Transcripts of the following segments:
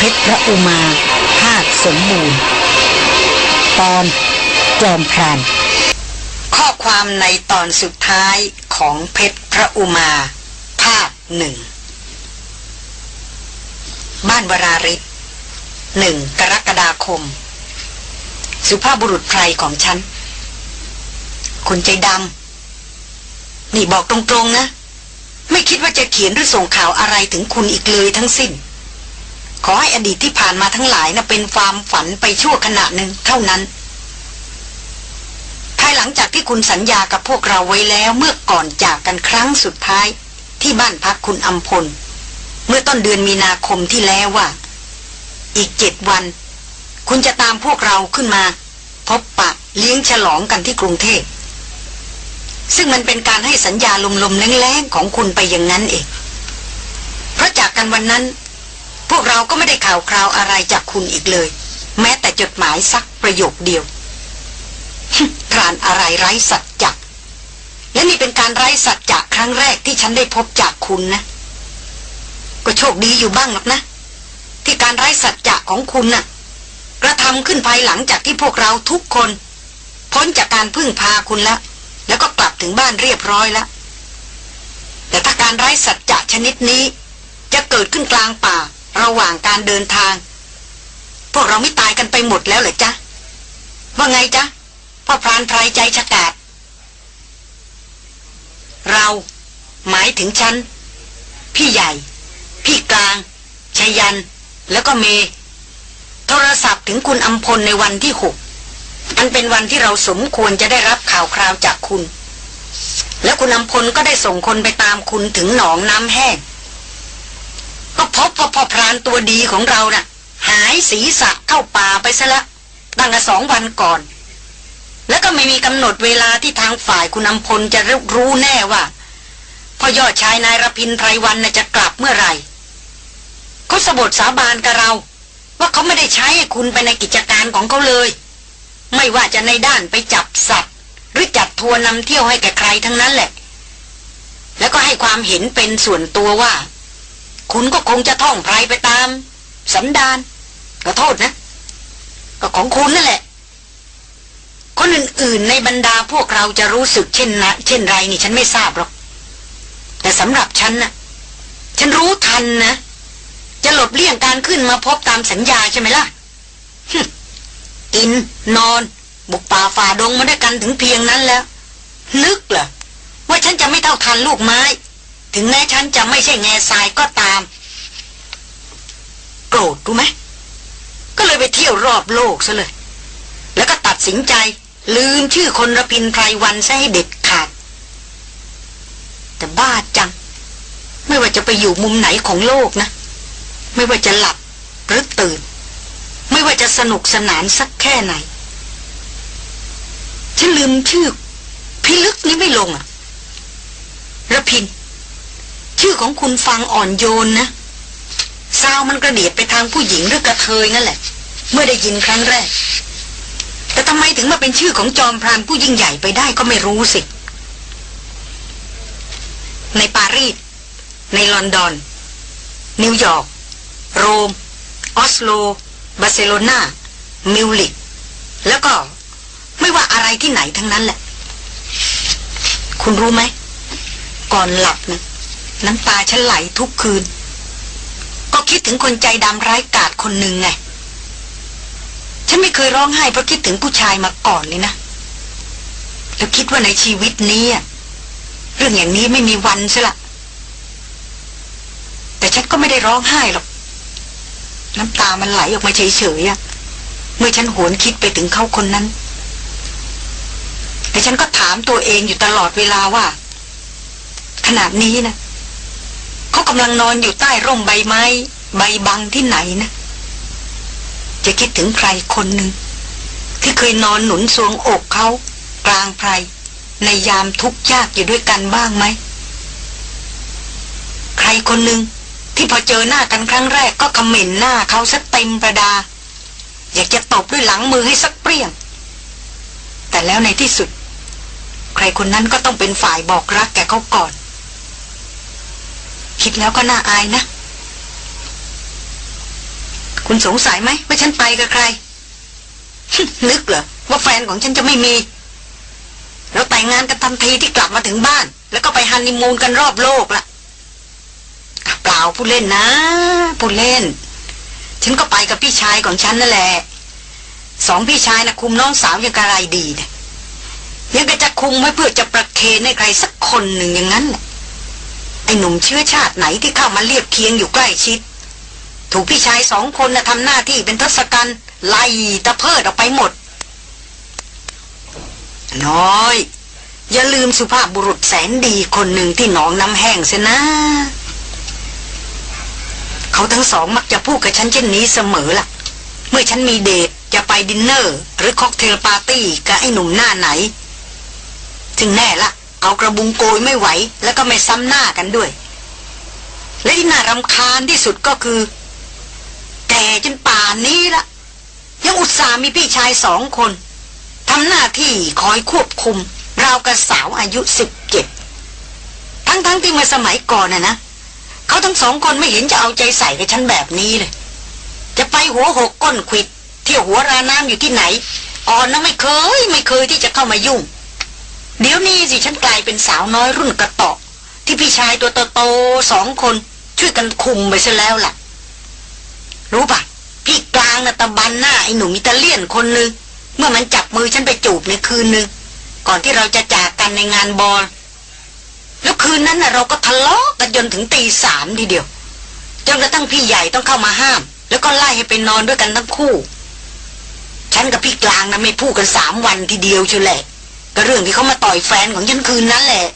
เพชรพระอุมาภาคสมบูรณ์ ตอนจอมพรานข้อความในตอนสุดท้ายของเพชรพระอุมา ภาคหนึ่งบ้านวราริศหนึ่งกรกฎาคม สุภาพบุรุษไพรของฉัน คุณใจดำ นี่บอกตรงๆนะ ไม่คิดว่าจะเขียนหรือส่งข่าวอะไรถึงคุณอีกเลยทั้งสิ้น ขอให้อดีตที่ผ่านมาทั้งหลายนะเป็นความฝันไปชั่วขณะหนึ่งเท่านั้น ภายหลังจากที่คุณสัญญากับพวกเราไว้แล้วเมื่อก่อนจากกันครั้งสุดท้าย ที่บ้านพักคุณอัมพล เมื่อต้นเดือนมีนาคมที่แล้วว่า อีกเจ็ดวัน คุณจะตามพวกเราขึ้นมา พบปะเลี้ยงฉลองกันที่กรุงเทพซึ่งมันเป็นการให้สัญญาลมๆแรงๆของคุณไปอย่างนั้นเอง เพราะจากกันวันนั้น พวกเราก็ไม่ได้ข่าวคราวอะไรจากคุณอีกเลย แม้แต่จดหมายสักประโยคเดียวพรานอะไรไร้สัจจะและนี่เป็นการไร้สัจจะครั้งแรกที่ฉันได้พบจากคุณนะ ก็โชคดีอยู่บ้างหรอกนะ ที่การไร้สัจจะของคุณน่ะ กระทำขึ้นภายหลังจากที่พวกเราทุกคน พ้นจากการพึ่งพาคุณแล้วแล้วก็กลับถึงบ้านเรียบร้อยแล้วแต่ถ้าการไร้สัจจะชนิดนี้ จะเกิดขึ้นกลางป่า ระหว่างการเดินทาง พวกเราไม่ตายกันไปหมดแล้วเหรอจ๊ะ ว่าไงจ๊ะพ่อพรานไพรใจฉกาดเราหมายถึงฉัน พี่ใหญ่ พี่กลางชยัน แล้วก็เม โทรศัพท์ถึงคุณอัมพลในวันที่หกอันเป็นวันที่เราสมควรจะได้รับข่าวคราวจากคุณ แล้วคุณอัมพลก็ได้ส่งคนไปตามคุณถึงหนองน้ำแห้ง ก็พบว่าพ่อพรานตัวดีของเรานะ่ะ หายศีรษะเข้าป่าไปซะละตั้งแต่สองวันก่อน แล้วก็ไม่มีกำหนดเวลาที่ทางฝ่ายคุณอัมพลจะรู้แน่ว่าพ่อยอดชายนายรพินไพรวันนะจะกลับเมื่อไหร่เขาสบทสาบานกับเรา ว่าเขาไม่ได้ใช้ให้คุณไปในกิจการของเขาเลย ไม่ว่าจะในด้านไปจับสัตว์ หรือจัดทัวร์นำเที่ยวให้แก่ใครทั้งนั้นแหละ แล้วก็ให้ความเห็นเป็นส่วนตัวว่า คุณก็คงจะท่องไพรไปตาม สันดานก็โทษนะ ก็ของคุณนั่นแหละ คนอื่นๆในบรรดาพวกเราจะรู้สึกเช่นนะเช่นไรนี่ฉันไม่ทราบหรอก แต่สำหรับฉันนะ่ะ ฉันรู้ทันนะ จะหลบเลี่ยงการขึ้นมาพบตามสัญญาใช่ไหมล่ะกินนอน บุกป่าฝ่าดงมาด้วยกันถึงเพียงนั้นแล้ว นึกเหรอว่าฉันจะไม่เท่าทันลูกไม้ ถึงแม้ฉันจะไม่ใช่แง่ทรายก็ตาม โกรธรู้ไหมก็เลยไปเที่ยวรอบโลกซะเลย แล้วก็ตัดสินใจ ลืมชื่อคนระพินไพรวันซะให้เด็ดขาด แต่บ้าจัง ไม่ว่าจะไปอยู่มุมไหนของโลกนะ ไม่ว่าจะหลับหรือตื่น ไม่ว่าจะสนุกสนานสักแค่ไหน ฉันลืมชื่อพิลึกนี้ไม่ลงอะระพิน ชื่อของคุณฟังอ่อนโยนนะซาวมันกระเดียดไปทางผู้หญิงหรือกระเทยนั่นแหละ เมื่อได้ยินครั้งแรก แต่ทำไมถึงมาเป็นชื่อของจอมพรานผู้ยิ่งใหญ่ไปได้ก็ไม่รู้สิ ในปารีส ในลอนดอน นิวยอร์ก โรม ออสโล บาร์เซโลนา มิวนิก แล้วก็ไม่ว่าอะไรที่ไหนทั้งนั้นแหละ คุณรู้ไหม ก่อนหลับนะ น้ำตาฉันไหลทุกคืน ก็คิดถึงคนใจดำร้ายกาจคนหนึ่งไง ฉันไม่เคยร้องไห้เพราะคิดถึงผู้ชายมาก่อนเลยนะ แล้วคิดว่าในชีวิตนี้ เรื่องอย่างนี้ไม่มีวันใช่ละ แต่ฉันก็ไม่ได้ร้องไห้หรอก น้ำตามันไหลออกมาเฉยๆอะเมื่อฉันหวนคิดไปถึงเขาคนนั้นแต่ฉันก็ถามตัวเองอยู่ตลอดเวลาว่า ขนาดนี้นะ เขากำลังนอนอยู่ใต้ร่มใบไม้ ใบบังที่ไหนนะ จะคิดถึงใครคนหนึ่ง ที่เคยนอนหนุนสวงอกเขา กลางไพรในยามทุกข์ยากอยู่ด้วยกันบ้างไหม ใครคนหนึ่งที่พอเจอหน้ากันครั้งแรกก็คอมเมนหน้าเขาสักเต็มประดา อยากจะตบด้วยหลังมือให้สักเปรี้ยง แต่แล้วในที่สุด ใครคนนั้นก็ต้องเป็นฝ่ายบอกรักแกเขาก่อน คิดแล้วก็น่าอายนะ คุณสงสัยไหมว่าฉันไปกับใคร นึกเหรอว่าแฟนของฉันจะไม่มี เราแต่งงานกันทันทีที่กลับมาถึงบ้าน แล้วก็ไปฮันนีมูนกันรอบโลกละ่ะเปล่าผู้เล่นนะผู้เล่น ฉันก็ไปกับพี่ชายของฉันนั่นแหละสองพี่ชายนะคุมน้องสาวยังกระไรดีเนี่ยยังก็จะคุมไว้เพื่อจะประเคนให้ใครสักคนหนึ่งอย่างนั้นแหละ ไอ้หนุ่มเชื้อชาติไหนที่เข้ามาเรียบเคียงอยู่ใกล้ชิด ถูกพี่ชายสองคนนะทำหน้าที่เป็นทศกัณฐ์ไล่ตะเพิดออกไปหมด น้อย อย่าลืมสุภาพบุรุษแสนดีคนหนึ่งที่หนองน้ำแห้งเสียนะ เขาทั้งสองมักจะพูดกับฉันเช่นนี้เสมอล่ะ เมื่อฉันมีเดทจะไปดินเนอร์ หรือค็อกเทลปาร์ตี้กับไอ้หนุ่มหน้าไหน ถึงแน่ล่ะ เอากระบุงโกยไม่ไหว แล้วก็ไม่ซ้ำหน้ากันด้วย และที่น่ารำคาญที่สุดก็คือ แก่จนป่านนี้ละยังอุตส่ามีพี่ชายสองคนทำหน้าที่คอยควบคุมราวกับสาวอายุสิบเจ็ดทั้งๆทที่เมื่อสมัยก่อนน่ะนะเขาทั้งสองคนไม่เห็นจะเอาใจใส่กับฉันแบบนี้เลย จะไปหัวหกก้นขิด เที่ยวหัวราน้ำอยู่ที่ไหน อ่อนนะไม่เคย ไม่เคยที่จะเข้ามายุ่ง เดี๋ยวนี้สิฉันกลายเป็นสาวน้อยรุ่นกระตาะที่พี่ชายตัวโตๆสองคนช่วยกันคุมไปซะแล้วล่ะ รู้ปะพี่กลางนะตะบันหน้าไอ้หนุ่มอิตาเลียนคนนึง เมื่อมันจับมือฉันไปจูบในคืนนึง ก่อนที่เราจะจากกันในงานบอลแล้วคืนนั้นนะเราก็ทะเลาะกันจนถึงตีสามทีเดียวจนกระทั่งพี่ใหญ่ต้องเข้ามาห้าม แล้วก็ไล่ให้ไปนอนด้วยกันทั้งคู่ ฉันกับพี่กลางนะไม่พูดกันสามวันทีเดียวเชียวแหละ ก็เรื่องที่เขามาต่อยแฟนของฉันคืนนั้นแหละ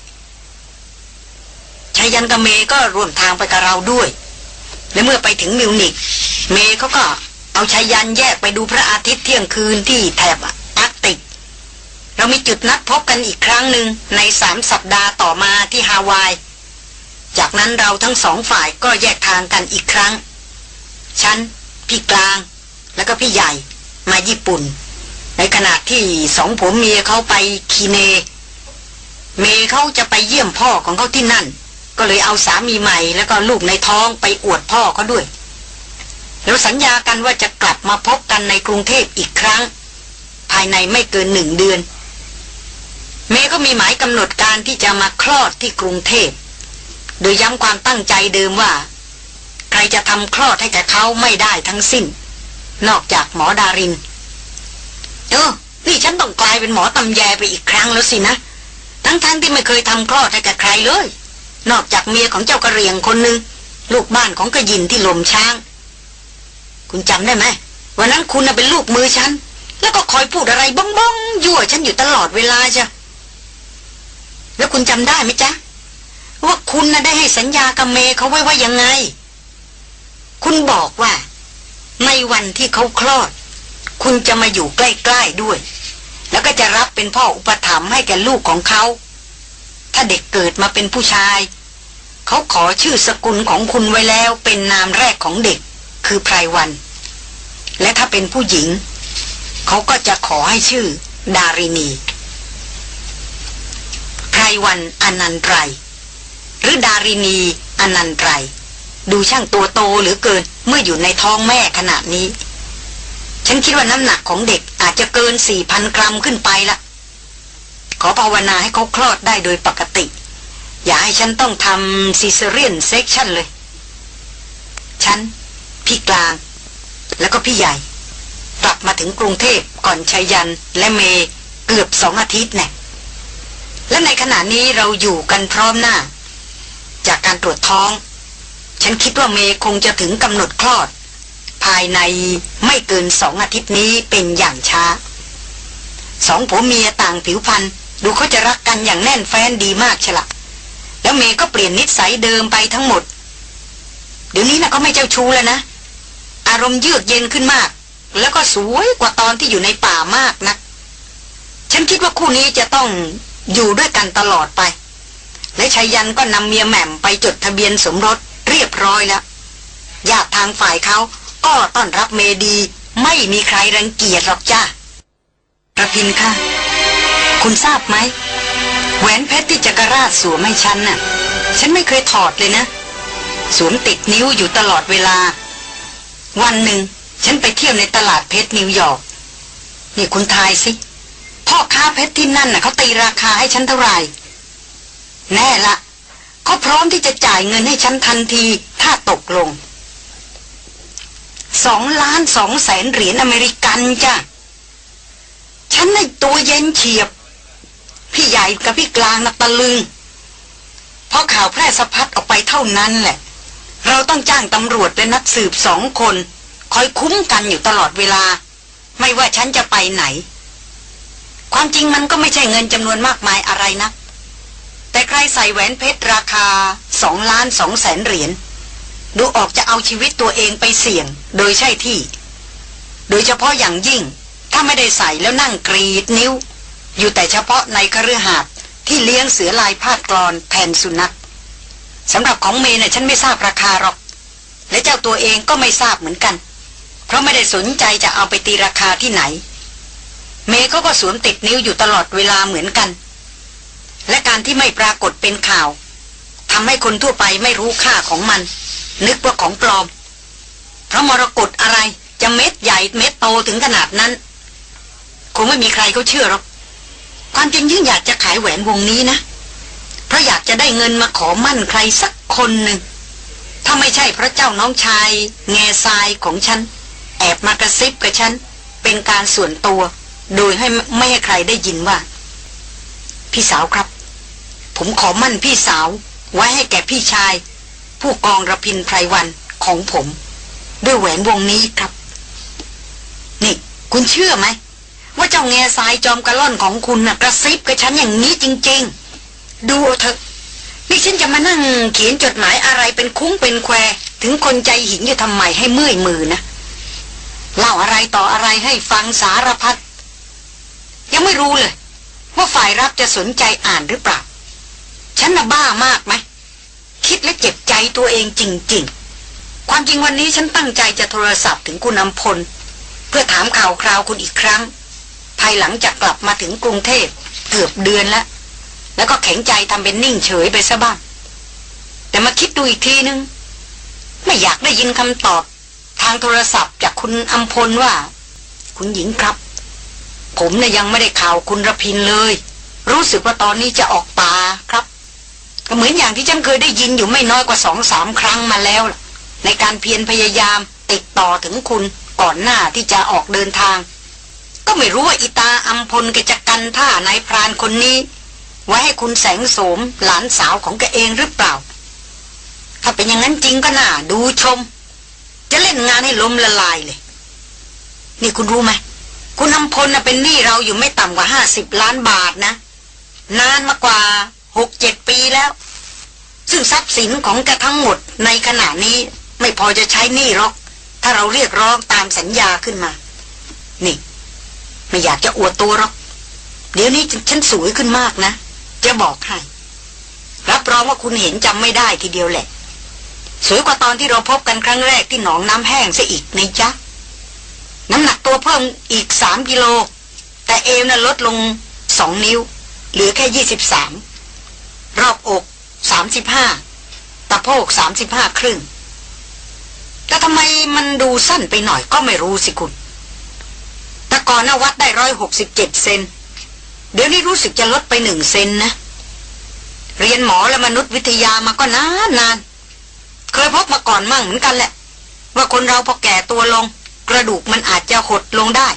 ชายันกับเมย์ก็ร่วมทางไปกับเราด้วย และเมื่อไปถึงมิวนิกเมย์เขาก็เอาชายันแยกไปดูพระอาทิตย์เที่ยงคืนที่แถบอาร์กติก เรามีจุดนัดพบกันอีกครั้งหนึ่งในสามสัปดาห์ต่อมาที่ฮาวาย จากนั้นเราทั้งสองฝ่ายก็แยกทางกันอีกครั้ง ฉัน พี่กลาง แล้วก็พี่ใหญ่ มาญี่ปุ่น ในขณะที่สองผมเมียเขาไปคีเน เมเขาจะไปเยี่ยมพ่อของเขาที่นั่น ก็เลยเอาสามีใหม่แล้วก็ลูกในท้องไปอวดพ่อเขาด้วย แล้วสัญญากันว่าจะกลับมาพบกันในกรุงเทพอีกครั้ง ภายในไม่เกินหนึ่งเดือน เมก็มีหมายกำหนดการที่จะมาคลอดที่กรุงเทพ โดยย้ำความตั้งใจเดิมว่า ใครจะทำคลอดให้แกเขาไม่ได้ทั้งสิ้น นอกจากหมอดาริน เออนี่ฉันต้องกลายเป็นหมอตำแยไปอีกครั้งแล้วสินะ ทั้งๆทที่ไม่เคยทำคลอดให้กับใครเลย นอกจากเมียของเจ้ากระเรียงคนหนึ่งลูกบ้านของกระยินที่ลมช้าง คุณจำได้ไหมวันนั้นคุณน่ะเป็นลูกมือฉัน แล้วก็คอยพูดอะไรบ้องบ้องๆยั่วฉันอยู่ตลอดเวลาจ้ะแล้วคุณจำได้ไหมจ๊ะ ว่าคุณน่ะได้ให้สัญญากับเมย์เขาไว้ว่ายังไง คุณบอกว่า ในวันที่เขาคลอด คุณจะมาอยู่ใกล้ๆด้วย แล้วก็จะรับเป็นพ่ออุปถัมภ์ให้แก่ลูกของเขา ถ้าเด็กเกิดมาเป็นผู้ชาย เขาขอชื่อสกุลของคุณไว้แล้วเป็นนามแรกของเด็กคือไพรวัน และถ้าเป็นผู้หญิง เขาก็จะขอให้ชื่อ ดารินีไพรวันอนันตรายหรือดารินีอนันตรายดูช่างตัวโตหลือเกินเมื่ออยู่ในท้องแม่ขนาดนี้ ฉันคิดว่าน้ำหนักของเด็กอาจจะเกินสี่พันกรัมขึ้นไปละขอภาวนาให้เขาคลอดได้โดยปกติ อย่าให้ฉันต้องททำ Caesarean section เลย ฉัน พี่กลาง แล้วก็พี่ใหญ่ กลับมาถึงกรุงเทพก่อนชายันและเมเกือบสองอาทิตย์แน่และในขณะนี้เราอยู่กันพร้อมหน้า จากการตรวจท้อง ฉันคิดว่าเมย์คงจะถึงกำหนดคลอด ภายในไม่เกินสองอาทิตย์นี้เป็นอย่างช้า สองผัวเมียต่างผิวพันธุ์ดูเขาจะรักกันอย่างแน่นแฟ้นดีมากใช่ละแล้วเมย์ก็เปลี่ยนนิสัยเดิมไปทั้งหมด เดี๋ยวนี้นะก็ไม่เจ้าชู้แล้วนะ อารมณ์เยือกเย็นขึ้นมาก แล้วก็สวยกว่าตอนที่อยู่ในป่ามากนะฉันคิดว่าคู่นี้จะต้องอยู่ด้วยกันตลอดไป และชายันก็นำเมียแหม่มไปจดทะเบียนสมรสเรียบร้อยแล้วญาติทางฝ่ายเขา ก็ต้อนรับเมดี ไม่มีใครรังเกียจหรอกจ้าระพินค่ะ คุณทราบไหมแหวนเพชรที่จักรราชสวมให้ฉันน่ะ ฉันไม่เคยถอดเลยนะ สวมติดนิ้วอยู่ตลอดเวลา วันหนึ่ง ฉันไปเที่ยวในตลาดเพชรนิวยอร์กนี่คุณทายสิ พ่อค้าเพชรที่นั่นน่ะเขาตีราคาให้ฉันเท่าไหร่ แน่ละเขาพร้อมที่จะจ่ายเงินให้ฉันทันที ถ้าตกลง สองล้านสองแสนเหรียญอเมริกันจ้ะ ฉันในตัวเย็นเฉียบ พี่ใหญ่กับพี่กลางนักตะลึงพอข่าวแพร่สะพัดออกไปเท่านั้นแหละ เราต้องจ้างตำรวจและนักสืบสองคน คอยคุ้มกันอยู่ตลอดเวลา ไม่ว่าฉันจะไปไหน ความจริงมันก็ไม่ใช่เงินจำนวนมากมายอะไรนะ แต่ใครใส่แหวนเพชรราคาสองล้านสองแสนเหรียญ ดูออกจะเอาชีวิตตัวเองไปเสี่ยง โดยใช่ที่ โดยเฉพาะอย่างยิ่ง ถ้าไม่ได้ใส่แล้วนั่งกรีดนิ้ว อยู่แต่เฉพาะในคฤหาสน์ที่เลี้ยงเสือลายพาดกรอนแทนสุนัขสำหรับของเมย์เนี่ยฉันไม่ทราบราคาหรอก และเจ้าตัวเองก็ไม่ทราบเหมือนกัน เพราะไม่ได้สนใจจะเอาไปตีราคาที่ไหน เมย์ก็ก็สวมติดนิ้วอยู่ตลอดเวลาเหมือนกัน และการที่ไม่ปรากฏเป็นข่าวทำให้คนทั่วไปไม่รู้ค่าของมัน นึกว่าของปลอม เพราะมรกตอะไรจะเม็ดใหญ่เม็ดโตถึงขนาดนั้น คงไม่มีใครเขาเชื่อหรอก ความจริงยิ่งอยากจะขายแหวนวงนี้นะ เพราะอยากจะได้เงินมาขอมั่นใครสักคนหนึ่ง ถ้าไม่ใช่พระเจ้าน้องชาย แง่ทรายของฉัน แอบมากระซิบกับฉัน เป็นการส่วนตัว โดยให้ไม่ให้ใครได้ยินว่า พี่สาวครับ ผมขอมั่นพี่สาว ไว้ให้แก่พี่ชาย ผู้กองระพินไพรวันของผม ด้วยแหวนวงนี้ครับ นี่ คุณเชื่อไหม ว่าเจ้าแง่ทรายจอมกระล่อนของคุณน่ะกระซิบกับฉันอย่างนี้จริง ๆ ดูเถอะนี่ฉันจะมานั่งเขียนจดหมายอะไรเป็นคุ้งเป็นแควถึงคนใจหินจะทำไมให้เมื่อยมือนะเล่าอะไรต่ออะไรให้ฟังสารพัดยังไม่รู้เลย ว่าฝ่ายรับจะสนใจอ่านหรือเปล่า ฉันน่ะบ้ามากไหม คิดและเจ็บใจตัวเองจริง ๆ ความจริงวันนี้ฉันตั้งใจจะโทรศัพท์ถึงคุณอำพล เพื่อถามข่าวคราวคุณอีกครั้ง ภายหลังจากกลับมาถึงกรุงเทพเกือบเดือนแล้วแล้วก็แข็งใจทำเป็นนิ่งเฉยไปซะบ้าง แต่มาคิดดูอีกทีนึง ไม่อยากได้ยินคำตอบ ทางโทรศัพท์จากคุณอำพลว่า คุณหญิงครับ ผมเนี่ยยังไม่ได้ข่าวคุณระพินเลย รู้สึกว่าตอนนี้จะออกป่าครับ ก็เหมือนอย่างที่ฉันเคยได้ยินอยู่ไม่น้อยกว่าสองสามครั้งมาแล้วในการเพียรพยายามติดต่อถึงคุณก่อนหน้าที่จะออกเดินทาง ก็ไม่รู้ว่าอิตาอัมพลแกจะกันท่านายพรานคนนี้ ไว้ให้คุณแสงโสมหลานสาวของแกเองหรือเปล่า ถ้าเป็นอย่างนั้นจริงก็น่าดูชม จะเล่นงานให้ล้มละลายเลย นี่คุณรู้ไหมคุณอำพลเป็นหนี้เราอยู่ไม่ต่ำกว่าห้าสิบล้านบาทนะ นานมากว่า หกเจ็ดปีแล้ว ซึ่งทรัพย์สินของแกทั้งหมดในขณะนี้ไม่พอจะใช้หนี้หรอก ถ้าเราเรียกร้องตามสัญญาขึ้นมา นี่ ไม่อยากจะอวดตัวหรอก เดี๋ยวนี้ฉันสวยขึ้นมากนะ จะบอกให้ รับรองว่าคุณเห็นจำไม่ได้ทีเดียวแหละ สวยกว่าตอนที่เราพบกันครั้งแรกที่หนองน้ำแห้งซะอีกในจ๊ะน้ำหนักตัวเพิ่มอีกสามกิโล แต่เอวน่ะลดลงสองนิ้ว เหลือแค่ยี่สิบสาม รอบอกสามสิบห้าตะโพกสามสิบห้าครึ่ง แต่ทำไมมันดูสั้นไปหน่อยก็ไม่รู้สิคุณแต่ก่อนนวัดได้ร้อยหกสิบเจ็ดเซน เดี๋ยวนี้รู้สึกจะลดไปหนึ่งเซนนะ เรียนหมอและมนุษยวิทยามาก็นานนาน เคยพบมาก่อนมั่งเหมือนกันแหละ ว่าคนเราพอแก่ตัวลง กระดูกมันอาจจะหดลงได้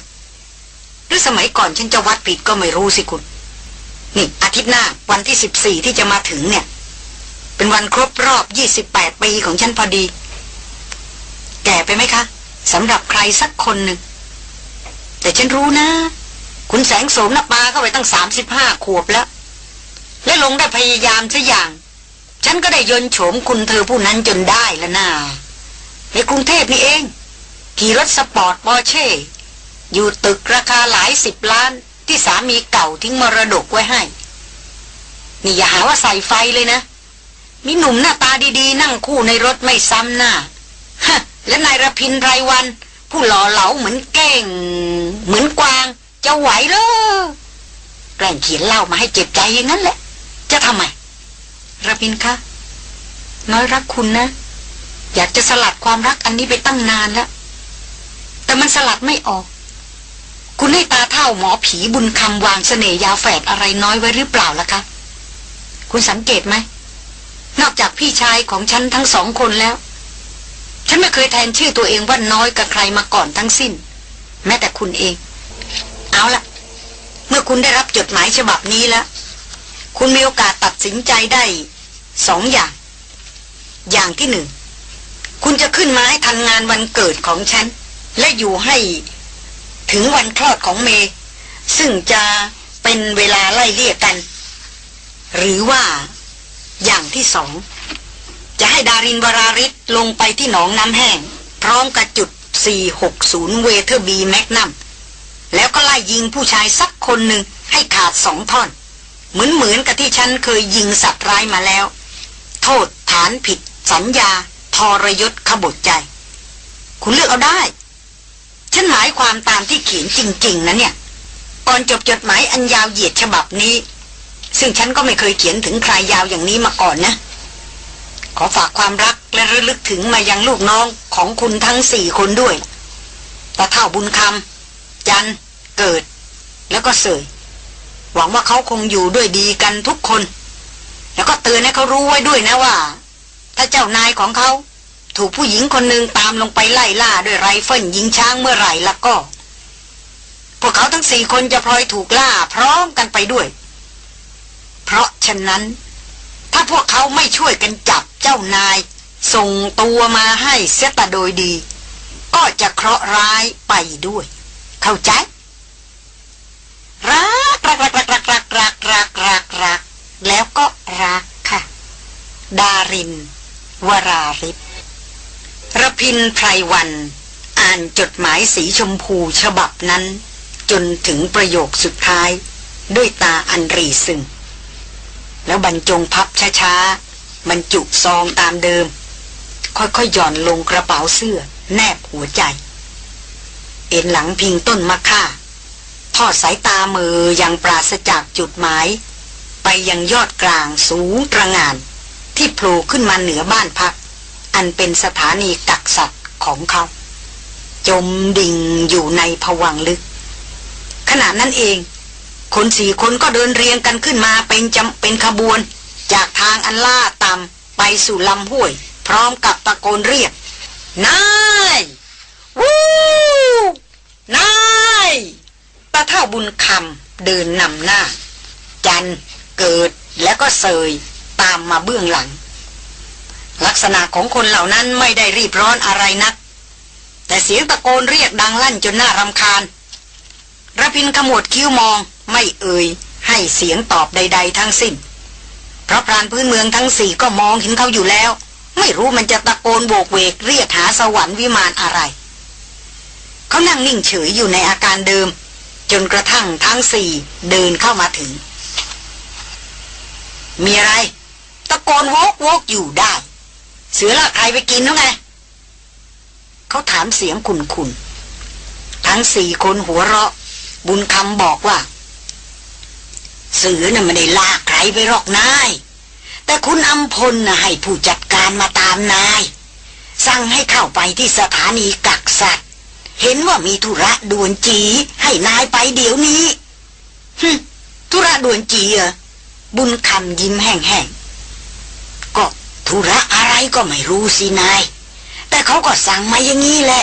หรือสมัยก่อนฉันจะวัดผิดก็ไม่รู้สิคุณ นี่อาทิตย์หน้าวันที่สิบสี่ที่จะมาถึงเนี่ย เป็นวันครบรอบยี่สิบแปดปีของฉันพอดี แก่ไปไหมคะสำหรับใครสักคนหนึ่ง แต่ฉันรู้นะ คุณแสงโสมนับปาเข้าไปตั้งสามสิบห้าขวบแล้ว และลงได้พยายามซะอย่าง ฉันก็ได้ยนโฉมคุณเธอผู้นั้นจนได้แล้วนะในกรุงเทพนี่เอง ขี่รถสปอร์ตปอเช่ อยู่ตึกราคาหลายสิบล้าน ที่สามีเก่าทิ้งมรดกไว้ให้ นี่อย่าหาว่าใส่ไฟเลยนะ มีหนุ่มหน้าตาดีๆ นั่งคู่ในรถไม่ซ้ำหน้าฮะและนายระพินไรวัน ผู้หล่อเหลาเหมือนเก้ง เหมือนกวาง จะไหวเหรอแกล้งเขียนเล่ามาให้เจ็บใจอย่างนั้นแหละ จะทำไมระพินคะ น้อยรักคุณนะ อยากจะสลัดความรักอันนี้ไปตั้งนานแล้ว แต่มันสลัดไม่ออก คุณให้ตาเท่าหมอผีบุญคำวางเสน่ยาแฝดอะไรน้อยไว้หรือเปล่าล่ะคะ คุณสังเกตไหม นอกจากพี่ชายของฉันทั้งสองคนแล้ว ฉันไม่เคยแทนชื่อตัวเองว่าน้อยกับใครมาก่อนทั้งสิ้น แม้แต่คุณเอง เอาละเมื่อคุณได้รับจดหมายฉบับนี้แล้ว คุณมีโอกาสตัดสินใจได้สองอย่าง อย่างที่หนึ่ง คุณจะขึ้นมาให้ทันงานวันเกิดของฉัน และอยู่ให้ ถึงวันคลอดของเม ซึ่งจะเป็นเวลาไล่เลี่ยกัน หรือว่าอย่างที่สอง จะให้ดารินวราฤทธิ์ลงไปที่หนองน้ำแห้ง พร้อมกับจุด 460 Weatherby Magnum แล้วก็ไล่ยิงผู้ชายสักคนหนึ่งให้ขาดสองท่อน เหมือนเหมือนกับที่ฉันเคยยิงสัตว์ร้ายมาแล้ว โทษฐานผิด สัญญาทรยศขบฏใจ คุณเลือกเอาได้ ฉันหมายความตามที่เขียนจริง ๆนะเนี่ย ก่อนจบจดหมายอันยาวเหยียดฉบับนี้ ซึ่งฉันก็ไม่เคยเขียนถึงใครยาวอย่างนี้มาก่อนนะ ขอฝากความรักและระลึกถึงมายังลูกน้องของคุณทั้งสี่คนด้วยตาเท่าบุญคำจัน เกิด แล้วก็เสยหวังว่าเขาคงอยู่ด้วยดีกันทุกคน แล้วก็เตือนให้เขารู้ไว้ด้วยนะว่า ถ้าเจ้านายของเขา ถูกผู้หญิงคนหนึ่งตามลงไปไล่ล่าด้วยไรเฟิลยิงช้างเมื่อไหร่แล้วก็ พวกเขาทั้งสี่คนจะพลอยถูกล่าพร้อมกันไปด้วย เพราะฉะนั้น ถ้าพวกเขาไม่ช่วยกันจับเจ้านาย ส่งตัวมาให้เสยตโดยดี ก็จะเคราะห์ร้ายไปด้วย เข้าใจ รักรักรักรักรักรักรักรักรักรักแล้วก็รักค่ะ ดาริน วราริศ ระพินไพรวัน อ่านจดหมายสีชมพูฉบับนั้น จนถึงประโยคสุดท้าย ด้วยตาอันรีซึง แล้วบรรจงพับช้าๆบรรจุซองตามเดิม ค่อยๆหย่อนลงกระเป๋าเสื้อ แนบหัวใจ เอ็นหลังพิงต้นมะค่าทอดสายตามืออย่างปราศจากจุดหมาย ไปยังยอดกลางสูงตระงาน ที่โผล่ขึ้นมาเหนือบ้านพัก อันเป็นสถานีกักสัตว์ของเขา จมดิ่งอยู่ในผวังลึก ขณะนั้นเอง คนสี่คนก็เดินเรียงกันขึ้นมาเป็นจำเป็นขบวน จากทางอันล่าต่ำไปสู่ลำห้วย พร้อมกับตะโกนเรียกนายวู้นายตาเท่าบุญคำเดินนำหน้า จันเกิดแล้วก็เสยตามมาเบื้องหลัง ลักษณะของคนเหล่านั้นไม่ได้รีบร้อนอะไรนัก แต่เสียงตะโกนเรียกดังลั่นจนน่ารำคาญระพินขมวดคิ้วมองไม่เอ่ยให้เสียงตอบใด ๆ ทั้งสิ้น เพราะพรานพื้นเมืองทั้งสี่ก็มองเห็นเขาอยู่แล้ว ไม่รู้มันจะตะโกนโบกเวกเรียกหาสวรรค์วิมานอะไร เขานั่งนิ่งเฉยอยู่ในอาการเดิม จนกระทั่งทั้งสี่เดินเข้ามาถึง มีอะไร ตะโกนโวกโวกอยู่ได้ เสือละใครไปกินหรือไงเขาถามเสียงขุนขุนทั้งสี่คนหัวเราะ บุญคำบอกว่า เสือน่ะไม่ได้ลากใครไปหรอกนาย แต่คุณอัมพลน่ะให้ผู้จัดการมาตามนาย สั่งให้เข้าไปที่สถานีกักสัตว์ เห็นว่ามีธุระด่วนจีให้นายไปเดี๋ยวนี้ฮึธุระด่วนจีเหรอบุญคำยิ้มแห้ง ธุระอะไรก็ไม่รู้สินาย แต่เขาก็สั่งมาอย่างนี้แหละ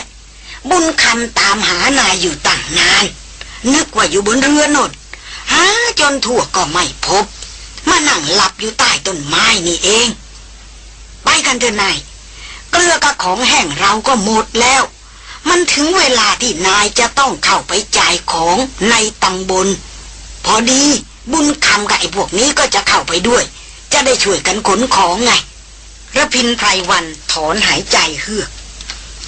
บุญคำตามหานายอยู่ตั้งนาน นึกว่าอยู่บนเรือนดหาจนทั่วก็ไม่พบ มานั่งหลับอยู่ใต้ต้นไม้นี่เอง ไปกันเถอะนาย เกลือกับของแห้งเราก็หมดแล้ว มันถึงเวลาที่นายจะต้องเข้าไปจ่ายของในตำบล พอดีบุญคำกับไอ้พวกนี้ก็จะเข้าไปด้วย จะได้ช่วยกันขนของไง ระพินไพรวันถอนหายใจเฮือก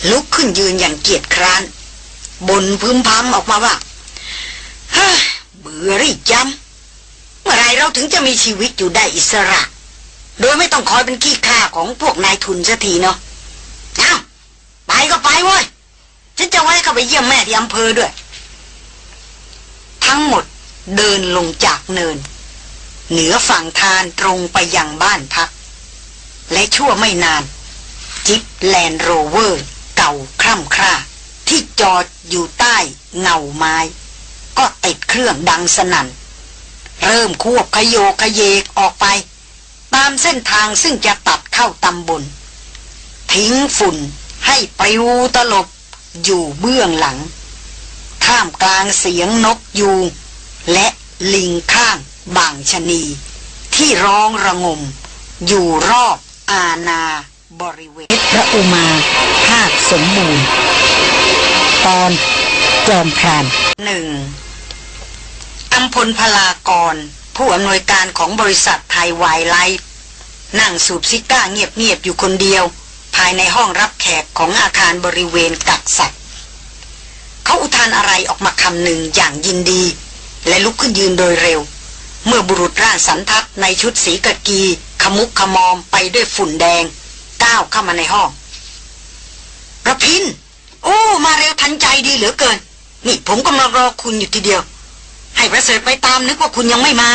ลุกขึ้นยืนอย่างเกียจคร้าน บนพึมพำออกมาว่าเฮ้เบื่อริจำเมื่อไรเราถึงจะมีชีวิตอยู่ได้อิสระ โดยไม่ต้องคอยเป็นขี้ข้าของพวกนายทุนสักทีเนาะเอาไปก็ไปเว้ยฉันจะไว้เข้าไปเยี่ยมแม่ที่อำเภอด้วย ทั้งหมดเดินลงจากเนิน เหนือฝั่งทานตรงไปยังบ้านพัก และชั่วไม่นาน จี๊ป Land Rover เก่าคร่ำคร่า ที่จอดอยู่ใต้เงาไม้ ก็ติดเครื่องดังสนั่น เริ่มควบขโยกขเยกออกไป ตามเส้นทางซึ่งจะตัดเข้าตำบล ทิ้งฝุ่นให้ปลิวตลบอยู่เบื้องหลัง ท่ามกลางเสียงนกยูงและลิงค่างบ่างชะนี ที่ร้องระงม อยู่รอบ อาณาบริเวณพระอุมาภาคสมบูรณ์ ตอนจอมพรานหนึ่งอัมพลพลากร ผู้อำนวยการของบริษัทไทยไวไลฟ์นั่งสูบซิก้าเงียบๆอยู่คนเดียว ภายในห้องรับแขกของอาคารบริเวณกักสัตว์เขาอุทานอะไรออกมาคำหนึ่งอย่างยินดี และลุกขึ้นยืนโดยเร็ว เมื่อบุรุษร่างสันทัดในชุดสีกะกี ขมุกขมอมไปด้วยฝุ่นแดง ก้าวเข้ามาในห้องระพิน โอ้ มาเร็วทันใจดีเหลือเกิน นี่ผมกำลังรอคุณอยู่ทีเดียว ให้ประเสริฐไปตามนึกว่าคุณยังไม่มา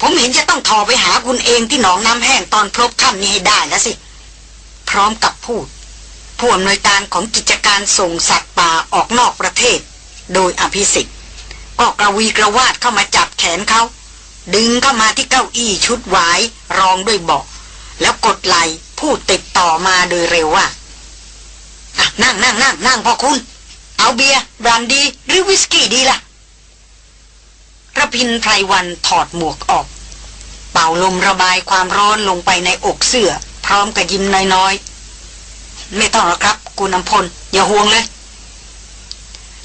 ผมเห็นจะต้องทอไปหาคุณเองที่หนองน้ำแห้งตอนพลบค่ำนี้ให้ได้แล้วสิ พร้อมกับพูดผู้อำนวยการของกิจการส่งสัตว์ป่าออกนอกประเทศ โดยอภิสิทธิ์ก็กระวีกระวาดเข้ามาจับแขนเขา ดึงเข้ามาที่เก้าอี้ชุดหวายรองด้วยเบาะแล้วกดไหลพูดติดต่อมาโดยเร็วว่านั่งนั่งนั่งนั่งพ่อคุณ เอาเบียร์บรันดี หรือวิสกี้ดีละ่ะระพินไพรวันถอดหมวกออก เป่าลมระบายความร้อนลงไปในอกเสื้อ พร้อมกับยิ้มน้อยๆ ไม่ต้องหรอกครับกุณอำพล อย่าห่วงเลย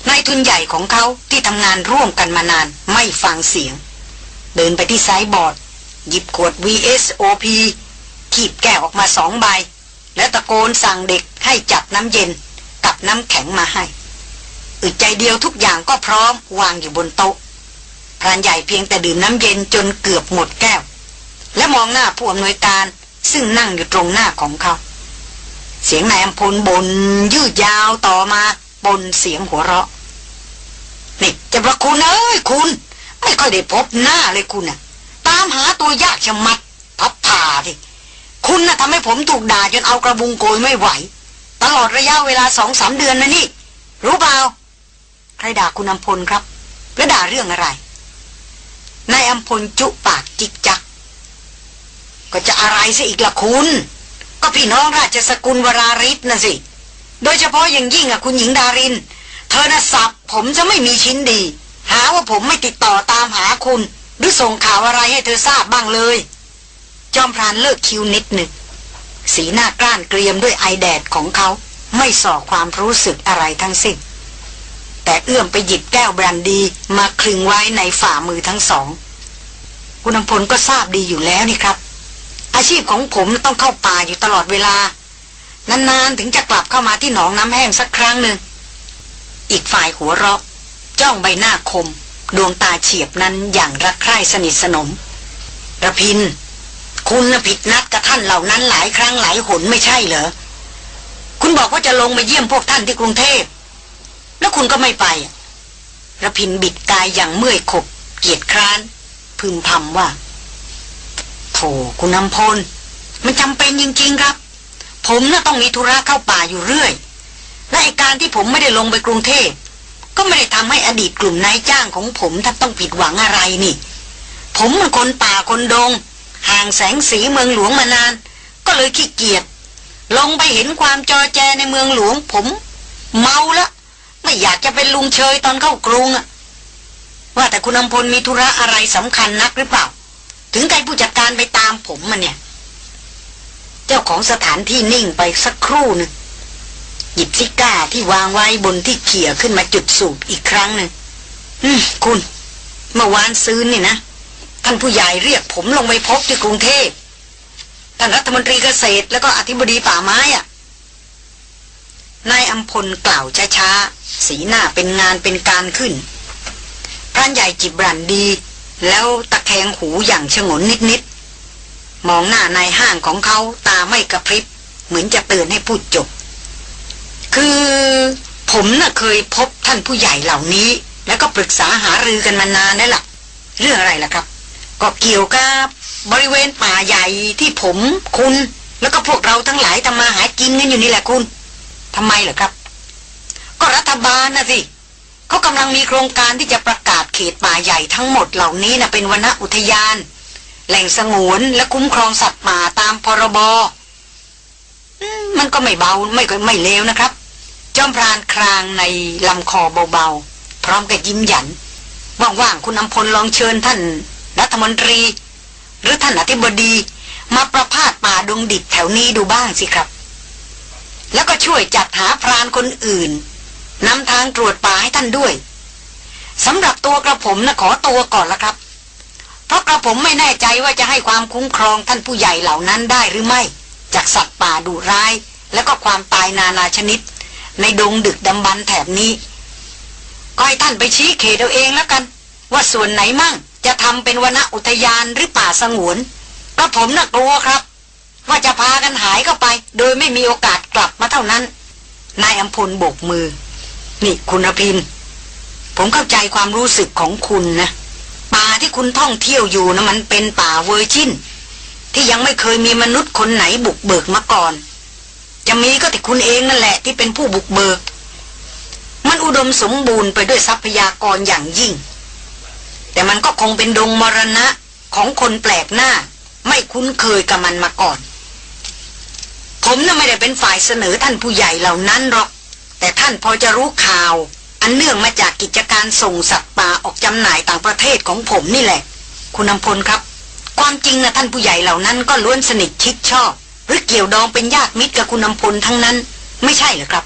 นายทุนใหญ่ของเขาที่ทำงานร่วมกันมานานไม่ฟังเสียง เดินไปที่ไซบอร์ด หยิบขวด VSOP ขีบแก้วออกมาสองใบ แล้วตะโกนสั่งเด็กให้จับน้ำเย็นกับน้ำแข็งมาให้ อึดใจเดียวทุกอย่างก็พร้อมวางอยู่บนโต๊ะพรานใหญ่เพียงแต่ดื่มน้ำเย็นจนเกือบหมดแก้ว และมองหน้าผู้อำนวยการซึ่งนั่งอยู่ตรงหน้าของเขา เสียงนายอัมพลบนยืดยาวต่อมาบนเสียงหัวเราะนี่จะประคุณเอ้ยคุณ ไม่ค่อยได้พบหน้าเลยคุณน่ะ ตามหาตัวยากชะมัด พับผ่าดิคุณน่ะทำให้ผมถูกด่าจนเอากระบุงโกยไม่ไหว ตลอดระยะเวลาสองสามเดือนนะนี่ รู้เปล่า ใครด่าคุณอัมพลครับ และด่าเรื่องอะไร นายอัมพลจุปากจิกจัก ก็จะอะไรซะอีกล่ะคุณ ก็พี่น้องราชสกุลวราริศนะสิ โดยเฉพาะอย่างยิ่งอะคุณหญิงดาริน เธอน่ะสับผมจะไม่มีชิ้นดี หาว่าผมไม่ติดต่อตามหาคุณ หรือส่งข่าวอะไรให้เธอทราบบ้างเลย จอมพรานเลิกคิวนิดหนึ่ง สีหน้ากล้านเกรียมด้วยไอแดดของเขาไม่ส่อความรู้สึกอะไรทั้งสิ้น แต่เอื้อมไปหยิบแก้วแบรนดีมาคลึงไว้ในฝ่ามือทั้งสอง คุณอำพลก็ทราบดีอยู่แล้วนี่ครับ อาชีพของผมต้องเข้าป่าอยู่ตลอดเวลา นานๆถึงจะกลับเข้ามาที่หนองน้ำแห้งสักครั้งหนึ่งอีกฝ่ายหัวเราะ จ้องใบหน้าคม ดวงตาเฉียบนั้นอย่างรักใคร่สนิทสนมระพิน คุณผิดนัดกับท่านเหล่านั้นหลายครั้งหลายหนไม่ใช่เหรอ คุณบอกว่าจะลงมาเยี่ยมพวกท่านที่กรุงเทพ แล้วคุณก็ไม่ไประพินบิดกายอย่างเมื่อยขบ เกียดคร้าน พึมพำว่า โถคุณนำพล มันจำเป็นจริงๆครับ ผมน่ะต้องมีธุระเข้าป่าอยู่เรื่อย และไอการที่ผมไม่ได้ลงไปกรุงเทพ ก็ไม่ได้ทำให้อดีตกลุ่มนายจ้างของผมท่านต้องผิดหวังอะไรนี่ ผมมันคนป่าคนดง ห่างแสงสีเมืองหลวงมานาน ก็เลยขี้เกียจลงไปเห็นความจอแจในเมืองหลวง ผม เมาละไม่อยากจะเป็นลุงเชยตอนเข้ากรุงอะว่าแต่คุณอำพลมีธุระอะไรสำคัญนักหรือเปล่า ถึงใจผู้จัดการไปตามผมมันเนี่ย เจ้าของสถานที่นิ่งไปสักครู่หนึ่ง หยิบซิก้าที่วางไว้บนที่เขี่ยขึ้นมาจุดสูบอีกครั้งหนึ่งอืมคุณเมื่อวานซื้อนี่นะ ท่านผู้ใหญ่เรียกผมลงไปพบที่กรุงเทพท่านรัฐมนตรีเกษตรแล้วก็อธิบดีป่าไม้อะนายอัมพลกล่าวช้าๆ สีหน้าเป็นงานเป็นการขึ้น พรานใหญ่จิบรันดี แล้วตะแคงหูอย่างชงนนิดๆ มองหน้านายห้างของเขาตาไม่กระพริบ เหมือนจะเตือนให้พูดจบ คือผมน่ะเคยพบท่านผู้ใหญ่เหล่านี้ แล้วก็ปรึกษาหารือกันมานานแล้วล่ะ เรื่องอะไรล่ะครับ ก็เกี่ยวกับบริเวณป่าใหญ่ที่ผมคุณ แล้วก็พวกเราทั้งหลายทำมาหากินกันอยู่นี่แหละคุณทำไมเหรอครับ ก็รัฐบาลนะสิเขากำลังมีโครงการที่จะประกาศเขตป่าใหญ่ทั้งหมดเหล่านี้นะเป็นวนอุทยาน แหล่งสงวนและคุ้มครองสัตว์ป่าตามพรบ มันก็ไม่เบาไม่ก็ไม่เลวนะครับ จอมพรานครางในลำคอเบาๆ พร้อมกับยิ้มหยัน ว่างๆ คุณอำพลลองเชิญท่านรัฐมนตรี หรือท่านอธิบดี มาประพาสป่าดงดิบแถวนี้ดูบ้างสิครับ แล้วก็ช่วยจัดหาพรานคนอื่นนำทางตรวจป่าให้ท่านด้วยสำหรับตัวกระผมนะขอตัวก่อนละครับ เพราะกระผมไม่แน่ใจว่าจะให้ความคุ้มครองท่านผู้ใหญ่เหล่านั้นได้หรือไม่ จากสัตว์ป่าดุร้าย และก็ความตายนานาชนิด ในดงดึกดำบรรพ์แถบนี้ ก็ให้ท่านไปชี้เขตเอาเองแล้วกัน ว่าส่วนไหนมั่งจะทำเป็นวนอุทยานหรือป่าสงวนกระผมน่ะกลัวครับ ว่าจะพากันหายเข้าไป โดยไม่มีโอกาสกลับมาเท่านั้น นายอัมพลโบกมือ นี่คุณพินผมเข้าใจความรู้สึกของคุณนะป่าที่คุณท่องเที่ยวอยู่นะมันเป็นป่า virgin ที่ยังไม่เคยมีมนุษย์คนไหนบุกเบิกมาก่อน จะมีก็แต่คุณเองนั่นแหละที่เป็นผู้บุกเบิก มันอุดมสมบูรณ์ไปด้วยทรัพยากรอย่างยิ่ง แต่มันก็คงเป็นดงมรณะของคนแปลกหน้า ไม่คุ้นเคยกับมันมาก่อน ผมน่ะไม่ได้เป็นฝ่ายเสนอท่านผู้ใหญ่เหล่านั้นหรอก แต่ท่านพอจะรู้ข่าว อันเนื่องมาจากกิจการส่งสัตว์ป่าออกจำหน่ายต่างประเทศของผมนี่แหละ คุณนำพลครับ ความจริงนะท่านผู้ใหญ่เหล่านั้นก็ล้วนสนิทชิดชอบ หรือเกี่ยวดองเป็นญาติมิตรกับคุณนำพลทั้งนั้น ไม่ใช่เหรอครับ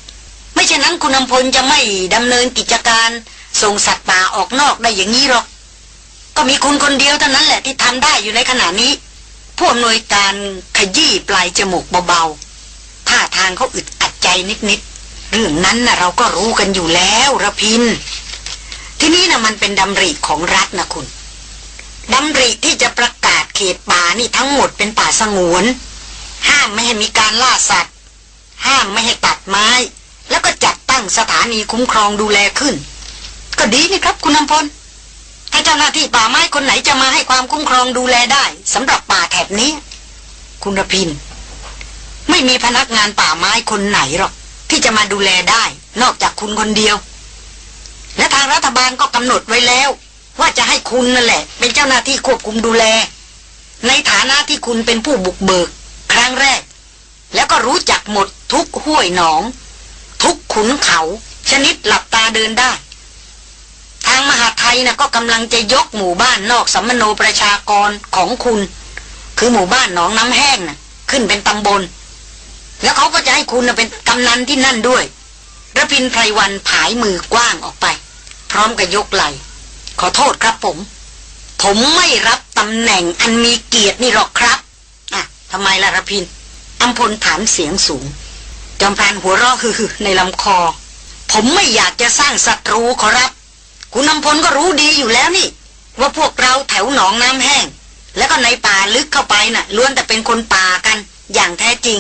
ไม่เช่นนั้นคุณนำพลจะไม่ดำเนินกิจการส่งสัตว์ป่าออกนอกได้อย่างนี้หรอก ก็มีคุณคนเดียวเท่านั้นแหละที่ทำได้อยู่ในขณะนี้ผู้อำนวยการขยี้ปลายจมูกเบาๆท่าทางเขาอึดอัดใจนิดๆเรื่องนั้นนะเราก็รู้กันอยู่แล้วระพิน ที่นี่นะมันเป็นดำริของรัฐนะคุณ ดำริที่จะประกาศเขตป่านี่ทั้งหมดเป็นป่าสงวน ห้ามไม่ให้มีการล่าสัตว์ ห้ามไม่ให้ตัดไม้ แล้วก็จัดตั้งสถานีคุ้มครองดูแลขึ้น ก็ดีนี่ครับคุณนำพลถ้าเจ้าหน้าที่ป่าไม้คนไหนจะมาให้ความคุ้มครองดูแลได้สำหรับป่าแถบนี้ คุณรพิน ไม่มีพนักงานป่าไม้คนไหนหรอกที่จะมาดูแลได้ นอกจากคุณคนเดียว และทางรัฐบาลก็กำหนดไว้แล้ว ว่าจะให้คุณนั่นแหละ เป็นเจ้าหน้าที่ควบคุมดูแล ในฐานะที่คุณเป็นผู้บุกเบิก ครั้งแรก แล้วก็รู้จักหมดทุกห้วยหนอง ทุกขุนเขา ชนิดหลับตาเดินได้ ทางมหาไทยนะก็กำลังจะยกหมู่บ้านนอกสัมมโนประชากรของคุณ คือหมู่บ้านหนองน้ำแห้งนะขึ้นเป็นตำบล แล้วเขาก็จะให้คุณนะเป็นกำนันที่นั่นด้วยระพินไพรวันผายมือกว้างออกไป พร้อมกับยกไหล ขอโทษครับผม ผมไม่รับตำแหน่งอันมีเกียรตินี่หรอกครับ อะทำไมล่ะระพินอัมพลถามเสียงสูง จอมพานหัวเราะฮือๆในลำคอ ผมไม่อยากจะสร้างศัตรูขอรับ คุณนำพลก็รู้ดีอยู่แล้วนี่ ว่าพวกเราแถวหนองน้ำแห้ง แล้วก็ในป่าลึกเข้าไปน่ะล้วนแต่เป็นคนป่ากัน อย่างแท้จริง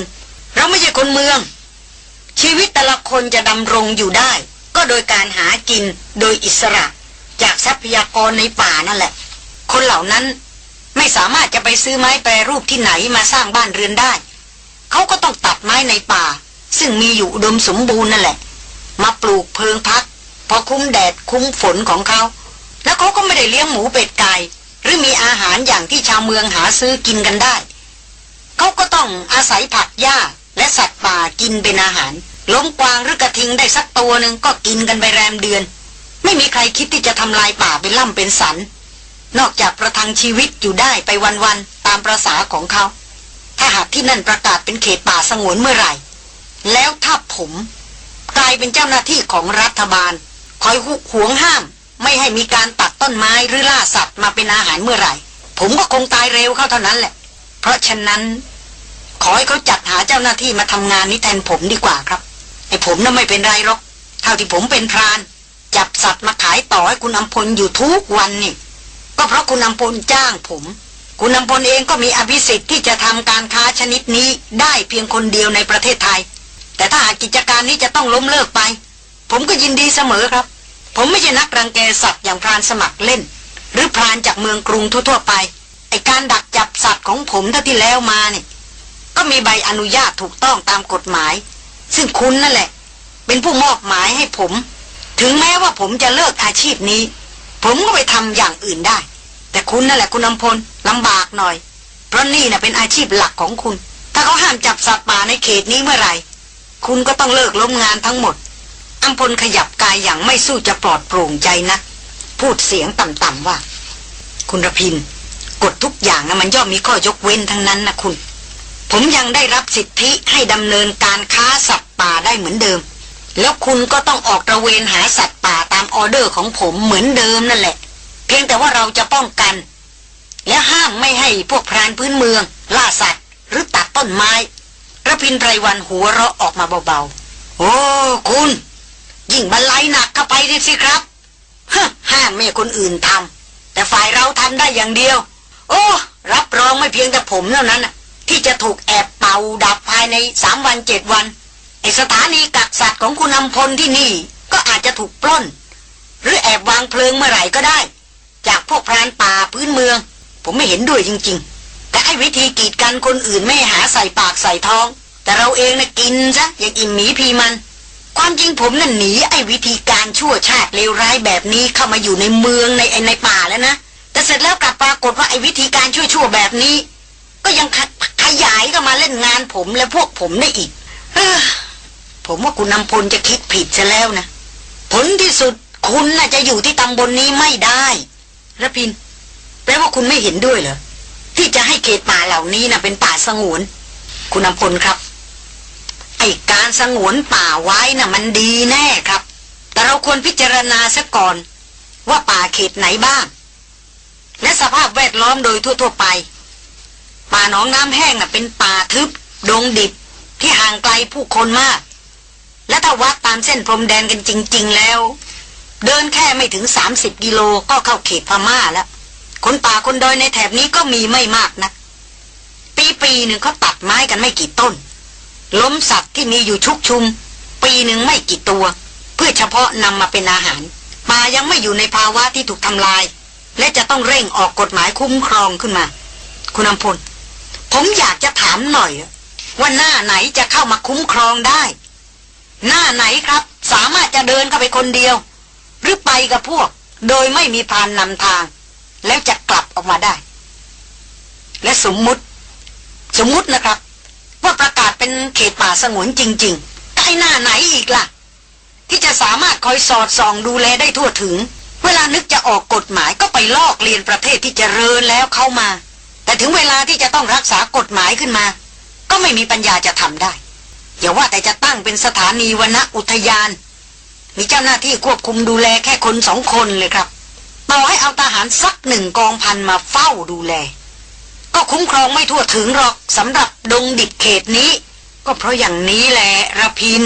เราไม่ใช่คนเมือง ชีวิตแต่ละคนจะดำรงอยู่ได้ ก็โดยการหากินโดยอิสระ จากทรัพยากรในป่านั่นแหละ คนเหล่านั้นไม่สามารถจะไปซื้อไม้แปรรูปที่ไหนมาสร้างบ้านเรือนได้ เขาก็ต้องตัดไม้ในป่า ซึ่งมีอยู่อุดมสมบูรณ์นั่นแหละ มาปลูกเพิงพัก พอคุ้มแดดคุ้มฝนของเขา แล้วเขาก็ไม่ได้เลี้ยงหมูเป็ดไก่หรือมีอาหารอย่างที่ชาวเมืองหาซื้อกินกันได้ เขาก็ต้องอาศัยผักหญ้าและสัตว์ป่ากินเป็นอาหาร ล้มกวางหรือกระทิงได้สักตัวหนึ่งก็กินกันไปแรมเดือน ไม่มีใครคิดที่จะทำลายป่าเป็นล่ำเป็นสัน นอกจากประทังชีวิตอยู่ได้ไปวันๆตามประษาของเขา ถ้าหากที่นั่นประกาศเป็นเขตป่าสงวนเมื่อไหร่ แล้วถ้าผมกลายเป็นเจ้าหน้าที่ของรัฐบาล คอยหวงห้าม ไม่ให้มีการตัดต้นไม้หรือล่าสัตว์มาเป็นอาหารเมื่อไหร่ ผมก็คงตายเร็วเข้าเท่านั้นแหละ เพราะฉะนั้น ขอให้เขาจัดหาเจ้าหน้าที่มาทำงานนี้แทนผมดีกว่าครับไอ้ผมน่ะไม่เป็นไรหรอกเท่าที่ผมเป็นพราน จับสัตว์มาขายต่อให้คุณอำพลอยู่ทุกวันนี่ ก็เพราะคุณอำพลจ้างผม คุณอำพลเองก็มีอภิสิทธิ์ที่จะทำการค้าชนิดนี้ได้เพียงคนเดียวในประเทศไทย แต่ถ้าหากกิจการนี้จะต้องล้มเลิกไป ผมก็ยินดีเสมอครับ ผมไม่ใช่นักรังแกสัตว์อย่างพรานสมัครเล่น หรือพรานจากเมืองกรุงทั่วๆไปไอการดักจับสัตว์ของผมเท่าที่แล้วมาเนี่ยก็มีใบอนุญาตถูกต้องตามกฎหมาย ซึ่งคุณนั่นแหละ เป็นผู้มอบหมายให้ผม ถึงแม้ว่าผมจะเลิกอาชีพนี้ ผมก็ไปทำอย่างอื่นได้ แต่คุณนั่นแหละคุณอำพลลำบากหน่อย เพราะนี่น่ะเป็นอาชีพหลักของคุณ ถ้าเขาห้ามจับสัตว์ป่าในเขตนี้เมื่อไหร่ คุณก็ต้องเลิกล้มงานทั้งหมดอัมพลขยับกายอย่างไม่สู้จะปลอดโปร่งใจนะ พูดเสียงต่ำๆว่า คุณระพินกฎทุกอย่างนะมันย่อมมีข้อยกเว้นทั้งนั้นนะคุณ ผมยังได้รับสิทธิให้ดำเนินการค้าสัตว์ป่าได้เหมือนเดิม แล้วคุณก็ต้องออกตระเวนหาสัตว์ป่าตามออเดอร์ของผมเหมือนเดิมนั่นแหละ เพียงแต่ว่าเราจะป้องกัน และห้ามไม่ให้พวกพรานพื้นเมือง ล่าสัตว์ หรือตัดต้นไม้ระพินไพรวันหัวเราะออกมาเบาๆ โอ้คุณ ยิ่งบรรลัยหนักเข้าไปดิสิครับห้ามไม่ให้คนอื่นทำแต่ฝ่ายเราทำได้อย่างเดียว โอ้รับรองไม่เพียงแต่ผมเท่านั้นที่จะถูกแอบเป่าดับภายในสามวันเจ็ดวัน ไอสถานีกักสัตว์ของคุณนำพลที่นี่ก็อาจจะถูกปล้น หรือแอบวางเพลิงเมื่อไหร่ก็ได้ จากพวกพรานป่าพื้นเมือง ผมไม่เห็นด้วยจริงๆแต่ไอ้วิธีกีดกันคนอื่นไม่หาใส่ปากใส่ท้อง แต่เราเองนะ่ะกินซะอย่างอิ่มหมีพีมัน ความจริงผมน่ะหนีไอ้วิธีการชั่วชาติเลวร้ายแบบนี้เข้ามาอยู่ในเมืองในไอในป่าแล้วนะแต่เสร็จแล้วกลับปรากฏว่าไอ้วิธีการชั่วๆแบบนี้ ก็ยังขขยายก็มาเล่นงานผมและพวกผมได้อีกเอ้อ ผมว่าคุณนำพลจะคิดผิดซะแล้วนะ ผลที่สุดคุณน่ะจะอยู่ที่ตำบลนนี้ไม่ได้ระพิน แปลว่าคุณไม่เห็นด้วยเหรอ ที่จะให้เขตป่าเหล่านี้นะเป็นป่าสงวน คุณนำพลครับ ไอการสงวนป่าไว้น่ะ มันดีแน่ครับ แต่เราควรพิจารณาซะก่อน ว่าป่าเขตไหนบ้าง และสภาพแวดล้อมโดยทั่ว ๆ ไป ป่าหนองน้ำแห้งน่ะเป็นป่าทึบ ดงดิบที่ห่างไกลผู้คนมาก และถ้าวัดตามเส้นพรมแดนกันจริง ๆ แล้ว เดินแค่ไม่ถึง 30 กิโลก็เข้าเขตพม่าแล้ว คนป่าคนดอยในแถบนี้ก็มีไม่มากนะัก ปีปีหนึ่งเขาตัดไม้กันไม่กี่ต้น ล้มสัตว์ที่มีอยู่ชุกชุม ปีหนึ่งไม่กี่ตัว เพื่อเฉพาะนำมาเป็นอาหารป่ายังไม่อยู่ในภาวะที่ถูกทำลาย และจะต้องเร่งออกกฎหมายคุ้มครองขึ้นมา คุณอำพลผมอยากจะถามหน่อยว่าหน้าไหนจะเข้ามาคุ้มครองได้ หน้าไหนครับ สามารถจะเดินเข้าไปคนเดียว หรือไปกับพวก โดยไม่มีพานนำทาง แล้วจะกลับออกมาได้ และสมมุติ สมมุตินะครับ ว่าประกาศเป็นเขตป่าสงวนจริง ๆ ใกล้หน้าไหนอีกล่ะ ที่จะสามารถคอยสอดส่องดูแลได้ทั่วถึง เวลานึกจะออกกฎหมายก็ไปลอกเรียนประเทศที่จเจริญแล้วเข้ามา แต่ถึงเวลาที่จะต้องรักษากฎหมายขึ้นมา ก็ไม่มีปัญญาจะทำได้ อย่าว่าแต่จะตั้งเป็นสถานีวนอุทยาน มีเจ้าหน้าที่ควบคุมดูแลแค่คนสองคนเลยครับ ต่อให้เอาทหารสักหนึ่งกองพันมาเฝ้าดูแล ก็คุ้มครองไม่ทั่วถึงหรอกสำหรับดงดิบเขตนี้ ก็เพราะอย่างนี้แหละระพิน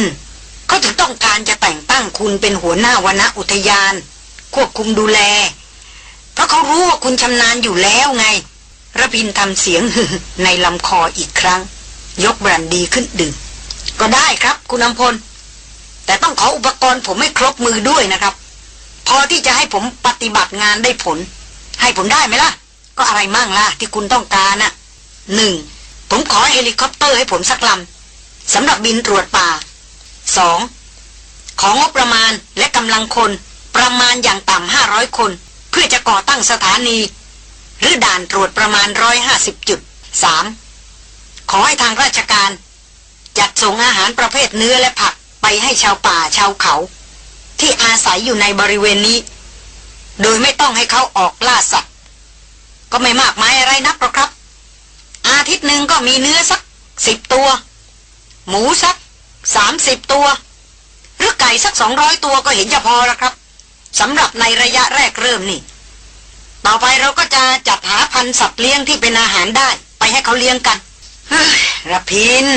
เขาถึงต้องการจะแต่งตั้งคุณเป็นหัวหน้าวนอุทยาน ควบคุมดูแล เพราะเขารู้ว่าคุณชำนาญอยู่แล้วไงระพินทำเสียงฮือในลำคออีกครั้ง ยกบรันดีขึ้นดื่ม ก็ได้ครับ คุณอำพล แต่ต้องขออุปกรณ์ผมให้ครบมือด้วยนะครับ พอที่จะให้ผมปฏิบัติงานได้ผล ให้ผมได้ไหมล่ะ ก็อะไรมั่งล่ะ ที่คุณต้องการน่ะหนึ่งผมขอเฮลิคอปเตอร์ให้ผมสักลำสำหรับบินตรวจป่าสองของงบประมาณและกำลังคนประมาณอย่างต่ำห้าร้อยคน เพื่อจะก่อตั้งสถานี หรือด่านตรวจประมาณร้อยห้าสิบจุดสามขอให้ทางราชการ จัดส่งอาหารประเภทเนื้อและผักไปให้ชาวป่าชาวเขา ที่อาศัยอยู่ในบริเวณนี้ โดยไม่ต้องให้เขาออกล่าสัตว์ ก็ไม่มากมายอะไรนักหรอกครับ อาทิตย์หนึ่งก็มีเนื้อสักสิบตัว หมูสักสามสิบตัว หรือไก่สักสองร้อยตัวก็เห็นจะพอแล้วครับสำหรับในระยะแรกเริ่มนี่ ต่อไปเราก็จะจัดหาพันธุ์สัตว์เลี้ยงที่เป็นอาหารได้ ไปให้เขาเลี้ยงกันเฮ้ยระพิน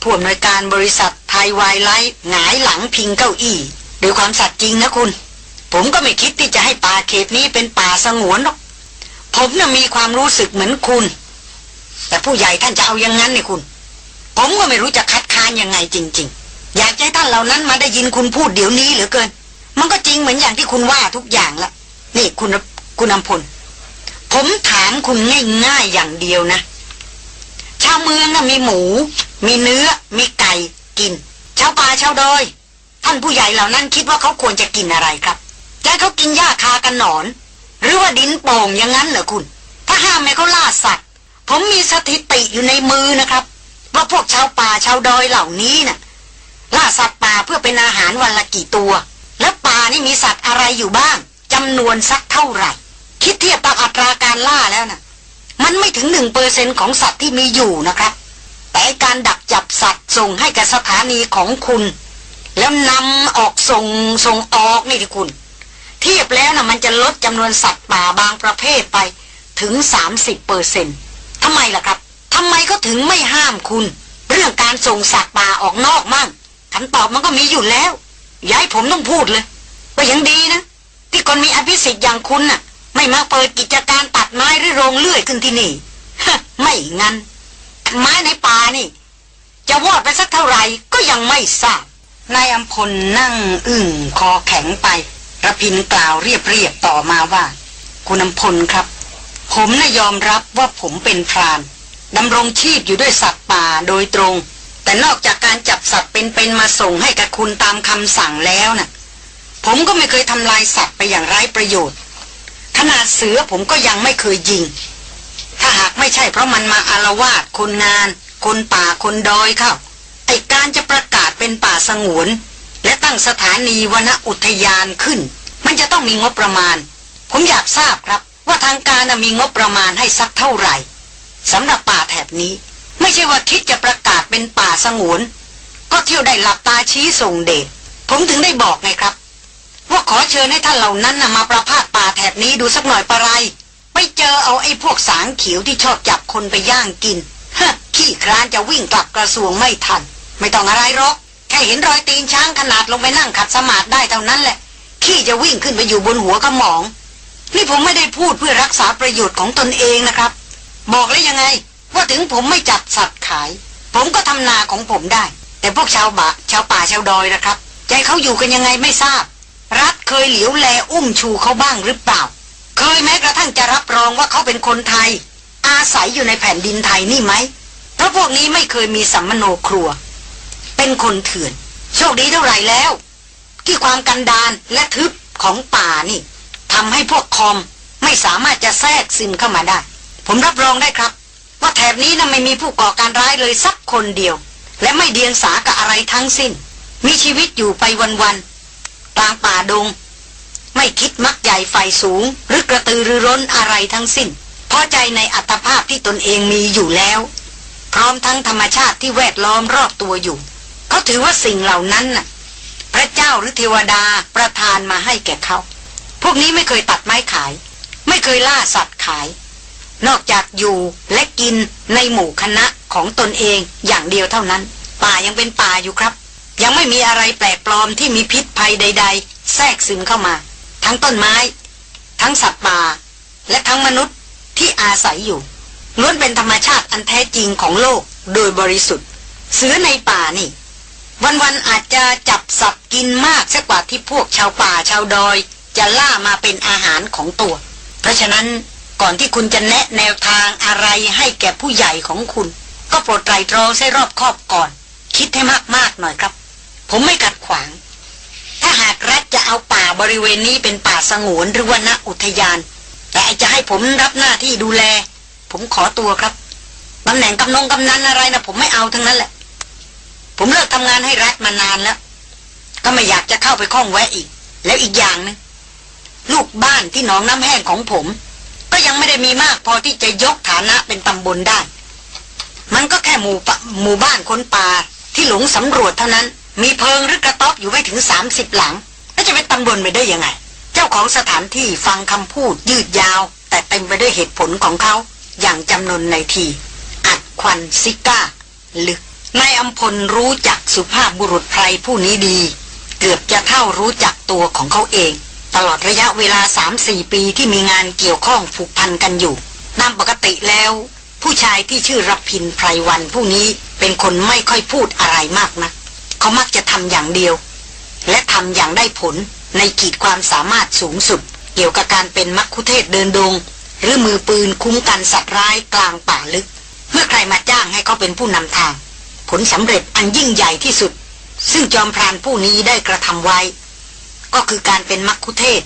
ผู้อำนวยการบริษัทไทยวายไลท์หงายหลังพิงเก้าอี้ด้วยความสัตย์จริงนะคุณ ผมก็ไม่คิดที่จะให้ป่าเขตนี้เป็นป่าสงวนหรอก ผมน่ะมีความรู้สึกเหมือนคุณ แต่ผู้ใหญ่ท่านจะเอาอยังงั้นเนี่ยคุณ ผมก็ไม่รู้จะคัดค้านยังไงจริง ๆ อยากให้ท่านเหล่านั้นมาได้ยินคุณพูดเดี๋ยวนี้เหลือเกิน มันก็จริงเหมือนอย่างที่คุณว่าทุกอย่างละนี่คุณคุณอำพลผมถามคุณง่ายๆอย่างเดียวนะาวเมืองน่ะมีหมู มีเนื้อ มีไก่กิน ชาวป่าชาวดอย ท่านผู้ใหญ่เหล่านั้นคิดว่าเขาควรจะกินอะไรครับจะเขากินหญ้าคากันหนอน หรือว่าดินโป่งอย่างนั้นเหรอคุณ ถ้าห้ามไม่เขาล่าสัตว์ ผมมีสถิติอยู่ในมือนะครับ ว่าพวกชาวป่าชาวดอยเหล่านี้น่ะล่าสัตว์ป่าเพื่อเป็นอาหารวันละกี่ตัว แล้วป่านี่มีสัตว์อะไรอยู่บ้างจำนวนสักเท่าไหร่ คิดเทียบตามอัตราการล่าแล้วนะ่ะ มันไม่ถึงหนึ่งเปอร์เซนของสัตว์ที่มีอยู่นะครับ แต่การดักจับสัตว์ส่งให้กับสถานีของคุณ แล้วนำออกส่งส่งออกนี่ที่คุณ เทียบแล้วนะมันจะลดจำนวนสัตว์ป่าบางประเภทไปถึง 30เปอร์เซนต์ทำไมล่ะครับทำไมก็ถึงไม่ห้ามคุณ เรื่องการส่งสัตว์ป่าออกนอกมั่งคำตอบมันก็มีอยู่แล้วย้ายผมต้องพูดเลย ก็ยังดีนะ ที่คนมีอภิสิทธิ์อย่างคุณน่ะ ไม่มาเปิดกิจการตัดไม้หรือโรงเลื่อยขึ้นที่นี่ไม่งั้น ไม้ในป่านี่ จะวอดไปสักเท่าไหร่ก็ยังไม่ทราบนายอัมพลนั่งอึ้งคอแข็งไประพินกล่าวเรียบๆต่อมาว่า คุณอัมพลครับ ผมน่ะยอมรับว่าผมเป็นพรานดำรงชีพอยู่ด้วยสัตว์ป่าโดยตรง แต่นอกจากการจับสัตว์เป็นๆมาส่งให้กับคุณตามคำสั่งแล้วน่ะ ผมก็ไม่เคยทำลายสัตว์ไปอย่างไร้ประโยชน์ ขนาดเสือผมก็ยังไม่เคยยิง ถ้าหากไม่ใช่เพราะมันมาอารวาสคนงาน คนป่าคนดอยเข้าไอการจะประกาศเป็นป่าสงวน และตั้งสถานีวนอุทยานขึ้น มันจะต้องมีงบประมาณ ผมอยากทราบครับ ว่าทางการมีงบประมาณให้สักเท่าไหร่สำหรับป่าแถบนี้ ไม่ใช่ว่าคิดจะประกาศเป็นป่าสงวน ก็เที่ยวได้หลับตาชี้ส่งเดชผมถึงได้บอกไงครับ ว่าขอเชิญให้ท่านเหล่านั้นนะมาประพาสป่าแถบนี้ดูสักหน่อยปะไรไปเจอเอาไอ้พวกสางเขียวที่ชอบจับคนไปย่างกินฮะขี้ครานจะวิ่งกลับกระทรวงไม่ทัน ไม่ต้องอะไรหรอกแค่เห็นรอยตีนช้างขนาดลงไปนั่งขัดสมาธิได้เท่านั้นแหละ ขี้จะวิ่งขึ้นไปอยู่บนหัวกระหมอง นี่ผมไม่ได้พูดเพื่อรักษาประโยชน์ของตนเองนะครับ บอกแล้วยังไง ว่าถึงผมไม่จัดสัตว์ขาย ผมก็ทำนาของผมได้ แต่พวกชาวบะชาวป่าชาวดอยนะครับ ใจเขาอยู่กันยังไงไม่ทราบ รัฐเคยเหลียวแลอุ้มชูเขาบ้างหรือเปล่า เคยแม้กระทั่งจะรับรองว่าเขาเป็นคนไทย อาศัยอยู่ในแผ่นดินไทยนี่ไหมเพราะพวกนี้ไม่เคยมีสัมมโนครัว เป็นคนเถื่อน โชคดีเท่าไหร่แล้ว ที่ความกันดานและทึบของป่านี่ทำให้พวกคอมไม่สามารถจะแทรกซึมเข้ามาได้ ผมรับรองได้ครับ ว่าแถบนี้นะไม่มีผู้ก่อการร้ายเลยสักคนเดียว และไม่เดียงสากับอะไรทั้งสิ้น มีชีวิตอยู่ไปวันๆ กลางป่าดง ไม่คิดมักใหญ่ไฟสูง หรือกระตือรือร้นอะไรทั้งสิ้นพอใจในอัตภาพที่ตนเองมีอยู่แล้ว พร้อมทั้งธรรมชาติที่แวดล้อมรอบตัวอยู่เขาถือว่าสิ่งเหล่านั้นน่ะ พระเจ้าหรือเทวดาประทานมาให้แก่เขา พวกนี้ไม่เคยตัดไม้ขาย ไม่เคยล่าสัตว์ขาย นอกจากอยู่และกินในหมู่คณะของตนเองอย่างเดียวเท่านั้น ป่ายังเป็นป่าอยู่ครับ ยังไม่มีอะไรแปลกปลอมที่มีพิษภัยใด ๆ แทรกซึมเข้ามา ทั้งต้นไม้ ทั้งสัตว์ป่า และทั้งมนุษย์ที่อาศัยอยู่ล้วนเป็นธรรมชาติอันแท้จริงของโลกโดยบริสุทธิ์ เสือในป่านี่ วันๆอาจจะจับสัตว์กินมากสักกว่าที่พวกชาวป่าชาวดอย จะล่ามาเป็นอาหารของตัว เพราะฉะนั้นก่อนที่คุณจะแนะแนวทางอะไรให้แก่ผู้ใหญ่ของคุณ ก็โปรดไตรตรองให้รอบคอบก่อน คิดให้มากๆหน่อยครับ ผมไม่กัดขวาง ถ้าหากรัฐจะเอาป่าบริเวณนี้เป็นป่าสงวนหรือวณอุทยาน แต่จะให้ผมรับหน้าที่ดูแล ผมขอตัวครับตำแหน่งกำนงกำนันอะไรนะผมไม่เอาทั้งนั้นแหละ ผมเลิกทำงานให้รัฐมานานแล้ว ก็ไม่อยากจะเข้าไปข้องแวะอีก แล้วอีกอย่างนึงลูกบ้านที่หนองน้ำแห้งของผม ก็ยังไม่ได้มีมากพอที่จะยกฐานะเป็นตำบลได้ มันก็แค่หมู่หมู่บ้านคนป่าที่หลงสำรวจเท่านั้น มีเพิงหรือกระต๊อบอยู่ไม่ถึงสามสิบหลังแล้วจะเป็นตำบลไปได้ยังไง เจ้าของสถานที่ฟังคำพูดยืดยาว แต่เต็มไปด้วยเหตุผลของเขาอย่างจำนวนในที อัดควันซิก้า ลึกนายอัมพลรู้จักสุภาพบุรุษไพรผู้นี้ดี เกือบจะเท่ารู้จักตัวของเขาเอง ตลอดระยะเวลาสามสี่ปีที่มีงานเกี่ยวข้องผูกพันกันอยู่ตามปกติแล้ว ผู้ชายที่ชื่อรพินไพรวันผู้นี้เป็นคนไม่ค่อยพูดอะไรมากนะ เขามักจะทำอย่างเดียว และทำอย่างได้ผลในขีดความสามารถสูงสุด เกี่ยวกับการเป็นมักคุเทศเดินดง หรือมือปืนคุ้มกันสัตว์ร้ายกลางป่าลึก เมื่อใครมาจ้างให้เขาเป็นผู้นำทาง ผลสำเร็จอันยิ่งใหญ่ที่สุด ซึ่งจอมพรานผู้นี้ได้กระทำไว้ ก็คือการเป็นมักคุเทศ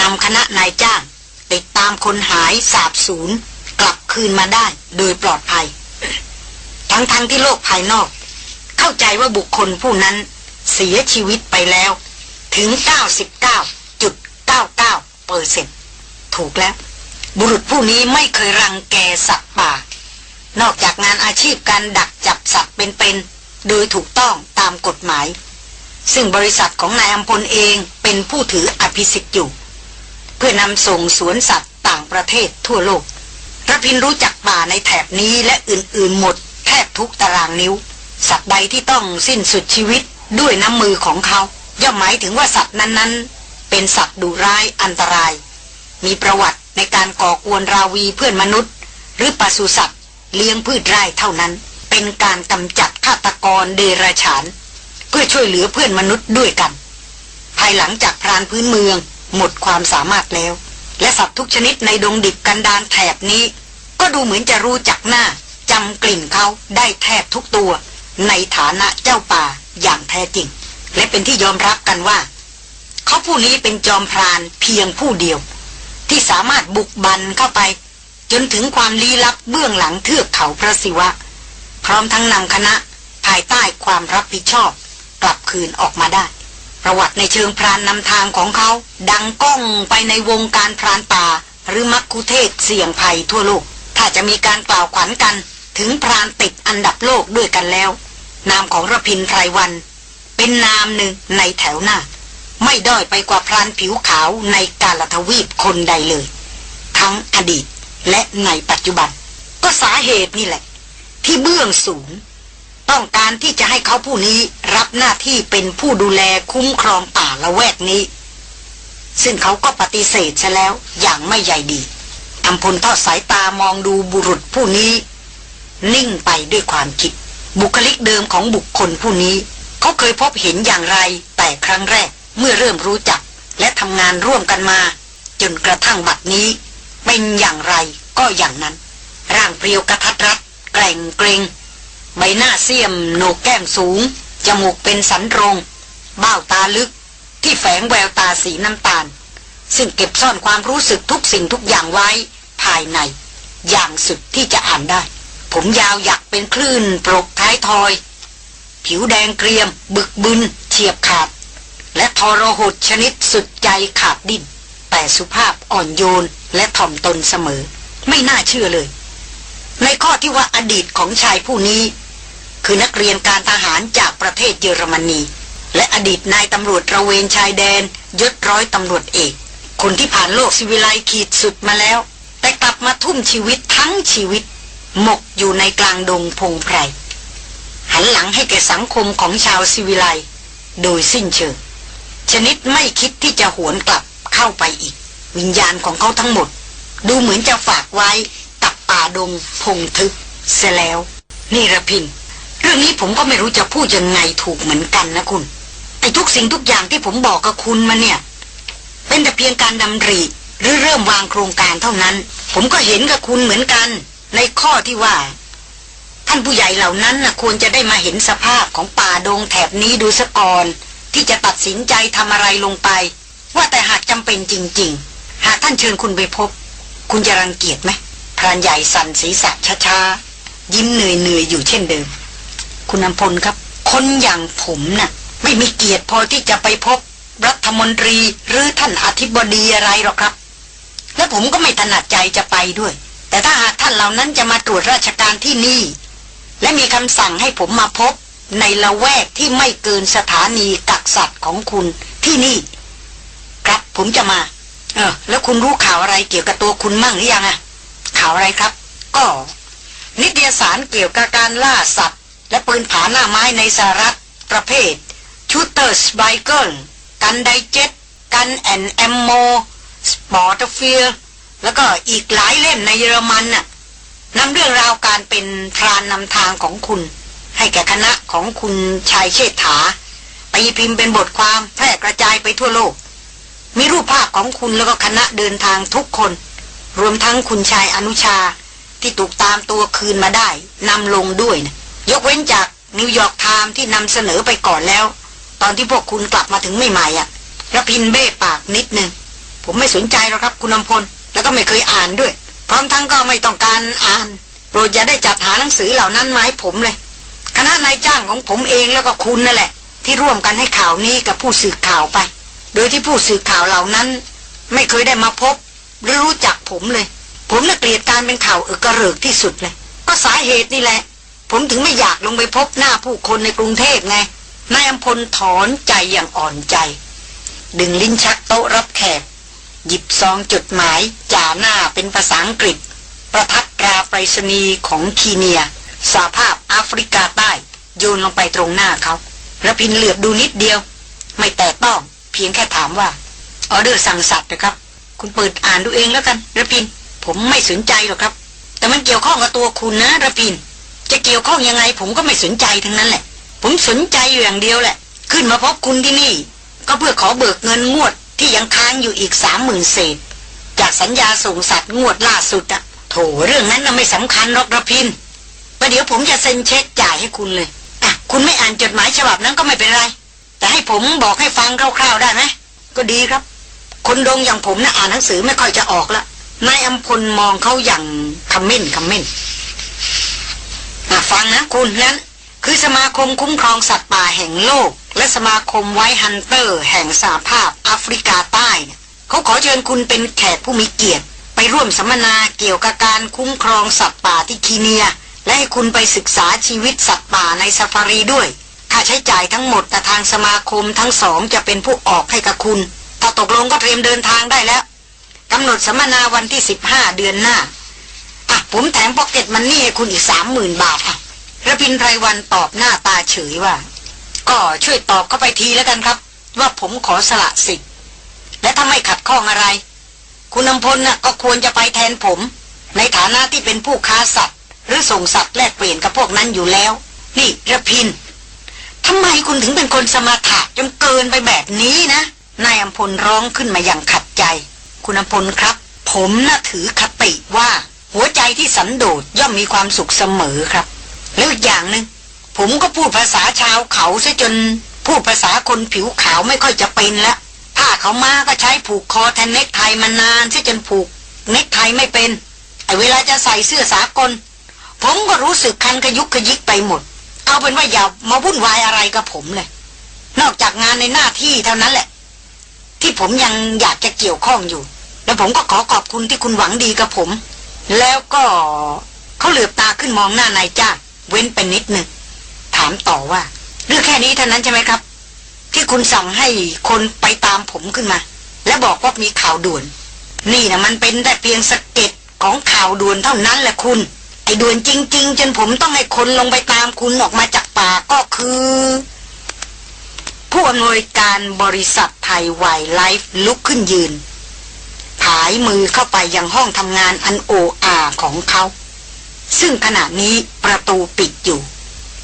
นำคณะนายจ้าง ติดตามคนหายสาบสูญกลับคืนมาได้โดยปลอดภัย ทั้งๆทที่โลกภายนอก เข้าใจว่าบุคคลผู้นั้นเสียชีวิตไปแล้ว ถึง 99.99เปอร์เซ็นถูกแล้ว บุรุษผู้นี้ไม่เคยรังแกสัตว์ป่า นอกจากงานอาชีพการดักจับสัตว์เป็นๆ โดยถูกต้องตามกฎหมาย ซึ่งบริษัทของนายอัมพลเองเป็นผู้ถืออภิสิทธิ์อยู่ เพื่อนำส่งสวนสัตว์ต่างประเทศทั่วโลกระพินรู้จักป่าในแถบนี้และอื่นๆหมดแทบทุกตารางนิ้ว สัตว์ใดที่ต้องสิ้นสุดชีวิตด้วยน้ำมือของเขา ย่อมหมายถึงว่าสัตว์นั้นๆ เป็นสัตว์ดุร้ายอันตราย มีประวัติในการก่อกวนราวีเพื่อนมนุษย์ หรือปศุสัตว์ เลี้ยงพืชไร่เท่านั้น เป็นการกำจัดฆาตกรเดรัจฉาน เพื่อช่วยเหลือเพื่อนมนุษย์ด้วยกัน ภายหลังจากพรานพื้นเมือง หมดความสามารถแล้ว และสัตว์ทุกชนิดในดงดิบกันดานแถบนี้ ก็ดูเหมือนจะรู้จักหน้าจำกลิ่นเขาได้แทบทุกตัว ในฐานะเจ้าป่าอย่างแท้จริง และเป็นที่ยอมรับกันว่า เขาผู้นี้เป็นจอมพรานเพียงผู้เดียว ที่สามารถบุกบันเข้าไป จนถึงความลี้ลับเบื้องหลังเทือกเขาพระศิวะ พร้อมทั้งนำคณะภายใต้ความรับผิดชอบ กลับคืนออกมาได้ ประวัติในเชิงพรานนำทางของเขา ดังก้องไปในวงการพรานป่าหรือมักคุเทศเสี่ยงภัยทั่วโลกถ้าจะมีการกล่าวขวัญกัน ถึงพรานติดอันดับโลกด้วยกันแล้ว นามของระพินไพรวัน เป็นนามหนึ่งในแถวหน้า ไม่ด้อยไปกว่าพรานผิวขาวในกาลทวีปคนใดเลย ทั้งอดีตและในปัจจุบัน ก็สาเหตุนี่แหละ ที่เบื้องสูง ต้องการที่จะให้เขาผู้นี้รับหน้าที่เป็นผู้ดูแลคุ้มครองป่าละแวกนี้ ซึ่งเขาก็ปฏิเสธซะแล้วอย่างไม่ใหญ่ดีอัมพลทอดสายตามองดูบุรุษผู้นี้ นิ่งไปด้วยความคิด บุคลิกเดิมของบุคคลผู้นี้ เขาเคยพบเห็นอย่างไรแต่ครั้งแรกเมื่อเริ่มรู้จัก และทำงานร่วมกันมา จนกระทั่งบัดนี้ เป็นอย่างไรก็อย่างนั้น ร่างเพรียวกระทัดรัดแกร่งเกรงใบหน้าเสียมโหนกแก้มสูง จมูกเป็นสันตรง เบ้าตาลึก ที่แฝงแววตาสีน้ำตาล ซึ่งเก็บซ่อนความรู้สึกทุกสิ่งทุกอย่างไว้ภายใน อย่างสุดที่จะอ่านได้ ผมยาวหยักเป็นคลื่นปลกท้ายทอย ผิวแดงเกรียม บึกบึนเฉียบขาด และทรหดชนิดสุดใจขาดดิ้นแต่สุภาพอ่อนโยนและถ่อมตนเสมอ ไม่น่าเชื่อเลย ในข้อที่ว่าอดีตของชายผู้นี้ คือนักเรียนการทหารจากประเทศเยอรมนี และอดีตนายตำรวจระเวนชายแดนยศร้อยตำรวจเอกคนที่ผ่านโลกสิวิไลขีดสุดมาแล้ว แต่กลับมาทุ่มชีวิตทั้งชีวิต หมกอยู่ในกลางดงพงไพร หันหลังให้แก่สังคมของชาวสิวิไลโดยสิ้นเชิง ชนิดไม่คิดที่จะหวนกลับเข้าไปอีก วิญญาณของเขาทั้งหมด ดูเหมือนจะฝากไว้กับป่าดงพงทึกเสียแล้ว นี่ระพิน เรื่องนี้ผมก็ไม่รู้จะพูดยังไงถูกเหมือนกันนะคุณไอ้ทุกสิ่งทุกอย่างที่ผมบอกกับคุณมาเนี่ย เป็นแต่เพียงการดำริหรือเริ่มวางโครงการเท่านั้น ผมก็เห็นกับคุณเหมือนกัน ในข้อที่ว่า ท่านผู้ใหญ่เหล่านั้นนะควรจะได้มาเห็นสภาพของป่าดงแถบนี้ดูสะก่อน ที่จะตัดสินใจทำอะไรลงไป ว่าแต่หากจำเป็นจริง ๆ หากท่านเชิญคุณไปพบ คุณจะรังเกียจไหมพรานใหญ่สั่นศีรษะช้าๆยิ้มเหนื่อยๆอยู่เช่นเดิม คุณนำพลครับ คนอย่างผมน่ะ ไม่มีเกียรติพอที่จะไปพบรัฐมนตรีหรือท่านอธิบดีอะไรหรอกครับ และผมก็ไม่ถนัดใจจะไปด้วย แต่ถ้าหากท่านเหล่านั้นจะมาตรวจราชการที่นี่ และมีคำสั่งให้ผมมาพบในละแวกที่ไม่เกินสถานีกักสัตว์ของคุณที่นี่ ครับผมจะมา เออ แล้วคุณรู้ข่าวอะไรเกี่ยวกับตัวคุณมั่งหรือยังอะข่าวอะไรครับ ก็ นิตยสารเกี่ยวกับการล่าสัตว์ และปืนผาหน้าไม้ในสหรัฐประเภท Shooter's Bible Gun Digest Guns and Ammo Sports Afield แล้วก็อีกหลายเล่มในเยอรมันน่ะนำเรื่องราวการเป็นพรานนำทางของคุณ ให้แก่คณะของคุณชายเชษฐาตีพิมพ์เป็นบทความแพร่กระจายไปทั่วโลก มีรูปภาพของคุณแล้วก็คณะเดินทางทุกคน รวมทั้งคุณชายอนุชาที่ถูกตามตัวคืนมาได้นำลงด้วยนะยกเว้นจากนิวยอร์กไทม์ที่นำเสนอไปก่อนแล้ว ตอนที่พวกคุณกลับมาถึงใหม่ๆอ่ะระพินเบ้ปากนิดนึง ผมไม่สนใจหรอกครับคุณอำพล แล้วก็ไม่เคยอ่านด้วย พร้อมทั้งก็ไม่ต้องการอ่าน โปรดอย่าได้จัดหาหนังสือเหล่านั้นมาให้ผมเลย คณะนายจ้างของผมเองแล้วก็คุณนั่นแหละ ที่ร่วมกันให้ข่าวนี้กับผู้สื่อข่าวไป โดยที่ผู้สื่อข่าวเหล่านั้น ไม่เคยได้มาพบ หรือรู้จักผมเลย ผมน่ะเกลียดการเป็นข่าวเอกระเริกที่สุดเลย ก็สาเหตุนี่แหละ ผมถึงไม่อยากลงไปพบหน้าผู้คนในกรุงเทพไงนายอัมพลถอนใจอย่างอ่อนใจ ดึงลิ้นชักโต๊ะรับแขก หยิบซองจดหมายจ่าหน้าเป็นภาษาอังกฤษ ประทับตราไปรษณีย์ของคีเนียสาภาพแอฟริกาใต้ โยนลงไปตรงหน้าเขาระพินเหลือบดูนิดเดียว ไม่แตะต้อง เพียงแค่ถามว่า ออเดอร์สั่งสัตว์นะครับ คุณเปิดอ่านดูเองแล้วกันระพิน ผมไม่สนใจหรอกครับ แต่มันเกี่ยวข้องกับตัวคุณนะระพิน จะเกี่ยวข้องยังไง ผมก็ไม่สนใจทั้งนั้นแหละ ผมสนใจอยู่อย่างเดียวแหละ ขึ้นมาพบคุณที่นี่ ก็เพื่อขอเบิกเงินงวด ที่ยังค้างอยู่อีกสามหมื่นเศษ จากสัญญาส่งสัตว์งวดล่าสุดอะโถเรื่องนั้นน่ะไม่สำคัญหรอกระพินประเดี๋ยวผมจะเซ็นเช็คจ่ายให้คุณเลยอะคุณไม่อ่านจดหมายฉบับนั้นก็ไม่เป็นไร แต่ให้ผมบอกให้ฟังคร่าวๆได้ไหมก็ดีครับ คนดงอย่างผมนะ่ะอ่านหนังสือไม่ค่อยจะออกละนายอัมพลมองเขาอย่างคำเม่นคำเม่นอะฟังนะคุณนั้น คือสมาคมคุ้มครองสัตว์ป่าแห่งโลก และสมาคม White Hunter แห่งสหภาพแอฟริกาใต้เขาขอเชิญคุณเป็นแขกผู้มีเกียรติ ไปร่วมสัมมนาเกี่ยวกับการคุ้มครองสัตว์ป่าที่คีเนีย และให้คุณไปศึกษาชีวิตสัตว์ป่าในซาฟารีด้วย ค่าใช้จ่ายทั้งหมดแต่ทางสมาคมทั้งสองจะเป็นผู้ออกให้กับคุณ ถ้าตกลงก็เตรียมเดินทางได้แล้วกำหนดสัมมนาวันที่ 15 เดือนหน้า อะผมแถมพ็อกเก็ตมันนี่ให้คุณอีกสามหมื่นบาทอะ ระพินไรวันตอบหน้าตาเฉยว่า ก็ช่วยตอบเข้าไปทีแล้วกันครับ ว่าผมขอสละสิทธิ์และถ้าไม่ขัดข้องอะไร คุณอำพลน่ะก็ควรจะไปแทนผม ในฐานะที่เป็นผู้ค้าสัตว์ หรือส่งสัตว์แลกเปลี่ยนกับพวกนั้นอยู่แล้ว นี่ระพินทำไมคุณถึงเป็นคนสมถะจนเกินไปแบบนี้นะนายอัมพลร้องขึ้นมาอย่างขัดใจ คุณอัมพลครับ ผมน่ะถือคติว่า หัวใจที่สันโดษย่อมมีความสุขเสมอครับ แล้วอีกอย่างหนึง่งผมก็พูดภาษาชาวเขาซะจนพูดภาษาคนผิวขาวไม่ค่อยจะเป็นแล้วผ้าเขามาก็ใช้ผูกคอแทนเน็กไทมานานซะจนผูกเน็กไทไม่เป็นไอเวลาจะใส่เสื้อสากล ผมก็รู้สึกคันขยุกขยิกไปหมด เอาเป็นว่าอย่ามาวุ่นวายอะไรกับผมเลย นอกจากงานในหน้าที่เท่านั้นแหละ ที่ผมยังอยากจะเกี่ยวข้องอยู่ แล้วผมก็ขอขอบคุณที่คุณหวังดีกับผม แล้วก็เขาเหลือบตาขึ้นมองหน้านายจ้าง เว้นไปนิดหนึ่ง ถามต่อว่าเรื่องแค่นี้เท่านั้นใช่ไหมครับ ที่คุณสั่งให้คนไปตามผมขึ้นมา และบอกว่ามีข่าวด่วน นี่นะมันเป็นแต่เพียงสเก็ดของข่าวด่วนเท่านั้นแหละคุณ ไอ้ด่วนจริง ๆ จนผมต้องให้คนลงไปตามคุณออกมาจากป่าก็คือ ผู้อำนวยการบริษัทไทยไวไลฟ์ลุกขึ้นยืน ผายมือเข้าไปยังห้องทำงานอันโออาของเขา ซึ่งขณะนี้ประตูปิดอยู่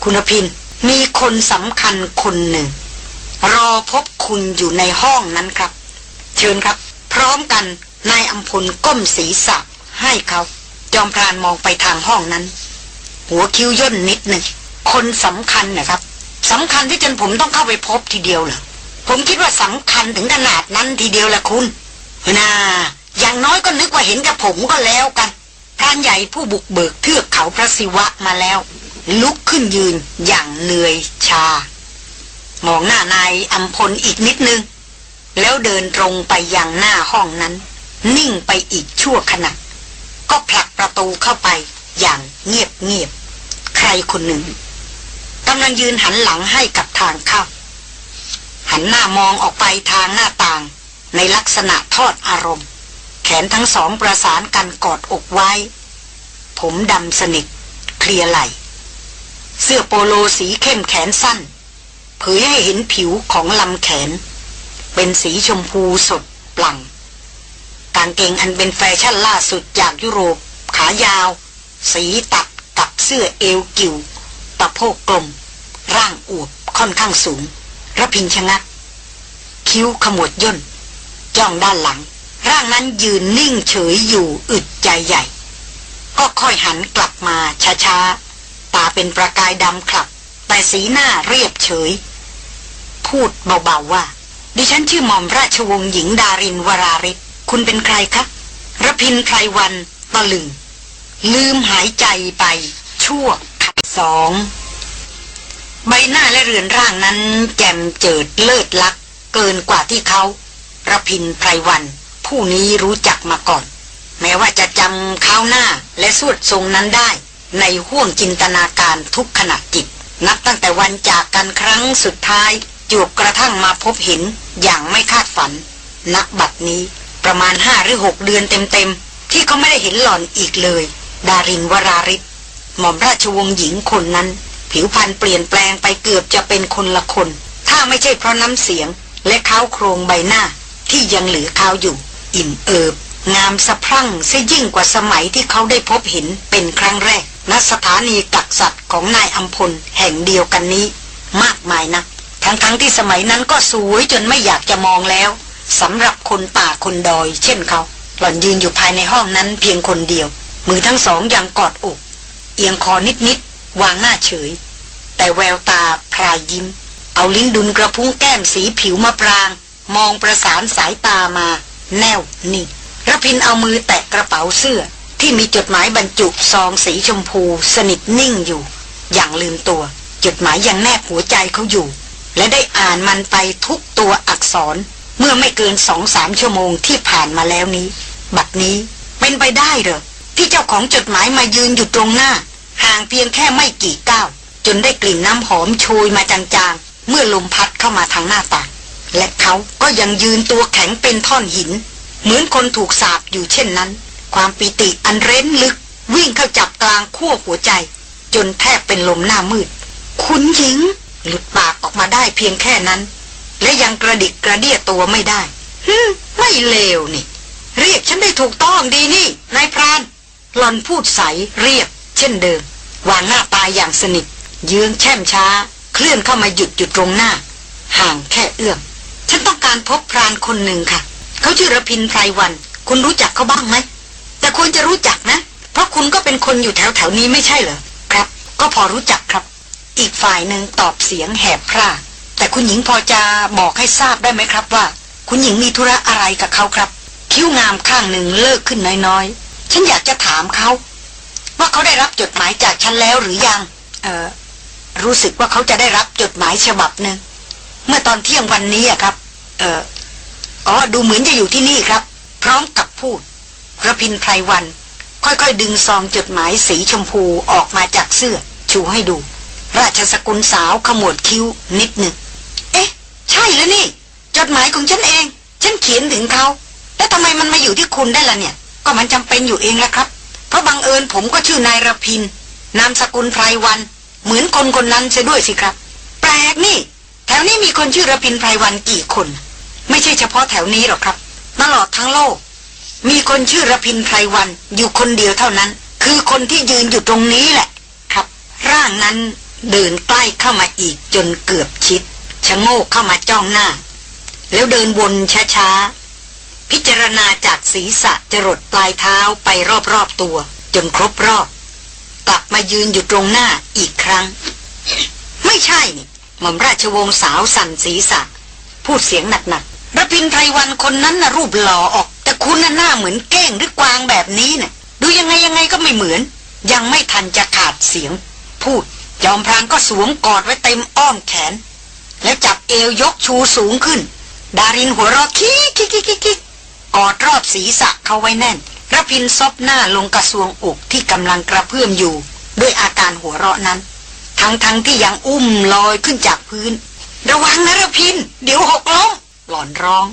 คุณพินมีคนสำคัญคนหนึ่ง รอพบคุณอยู่ในห้องนั้นครับ เชิญครับ พร้อมกันนายอัมพลก้มศีรษะให้เขา จอมพรานมองไปทางห้องนั้น หัวคิ้วย่นนิดหนึ่ง คนสำคัญนะครับสำคัญที่จนผมต้องเข้าไปพบทีเดียวเหรอผมคิดว่าสำคัญถึงขนาดนั้นทีเดียวแหละคุณนาอย่างน้อยก็นึกว่าเห็นกับผมก็แล้วกัน พรานใหญ่ผู้บุกเบิกเทือกเขาพระศิวะมาแล้ว ลุกขึ้นยืนอย่างเหนื่อยชา มองหน้านายอัมพลอีกนิดนึง แล้วเดินตรงไปยังหน้าห้องนั้น นิ่งไปอีกชั่วขณะ ก็ผลักประตูเข้าไปอย่างเงียบเงียบ ใครคนหนึ่งกำลังยืนหันหลังให้กับทางเข้า หันหน้ามองออกไปทางหน้าต่างในลักษณะทอดอารมณ์ ขนทั้งสองประสานกันกอดอกไว้ ผมดำสนิท เคลียร์ไหล เสื้อโปโลสีเข้มแขนสั้น เผยให้เห็นผิวของลำแขน เป็นสีชมพูสดปลั่ง กางเกงอันเป็นแฟชั่นล่าสุดจากยุโรป ขายาว สีตัดกับเสื้อเอวกิวตะโพกกลม ร่างอวบค่อนข้างสูงระพินชะงัก คิ้วขมวดย่น จ้องด้านหลัง ร่างนั้นยืนนิ่งเฉยอยู่อึดใจใหญ่ ก็ค่อยหันกลับมาช้าๆ ตาเป็นประกายดำคลับ แต่สีหน้าเรียบเฉย พูดเบาๆว่า ดิฉันชื่อหม่อมราชวงศ์หญิงดารินวราริศคุณเป็นใครคะระพินไพรวันตะลึง ลืมหายใจไป ชั่วขัดสอง ใบหน้าและเรือนร่างนั้นแจ่มเจิดเลิศลัก เกินกว่าที่เขาระพินไพรวัน ผู้นี้รู้จักมาก่อน แม้ว่าจะจำข้าวหน้าและสวดทรงนั้นได้ ในห่วงจินตนาการทุกขณะจิต นับตั้งแต่วันจากกันครั้งสุดท้ายจวบกระทั่งมาพบเห็นอย่างไม่คาดฝันณบัดนี้ประมาณห้าหรือหกเดือนเต็มๆ ที่เขาไม่ได้เห็นหล่อนอีกเลย ดารินวราริศหม่อมราชวงศ์หญิงคนนั้น ผิวพรรณเปลี่ยนแปลงไปเกือบจะเป็นคนละคน ถ้าไม่ใช่เพราะน้ำเสียงและเ้าโครงใบหน้าที่ยังเหลือเขาอยู่ อิ่มเอิบ งามสะพรั่งซะยิ่งกว่าสมัยที่เขาได้พบเห็นเป็นครั้งแรกณสถานีกักสัตว์ของนายอัมพลแห่งเดียวกันนี้ มากมายนัก ทั้งๆทที่สมัยนั้นก็สวยจนไม่อยากจะมองแล้วสำหรับคนป่าคนดอย เช่นเขา หล่อนยืนอยู่ภายในห้องนั้นเพียงคนเดียว มือทั้งสองยังกอดอก เอียงคอนิดๆวางหน้าเฉย แต่แววตาพรายยิ้ม เอาลิ้นดุนกระพุ้งแก้มสีผิวมะปราง มองประสานสายตามา แนวนิ่งระพินเอามือแตะกระเป๋าเสื้อ ที่มีจดหมายบรรจุซองสีชมพู สนิทนิ่งอยู่ อย่างลืมตัว จดหมายยังแนบหัวใจเขาอยู่ และได้อ่านมันไปทุกตัวอักษร เมื่อไม่เกินสองสามชั่วโมงที่ผ่านมาแล้วนี้ บัดนี้เป็นไปได้เหรอที่เจ้าของจดหมายมายืนอยู่ตรงหน้า ห่างเพียงแค่ไม่กี่ก้าวจนได้กลิ่นน้ำหอมโชยมาจางๆ เมื่อลมพัดเข้ามาทางหน้าต่าง และเขาก็ยังยืนตัวแข็งเป็นท่อนหิน เหมือนคนถูกสาบอยู่เช่นนั้น ความปิติอันเร้นลึก วิ่งเข้าจับกลางขั้วหัวใจ จนแทบเป็นลมหน้ามืด คุณหญิง หลุดปากออกมาได้เพียงแค่นั้น และยังกระดิกกระเดียตัวไม่ได้ฮึมไม่เลวนี่ เรียกฉันได้ถูกต้องดีนี่นายพรานหลอนพูดใสเรียบ เช่นเดิมวางหน้าตายอย่างสนิท เยื้องแช่มช้า เคลื่อนเข้ามาหยุดอยู่ตรงหน้า ห่างแค่เอื้อม นต้องการพบพรานคนหนึ่งค่ะ เขาชื่อระพินไพรวัน คุณรู้จักเขาบ้างไหม แต่ควรจะรู้จักนะ เพราะคุณก็เป็นคนอยู่แถวแถวนี้ไม่ใช่เหรอ ครับ ก็พอรู้จักครับ อีกฝ่ายหนึ่งตอบเสียงแหบพร่า แต่คุณหญิงพอจะบอกให้ทราบได้ไหมครับว่า คุณหญิงมีธุระอะไรกับเขาครับ คิ้วงามข้างหนึ่งเลิกขึ้นน้อยๆ ฉันอยากจะถามเขาว่าเขาได้รับจดหมายจากฉันแล้วหรือยัง เออรู้สึกว่าเขาจะได้รับจดหมายฉบับหนึ่งเมื่อตอนเที่ยงวันนี้อะครับ เอออ๋อดูเหมือนจะอยู่ที่นี่ครับ พร้อมกับพูดระพินไพรวัน ค่อยๆ ดึงซองจดหมายสีชมพูออกมาจากเสื้อ ชูให้ดู ราชสกุลสาวขมวดคิ้วนิดหนึ่ง เอ๊ะ ใช่แล้วนี่ จดหมายของฉันเอง ฉันเขียนถึงเขา แล้วทำไมมันมาอยู่ที่คุณได้ล่ะเนี่ย ก็มันจำเป็นอยู่เองแหละครับ เพราะบังเอิญผมก็ชื่อนายระพิน นามสกุลไพรวัน เหมือนคนคนนั้นเสียด้วยสิครับ แปลกนี่ แถวนี้มีคนชื่อระพินไพรวันกี่คน ไม่ใช่เฉพาะแถวนี้หรอกครับ ตลอดทั้งโลก มีคนชื่อระพินไพรวันอยู่คนเดียวเท่านั้น คือคนที่ยืนอยู่ตรงนี้แหละครับ ร่างนั้นเดินใกล้เข้ามาอีกจนเกือบชิดชะโงกเข้ามาจ้องหน้า แล้วเดินวนช้าๆ พิจารณาจากศีรษะจรดปลายเท้าไปรอบๆตัว จนครบรอบ กลับมายืนอยู่ตรงหน้าอีกครั้ง ไม่ใช่นี่หม่อมราชวงศ์สาวสั่นศีรษะ พูดเสียงหนักๆ ระพินไพรวันคนนั้นน่ะรูปหล่อออก แต่คุณน่ะหน้าเหมือนเก้งหรือกวางแบบนี้น่ะ ดูยังไงยังไงก็ไม่เหมือน ยังไม่ทันจะขาดเสียง พูดจอมพรานก็สวมกอดไว้เต็มอ้อมแขน แล้วจับเอวยกชูสูงขึ้น ดารินหัวเราะคิกคิกคิกคิกกอดรอบศีรษะเขาไว้แน่นระพินซบหน้าลงกับทรวงอกที่กำลังกระเพื่อมอยู่ ด้วยอาการหัวเราะนั้น ทั้งทังที่ยังอุ้มลอยขึ้นจากพื้น ระวังนะระพิน เดี๋ยวหกล้ม หล่อนร้อง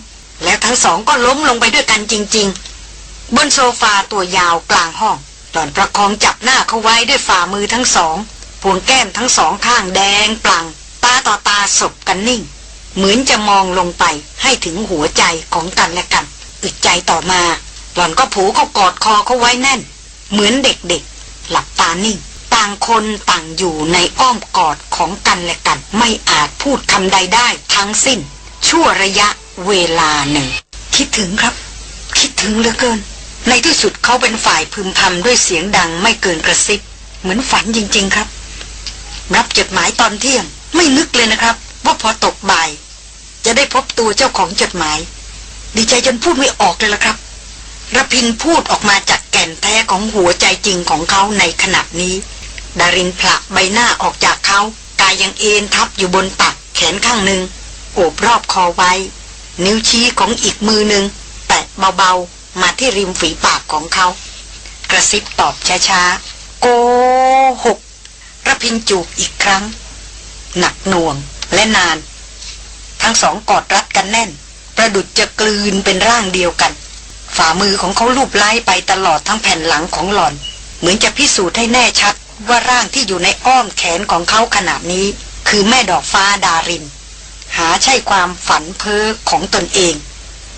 แล้วทั้งสองก็ล้มลงไปด้วยกันจริง ๆ บนโซฟาตัวยาวกลางห้อง หล่อนประคองจับหน้าเขาไว้ด้วยฝ่ามือทั้งสองพวงแก้มทั้งสองข้างแดงปลัง ตาต่อตาสบกันนิ่ง เหมือนจะมองลงไปให้ถึงหัวใจของกันและกันอึดใจต่อมา หล่อนก็ผูกเขากอดคอเขาไว้แน่น เหมือนเด็กๆ หลับตานิ่งต่างคนต่างอยู่ในอ้อมกอดของกันและกัน ไม่อาจพูดคำใดได้ทั้งสิ้น ชั่วระยะเวลาหนึ่ง คิดถึงครับ คิดถึงเหลือเกิน ในที่สุดเขาเป็นฝ่ายพึมพำด้วยเสียงดังไม่เกินกระซิบ เหมือนฝันจริง ๆครับ รับจดหมายตอนเที่ยง ไม่นึกเลยนะครับ ว่าพอตกบ่าย จะได้พบตัวเจ้าของจดหมาย ดีใจจนพูดไม่ออกเลยละครับระพินพูดออกมาจากแก่นแท้ของหัวใจจริงของเขาในขณะนี้ ดารินผลักใบหน้าออกจากเขากายยังเอ็นทับอยู่บนตักแขนข้างหนึ่ง โอบรอบคอไว้ นิ้วชี้ของอีกมือหนึ่งแตะเบาๆ มาที่ริมฝีปากของเขา กระซิบตอบช้าๆ โกหกระพินจูบอีกครั้ง หนักหน่วงและนาน ทั้งสองกอดรัดกันแน่น ประดุดจะกลืนเป็นร่างเดียวกัน ฝ่ามือของเขาลูบไล่ไปตลอดทั้งแผ่นหลังของหล่อน เหมือนจะพิสูจน์ให้แน่ชัดว่าร่างที่อยู่ในอ้อมแขนของเขาขนาดนี้ คือแม่ดอกฟ้าดาริน หาใช่ความฝันเพ้อของตนเอง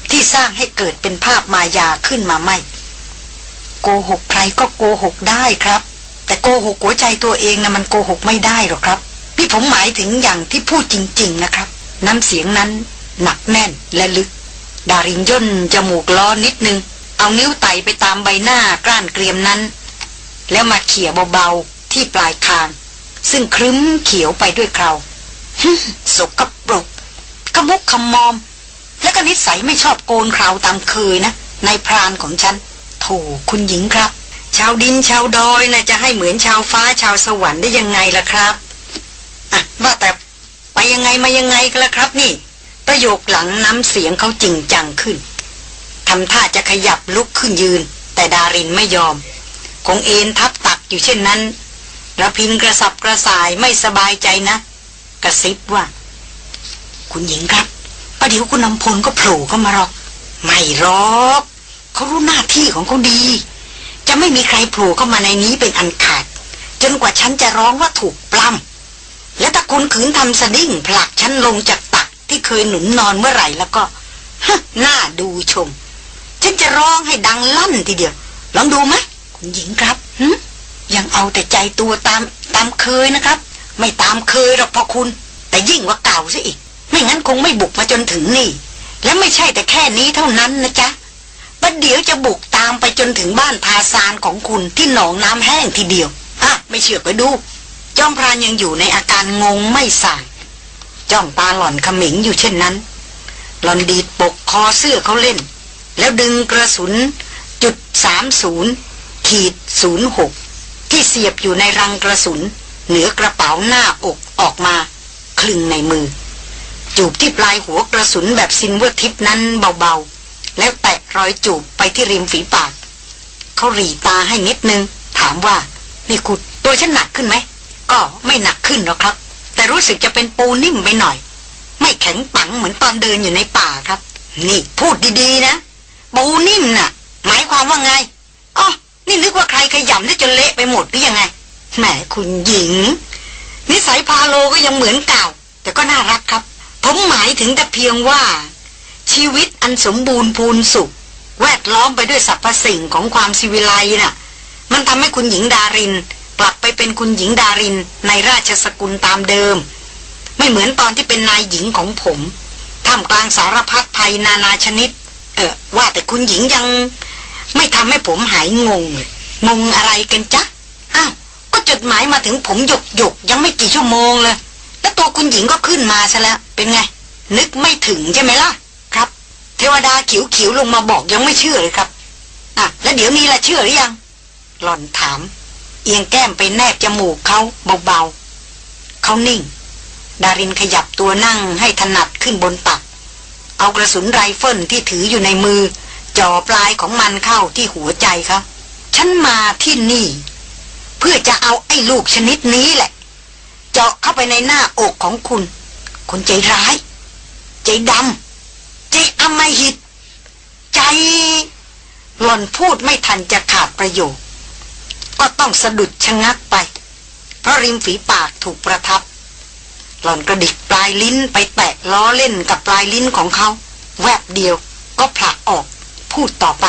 ที่สร้างให้เกิดเป็นภาพมายาขึ้นมาไม่ โกหกใครก็โกหกได้ครับ แต่โกหกหัวใจตัวเองนะมันโกหกไม่ได้หรอกครับ พี่ผมหมายถึงอย่างที่พูดจริง ๆ นะครับ น้ำเสียงนั้น หนักแน่นและลึก ดารินย่นจมูกล้อนิดนึง เอานิ้วไต่ไปตามใบหน้ากล้านเกรียมนั้น แล้วมาเขี่ยเบาๆที่ปลายคาง ซึ่งครึ้มเขียวไปด้วยเคราสกปรก ขมุกขมอม และก็นิสัยไม่ชอบโกนคราวตามเคยนะในพรานของฉันโถคุณหญิงครับ ชาวดินชาวดอยนะจะให้เหมือนชาวฟ้าชาวสวรรค์ได้ยังไงล่ะครับอะว่าแต่ไปยังไงมายังไงกันล่ะครับนี่ ประโยคหลังน้ำเสียงเขาจริงจังขึ้นทำท่าจะขยับลุกขึ้นยืน แต่ดารินไม่ยอม คงเอ็นทับตักอยู่เช่นนั้นระพินกระสับกระส่ายไม่สบายใจนะ กระซิบว่า คุณหญิงครับประเดี๋ยวคุณนำพลก็โผล่เข้ามาหรอก ไม่หรอกเขารู้หน้าที่ของเขาดี จะไม่มีใครโผล่เข้ามาในนี้เป็นอันขาด จนกว่าฉันจะร้องว่าถูกปล้ำและถ้าคุณขืนทำสะดิ้งผลักฉันลงจากตักที่เคยหนุนนอนเมื่อไหร่แล้วก็ฮะน่าดูชม ฉันจะร้องให้ดังลั่นทีเดียว ลองดูไหมคุณหญิงครับหึยังเอาแต่ใจตัวตามตามเคยนะครับ ไม่ตามเคยหรอกพอคุณ แต่ยิ่งกว่าเก่าซะอีก ไม่งั้นคงไม่บุกมาจนถึงนี่ และไม่ใช่แต่แค่นี้เท่านั้นนะจ๊ะประเดี๋ยวจะบุกตามไปจนถึงบ้านทาซานของคุณที่หนองน้ำแห้งทีเดียวอะไม่เชื่อไปดู จอมพรานยังอยู่ในอาการงงไม่สั่งจ้องตาหล่อนขมิงอยู่เช่นนั้น หล่อนดีดปกคอเสื้อเขาเล่น แล้วดึงกระสุนจุดสามศูนย์ขีดศูนย์หกที่เสียบอยู่ในรังกระสุน เหนือกระเป๋าหน้าอกออกมา คลึงในมือ จูบที่ปลายหัวกระสุนแบบ Silvertip นั้นเบาๆ แล้วแตะรอยจูบไปที่ริมฝีปาก เขาหรีตาให้นิดนึง ถามว่า นี่คุณตัวฉันหนักขึ้นไหม ก็ไม่หนักขึ้นหรอกครับ แต่รู้สึกจะเป็นปูนิ่มไปหน่อย ไม่แข็งปั๋งเหมือนตอนเดินอยู่ในป่าครับ นี่พูดดีๆนะ ปูนิ่มน่ะ หมายความว่าไงอ๋อนี่นึกว่าใครขยำได้จนเละไปหมดหรือยังไงแหมคุณหญิง นิสัยพาโลก็ยังเหมือนเก่า แต่ก็น่ารักครับ ผมหมายถึงแต่เพียงว่า ชีวิตอันสมบูรณ์พูนสุข แวดล้อมไปด้วยสรรพสิ่งของความสิวิไลน่ะ มันทำให้คุณหญิงดาริน กลับไปเป็นคุณหญิงดารินในราชสกุลตามเดิม ไม่เหมือนตอนที่เป็นนายหญิงของผมท่ามกลางสารพัดภัยนานาชนิด เออว่าแต่คุณหญิงยัง ไม่ทำให้ผมหายงงเลยงงอะไรกันจ๊ะอ้าวก็จดหมายมาถึงผมหยกหยกยังไม่กี่ชั่วโมงเลย แล้วตัวคุณหญิงก็ขึ้นมาซะแล้วเป็นไง นึกไม่ถึงใช่ไหมล่ะครับ เทวดาขิวขิวลงมาบอกยังไม่เชื่อเลยครับอะแล้วเดี๋ยวนี้ละเชื่อหรือยัง หล่อนถาม เอียงแก้มไปแนบจมูกเขาเบาๆเขานิ่ง ดารินขยับตัวนั่งให้ถนัดขึ้นบนตัก เอากระสุนไรเฟิลที่ถืออยู่ในมือ จ่อปลายของมันเข้าที่หัวใจเขาฉันมาที่นี่ เพื่อจะเอาไอ้ลูกชนิดนี้แหละ เจาะเข้าไปในหน้าอกของคุณ คนใจร้าย ใจดำ ใจอำมหิต ใจ หล่อนพูดไม่ทันจะขาดประโยค ก็ต้องสะดุดชะงักไป เพราะริมฝีปากถูกประทับ หล่อนกระดิกปลายลิ้นไปแตะล้อเล่นกับปลายลิ้นของเขา แวบเดียวก็ผลักออก พูดต่อไป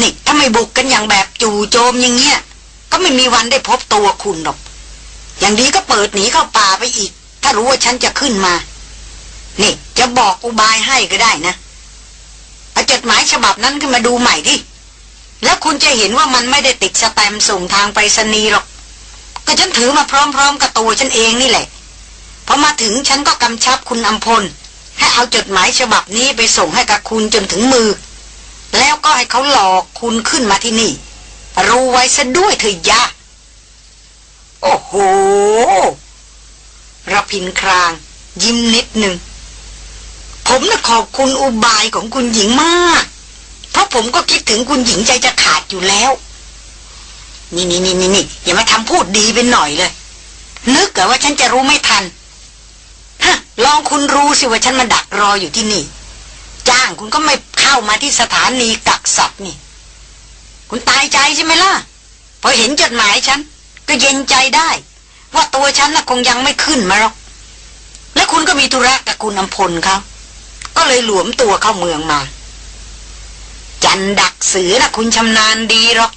นี่ถ้าไม่บุกกันอย่างแบบจู่โจมอย่างเงี้ยก็ไม่มีวันได้พบตัวคุณหรอก อย่างดีก็เปิดหนีเข้าป่าไปอีก ถ้ารู้ว่าฉันจะขึ้นมา นี่ จะบอกอุบายให้ก็ได้นะเอาจดหมายฉบับนั้นขึ้นมาดูใหม่ดิ แล้วคุณจะเห็นว่ามันไม่ได้ติดสแตมส่งทางไปรษณีย์หรอก ก็ฉันถือมาพร้อมๆกับตัวฉันเองนี่แหละ พอมาถึงฉันก็กำชับคุณอัมพล ให้เอาจดหมายฉบับนี้ไปส่งให้กับคุณจนถึงมือ แล้วก็ให้เขาหลอกคุณขึ้นมาที่นี่ รู้ไว้ซะด้วยเถอะยะ โอ้โหระพินคราง ยิ้มนิดหนึ่ง ผมน่ะขอบคุณอุบายของคุณหญิงมาก เพราะผมก็คิดถึงคุณหญิงใจจะขาดอยู่แล้วนี่นี่นี่นี่อย่ามาทำพูดดีเป็นหน่อยเลย นึกเหรอว่าฉันจะรู้ไม่ทันฮะลองคุณรู้สิว่าฉันมาดักรออยู่ที่นี่ จ้างคุณก็ไม่เข้ามาที่สถานีกักสัตว์นี่ คุณตายใจใช่ไหมล่ะพอเห็นจดหมายฉัน ก็เย็นใจได้ ว่าตัวฉันน่ะคงยังไม่ขึ้นมาหรอก และคุณก็มีธุระกับคุณอำพลเขาก็เลยหลวมตัวเข้าเมืองมา จันดักเสือนะคุณชำนาญดีหรอก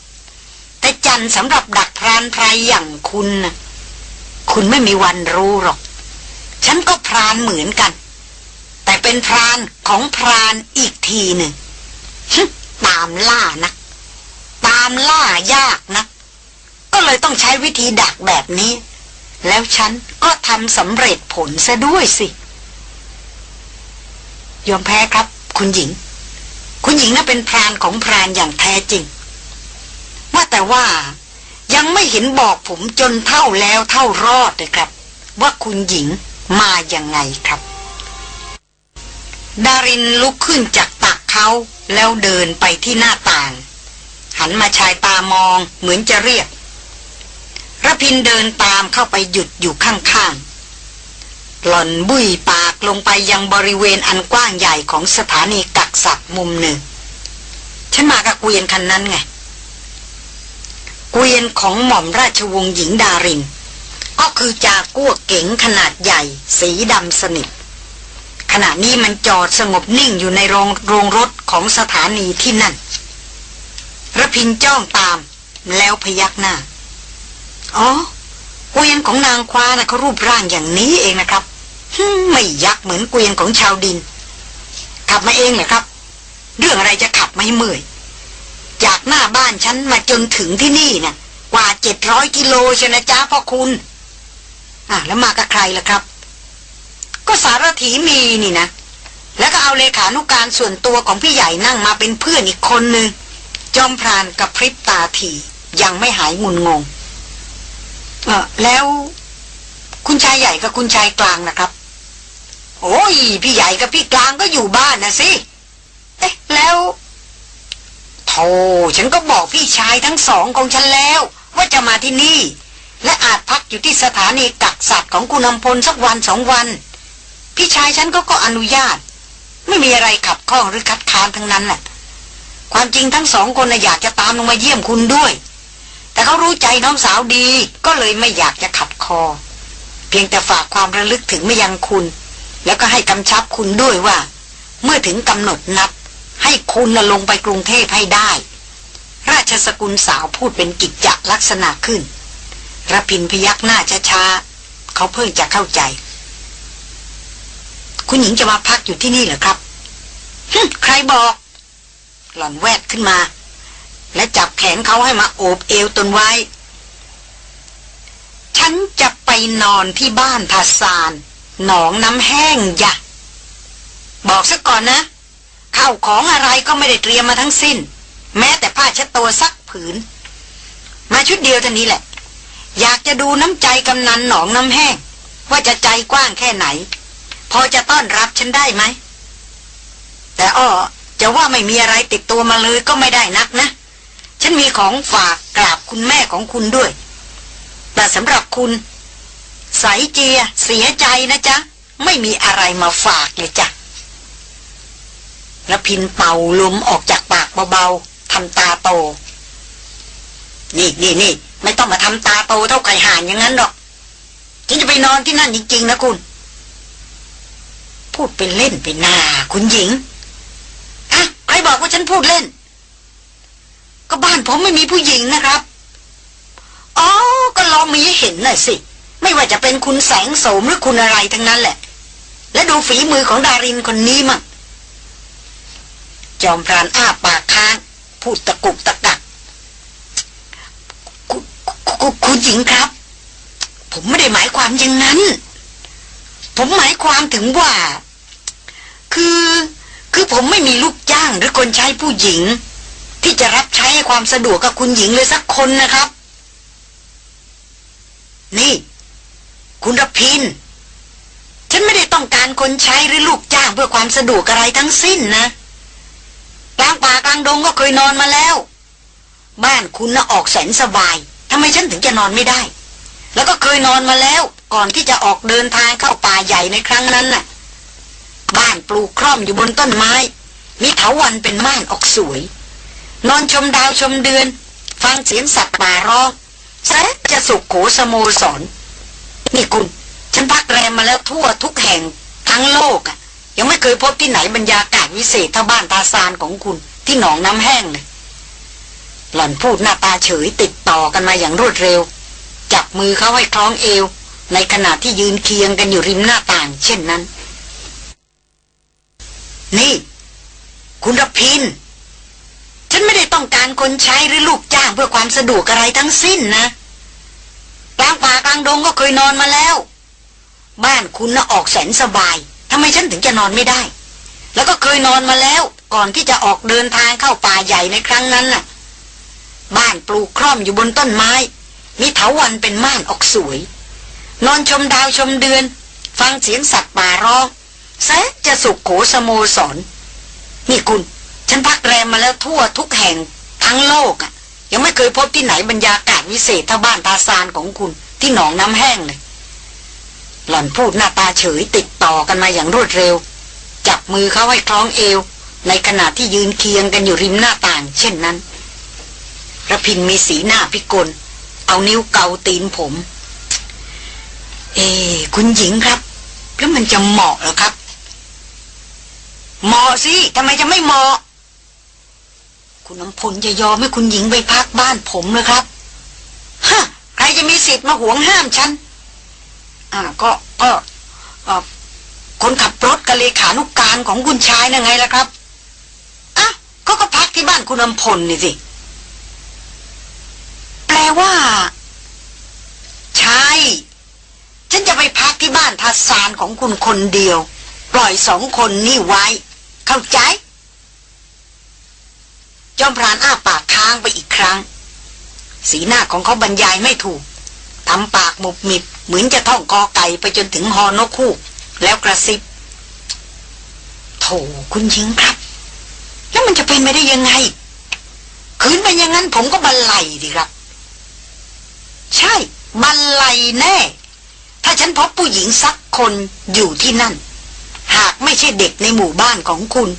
แต่จันสำหรับดักพรานไพรอย่างคุณนะคุณไม่มีวันรู้หรอก ฉันก็พรานเหมือนกัน แต่เป็นพรานของพรานอีกทีหนึ่งตามล่านะ ตามล่ายากนะ ก็เลยต้องใช้วิธีดักแบบนี้ แล้วฉันก็ทำสำเร็จผลซะด้วยสิ ยอมแพ้ครับ คุณหญิง คุณหญิงน่ะเป็นพรานของพรานอย่างแท้จริง ว่าแต่ว่ายังไม่เห็นบอกผมจนเท่าแล้วเท่ารอดเลยครับ ว่าคุณหญิงมาอย่างไงครับ ดารินลุกขึ้นจากตักเขาแล้วเดินไปที่หน้าต่าง หันมาชายตามองเหมือนจะเรียก ระพินเดินตามเข้าไปหยุดอยู่ข้างๆ หล่อนบุยปากลงไปยังบริเวณอันกว้างใหญ่ของสถานีกักสัตว์มุมหนึ่ง ฉันมากับเกวียนคันนั้นไง เกวียนของหม่อมราชวงศ์หญิงดาริน ก็คือจากัวเก๋งขนาดใหญ่ สีดำสนิทขณะนี้มันจอดสงบนิ่งอยู่ในโรงโรงรถของสถานีที่นั่นระพินจ้องตามแล้วพยักหน้า อ๋อเกวียนของนางควานะเขารูปร่างอย่างนี้เองนะครับไม่ยักษ์เหมือนเกวียนของชาวดิน ขับมาเองเหรอครับ เรื่องอะไรจะขับไม่เมื่อยจากหน้าบ้านฉันมาจนถึงที่นี่นะ่ะ กว่าเจ็ดร้อยกิโลชนะจ้าพ่อคุณอะแล้วมากับใครล่ะครับ ก็สารถีมีนี่นะ แล้วก็เอาเลขานุการส่วนตัวของพี่ใหญ่นั่งมาเป็นเพื่อนอีกคนหนึ่งจอมพรานกับพริบตาถียังไม่หายงุนงง เออแล้ว คุณชายใหญ่กับคุณชายกลางนะครับ โอ้ย พี่ใหญ่กับพี่กลางก็อยู่บ้านนะสิ เอ๊ะ แล้วโธ่ฉันก็บอกพี่ชายทั้งสองของฉันแล้ว ว่าจะมาที่นี่ และอาจพักอยู่ที่สถานีกักสัตว์ของคุณอำพลสักวันสองวัน พี่ชายฉันก็ก็อนุญาต ไม่มีอะไรขับข้องหรือคัดค้านทั้งนั้นแหละความจริงทั้งสองคนนะอยากจะตามลงมาเยี่ยมคุณด้วย แต่เขารู้ใจน้องสาวดี ก็เลยไม่อยากจะขัดคอ เพียงแต่ฝากความระลึกถึงไม่ยังคุณ แล้วก็ให้กำชับคุณด้วยว่า เมื่อถึงกำหนดนัดให้คุณลงไปกรุงเทพให้ได้ ราชสกุลสาวพูดเป็นกิจจลักษณะขึ้นระพินพยักหน้าช้าๆเขาเพิ่งจะเข้าใจ คุณหญิงจะมาพักอยู่ที่นี่เหรอครับใครบอก หล่อนแวดขึ้นมา และจับแขนเขาให้มาโอบเอวตนไว้ ฉันจะไปนอนที่บ้านทาสาน หนองน้ำแห้งยะ บอกซะก่อนนะ ข้าวของอะไรก็ไม่ได้เตรียมมาทั้งสิ้น แม้แต่ผ้าเช็ดตัวสักผืน มาชุดเดียวเท่านี้แหละ อยากจะดูน้ำใจกำนันหนองน้ำแห้ง ว่าจะใจกว้างแค่ไหน พอจะต้อนรับฉันได้ไหม แต่อ้อจะว่าไม่มีอะไรติดตัวมาเลยก็ไม่ได้นักนะ ฉันมีของฝากกราบคุณแม่ของคุณด้วย แต่สำหรับคุณสายเจีย เสียใจนะจ๊ะ ไม่มีอะไรมาฝากเลยจ้ะแล้วพินเป่าลมออกจากปากเบาๆทำตาโต นี่นี่นี่ไม่ต้องมาทำตาโตเท่าไก่ห่านอย่างนั้นหรอกฉันจะไปนอนที่นั่นจริงๆนะคุณ พูดเป็นเล่นไปนาคุณหญิงอะใครบอกว่าฉันพูดเล่น ก็บ้านผมไม่มีผู้หญิงนะครับ อ๋อ ก็ลองมีให้เห็นหน่อยสิ ไม่ว่าจะเป็นคุณแสงโสมหรือคุณอะไรทั้งนั้นแหละ และดูฝีมือของดารินคนนี้มั่งจอมพรานอ้าปากค้าง พูดตะกุกตะกักคุณหญิงครับ ผมไม่ได้หมายความอย่างนั้น ผมหมายความถึงว่า คือ คือผมไม่มีลูกจ้างหรือคนใช้ผู้หญิง ที่จะรับใช้ให้ความสะดวกกับคุณหญิงเลยสักคนนะครับ นี่ คุณรพิน ฉันไม่ได้ต้องการคนใช้หรือลูกจ้างเพื่อความสะดวกอะไรทั้งสิ้นนะกลางป่ากลางดงก็เคยนอนมาแล้ว บ้านคุณน่ะออกแสนสบายทำไมฉันถึงจะนอนไม่ได้ แล้วก็เคยนอนมาแล้ว ก่อนที่จะออกเดินทางเข้าป่าใหญ่ในครั้งนั้นน่ะ บ้านปลูกคร่อมอยู่บนต้นไม้ มีเถาวันเป็นม่านออกสวย นอนชมดาวชมเดือน ฟังเสียงสัตว์ป่าร้องแสจะสุขโขสโมสร นี่คุณ ฉันพักแรมมาแล้วทั่วทุกแห่งทั้งโลกอะยังไม่เคยพบที่ไหนบรรยากาศวิเศษเท่าบ้านตาซานของคุณที่หนองน้ำแห้งเลย หล่อนพูดหน้าตาเฉยติดต่อกันมาอย่างรวดเร็ว จับมือเขาให้คล้องเอว ในขณะที่ยืนเคียงกันอยู่ริมหน้าต่าง เช่นนั้น นี่ คุณรพิน ฉันไม่ได้ต้องการคนใช้หรือลูกจ้างเพื่อความสะดวกอะไรทั้งสิ้นนะ กลางป่ากลางดงก็เคยนอนมาแล้ว บ้านคุณน่ะออกแสนสบายทำไมฉันถึงจะนอนไม่ได้ แล้วก็เคยนอนมาแล้ว ก่อนที่จะออกเดินทางเข้าป่าใหญ่ในครั้งนั้นน่ะ บ้านปลูกคร่อมอยู่บนต้นไม้ มีเถาวันเป็นม่านออกสวย นอนชมดาวชมเดือน ฟังเสียงสัตว์ป่าร้องแสจะสุขโขสโมสรนี่คุณ ฉันพักแรมมาแล้วทั่วทุกแห่งทั้งโลกอะ่ะ ยังไม่เคยพบที่ไหนบรรยากาศวิเศษเท่าบ้านตาซานของคุณที่หนองน้ำแห้งเลย หล่อนพูดหน้าตาเฉยติดต่อกันมาอย่างรวดเร็ว จับมือเขาให้คล้องเอว ในขณะที่ยืนเคียงกันอยู่ริมหน้าต่าง เช่นนั้นระพินมีสีหน้าพิกล เอานิ้วเกาตีนผม เอ้คุณหญิงครับ แล้วมันจะเหมาะหรอครับ เหมาะสิทำไมจะไม่เหมาะ คุณน้ำพลจะยอมให้คุณหญิงไปพักบ้านผมเลยครับฮะใครจะมีสิทธิ์มาหวงห้ามฉันอ่าก็ก็คนขับรถกับเลขานุกการของคุณชายน่ะไงล่ะครับอะเขาก็พักที่บ้านคุณน้ำพลนี่สิแปลว่าใช่ฉันจะไปพักที่บ้านทัศานของคุณคนเดียว ปล่อยสองคนนี่ไว้ เข้าใจ จอมพรานอ้าปากค้างไปอีกครั้ง สีหน้าของเขาบรรยายไม่ถูกทำปากหมุบมิบ เหมือนจะท่องกอไก่ไปจนถึงฮอนกคู่ แล้วกระซิบโถคุณหญิงครับ แล้วมันจะเป็นไปได้ยังไง คืนเป็นอย่างนั้นผมก็บันไลดีครับ ใช่ บันไลแน่ ถ้าฉันพบผู้หญิงสักคนอยู่ที่นั่น หากไม่ใช่เด็กในหมู่บ้านของคุณ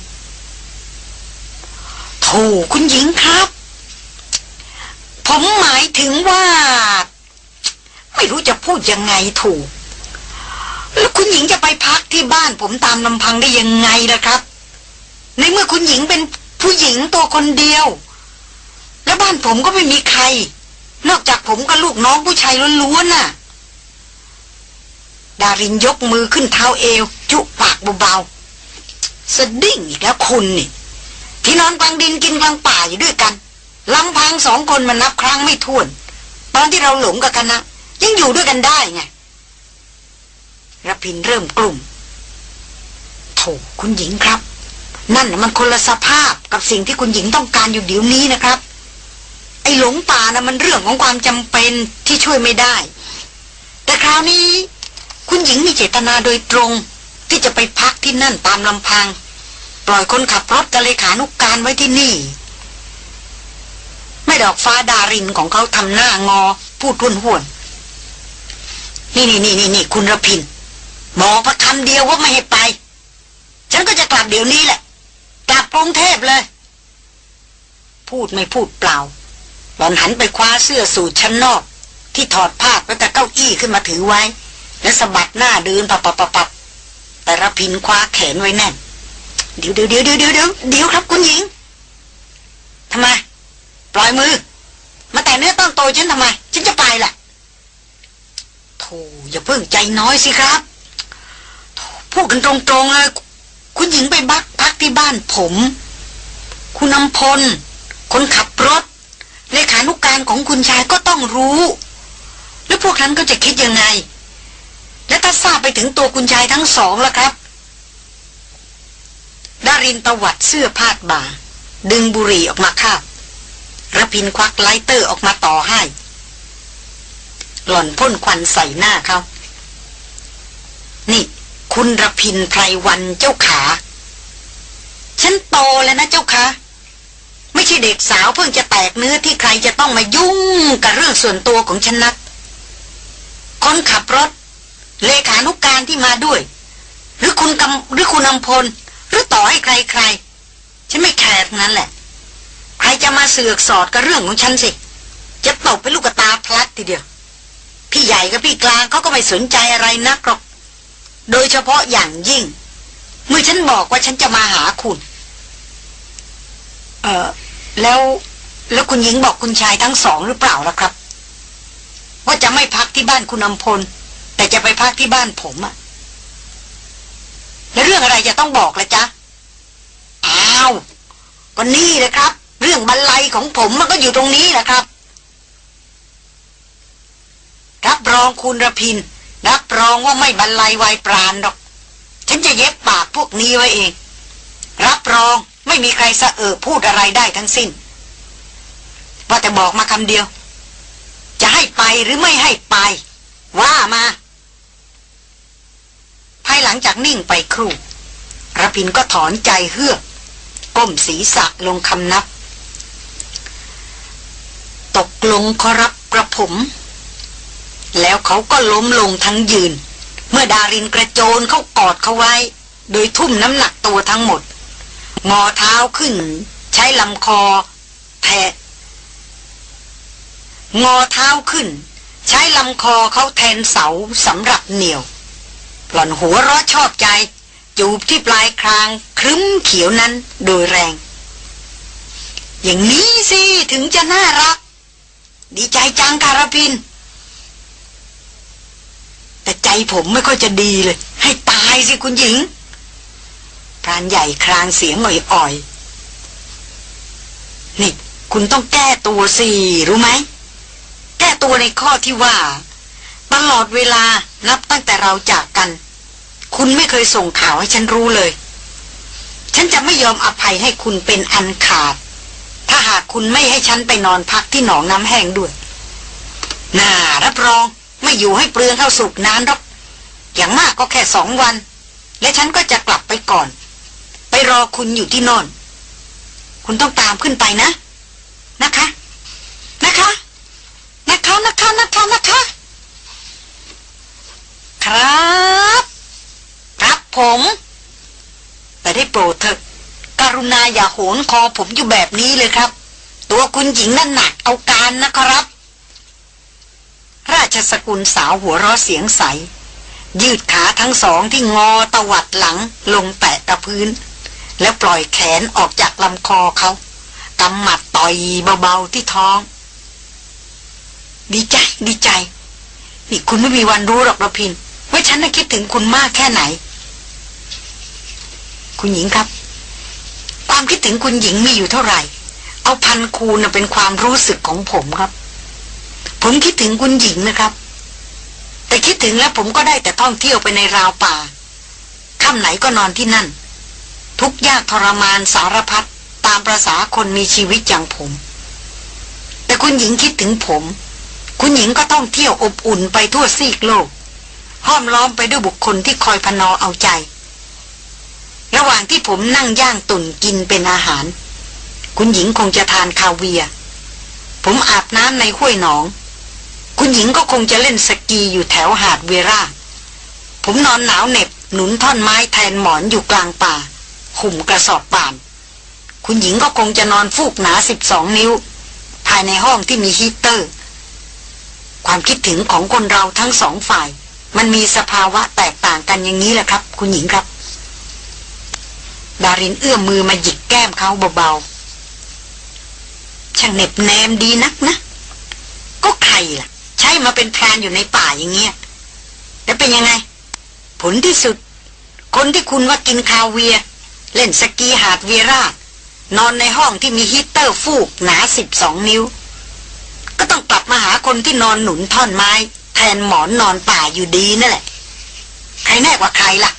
โถคุณหญิงครับ ผมหมายถึงว่า ไม่รู้จะพูดยังไงถูก แล้วคุณหญิงจะไปพักที่บ้าน ผมตามลำพังได้ยังไงล่ะครับ ในเมื่อคุณหญิงเป็นผู้หญิงตัวคนเดียว แล้วบ้านผมก็ไม่มีใคร นอกจากผมกับลูกน้องผู้ชายล้วนๆน่ะ ดารินยกมือขึ้นเท้าเอว จุปากเบาๆสะดิ้งอีกแล้วคุณนี่ ที่นอนกลางดินกินกลางป่าอยู่ด้วยกันลำพังสองคนมันนับครั้งไม่ถ้วน ตอนที่เราหลงกับคณะ ยังอยู่ด้วยกันได้ไงรพินเริ่มกลุ่มโถคุณหญิงครับ นั่นมันคนละสภาพกับสิ่งที่คุณหญิงต้องการอยู่เดี๋ยวนี้นะครับ ไอ้หลงป่านะมันเรื่องของความจำเป็นที่ช่วยไม่ได้ แต่คราวนี้ คุณหญิงมีเจตนาโดยตรง ที่จะไปพักที่นั่นตามลำพัง ปล่อยคนขับรถกับเลขานุกการไว้ที่นี่ ไม่ดอกฟ้าดารินของเขาทำหน้างอ พูดทุ่นห่วน นี่นี่นี่นี่นี่คุณระพินบอกพระคำเดียวว่าไม่ให้ไป ฉันก็จะกลับเดี๋ยวนี้แหละ กลับกรุงเทพเลย พูดไม่พูดเปล่า หล่อนหันไปคว้าเสื้อสูทชั้นนอก ที่ถอดผ้าไว้กับเก้าอี้ขึ้นมาถือไว้ และสะบัดหน้าเดินปับปับปับปับแต่ระพินคว้าแขนไว้แน่น เดี๋ยวเดี๋ยวเดี๋ยวเดี๋ยวเดี๋ยวเดี๋ยวครับคุณหญิงทำไม ปล่อยมือ มาแต่เนื้อต้องโตฉันทำไม ฉันจะไปแหละโธ่อย่าเพิ่งใจน้อยสิครับพูดกันตรงๆเลยคุณหญิงไปบักพักที่บ้านผม คุณนำพล คนขับรถเลขานุการของคุณชายก็ต้องรู้ แล้วพวกนั้นก็จะคิดยังไง และถ้าทราบไปถึงตัวคุณชายทั้งสองล่ะครับ ดารินตวัดเสื้อพาดบ่า ดึงบุหรี่ออกมาคาบระพินควัก lighter ออกมาต่อให้ หล่อนพ่นควันใส่หน้าเขา นี่ คุณระพินไพรวันเจ้าขา ฉันโตแล้วนะเจ้าคะไม่ใช่เด็กสาวเพิ่งจะแตกเนื้อที่ใครจะต้องมายุ่งกับเรื่องส่วนตัวของฉันนัก คนขับรถ เลขานุกการที่มาด้วย หรือคุณกำหรือคุณอำพล หรือต่อให้ใครใครฉันไม่แคร์ทั้งนั้นแหละ ใครจะมาเสือกสอดกับเรื่องของฉันสิ จะตบไปลูกตาพลัดทีเดียว พี่ใหญ่กับพี่กลางเขาก็ไม่สนใจอะไรนักหรอก โดยเฉพาะอย่างยิ่ง เมื่อฉันบอกว่าฉันจะมาหาคุณ เออแล้วแล้วคุณหญิงบอกคุณชายทั้งสองหรือเปล่าล่ะครับ ว่าจะไม่พักที่บ้านคุณอำพล แต่จะไปพักที่บ้านผมอะ แล้วเรื่องอะไรจะต้องบอกละจ๊ะ อ้าว ก็นี่แหละครับ เรื่องบรรลัยของผมมันก็อยู่ตรงนี้แหละครับ รับรองคุณระพิน รับรองว่าไม่บรรลัยวายปราณหรอก ฉันจะเย็บปากพวกนี้ไว้เอง รับรองไม่มีใครสะเออพูดอะไรได้ทั้งสิ้น ว่าแต่บอกมาคำเดียว จะให้ไปหรือไม่ให้ไป ว่ามา ภายหลังจากนิ่งไปครู่ระพินก็ถอนใจเฮือก ก้มศีรษะลงคำนับ ตกลงขอรับกระผม แล้วเขาก็ล้มลงทั้งยืน เมื่อดารินกระโจนเขากอดเขาไว้ โดยทุ่มน้ำหนักตัวทั้งหมด งอเท้าขึ้น ใช้ลำคอ แทะ งอเท้าขึ้น ใช้ลำคอเขาแทนเสาสำหรับเหนี่ยว หล่อนหัวเราะชอบใจ จูบที่ปลายครางครึ้มเขียวนั้นโดยแรง อย่างนี้สิถึงจะน่ารัก ดีใจจังการพิน แต่ใจผมไม่ค่อยจะดีเลย ให้ตายสิคุณหญิงพรานใหญ่ครางเสียงอ่อยๆนี่คุณต้องแก้ตัวสิรู้ไหม แก้ตัวในข้อที่ว่า ตลอดเวลานับตั้งแต่เราจากกัน คุณไม่เคยส่งข่าวให้ฉันรู้เลย ฉันจะไม่ยอมอภัยให้คุณเป็นอันขาด ถ้าหากคุณไม่ให้ฉันไปนอนพักที่หนองน้ำแห้งด้วย น่ารับรองไม่อยู่ให้เปลืองเข้าสุกนานหรอกอย่างมากก็แค่สองวัน และฉันก็จะกลับไปก่อน ไปรอคุณอยู่ที่นอน คุณต้องตามขึ้นไปนะ นะคะ นะคะ นะคะนะคะนะคะนะคะ ครับ ครับผม แต่ได้โปรดเถอะกรุณาอย่าโหนคอผมอยู่แบบนี้เลยครับ ตัวคุณหญิงนั่นหนักเอาการนะครับ ราชสกุลสาวหัวเราะเสียงใส ยืดขาทั้งสองที่งอตวัดหลังลงแตะกับพื้น แล้วปล่อยแขนออกจากลำคอเขากำหมัดต่อยเบาๆที่ท้อง ดีใจ ดีใจ นี่คุณไม่มีวันรู้หรอกระพิน ว่าฉันน่ะคิดถึงคุณมากแค่ไหน คุณหญิงครับ ความคิดถึงคุณหญิงมีอยู่เท่าไหร่ เอาพันคูณเป็นความรู้สึกของผมครับ ผมคิดถึงคุณหญิงนะครับ แต่คิดถึงแล้วผมก็ได้แต่ท่องเที่ยวไปในราวป่าค่ำไหนก็นอนที่นั่น ทุกยากทรมานสารพัดตามประษาคนมีชีวิตอย่างผม แต่คุณหญิงคิดถึงผม คุณหญิงก็ต้องเที่ยวอบอุ่นไปทั่วซีกโลก ห้อมล้อมไปด้วยบุคคลที่คอยพนอเอาใจ ระหว่างที่ผมนั่งย่างตุ่นกินเป็นอาหาร คุณหญิงคงจะทานคาเวีย ผมอาบน้ำในห้วยหนอง คุณหญิงก็คงจะเล่นสกีอยู่แถวหาดเวรา ผมนอนหนาวเหน็บหนุนท่อนไม้แทนหมอนอยู่กลางป่า หุ่มกระสอบป่าน คุณหญิงก็คงจะนอนฟูกหนาสิบสองนิ้ว ภายในห้องที่มีฮีเตอร์ ความคิดถึงของคนเราทั้งสองฝ่าย มันมีสภาวะแตกต่างกันอย่างนี้แหละครับ คุณหญิงครับ ดารินเอื้อมมือมาหยิกแก้มเขาเบาๆช่างเน็บแนมดีนักนะ ก็ใครล่ะ ใช้มาเป็นแพรนอยู่ในป่าอย่างเงี้ยแล้วเป็นยังไง ผลที่สุด คนที่คุณว่ากินคาเวีย เล่นสกีหาดเวียร่านอนในห้องที่มีฮีเตอร์ฟูกหนาสิบสองนิ้ว ก็ต้องกลับมาหาคนที่นอนหนุนท่อนไม้ ทนหมอนนอนป่าอยู่ดีนั่นแหละ ใครแน่กว่าใครล่ะ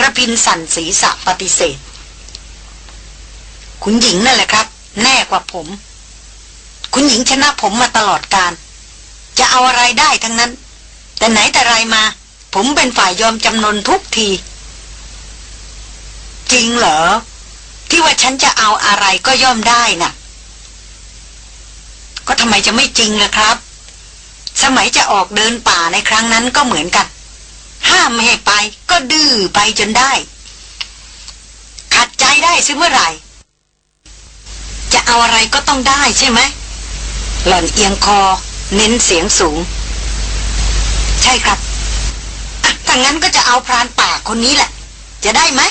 ระพินสั่นศีรษะปฏิเสธ คุณหญิงนั่นแหละครับ แน่กว่าผม คุณหญิงชนะผมมาตลอดการ จะเอาอะไรได้ทั้งนั้น แต่ไหนแต่ไรมา ผมเป็นฝ่ายยอมจำนนทุกที จริงเหรอ ที่ว่าฉันจะเอาอะไรก็ย่อมได้น่ะ ก็ทำไมจะไม่จริงล่ะครับ สมัยจะออกเดินป่าในครั้งนั้นก็เหมือนกัน ห้ามไม่ให้ไปก็ดื้อไปจนได้ ขัดใจได้ซิเมื่อไหร่ จะเอาอะไรก็ต้องได้ใช่ไหม หล่อนเอียงคอ เน้นเสียงสูง ใช่ครับถ้างั้นก็จะเอาพรานป่าคนนี้แหละ จะได้ไหม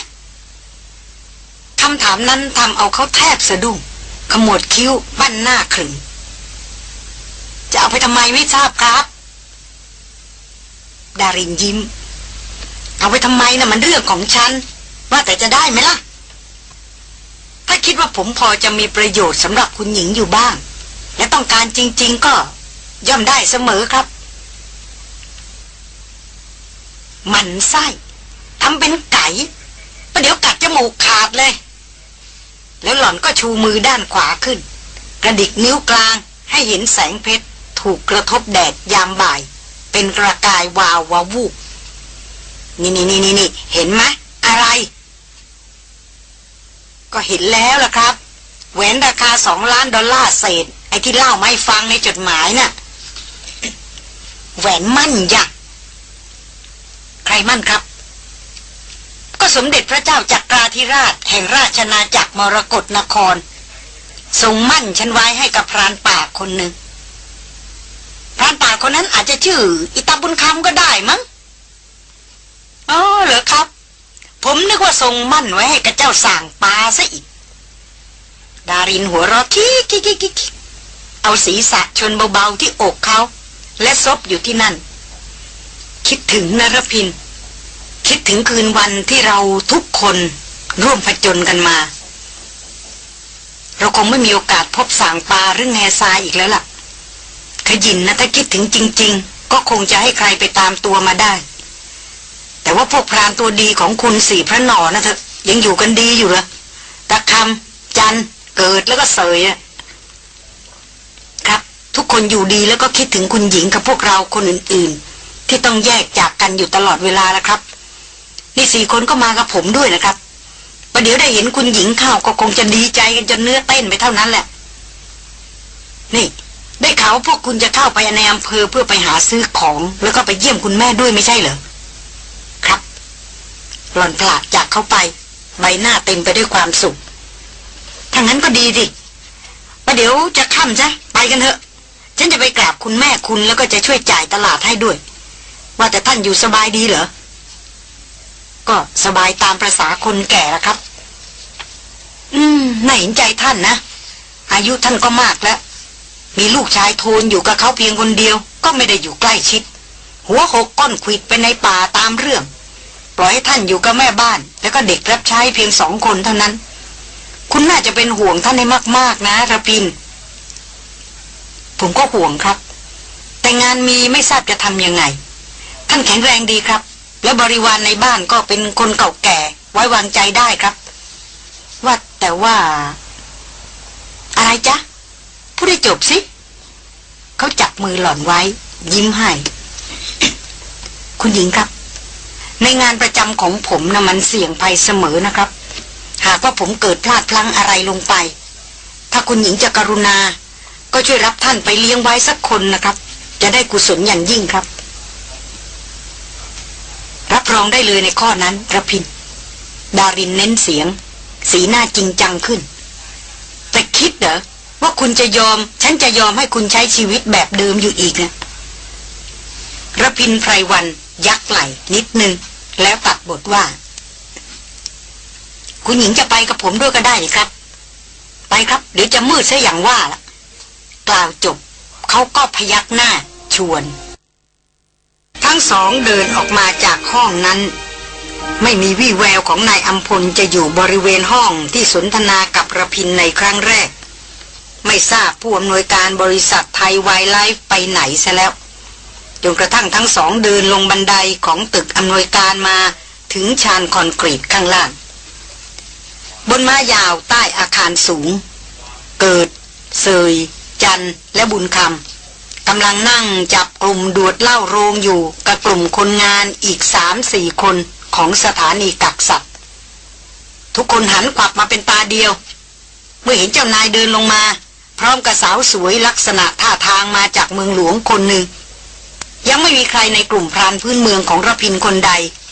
คำถามนั้นทำเอาเขาแทบสะดุ้งขมวดคิ้วบั้นหน้าขรึง จะเอาไปทำไมไม่ทราบครับ ดารินยิ้ม เอาไปทำไมนะ่ะมันเรื่องของฉัน ว่าแต่จะได้ไหมล่ะ ถ้าคิดว่าผมพอจะมีประโยชน์สำหรับคุณหญิงอยู่บ้าง และต้องการจริง ๆ ก็ย่อมได้เสมอครับ มันไส้ทำเป็นไก่ประเดี๋ยวกัดจมูกขาดเลย แล้วหล่อนก็ชูมือด้านขวาขึ้น กระดิกนิ้วกลางให้เห็นแสงเพชร ถูกกระทบแดดยามบ่าย เป็นกระกายวาววาวูบนี่นี่นี่นี่เห็นไหมอะไร ก็เห็นแล้วล่ะครับแหวนราคาสองล้านดอลลาร์เศษ ไอ้ที่เล่าไม่ฟังในจดหมายน่ะแหวนมั่นยักษ์ใครมั่นครับ ก็สมเด็จพระเจ้าจักราธิราช แห่งราชนาจักรมรกรนคร ทรงมั่นฉันไว้ให้กับพรานป่าคนหนึ่ง พรานป่าคนนั้นอาจจะชื่อ อิตาบุญคำก็ได้มั้งอ๋อเหรอครับ ผมนึกว่าทรงมั่นไว้ให้กับเจ้าส่างปลาซะอีก ดารินหัวเราะคิกคิกคิกเอาศีรษะชนเบาๆที่อกเขา และซบอยู่ที่นั่น คิดถึงนรพิน คิดถึงคืนวันที่เราทุกคนร่วมผจญกันมา เราคงไม่มีโอกาสพบสางปลาหรือแง่ทรายอีกแล้วล่ะ ขยินนะถ้าคิดถึงจริง ๆ ก็คงจะให้ใครไปตามตัวมาได้ แต่ว่าพวกพรานตัวดีของคุณสี่พระหนอนะเธอยังอยู่กันดีอยู่เหรอตะคำจันเกิดแล้วก็เสยอะครับ ทุกคนอยู่ดีแล้วก็คิดถึงคุณหญิงกับพวกเราคนอื่น ๆ ที่ต้องแยกจากกันอยู่ตลอดเวลาแล้วครับ นี่สี่คนก็มากับผมด้วยนะครับประเดี๋ยวได้เห็นคุณหญิงเข้าก็คงจะดีใจกันจนเนื้อเต้นไปเท่านั้นแหละ นี่ ได้ข่าวว่าพวกคุณจะเข้าไปในอำเภอเพื่อไปหาซื้อของ แล้วก็ไปเยี่ยมคุณแม่ด้วยไม่ใช่เหรอ ครับ หล่อนพลาดจากเขาไป ใบหน้าเต็มไปด้วยความสุขถ้างั้นก็ดีสิประเดี๋ยวจะค่ำซะไปกันเถอะ ฉันจะไปกราบคุณแม่คุณแล้วก็จะช่วยจ่ายตลาดให้ด้วย ว่าแต่ท่านอยู่สบายดีเหรอ ก็สบายตามประษาคนแก่ละครับ อืม น่าเห็นใจท่านนะ อายุท่านก็มากแล้ว มีลูกชายโทนอยู่กับเขาเพียงคนเดียว ก็ไม่ได้อยู่ใกล้ชิด หัวหกก้นขิดไปในป่าตามเรื่อง ปล่อยให้ท่านอยู่กับแม่บ้าน แล้วก็เด็กรับใช้เพียงสองคนเท่านั้น คุณน่าจะเป็นห่วงท่านให้มากๆนะระพิน ผมก็ห่วงครับ แต่งานมีไม่ทราบจะทำยังไง ท่านแข็งแรงดีครับ และบริวารในบ้านก็เป็นคนเก่าแก่ไว้วางใจได้ครับ ว่าแต่ว่า อะไรจ๊ะ พูดได้จบสิเขาจับมือหล่อนไว้ ยิ้มให้ คุณหญิงครับ ในงานประจำของผมนะมันเสี่ยงภัยเสมอนะครับ หากว่าผมเกิดพลาดพลั้งอะไรลงไป ถ้าคุณหญิงจะกรุณา ก็ช่วยรับท่านไปเลี้ยงไว้สักคนนะครับ จะได้กุศลอย่างยิ่งครับ รับรองได้เลยในข้อนั้นระพิน ดารินเน้นเสียง สีหน้าจริงจังขึ้น แต่คิดเหรอ ว่าคุณจะยอม ฉันจะยอมให้คุณใช้ชีวิตแบบเดิมอยู่อีกนะระพินไพรวัน ยักไหลนิดนึง แล้วตัดบทว่า คุณหญิงจะไปกับผมด้วยก็ได้นี่ครับ ไปครับ เดี๋ยวจะมืดซะอย่างว่าล่ะกล่าวจบ เขาก็พยักหน้าชวน ทั้งสองเดินออกมาจากห้องนั้น ไม่มีวี่แววของนายอัมพลจะอยู่บริเวณห้องที่สนทนากับระพินในครั้งแรก ไม่ทราบผู้อำนวยการบริษัทไทยไวไลฟ์ไปไหนซะแล้วจนกระทั่งทั้งสองเดินลงบันไดของตึกอำนวยการมาถึงชานคอนกรีตข้างล่าง บนม้ายาวใต้อาคารสูง เกิด เสย จันและบุญคำกำลังนั่งจับกลุ่มดวดเหล้าโรงอยู่กับกลุ่มคนงานอีกสามสี่คนของสถานีกักสัตว์ ทุกคนหันกลับมาเป็นตาเดียว เมื่อเห็นเจ้านายเดินลงมา พร้อมกับสาวสวยลักษณะท่าทางมาจากเมืองหลวงคนหนึ่ง ยังไม่มีใครในกลุ่มพรานพื้นเมืองของรพินคนใด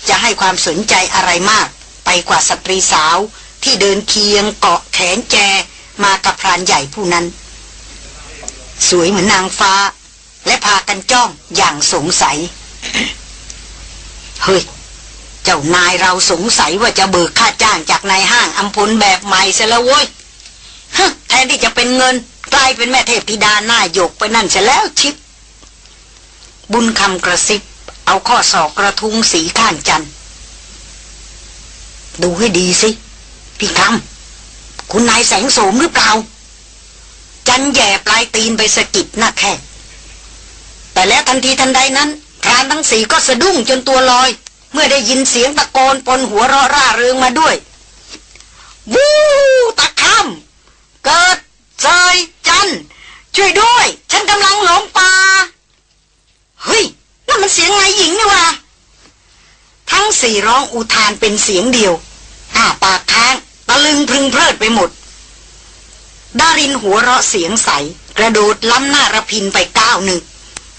จะให้ความสนใจอะไรมาก ไปกว่าสตรีสาวที่เดินเคียงเกาะแขนแจมากับพรานใหญ่ผู้นั้น สวยเหมือนนางฟ้า และพากันจ้องอย่างสงสัย เฮ้ย เจ้านายเราสงสัยว่าจะเบิกค่าจ้างจากนายห้างอัมพลแบบใหม่เสียแล้วเว้ย ฮะแทนที่จะเป็นเงิน กลายเป็นแม่เทพธิดาหน้าหยกไปนั่นเสียแล้วชิป บุญคำกระซิบ เอาข้อศอกกระทุ้งสีข้างจัน ดูให้ดีสิ พี่คำคุณนายแสงโสมหรือเปล่า จันแย่ปลายตีนไปสะกิดหน้าแค่แต่แล้วทันทีทันใดนั้นพรานทั้งสี่ก็สะดุ้งจนตัวลอย เมื่อได้ยินเสียงตะโกนปนหัวเราะร่าเริงมาด้วย วู้ตะคำ เกิดเซยจัน ช่วยด้วย ฉันกำลังหลงป่า เฮ้ยนั่นมันเสียงไงหญิงนี่วะทั้งสี่ร้องอุทานเป็นเสียงเดียวอ้าปากค้างตะลึงพึงเพลิดไปหมด ดารินหัวเราะเสียงใส กระโดดล้ำหน้าระพินไปก้าวหนึ่ง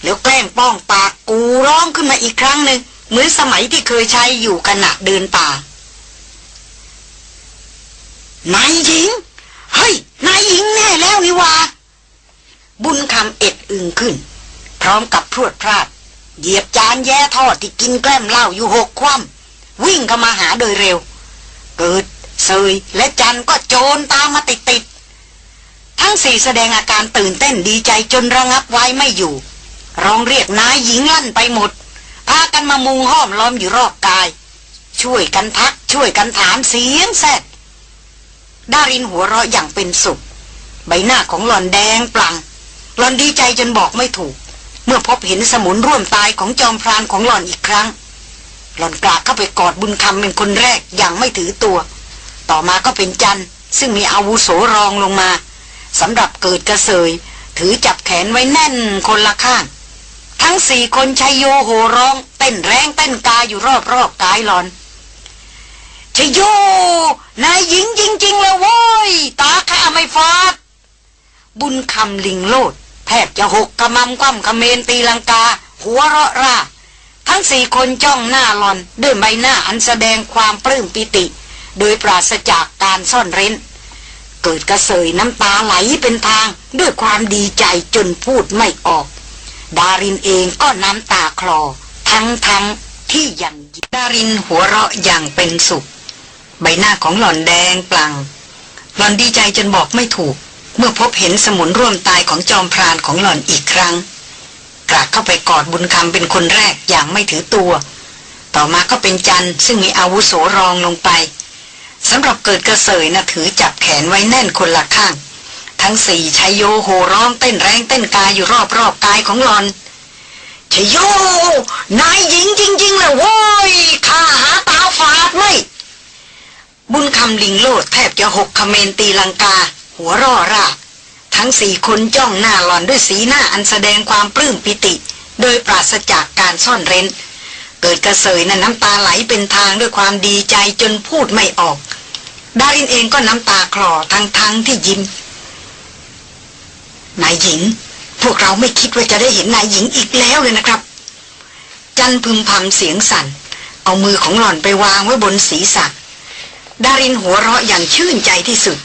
แล้วแกล้งป้องปากกูร้องขึ้นมาอีกครั้งหนึ่งเหมือนสมัยที่เคยใช้อยู่ขณะเดินป่านายหญิง เฮ้ย นายหญิงแน่แล้วนี่วะบุญคำเอ็ดอึงขึ้น พร้อมกับพรวดพลาด เหยียบจานแย่ทอดที่กินแกล้มเหล้าอยู่หกคว่ำวิ่งเข้ามาหาโดยเร็ว เกิดเซยและจันก็โจรตามมาติดติดทั้งสี่แสดงอาการตื่นเต้นดีใจจนระงับไว้ไม่อยู่ ร้องเรียกนายหญิงลั่นไปหมด พากันมามุงห้อมล้อมอยู่รอบกาย ช่วยกันทักช่วยกันถามเสียงแซด ดารินหัวเราะอย่างเป็นสุข ใบหน้าของหล่อนแดงปลัง หล่อนดีใจจนบอกไม่ถูก เมื่อพบเห็นสมุนร่วมตายของจอมพรานของหล่อนอีกครั้ง หล่อนกราบเข้าไปกอดบุญคำเป็นคนแรกอย่างไม่ถือตัว ต่อมาก็เป็นจันซึ่งมีอาวุโสรองลงมาสำหรับเกิดกระเสยถือจับแขนไว้แน่นคนละข้าง ทั้งสี่คนชัยโยโหร้อง เต้นแรงเต้นกายอยู่รอบๆกายหลอนชัยโย นายหญิงจริงๆเลยโว้ย ตาข้าไม่ฟาด บุญคำลิงโลด แทบจะหกกระมำคว่ำกระเมนตีลังกา หัวเราะร่า ทั้งสี่คนจ้องหน้าหลอน ด้วยใบหน้าอันแสดงความปลื้มปิติ โดยปราศจากการซ่อนเร้น เกิดกระเสยน้ำตาไหลเป็นทาง ด้วยความดีใจจนพูดไม่ออก ดารินเองก็น้ำตาคลอ ทั้งทั้งที่ยังดารินหัวเราะอย่างเป็นสุข ใบหน้าของหล่อนแดงปลัง หล่อนดีใจจนบอกไม่ถูก เมื่อพบเห็นสมุนร่วมตายของจอมพรานของหล่อนอีกครั้ง กราดเข้าไปกอดบุญคำเป็นคนแรกอย่างไม่ถือตัว ต่อมาก็เป็นจันซึ่งมีอาวุโสรองลงไปสำหรับเกิดกระเสยนะถือจับแขนไว้แน่นคนละข้าง ทั้งสี่ชายโยโหร้องเต้นแรงเต้นกายอยู่รอบรอบกายของหลอนชายโย นายหญิงจริงๆเลยโว้ยข้าหาตาฝาดไม่ บุญคำลิงโลดแทบจะหกคเมนตีลังกา หัวร่อราทั้งสี่คนจ้องหน้าหลอนด้วยสีหน้าอันแสดงความปลื้มปิติ โดยปราศจากการซ่อนเร้น เกิดกระเสยนั้นน้ำตาไหลเป็นทางด้วยความดีใจจนพูดไม่ออก ดารินเองก็น้ำตาคลอทั้งทั้งที่ยิ้มนายหญิง พวกเราไม่คิดว่าจะได้เห็นนายหญิงอีกแล้วเลยนะครับ จันพึมพำเสียงสั่น เอามือของหล่อนไปวางไว้บนศีรษะ ดารินหัวเราะอย่างชื่นใจที่สุด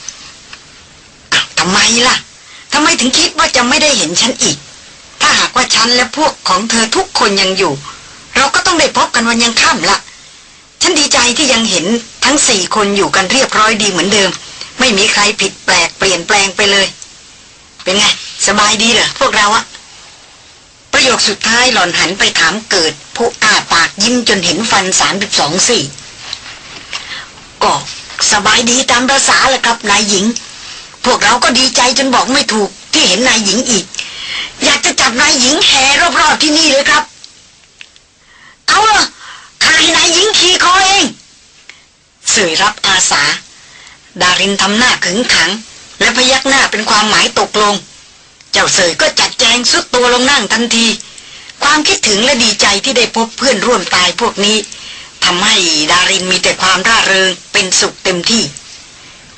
อ้าวทำไมล่ะทำไมถึงคิดว่าจะไม่ได้เห็นฉันอีก ถ้าหากว่าฉันและพวกของเธอทุกคนยังอยู่ เราก็ต้องได้พบกันวันยังค่ำละฉันดีใจที่ยังเห็นทั้งสี่คนอยู่กันเรียบร้อยดีเหมือนเดิม ไม่มีใครผิดแปลกเปลี่ยนแปลงไปเลย เป็นไง สบายดีเหรอพวกเราอะประโยคสุดท้ายหล่อนหันไปถามเกิด ผู้อ้าปากยิ้มจนเห็นฟันสามสิบสองสี่ ก็สบายดีตามภาษาแหละครับนายหญิง พวกเราก็ดีใจจนบอกไม่ถูกที่เห็นนายหญิงอีก อยากจะจับนายหญิงแห่รอบๆที่นี่เลยครับ เอาเหรอข้าให้นายหญิงขี่คอเองเสยรับอาสา ดารินทำหน้าขึงขัง และพยักหน้าเป็นความหมายตกลง เจ้าเสยก็จัดแจงสุดตัวลงนั่งทันที ความคิดถึงและดีใจที่ได้พบเพื่อนร่วมตายพวกนี้ ทำให้ดารินมีแต่ความร่าเริงเป็นสุขเต็มที่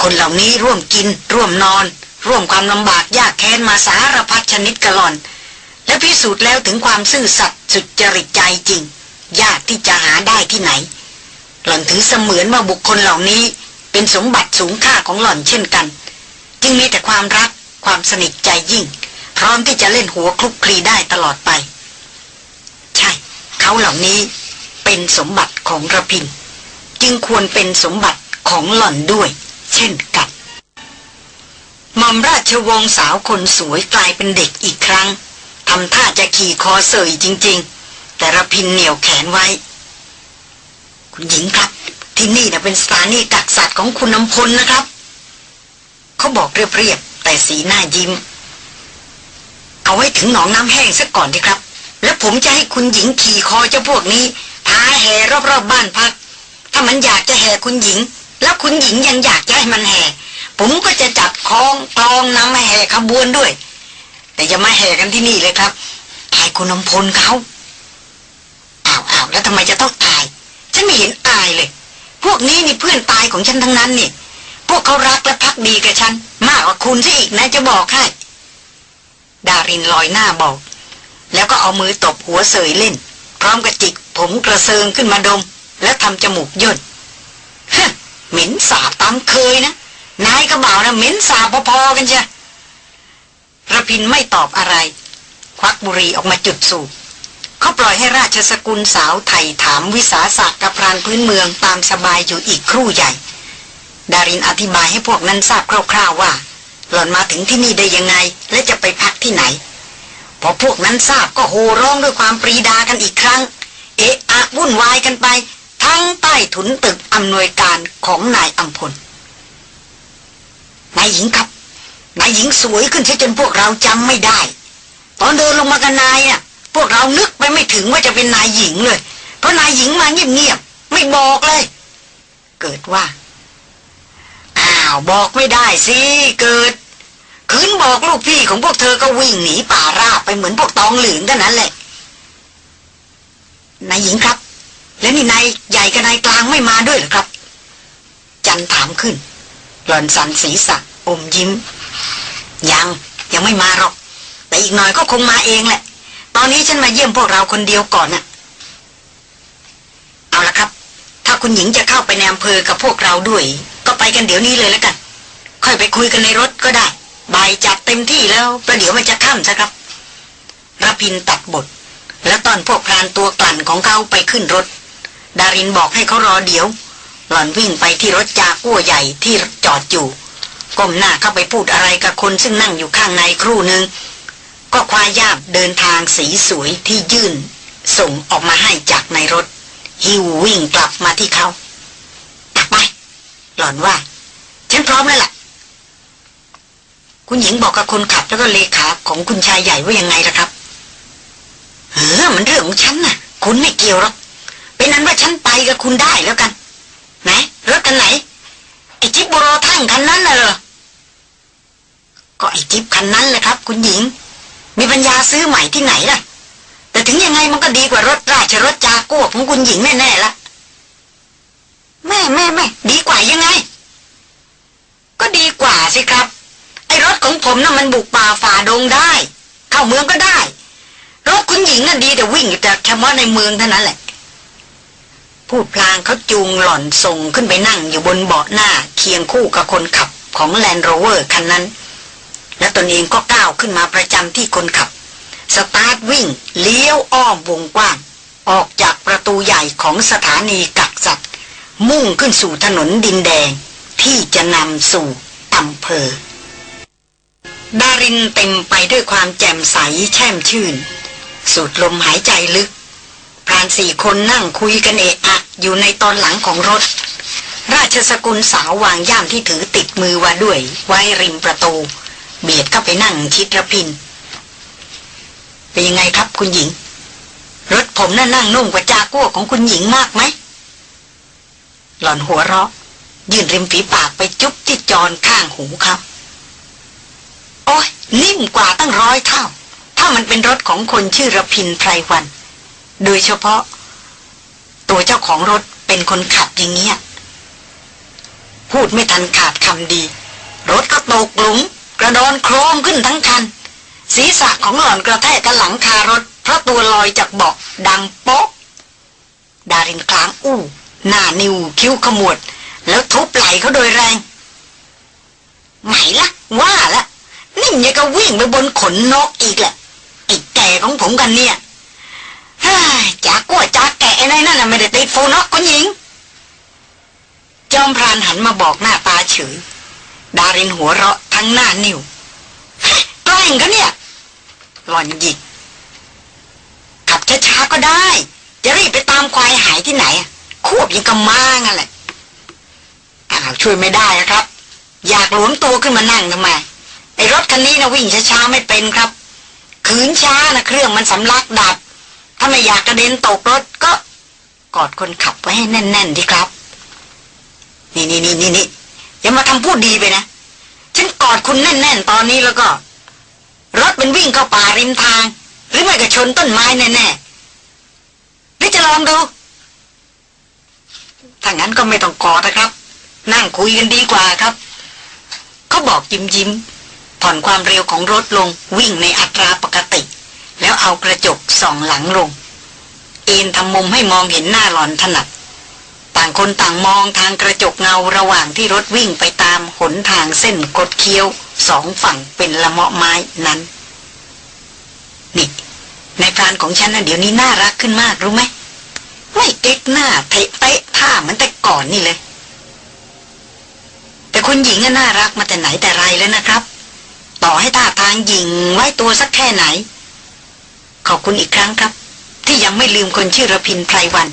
คนเหล่านี้ร่วมกิน ร่วมนอน ร่วมความลำบากยากแค้นมาสารพัดชนิดกะล่อน และพิสูจน์แล้วถึงความซื่อสัตย์สุจริตใจจริง ยากที่จะหาได้ที่ไหน หล่อนถือเสมือนว่าบุคคลเหล่านี้ เป็นสมบัติสูงค่าของหล่อนเช่นกัน จึงมีแต่ความรักความสนิทใจยิ่ง พร้อมที่จะเล่นหัวคลุกคลีได้ตลอดไป ใช่ เขาเหล่านี้ เป็นสมบัติของระพิน จึงควรเป็นสมบัติของหล่อนด้วย เช่นกันมอมราชวงศ์สาวคนสวยกลายเป็นเด็กอีกครั้งทำท่าจะขี่คอเสยจริง ๆ แต่ระพินเหนี่ยวแขนไว้ คุณหญิงครับ ที่นี่นะเป็นสถานีกักสัตว์ของคุณน้ำพลนะครับ เขาบอกเรียบๆแต่สีหน้ายิ้ม เอาไว้ถึงหนองน้ำแห้งซะก่อนดีครับ แล้วผมจะให้คุณหญิงขี่คอเจ้าพวกนี้ พาแห่รอบๆบบ้านพัก ถ้ามันอยากจะแห่คุณหญิง แล้วคุณหญิงยังอยากจะให้มันแห่ ผมก็จะจัดคลองกลองนำมาแห่ขบวนด้วย แต่จะมาแห่กันที่นี่เลยครับตายคุณนำพลเขาอ้าวอ้าวแล้วทำไมจะต้องตาย ฉันไม่เห็นอายเลย พวกนี้นี่เพื่อนตายของฉันทั้งนั้นนี่ พวกเขารักและพักดีกับฉัน มากกว่าคุณซะอีกนะจะบอกให้ดารินลอยหน้าบอก แล้วก็เอามือตบหัวเสยเล่น พร้อมกับจิกผมกระเซิงขึ้นมาดม แล้วทำจมูกย่นเหม็นสาบตามเคยนะ นายกระบ่าวนะเหม็นสาบพอๆกันเชียระพินไม่ตอบอะไร ควักบุหรี่ออกมาจุดสูบเขาปล่อยให้ราชสกุลสาวไถ่ถามวิสาสะกับพรานพื้นเมืองตามสบายอยู่อีกครู่ใหญ่ ดารินอธิบายให้พวกนั้นทราบคร่าวๆว่า หล่อนมาถึงที่นี่ได้ยังไง และจะไปพักที่ไหน พอพวกนั้นทราบก็โห่ร้องด้วยความปรีดากันอีกครั้ง เอะอะวุ่นวายกันไป ทั้งใต้ถุนตึกอำนวยการของนายอัมพลนายหญิงครับนายหญิงสวยขึ้นใช่จนพวกเราจำไม่ได้ ตอนเดินลงมากันนายน่ะ พวกเรานึกไปไม่ถึงว่าจะเป็นนายหญิงเลย เพราะนายหญิงมาเงียบๆไม่บอกเลย เกิดว่าอ้าวบอกไม่ได้สิเกิด คืนบอกลูกพี่ของพวกเธอก็วิ่งหนีป่าราบไปเหมือนพวกตองเหลืองเท่านั้นแหละนายหญิงครับ แล้วนี่นายใหญ่กับนายกลางไม่มาด้วยหรือครับ จันถามขึ้นหล่อนสันศีรษะอมยิ้ม ยังยังไม่มาหรอก แต่อีกหน่อยก็คงมาเองแหละ ตอนนี้ฉันมาเยี่ยมพวกเราคนเดียวก่อนน่ะ เอาละครับ ถ้าคุณหญิงจะเข้าไปในอำเภอกับพวกเราด้วย ก็ไปกันเดี๋ยวนี้เลยแล้วกัน ค่อยไปคุยกันในรถก็ได้ บายจัดเต็มที่แล้วประเดี๋ยวมันจะค่ำซะครับรพินตัดบท แล้วตอนพวกพรานตัวกลั่นของเขาไปขึ้นรถ ดารินบอกให้เขารอเดี๋ยว หล่อนวิ่งไปที่รถจากัวใหญ่ที่จอดอยู่ก้มหน้าเข้าไปพูดอะไรกับคนซึ่งนั่งอยู่ข้างในครู่หนึ่งก็ควายาบเดินทางสีสวยที่ยื่น ส่งออกมาให้จากในรถหิววิ่งกลับมาที่เขาตักไป หล่อนว่า ฉันพร้อมแล้วล่ะ คุณหญิงบอกกับคนขับแล้วก็เลขาของคุณชายใหญ่ว่ายังไงล่ะครับเออมันเรื่องของฉันน่ะ คุณไม่เกี่ยวหรอก เป็นนั้นว่าฉันไปกับคุณได้แล้วกัน ไหนรถกันไหน ไอจิ๊บโบโรทั้งคันนั้นน่ะเหรอ ก็ไอจิ๊บคันนั้นแหละครับ คุณหญิง มีปัญญาซื้อใหม่ที่ไหนล่ะ แต่ถึงยังไงมันก็ดีกว่ารถราชรถจากัวของคุณหญิงแน่ๆละแม่แม่แม่ดีกว่ายังไง ก็ดีกว่าสิครับ ไอ้รถของผมน่ะมันบุกป่าฝ่าดงได้ เข้าเมืองก็ได้ รถคุณหญิงน่ะดีแต่วิ่งแต่เฉพาะในเมืองเท่านั้นแหละ พูดพลางเขาจูงหล่อนส่งขึ้นไปนั่งอยู่บนเบาะหน้าเคียงคู่กับคนขับของ Land Rover คันนั้น และตนเองก็ก้าวขึ้นมาประจำที่คนขับ สตาร์ทวิ่ง เลี้ยวอ้อมวงกว้าง ออกจากประตูใหญ่ของสถานีกักสัตว์ มุ่งขึ้นสู่ถนนดินแดงที่จะนำสู่อำเภอ ดารินเต็มไปด้วยความแจ่มใสแช่มชื่น สูดลมหายใจลึกพรานสี่คนนั่งคุยกันเอะอะอยู่ในตอนหลังของรถ ราชสกุลสาววางย่ามที่ถือติดมือว่าด้วย ไว้ริมประตู เบียดเข้าไปนั่งชิดระพิน เป็นยังไงครับคุณหญิง รถผมน่ะนั่งนุ่มกว่าจากัวของคุณหญิงมากไหม หล่อนหัวเราะ ยื่นริมฝีปากไปจุ๊บที่จอนข้างหูเขาโอ้ยนิ่มกว่าตั้งร้อยเท่า ถ้ามันเป็นรถของคนชื่อระพินไพรวัน โดยเฉพาะ ตัวเจ้าของรถเป็นคนขับอย่างเงี้ย พูดไม่ทันขาดคำดี รถก็ตกหลุม กระดอนโครมขึ้นทั้งคัน ศีรษะของหล่อนกระแทกกับหลังคารถ เพราะตัวลอยจากเบาะดังโป๊กดารินกลางอู้หน้านิวคิ้วขมวด แล้วทุบไหล่เขาโดยแรงไหมละว่าละ นี่ยังก็วิ่งไปบนขนนกอีกแหละไอ้แก่ของผมกันเนี่ยฮ้ยจากกัวจากแก่ในนั่นน่ะไม่ได้ติดโฟนอกคุณหญิง จอมพรานหันมาบอกหน้าตาเฉย ดารินหัวเราะทั้งหน้านิ่วแกล้งกันเนี่ยหล่อนหยิกขับช้าๆก็ได้ จะรีบไปตามควายหายที่ไหนควบยังกระมางั้นแหละอ้าวช่วยไม่ได้นะครับ อยากหลวมตัวขึ้นมานั่งทำไม อ้รถคันนี้นะวิ่งช้าๆไม่เป็นครับ ขืนช้านะเครื่องมันสำลักดับ ถ้าไม่อยากกระเด็นตกรถก็กอดคนขับไว้ให้แน่นๆดีครับ นี่นี่นี่นี่นี่อย่ามาทำพูดดีไปนะ ฉันกอดคุณแน่น ๆ ตอนนี้แล้วก็ รถมันวิ่งเข้าป่าริมทาง หรือไม่ก็ชนต้นไม้แน่ๆหรือจะลองดูถ้างั้นก็ไม่ต้องกอดนะครับ นั่งคุยกันดีกว่าครับ เขาบอกยิ้มยิ้ม ผ่อนความเร็วของรถลงวิ่งในอัตราปกติ แล้วเอากระจกส่องหลังลง เอ็นทำมุมให้มองเห็นหน้าหลอนถนัด ต่างคนต่างมองทางกระจกเงาระหว่างที่รถวิ่งไปตามหนทางเส้นกดเคี้ยวสองฝั่งเป็นละเมาะไม้นั้น นี่ในพรานของฉันน่ะเดี๋ยวนี้น่ารักขึ้นมากรู้ไหมไม่เก๊กหน้าเตะเตะท่ามือนแต่ก่อนนี่เลย แต่คุณหญิงก็น่ารักมาแต่ไหนแต่ไรแล้วนะครับ ต่อให้ท่าทางหญิงไว้ตัวสักแค่ไหน ขอบคุณอีกครั้งครับ ที่ยังไม่ลืมคนชื่อระพินไพรวัน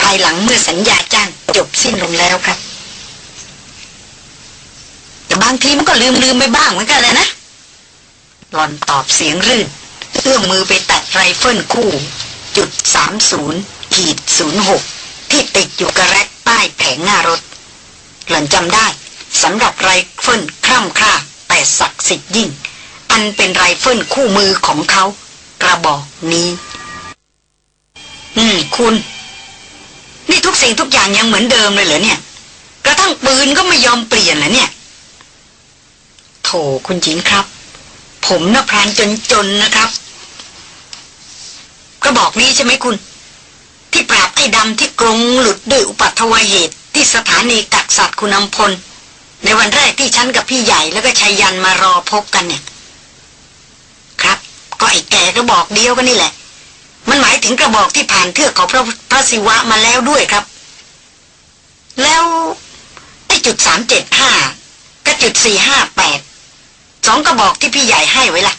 ภายหลังเมื่อสัญญาจ้างจบสิ้นลงแล้วครับ แต่บางทีมันก็ลืมลืมไปบ้างเหมือนกันเลยนะหลอนตอบเสียงรื่น เอื้อมมือไปแตะไรเฟิลคู่ จุดสามศูนย์ขีดศูนย์หกที่ติดอยู่กับ rack ใต้แผงหน้ารถ หล่อนจำได้สำหรับไรเฟิลคร่ำคร่า แต่ศักดิ์สิทธิ์ยิ่ง อันเป็นไรเฟิลคู่มือของเขากระบอกนี้ อืม คุณ นี่ทุกสิ่งทุกอย่างยังเหมือนเดิมเลยเหรอเนี่ย กระทั่งปืนก็ไม่ยอมเปลี่ยนเหรอเนี่ย โถคุณจินครับ ผมนะพรานจนๆนะครับ กระบอกนี้ใช่ไหมคุณ ที่ปราบไอ้ดำที่กรงหลุดด้วยอุปัตวเหตุที่สถานีกักสัตว์คุณอำพล ในวันแรกที่ฉันกับพี่ใหญ่แล้วก็ชายยันมารอพบกันเนี่ย ครับ ก็ไอ้แก่กระบอกเดียวกันนี่แหละ มันหมายถึงกระบอกที่ผ่านเทือกเขาพระพระศิวะมาแล้วด้วยครับ แล้วไอ้จุดสามเจ็ดห้ากับจุดสี่ห้าแปดสองกระบอกที่พี่ใหญ่ให้ไว้ล่ะ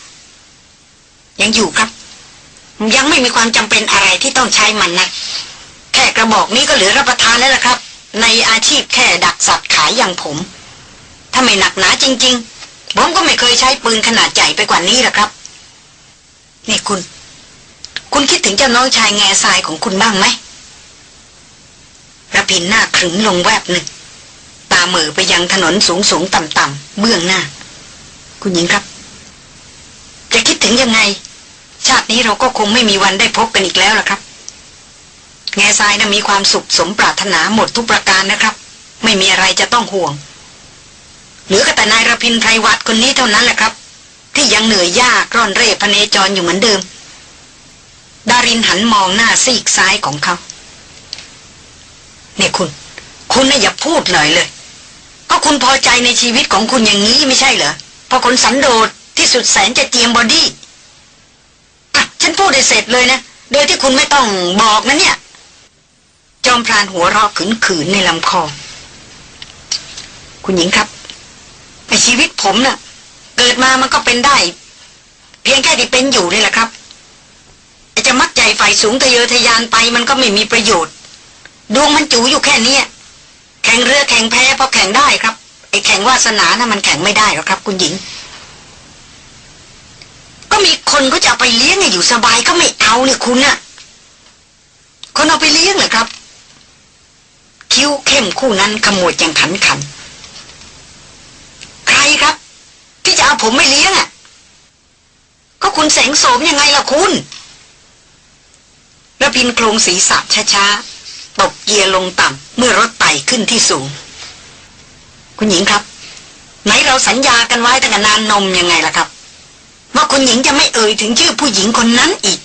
ยังอยู่ครับ ยังไม่มีความจำเป็นอะไรที่ต้องใช้มันนะแค่กระบอกนี้ก็เหลือรับประทานแล้วล่ะครับ ในอาชีพแค่ดักสัตว์ขายอย่างผม ถ้าไม่หนักหนาจริง ๆ ผมก็ไม่เคยใช้ปืนขนาดใหญ่ไปกว่านี้หรอกครับ นี่คุณ คุณคิดถึงเจ้าน้องชายแง่ทรายของคุณบ้างไหมระพินหน้าขรึงลงแวบหนึ่ง ตาเหม่อไปยังถนนสูงสูงต่ำต่ำเบื้องหน้า คุณหญิงครับ จะคิดถึงยังไง ชาตินี้เราก็คงไม่มีวันได้พบกันอีกแล้วล่ะครับ แง่ทรายน่ะมีความสุขสมปรารถนาหมดทุกประการนะครับ ไม่มีอะไรจะต้องห่วง เหลือก็แต่นายระพินไพรวัตรคนนี้เท่านั้นแหละครับ ที่ยังเหนื่อยยากร่อนเร่พเนจรอยู่เหมือนเดิม ดารินหันมองหน้าซีกซ้ายของเขา เนี่ยคุณ คุณน่ะอย่าพูดหน่อยเลย ก็คุณพอใจในชีวิตของคุณอย่างนี้ไม่ใช่เหรอ เพราะคนสันโดษที่สุดแสนจะเจียม body อะฉันพูดได้เสร็จเลยนะ โดยที่คุณไม่ต้องบอกนะเนี่ย จอมพรานหัวเราะขื่นๆในลำคอ คุณหญิงครับ ในชีวิตผมน่ะ เกิดมามันก็เป็นได้ เพียงแค่ที่เป็นอยู่นี่แหละครับจะมักใจฝ่ายสูงทะเยอทะยานไปมันก็ไม่มีประโยชน์ดวงมันจูอยู่แค่นี้แข่งเรือแข่งแพ้พอแข่งได้ครับไอ้แข่งวาสนานะ่ะมันแข่งไม่ได้หรอกครับ คุณหญิง ก็มีคนก็จะไปเลี้ยงอยู่สบายก็ไม่เอาเนี่ยคุณน่ะคนเอาไปเลี้ยงเหรอครับ คิ้วเข้มคู่นั้นขมวดอย่างขันขัน ครครับ ที่จะเอาผมไม่เลี้ยงอะ ก็คุณแสงโสมยังไงล่ะคุณระพินโครงศีรษะช้าๆตบเกียร์ลงต่ำเมื่อรถไต่ขึ้นที่สูง คุณหญิงครับ ไหนเราสัญญากันไว้ตั้งนานนมยังไงล่ะครับ ว่าคุณหญิงจะไม่เอ่ยถึงชื่อผู้หญิงคนนั้นอีก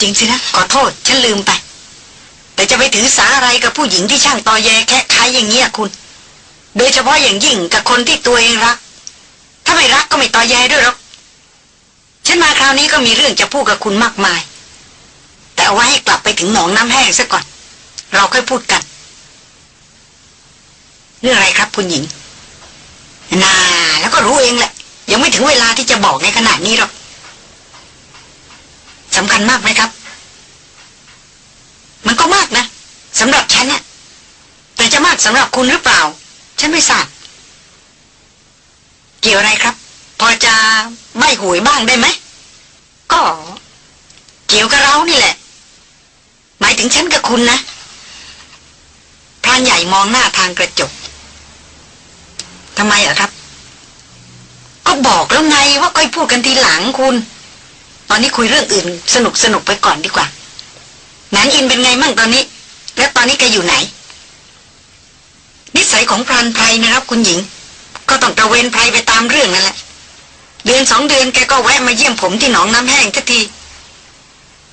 จริงสินะ ขอโทษ ฉันลืมไป แต่จะไปถือสาอะไรกับผู้หญิงที่ช่างตอแยแค่ใครอย่างเงี้ยคุณ โดยเฉพาะอย่างยิ่งกับคนที่ตัวเองรัก ถ้าไม่รักก็ไม่ต่อแยด้วยหรอก ฉันมาคราวนี้ก็มีเรื่องจะพูดกับคุณมากมาย แต่เอาไว้ให้กลับไปถึงหนองน้ำแห้งซะก่อน เราค่อยพูดกัน เรื่องอะไรครับคุณหญิง น่า แล้วก็รู้เองแหละ ยังไม่ถึงเวลาที่จะบอกในขณะนี้หรอกสำคัญมากไหมครับ มันก็มากนะสำหรับฉันน่ะแต่จะมากสำหรับคุณหรือเปล่า ฉันไม่ทราบ เกี่ยวอะไรครับ พอจะใบหวยบ้างได้ไหม ก็ เกี่ยวกับเรานี่แหละ หมายถึงฉันกับคุณนะพรานใหญ่มองหน้าทางกระจกทำไมอะครับ ก็บอกแล้วไงว่าค่อยพูดกันทีหลังคุณ ตอนนี้คุยเรื่องอื่น สนุกสนุกไปก่อนดีกว่านันอินเป็นไงมั่งตอนนี้ แล้วตอนนี้แกอยู่ไหน นิสัยของพรานไพรนะครับ คุณหญิง ก็ต้องตะเวนไพรไปตามเรื่องนั่นแหละ เดือนสองเดือนแกก็แวะมาเยี่ยมผมที่หนองน้ำแห้งทันที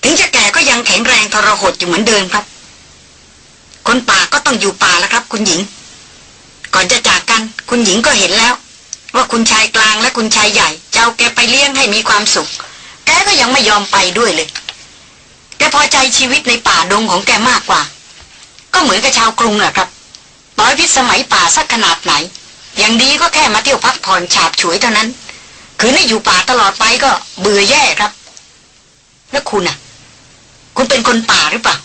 ถึงจะแก่ก็ยังแข็งแรงทรหดอยู่เหมือนเดิมครับ คนป่าก็ต้องอยู่ป่าแล้วครับ คุณหญิง ก่อนจะจากกัน คุณหญิงก็เห็นแล้ว ว่าคุณชายกลางและคุณชายใหญ่จะเอาแกไปเลี้ยงให้มีความสุข แกก็ยังไม่ยอมไปด้วยเลยแกพอใจชีวิตในป่าดงของแกมากกว่า ก็เหมือนกับชาวกรุงแหละครับ ต่อยพิษสมัยป่าสักขนาดไหน อย่างดีก็แค่มาเที่ยวพักผ่อนฉาบฉวยเท่านั้น คือไม่อยู่ป่าตลอดไปก็เบื่อแย่ครับ แล้วคุณอะ คุณเป็นคนป่าหรือเปล่า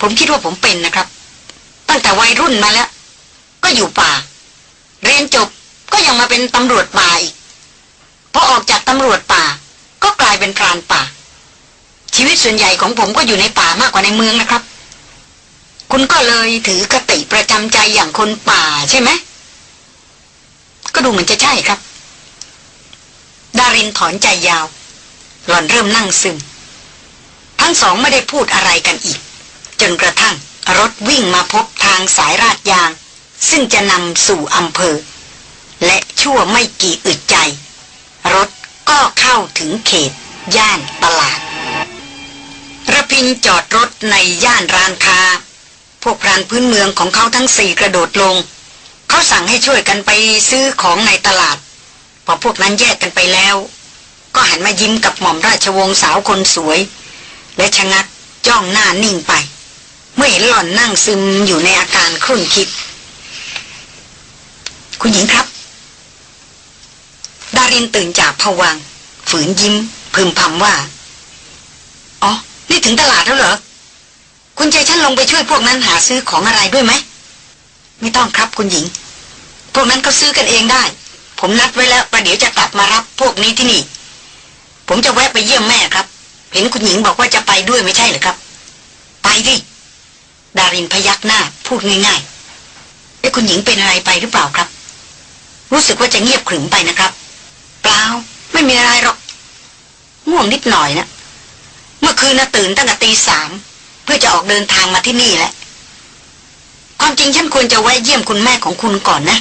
ผมคิดว่าผมเป็นนะครับ ตั้งแต่วัยรุ่นมาแล้ว ก็อยู่ป่า เรียนจบก็ยังมาเป็นตำรวจป่าอีกพอออกจากตำรวจป่า ก็กลายเป็นพรานป่า ชีวิตส่วนใหญ่ของผมก็อยู่ในป่ามากกว่าในเมืองนะครับ คุณก็เลยถือกติประจำใจอย่างคนป่าใช่ไหม ก็ดูเหมือนจะใช่ครับ ดารินถอนใจยาว หล่อนเริ่มนั่งซึม ทั้งสองไม่ได้พูดอะไรกันอีก จนกระทั่งรถวิ่งมาพบทางสายราดยาง ซึ่งจะนำสู่อำเภอ และชั่วไม่กี่อึดใจ รถก็เข้าถึงเขต ย่านตลาดระพินจอดรถในย่านร้านค้า พวกพรานพื้นเมืองของเขาทั้งสี่กระโดดลง เขาสั่งให้ช่วยกันไปซื้อของในตลาด พอพวกนั้นแยกกันไปแล้ว ก็หันมายิ้มกับหม่อมราชวงศ์สาวคนสวย และชะงักจ้องหน้านิ่งไป เมื่อเห็นหล่อนนั่งซึมอยู่ในอาการครุ่นคิด คุณหญิงครับ ดารินตื่นจากผวัง ฝืนยิ้มพึมพำว่า อ๋อ นี่ถึงตลาดแล้วเหรอ คุณใจฉันลงไปช่วยพวกนั้นหาซื้อของอะไรด้วยไหม ไม่ต้องครับคุณหญิง พวกนั้นเขาซื้อกันเองได้ ผมนัดไว้แล้วประเดี๋ยวจะกลับมารับพวกนี้ที่นี่ ผมจะแวะไปเยี่ยมแม่ครับ เห็นคุณหญิงบอกว่าจะไปด้วยไม่ใช่เหรอครับ ไปดิดารินพยักหน้า พูดง่ายๆเอ้คุณหญิงเป็นอะไรไปหรือเปล่าครับ รู้สึกว่าจะเงียบขรึมไปนะครับ เปล่า ไม่มีอะไรหรอกง่วงนิดหน่อยนะ เมื่อคืนน่ะตื่นตั้งแต่ตีสาม พื่อจะออกเดินทางมาที่นี่แหละ ความจริงฉันควรจะแวะเยี่ยมคุณแม่ของคุณก่อนนะ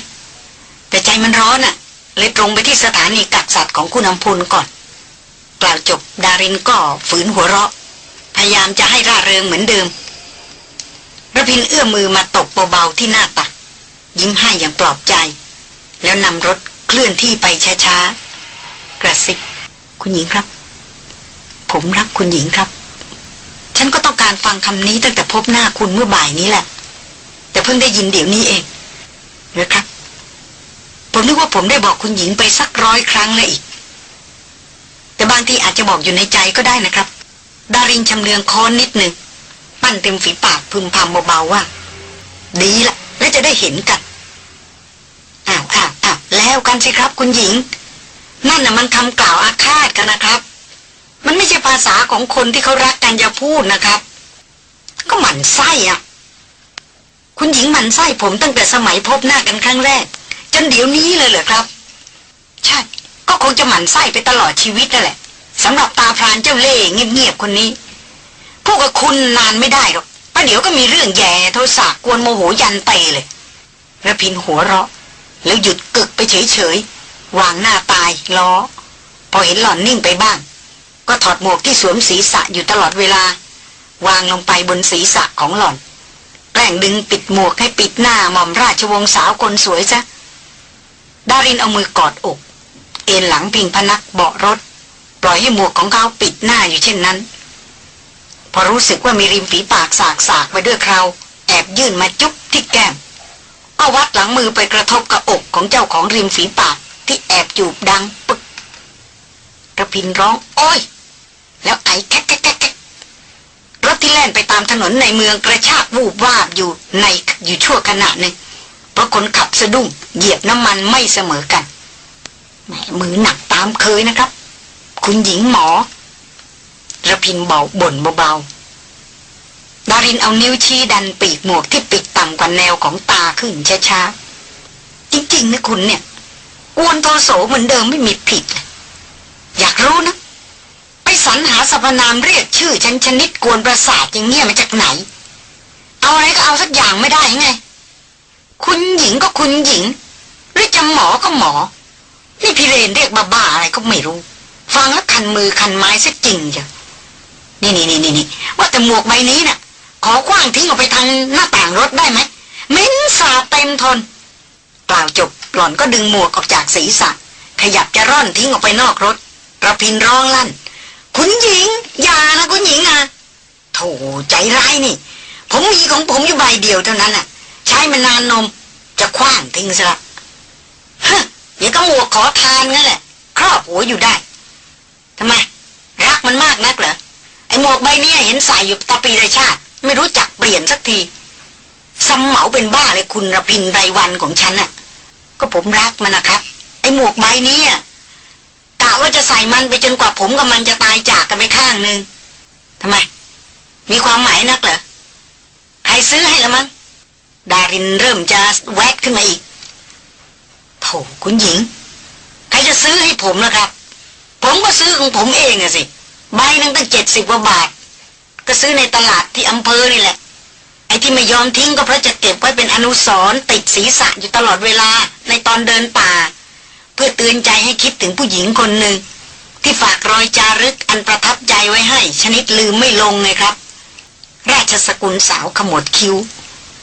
แต่ใจมันร้อนอะ่ะ เลยตรงไปที่สถานีกักสัตว์ของคุณอำพลก่อน กล่าวจบดารินก็ฝืนหัวเราะ พยายามจะให้ร่าเริงเหมือนเดิมระพินเอื้อมมือมาตบเบาๆที่หน้าตัก ยิ้มให้อย่างปลอบใจ แล้วนำรถเคลื่อนที่ไปช้าๆกระซิบคุณหญิงครับ ผมรักคุณหญิงครับ ฉันก็ต้องการฟังคำนี้ตั้งแต่พบหน้าคุณเมื่อบ่ายนี้แหละ แต่เพิ่งได้ยินเดี๋ยวนี้เองหรอครับ ผมนึกว่าผมได้บอกคุณหญิงไปสักร้อยครั้งเลยอีก แต่บางทีอาจจะบอกอยู่ในใจก็ได้นะครับ ดารินชำเลืองค้อนนิดหนึ่งปั้นเต็มฝีปากพึมพำเบาๆว่า ดีละและจะได้เห็นกันอ้าวอ้าวอ้าวแล้วกันสิครับ คุณหญิง นั่นน่ะมันคำกล่าวอาฆาตกันนะครับ มันไม่ใช่ภาษาของคนที่เขารักกันจะพูดนะครับ ก็หมั่นไส้อะคุณหญิงหมั่นไส้ผมตั้งแต่สมัยพบหน้ากันครั้งแรก จนเดี๋ยวนี้เลยเหรอครับ ใช่ ก็คงจะหมั่นไส้ไปตลอดชีวิตนั่นแหละสำหรับตาพรานเจ้าเล่ห์เงียบๆคนนี้พวกกับคุณนานไม่ได้หรอกประเดี๋ยวก็มีเรื่องแย่โทสะกวนโมโหยันเตเลยระพินหัวเราะ แล้วหยุดกึกไปเฉยๆวางหน้าตายล้อ พอเห็นหล่อนนิ่งไปบ้าง ก็ถอดหมวกที่สวมศีรษะอยู่ตลอดเวลา วางลงไปบนศีรษะของหล่อน แกล้งดึงปิดหมวกให้ปิดหน้าหม่อมราชวงศ์สาวคนสวยซะดารินเอามือกอดอก เอ็นหลังพิงพนักเบาะรถ ปล่อยให้หมวกของเขาปิดหน้าอยู่เช่นนั้น พอรู้สึกว่ามีริมฝีปากสากสากไปด้วยคราวแอบยื่นมาจุ๊บที่แก้มก็วัดหลังมือไปกระทบกับอกของเจ้าของริมฝีปากที่แอบจูบดังปึกระพินร้อง โอ้ย แล้วไอ้แคกแคกแคกรถที่แล่นไปตามถนนในเมืองกระชากวูบวาบอยู่ในอยู่ชั่วขณะหนึ่งเพราะคนขับสะดุ้งเหยียบน้ำมันไม่เสมอกันแหมมือหนักตามเคยนะครับ คุณหญิงหมอระพินเบาบ่นเบาๆดารินเอานิ้วชี้ดันปีกหมวกที่ปิดต่ำกว่าแนวของตาขึ้นช้าๆจริงๆนะคุณเนี่ยกวนโทโสเหมือนเดิมไม่มีผิดเลยอยากรู้นะ สรรหาสรรพนามเรียกชื่อฉันชนิดกวนประสาทอย่างเงี้ยมาจากไหน เอาอะไรก็เอาสักอย่างไม่ได้ไง คุณหญิงก็คุณหญิง หรือจะหมอก็หมอ นี่พี่เรนเรียกบ้าๆอะไรก็ไม่รู้ ฟังแล้วคันมือคันไม้ซะจริงจ้ะนี่นี่นี่นี่นี่ว่าแต่หมวกใบนี้น่ะ ขอคว้างทิ้งออกไปทางหน้าต่างรถได้ไหมเหม็นสาเต็มทนกล่าวจบหล่อนก็ดึงหมวกออกจากศีรษะ ขยับจะร่อนทิ้งออกไปนอกรถระพินร้องลั่น คุณหญิง อย่านะคุณหญิงอะโถใจร้ายนี่ ผมมีของผมอยู่ใบเดียวเท่านั้นน่ะ ใช้มานานนม จะคว้างทิ้งซะละฮะเดี๋ยวก็หมวกขอทานงั้นแหละ ครอบหัวอยู่ได้ทำไม รักมันมากนักเหรอ ไอหมวกใบนี้เห็นใส่อยู่ตาปีไรชาติ ไม่รู้จักเปลี่ยนสักทีซ้ำเหมาเป็นบ้าเลยคุณระพินไรวันของฉันน่ะ ก็ผมรักมันนะครับ ไอหมวกใบนี้อะว่าจะใส่มันไปจนกว่าผมกับมันจะตายจากกันไปข้างหนึ่งทำไม มีความหมายนักเหรอ ใครซื้อให้ละมั้ง ดารินเริ่มจะแวกขึ้นมาอีกโถคุณหญิง ใครจะซื้อให้ผมล่ะครับ ผมก็ซื้อของผมเองอะสิ ใบหนึงตั้งเจ็ดสิบกว่าบาท ก็ซื้อในตลาดที่อำเภอนี่แหละ ไอ้ที่ไม่ยอมทิ้งก็เพราะจะเก็บไว้เป็นอนุสรณ์ติดศีรษะอยู่ตลอดเวลาในตอนเดินป่า เพื่อเตือนใจให้คิดถึงผู้หญิงคนหนึ่ง ที่ฝากรอยจารึกอันประทับใจไว้ให้ ชนิดลืมไม่ลงไงครับ ราชสกุลสาวขมวดคิ้ว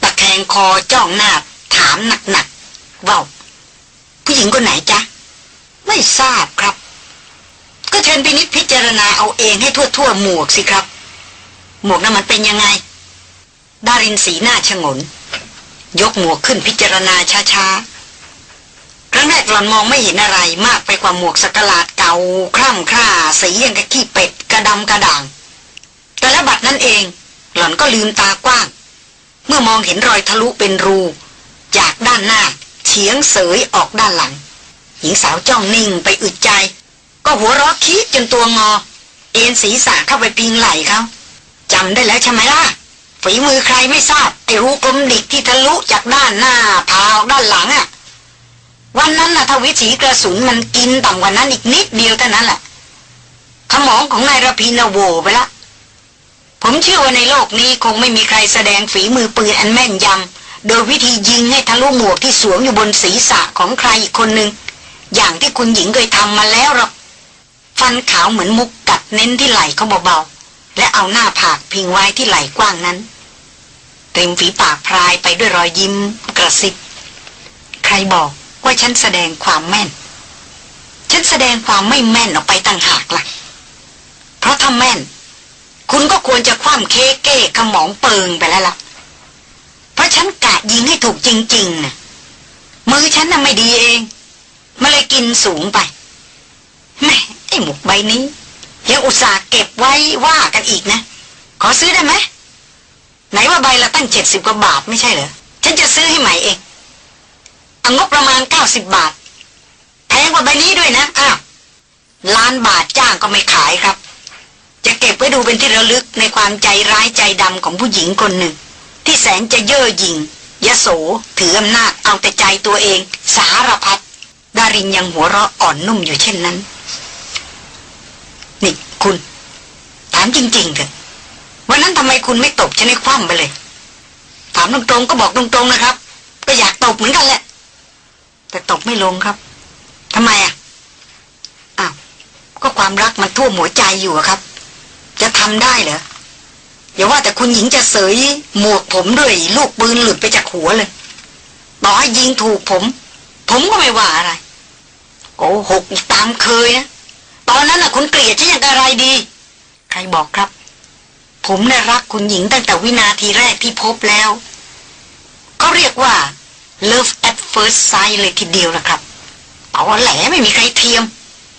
ตะแคงคอจ้องหน้า ถามหนักๆว่าวผู้หญิงคนไหนจ๊ะ ไม่ทราบครับ ก็เชิญพินิจพิจารณาเอาเองให้ทั่วๆหมวกสิครับ หมวกนั้นมันเป็นยังไง ดารินสีหน้าชงน ยกหมวกขึ้นพิจารณาช้าๆ รั้งแรกหล่อนมองไม่เห็นอะไรมากไปกว่าหมวกสกลาดเก่าคร่ำคร่าสีอย่างกับขี้เป็ดกระดำกระด่าง แต่ละบัดนั้นเอง หล่อนก็ลืมตากว้าง เมื่อมองเห็นรอยทะลุเป็นรู จากด้านหน้าเฉียงเสยออกด้านหลัง หญิงสาวจ้องนิ่งไปอึดใจ ก็หัวเราะคิดจนตัวงอ เอ็นศีรษะเข้าไปพิงไหล่เขาจำได้แล้วใช่ไหมล่ะฝีมือใครไม่ทราบไอ้รูกลมดิกที่ทะลุจากด้านหน้าพาออกด้านหลังอะ่ะ วันนั้นนะทวิถีกระสุนมันกินต่ำกว่านั้นอีกนิดเดียวเท่านั้นแหละขมองของนายระพินนะโวไปละ ผมเชื่อว่าในโลกนี้คงไม่มีใครแสดงฝีมือปืนอันแม่นยำโดยวิธียิงให้ทะลุหมวกที่สวมอยู่บนศีรษะของใครอีกคนหนึ่งอย่างที่คุณหญิงเคยทำมาแล้วหรอกฟันขาวเหมือนมุกกัดเน้นที่ไหล่เขาเบาๆ และเอาหน้าผากพิงไว้ที่ไหล่กว้างนั้นริมฝีปากพรายไปด้วยรอยยิ้มกระซิบ ใครบอก ว่าฉันแสดงความแม่น ฉันแสดงความไม่แม่นออกไปต่างหากล่ะ เพราะถ้าแม่น คุณก็ควรจะคว่ำเคเก้ขมองเปิงไปแล้วล่ะ เพราะฉันกะยิงให้ถูกจริงๆนะมือฉันน่ะไม่ดีเองมาเลยกินสูงไปแม่ไอ้หมวกใบนี้ยังอุตส่าห์เก็บไว้ว่ากันอีกนะ ขอซื้อได้ไหมไหนว่าใบละตั้งเจ็ดสิบกว่าบาทไม่ใช่เหรอ ฉันจะซื้อให้ใหม่เอง งบประมาณเก้าสิบบาท แพงกว่าใบนี้ด้วยนะ อ้าว ล้านบาทจ้างก็ไม่ขายครับ จะเก็บไว้ดูเป็นที่ระลึกในความใจร้ายใจดำของผู้หญิงคนหนึ่ง ที่แสนจะเย่อหยิ่งยโส ถืออำนาจเอาแต่ใจตัวเอง สารพัดดารินยังหัวเราะอ่อนนุ่มอยู่เช่นนั้น นี่คุณ ถามจริง ๆเถอะวันนั้นทำไมคุณไม่ตบฉันให้คว่ำไปเลย ถามตรงๆก็บอกตรงๆนะครับ ก็อยากตบเหมือนกันแหละ แต่ตบไม่ลงครับทำไมอะอ้าวก็ความรักมันท่วมหัวใจอยู่ครับ จะทำได้เหรออย่าว่าแต่คุณหญิงจะเสยหมวกผมด้วยลูกปืนหลุดไปจากหัวเลยต่อให้ยิงถูกผม ผมก็ไม่ว่าอะไรโกหกตามเคยนะตอนนั้นน่ะคุณเกลียดฉันอย่างไรดี ใครบอกครับ ผมน่ะรักคุณหญิงตั้งแต่วินาทีแรกที่พบแล้วเขาเรียกว่า love at first sight เลยทีเดียวนะครับเอาแหลไม่มีใครเทียม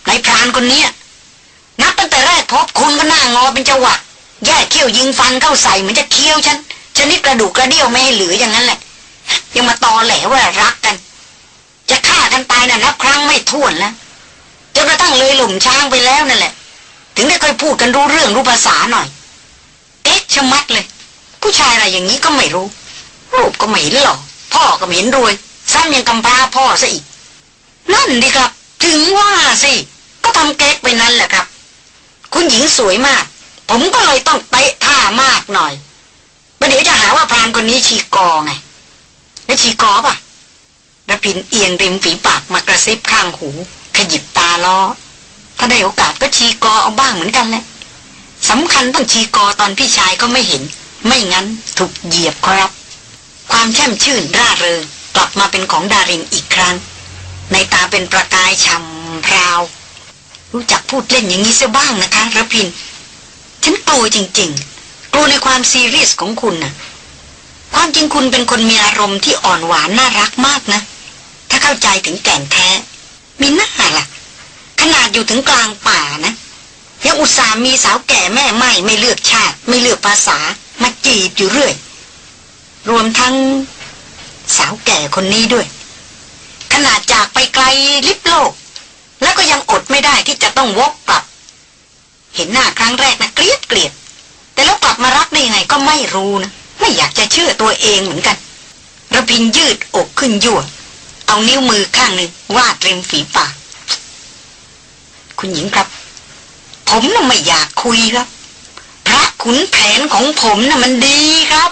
นายพรานคนนี้นับตั้งแต่แรกพบคุณก็หน้างอเป็นจังหวะแย่เขี้ยวยิงฟันเข้าใส่เหมือนจะเคี้ยวฉันชนิดกระดูกกระเดี่ยวไม่ให้เหลืออย่างนั้นแหละ ยังมาตอแหลว่ารักกัน จะฆ่ากันตายน่ะนับครั้งไม่ถ้วนแล้วจนกระทั่งเลยหลุมช้างไปแล้วนั่นแหละ ถึงได้ค่อยพูดกันรู้เรื่องรู้ภาษาหน่อยเอ๊ะชะมัดเลย ผู้ชายอะไรอย่างนี้ก็ไม่รู้รูปก็ไม่เห็นหรอกพ่อก็ไม่เห็นรวย ซ้ำยังกำพร้าพ่อซะอีก นั่นดิครับ ถึงว่าสิ ก็ทำเก๊กไปนั่นแหละครับ คุณหญิงสวยมาก ผมก็เลยต้องเตะท่ามากหน่อยประเดี๋ยวจะหาว่าพรานคนนี้ชีกอไง แล้วชีกอป่ะระพินเอียงริมฝีปากมากระซิบข้างหู ขยิบตาล้อ ถ้าได้โอกาสก็ชีกอเอาบ้างเหมือนกันแหละสำคัญต้องชีกอตอนพี่ชายก็ไม่เห็น ไม่งั้นถูกเหยียบครับ ความแช่มชื่นร่าเริง ลับมาเป็นของดารินอีกครั้ง ในตาเป็นประกายช่ำพราว รู้จักพูดเล่นอย่างนี้เสียบ้างนะคะระพิน ฉันกลัวจริง ๆ กลัวในความซีเรียสของคุณนะความจริงคุณเป็นคนมีอารมณ์ที่อ่อนหวานน่ารักมากนะ ถ้าเข้าใจถึงแก่นแท้ มีหน้าล่ะ ขนาดอยู่ถึงกลางป่านะยังอุตส่ามีสาวแก่แม่ไม่ไม่เลือกชาติ ไม่เลือกภาษา มาจีบอยู่เรื่อย รวมทั้ง สาวแก่คนนี้ด้วย ขนาดจากไปไกลลิบโลก แล้วก็ยังอดไม่ได้ที่จะต้องวกกลับ เห็นหน้าครั้งแรกนะเกลียดเกลียด แต่แล้วกลับมารักได้ยังไงก็ไม่รู้นะ ไม่อยากจะเชื่อตัวเองเหมือนกันระพินยืดอกขึ้นยั่ว เอานิ้วมือข้างหนึ่งวาดริมฝีปาก คุณหญิงครับ ผมน่ะไม่อยากคุยครับ พระขุนแผนของผมน่ะมันดีครับ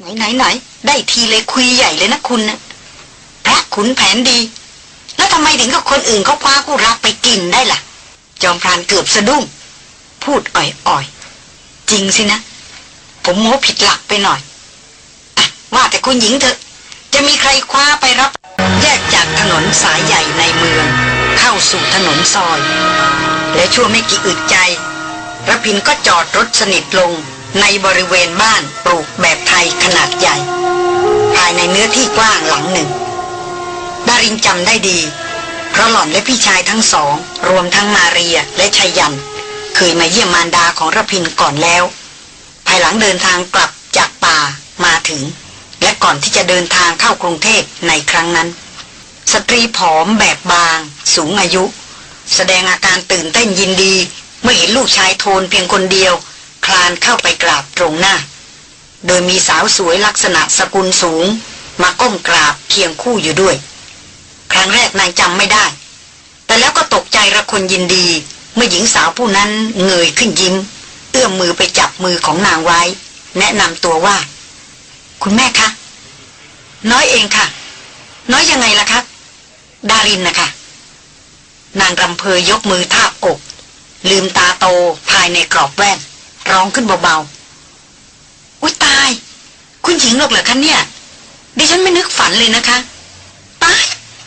ไหนไหนไหนได้ทีเลยคุยใหญ่เลยนะคุณนะพระขุนแผนดี แล้วทำไมถึงกับคนอื่นเขาคว้าคู่รักไปกินได้ล่ะ จอมพรานเกือบสะดุ้ง พูดอ่อยๆ จริงสินะ ผมโม้ผิดหลักไปหน่อยอะว่าแต่คุณหญิงเถอะ จะมีใครคว้าไปรับ แยกจากถนนสายใหญ่ในเมือง เข้าสู่ถนนซอย และชั่วไม่กี่อึดใจระพินก็จอดรถสนิทลง ในบริเวณบ้านปลูกแบบไทยขนาดใหญ่ ภายในเนื้อที่กว้างหลังหนึ่งดารินจำได้ดี เพราะหล่อนและพี่ชายทั้งสอง รวมทั้งมาเรียและชัยยัน เคยมาเยี่ยมมารดาของระพินก่อนแล้ว ภายหลังเดินทางกลับจากป่ามาถึง และก่อนที่จะเดินทางเข้ากรุงเทพในครั้งนั้น สตรีผอมแบบบาง สูงอายุ แสดงอาการตื่นเต้นยินดี เมื่อเห็นลูกชายโทนเพียงคนเดียว คลานเข้าไปกราบตรงหน้า โดยมีสาวสวยลักษณะสกุลสูง มาก้มกราบเคียงคู่อยู่ด้วย ครั้งแรกนางจำไม่ได้ แต่แล้วก็ตกใจระคนยินดี เมื่อหญิงสาวผู้นั้นเงยขึ้นยิ้ม เอื้อมมือไปจับมือของนางไว้ แนะนำตัวว่า คุณแม่คะ น้อยเองค่ะ น้อยยังไงล่ะครับ ดารินนะคะนางรำเพยยกมือทาบอก ลืมตาโตภายในกรอบแว่น ร้องขึ้นเบาๆอุ้ยตาย คุณหญิงหรอกเหรอคะเนี่ยดิฉันไม่นึกฝันเลยนะคะตาย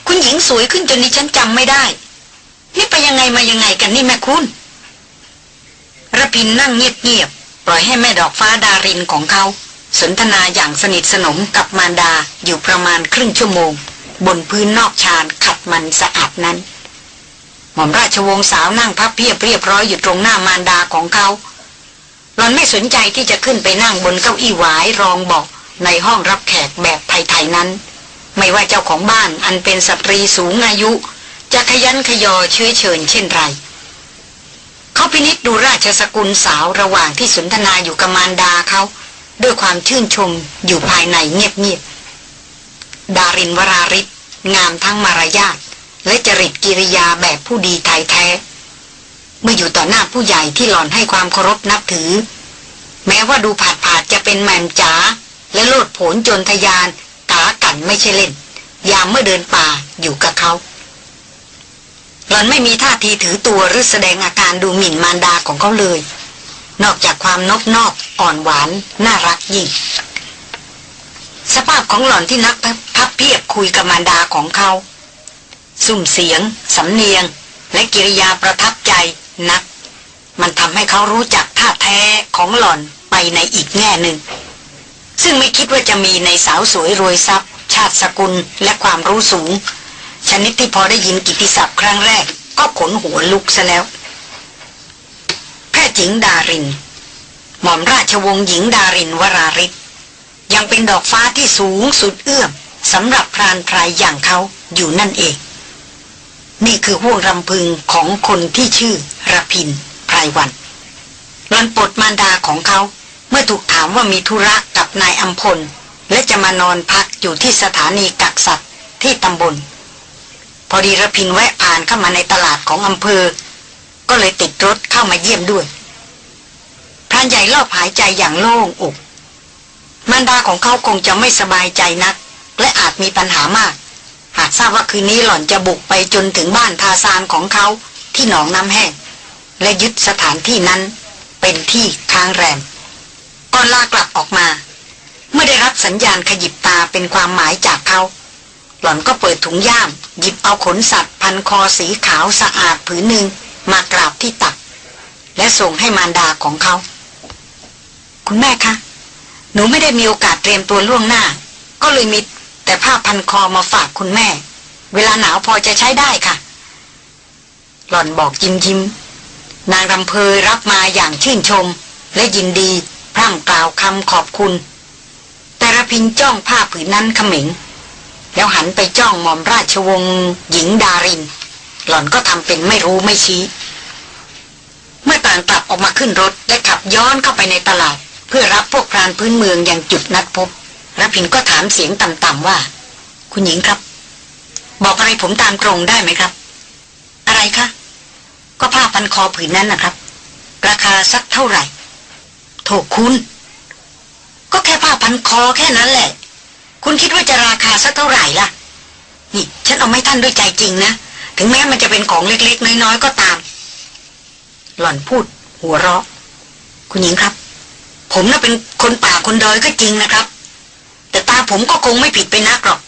คุณหญิงสวยขึ้นจนดิฉันจำไม่ได้ นี่ไปยังไงมายังไงกันนี่แม่คุณระพินนั่งเงียบๆปล่อยให้แม่ดอกฟ้าดารินของเขา สนทนาอย่างสนิทสนมกับมารดาอยู่ประมาณครึ่งชั่วโมง บนพื้นนอกชานขัดมันสะอาดนั้น หม่อมราชวงศ์สาวนั่งพับเพียบเรียบร้อยอยู่ตรงหน้ามารดาของเขา หลอนไม่สนใจที่จะขึ้นไปนั่งบนเก้าอี้หวายรองเบอกในห้องรับแขกแบบไทยๆนั้น ไม่ว่าเจ้าของบ้านอันเป็นสตรีสูงอายุ จะขยันขยอเชื้อเชิญเช่นไร เขาพินิจดูราชสกุลสาวระหว่างที่สนทนาอยู่กับมารดาเขา ด้วยความชื่นชมอยู่ภายในเงียบๆดารินวราริศงามทั้งมารยาทและจริตกิริยาแบบผู้ดีไทยแท้ เมื่ออยู่ต่อหน้าผู้ใหญ่ที่หล่อนให้ความเคารพนับถือ แม้ว่าดูผาดผาดจะเป็นแมมจ๋าและโลดโผนจนทยานกากันไม่ใช่เล่น ยามเมื่อเดินป่าอยู่กับเขาหล่อนไม่มีท่าทีถือตัวหรือแสดงอาการดูหมิ่นมารดาของเขาเลย นอกจากความนบนอบอ่อนหวาน น่ารักยิ่ง สภาพของหล่อนที่นักพับเพียบคุยกับมารดาของเขาสุ่มเสียง สำเนียง และกิริยาประทับใจ นัก มันทำให้เขารู้จักท่าแท้ของหล่อนไปในอีกแง่หนึ่ง ซึ่งไม่คิดว่าจะมีในสาวสวยรวยทรัพย์ ชาติสกุลและความรู้สูง ชนิดที่พอได้ยินกิติศัพท์ครั้งแรก ก็ขนหัวลุกซะแล้ว แพทย์หญิงดาริน หม่อมราชวงศ์หญิงดารินวราริศยังเป็นดอกฟ้าที่สูงสุดเอื้อมสำหรับพรานไพรอย่างเขาอยู่นั่นเอง นี่คือห่วงรำพึงของคนที่ชื่อระพินไพรวันรันปลดมารดาของเขา เมื่อถูกถามว่ามีธุระกับนายอัมพล และจะมานอนพักอยู่ที่สถานีกักสัตว์ที่ตำบล พอดีระพินแวะผ่านเข้ามาในตลาดของอำเภอ ก็เลยติดรถเข้ามาเยี่ยมด้วยพรานใหญ่รอบหายใจอย่างโล่งอกมารดาของเขาคงจะไม่สบายใจนัก และอาจมีปัญหามาก หากทราบว่าคืนนี้หล่อนจะบุกไปจนถึงบ้านทาซานของเขาที่หนองน้ำแห้งและยึดสถานที่นั้นเป็นที่ค้างแรมก่อนลากลับออกมา เมื่อได้รับสัญญาณขยิบตาเป็นความหมายจากเขา หล่อนก็เปิดถุงย่าม หยิบเอาขนสัตว์พันคอสีขาวสะอาดผืนหนึ่งมากราบที่ตัก และส่งให้มารดาของเขา คุณแม่คะ หนูไม่ได้มีโอกาสเตรียมตัวล่วงหน้า ก็เลยมี แต่ผ้าพันคอมาฝากคุณแม่ เวลาหนาวพอจะใช้ได้ค่ะ หล่อนบอกยิ้มยิ้มนางรำเพยรับมาอย่างชื่นชม และยินดีพร่ำกล่าวคำขอบคุณ แต่ระพินจ้องผ้าผืนนั้นเขม็งแล้วหันไปจ้องหม่อมราชวงศ์หญิงดาริน หล่อนก็ทำเป็นไม่รู้ไม่ชี้ เมื่อต่างกลับออกมาขึ้นรถและขับย้อนเข้าไปในตลาด เพื่อรับพวกพรานพื้นเมืองอย่างจุดนัดพบ ระพินก็ถามเสียงต่ำๆว่า คุณหญิงครับ บอกอะไรผมตามตรงได้ไหมครับ อะไรคะ ก็ผ้าพันคอผืนนั้นนะครับ ราคาสักเท่าไหร่ โถคุณ ก็แค่ผ้าพันคอแค่นั้นแหละ คุณคิดว่าจะราคาสักเท่าไหร่ล่ะ นี่ฉันเอาไม่ท่านด้วยใจจริงนะ ถึงแม้มันจะเป็นของเล็กๆ น้อยๆ ก็ตาม หล่อนพูด หัวเราะ คุณหญิงครับ ผมน่ะเป็นคนป่าคนดอยก็จริงนะครับ แต่ตาผมก็คงไม่ผิดไปนักหรอก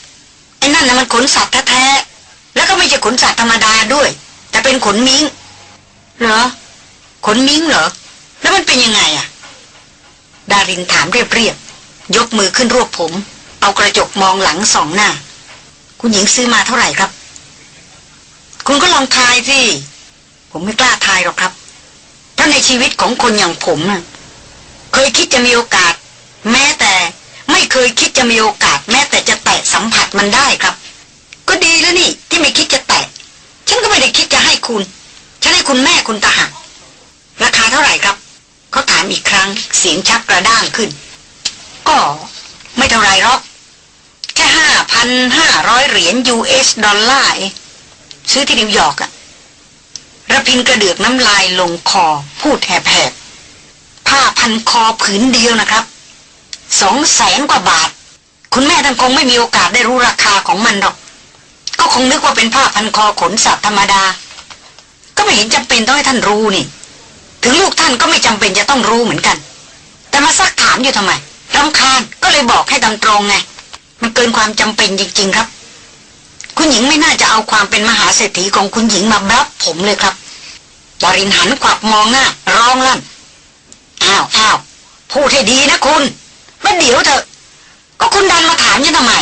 ไอ้นั่นนะมันขนสัตว์แท้ๆ แล้วก็ไม่ใช่ขนสัตว์ธรรมดาด้วย แต่เป็นขนมิงเหรอ ขนมิงเหรอ แล้วมันเป็นยังไงอะดารินถามเรียบๆ ยกมือขึ้นรวบผม เอากระจกมองหลังสองหน้า คุณหญิงซื้อมาเท่าไหร่ครับ คุณก็ลองทายสิ ผมไม่กล้าทายหรอกครับ เพราะในชีวิตของคนอย่างผมน่ะเคยคิดจะมีโอกาส แม้แต่ ไม่เคยคิดจะมีโอกาสแม้แต่จะแตะสัมผัสมันได้ครับ ก็ดีแล้วนี่ ที่ไม่คิดจะแตะ ฉันก็ไม่ได้คิดจะให้คุณ ฉันให้คุณแม่คุณตาหักราคาเท่าไหร่ครับเขาถามอีกครั้งเสียงชักกระด้างขึ้น ก็ไม่เท่าไหรหรอก แค่ห้าพันห้าร้อยเหรียญ US ดอลลาร์เองซื้อที่นิวยอร์กอะระพินกระเดือกน้ำลายลงคอ พูดแหบๆผ้าพันคอผืนเดียวนะครับ สองแสนกว่าบาท คุณแม่ท่านคงไม่มีโอกาสได้รู้ราคาของมันหรอก ก็คงนึกว่าเป็นผ้าพันคอขนสัตว์ธรรมดา ก็ไม่เห็นจำเป็นต้องให้ท่านรู้นี่ ถึงลูกท่านก็ไม่จำเป็นจะต้องรู้เหมือนกัน แต่มาซักถามอยู่ทำไมรำคาญก็เลยบอกให้ตามตรงไง มันเกินความจำเป็นจริง ๆ ครับ คุณหญิงไม่น่าจะเอาความเป็นมหาเศรษฐีของคุณหญิงมาบับผมเลยครับดารินหันขวับมองหน้าร้องลั่นอ้าวอ้าวพูดให้ดีนะคุณ ไม่เดี๋ยวเถอะ ก็คุณดันมาถามฉันทำไม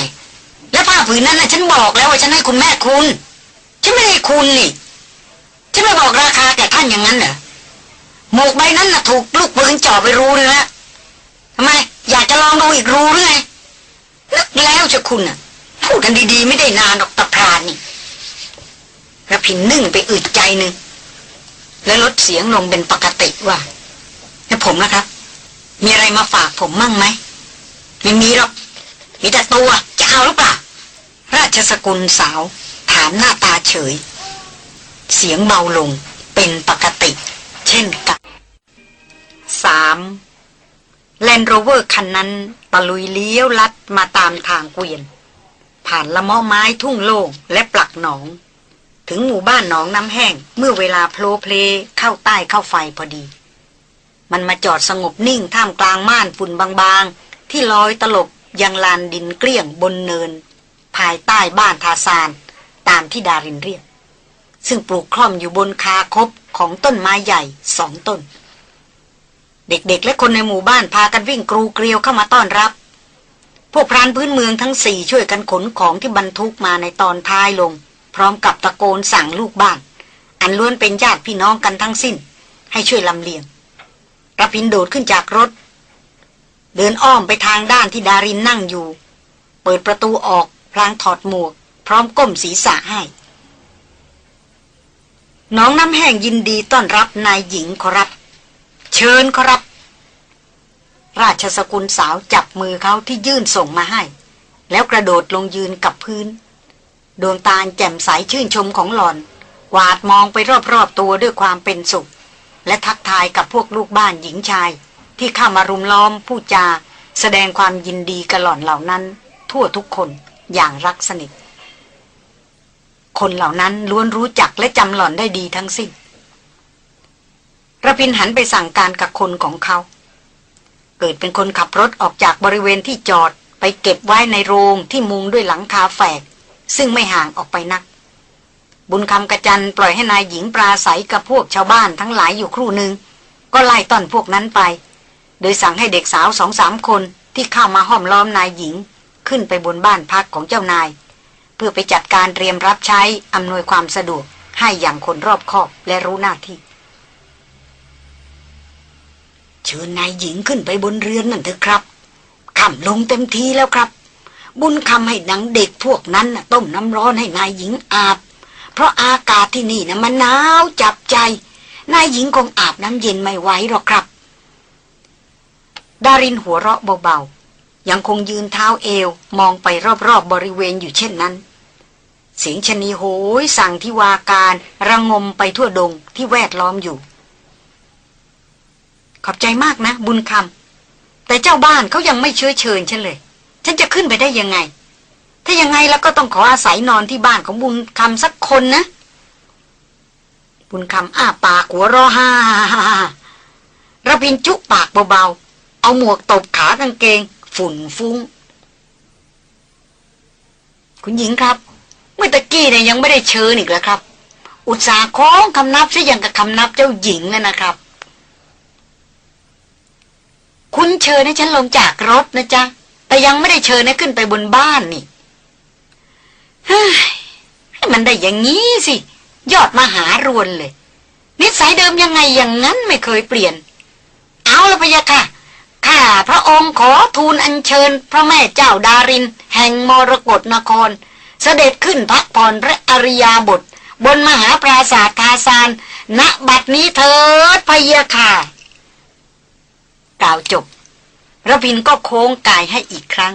แล้วผ้าผืนนั้นนะฉันบอกแล้วว่าฉันให้คุณแม่คุณ ฉันไม่ได้ให้คุณนี่ ฉันไม่บอกราคาแก่ท่านอย่างนั้นเหรอ หมวกใบนั้นน่ะถูกลูกปืนจ่อไปรูเลยนะทำไม อยากจะลองดูอีกรูหรือไงนึกแล้วจะคุณน่ะ พูดกันดีๆ ไม่ได้นานดอกตะพรานนี่ระพินนิ่งไปอึดใจหนึ่งและลดเสียงลงเป็นปกติว่าแล้วผมนะครับ มีอะไรมาฝากผมมั่งไหมไม่มีหรอก มีแต่ตัว จะเอาหรือเปล่า ราชสกุลสาว ถามหน้าตาเฉย เสียงเบาลงเป็นปกติ เช่นกันสาม Land Rover คันนั้นตะลุยเลี้ยวลัดมาตามทางเกวียน ผ่านละม้อไม้ทุ่งโล่งและปลักหนอง ถึงหมู่บ้านหนองน้ำแห้งเมื่อเวลาโพลเพลเข้าใต้เข้าไฟพอดี มันมาจอดสงบนิ่งท่ามกลางม่านฝุ่นบางๆ ที่ลอยตลบยังลานดินเกลี้ยงบนเนิน ภายใต้บ้านทาซาน ตามที่ดารินเรียก ซึ่งปลูกคล่อมอยู่บนคาคบของต้นไม้ใหญ่สองต้น เด็กๆ และคนในหมู่บ้านพากันวิ่งกรูเกลียวเข้ามาต้อนรับ พวกพรานพื้นเมืองทั้งสี่ช่วยกันขนของที่บรรทุกมาในตอนท้ายลง พร้อมกับตะโกนสั่งลูกบ้าน อันล้วนเป็นญาติพี่น้องกันทั้งสิ้น ให้ช่วยลำเลียง ระพินโดดขึ้นจากรถ เดินอ้อมไปทางด้านที่ดารินนั่งอยู่ เปิดประตูออกพลางถอดหมวก พร้อมก้มศีรษะให้ น้องน้ำแห้งยินดีต้อนรับนายหญิงขอรับ เชิญขอรับ ราชสกุลสาวจับมือเขาที่ยื่นส่งมาให้ แล้วกระโดดลงยืนกับพื้น ดวงตาแจ่มใสชื่นชมของหลอนกวาดมองไปรอบๆตัวด้วยความเป็นสุข และทักทายกับพวกลูกบ้านหญิงชาย ที่เข้ามารุมล้อมผู้จา แสดงความยินดีกับหล่อนเหล่านั้น ทั่วทุกคนอย่างรักสนิท คนเหล่านั้นล้วนรู้จักและจำหล่อนได้ดีทั้งสิ้นระพินหันไปสั่งการกับคนของเขา เกิดเป็นคนขับรถออกจากบริเวณที่จอดไปเก็บไว้ในโรงที่มุงด้วยหลังคาแฝก ซึ่งไม่ห่างออกไปนัก บุญคำกระจันปล่อยให้นายหญิงปราศัยกับพวกชาวบ้านทั้งหลายอยู่ครู่หนึ่ง ก็ไล่ต้อนพวกนั้นไป โดยสั่งให้เด็กสาวสองสามคนที่เข้ามาห้อมล้อมนายหญิง ขึ้นไปบนบ้านพักของเจ้านาย เพื่อไปจัดการเตรียมรับใช้อำนวยความสะดวกให้อย่างคนรอบคอบและรู้หน้าที่ เชิญนายหญิงขึ้นไปบนเรือนนั่นเถอะครับค่ำลงเต็มทีแล้วครับ บุญคำให้นังเด็กพวกนั้นต้มน้ำร้อนให้นายหญิงอาบ เพราะอากาศที่นี่นะมันหนาวจับใจ นายหญิงคงอาบน้ำเย็นไม่ไหวหรอกครับ ดารินหัวเราะเบาๆ ยังคงยืนเท้าเอวมองไปรอบๆบบริเวณอยู่เช่นนั้น เสียงชนีโหยสั่งที่วาการระงมไปทั่วดงที่แวดล้อมอยู่ ขอบใจมากนะ บุญคำแต่เจ้าบ้านเขายังไม่เชื้อเชิญฉันเลย ฉันจะขึ้นไปได้ยังไง ถ้ายังไงแล้วก็ต้องขออาศัยนอนที่บ้านของบุญคำสักคนนะ บุญคำอ้าปากหัวรอฮ่าระพินจุปากเบาๆ เอาหมวกตบขากางเกง ฝุ่นฟุ้ง คุณหญิงครับ เมื่อตะกี้เนี่ยยังไม่ได้เชิญอีกแล้วครับ อุตสาห์คล้องคำนับซะอย่างกับคำนับเจ้าหญิงเลยนะครับ คุณเชิญให้ฉันลงจากรถนะจ๊ะ แต่ยังไม่ได้เชิญให้ขึ้นไปบนบ้านนี่ เฮ้ยให้มันได้อย่างนี้สิ ยอดมหารวนเลย นิสัยเดิมยังไงอย่างนั้นไม่เคยเปลี่ยน เอาละพะยะค่ะข้าพระองค์ขอทูลอัญเชิญพระแม่เจ้าดาริน แห่งมรกรนคร เสด็จขึ้นพักผ่อนพระอริยาบท บนมหาปราสาททาซานณบัดนี้เถิดพะยะค่ะกล่าวจบระพินก็โค้งกายให้อีกครั้ง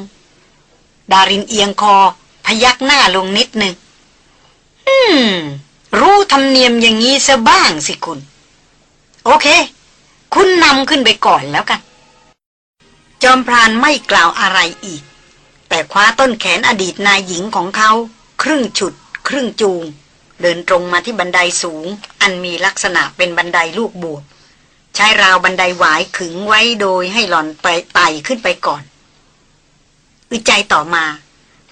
ดารินเอียงคอ พยักหน้าลงนิดหนึ่งอืม รู้ธรรมเนียมอย่างนี้ซะบ้างสิคุณ โอเค คุณนำขึ้นไปก่อนแล้วกัน จอมพรานไม่กล่าวอะไรอีก แต่คว้าต้นแขนอดีตนายหญิงของเขา ครึ่งฉุด ครึ่งจูง เดินตรงมาที่บันไดสูง อันมีลักษณะเป็นบันไดลูกบวกใช้ราวบันไดหวายขึงไว้โดยให้หล่อนไปไต่ขึ้นไปก่อนวิจัยต่อมา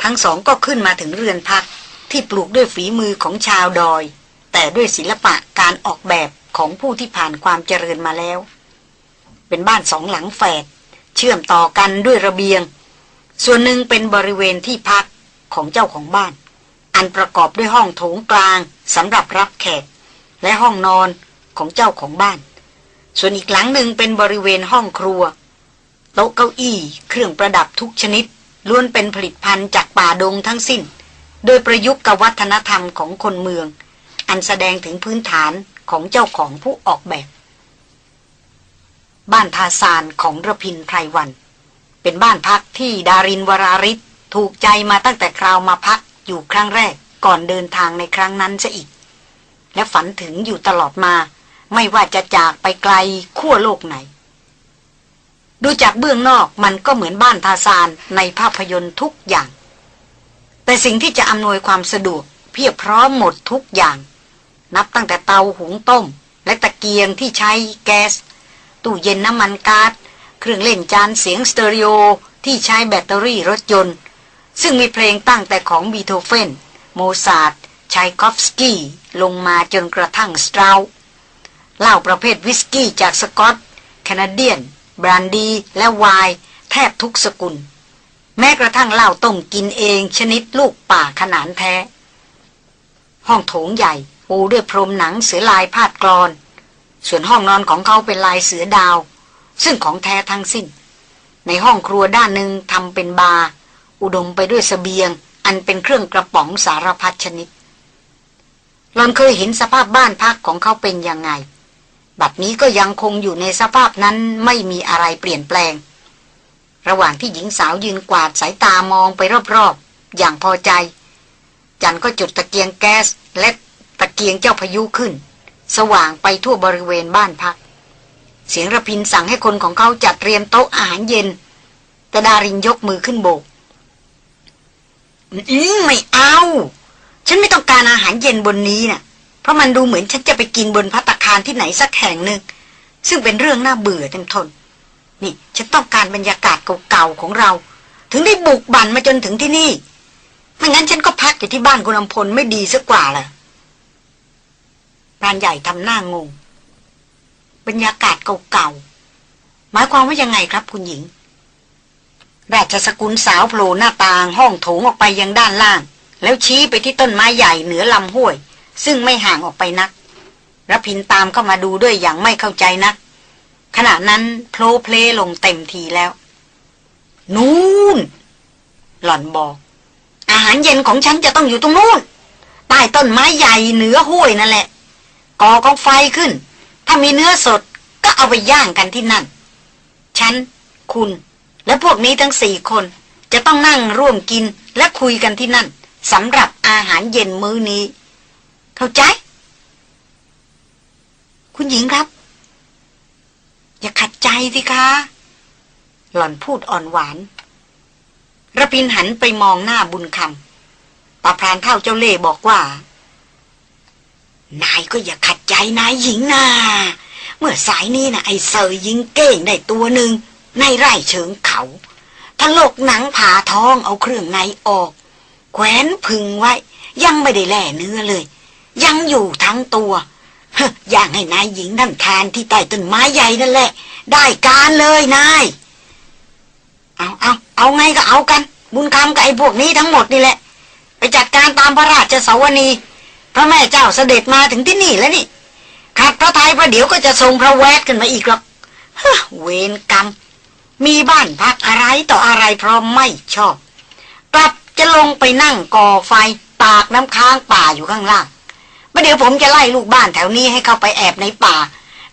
ทั้งสองก็ขึ้นมาถึงเรือนพักที่ปลูกด้วยฝีมือของชาวดอย แต่ด้วยศิลปะการออกแบบของผู้ที่ผ่านความเจริญมาแล้ว เป็นบ้านสองหลังแฝดเชื่อมต่อกันด้วยระเบียง ส่วนหนึ่งเป็นบริเวณที่พักของเจ้าของบ้าน อันประกอบด้วยห้องโถงกลางสำหรับรับแขก และห้องนอนของเจ้าของบ้าน ส่วนอีกหลังหนึ่งเป็นบริเวณห้องครัว โต๊ะเก้าอี้ เครื่องประดับทุกชนิด ล้วนเป็นผลิตภัณฑ์จากป่าดงทั้งสิ้น โดยประยุกต์กับวัฒนธรรมของคนเมือง อันแสดงถึงพื้นฐานของเจ้าของผู้ออกแบบ บ้านทาซานของระพินไพรวัน เป็นบ้านพักที่ดารินวราริศถูกใจมาตั้งแต่คราวมาพักอยู่ครั้งแรกก่อนเดินทางในครั้งนั้นซะอีก และฝันถึงอยู่ตลอดมา ไม่ว่าจะจากไปไกลขั้วโลกไหน ดูจากเบื้องนอกมันก็เหมือนบ้านทาซานในภาพยนตร์ทุกอย่าง แต่สิ่งที่จะอำนวยความสะดวกเพียบพร้อมหมดทุกอย่าง นับตั้งแต่เตาหุงต้ม และตะเกียงที่ใช้แก๊สตู้เย็นน้ำมันกา๊าซเครื่องเล่นจานเสียงสเตอริโอที่ใช้แบตเตอรี่รถยนต์ ซึ่งมีเพลงตั้งแต่ของบีโธเฟน โมซาร์ท ไชคอฟสกี้ลงมาจนกระทั่งสเตราส์ เหล้าประเภทวิสกี้จาก Scotch Canadian บรั่นดีและไวน์แทบทุกสกุล แม้กระทั่งเหล้าต้มกินเองชนิดลูกป่าขนานแท้ ห้องโถงใหญ่ ปูด้วยพรมหนังเสือลายพาดกลอน ส่วนห้องนอนของเขาเป็นลายเสือดาว ซึ่งของแท้ทั้งสิ้น ในห้องครัวด้านหนึ่งทำเป็นบาร์อุดมไปด้วยสเสบียง อันเป็นเครื่องกระป๋องสารพัดชนิดหลอนเคยเห็นสภาพบ้านพักของเขาเป็นยังไง บัดนี้ก็ยังคงอยู่ในสภาพนั้นไม่มีอะไรเปลี่ยนแปลง ระหว่างที่หญิงสาวยืนกวาดสายตามองไปรอบๆ อย่างพอใจ จันก็จุดตะเกียงแก๊สและตะเกียงเจ้าพายุขึ้น สว่างไปทั่วบริเวณบ้านพัก เสียงระพินสั่งให้คนของเขาจัดเตรียมโต๊ะอาหารเย็น แต่ดารินยกมือขึ้นโบก อืมไม่เอา ฉันไม่ต้องการอาหารเย็นบนนี้นะ่ะ เพราะมันดูเหมือนฉันจะไปกินบนพัตคารที่ไหนสักแห่งหนึ่ง ซึ่งเป็นเรื่องน่าเบื่อเต็มทน นี่ฉันต้องการบรรยากาศเก่าๆของเรา ถึงได้บุกบั่นมาจนถึงที่นี่ ไม่งั้นฉันก็พักอยู่ที่บ้านคุณอำพลไม่ดีสักกว่าล่ะพรานใหญ่ทำหน้างง บรรยากาศเก่าๆ หมายความว่ายังไงครับคุณหญิง ราชสกุลสาวโผล่หน้าต่างห้องโถงออกไปยังด้านล่าง แล้วชี้ไปที่ต้นไม้ใหญ่เหนือลำห้วย ซึ่งไม่ห่างออกไปนักรพินตามเข้ามาดูด้วยอย่างไม่เข้าใจนัก ขณะนั้นโพลเพลลงเต็มทีแล้ว นู่น หล่อนบอก อาหารเย็นของฉันจะต้องอยู่ตรงนู้นใต้ต้นไม้ใหญ่เหนือห้วยนั่นแหละก่อกองไฟขึ้น ถ้ามีเนื้อสดก็เอาไปย่างกันที่นั่น ฉัน คุณ และพวกนี้ทั้งสี่คน จะต้องนั่งร่วมกินและคุยกันที่นั่นสำหรับอาหารเย็นมื้อนี้ เข้าใจ คุณหญิงครับ อย่าขัดใจสิคะ หล่อนพูดอ่อนหวานระพินหันไปมองหน้าบุญคำตาพรานเท่าเจ้าเล่บอกว่า นายก็อย่าขัดใจนายหญิงนาเมื่อสายนี้นะไอ้เซอร์ยิงเก้งได้ตัวหนึ่งในไร่เชิงเขาถลกหนังผ่าท้องเอาเครื่องในออก แขวนพึงไว้ ยังไม่ได้แล่เนื้อเลย ยังอยู่ทั้งตัวอย่างให้นายหญิงนั่นทานที่ใต้ต้นไม้ใหญ่นั่นแหละ ได้การเลยนาย เอาเอาเอาไงก็เอากัน บุญคำกับไอ้พวกนี้ทั้งหมดนี่แหละ ไปจัดการตามพระราชสวนีพระแม่เจ้าเสด็จมาถึงที่นี่แล้วนี่ขัดพระทัยประเดี๋ยวก็จะทรงพระแวดกันมาอีกหรอกเวรกรรม มีบ้านพักอะไรต่ออะไรเพราะไม่ชอบ กลับจะลงไปนั่งก่อไฟตากน้ำค้างป่าอยู่ข้างล่าง ประเดี๋ยวผมจะไล่ลูกบ้านแถวนี้ให้เข้าไปแอบในป่า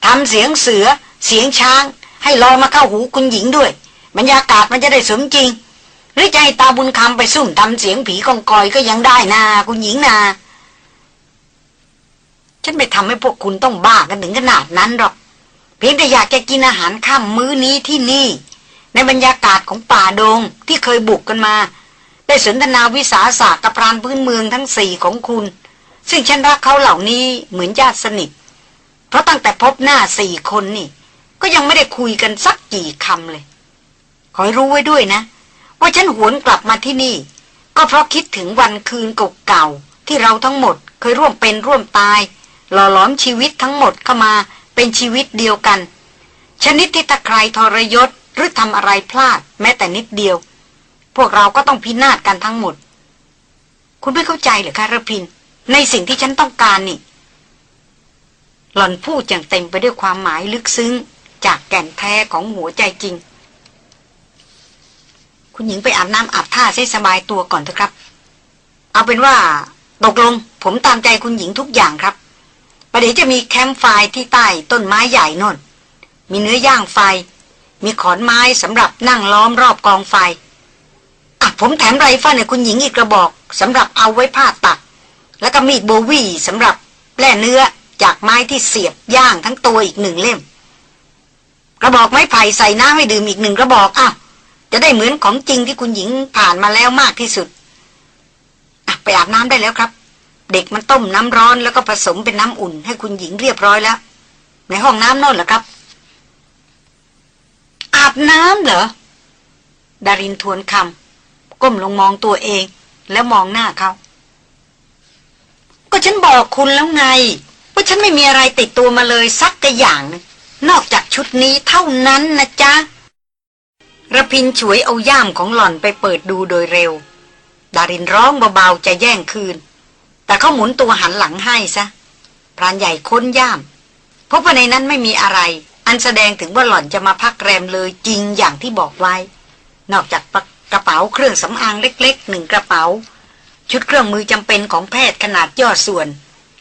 ทำเสียงเสือ เสียงช้าง ให้ลอยมาเข้าหูคุณหญิงด้วย บรรยากาศมันจะได้สมจริง หรือจะใจตาบุญคำไปซุ่มทำเสียงผีกองกอยก็ยังได้นาคุณหญิงนาฉันไม่ทำให้พวกคุณต้องบ้ากันถึงขนาดนั้นหรอก เพียงแต่อยากจะกินอาหารข้ามมื้อนี้ที่นี่ ในบรรยากาศของป่าดงที่เคยบุกกันมา ได้สนทนาวิสาสะกับพรานพื้นเมืองทั้งสี่ของคุณ ซึ่งฉันรักเขาเหล่านี้เหมือนญาติสนิท เพราะตั้งแต่พบหน้าสี่คนนี่ ก็ยังไม่ได้คุยกันสักกี่คำเลย ขอให้รู้ไว้ด้วยนะ ว่าฉันหวนกลับมาที่นี่ ก็เพราะคิดถึงวันคืนเก่าๆที่เราทั้งหมดเคยร่วมเป็นร่วมตาย หล่อหลอมชีวิตทั้งหมดเข้ามาเป็นชีวิตเดียวกัน ชนิดที่ถ้าใครทรยศหรือทำอะไรพลาดแม้แต่นิดเดียว พวกเราก็ต้องพินาศกันทั้งหมด คุณไม่เข้าใจหรือคะระพิน ในสิ่งที่ฉันต้องการนี่ หล่อนพูดอย่างเต็มไปด้วยความหมายลึกซึ้ง จากแก่นแท้ของหัวใจจริง คุณหญิงไปอาบน้ำอาบท่าให้สบายตัวก่อนเถอะครับ เอาเป็นว่าตกลง ผมตามใจคุณหญิงทุกอย่างครับประเดี๋ยวจะมีแคมป์ไฟที่ใต้ต้นไม้ใหญ่นนมีเนื้อย่างไฟ มีขอนไม้สำหรับนั่งล้อมรอบกองไฟอะผมแถมไรเฟิลให้คุณหญิงอีกกระบอกสำหรับเอาไว้ผ้าตัก แล้วก็มีดโบวี่สำหรับแล่เนื้อจากไม้ที่เสียบย่างทั้งตัวอีกหนึ่งเล่ม กระบอกไม้ไผ่ใส่น้ำให้ดื่มอีกหนึ่งกระบอกอ้าวจะได้เหมือนของจริงที่คุณหญิงผ่านมาแล้วมากที่สุดไปอาบน้ำได้แล้วครับ เด็กมันต้มน้ำร้อนแล้วก็ผสมเป็นน้ำอุ่น ให้คุณหญิงเรียบร้อยแล้ว ในห้องน้ำโน่นเหรอครับ อาบน้ำเหรอดารินทวนคำก้มลงมองตัวเองแล้วมองหน้าเขา ก็ฉันบอกคุณแล้วไง ว่าฉันไม่มีอะไรติดตัวมาเลยสักกระอย่างหนึงนอกจากชุดนี้เท่านั้นนะจ๊ะระพินฉวยเอาย่ามของหล่อนไปเปิดดูโดยเร็ว ดารินร้องเบาๆจะแย่งคืน แต่เขาหมุนตัวหันหลังให้ซะพรานใหญ่ค้นย่ามพบว่าในนั้นไม่มีอะไร อันแสดงถึงว่าหล่อนจะมาพักแรมเลยจริงอย่างที่บอกไว้ นอกจากกระเป๋าเครื่องสำอางเล็กๆหนึ่งกระเป๋า ชุดเครื่องมือจำเป็นของแพทย์ขนาดย่อส่วน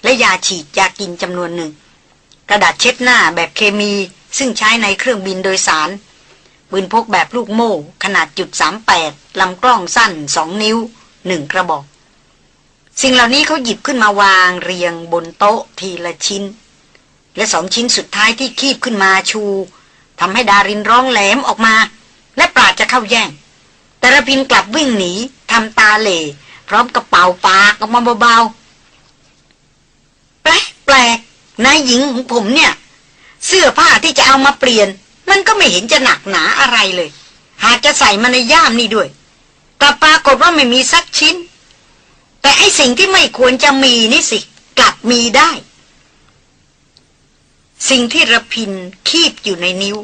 และยาฉีดยากินจำนวนหนึ่ง กระดาษเช็ดหน้าแบบเคมีซึ่งใช้ในเครื่องบินโดยสารปืนพกแบบลูกโม่ขนาดจุดสามแปดลำกล้องสั้นสองนิ้วหนึ่งกระบอก สิ่งเหล่านี้เขาหยิบขึ้นมาวางเรียงบนโต๊ะทีละชิ้น และสองชิ้นสุดท้ายที่คีบขึ้นมาชูทำให้ดารินร้องแหลมออกมา และปราดจะเข้าแย่ง แต่ระพินกลับวิ่งหนีทำตาเหล่ พร้อมกระเป๋าปากออกมาเบาๆ แปลกแปลกนายหญิงของผมเนี่ย เสื้อผ้าที่จะเอามาเปลี่ยน มันก็ไม่เห็นจะหนักหนาอะไรเลย หากจะใส่มาในย่ามนี่ด้วยกลับปรากฏว่าไม่มีสักชิ้น แต่ไอสิ่งที่ไม่ควรจะมีนี่สิ กลับมีได้ สิ่งที่ระพินคีบอยู่ในนิ้ว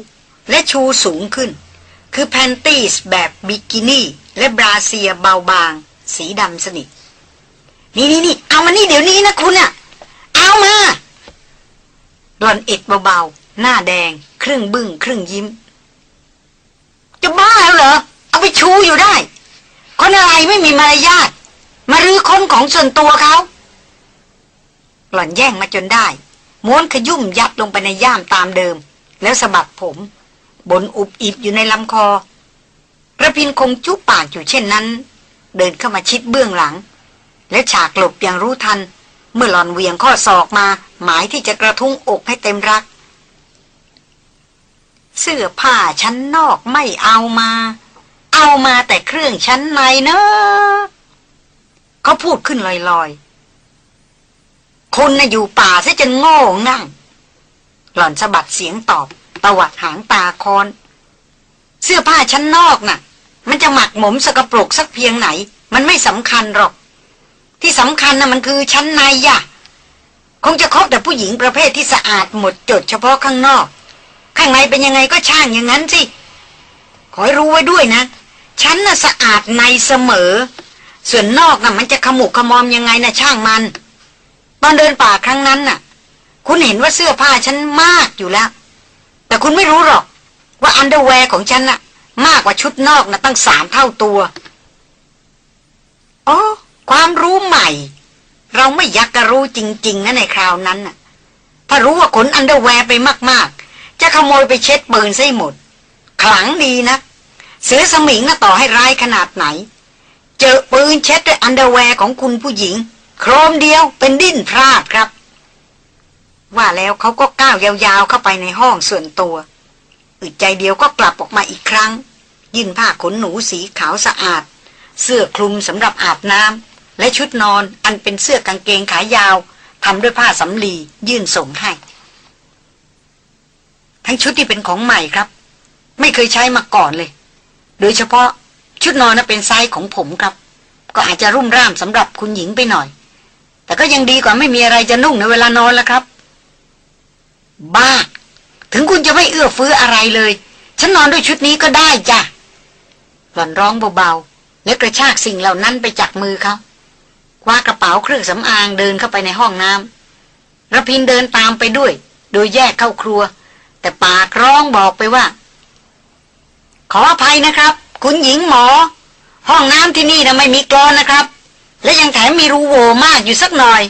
และชูสูงขึ้น คือแพนตี้สแบบบิกินี่และบราเซียเบาบาง สีดำสนิท นี่นี่นี่เอามานี่เดี๋ยวนี้นะคุณอะเอามาหลอนเอ็ดเบาๆ หน้าแดง ครึ่งบึ้งครึ่งยิ้ม จะบ้าแล้วเหรอ เอาไปชูอยู่ได้ คนอะไรไม่มีมารยาทมารื้อค้นของส่วนตัวเขา หล่อนแย่งมาจนได้ ม้วนขยุ่มยัดลงไปในย่ามตามเดิม แล้วสะบัดผม บนอุบอิบอยู่ในลำคอระพินคงจุปากอยู่เช่นนั้น เดินเข้ามาชิดเบื้องหลัง และฉากหลบอย่างรู้ทัน เมื่อหลอนเวียงข้อศอกมา หมายที่จะกระทุ้งอกให้เต็มรัก เสื้อผ้าชั้นนอกไม่เอามา เอามาแต่เครื่องชั้นในเนอะเขาพูดขึ้นลอยๆ คนน่ะอยู่ป่าซะจนโง่งั่ง หล่อนสะบัดเสียงตอบ ตวัดหางตาคอน เสื้อผ้าชั้นนอกน่ะ มันจะหมักหมมสกปรกสักเพียงไหน มันไม่สำคัญหรอก ที่สำคัญน่ะมันคือชั้นในย่ะคงจะคบแต่ผู้หญิงประเภทที่สะอาดหมดจดเฉพาะข้างนอก ข้างในเป็นยังไงก็ช่างอย่างนั้นสิ ขอให้รู้ไว้ด้วยนะ ฉันน่ะสะอาดในเสมอ ส่วนนอกน่ะมันจะขมุกขมอมยังไงน่ะช่างมัน ตอนเดินป่าครั้งนั้นน่ะ คุณเห็นว่าเสื้อผ้าฉันมากอยู่แล้ว แต่คุณไม่รู้หรอก ว่า underwear ของฉันน่ะ มากกว่าชุดนอกน่ะตั้งสามเท่าตัวอ๋อความรู้ใหม่ เราไม่อยากจะรู้จริง ๆนะในคราวนั้นน่ะ ถ้ารู้ว่าขน underwear ไปมาก ๆ จะขโมยไปเช็ดปืนซะให้หมด ขลังดีนะ เสือสมิงน่ะต่อให้ร้ายขนาดไหน เจอปืนเช็ดด้วย underwear ของคุณผู้หญิง โครมเดียวเป็นดิ้นพราดครับ ว่าแล้วเขาก็ก้าวยาวๆเข้าไปในห้องส่วนตัวอึดใจเดียวก็กลับออกมาอีกครั้ง ยื่นผ้าขนหนูสีขาวสะอาด เสื้อคลุมสำหรับอาบน้ำและชุดนอนอันเป็นเสื้อกางเกงขายาวทำด้วยผ้าสำลียื่นส่งให้ ทั้งชุดที่เป็นของใหม่ครับ ไม่เคยใช้มาก่อนเลย โดยเฉพาะชุดนอนน่ะเป็นไซส์ของผมครับ ก็อาจจะรุ่มร่ามสำหรับคุณหญิงไปหน่อย แต่ก็ยังดีกว่าไม่มีอะไรจะนุ่งในเวลานอนแล้วครับ บ้า ถึงคุณจะไม่เอื้อเฟื้ออะไรเลย ฉันนอนด้วยชุดนี้ก็ได้จ้ะ หล่อนร้องเบาๆ และกระชากสิ่งเหล่านั้นไปจากมือเขาคว้ากระเป๋าเครื่องสำอางเดินเข้าไปในห้องน้ำระพินเดินตามไปด้วย โดยแยกเข้าครัว แต่ปากร้องบอกไปว่า ขออภัยนะครับ คุณหญิงหมอ ห้องน้ำที่นี่นะไม่มีกรอนนะครับ และยังแถมมีรูโหว่มากอยู่สักหน่อย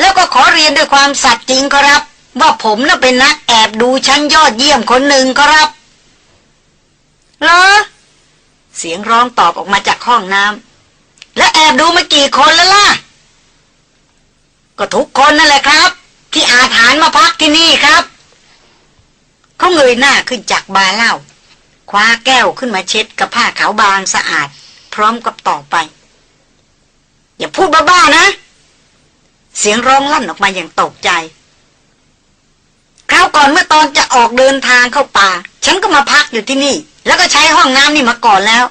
แล้วก็ขอเรียนด้วยความสัตย์จริงครับ ว่าผมน่ะเป็นนักแอบดูชั้นยอดเยี่ยมคนหนึ่งครับเหรอ เสียงร้องตอบออกมาจากห้องน้ำแล้วแอบดูมากี่คนแล้วล่ะ ก็ทุกคนนั่นแหละครับ ที่อาถานมาพักที่นี่ครับเขาเงยหน้าขึ้นจากบาเล้าคว้าแก้วขึ้นมาเช็ดกับผ้าขาวบางสะอาด พร้อมกับต่อไป อย่าพูดบ้าๆนะ เสียงร้องลั่นออกมาอย่างตกใจ ราวก่อนเมื่อตอนจะออกเดินทางเข้าป่า ฉันก็มาพักอยู่ที่นี่ แล้วก็ใช้ห้องน้ำนี่มาก่อนแล้ว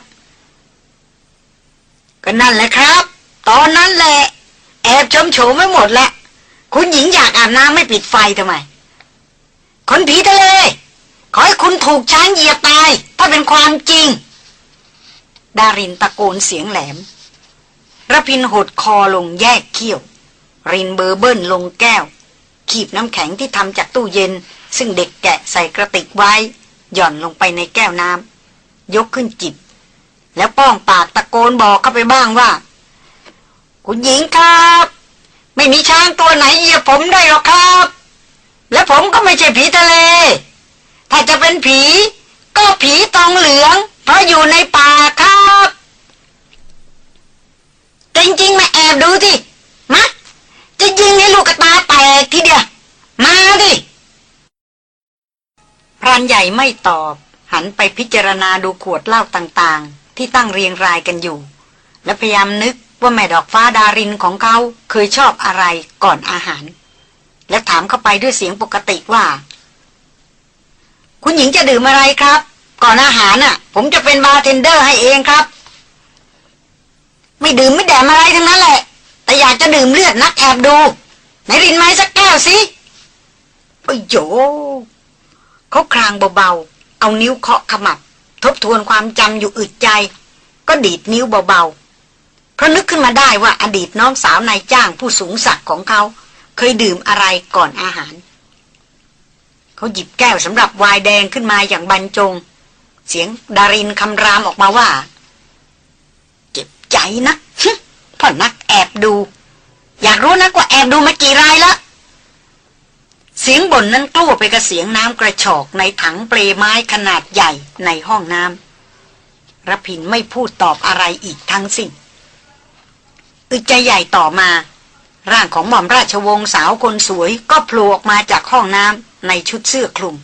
ก็นั่นแหละครับ ตอนนั้นแหละ แอบชมโฉมไม่หมดแล้วคุณหญิงอยากอาบน้ำไม่ปิดไฟทำไม คนผีทะเล ขอให้คุณถูกช้างเหยียบตาย ถ้าเป็นความจริง ดารินตะโกนเสียงแหลมระพินหดคอลงแยกเขี้ยว รินเบอร์เบิ้ลลงแก้ว ขีบน้ำแข็งที่ทำจากตู้เย็น ซึ่งเด็กแกะใส่กระติกไว้ หย่อนลงไปในแก้วน้ำยกขึ้นจิบ แล้วป้องปากตะโกนบอกเข้าไปบ้างว่า คุณหญิงครับ ไม่มีช้างตัวไหนเหยียบผมได้หรอกครับ และผมก็ไม่ใช่ผีทะเล ถ้าจะเป็นผี ก็ผีตองเหลือง เพราะอยู่ในป่าครับ จริงๆมาแอบดูที่มา จะยิงให้ลูกกระตาแตกทีเดียว มาดิพรานใหญ่ไม่ตอบ หันไปพิจารณาดูขวดเหล้าต่างๆ ที่ตั้งเรียงรายกันอยู่ และพยายามนึกว่าแม่ดอกฟ้าดารินของเขาเคยชอบอะไรก่อนอาหาร และถามเข้าไปด้วยเสียงปกติว่า คุณหญิงจะดื่มอะไรครับ ก่อนอาหารน่ะ ผมจะเป็นบาร์เทนเดอร์ให้เองครับ ไม่ดื่มไม่แดมอะไรทั้งนั้นแหละ แต่อยากจะดื่มเลือดนักแอบดู ไหนรินมาสักแก้วสิโอ้โฮ เขาครางเบาๆ เอานิ้วเคาะขมับ ทบทวนความจำอยู่อึดใจ ก็ดีดนิ้วเบาๆ เพราะนึกขึ้นมาได้ว่าอดีตน้องสาวนายจ้างผู้สูงศักดิ์ของเขา เคยดื่มอะไรก่อนอาหาร เขาหยิบแก้วสำหรับไวน์แดงขึ้นมาอย่างบรรจง เสียงดารินคำรามออกมาว่า เจ็บใจนะ พ่อนักแอบดู อยากรู้นักว่าแอบดูมากี่รายแล้วเสียงบ่นนั้นกลัวไปกับเสียงน้ำกระชอกในถังเปลไม้ขนาดใหญ่ในห้องน้ำรพินไม่พูดตอบอะไรอีกทั้งสิ้นอึดใจใหญ่ต่อมา ร่างของหม่อมราชวงศ์สาวคนสวยก็โผล่ออกมาจากห้องน้ำในชุดเสื้อคลุม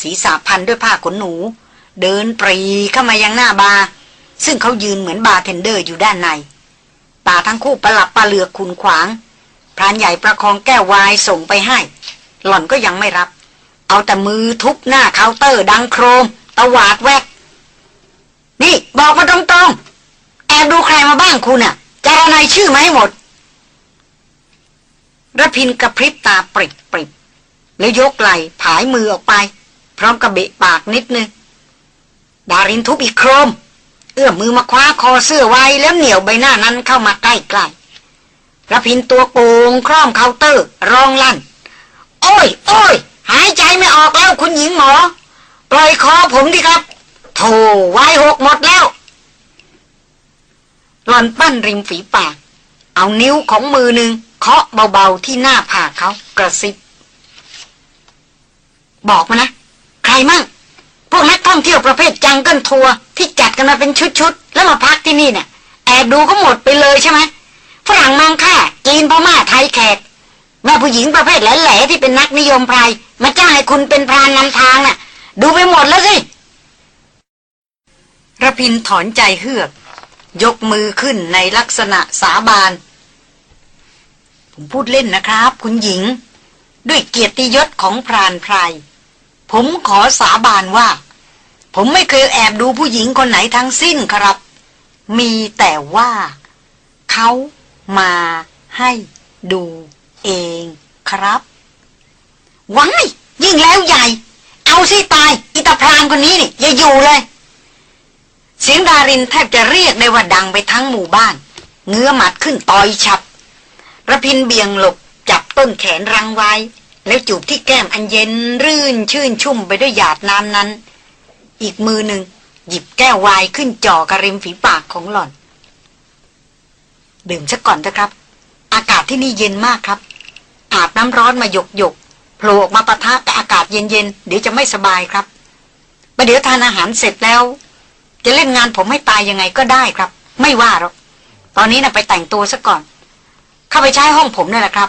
ศีรษะพันด้วยผ้าขนหนู เดินปรี่เข้ามายังหน้าบาร์ซึ่งเขายืนเหมือนบาร์เทนเดอร์อยู่ด้านใน ตาทั้งคู่ประหลับประเหลือกขุ่นขวาง พรานใหญ่ประคองแก้วไวน์ส่งไปให้ หล่อนก็ยังไม่รับ เอาแต่มือทุบหน้าเคาน์เตอร์ดังโครม ตวาดแวก นี่บอกมาตรงๆ แอบดูใครมาบ้างคุณน่ะจารนายชื่อมาให้หมดระพินกระพริบตาปริบปริบแล้วยกไหล่ผายมือออกไป พร้อมกับเบะปากนิดนึงดารินทุบอีกโครม เอื้อมมือมาคว้าคอเสื้อไว้แล้วเหนี่ยวใบหน้านั้นเข้ามาใกล้ๆระพินตัวโก่งคร่อมเคาน์เตอร์ร้องลั่น โอ้ย โอ้ย หายใจไม่ออกแล้วคุณหญิงหมอ ปล่อยคอผมดิครับโธ่ ไวน์หกหมดแล้ว หล่อนปั้นริมฝีปาก เอานิ้วของมือหนึ่งเคาะเบาๆที่หน้าผากเขากระซิบ บอกมานะ ใครมั่ง พวกนักท่องเที่ยวประเภท jungle tour ที่จัดกันมาเป็นชุดๆ แล้วมาพักที่นี่เนี่ยแอบดูก็หมดไปเลยใช่ไหมฝรั่งมังค่าจีนพม่าไทยแขกแม่ผู้หญิงประเภทแหล่ๆที่เป็นนักนิยมไพรมาจ้างให้คุณเป็นพรานนำทางน่ะ ดูไปหมดแล้วสิระพินถอนใจเฮือก ยกมือขึ้นในลักษณะสาบาน ผมพูดเล่นนะครับ คุณหญิง ด้วยเกียรติยศของพรานไพร ผมขอสาบานว่า ผมไม่เคยแอบดูผู้หญิงคนไหนทั้งสิ้นครับ มีแต่ว่า เขามาให้ดูเองครับว้ายยิ่งแล้วใหญ่ เอาสิตายอิตาพรานคนนี้นี่ อย่าอยู่เลย เสียงดารินแทบจะเรียกได้ว่าดังไปทั้งหมู่บ้าน เงื้อหมัดขึ้นต่อยฉับระพินเบียงหลบจับต้นแขนรังไว้ แล้วจูบที่แก้มอันเย็นรื่นชื่นชุ่มไปด้วยหยาดน้ำนั้น อีกมือหนึ่งหยิบแก้ววายขึ้นจ่อกระริมฝีปากของหล่อน ดื่มซะก่อนเถอะครับ อากาศที่นี่เย็นมากครับน้ำร้อนมาหยกหยกโผล่ออกมาปะทะกับอากาศเย็นๆเดี๋ยวจะไม่สบายครับประเดี๋ยวทานอาหารเสร็จแล้ว จะเล่นงานผมให้ตายยังไงก็ได้ครับ ไม่ว่าหรอกตอนนี้นะไปแต่งตัวซะก่อน เข้าไปใช้ห้องผมนี่แหละครับ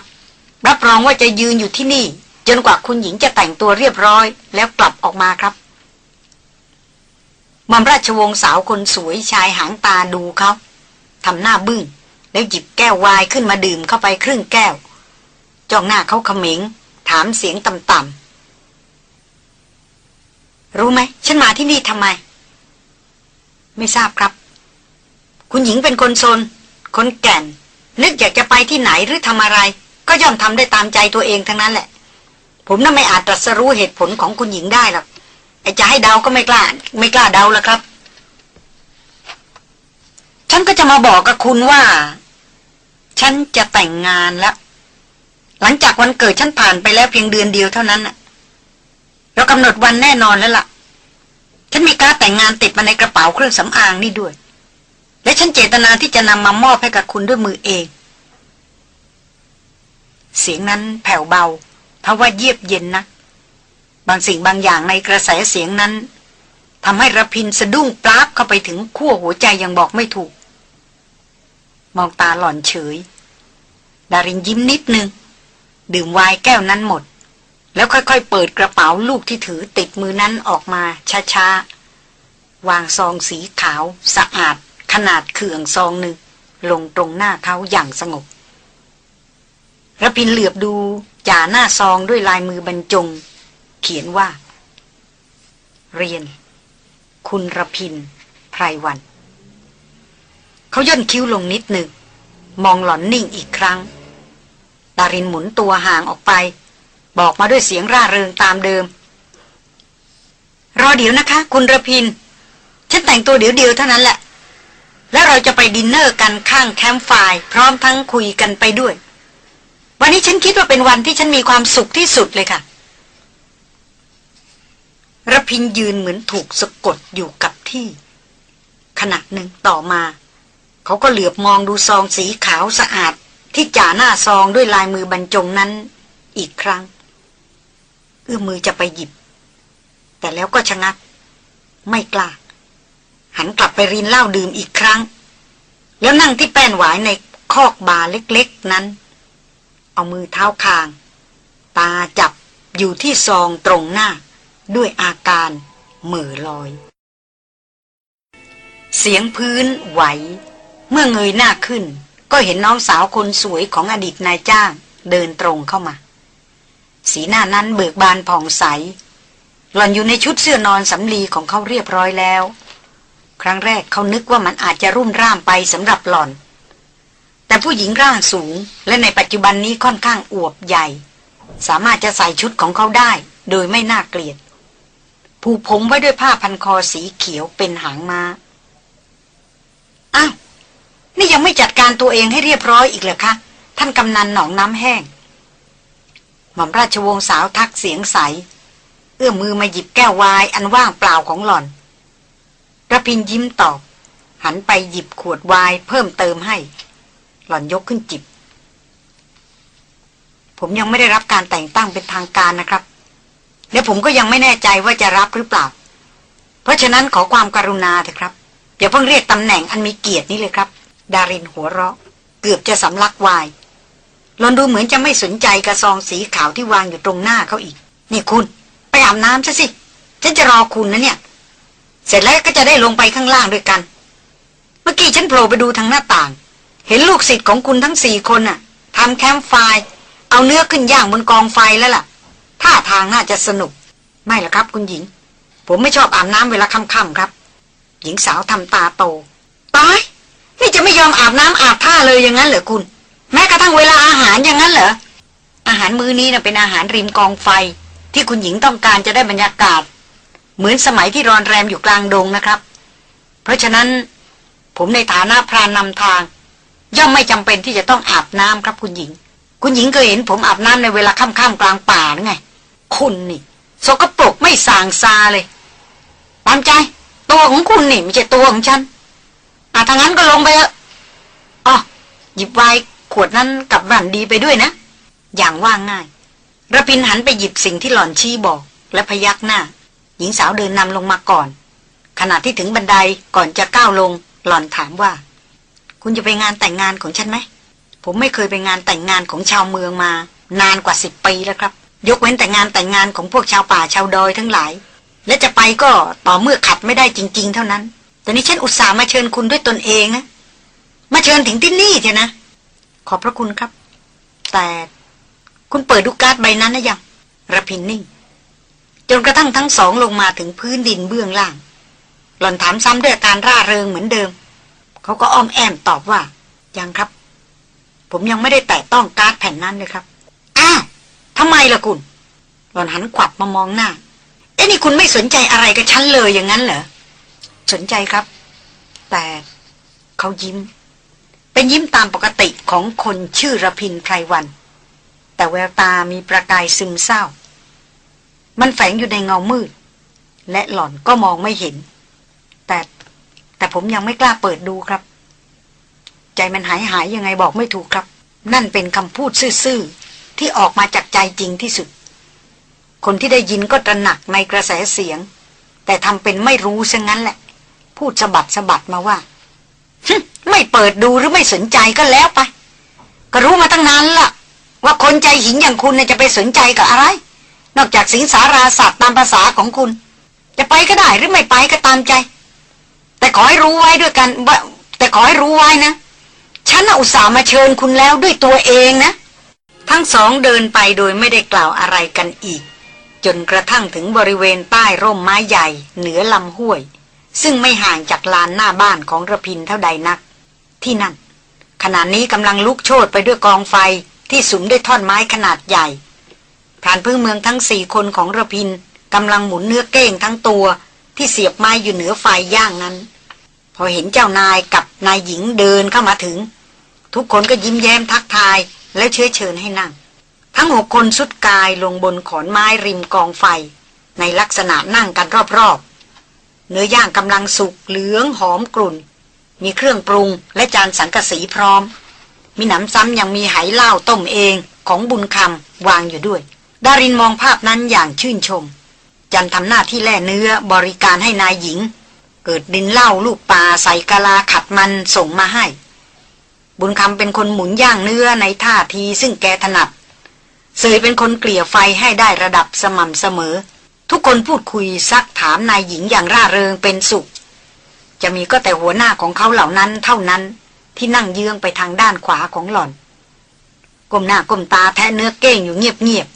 รับรองว่าจะยืนอยู่ที่นี่ จนกว่าคุณหญิงจะแต่งตัวเรียบร้อย แล้วกลับออกมาครับมอมราชวงศ์สาวคนสวยชายหางตาดูเขาทำหน้าบึ้งแล้วหยิบแก้ววายขึ้นมาดื่มเข้าไปครึ่งแก้ว จ้องหน้าเขาเขม็ง ถามเสียงต่ำๆรู้ไหม ฉันมาที่นี่ทำไม ไม่ทราบครับ คุณหญิงเป็นคนโซน คนแก่น นึกอยากจะไปที่ไหนหรือทำอะไร ก็ย่อมทำได้ตามใจตัวเองทั้งนั้นแหละ ผมน่าไม่อาจตรัสรู้เหตุผลของคุณหญิงได้หรอกไอ้จะให้เดาก็ไม่กล้า ไม่กล้าเดาแล้วครับ ฉันก็จะมาบอกกับคุณว่า ฉันจะแต่งงานแล้ว หลังจากวันเกิดฉันผ่านไปแล้วเพียงเดือนเดียวเท่านั้นน่ะเรากำหนดวันแน่นอนแล้วล่ะ ฉันมีการแต่งงานติดมาในกระเป๋าเครื่องสำอางนี่ด้วย และฉันเจตนาที่จะนำมามอบให้กับคุณด้วยมือเอง เสียงนั้นแผ่วเบาทว่าเยียบเย็นนะบางสิ่งบางอย่างในกระแสเสียงนั้นทำให้ระพินสะดุ้งปราบเข้าไปถึงขั้วหัวใจยังบอกไม่ถูก มองตาหล่อนเฉย ดารินยิ้มนิดนึง ดื่มไวน์แก้วนั้นหมด แล้วค่อยๆเปิดกระเป๋าลูกที่ถือติดมือนั้นออกมาช้าๆ วางซองสีขาว สะอาด ขนาดเขื่องซองหนึ่ง ลงตรงหน้าเขาอย่างสงบ ระพินเหลือบดูจ่าหน้าซองด้วยลายมือบรรจง เขียนว่า เรียน คุณระพินไพรวัน เขาย่นคิ้วลงนิดหนึ่ง มองหล่อนนิ่งอีกครั้ง ดารินหมุนตัวห่างออกไป บอกมาด้วยเสียงร่าเริงตามเดิม รอเดี๋ยวนะคะ คุณระพิน ฉันแต่งตัวเดี๋ยวเดียวเท่านั้นแหละ แล้วเราจะไปดินเนอร์กันข้างแคมป์ไฟพร้อมทั้งคุยกันไปด้วย วันนี้ฉันคิดว่าเป็นวันที่ฉันมีความสุขที่สุดเลยค่ะระพินยืนเหมือนถูกสะกดอยู่กับที่ ขณะหนึ่งต่อมา เขาก็เหลือบมองดูซองสีขาวสะอาด ที่จ่าหน้าซองด้วยลายมือบรรจงนั้น อีกครั้ง เอื้อมมือจะไปหยิบ แต่แล้วก็ชะงัก ไม่กล้า หันกลับไปรินเหล้าดื่มอีกครั้ง แล้วนั่งที่แป้นหวายในคอกบาเล็กๆนั้น เอามือเท้าคาง ตาจับอยู่ที่ซองตรงหน้า ด้วยอาการเหม่อลอย เสียงพื้นไหว เมื่อเงยหน้าขึ้น ก็เห็นน้องสาวคนสวยของอดีตนายจ้างเดินตรงเข้ามา สีหน้านั้นเบิกบานผ่องใส หล่อนอยู่ในชุดเสื้อนอนสำลีของเขาเรียบร้อยแล้ว ครั้งแรกเขานึกว่ามันอาจจะรุ่มร่ามไปสำหรับหล่อน แต่ผู้หญิงร่างสูงและในปัจจุบันนี้ค่อนข้างอวบใหญ่ สามารถจะใส่ชุดของเขาได้ โดยไม่น่าเกลียด ผูกผมไว้ด้วยผ้าพันคอสีเขียวเป็นหางมา้า อ้าว นี่ยังไม่จัดการตัวเองให้เรียบร้อยอีกเหรอคะ ท่านกำนันหนองน้ำแห้ง หม่อมราชวงศ์สาวทักเสียงใส เอื้อมมือมาหยิบแก้ววายอันว่างเปล่าของหล่อนระพินยิ้มตอบ หันไปหยิบขวดวายเพิ่มเติมให้ หล่อนยกขึ้นจิบ ผมยังไม่ได้รับการแต่งตั้งเป็นทางการนะครับ และผมก็ยังไม่แน่ใจว่าจะรับหรือเปล่า เพราะฉะนั้นขอความกรุณาเถอะครับอย่าเพิ่งเรียกตำแหน่งอันมีเกียรตินี้เลยครับ ดารินหัวเราะ เกือบจะสำลักวายลอนดูเหมือนจะไม่สนใจกระซองสีขาวที่วางอยู่ตรงหน้าเขาอีก นี่คุณ ไปอาบน้ำซะสิ ฉันจะรอคุณนะเนี่ย เสร็จแล้วก็จะได้ลงไปข้างล่างด้วยกัน เมื่อกี้ฉันโผล่ไปดูทางหน้าต่าง เห็นลูกศิษย์ของคุณทั้งสี่คนน่ะทำแคมป์ไฟเอาเนื้อขึ้นย่างบนกองไฟแล้วล่ะท่าทางน่าจะสนุก ไม่ละครับ คุณหญิง ผมไม่ชอบอาบน้ำเวลาค่ำๆครับ หญิงสาวทำตาโตตายนี่จะไม่ยอมอาบน้ำอาบท่าเลยอย่างนั้นเหรอคุณ แม้กระทั่งเวลาอาหารอย่างนั้นเหรออาหารมื้อนี้นะ่ะเป็นอาหารริมกองไฟ ที่คุณหญิงต้องการจะได้บรรยากาศ เหมือนสมัยที่รอนแรมอยู่กลางดงนะครับ เพราะฉะนั้น ผมในฐานะพรานนำทาง ย่อมไม่จำเป็นที่จะต้องอาบน้ำครับคุณหญิง คุณหญิงเคยเห็นผมอาบน้ำในเวลาค่ำๆกลางป่าหรือไง คุณนี่สกปรกไม่สางซาเลยตามใจ ตัวของคุณนี่ไม่ใช่ตัวของฉันอาทางนั้นก็ลงไปเถอะอ๋อหยิบไวน์ขวดนั้นกับบันดีไปด้วยนะ อย่างว่าง่ายระพินหันไปหยิบสิ่งที่หล่อนชี้บอก และพยักหน้า หญิงสาวเดินนำลงมาก่อน ขณะที่ถึงบันไดก่อนจะก้าวลง หล่อนถามว่า คุณจะไปงานแต่งงานของฉันไหม ผมไม่เคยไปงานแต่งงานของชาวเมืองมา นานกว่าสิบปีแล้วครับ ยกเว้นแต่งานแต่งงานของพวกชาวป่าชาวดอยทั้งหลาย และจะไปก็ต่อเมื่อขัดไม่ได้จริง ๆ เท่านั้น แต่นี่ฉันอุตส่าห์มาเชิญคุณด้วยตนเองนะ มาเชิญถึงที่นี่เถอะนะ ขอบพระคุณครับ แต่คุณเปิดดูการ์ดใบนั้นนะยังระพินนิ่ง จนกระทั่งทั้งสองลงมาถึงพื้นดินเบื้องล่าง หล่อนถามซ้ำด้วยอาการร่าเริงเหมือนเดิม เขาก็อ้อมแอมตอบว่า ยังครับ ผมยังไม่ได้แตะต้องการ์ดแผ่นนั้นเลยครับ อ้าวทำไมล่ะคุณ หล่อนหันขวับมามองหน้า เอ้นี่คุณไม่สนใจอะไรกับฉันเลยอย่างนั้นเหรอ สนใจครับ แต่เขายิ้ม เป็นยิ้มตามปกติของคนชื่อระพินไพรวัน แต่แววตามีประกายซึมเศร้า มันแฝงอยู่ในเงามืด และหล่อนก็มองไม่เห็น แต่ แต่ผมยังไม่กล้าเปิดดูครับ ใจมันหายหายยังไงบอกไม่ถูกครับ นั่นเป็นคำพูดซื่อๆ ที่ออกมาจากใจจริงที่สุด คนที่ได้ยินก็ตระหนักในกระแสเสียง แต่ทำเป็นไม่รู้ซะงั้นแหละ พูดสะบัดสะบัดมาว่าไม่เปิดดูหรือไม่สนใจก็แล้วไป ก็รู้มาตั้งนานละว่าคนใจหินอย่างคุณจะไปสนใจกับอะไร นอกจากสิงสาราสัตว์ตามภาษาของคุณ จะไปก็ได้หรือไม่ไปก็ตามใจ แต่ขอให้รู้ไว้ด้วยกันว่าแต่ขอให้รู้ไว้นะ ฉันอุตส่าห์มาเชิญคุณแล้วด้วยตัวเองนะ ทั้งสองเดินไปโดยไม่ได้กล่าวอะไรกันอีก จนกระทั่งถึงบริเวณใต้ร่มไม้ใหญ่ เหนือลำห้วย ซึ่งไม่ห่างจากลานหน้าบ้านของระพินเท่าใดนัก ที่นั่น ขณะนี้กำลังลุกโชนไปด้วยกองไฟที่สุมด้วยท่อนไม้ขนาดใหญ่พรานพึ่งเมืองทั้งสี่คนของระพินกำลังหมุนเนื้อเก้งทั้งตัว ที่เสียบไม้อยู่เหนือไฟย่างนั้น พอเห็นเจ้านายกับนายหญิงเดินเข้ามาถึง ทุกคนก็ยิ้มแย้มทักทายและเชื้อเชิญให้นั่ง ทั้งหกคนสุดกายลงบนขอนไม้ริมกองไฟ ในลักษณะนั่งกันรอบๆ เนื้อย่างกำลังสุกเหลืองหอมกลุ่น มีเครื่องปรุงและจานสังกะสีพร้อม มีหนำซ้ำยังมีไหเหล้าต้มเองของบุญคำวางอยู่ด้วย ดารินมองภาพนั้นอย่างชื่นชม จันทำหน้าที่แล่เนื้อบริการให้นายหญิง เกิดดินเหล้าลูกปลาใส่กะลาขัดมันส่งมาให้ บุญคำเป็นคนหมุนย่างเนื้อในท่าทีซึ่งแกถนัดเสยเป็นคนเกลี่ยไฟให้ได้ระดับสม่ำเสมอ ทุกคนพูดคุยซักถามนายหญิงอย่างร่าเริงเป็นสุข จะมีก็แต่หัวหน้าของเขาเหล่านั้นเท่านั้นที่นั่งเยื้องไปทางด้านขวาของหล่อนก้มหน้าก้มตาแทะเนื้อเก้งอยู่เงียบ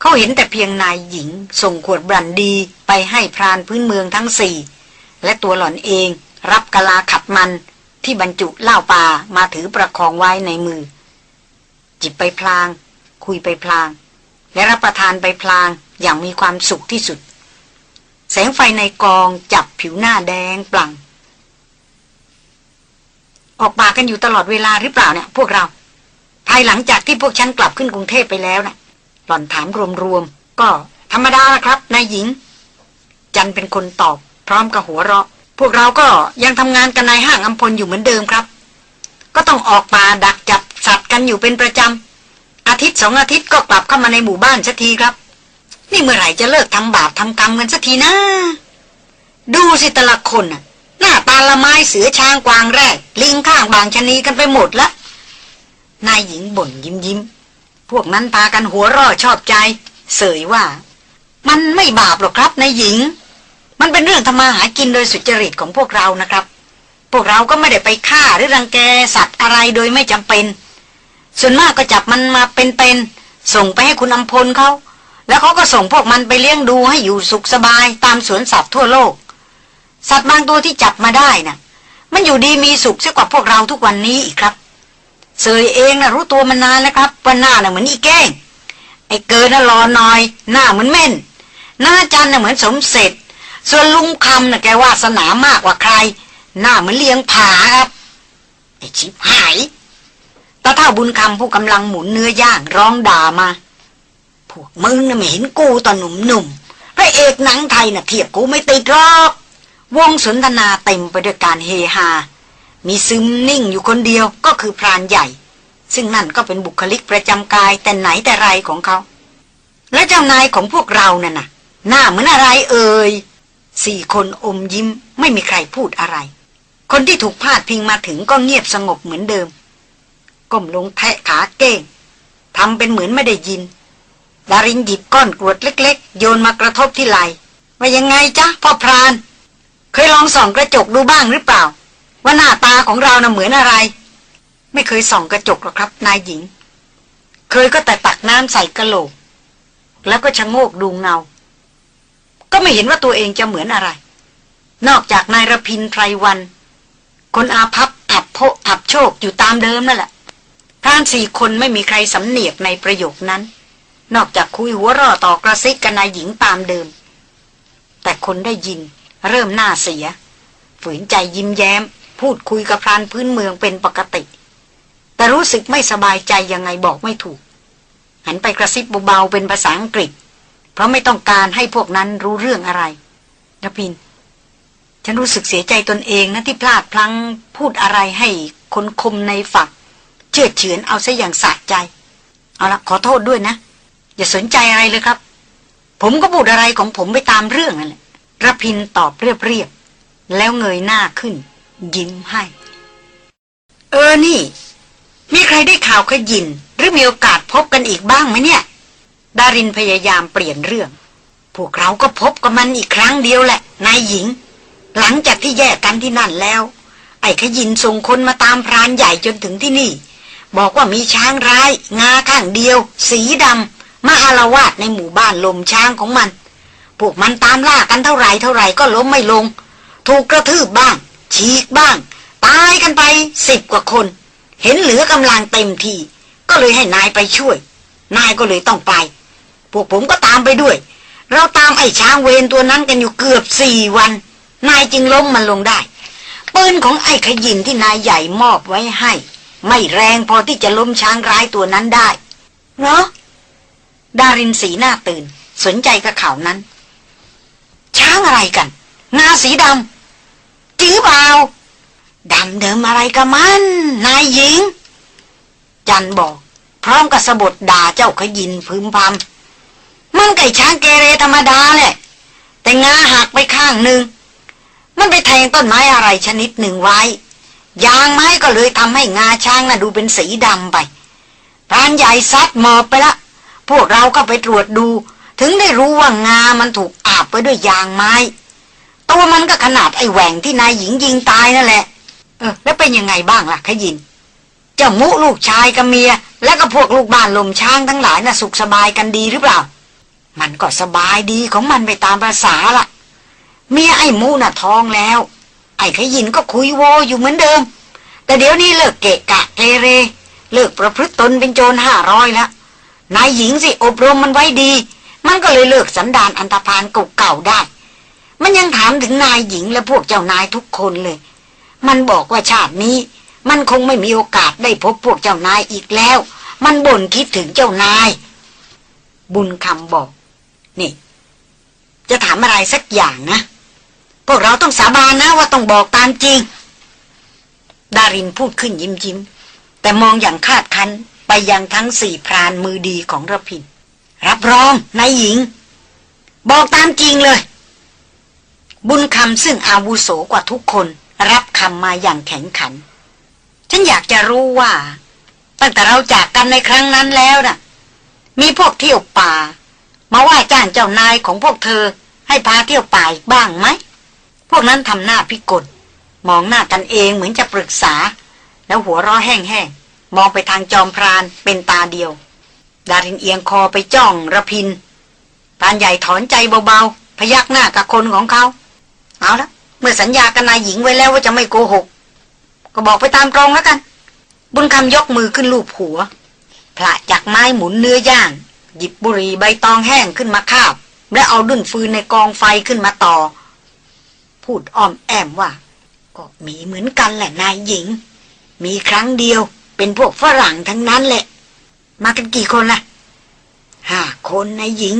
เขาเห็นแต่เพียงนายหญิง ส่งขวดบรันดีไปให้พรานพื้นเมืองทั้งสี่ และตัวหล่อนเองรับกะลาขัดมันที่บรรจุเหล้าปลามาถือประคองไว้ในมือ จิบไปพลาง คุยไปพลาง และรับประทานไปพลางอย่างมีความสุขที่สุด แสงไฟในกองจับผิวหน้าแดงปลั่งออกปากกันอยู่ตลอดเวลาหรือเปล่าเนี่ยพวกเรา ภายหลังจากที่พวกฉันกลับขึ้นกรุงเทพไปแล้วนะ่ะ หล่อนถามรวมๆก็ธรรมดาละครับนายหญิง จันเป็นคนตอบ พร้อมกับหัวเราะ พวกเราก็ยังทำงานกันในห้างอัมพลอยู่เหมือนเดิมครับ ก็ต้องออกป่าดักจับสัตว์กันอยู่เป็นประจำอาทิตย์สองอาทิตย์ก็กลับเข้ามาในหมู่บ้านสักทีครับ นี่เมื่อไหร่จะเลิกทำบาปทำกรรมกันสักทีนะ ดูสิแต่ละคนน่ะหน้าตาละไม้เสือช้างกวางแรก ลิงข้างบางชนีกันไปหมดละนายหญิงบ่นยิ้มยิ้ม พวกนั้นพากันหัวร่อชอบใจ เสยว่า มันไม่บาปหรอกครับนายหญิง มันเป็นเรื่องธรรมาหากินโดยสุจริตของพวกเรานะครับ พวกเราก็ไม่ได้ไปฆ่าหรือรังแกสัตว์อะไรโดยไม่จำเป็น ส่วนมากก็จับมันมาเป็นๆส่งไปให้คุณอำพลเขาแล้วเขาก็ส่งพวกมันไปเลี้ยงดูให้อยู่สุขสบายตามสวนสัตว์ทั่วโลก สัตว์บางตัวที่จับมาได้น่ะ มันอยู่ดีมีสุขเสียกว่าพวกเราทุกวันนี้อีกครับ เสยเองนะรู้ตัวมานานแล้วครับว่าหน้าน่ะเหมือนอีแก้งไอ้เกินน่ะรอหน่อย หน้าเหมือนเม่น หน้าจันน่ะเหมือนสมเสร็จ ส่วนลุงคำน่ะแกวาสนามากกว่าใคร หน้าเหมือนเลี้ยงผาครับไอ้ชิบหายตาเท่าบุญคำผู้กำลังหมุนเนื้อย่างร้องด่ามา พวกมึงน่ะไม่เห็นกูตอนหนุ่มๆพระเอกหนังไทยน่ะเทียบกูไม่ติดหรอก วงสนทนาเต็มไปด้วยการเฮฮา มีซึมนิ่งอยู่คนเดียวก็คือพรานใหญ่ ซึ่งนั่นก็เป็นบุคลิกประจำกายแต่ไหนแต่ไรของเขา และเจ้านายของพวกเรานั่นน่ะ หน้าเหมือนอะไรเอ่ยสี่คนอมยิ้มไม่มีใครพูดอะไร คนที่ถูกพาดพิงมาถึงก็เงียบสงบเหมือนเดิม ก้มลงแทะขาเก้งทำเป็นเหมือนไม่ได้ยิน ดารินหยิบก้อนกรวดเล็ก ๆ โยนมากระทบที่ไหลว่ายังไงจ๊ะพ่อพราน เคยลองส่องกระจกดูบ้างหรือเปล่า ว่าหน้าตาของเราน่ะเหมือนอะไร ไม่เคยส่องกระจกหรอกครับ นายหญิง เคยก็แต่ตักน้ำใส่กระโหลก แล้วก็ชะโงกดูเงา ก็ไม่เห็นว่าตัวเองจะเหมือนอะไร นอกจากนายระพินไพรวัน คนอาภัพอับโพอับโชคอยู่ตามเดิมนั่นแหละพรานสี่คนไม่มีใครสำเนียกในประโยคนั้น นอกจากคุยหัวร่อต่อกระซิกกันนายหญิงตามเดิม แต่คนได้ยินเริ่มหน้าเสีย ฝืนใจยิ้มแย้ม พูดคุยกับพรานพื้นเมืองเป็นปกติ แต่รู้สึกไม่สบายใจยังไงบอกไม่ถูก หันไปกระซิบเบาๆเป็นภาษาอังกฤษ เพราะไม่ต้องการให้พวกนั้นรู้เรื่องอะไรระพิน ฉันรู้สึกเสียใจตนเองนะที่พลาดพลั้งพูดอะไรให้คนคมในฝัก เชื่อเฉือนเอาซะอย่างสะใจ เอาละขอโทษด้วยนะ อย่าสนใจอะไรเลยครับ ผมก็พูดอะไรของผมไปตามเรื่องนั่นแหละระพินตอบเรียบๆแล้วเงยหน้าขึ้น ยิ้มให้ เออนี่ มีใครได้ข่าวขยิน หรือมีโอกาสพบกันอีกบ้างไหมเนี่ย ดารินพยายามเปลี่ยนเรื่อง พวกเราก็พบกับมันอีกครั้งเดียวแหละ นายหญิง หลังจากที่แยกกันที่นั่นแล้ว ไอ้ขยินส่งคนมาตามพรานใหญ่จนถึงที่นี่ บอกว่ามีช้างร้าย งาข้างเดียว สีดำมาอารวาสในหมู่บ้านลมช้างของมันพวกมันตามล่ากันเท่าไหร่เท่าไหร่ก็ล้มไม่ลง ถูกกระทืบบ้าง ฉีกบ้าง ตายกันไปสิบกว่าคน เห็นเหลือกำลังเต็มที ก็เลยให้นายไปช่วย นายก็เลยต้องไป พวกผมก็ตามไปด้วย เราตามไอ้ช้างเวรตัวนั้นกันอยู่เกือบสี่วัน นายจึงล้มมันลงได้ปืนของไอ้ขยินที่นายใหญ่มอบไว้ให้ ไม่แรงพอที่จะล้มช้างร้ายตัวนั้นได้เนาะดารินสีหน้าตื่น สนใจกับข่าวนั้น ช้างอะไรกัน งาสีดำ จื้อเปล่าดำเดิมอะไรกับมันนายหญิง จันบอก พร้อมกับสะบดด่าเจ้าขยินพึมพำมันไก่ช้างเกเรธรรมดาแหละ แต่งาหักไปข้างหนึ่ง มันไปแทงต้นไม้อะไรชนิดหนึ่งไว้ ยางไม้ก็เลยทำให้งาช้างน่ะดูเป็นสีดำไปพรานใหญ่ซัดหมอบไปละ พวกเราก็ไปตรวจดู ถึงได้รู้ว่างามันถูกอาบไปด้วยยางไม้ ตัวมันก็ขนาดไอ้แหว่งที่นายหญิงยิงตายนั่นแหละ เออ แล้วเป็นยังไงบ้างล่ะขยิน เจ้ามุลูกชายกับเมีย แล้วก็พวกลูกบ้านลมช้างทั้งหลายน่ะสุขสบายกันดีหรือเปล่า มันก็สบายดีของมันไปตามภาษาละ่ะ เมียไอ้มูน่ะท้องแล้ว ไอ้ขยินก็คุยโวอยู่เหมือนเดิม แต่เดี๋ยวนี้เลิกเกะกะเกเร เลิกประพฤติตนเป็นโจรห้าร้อยแล้วนายหญิงสิอบรมมันไว้ดี มันก็เลยเลิกสันดานอันตรพานเก่าๆได้ มันยังถามถึงนายหญิงและพวกเจ้านายทุกคนเลย มันบอกว่าชาตินี้ มันคงไม่มีโอกาสได้พบพวกเจ้านายอีกแล้ว มันบ่นคิดถึงเจ้านาย บุญคำบอก นี่ จะถามอะไรสักอย่างนะ พวกเราต้องสาบานนะว่าต้องบอกตามจริง ดารินพูดขึ้นยิ้มยิ้มแต่มองอย่างคาดคันไปยังทั้งสี่พรานมือดีของระพินรับรองนายหญิง บอกตามจริงเลย บุญคำซึ่งอาวุโสกว่าทุกคนรับคำมาอย่างแข็งขัน ฉันอยากจะรู้ว่า ตั้งแต่เราจากกันในครั้งนั้นแล้วน่ะ มีพวกเที่ยวป่า มาว่าจ้างเจ้านายของพวกเธอ ให้พาเที่ยวป่าอีกบ้างไหม พวกนั้นทำหน้าพิกลมองหน้ากันเองเหมือนจะปรึกษา แล้วหัวร้อแห้งๆมองไปทางจอมพรานเป็นตาเดียว ดารินเอียงคอไปจ้องระพินพรานใหญ่ถอนใจเบาๆพยักหน้ากับคนของเขา เอาละเมื่อสัญญากันนายหญิงไว้แล้วว่าจะไม่โกหก ก็บอกไปตามตรงแล้วกัน บุญคำยกมือขึ้นลูบหัวพระจากไม้หมุนเนื้อย่าง หยิบบุหรี่ใบตองแห้งขึ้นมาคาบ และเอาดุนฟืนในกองไฟขึ้นมาต่อ พูดอ้อมแอมว่า ก็มีเหมือนกันแหละนายหญิง มีครั้งเดียว เป็นพวกฝรั่งทั้งนั้นแหละ มากันกี่คนล่ะห้าคนนายหญิง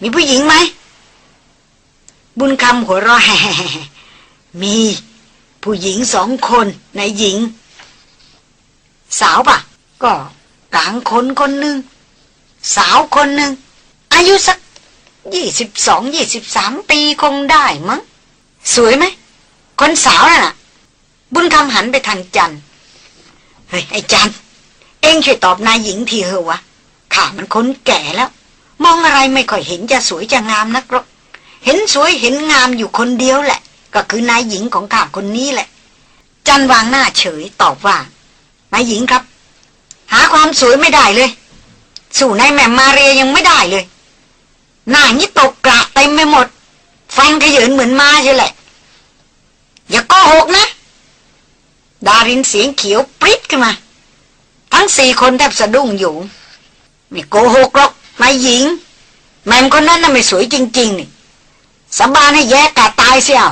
มีผู้หญิงไหม บุญคำหัวเราะแฮ่มี ผู้หญิงสองคนนายหญิง สาวปะก็กลางคนคนหนึ่ง สาวคนหนึ่ง อายุสักยี่สิบสองยี่สิบสามปีคงได้มั้ง สวยไหม คนสาวน่ะ บุญคำหันไปทางจันเฮ้ย ไอ้จัน เองช่วยตอบนายหญิงทีเหอะวะข้ามันคนแก่แล้ว มองอะไรไม่ค่อยเห็นจะสวยจะงามนักหรอก เห็นสวยเห็นงามอยู่คนเดียวแหละ ก็คือนายหญิงของข้าคนนี้แหละ จันวางหน้าเฉยตอบว่านายหญิงครับ หาความสวยไม่ได้เลย สู่นายแม่มมาเรียยังไม่ได้เลย หน้านี้ตกกระเต็มไปหมด ฟันขยืนเหมือนมาใช่แหละ อย่าโกหกนะ ดารินเสียงเขียวปริ๊ดขึ้นมา ทั้งสี่คนแทบสะดุ้งอยู่ไม่โกหกหรอกนายหญิง แม่มคนนั้นน่ะไม่สวยจริง ๆ นี่ สบานให้แย่กาตายเสีย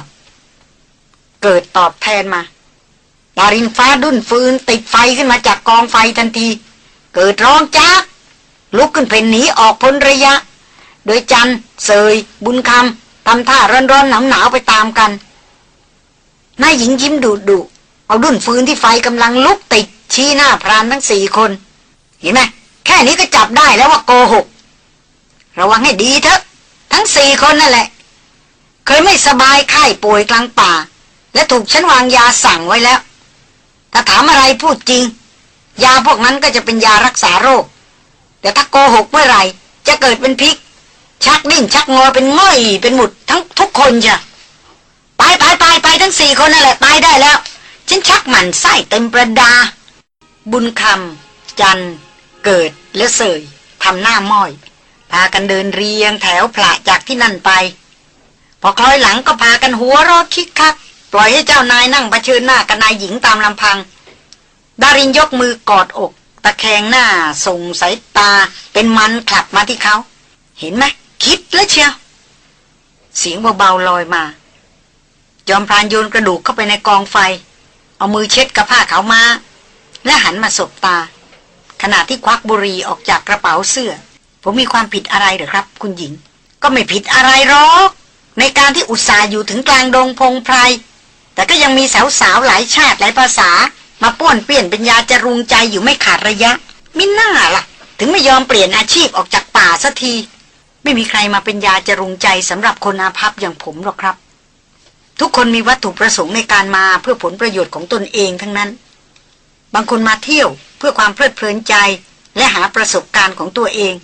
เกิดตอบแทนมาดารินฟ้าดุนฟืนติดไฟขึ้นมาจากกองไฟทันที เกิดร้องจาก ลุกขึ้นเพ่นหนีออกพ้นระยะ โดยจันเสย บุญคำทำท่าร้อนร้อนหนาวหนาวไปตามกันนายหญิงยิ้มดุดุเอาดุนฟืนที่ไฟกำลังลุกติดชี้หน้าพรานทั้งสี่คน เห็นไหมแค่นี้ก็จับได้แล้วว่าโกหก ระวังให้ดีเถอะ ทั้งสี่คนนั่นแหละ เคยไม่สบายไข้ป่วยกลางป่า และถูกฉันวางยาสั่งไว้แล้ว ถ้าถามอะไรพูดจริง ยาพวกนั้นก็จะเป็นยารักษาโรค แต่ถ้าโกหกเมื่อไหร่ จะเกิดเป็นพิกชักดิ้นชักงอเป็นง่อยเป็นหมุดทั้งทุกคนจ้ะไปไปไปไปทั้งสี่คนนั่นแหละตายได้แล้ว ฉันชักหมันไส้เต็มประดา บุญคำจัน เกิดและเสยทำหน้าม้อย พากันเดินเรียงแถวผละจากที่นั่นไป พอคล้อยหลังก็พากันหัวรอคิกคัก ปล่อยให้เจ้านายนั่งเผชิญหน้ากับนายหญิงตามลำพัง ดารินยกมือกอดอก ตะแคงหน้า ส่งสายตา เป็นมันขลับมาที่เขา เห็นไหมคิดแล้วเชียวเสียงเบาๆลอยมา จอมพรานโยนกระดูกเข้าไปในกองไฟ เอามือเช็ดกับผ้าขาวมา และหันมาสบตา ขณะที่ควักบุหรี่ออกจากกระเป๋าเสื้อ ผมมีความผิดอะไรเหรอครับ คุณหญิง ก็ไม่ผิดอะไรหรอก ในการที่อุตส่าห์อยู่ถึงกลางดงพงไพรแต่ก็ยังมีสาวๆหลายชาติหลายภาษา มาป้วนเปี้ยนเป็นยาจะรุงใจอยู่ไม่ขาดระยะ มิน่าล่ะ ถึงไม่ยอมเปลี่ยนอาชีพออกจากป่าสักที ไม่มีใครมาเป็นยาจะรุงใจสำหรับคนอาภัพอย่างผมหรอกครับ ทุกคนมีวัตถุประสงค์ในการมาเพื่อผลประโยชน์ของตนเองทั้งนั้น บางคนมาเที่ยวเพื่อความเพลิดเพลินใจและหาประสบการณ์ของตัวเอง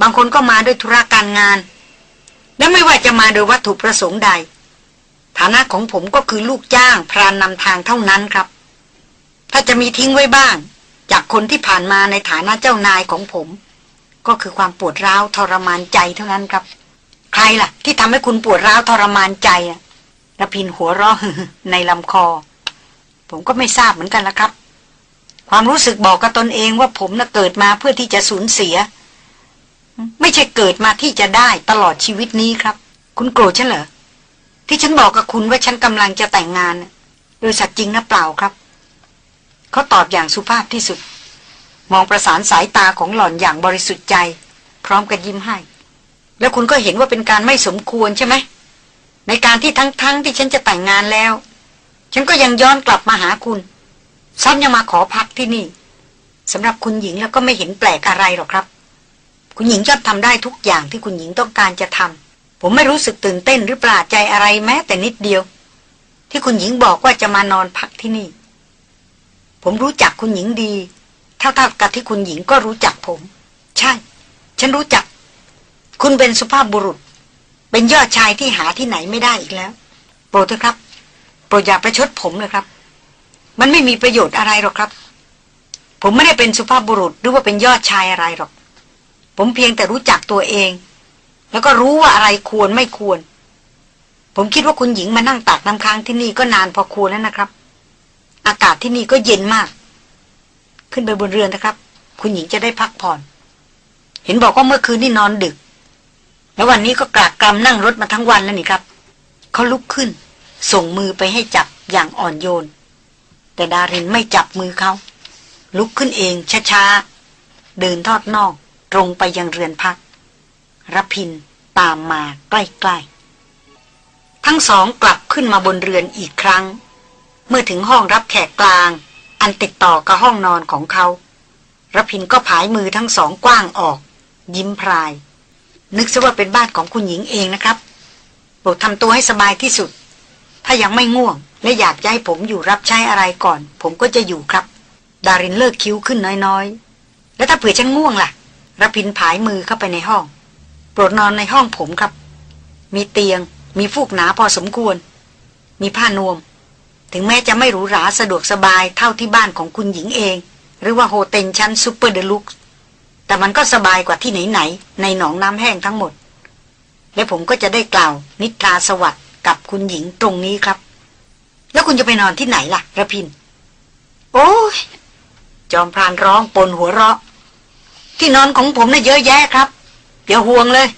บางคนก็มาด้วยธุระการงาน และไม่ว่าจะมาโดยวัตถุประสงค์ใด ฐานะของผมก็คือลูกจ้างพรานนำทางเท่านั้นครับ ถ้าจะมีทิ้งไว้บ้าง จากคนที่ผ่านมาในฐานะเจ้านายของผม ก็คือความปวดร้าวทรมานใจเท่านั้นครับ ใครล่ะ ที่ทำให้คุณปวดร้าวทรมานใจอะระพินหัวเราะในลำคอ ผมก็ไม่ทราบเหมือนกันละครับ ความรู้สึกบอกกับตนเองว่าผมน่ะเกิดมาเพื่อที่จะสูญเสีย ไม่ใช่เกิดมาที่จะได้ตลอดชีวิตนี้ครับ คุณโกรธฉันเหรอ ที่ฉันบอกกับคุณว่าฉันกำลังจะแต่งงาน โดยสัตย์จริงนะเปล่าครับ เขาตอบอย่างสุภาพที่สุด มองประสานสายตาของหล่อนอย่างบริสุทธิ์ใจ พร้อมกับยิ้มให้ แล้วคุณก็เห็นว่าเป็นการไม่สมควรใช่ไหม ในการที่ทั้งๆทที่ฉันจะแต่งงานแล้ว ฉันก็ยังย้อนกลับมาหาคุณ ซ้ำยังมาขอพักที่นี่สำหรับคุณหญิงแล้วก็ไม่เห็นแปลกอะไรหรอกครับ คุณหญิงชอบทำได้ทุกอย่างที่คุณหญิงต้องการจะทำผมไม่รู้สึกตื่นเต้นหรือประหลาดใจอะไรแม้แต่นิดเดียว ที่คุณหญิงบอกว่าจะมานอนพักที่นี่ ผมรู้จักคุณหญิงดี เท่าๆกับที่คุณหญิงก็รู้จักผม ใช่ ฉันรู้จัก คุณเป็นสุภาพบุรุษ เป็นยอดชายที่หาที่ไหนไม่ได้อีกแล้ว โปรดเถอะครับ โปรดอย่าประชดผมเลยครับ มันไม่มีประโยชน์อะไรหรอกครับ ผมไม่ได้เป็นสุภาพบุรุษหรือว่าเป็นยอดชายอะไรหรอก ผมเพียงแต่รู้จักตัวเอง แล้วก็รู้ว่าอะไรควรไม่ควร ผมคิดว่าคุณหญิงมานั่งตากน้ำค้างที่นี่ก็นานพอควรแล้วนะครับ อากาศที่นี่ก็เย็นมาก ขึ้นไปบนเรือนนะครับ คุณหญิงจะได้พักผ่อน เห็นบอกว่าเมื่อคืนนี่นอนดึก แล้ววันนี้ก็กรากกรำนั่งรถมาทั้งวันแล้วนี่ครับเขาลุกขึ้น ส่งมือไปให้จับอย่างอ่อนโยน แต่ดารินไม่จับมือเขาลุกขึ้นเองช้าๆเดินทอดนอก ตรงไปยังเรือนพักรพินตามมาใกล้ๆ ทั้งสองกลับขึ้นมาบนเรือนอีกครั้ง เมื่อถึงห้องรับแขกกลาง อันติดต่อกับห้องนอนของเขารพินก็ผายมือทั้งสองกว้างออก ยิ้มพราย นึกซะว่าเป็นบ้านของคุณหญิงเองนะครับโปรดทำตัวให้สบายที่สุด ถ้ายังไม่ง่วงและอยากจะให้ผมอยู่รับใช้อะไรก่อน ผมก็จะอยู่ครับ ดารินเลิกคิ้วขึ้นน้อยๆ แล้วถ้าเผื่อฉันง่วงล่ะ ระพินผายมือเข้าไปในห้อง โปรดนอนในห้องผมครับ มีเตียง มีฟูกหนาพอสมควร มีผ้านวม ถึงแม้จะไม่หรูหราสะดวกสบายเท่าที่บ้านของคุณหญิงเอง หรือว่า hotel ชั้น super deluxe แต่มันก็สบายกว่าที่ไหนๆในหนองน้ำแห้งทั้งหมด และผมก็จะได้กล่าวนิทราสวัสดิ์กับคุณหญิงตรงนี้ครับ แล้วคุณจะไปนอนที่ไหนล่ะระพิน โอ้ยจอมพรานร้องปนหัวเราะ ที่นอนของผมน่ะเยอะแยะครับอย่าห่วงเลย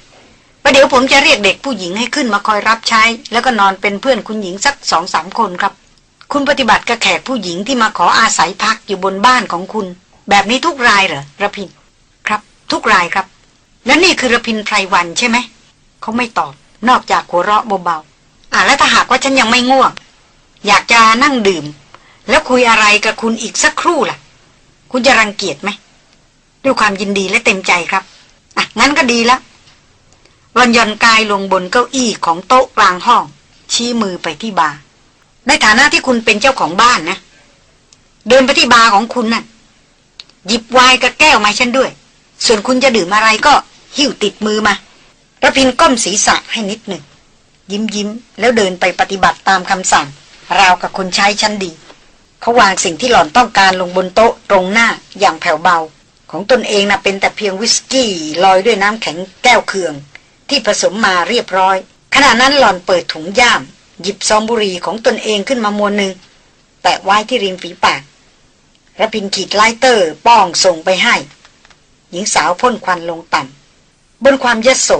ประเดี๋ยวผมจะเรียกเด็กผู้หญิงให้ขึ้นมาคอยรับใช้ แล้วก็นอนเป็นเพื่อนคุณหญิงสักสองสามคนครับ คุณปฏิบัติกับแขกผู้หญิงที่มาขออาศัยพักอยู่บนบ้านของคุณ แบบนี้ทุกรายเหรอระพินครับ ทุกรายครับ และนี่คือระพินไพรวันใช่ไหมเขาไม่ตอบ นอกจากหัวเราะเบาๆอ่าแล้วถ้าหากว่าฉันยังไม่ง่วง อยากจะนั่งดื่ม แล้วคุยอะไรกับคุณอีกสักครู่ล่ะ คุณจะรังเกียจไหม ด้วยความยินดีและเต็มใจครับอะงั้นก็ดีแล้ววันย่อนกายลงบนเก้าอี้ของโต๊ะกลางห้อง ชี้มือไปที่บาร์ในฐานะที่คุณเป็นเจ้าของบ้านนะ เดินไปที่บาร์ของคุณน่ะ หยิบไวน์กับแก้วมาฉันด้วย ส่วนคุณจะดื่มอะไรก็หิ้วติดมือมาระพินก้มศีรษะให้นิดหนึ่ง ยิ้มยิ้มแล้วเดินไปปฏิบัติตามคำสั่ง ราวกับคนใช้ชั้นดี เขาวางสิ่งที่หล่อนต้องการลงบนโต๊ะตรงหน้าอย่างแผ่วเบา ของตนเองนะ่ะเป็นแต่เพียงวิสกี้ลอยด้วยน้ำแข็งแก้วเคือง ที่ผสมมาเรียบร้อย ขณะนั้นหล่อนเปิดถุงย่าม หยิบซองบุหรี่ของตนเองขึ้นมามวนหนึ่งแตะไว้ที่ริมฝีปากระพินขีดไลเตอร์ป้องส่งไปให้ หญิงสาวพ่นควันลงต่ำบนความยโส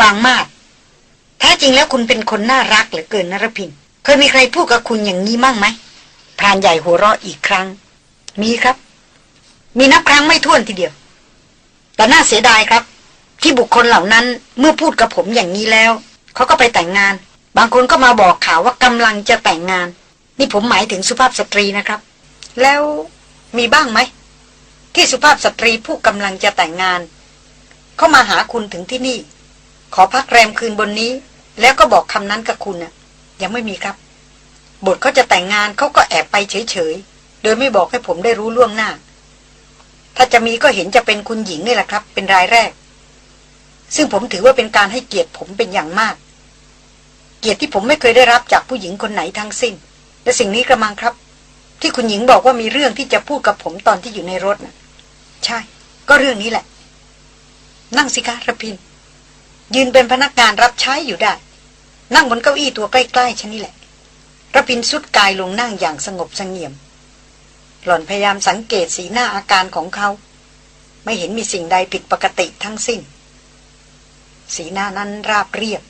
วางมากแท้จริงแล้วคุณเป็นคนน่ารักเหลือเกินนรพิน เคยมีใครพูดกับคุณอย่างนี้มั่งไหมพรานใหญ่หัวเราะอีกครั้ง มีครับ มีนับครั้งไม่ถ้วนทีเดียว แต่น่าเสียดายครับ ที่บุคคลเหล่านั้นเมื่อพูดกับผมอย่างนี้แล้ว เขาก็ไปแต่งงาน บางคนก็มาบอกข่าวว่ากำลังจะแต่งงาน นี่ผมหมายถึงสุภาพสตรีนะครับ แล้วมีบ้างไหม ที่สุภาพสตรีผู้กำลังจะแต่งงาน เข้ามาหาคุณถึงที่นี่ ขอพักแรมคืนบนนี้ แล้วก็บอกคำนั้นกับคุณน่ะ ยังไม่มีครับบทเขาจะแต่งงานเขาก็แอบไปเฉยๆ โดยไม่บอกให้ผมได้รู้ล่วงหน้า ถ้าจะมีก็เห็นจะเป็นคุณหญิงนี่แหละครับ เป็นรายแรก ซึ่งผมถือว่าเป็นการให้เกียรติผมเป็นอย่างมาก เกียรติที่ผมไม่เคยได้รับจากผู้หญิงคนไหนทั้งสิ้น และสิ่งนี้กระมังครับ ที่คุณหญิงบอกว่ามีเรื่องที่จะพูดกับผมตอนที่อยู่ในรถนะใช่ ก็เรื่องนี้แหละ นั่งสิคะระพิน ยืนเป็นพนักงานรับใช้อยู่ได้ นั่งบนเก้าอี้ตัวใกล้ๆฉันนี่แหละระพินสุดกายลงนั่งอย่างสงบสงเงียม หล่อนพยายามสังเกตสีหน้าอาการของเขา ไม่เห็นมีสิ่งใดผิดปกติทั้งสิ้น สีหน้านั้นราบเรียบ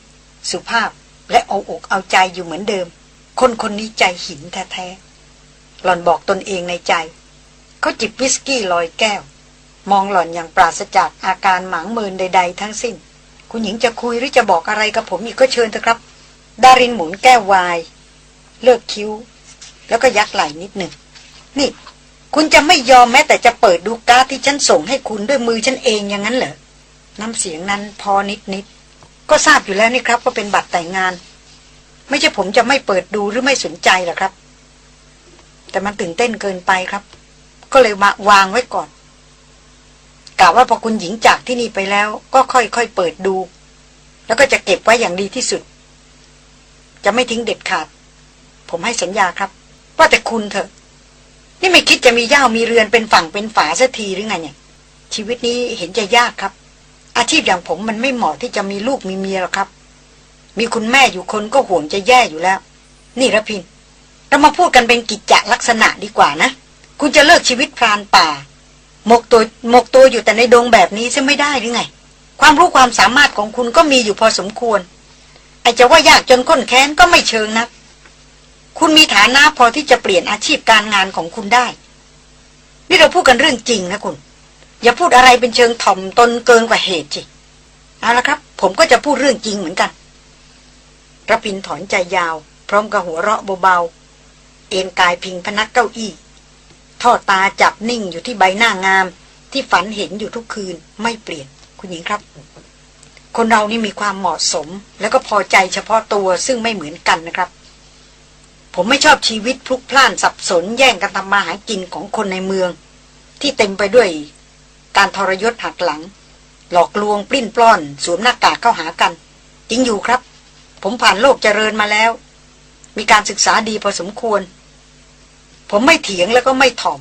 สุภาพและเอาอกเอาใจอยู่เหมือนเดิม คนคนนี้ใจหินแท้ๆหล่อนบอกตนเองในใจ เขาจิบวิสกี้ลอยแก้ว มองหล่อนอย่างปราศจากอาการหมางเมินใด ๆ ทั้งสิ้น คุณหญิงจะคุยหรือจะบอกอะไรกับผมอีกก็เชิญเถอะครับ ดารินหมุนแก้ววาย เลิกคิ้ว แล้วก็ยักไหล่นิดหนึ่ง นี่ คุณจะไม่ยอมแม้แต่จะเปิดดูการ์ดที่ฉันส่งให้คุณด้วยมือฉันเองอย่างนั้นเหรอ น้ำเสียงนั้นพอนิดนิด ก็ทราบอยู่แล้วนี่ครับว่าเป็นบัตรแต่งงาน ไม่ใช่ผมจะไม่เปิดดูหรือไม่สนใจหรอกครับ แต่มันตื่นเต้นเกินไปครับ ก็เลยวาวางไว้ก่อนกะว่าพอคุณหญิงจากที่นี่ไปแล้ว ก็ค่อยๆเปิดดู แล้วก็จะเก็บไว้อย่างดีที่สุด จะไม่ทิ้งเด็ดขาด ผมให้สัญญาครับ ว่าแต่คุณเถอะ นี่ไม่คิดจะมีย่ามีเรือนเป็นฝั่งเป็นฝาสักทีหรือไงเนี่ยชีวิตนี้เห็นจะยากครับ อาชีพอย่างผมมันไม่เหมาะที่จะมีลูกมีเมียหรอกครับ มีคุณแม่อยู่คนก็ห่วงจะแย่อยู่แล้ว นี่ระพิน เรามาพูดกันเป็นกิจจลักษณะดีกว่านะ คุณจะเลิกชีวิตพรานป่า หมกตัวหมกตัวอยู่แต่ในดงแบบนี้จะไม่ได้หรือไง ความรู้ความสามารถของคุณก็มีอยู่พอสมควรไอ้จะว่ายากจนข้นแค้นก็ไม่เชิงนะัก คุณมีฐานะพอที่จะเปลี่ยนอาชีพการงานของคุณได้ นี่เราพูดกันเรื่องจริงนะคุณ อย่าพูดอะไรเป็นเชิงถ่อมตนเกินกว่าเหตุจิเอาละครับ ผมก็จะพูดเรื่องจริงเหมือนกันระพินถอนใจยาว พร้อมกับหัวเราะเบาๆ เอ็นกายพิงพนักเก้าอี้ ทอดตาจับนิ่งอยู่ที่ใบหน้างาม ที่ฝันเห็นอยู่ทุกคืนไม่เปลี่ยน คุณหญิงครับ คนเรานี่มีความเหมาะสม แล้วก็พอใจเฉพาะตัวซึ่งไม่เหมือนกันนะครับ ผมไม่ชอบชีวิตพลุกพล่านสับสนแย่งกันทำมาหากินของคนในเมือง ที่เต็มไปด้วยการทรยศหักหลัง หลอกลวงปลิ้นปล้อน สวมหน้ากากเข้าหากัน จริงอยู่ครับ ผมผ่านโลกเจริญมาแล้ว มีการศึกษาดีพอสมควร ผมไม่เถียงแล้วก็ไม่ถ่อม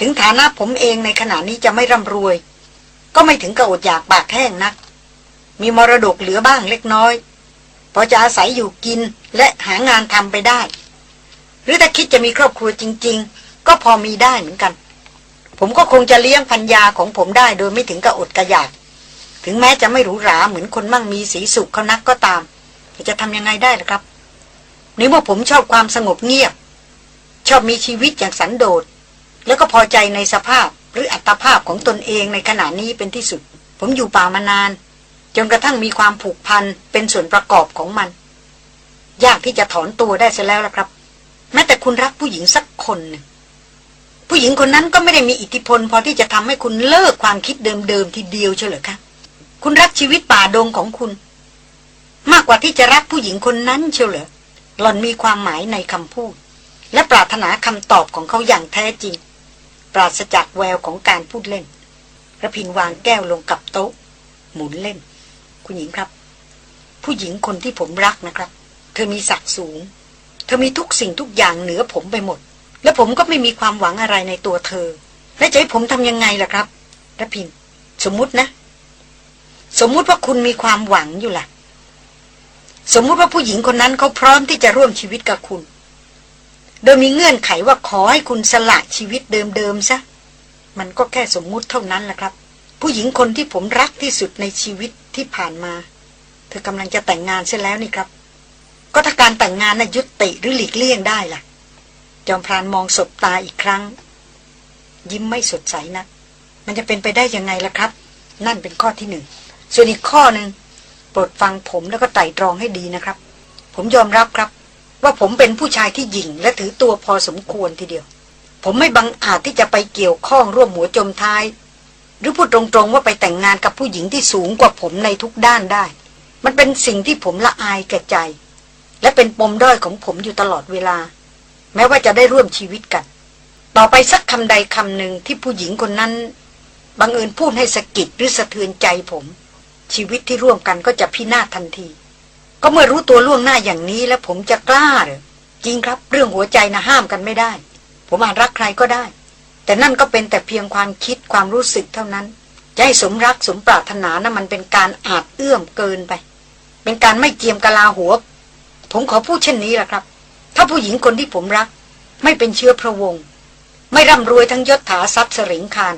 ถึงฐานะผมเองในขณะนี้จะไม่ร่ำรวย ก็ไม่ถึงกับอดอยากปากแห้งนัก มีมรดกเหลือบ้างเล็กน้อย พอจะอาศัยอยู่กินและหางานทำไปได้ หรือถ้าคิดจะมีครอบครัวจริง ๆ ก็พอมีได้เหมือนกัน ผมก็คงจะเลี้ยงพัญญาของผมได้โดยไม่ถึงกับอดกระยาก ถึงแม้จะไม่หรูหราเหมือนคนมั่งมีสีสุขเขานักก็ตามจะทำยังไงได้ล่ะครับในเมื่อผมชอบความสงบเงียบ ชอบมีชีวิตอย่างสันโดษ แล้วก็พอใจในสภาพหรืออัตภาพของตนเองในขณะนี้เป็นที่สุด ผมอยู่ป่ามานาน จนกระทั่งมีความผูกพันเป็นส่วนประกอบของมัน ยากที่จะถอนตัวได้เสียแล้วล่ะครับ แม้แต่คุณรักผู้หญิงสักคนหนึ่งผู้หญิงคนนั้นก็ไม่ได้มีอิทธิพล พอที่จะทำให้คุณเลิกความคิดเดิมๆทีเดียวเฉลยคะคุณรักชีวิตป่าดงของคุณ มากกว่าที่จะรักผู้หญิงคนนั้นเชียวหรอหล่อนมีความหมายในคำพูด และปรารถนาคำตอบของเขาอย่างแท้จริง ปราศจากแววของการพูดเล่นระพินวางแก้วลงกับโต๊ะ หมุนเล่น คุณหญิงครับ ผู้หญิงคนที่ผมรักนะครับ เธอมีศักดิ์สูง เธอมีทุกสิ่งทุกอย่างเหนือผมไปหมด และผมก็ไม่มีความหวังอะไรในตัวเธอ และจะให้ผมทำยังไงล่ะครับระพินสมมุตินะ สมมุติว่าคุณมีความหวังอยู่ล่ะ สมมุติว่าผู้หญิงคนนั้นเขาพร้อมที่จะร่วมชีวิตกับคุณ โดยมีเงื่อนไขว่าขอให้คุณสละชีวิตเดิมๆซะมันก็แค่สมมุติเท่านั้นแหละครับ ผู้หญิงคนที่ผมรักที่สุดในชีวิต ที่ผ่านมา เธอกำลังจะแต่งงานเสียแล้วนี่ครับ ก็ถ้าการแต่งงานน่ะยุติหรือหลีกเลี่ยงได้ล่ะ จอมพรานมองศบตาอีกครั้ง ยิ้มไม่สดใสนะมันจะเป็นไปได้ยังไงล่ะครับ นั่นเป็นข้อที่หนึ่งส่วนอีกข้อหนึ่งโปรดฟังผมแล้วก็ไต่ตรองให้ดีนะครับ ผมยอมรับครับ ว่าผมเป็นผู้ชายที่หยิ่งและถือตัวพอสมควรทีเดียว ผมไม่บังอาจที่จะไปเกี่ยวข้องร่วมหัวจมท้าย หรือพูดตรงๆว่าไปแต่งงานกับผู้หญิงที่สูงกว่าผมในทุกด้านได้ มันเป็นสิ่งที่ผมละอายแก่ใจ และเป็นปมด้อยของผมอยู่ตลอดเวลา แม้ว่าจะได้ร่วมชีวิตกัน ต่อไปสักคำใดคำหนึ่งที่ผู้หญิงคนนั้นบังเอิญพูดให้สะกิดหรือสะเทือนใจผม ชีวิตที่ร่วมกันก็จะพินาศทันที ก็เมื่อรู้ตัวล่วงหน้าอย่างนี้แล้วผมจะกล้าหรือจริงครับ เรื่องหัวใจนะห้ามกันไม่ได้ ผมอาจรักใครก็ได้ แต่นั่นก็เป็นแต่เพียงความคิดความรู้สึกเท่านั้นจะให้สมรักสมปรารถนานะมันเป็นการอาจเอื้อมเกินไป เป็นการไม่เจียมกะลาหัว ผมขอพูดเช่นนี้แหละครับ ถ้าผู้หญิงคนที่ผมรัก ไม่เป็นเชื้อพระวงศ์ไม่ร่ำรวยทั้งยศถาทรัพย์สริงคาร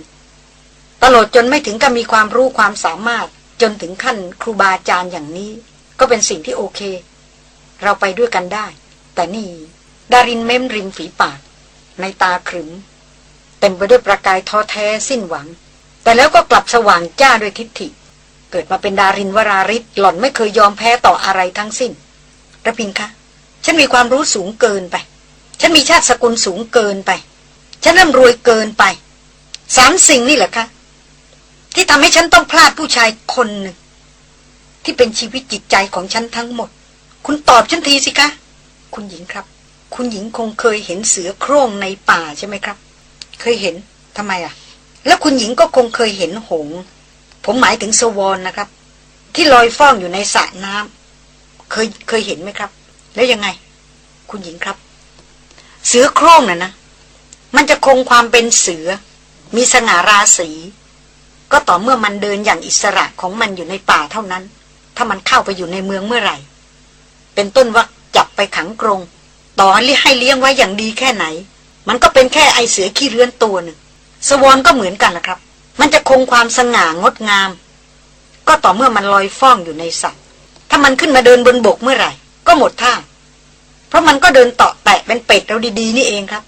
ตลอดจนไม่ถึงกับมีความรู้ความสามารถจนถึงขั้นครูบาอาจารย์อย่างนี้ ก็เป็นสิ่งที่โอเค เราไปด้วยกันได้ แต่นี่ดารินเม้มริมฝีปาก ในตาขรึม เต็มไปด้วยประกายท้อแท้สิ้นหวัง แต่แล้วก็กลับสว่างจ้าด้วยทิฏฐิ เกิดมาเป็นดารินวราริศหล่อนไม่เคยยอมแพ้ต่ออะไรทั้งสิ้นระพินคะ ฉันมีความรู้สูงเกินไป ฉันมีชาติสกุลสูงเกินไป ฉันร่ำรวยเกินไป สามสิ่งนี่แหละคะ ที่ทำให้ฉันต้องพลาดผู้ชายคนหนึ่ง ที่เป็นชีวิตจิตใจของฉันทั้งหมด คุณตอบฉันทีสิคะ คุณหญิงครับ คุณหญิงคงเคยเห็นเสือโคร่งในป่าใช่ไหมครับ เคยเห็นทำไมอะ แล้วคุณหญิงก็คงเคยเห็นหง ผมหมายถึงสวอนนะครับ ที่ลอยฟ้องอยู่ในสระน้ำเคยเคยเห็นไหมครับ แล้วยังไง คุณหญิงครับ เสือโคร่งน่ะนะ มันจะคงความเป็นเสือ มีสง่าราศีก็ต่อเมื่อมันเดินอย่างอิสระของมันอยู่ในป่าเท่านั้น ถ้ามันเข้าไปอยู่ในเมืองเมื่อไหร่ เป็นต้นว่าจับไปขังกรง ต่อให้เลี้ยงไว้อย่างดีแค่ไหน มันก็เป็นแค่ไอเสือขี้เรือนตัวหนึ่ง สวอนก็เหมือนกันละครับ มันจะคงความสง่างดงาม ก็ต่อเมื่อมันลอยฟ้องอยู่ในสัตว์ ถ้ามันขึ้นมาเดินบนบกเมื่อไหร่ ก็หมดท่า เพราะมันก็เดินเตาะแตะเป็นเป็ดเราดีๆ นี่เองครับ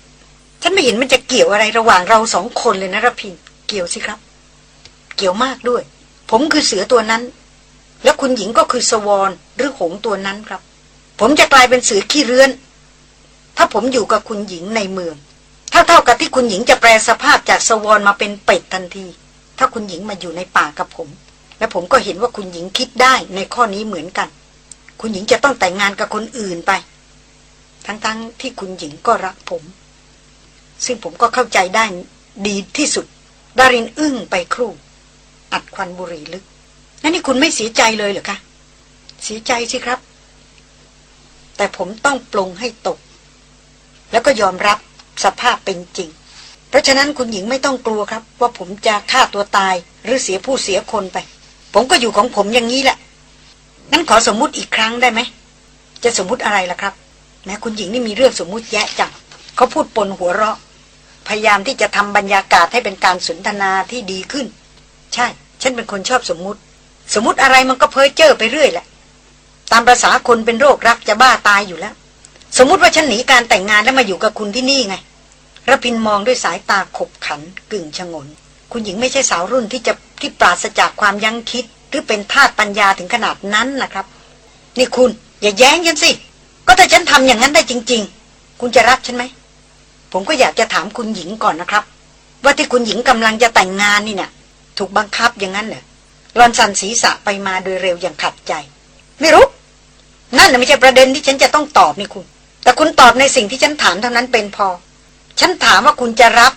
ฉันไม่เห็นมันจะเกี่ยวอะไรระหว่างเราสองคนเลยนะรพิน เกี่ยวสิครับ เกี่ยวมากด้วย ผมคือเสือตัวนั้น และคุณหญิงก็คือสวอนหรือหงตัวนั้นครับ ผมจะกลายเป็นเสือขี้เรือนถ้าผมอยู่กับคุณหญิงในเมือง เเท่ากับที่คุณหญิงจะแปลสภาพจากสวรมาเป็นเป็ดทันที ถ้าคุณหญิงมาอยู่ในป่ากับผม และผมก็เห็นว่าคุณหญิงคิดได้ในข้อนี้เหมือนกัน คุณหญิงจะต้องแต่งงานกับคนอื่นไป ทั้งๆทที่คุณหญิงก็รักผม ซึ่งผมก็เข้าใจได้ดีที่สุดดารินอึ้งไปครู่อัดควันบุหรี่ลึกนั่นนี่คุณไม่เสียใจเลยเหรอคะเสียใจสิครับ แต่ผมต้องปลงให้ตก แล้วก็ยอมรับ สภาพเป็นจริง เพราะฉะนั้นคุณหญิงไม่ต้องกลัวครับ ว่าผมจะฆ่าตัวตายหรือเสียผู้เสียคนไป ผมก็อยู่ของผมอย่างนี้แหละงั้นขอสมมุติอีกครั้งได้ไหมจะสมมุติอะไรล่ะครับแม้คุณหญิงนี่มีเรื่องสมมุติแยะจังเขาพูดปนหัวเราะ พยายามที่จะทำบรรยากาศให้เป็นการสนทนาที่ดีขึ้น ใช่ ฉันเป็นคนชอบสมมุติ สมมุติอะไรมันก็เพ้อเจ้อไปเรื่อยแหละ ตามประษาคนเป็นโรครักจะบ้าตายอยู่แล้ว สมมุติว่าฉันหนีการแต่งงานแล้วมาอยู่กับคุณที่นี่ไง ระพินมองด้วยสายตาขบขันกึ่งชงน คุณหญิงไม่ใช่สาวรุ่นที่จะที่ปราศจากความยั้งคิด หรือเป็นทาสปัญญาถึงขนาดนั้นนะครับ นี่คุณอย่าแย้งฉันสิ ก็ถ้าฉันทำอย่างนั้นได้จริง ๆ คุณจะรับฉันไหม ผมก็อยากจะถามคุณหญิงก่อนนะครับ ว่าที่คุณหญิงกำลังจะแต่งงานนี่เนี่ยถูกบังคับอย่างนั้นเหรอรอนสันศีรษะไปมาโดยเร็วอย่างขัดใจ ไม่รู้ นั่นไม่ใช่ประเด็นที่ฉันจะต้องตอบนี่คุณ แต่คุณตอบในสิ่งที่ฉันถามเท่านั้นเป็นพอ ฉันถามว่าคุณจะรับ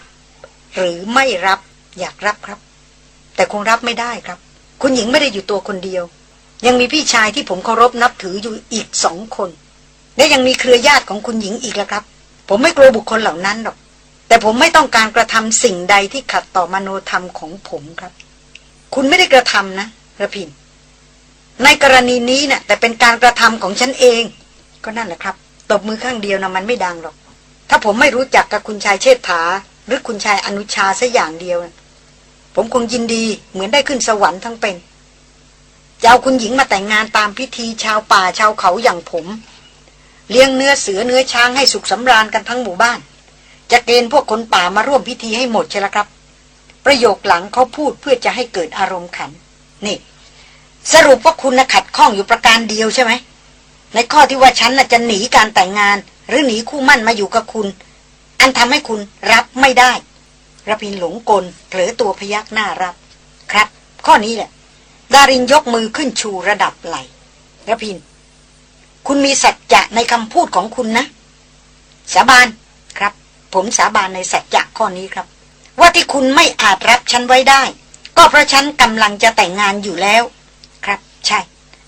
หรือไม่รับ อยากรับครับ แต่คงรับไม่ได้ครับ คุณหญิงไม่ได้อยู่ตัวคนเดียว ยังมีพี่ชายที่ผมเคารพนับถืออยู่อีกสองคน และยังมีเครือญาติของคุณหญิงอีกแล้วครับ ผมไม่กลัวบุคคลเหล่านั้นหรอก แต่ผมไม่ต้องการกระทำสิ่งใดที่ขัดต่อมโนธรรมของผมครับ คุณไม่ได้กระทำนะระพินในกรณีนี้นะ่ะ แต่เป็นการกระทำของฉันเอง ก็นั่นแหละครับตบมือข้างเดียวนะมันไม่ดังหรอก ถ้าผมไม่รู้จักกับคุณชายเชษฐา หรือคุณชายอนุชาสัอย่างเดียว ผมคงยินดีเหมือนได้ขึ้นสวรรค์ทั้งเป็นจะเอาคุณหญิงมาแต่งงานตามพิธีชาวป่าชาวเขาอย่างผม เลี้ยงเนื้อเสือเนื้อช้างให้สุขสำราญกันทั้งหมู่บ้าน จะเกณฑ์พวกคนป่ามาร่วมพิธีให้หมดใช่ละครับ ประโยคหลังเขาพูดเพื่อจะให้เกิดอารมณ์ขัน นี่ สรุปว่าคุณนะขัดข้องอยู่ประการเดียวใช่ไหมในข้อที่ว่าฉันน่ะจะหนีการแต่งงาน หรือหนีคู่มั่นมาอยู่กับคุณ อันทำให้คุณรับไม่ได้ระพินหลงกลเผลอตัวพยักหน้ารับ ครับ ข้อนี้แหละ ดารินยกมือขึ้นชูระดับไหลระพิน คุณมีสัจจะในคำพูดของคุณนะ สาบานครับ ผมสาบานในสัจจะข้อนี้ครับ ว่าที่คุณไม่อาจรับฉันไว้ได้ ก็เพราะฉันกำลังจะแต่งงานอยู่แล้ว ครับ ใช่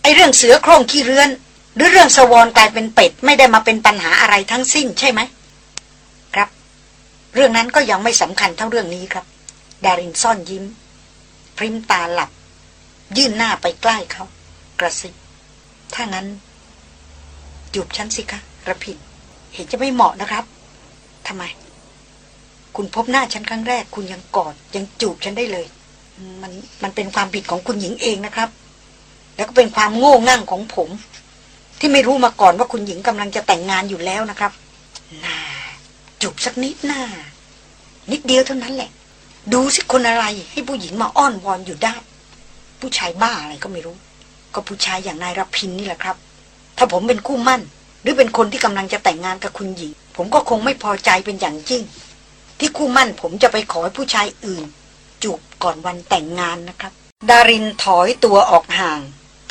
ไอเรื่องเสือโคร่งขี้เรือน หรือเรื่องสวรกลายเป็นเป็ด ไม่ได้มาเป็นปัญหาอะไรทั้งสิ้นใช่ไหม ครับ เรื่องนั้นก็ยังไม่สำคัญเท่าเรื่องนี้ครับ ดารินซ่อนยิ้ม พริมตาหลับ ยื่นหน้าไปใกล้เขา กระซิบถ้างั้น จูบฉันสิคะระพินเห็นจะไม่เหมาะนะครับทำไม คุณพบหน้าฉันครั้งแรก คุณยังกอด ยังจูบฉันได้เลย มันมันเป็นความผิดของคุณหญิงเองนะครับ แล้วก็เป็นความโง่งั่งของผม ที่ไม่รู้มาก่อนว่าคุณหญิงกำลังจะแต่งงานอยู่แล้วนะครับน่าจูบสักนิดหน้า นิดเดียวเท่านั้นแหละ ดูสิคนอะไรให้ผู้หญิงมาอ้อนวอนอยู่ได้ ผู้ชายบ้าอะไรก็ไม่รู้ ก็ผู้ชายอย่างนายรพินนี่แหละครับ ถ้าผมเป็นคู่มั่น หรือเป็นคนที่กำลังจะแต่งงานกับคุณหญิง ผมก็คงไม่พอใจเป็นอย่างยิ่งที่คู่หมั้นผมจะไปขอให้ผู้ชายอื่น จูบก่อนวันแต่งงานนะครับ ดารินถอยตัวออกห่าง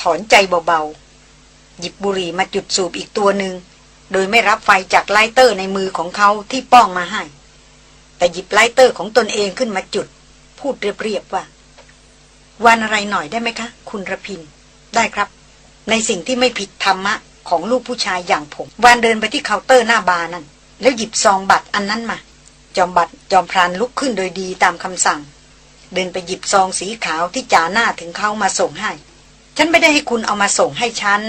ถอนใจเบาๆ หยิบบุหรี่มาจุดสูบอีกตัวหนึ่งโดยไม่รับไฟจาก lighter ในมือของเขาที่ป้องมาให้ แต่หยิบ lighter ของตนเองขึ้นมาจุด พูดเรียบๆว่า วานอะไรหน่อยได้ไหมคะ คุณระพิน ได้ครับ ในสิ่งที่ไม่ผิดธรรมะ ของลูกผู้ชายอย่างผม วานเดินไปที่เคาน์เตอร์หน้าบาร์นั่น แล้วหยิบซองบัตรอันนั้นมา จอมบัตรจอมพรานลุกขึ้นโดยดีตามคำสั่ง เดินไปหยิบซองสีขาวที่จ่าหน้าถึงเขามาส่งให้ ฉันไม่ได้ให้คุณเอามาส่งให้ฉัน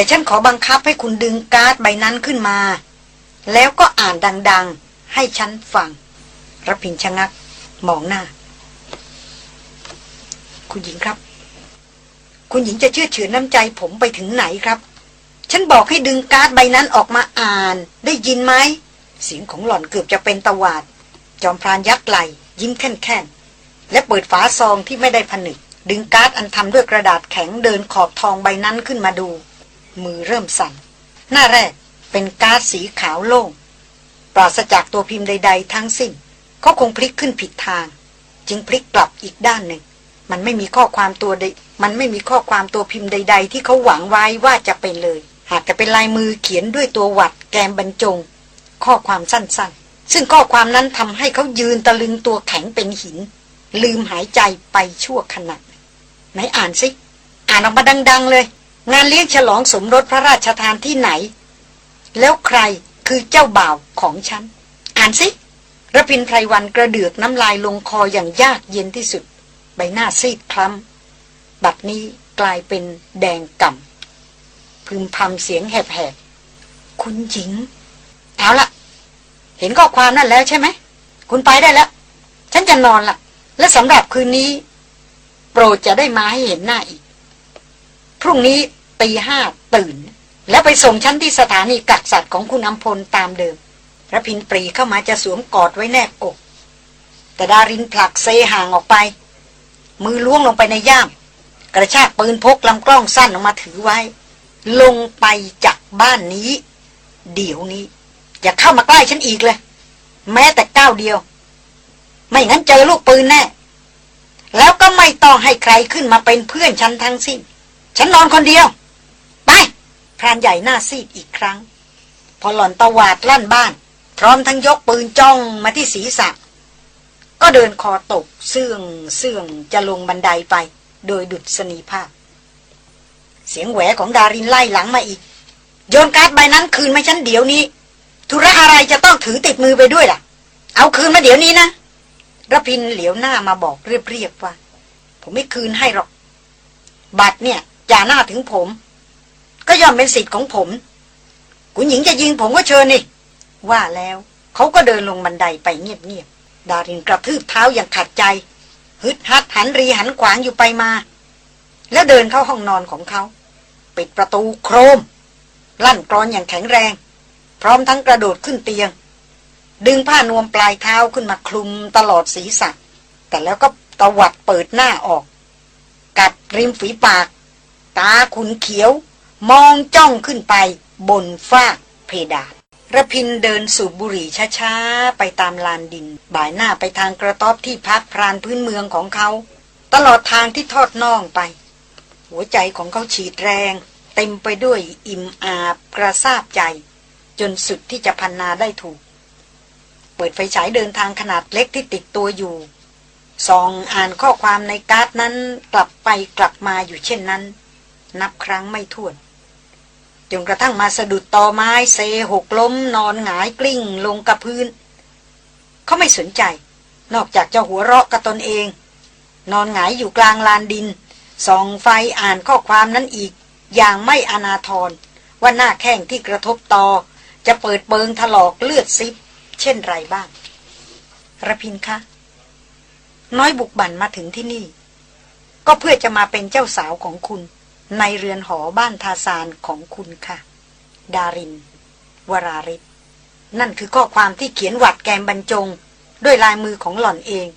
แต่ฉันขอบังคับให้คุณดึงการ์ดใบนั้นขึ้นมา แล้วก็อ่านดัง ๆ ให้ฉันฟังรพินชะงัก มองหน้า คุณหญิงครับ คุณหญิงจะเชื่อเฉือน้ำใจผมไปถึงไหนครับ ฉันบอกให้ดึงการ์ดใบนั้นออกมาอ่าน ได้ยินไหมเสียงของหล่อนเกือบจะเป็นตะวาด จอมพรานยักไหล ยิ้มแค่นๆและเปิดฝาซองที่ไม่ได้ผนึก ดึงการ์ดอันทำด้วยกระดาษแข็งเดินขอบทองใบนั้นขึ้นมาดู มือเริ่มสั่น หน้าแรกเป็นก๊าร์ดสีขาวโล่งปราศจากตัวพิมพ์ใด ๆ ทั้งสิ้นเขาคงพลิกขึ้นผิดทาง จึงพลิกกลับอีกด้านหนึ่ง มันไม่มีข้อความตัวใด มันไม่มีข้อความตัวพิมพ์ใด ๆ ที่เขาหวังไว้ว่าจะเป็นเลย หากแต่เป็นลายมือเขียนด้วยตัวหวัดแกมบรรจง ข้อความสั้นๆ ซึ่งข้อความนั้นทำให้เขายืนตะลึงตัวแข็งเป็นหิน ลืมหายใจไปชั่วขณะไหนอ่านสิ อ่านออกมาดัง ๆ เลย งานเลี้ยงฉลองสมรสพระราชทานที่ไหน แล้วใครคือเจ้าบ่าวของฉัน อ่านสิระพินไพรวันกระเดือกน้ำลายลงคออย่างยากเย็นที่สุด ใบหน้าซีดคล้ำ บัดนี้กลายเป็นแดงก่ำพึมพำเสียงแหบๆ คุณหญิง เอาละเห็นข้อความนั่นแล้วใช่ไหม คุณไปได้แล้ว ฉันจะนอนละและสำหรับคืนนี้ โปรดจะได้มาให้เห็นหน้าอีก พรุ่งนี้ตีห้าตื่น แล้วไปส่งฉันที่สถานีกักสัตว์ของคุณอำพลตามเดิมระพินปรีเข้ามาจะสวมกอดไว้แนบอก แต่ดารินผลักเซห่างออกไป มือล้วงลงไปในย่าม กระชากปืนพกลำกล้องสั้นออกมาถือไว้ ลงไปจากบ้านนี้ เดี๋ยวนี้ อย่าเข้ามาใกล้ฉันอีกเลย แม้แต่ก้าวเดียว ไม่งั้นเจอลูกปืนแน่ แล้วก็ไม่ต้องให้ใครขึ้นมาเป็นเพื่อนฉันทั้งสิ้น ฉันนอนคนเดียว ไปพรานใหญ่หน้าซีดอีกครั้ง พอหล่อนตวาดลั่นบ้าน พร้อมทั้งยกปืนจ้องมาที่ศีรษะ ก็เดินคอตกเสื่องเสื่องจะลงบันไดไป โดยดุดสนีภาพ เสียงแหวของดารินไล่หลังมาอีก โยนการ์ดใบนั้นคืนมาฉันเดี๋ยวนี้ธุระอะไรจะต้องถือติดมือไปด้วยล่ะ เอาคืนมาเดี๋ยวนี้นะระพินเหลียวหน้ามาบอกเรียบๆว่า ผมไม่คืนให้หรอก บัตรเนี่ย จ่าหน้าถึงผม ก็ย่อมเป็นสิทธิ์ของผม คุณหญิงจะยิงผมก็เชิญนี่ ว่าแล้ว เขาก็เดินลงบันไดไปเงียบๆ ดารินกระทืบเท้าอย่างขัดใจ ฮึดฮัดหันรีหันขวางอยู่ไปมา แล้วเดินเข้าห้องนอนของเขา ปิดประตูโครม ลั่นกรอนอย่างแข็งแรง พร้อมทั้งกระโดดขึ้นเตียง ดึงผ้านวมปลายเท้าขึ้นมาคลุมตลอดศีรษะแต่แล้วก็ตวัดเปิดหน้าออก กัดริมฝีปาก ตาขุนเขียว มองจ้องขึ้นไปบนฟ้าเพดานระพินเดินสูบบุหรี่ช้าๆ ไปตามลานดิน บ่ายหน้าไปทางกระต๊อบที่พักพรานพื้นเมืองของเขา ตลอดทางที่ทอดน่องไป หัวใจของเขาฉีดแรง เต็มไปด้วยอิ่มอาบกระซาบใจ จนสุดที่จะพันนาได้ถูก เปิดไฟฉายเดินทางขนาดเล็กที่ติดตัวอยู่ส่องอ่านข้อความในการ์ดนั้นกลับไปกลับมาอยู่เช่นนั้น นับครั้งไม่ถ้วนจนกระทั่งมาสะดุดตอไม้เซหกล้มนอนหงายกลิ้งลงกับพื้น เขาไม่สนใจ นอกจากจะหัวเราะกับตนเอง นอนหงายอยู่กลางลานดินส่องไฟอ่านข้อความนั้นอีก อย่างไม่อนาทรว่าหน้าแข้งที่กระทบตอ จะเปิดเปิงถลอกเลือดซิบ เช่นไรบ้างระพินคะ น้อยบุกบั่นมาถึงที่นี่ ก็เพื่อจะมาเป็นเจ้าสาวของคุณ ในเรือนหอบ้านทาซานของคุณค่ะ ดาริน วราริศนั่นคือข้อความที่เขียนหวัดแกมบรรจง ด้วยลายมือของหล่อนเอง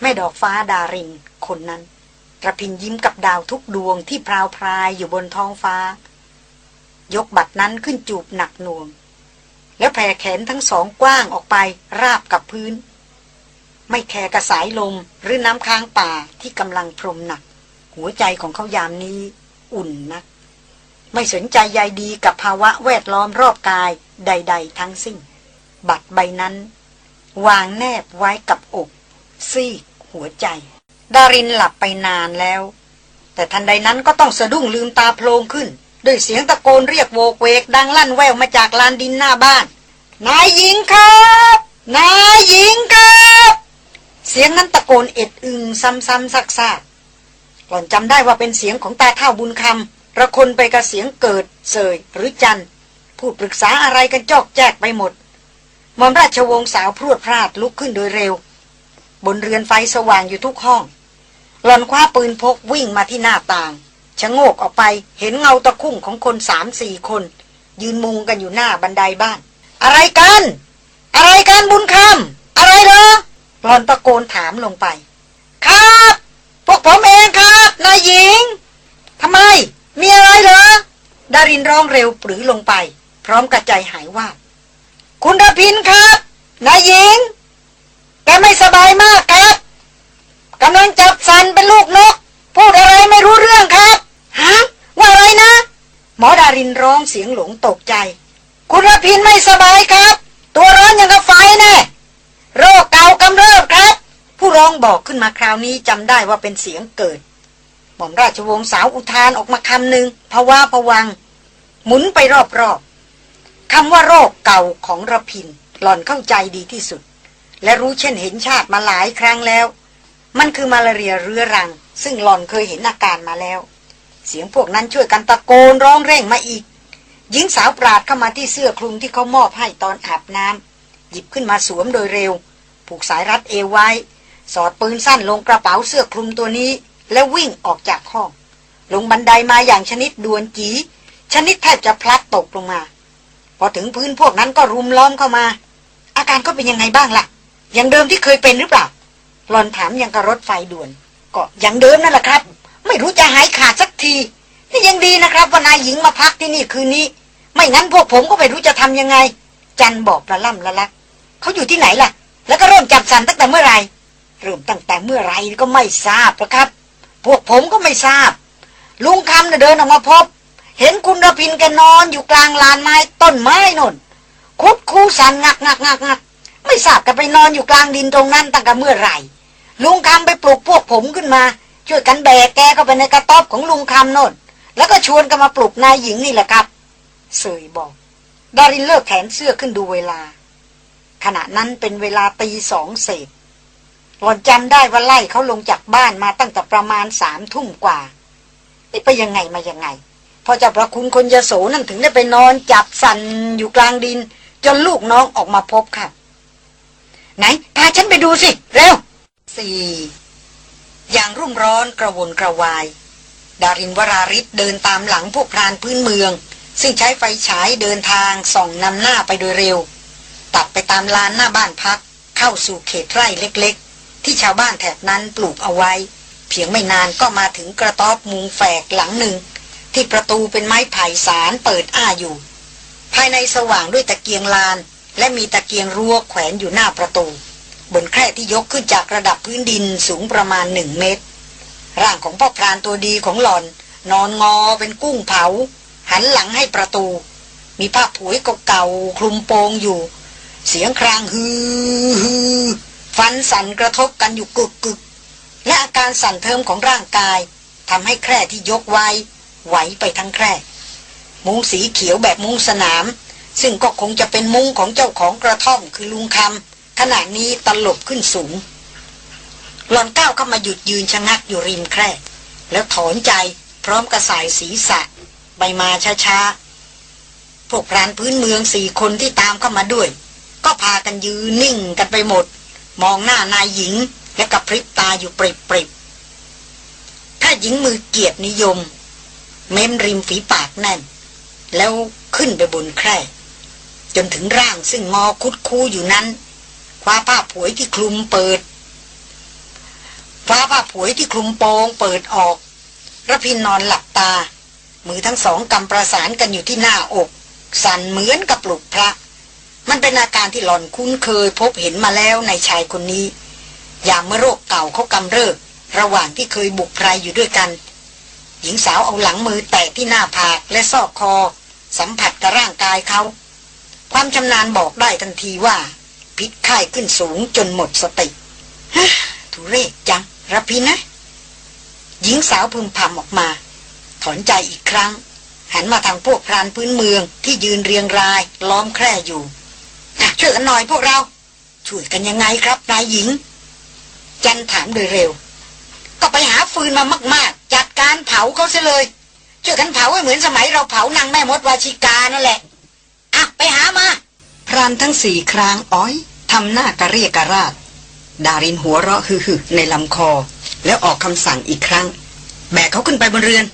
แม่ดอกฟ้าดาริน คนนั้นกระพินยิ้มกับดาวทุกดวงที่พราวพรายอยู่บนท้องฟ้า ยกบัตรนั้นขึ้นจูบหนักหน่วง แล้วแผ่แขนทั้งสองกว้างออกไปราบกับพื้น ไม่แคร์กระสายลมหรือน้ำค้างป่าที่กำลังพรมหนัก หัวใจของเขายามนี้ อุ่นนัก ไม่สนใจใยดีกับภาวะแวดล้อมรอบกายใด ๆ ทั้งสิ้น บัตรใบนั้น วางแนบไว้กับอก ซีกหัวใจ ดารินหลับไปนานแล้ว แต่ทันใดนั้นก็ต้องสะดุ้งลืมตาโพลงขึ้น ด้วยเสียงตะโกนเรียกโวกเวกดังลั่นแววมาจากลานดินหน้าบ้าน นายหญิงครับนายหญิงครับ เสียงนั้นตะโกนเอ็ดอึงซ้ำๆซักๆ หล่อนจำได้ว่าเป็นเสียงของตาเท่าบุญคำระคนไปกับเสียงเกิด เสยหรือจันพูดปรึกษาอะไรกันจอกแจกไปหมดมอมราชวงศ์สาวพรวดพลาดลุกขึ้นโดยเร็ว บนเรือนไฟสว่างอยู่ทุกห้อง หล่อนคว้าปืนพกวิ่งมาที่หน้าต่างชะโงกออกไปเห็นเงาตะคุ่มของคนสามสี่คน ยืนมุงกันอยู่หน้าบันไดบ้าน อะไรกัน อะไรกันบุญคำอะไรเหรอหลอนตะโกนถามลงไป ครับ วกผมเองครับนายหญิงทำไม มีอะไรเหรอดารินร้องเร็วปรือลงไป พร้อมกระใจหายว่าบคุณระพินครับนายหญิงแกไม่สบายมากครับกำลังจับสันเป็นลูกนก พูดอะไรไม่รู้เรื่องครับฮะว่าอะไรนะ หมอดารินร้องเสียงหลงตกใจ คุณระพินไม่สบายครับ ตัวร้อนอย่างกับไฟแน่โรคเก่ากำเริบครับ ผู้ร้องบอกขึ้นมาคราวนี้จำได้ว่าเป็นเสียงเกิด หม่อมราชวงศ์สาวอุทานออกมาคำหนึ่งภาวะผวัง หมุนไปรอบๆคำว่าโรคเก่าของระพิน หล่อนเข้าใจดีที่สุด และรู้เช่นเห็นชาติมาหลายครั้งแล้ว มันคือมาลาเรียเรื้อรัง ซึ่งหล่อนเคยเห็นอาการมาแล้ว เสียงพวกนั้นช่วยกันตะโกนร้องเร่งมาอีก หญิงสาวปราดเข้ามาที่เสื้อคลุมที่เขามอบให้ตอนอาบน้ำหยิบขึ้นมาสวมโดยเร็ว ผูกสายรัดเอวไว้ สอดปืนสั้นลงกระเป๋าเสื้อคลุมตัวนี้ แล้ววิ่งออกจากห้อง ลงบันไดมาอย่างชนิดดวนจี ชนิดแทบจะพลัดตกลงมา พอถึงพื้นพวกนั้นก็รุมล้อมเข้ามา อาการก็เป็นยังไงบ้างล่ะ อย่างเดิมที่เคยเป็นหรือเปล่าหลอนถามยังกับรถไฟด่วน ก็อย่างเดิมนั่นแหละครับ ไม่รู้จะหายขาดสักที นี่ยังดีนะครับว่านายหญิงมาพักที่นี่คืนนี้ ไม่งั้นพวกผมก็ไม่รู้จะทำยังไง จันบอกละล่ำละลักเขาอยู่ที่ไหนล่ะ แล้วก็เริ่มจับสันตั้งแต่เมื่อไหร่ เริ่มตั้งแต่เมื่อไรก็ไม่ทราบนะครับ พวกผมก็ไม่ทราบ ลุงคำเดินออกมาพบ เห็นคุณระพินแกนอนอยู่กลางลานไม้ต้นไม้นนคุดคูสันงักงักงักงักไม่ทราบกันไปนอนอยู่กลางดินตรงนั้นตั้งแต่เมื่อไหร่ ลุงคำไปปลุกพวกผมขึ้นมา ช่วยกันแบกแกเข้าไปในกระต๊อบของลุงคำโน่น แล้วก็ชวนกันมาปลุกนายหญิงนี่แหละครับเสยบอกดารินเลิกแขนเสื้อขึ้นดูเวลา ขณะนั้นเป็นเวลาตีสองเศษ หล่อนจำได้ว่าไล่เขาลงจากบ้านมาตั้งแต่ประมาณสามทุ่มกว่าไปยังไงมายังไง พอเจะประคุณคนยโสนั่นถึงได้ไปนอนจับสันอยู่กลางดิน จนลูกน้องออกมาพบค่ะ ไหนพาฉันไปดูสิ เร็วสี่อย่างรุ่มร้อนกระวนกระวาย ดารินวราริศเดินตามหลังพวกพรานพื้นเมือง ซึ่งใช้ไฟฉายเดินทางส่องนำหน้าไปโดยเร็ว ตัดไปตามลานหน้าบ้านพัก เข้าสู่เขตไร่เล็กๆ ที่ชาวบ้านแถบนั้นปลูกเอาไว้ เพียงไม่นานก็มาถึงกระต๊อบมุงแฝกหลังหนึ่ง ที่ประตูเป็นไม้ไผ่สารเปิดอ้าอยู่ ภายในสว่างด้วยตะเกียงลาน และมีตะเกียงรั้วแขวนอยู่หน้าประตู บนแคร่ที่ยกขึ้นจากระดับพื้นดินสูงประมาณหนึ่งเมตร ร่างของพ่อพรานตัวดีของหล่อน นอนงอเป็นกุ้งเผา หันหลังให้ประตู มีผ้าผุยเก่าๆคลุมโปงอยู่ เสียงครางฮือฮือ ฟันสั่นกระทบกันอยู่กึกกึกและอาการสั่นเทิมของร่างกายทำให้แคร่ที่ยกไว้ไหวไปทั้งแคร่ มุ้งสีเขียวแบบมุ้งสนาม ซึ่งก็คงจะเป็นมุ้งของเจ้าของกระท่อมคือลุงคำขณะนี้ตลบขึ้นสูง หลอนก้าวเข้ามาหยุดยืนชะงักอยู่ริมแคร่ แล้วถอนใจพร้อมกระสายศีรษะไปมาช้าๆพวกพรานพื้นเมืองสี่คนที่ตามเข้ามาด้วย ก็พากันยืนนิ่งกันไปหมด มองหน้านายหญิงและกับพริบตาอยู่ปริบๆถ้าหญิงมือเกียรตินิยม เม้มริมฝีปากแน่น แล้วขึ้นไปบนแคร่จนถึงร่างซึ่งงอคุดคูอยู่นั้นคว้าผ้าผวยที่คลุมเปิดฟ้าผ้าผวยที่คลุมโปงเปิดออกระพินนอนหลับตา มือทั้งสองกำประสานกันอยู่ที่หน้าอก สั่นเหมือนกับปลุกพระ มันเป็นอาการที่หลอนคุ้นเคยพบเห็นมาแล้วในชายคนนี้ อย่างเมื่อโรคเก่าเขากำเริบระหว่างที่เคยบุกไพรอยู่ด้วยกัน หญิงสาวเอาหลังมือแตะที่หน้าผากและซอกคอ สัมผัสกับร่างกายเขา ความชำนาญบอกได้ทันทีว่า พิษไข้ขึ้นสูงจนหมดสติฮะทุเรศจังระพินะ หญิงสาวพึมพำออกมา ถอนใจอีกครั้ง หันมาทางพวกพรานพื้นเมืองที่ยืนเรียงรายล้อมแคร่อยู่ ช่วยกันหน่อยพวกเรา ช่วยกันยังไงครับนายหญิง จันถามโดยเร็ว ก็ไปหาฟืนมามาก ๆ จัดการเผาเขาเสียเลยช่วยกันเผาให้เหมือนสมัยเราเผานางแม่มดวาชิกานั่นแหละอะไปหามา พรานทั้งสี่ครางอ้อยทำหน้ากระเรียกกระราดดารินหัวเราะฮึ่ในลำคอ แล้วออกคำสั่งอีกครั้ง แบกเขาขึ้นไปบนเรือน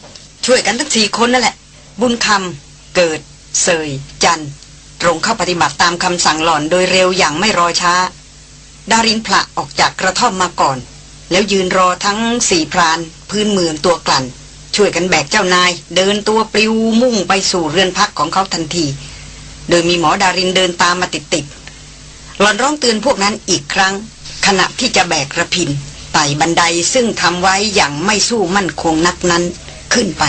ช่วยกันทั้งสี่คนนั่นแหละ บุญคำเกิด เสย จัน ตรงเข้าปฏิบัติตามคำสั่งหล่อนโดยเร็วอย่างไม่รอช้า ดารินผละออกจากกระท่อมมาก่อน แล้วยืนรอทั้งสี่พราน พื้นเมืองตัวกลั่น ช่วยกันแบกเจ้านาย เดินตัวปลิวมุ่งไปสู่เรือนพักของเขาทันที โดยมีหมอดารินเดินตามมาติดๆหลอนร้องเตือนพวกนั้นอีกครั้ง ขณะที่จะแบกระพินไต่บันไดซึ่งทำไว้อย่างไม่สู้มั่นคงนักนั้นขึ้นไป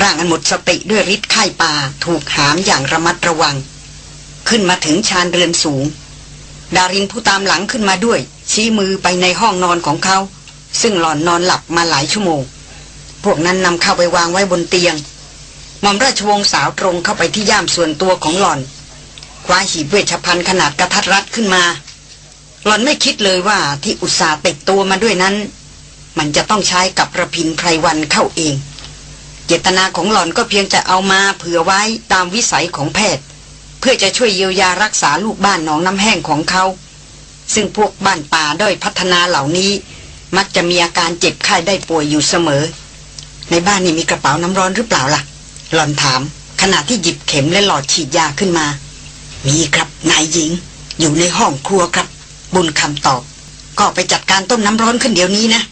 ร่างอันหมดสติด้วยฤทธิ์ไข้ป่าถูกหามอย่างระมัดระวัง ขึ้นมาถึงชานเรือนสูง ดารินผู้ตามหลังขึ้นมาด้วย ชี้มือไปในห้องนอนของเขา ซึ่งหลอนนอนหลับมาหลายชั่วโมง พวกนั้นนำเข้าไปวางไว้บนเตียงมอมราชวงศ์สาวตรงเข้าไปที่ย่ามส่วนตัวของหล่อน คว้าหีบเวชภัณฑ์ขนาดกระทัดรัดขึ้นมา หล่อนไม่คิดเลยว่าที่อุตสาห์ติดตัวมาด้วยนั้น มันจะต้องใช้กับระพินไพรวันเข้าเอง เจตนาของหล่อนก็เพียงจะเอามาเผื่อไว้ตามวิสัยของแพทย์ เพื่อจะช่วยเยียวยารักษาลูกบ้านหนองน้ำแห้งของเขา ซึ่งพวกบ้านป่าด้อยพัฒนาเหล่านี้ มักจะมีอาการเจ็บไข้ได้ป่วยอยู่เสมอ ในบ้านนี่มีกระเป๋าน้ำร้อนหรือเปล่าล่ะ หล่อนถาม ขณะที่หยิบเข็มและหลอดฉีดยาขึ้นมา มีครับนายหญิง อยู่ในห้องครัวครับ บุญคำตอบ ก็ไปจัดการต้มน้ำร้อนขึ้นเดี๋ยวนี้นะ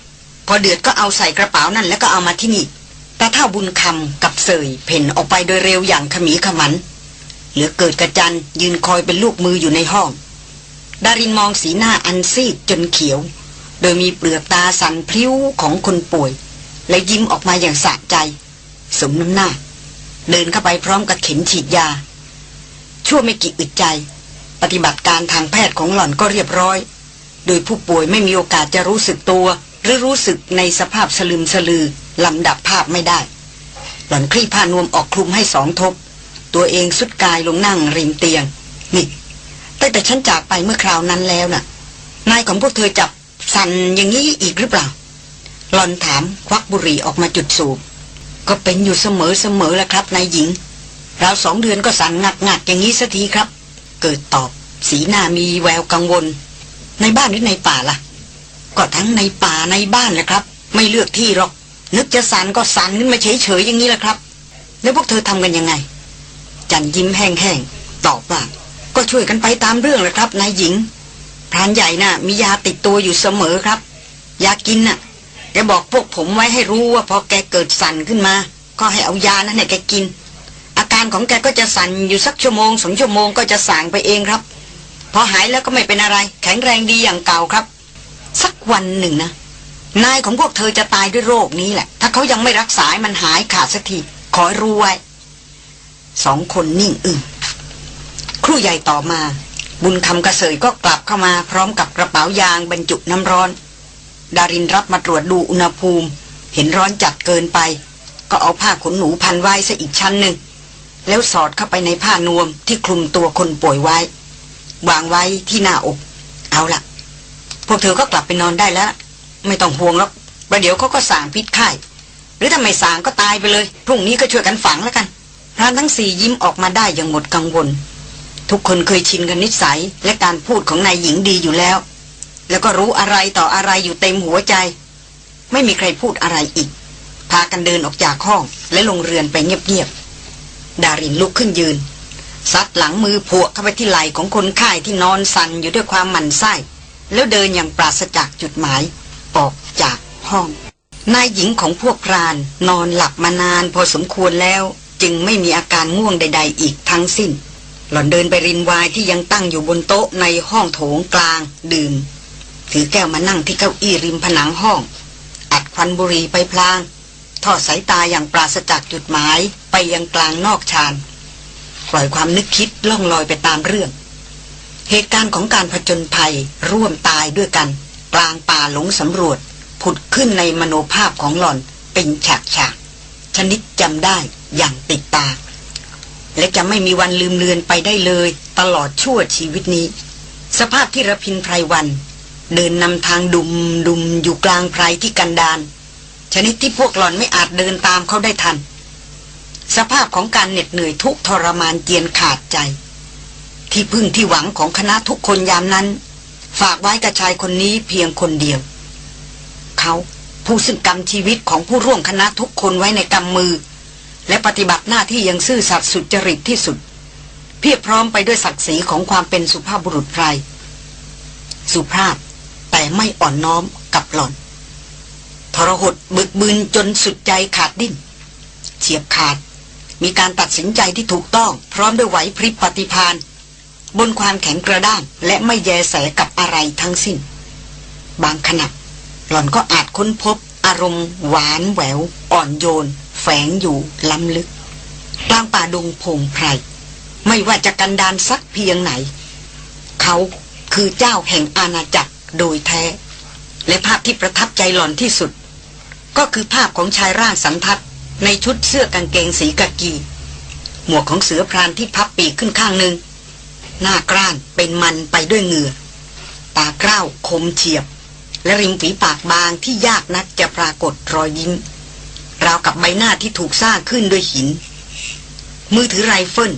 พอเดือดก็เอาใส่กระเป๋านั่นแล้วก็เอามาที่นี่แต่ถ้าบุญคำกับเสยเพ่นออกไปโดยเร็วอย่างขมีขมัน เหลือเกิดกระจันยืนคอยเป็นลูกมืออยู่ในห้อง ดารินมองสีหน้าอันซีดจนเขียว โดยมีเปลือกตาสันพริ้วของคนป่วย และยิ้มออกมาอย่างสะใจ สมน้ำหน้า เดินเข้าไปพร้อมกับเข็มฉีดยา ชั่วไม่กี่อึดใจ ปฏิบัติการทางแพทย์ของหล่อนก็เรียบร้อย โดยผู้ป่วยไม่มีโอกาสจะรู้สึกตัว หรือรู้สึกในสภาพสลืมสลือลำดับภาพไม่ได้ หล่อนคลี่ผ้านวมออกคลุมให้สองทบ ตัวเองสุดกายลงนั่งริมเตียง นี่ตั้งแต่ฉันจากไปเมื่อคราวนั้นแล้วน่ะ นายของพวกเธอจับสั่นอย่างนี้อีกหรือเปล่าหลอนถามควักบุหรี่ออกมาจุดสูบ ก็เป็นอยู่เสมอเสมอแหละครับนายหญิง เราสองเดือนก็สั่นงักงักอย่างนี้สักทีครับ เกิดตอบ สีหน้ามีแววกังวล ในบ้านหรือในป่าล่ะ ก็ทั้งในป่าในบ้านแหละครับ ไม่เลือกที่หรอก นึกจะสั่นก็สั่นขึ้นมาเฉยๆอย่างนี้แหละครับ แล้วพวกเธอทำกันยังไง จันยิ้มแห้งๆตอบว่า ก็ช่วยกันไปตามเรื่องแหละครับนายหญิงพรานใหญ่น่ะ มียาติดตัวอยู่เสมอครับ ยากินน่ะแกบอกพวกผมไว้ให้รู้ว่าพอแกเกิดสั่นขึ้นมา ก็ให้เอายานั้นให้แกกิน อาการของแกก็จะสั่นอยู่สักชั่วโมงสองชั่วโมงก็จะสางไปเองครับ พอหายแล้วก็ไม่เป็นอะไร แข็งแรงดีอย่างเก่าครับ สักวันหนึ่งนะนายของพวกเธอจะตายด้วยโรคนี้แหละ ถ้าเขายังไม่รักษามันหายขาดสักทีขอรู้ไว้ สองคนนิ่งอึ้งครู่ใหญ่ต่อมา บุญคำกระเสยก็กลับเข้ามาพร้อมกับกระเป๋ายางบรรจุน้ำร้อน ดารินรับมาตรวจดูอุณหภูมิ เห็นร้อนจัดเกินไป ก็เอาผ้าขนหนูพันไว้ซะอีกชั้นหนึ่ง แล้วสอดเข้าไปในผ้านวมที่คลุมตัวคนป่วยไว้ วางไว้ที่หน้าอก เอาละพวกเธอก็กลับไปนอนได้แล้ว ไม่ต้องห่วงหรอกประเดี๋ยวเขาก็สางพิษไข้หรือถ้าไม่สางก็ตายไปเลยพรุ่งนี้ก็ช่วยกันฝังแล้วกัน พรานทั้งสี่ยิ้มออกมาได้อย่างหมดกังวล ทุกคนเคยชินกับนิสัยและการพูดของนายหญิงดีอยู่แล้ว แล้วก็รู้อะไรต่ออะไรอยู่เต็มหัวใจ ไม่มีใครพูดอะไรอีก พากันเดินออกจากห้องและลงเรือนไปเงียบๆดารินลุกขึ้นยืนซัดหลังมือพวเข้าไปที่ไหล่ของคนไข้ที่นอนสั่นอยู่ด้วยความหมันไส้ แล้วเดินอย่างปราศจากจุดหมาย ออกจากห้อง นายหญิงของพวกพรานนอนหลับมานานพอสมควรแล้ว จึงไม่มีอาการง่วงใด ๆ อีกทั้งสิ้น หล่อนเดินไปรินไวายที่ยังตั้งอยู่บนโต๊ะในห้องโถงกลางดื่ม ถือแก้วมานั่งที่เก้าอี้ริมผนังห้อง อัดควันบุหรี่ไปพลาง ทอดสายตาอย่างปราศจากจุดหมายไปยังกลางนอกชานปล่อยความนึกคิดล่องลอยไปตามเรื่อง เหตุการณ์ของการผจญภัยร่วมตายด้วยกัน กลางป่าหลงสำรวจ ผุดขึ้นในมโนภาพของหล่อนเป็นฉากฉาก ชนิดจำได้อย่างติดตา และจะไม่มีวันลืมเลือนไปได้เลย ตลอดชั่วชีวิตนี้ สภาพที่ระพินไพรวัน เดินนำทางดุมดุมอยู่กลางไพรที่กันดานชนิดที่พวกหล่อนไม่อาจเดินตามเขาได้ทัน สภาพของการเหน็ดเหนื่อยทุกทรมานเจียนขาดใจ ที่พึ่งที่หวังของคณะทุกคนยามนั้น ฝากไว้กับชายคนนี้เพียงคนเดียว เขา ผู้ซึ่งกำชีวิตของผู้ร่วมคณะทุกคนไว้ในกำมือ และปฏิบัติหน้าที่อยังซื่อสัตย์สุจริตที่สุด เพียบพร้อมไปด้วยศักดิ์ศรีของความเป็นสุภาพบุรุษไพรสุภาพแต่ไม่อ่อนน้อมกับหล่อน ทรหดบึกบึนจนสุดใจขาดดิ้นเฉียบขาด มีการตัดสินใจที่ถูกต้อง พร้อมด้วยไหวพริบปฏิพานบนความแข็งกระด้างและไม่แยแสกับอะไรทั้งสิ้น บางขณะ หล่อนก็อาจค้นพบอารมณ์หวานแหวว อ่อนโยน แฝงอยู่ล้ำลึก กลางป่าดงพงไพร ไม่ว่าจะกันดานสักเพียงไหน เขาคือเจ้าแห่งอาณาจักรโดยแท้ และภาพที่ประทับใจหล่อนที่สุด ก็คือภาพของชายร่างสันทัดในชุดเสื้อกางเกงสีกากี หมวกของเสือพรานที่พับปีกขึ้นข้างหนึ่งหน้ากร้านเป็นมันไปด้วยเหงื่อ ตากร้าวคมเฉียบ และริมฝีปากบางที่ยากนักจะปรากฏรอยยิ้ม ราวกับใบหน้าที่ถูกสร้างขึ้นด้วยหิน มือถือไรเฟิล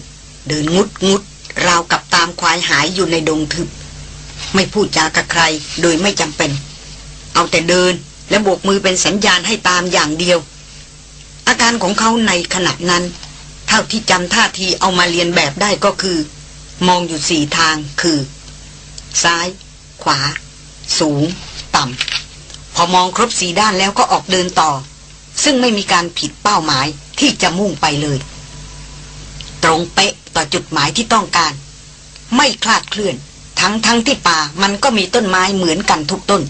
เดินงุดงุดราวกับตามควายหายอยู่ในดงทึบ ไม่พูดจากับใครโดยไม่จำเป็น เอาแต่เดินและโบกมือเป็นสัญญาณให้ตามอย่างเดียว อาการของเขาในขณะนั้น เท่าที่จำท่าทีเอามาเรียนแบบได้ก็คือ มองอยู่สี่ทางคือ ซ้าย ขวา สูง ต่ำพอมองครบสีด้านแล้วก็ออกเดินต่อ ซึ่งไม่มีการผิดเป้าหมายที่จะมุ่งไปเลย ตรงเป๊ะต่อจุดหมายที่ต้องการ ไม่คลาดเคลื่อน ทั้งทั้งที่ป่ามันก็มีต้นไม้เหมือนกันทุกต้น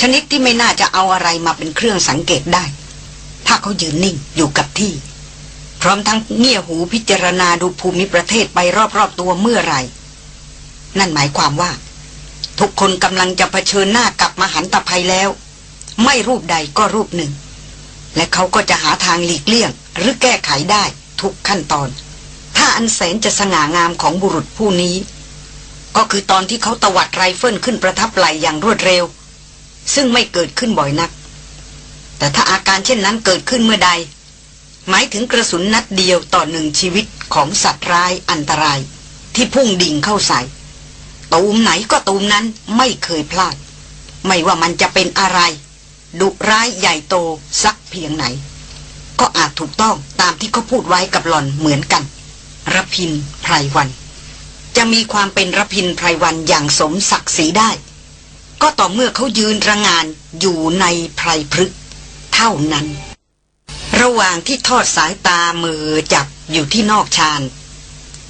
ชนิดที่ไม่น่าจะเอาอะไรมาเป็นเครื่องสังเกตได้ ถ้าเขายืนนิ่งอยู่กับที่ พร้อมทั้งเงี่ยหูพิจารณาดูภูมิประเทศไปรอบๆตัวเมื่อไหร่นั่นหมายความว่า ทุกคนกำลังจะเผชิญหน้ากับมหันตภัยแล้ว ไม่รูปใดก็รูปหนึ่ง และเขาก็จะหาทางหลีกเลี่ยง หรือแก้ไขได้ทุกขั้นตอน ถ้าอันแสนจะสง่างามของบุรุษผู้นี้ ก็คือตอนที่เขาตวัดไรเฟิลขึ้นประทับไหลอย่างรวดเร็ว ซึ่งไม่เกิดขึ้นบ่อยนัก แต่ถ้าอาการเช่นนั้นเกิดขึ้นเมื่อใด หมายถึงกระสุนนัดเดียวต่อหนึ่งชีวิตของสัตว์ร้ายอันตราย ที่พุ่งดิ่งเข้าใส่ ตูมไหนก็ตูมนั้นไม่เคยพลาด ไม่ว่ามันจะเป็นอะไรดุร้ายใหญ่โตสักเพียงไหน ก็อาจถูกต้องตามที่เขาพูดไว้กับหล่อนเหมือนกันรพินไพรวัน จะมีความเป็นรพินไพรวันอย่างสมศักดิ์ศรีได้ ก็ต่อเมื่อเขายืนระงานอยู่ในไพรพฤกษ์เท่านั้น ระหว่างที่ทอดสายตามือจับอยู่ที่นอกชาน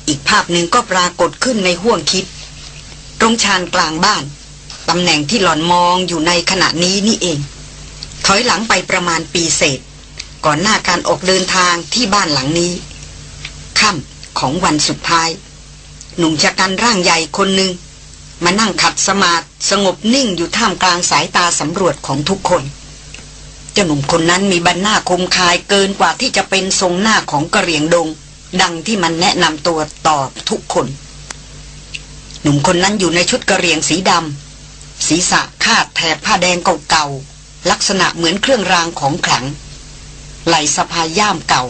อีกภาพหนึ่งก็ปรากฏขึ้นในห้วงคิด ตรงชานกลางบ้าน ตำแหน่งที่หล่อนมองอยู่ในขณะนี้นี่เอง ถอยหลังไปประมาณปีเศษ ก่อนหน้าการออกเดินทางที่บ้านหลังนี้ค่ำของวันสุดท้าย หนุ่มชะกันร่างใหญ่คนหนึ่งมานั่งขัดสมาธิสงบนิ่งอยู่ท่ามกลางสายตาสำรวจของทุกคนเจ้าหนุ่มคนนั้นมีบันหน้าคมคายเกินกว่าที่จะเป็นทรงหน้าของกระเหรียงดง ดังที่มันแนะนำตัวต่อทุกคน หนุ่มคนนั้นอยู่ในชุดกะเหรี่ยงสีดำศีรษะคาดแถบผ้าแดงเก่าๆลักษณะเหมือนเครื่องรางของขลัง ไหล่สะพายย่ามเก่า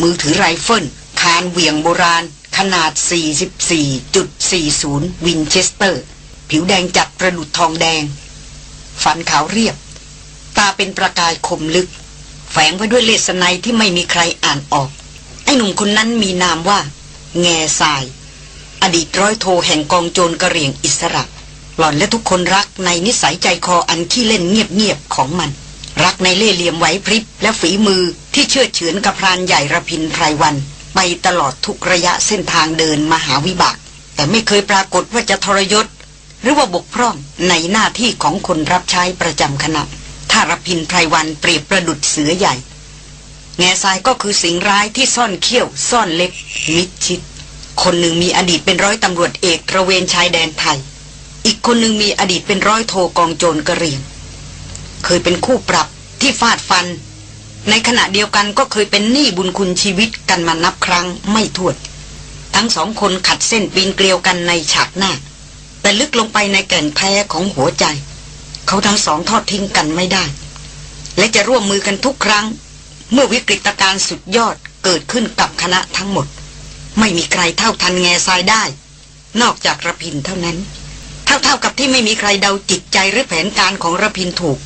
มือถือไรเฟิลคานเหวี่ยงโบราณ ขนาด 44.40 Winchester ผิวแดงจัดประดุจทองแดง ฟันขาวเรียบ ตาเป็นประกายคมลึก แฝงไว้ด้วยเลศนัยที่ไม่มีใครอ่านออก ไอ้หนุ่มคนนั้นมีนามว่า แง่ทราย อดีตร้อยโทแห่งกองโจรกระเรียงอิสระ หล่อนและทุกคนรักในนิสัยใจคออันขี้เล่นเงียบๆของมัน รักในเล่เหลี่ยมไหวพริบและฝีมือที่เชื่อเฉือนกับพรานใหญ่ระพินไพรวัน ไปตลอดทุกระยะเส้นทางเดินมหาวิบาก แต่ไม่เคยปรากฏว่าจะทรยศ หรือว่าบกพร่องในหน้าที่ของคนรับใช้ประจำคณะถ้ารพินไพรวันเปรียบประดุดเสือใหญ่ แง่ทรายก็คือสิงร้ายที่ซ่อนเขี้ยว ซ่อนเล็บมิดชิด คนหนึ่งมีอดีตเป็นร้อยตำรวจเอกระเวนชายแดนไทย อีกคนหนึ่งมีอดีตเป็นร้อยโทกองโจรกระเรียง เคยเป็นคู่ปรับที่ฟาดฟัน ในขณะเดียวกันก็เคยเป็นหนี้บุญคุณชีวิตกันมานับครั้งไม่ถ้วน ทั้งสองคนขัดเส้นปีนเกลียวกันในฉากหน้า แต่ลึกลงไปในแก่นแท้ของหัวใจ เขาทั้งสองทอดทิ้งกันไม่ได้ และจะร่วมมือกันทุกครั้ง เมื่อวิกฤตการณ์สุดยอดเกิดขึ้นกับคณะทั้งหมด ไม่มีใครเท่าทันแง่ทรายได้ นอกจากระพินเท่านั้น เท่าๆกับที่ไม่มีใครเดาจิตใจหรือแผนการของระพินถูก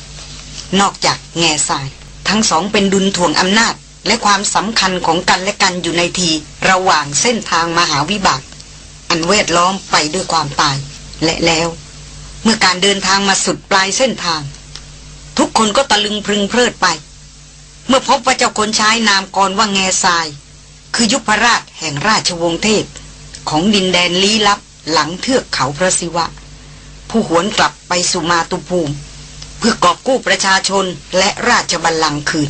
นอกจากแง่ทราย ทั้งสองเป็นดุลถ่วงอำนาจ และความสำคัญของกันและกันอยู่ในทีระหว่างเส้นทางมหาวิบาก อันเวทล้อมไปด้วยความตาย และแล้ว เมื่อการเดินทางมาสุดปลายเส้นทาง ทุกคนก็ตะลึงพึงเพลิดไป เมื่อพบว่าเจ้าคนใช้นามกรว่าแง่ทราย คือยุพราชแห่งราชวงศ์เทพ ของดินแดนลี้ลับหลังเทือกเขาพระศิวะ ผู้หวนกลับไปสุมาตุภูมิ เพื่อกอบกู้ประชาชนและราชบัลลังก์คืน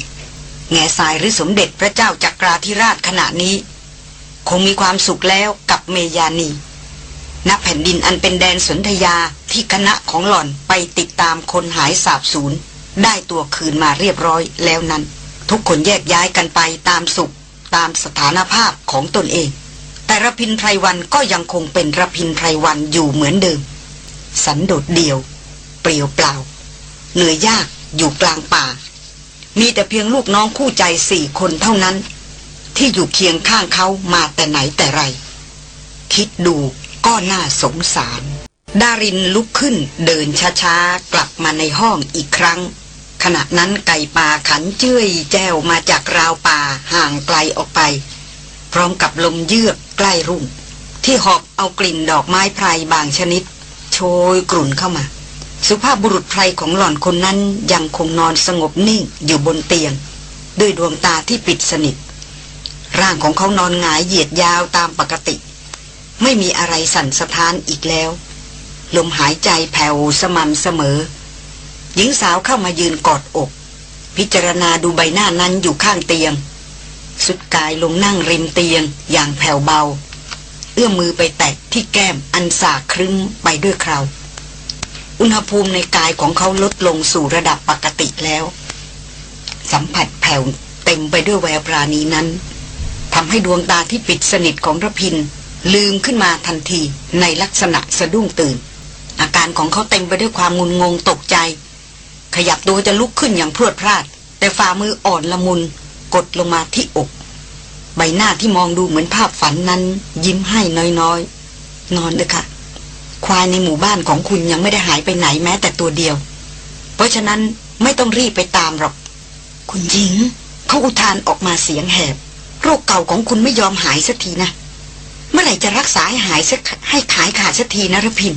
แง่สายหรือสมเด็จพระเจ้าจักราธิราชขณะนี้ คงมีความสุขแล้วกับเมยานีณแผ่นดินอันเป็นแดนสนธยาที่คณะของหล่อนไปติดตามคนหายสาบสูญได้ตัวคืนมาเรียบร้อยแล้วนั้น ทุกคนแยกย้ายกันไปตามสุข ตามสถานภาพของตนเอง แต่ระพินไพรวันก็ยังคงเป็นระพินไพรวันอยู่เหมือนเดิม สันโดษเดียว เปลี่ยวเปล่า เหนื่อยยากอยู่กลางป่า มีแต่เพียงลูกน้องคู่ใจสี่คนเท่านั้น ที่อยู่เคียงข้างเขามาแต่ไหนแต่ไร คิดดูก็น่าสงสาร ดารินลุกขึ้นเดินช้าๆ กลับมาในห้องอีกครั้ง ขณะนั้นไก่ป่าขันเจ้ยแจ้วมาจากราวป่าห่างไกลออกไป พร้อมกับลมเยือกใกล้รุ่ง ที่หอบเอากลิ่นดอกไม้ไพรบางชนิด โชยกลุ่นเข้ามา สุภาพบุรุษไพรของหล่อนคนนั้นยังคงนอนสงบนิ่งอยู่บนเตียง ด้วยดวงตาที่ปิดสนิท ร่างของเขานอนหงายเหยียดยาวตามปกติ ไม่มีอะไรสั่นสะท้านอีกแล้ว ลมหายใจแผ่วสม่ำเสมอ หญิงสาวเข้ามายืนกอดอก พิจารณาดูใบหน้านั้นอยู่ข้างเตียง สุดกายลงนั่งริมเตียงอย่างแผ่วเบา เอื้อมมือไปแตะที่แก้มอันสาครึ้มไปด้วยคราว อุณหภูมิในกายของเขาลดลงสู่ระดับปกติแล้ว สัมผัสแผ่วเต็มไปด้วยแววปราณีนั้นทำให้ดวงตาที่ปิดสนิทของระพิน ลืมขึ้นมาทันทีในลักษณะสะดุ้งตื่น อาการของเขาเต็มไปด้วยความงุนงงตกใจ ขยับตัวจะลุกขึ้นอย่างพรวดพลาด แต่ฝ่ามืออ่อนละมุน กดลงมาที่อก ใบหน้าที่มองดูเหมือนภาพฝันนั้น ยิ้มให้น้อยๆ นอนเลยค่ะ ควายในหมู่บ้านของคุณยังไม่ได้หายไปไหนแม้แต่ตัวเดียว เพราะฉะนั้นไม่ต้องรีบไปตามหรอก คุณหญิง เขาอุทานออกมาเสียงแหบ โรคเก่าของคุณไม่ยอมหายสักทีนะเมื่อไหร่จะรักษาให้หายสักให้ขายขาดสักทีนะรพิน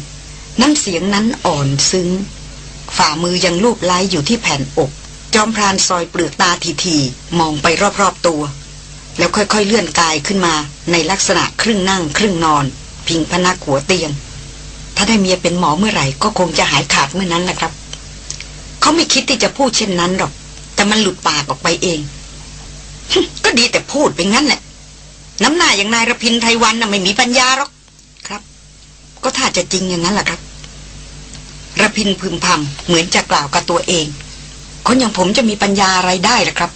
น้ำเสียงนั้นอ่อนซึ้ง ฝ่ามือยังลูบไล้อยู่ที่แผ่นอก จอมพรานซอยเปลือกตาทีๆมองไปรอบๆตัว แล้วค่อยๆเลื่อนกายขึ้นมาในลักษณะครึ่งนั่งครึ่งนอน พิงพนักหัวเตียง ถ้าได้เมียเป็นหมอเมื่อไหร่ก็คงจะหายขาดเมื่อนั้นแหละครับ เขาไม่คิดที่จะพูดเช่นนั้นหรอก แต่มันหลุดปากออกไปเอง ก็ดีแต่พูดเป็นงั้นแหละน้ำหน้าอย่างนายรพินไทยวันน่ะไม่มีปัญญาหรอกครับ ก็ถ้าจะจริงอย่างนั้นแหละครับ ระพินพึมพำเหมือนจะกล่าวกับตัวเอง คนอย่างผมจะมีปัญญาอะไรได้ล่ะครับ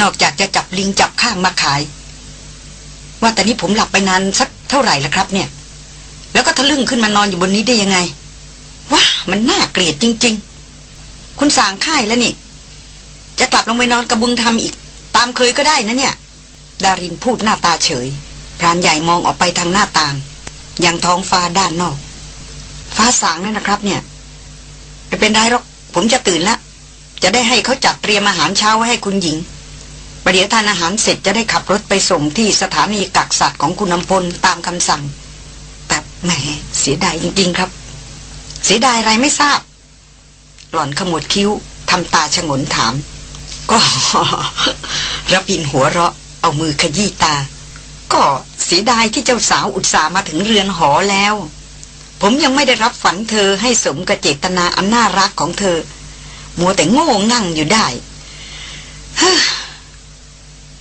นอกจากจะจับลิงจับข้างมาขาย ว่าแต่นี้ผมหลับไปนานสักเท่าไหร่ละครับ เนี่ย แล้วก็ทะลึ่งขึ้นมานอนอยู่บนนี้ได้ยังไงว้ามันน่าเกลียดจริง ๆ คุณสางค่ายแล้วนี่ จะกลับลงไปนอนกระบุงทำอีก ตามเคยก็ได้นะเนี่ย ดารินพูดหน้าตาเฉยพรานใหญ่มองออกไปทางหน้าต่าง ยังท้องฟ้าด้านนอก ฟ้าสางนั่นนะครับเนี่ย ไม่เป็นไรหรอกผมจะตื่นแล้วจะได้ให้เขาจัดเตรียมอาหารเช้าไว้ให้คุณหญิงประเดี๋ยวทานอาหารเสร็จจะได้ขับรถไปส่งที่สถานีกักสัตว์ของคุณนำพลตามคำสั่ง แต่แหมเสียดายจริง ๆ ครับ เสียดายอะไรไม่ทราบ หล่อนขมวดคิ้วทำตาชงนถาม ก็ระพินหัวเราะ เอามือขยี้ตา ก็เสียดายที่เจ้าสาวอุตส่าห์มาถึงเรือนหอแล้ว ผมยังไม่ได้รับฝันเธอให้สมกับเจตนาอันน่ารักของเธอ มัวแต่โง่งั่งอยู่ได้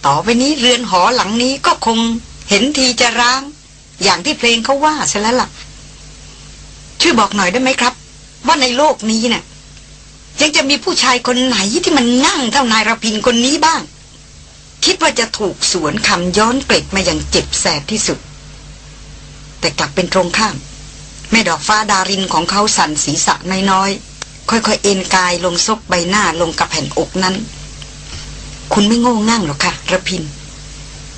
ต่อไปนี้เรือนหอหลังนี้ก็คงเห็นทีจะร้าง อย่างที่เพลงเขาว่าซะแล้วล่ะ ช่วยบอกหน่อยได้ไหมครับ ว่าในโลกนี้เนี่ยยังจะมีผู้ชายคนไหนที่มันนั่งเท่านายรพินคนนี้บ้าง คิดว่าจะถูกสวนคำย้อนเกล็ดมาอย่างเจ็บแสบที่สุด แต่กลับเป็นตรงข้าม แม่ดอกฟ้าดารินของเขาสั่นศีรษะน้อยๆ ค่อยๆ เอ็นกายลงซบใบหน้าลงกับแผ่นอกนั้น คุณไม่โง่งั่งหรอกค่ะระพิน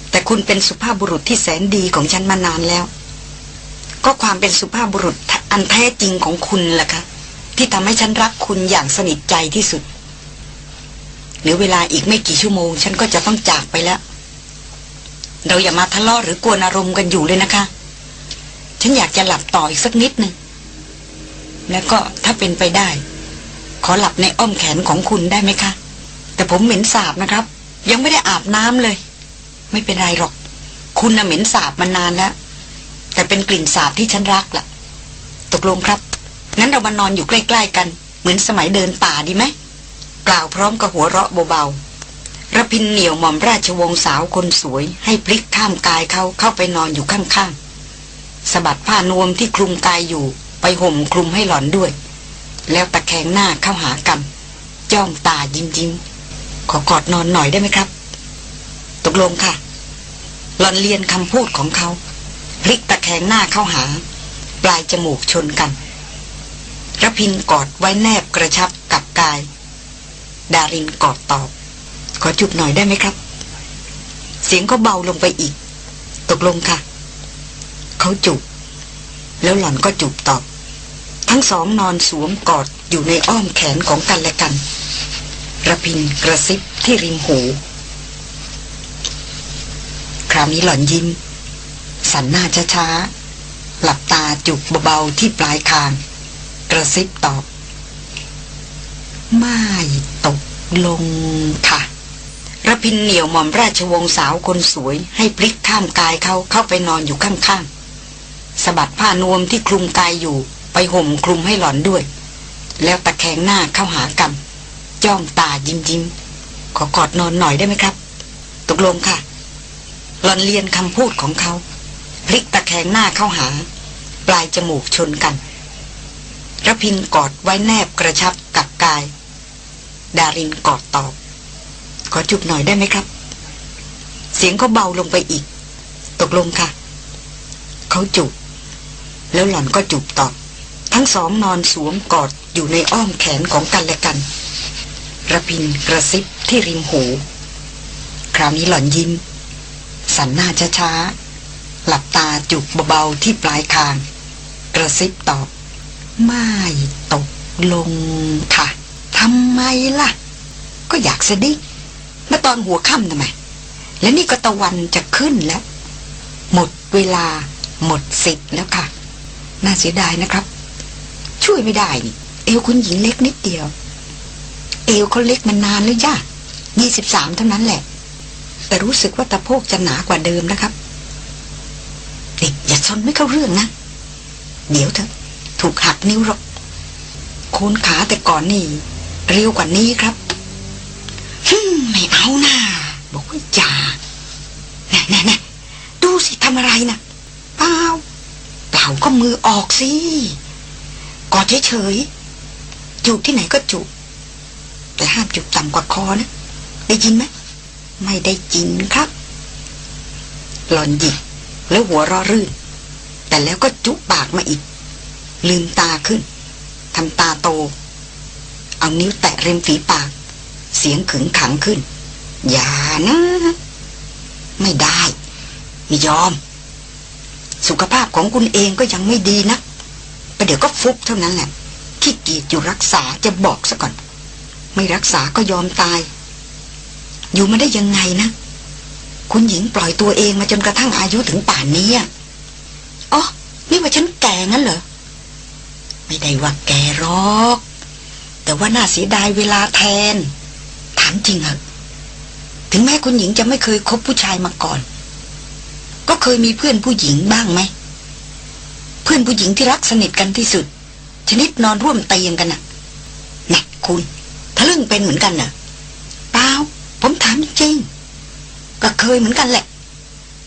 แต่คุณเป็นสุภาพบุรุษที่แสนดีของฉันมานานแล้ว ก็ความเป็นสุภาพบุรุษอันแท้จริงของคุณล่ะค่ะที่ทำให้ฉันรักคุณอย่างสนิทใจที่สุดเหลือเวลาอีกไม่กี่ชั่วโมง ฉันก็จะต้องจากไปแล้ว เราอย่ามาทะเลาะหรือกวนอารมณ์กันอยู่เลยนะคะ ฉันอยากจะหลับต่ออีกสักนิดหนึ่งแล้วก็ถ้าเป็นไปได้ ขอหลับในอ้อมแขนของคุณได้ไหมคะ แต่ผมเหม็นสาบนะครับ ยังไม่ได้อาบน้ำเลย ไม่เป็นไรหรอก คุณน่ะเหม็นสาบมานานแล้ว แต่เป็นกลิ่นสาบที่ฉันรักล่ะ ตกลงครับ งั้นเรามานอนอยู่ใกล้ ๆ กัน เหมือนสมัยเดินป่าดีไหม กล่าวพร้อมกับหัวเราะเบาๆระพินเหนียวหม่อมราชวงศ์สาวคนสวย ให้พลิกข้ามกายเขาเข้าไปนอนอยู่ข้างๆ สะบัดผ้านวมที่คลุมกายอยู่ไปห่มคลุมให้หล่อนด้วย แล้วตะแคงหน้าเข้าหากัน จ้องตายิ้มยิ้มขอกอดนอนหน่อยได้ไหมครับ ตกลงค่ะ หล่อนเรียนคำพูดของเขาพลิกตะแคงหน้าเข้าหา ปลายจมูกชนกันระพินกอดไว้แนบกระชับกับกาย ดารินกอดตอบ ขอจุบหน่อยได้ไหมครับ เสียงก็เบาลงไปอีก ตกลงค่ะ เขาจุบแล้วหล่อนก็จุบตอบ ทั้งสองนอนสวมกอดอยู่ในอ้อมแขนของกันและกันระพินกระซิบที่ริมหู คราวนี้หล่อนยิ้ม สันหน้าช้าๆ หลับตาจุบเบาๆที่ปลายคาง กระซิบตอบ ไม่ตกลงค่ะระพินเหนียวหม่อมราชวงศ์สาวคนสวย ให้พลิกข้ามกายเขาเข้าไปนอนอยู่ข้างๆ สะบัดผ้านวมที่คลุมกายอยู่ไปห่มคลุมให้หล่อนด้วย แล้วตะแคงหน้าเข้าหากันจ้องตายิ้มยิ้มๆขอกอดนอนหน่อยได้ไหมครับ ตกลงค่ะ หลอนเรียนคำพูดของเขาพลิกตะแคงหน้าเข้าหา ปลายจมูกชนกันระพินกอดไว้แนบกระชับกับกาย ดารินกอดตอบ ขอจุบหน่อยได้ไหมครับ เสียงก็เบาลงไปอีก ตกลงค่ะ เขาจุบ แล้วหล่อนก็จุบตอบ ทั้งสองนอนสวมกอดอยู่ในอ้อมแขนของกันและกันระพินกระซิบที่ริมหู คราวนี้หล่อนยิ้ม สันหน้าช้าๆ หลับตาจุกเบาๆที่ปลายคาง กระซิบตอบ ไม่ตกลงค่ะทำไมล่ะ ก็อยากสดิกเมื่อตอนหัวค่ำทำไม และนี่ก็ตะวันจะขึ้นแล้ว หมดเวลาหมดสิทธิ์แล้วค่ะ น่าเสียดายนะครับ ช่วยไม่ได้นี่ เอวคุณหญิงเล็กนิดเดียว เอวเขาเล็กมานานแล้วย่ายี่สิบสามเท่านั้นแหละ แต่รู้สึกว่าตะโพกจะหนากว่าเดิมนะครับ เด็กอย่าซนไม่เข้าเรื่องนะ เดี๋ยวเถอะ ถูกหักนิ้วหรอกโคนขาแต่ก่อนนี่ เร็วกว่านี้ครับฮึมไม่เอานะบอกว่าจ่าแน่แน่แน่ดูสิทำอะไรนะเปล่า เปล่าก็มือออกสิกอดเฉยๆจูบที่ไหนก็จูบแต่ห้ามจูบต่ำกว่าคอนะได้ยินไหมไม่ได้จินครับ หลอนหยิกแล้วหัวรอรื่น แต่แล้วก็จุปากมาอีก ลืมตาขึ้นทำตาโต เอานิ้วแตะริมฝีปาก เสียงขึงขังขึ้น อย่านะ ไม่ได้ ไม่ยอม สุขภาพของคุณเองก็ยังไม่ดีนะประเดี๋ยวก็ฟุบเท่านั้นแหละขี้เกียจอยู่รักษาจะบอกซะก่อน ไม่รักษาก็ยอมตาย อยู่มาได้ยังไงนะคุณหญิงปล่อยตัวเองมาจนกระทั่งอายุถึงป่านนี้อะอ๋อนี่ว่าฉันแก่งั้นเหรอไม่ได้ว่าแก่รอก แต่ว่าน่าเสียดายเวลาแทน ถามจริงเหรอถึงแม้คุณหญิงจะไม่เคยคบผู้ชายมาก่อน ก็เคยมีเพื่อนผู้หญิงบ้างไหม เพื่อนผู้หญิงที่รักสนิทกันที่สุด ชนิดนอนร่วมเตียงกันน่ะนะคุณทะลึ่งเป็นเหมือนกันน่ะเปล่าผมถามจริงก็เคยเหมือนกันแหละ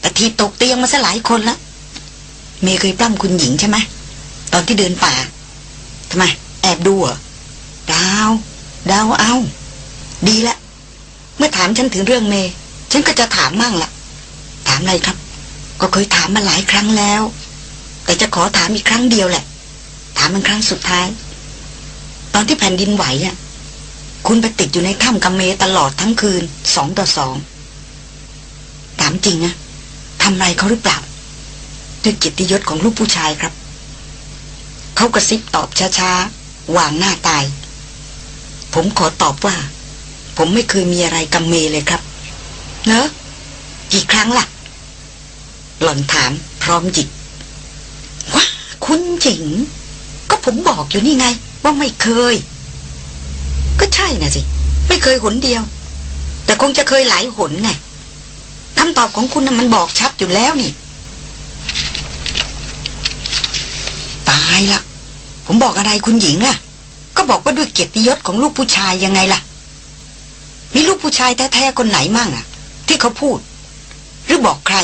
แต่ทีตกเตียงมาซะหลายคนล้วเมย์เคยปล้ำคุณหญิงใช่ไหมตอนที่เดินป่าทำไม แอบดูเหรอดาวดาวเอา ดีละ เมื่อถามฉันถึงเรื่องเมย์ฉันก็จะถามมั่งละถามอะไรครับ ก็เคยถามมาหลายครั้งแล้ว แต่จะขอถามอีกครั้งเดียวแหละ ถามเป็นครั้งสุดท้าย ตอนที่แผ่นดินไหวอะ คุณไปติดอยู่ในถ้ำกัมเมตลอดทั้งคืนสองต่อสองถามจริงนะทำไรเขาหรือเปล่าด้วยเกียรติยศของลูกผู้ชายครับ เขากระซิบตอบช้าๆวางหน้าตาย ผมขอตอบว่า ผมไม่เคยมีอะไรกับเมเลยครับเนอะกี่ครั้งล่ะ หล่อนถามพร้อมจิกว้าคุณจิง ก็ผมบอกอยู่นี่ไง ว่าไม่เคย ก็ใช่นะสิ ไม่เคยหนเดียว แต่คงจะเคยหลายหนไงคำตอบของคุณน่ะมันบอกชัดอยู่แล้วนี่ตายละผมบอกอะไรคุณหญิงล่ะ ก็บอกว่าด้วยเกียรติยศของลูกผู้ชายยังไงล่ะ มีลูกผู้ชายแท้ๆคนไหนมั่งอะที่เขาพูด หรือบอกใคร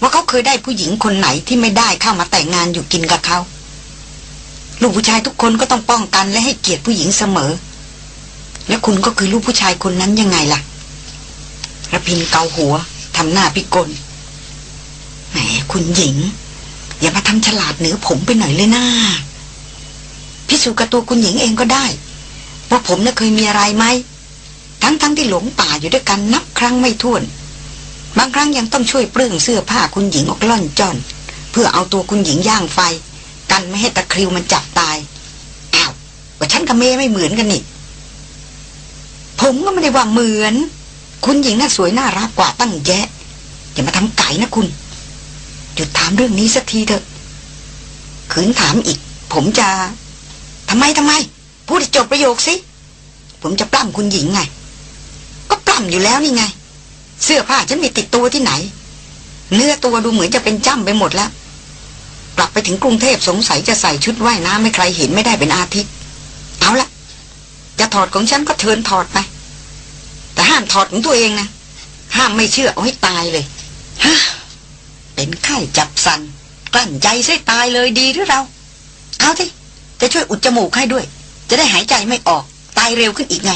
ว่าเขาเคยได้ผู้หญิงคนไหนที่ไม่ได้เข้ามาแต่งงานอยู่กินกับเขา ลูกผู้ชายทุกคนก็ต้องป้องกันและให้เกียรติผู้หญิงเสมอ แล้วคุณก็คือลูกผู้ชายคนนั้นยังไงล่ะระพินเกาหัวทำหน้าพิกลแหมคุณหญิง อย่ามาทำฉลาดเหนือผมไปหน่อยเลยนะพิสูจน์กับตัวคุณหญิงเองก็ได้ ว่าผมน่ะเคยมีอะไรไหม ทั้งๆทที่หลงป่าอยู่ด้วยกันนับครั้งไม่ถ้วน บางครั้งยังต้องช่วยเปลื้องเสื้อผ้าคุณหญิงออกล่อนจอน เพื่อเอาตัวคุณหญิงย่างไฟ กันไม่ให้ตะคริวมันจับตายอ้าวว่าฉันกับเมย์ไม่เหมือนกันนี่ผมก็ไม่ได้ว่าเหมือน คุณหญิงน่าสวยน่ารักกว่าตั้งแยะอย่ามาทำไก่นะคุณหยุดถามเรื่องนี้สักทีเถอะขืนถามอีก ผมจะทำไมทำไม พูดจบประโยคสิ ผมจะปล้ำคุณหญิงไง ก็ปล้ำอยู่แล้วนี่ไง เสื้อผ้าฉันมีติดตัวที่ไหน เนื้อตัวดูเหมือนจะเป็นจ้ำไปหมดแล้ว กลับไปถึงกรุงเทพสงสัยจะใส่ชุดว่ายน้ำไม่ใครเห็นไม่ได้เป็นอาทิตย์ เอาละจะถอดของฉันก็เชิญถอดไป แต่ห้ามถอดของตัวเองนะ ห้ามไม่เชื่อเอาให้ตายเลยฮะเป็นไข้จับสันกลั้นใจใส่ตายเลยดีหรือเรา เอาที่จะช่วยอุดจมูกให้ด้วย จะได้หายใจไม่ออก ตายเร็วขึ้นอีกไง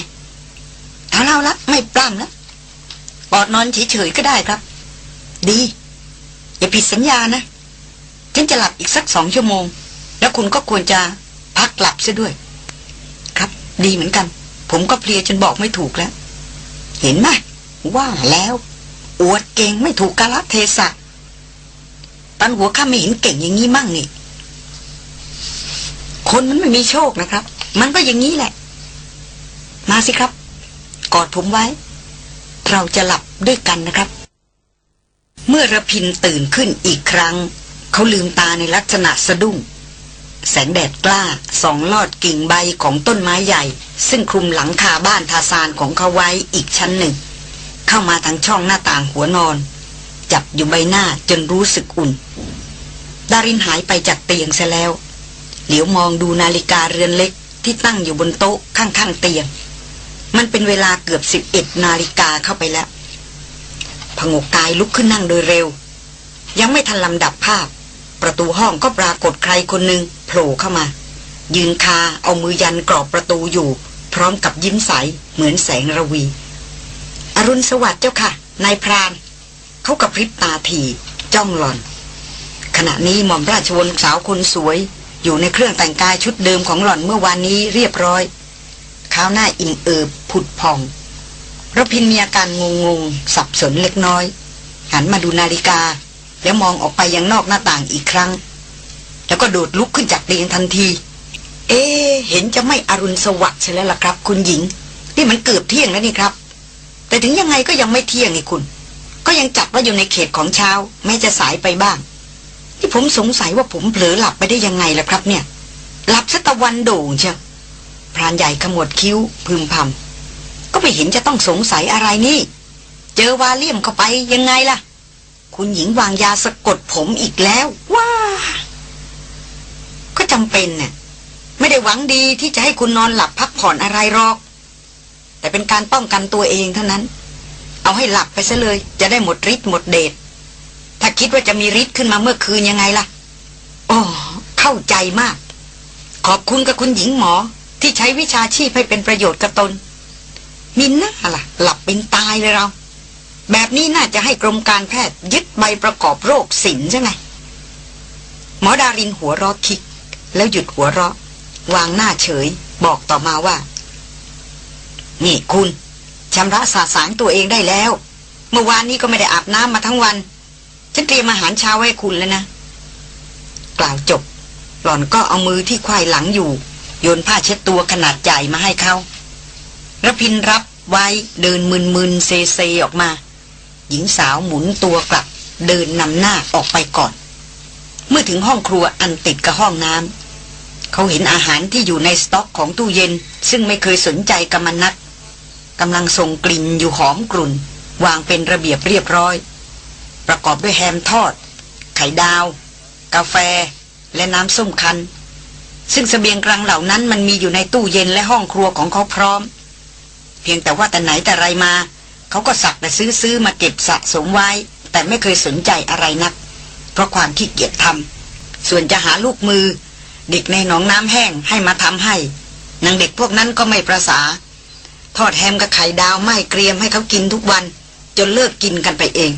เอาเล่าละไม่ปล้ำแล้วป อดนอนเฉยๆก็ได้ครับ ดี อย่าผิดสัญญานะ ฉันจะหลับอีกสักสองชั่วโมง แล้วคุณก็ควรจะพักหลับซะด้วย ครับ ดีเหมือนกัน ผมก็เพลียจนบอกไม่ถูกแล้ว เห็นไหมว่าแล้ว อวดเก่งไม่ถูกกาลเทศะตันหัวข้าไม่เห็นเก่งอย่างนี้มั่งนี่คนมันไม่มีโชคนะครับ มันก็อย่างนี้แหละ มาสิครับ กอดผมไว้ เราจะหลับด้วยกันนะครับ เมื่อระพินตื่นขึ้นอีกครั้ง เขาลืมตาในลักษณะสะดุ้ง แสงแดดกล้าส่องลอดกิ่งใบของต้นไม้ใหญ่ ซึ่งคลุมหลังคาบ้านทาซานของเขาไว้อีกชั้นหนึ่ง เข้ามาทางช่องหน้าต่างหัวนอน จับอยู่ใบหน้าจนรู้สึกอุ่น ดารินหายไปจากเตียงเสแล้ว เหลียวมองดูนาฬิกาเรือนเล็กที่ตั้งอยู่บนโต๊ะข้างๆเตียง มันเป็นเวลาเกือบสิบเอ็ดนาฬิกาเข้าไปแล้วผงกกายลุกขึ้นนั่งโดยเร็ว ยังไม่ทันลำดับภาพ ประตูห้องก็ปรากฏใครคนหนึ่งโผล่เข้ามา ยืนคาเอามือยันกรอบประตูอยู่ พร้อมกับยิ้มใสเหมือนแสงระวี อรุณสวัสดิ์เจ้าค่ะ นายพราน เขากับพริบตาถีจ้องหลอน ขณะนี้หม่อมราชวงศ์สาวคนสวย อยู่ในเครื่องแต่งกายชุดเดิมของหล่อนเมื่อวานนี้เรียบร้อย ข้าวหน้าอิ่มเอิบผุดพองระพินมีอาการงงงๆสับสนเล็กน้อย หันมาดูนาฬิกา แล้วมองออกไปยังนอกหน้าต่างอีกครั้ง แล้วก็โดดลุกขึ้นจากเตียงทันที เอ๊เห็นจะไม่อรุณสวัสดิ์ใช่แล้วล่ะครับ คุณหญิง นี่มันเกือบเที่ยงแล้วนี่ครับ แต่ถึงยังไงก็ยังไม่เที่ยงนี่คุณ ก็ยังจัดว่าอยู่ในเขตของเช้าแม้จะสายไปบ้างที่ผมสงสัยว่าผมเผลอหลับไปได้ยังไงล่ะครับ เนี่ย หลับซะตะวันโด่งเชียว พรานใหญ่ขมวดคิ้วพึมพำก็ไม่เห็นจะต้องสงสัยอะไรนี่ เจอวาเลียมเข้าไปยังไงล่ะ คุณหญิงวางยาสะกดผมอีกแล้ว ว้า ก็จำเป็นน่ะไม่ได้หวังดีที่จะให้คุณนอนหลับพักผ่อนอะไรหรอก แต่เป็นการป้องกันตัวเองเท่านั้น เอาให้หลับไปซะเลย จะได้หมดฤทธิ์หมดเดชถ้าคิดว่าจะมีฤทธิ์ขึ้นมาเมื่อคืนยังไงล่ะอ๋อเข้าใจมาก ขอบคุณกับคุณหญิงหมอ ที่ใช้วิชาชีพให้เป็นประโยชน์กับตน มินน่าล่ะ หลับเป็นตายเลยเรา แบบนี้น่าจะให้กรมการแพทย์ยึดใบประกอบโรคศิลใช่ไหมหมอดารินหัวเราะคิก แล้วหยุดหัวเราะ วางหน้าเฉย บอกต่อมาว่า นี่คุณชำระสาสางตัวเองได้แล้ว เมื่อวานนี้ก็ไม่ได้อาบน้ำมาทั้งวัน ฉันเตรียมอาหารเช้าให้คุณแล้วนะ กล่าวจบ หล่อนก็เอามือที่ควายหลังอยู่ โยนผ้าเช็ดตัวขนาดใหญ่มาให้เขาระพินรับไว้เดินมึนมึนๆเซเซออกมา หญิงสาวหมุนตัวกลับ เดินนำหน้าออกไปก่อน เมื่อถึงห้องครัวอันติดกับห้องน้ำเขาเห็นอาหารที่อยู่ในสต็อกของตู้เย็น ซึ่งไม่เคยสนใจกับมันนักกำลังส่งกลิ่นอยู่หอมกลุ่น วางเป็นระเบียบเรียบร้อย ประกอบด้วยแฮมทอด ไข่ดาว กาแฟ และน้ำส้มคั้น ซึ่งสเสบียงกลางเหล่านั้นมันมีอยู่ในตู้เย็นและห้องครัวของเขาพร้อม เพียงแต่ว่าแต่ไหนแต่ไรมา เขาก็สักแต่ซื้อซื้อมาเก็บสะสมไว้ แต่ไม่เคยสนใจอะไรนัก เพราะความขี้เกียจทำส่วนจะหาลูกมือ เด็กในหนองน้ำแห้งให้มาทำให้นางเด็กพวกนั้นก็ไม่ประสา ทอดแฮมกับไข่ดาวไม่เกรียมให้เขากินทุกวัน จนเลิกกินกันไปเอง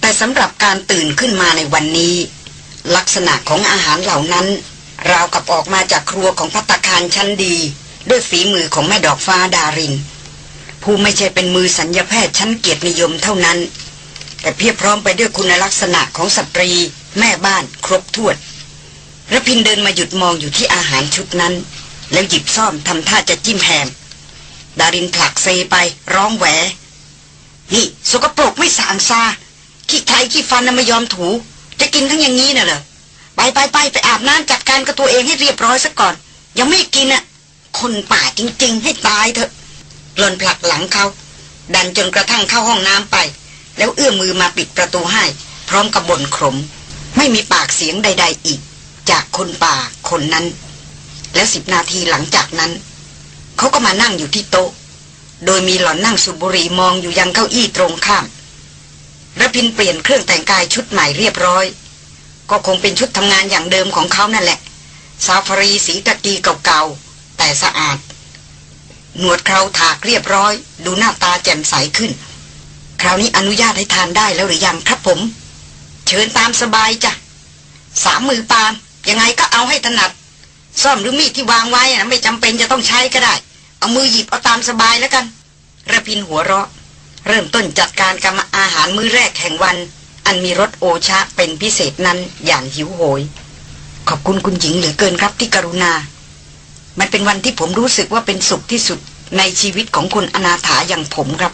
แต่สำหรับการตื่นขึ้นมาในวันนี้ ลักษณะของอาหารเหล่านั้น ราวกับออกมาจากครัวของพัตคารชั้นดี ด้วยฝีมือของแม่ดอกฟ้าดาริน ผู้ไม่ใช่เป็นมือสัญญาแพทย์ชั้นเกียรตินิยมเท่านั้น แต่เพียบพร้อมไปด้วยคุณลักษณะของสตรี แม่บ้านครบถ้วนระพินเดินมาหยุดมองอยู่ที่อาหารชุดนั้น แล้วหยิบซ่อมทำท่าจะจิ้มแฮมดารินผลักเซไปร้องแหวนี่สกปรกไม่สางซาขี้ไทยขี้ฟันน่ะไม่ยอมถู จะกินทั้งอย่างนี้น่ะเหรอ ไปไปไปไปอาบน้ำจัดการกับตัวเองให้เรียบร้อยซะก่อน ยังไม่กินอะ คนป่าจริง ๆ ให้ตายเถอะหล่นผลักหลังเขาดันจนกระทั่งเข้าห้องน้ำไป แล้วเอื้อมมือมาปิดประตูให้ พร้อมกับบ่นขม ไม่มีปากเสียงใด ๆ อีก จากคนป่าคนนั้น แล้วสิบนาทีหลังจากนั้น เขาก็มานั่งอยู่ที่โต๊ะ โดยมีหล่อนนั่งสูบบุหรี่มองอยู่ยังเก้าอี้ตรงข้ามระพินเปลี่ยนเครื่องแต่งกายชุดใหม่เรียบร้อย ก็คงเป็นชุดทำงานอย่างเดิมของเขานั่นแหละ ซาฟารีสีตะกีเก่าๆ แต่สะอาด หนวดเคราถากเรียบร้อย ดูหน้าตาแจ่มใสขึ้น คราวนี้อนุญาตให้ทานได้แล้วหรือยังครับผม เชิญตามสบายจ้ะ สามมือปามยังไงก็เอาให้ถนัด ซ่อมหรือมีดที่วางไว้นะไม่จำเป็นจะต้องใช้ก็ได้ เอามือหยิบเอาตามสบายแล้วกันระพินหัวเราะ เริ่มต้นจัดการกับอาหารมื้อแรกแห่งวัน อันมีรสโอชะเป็นพิเศษนั้นอย่างหิวโหย ขอบคุณคุณหญิงเหลือเกินครับที่กรุณา มันเป็นวันที่ผมรู้สึกว่าเป็นสุขที่สุดในชีวิตของคนอนาถาอย่างผมครับ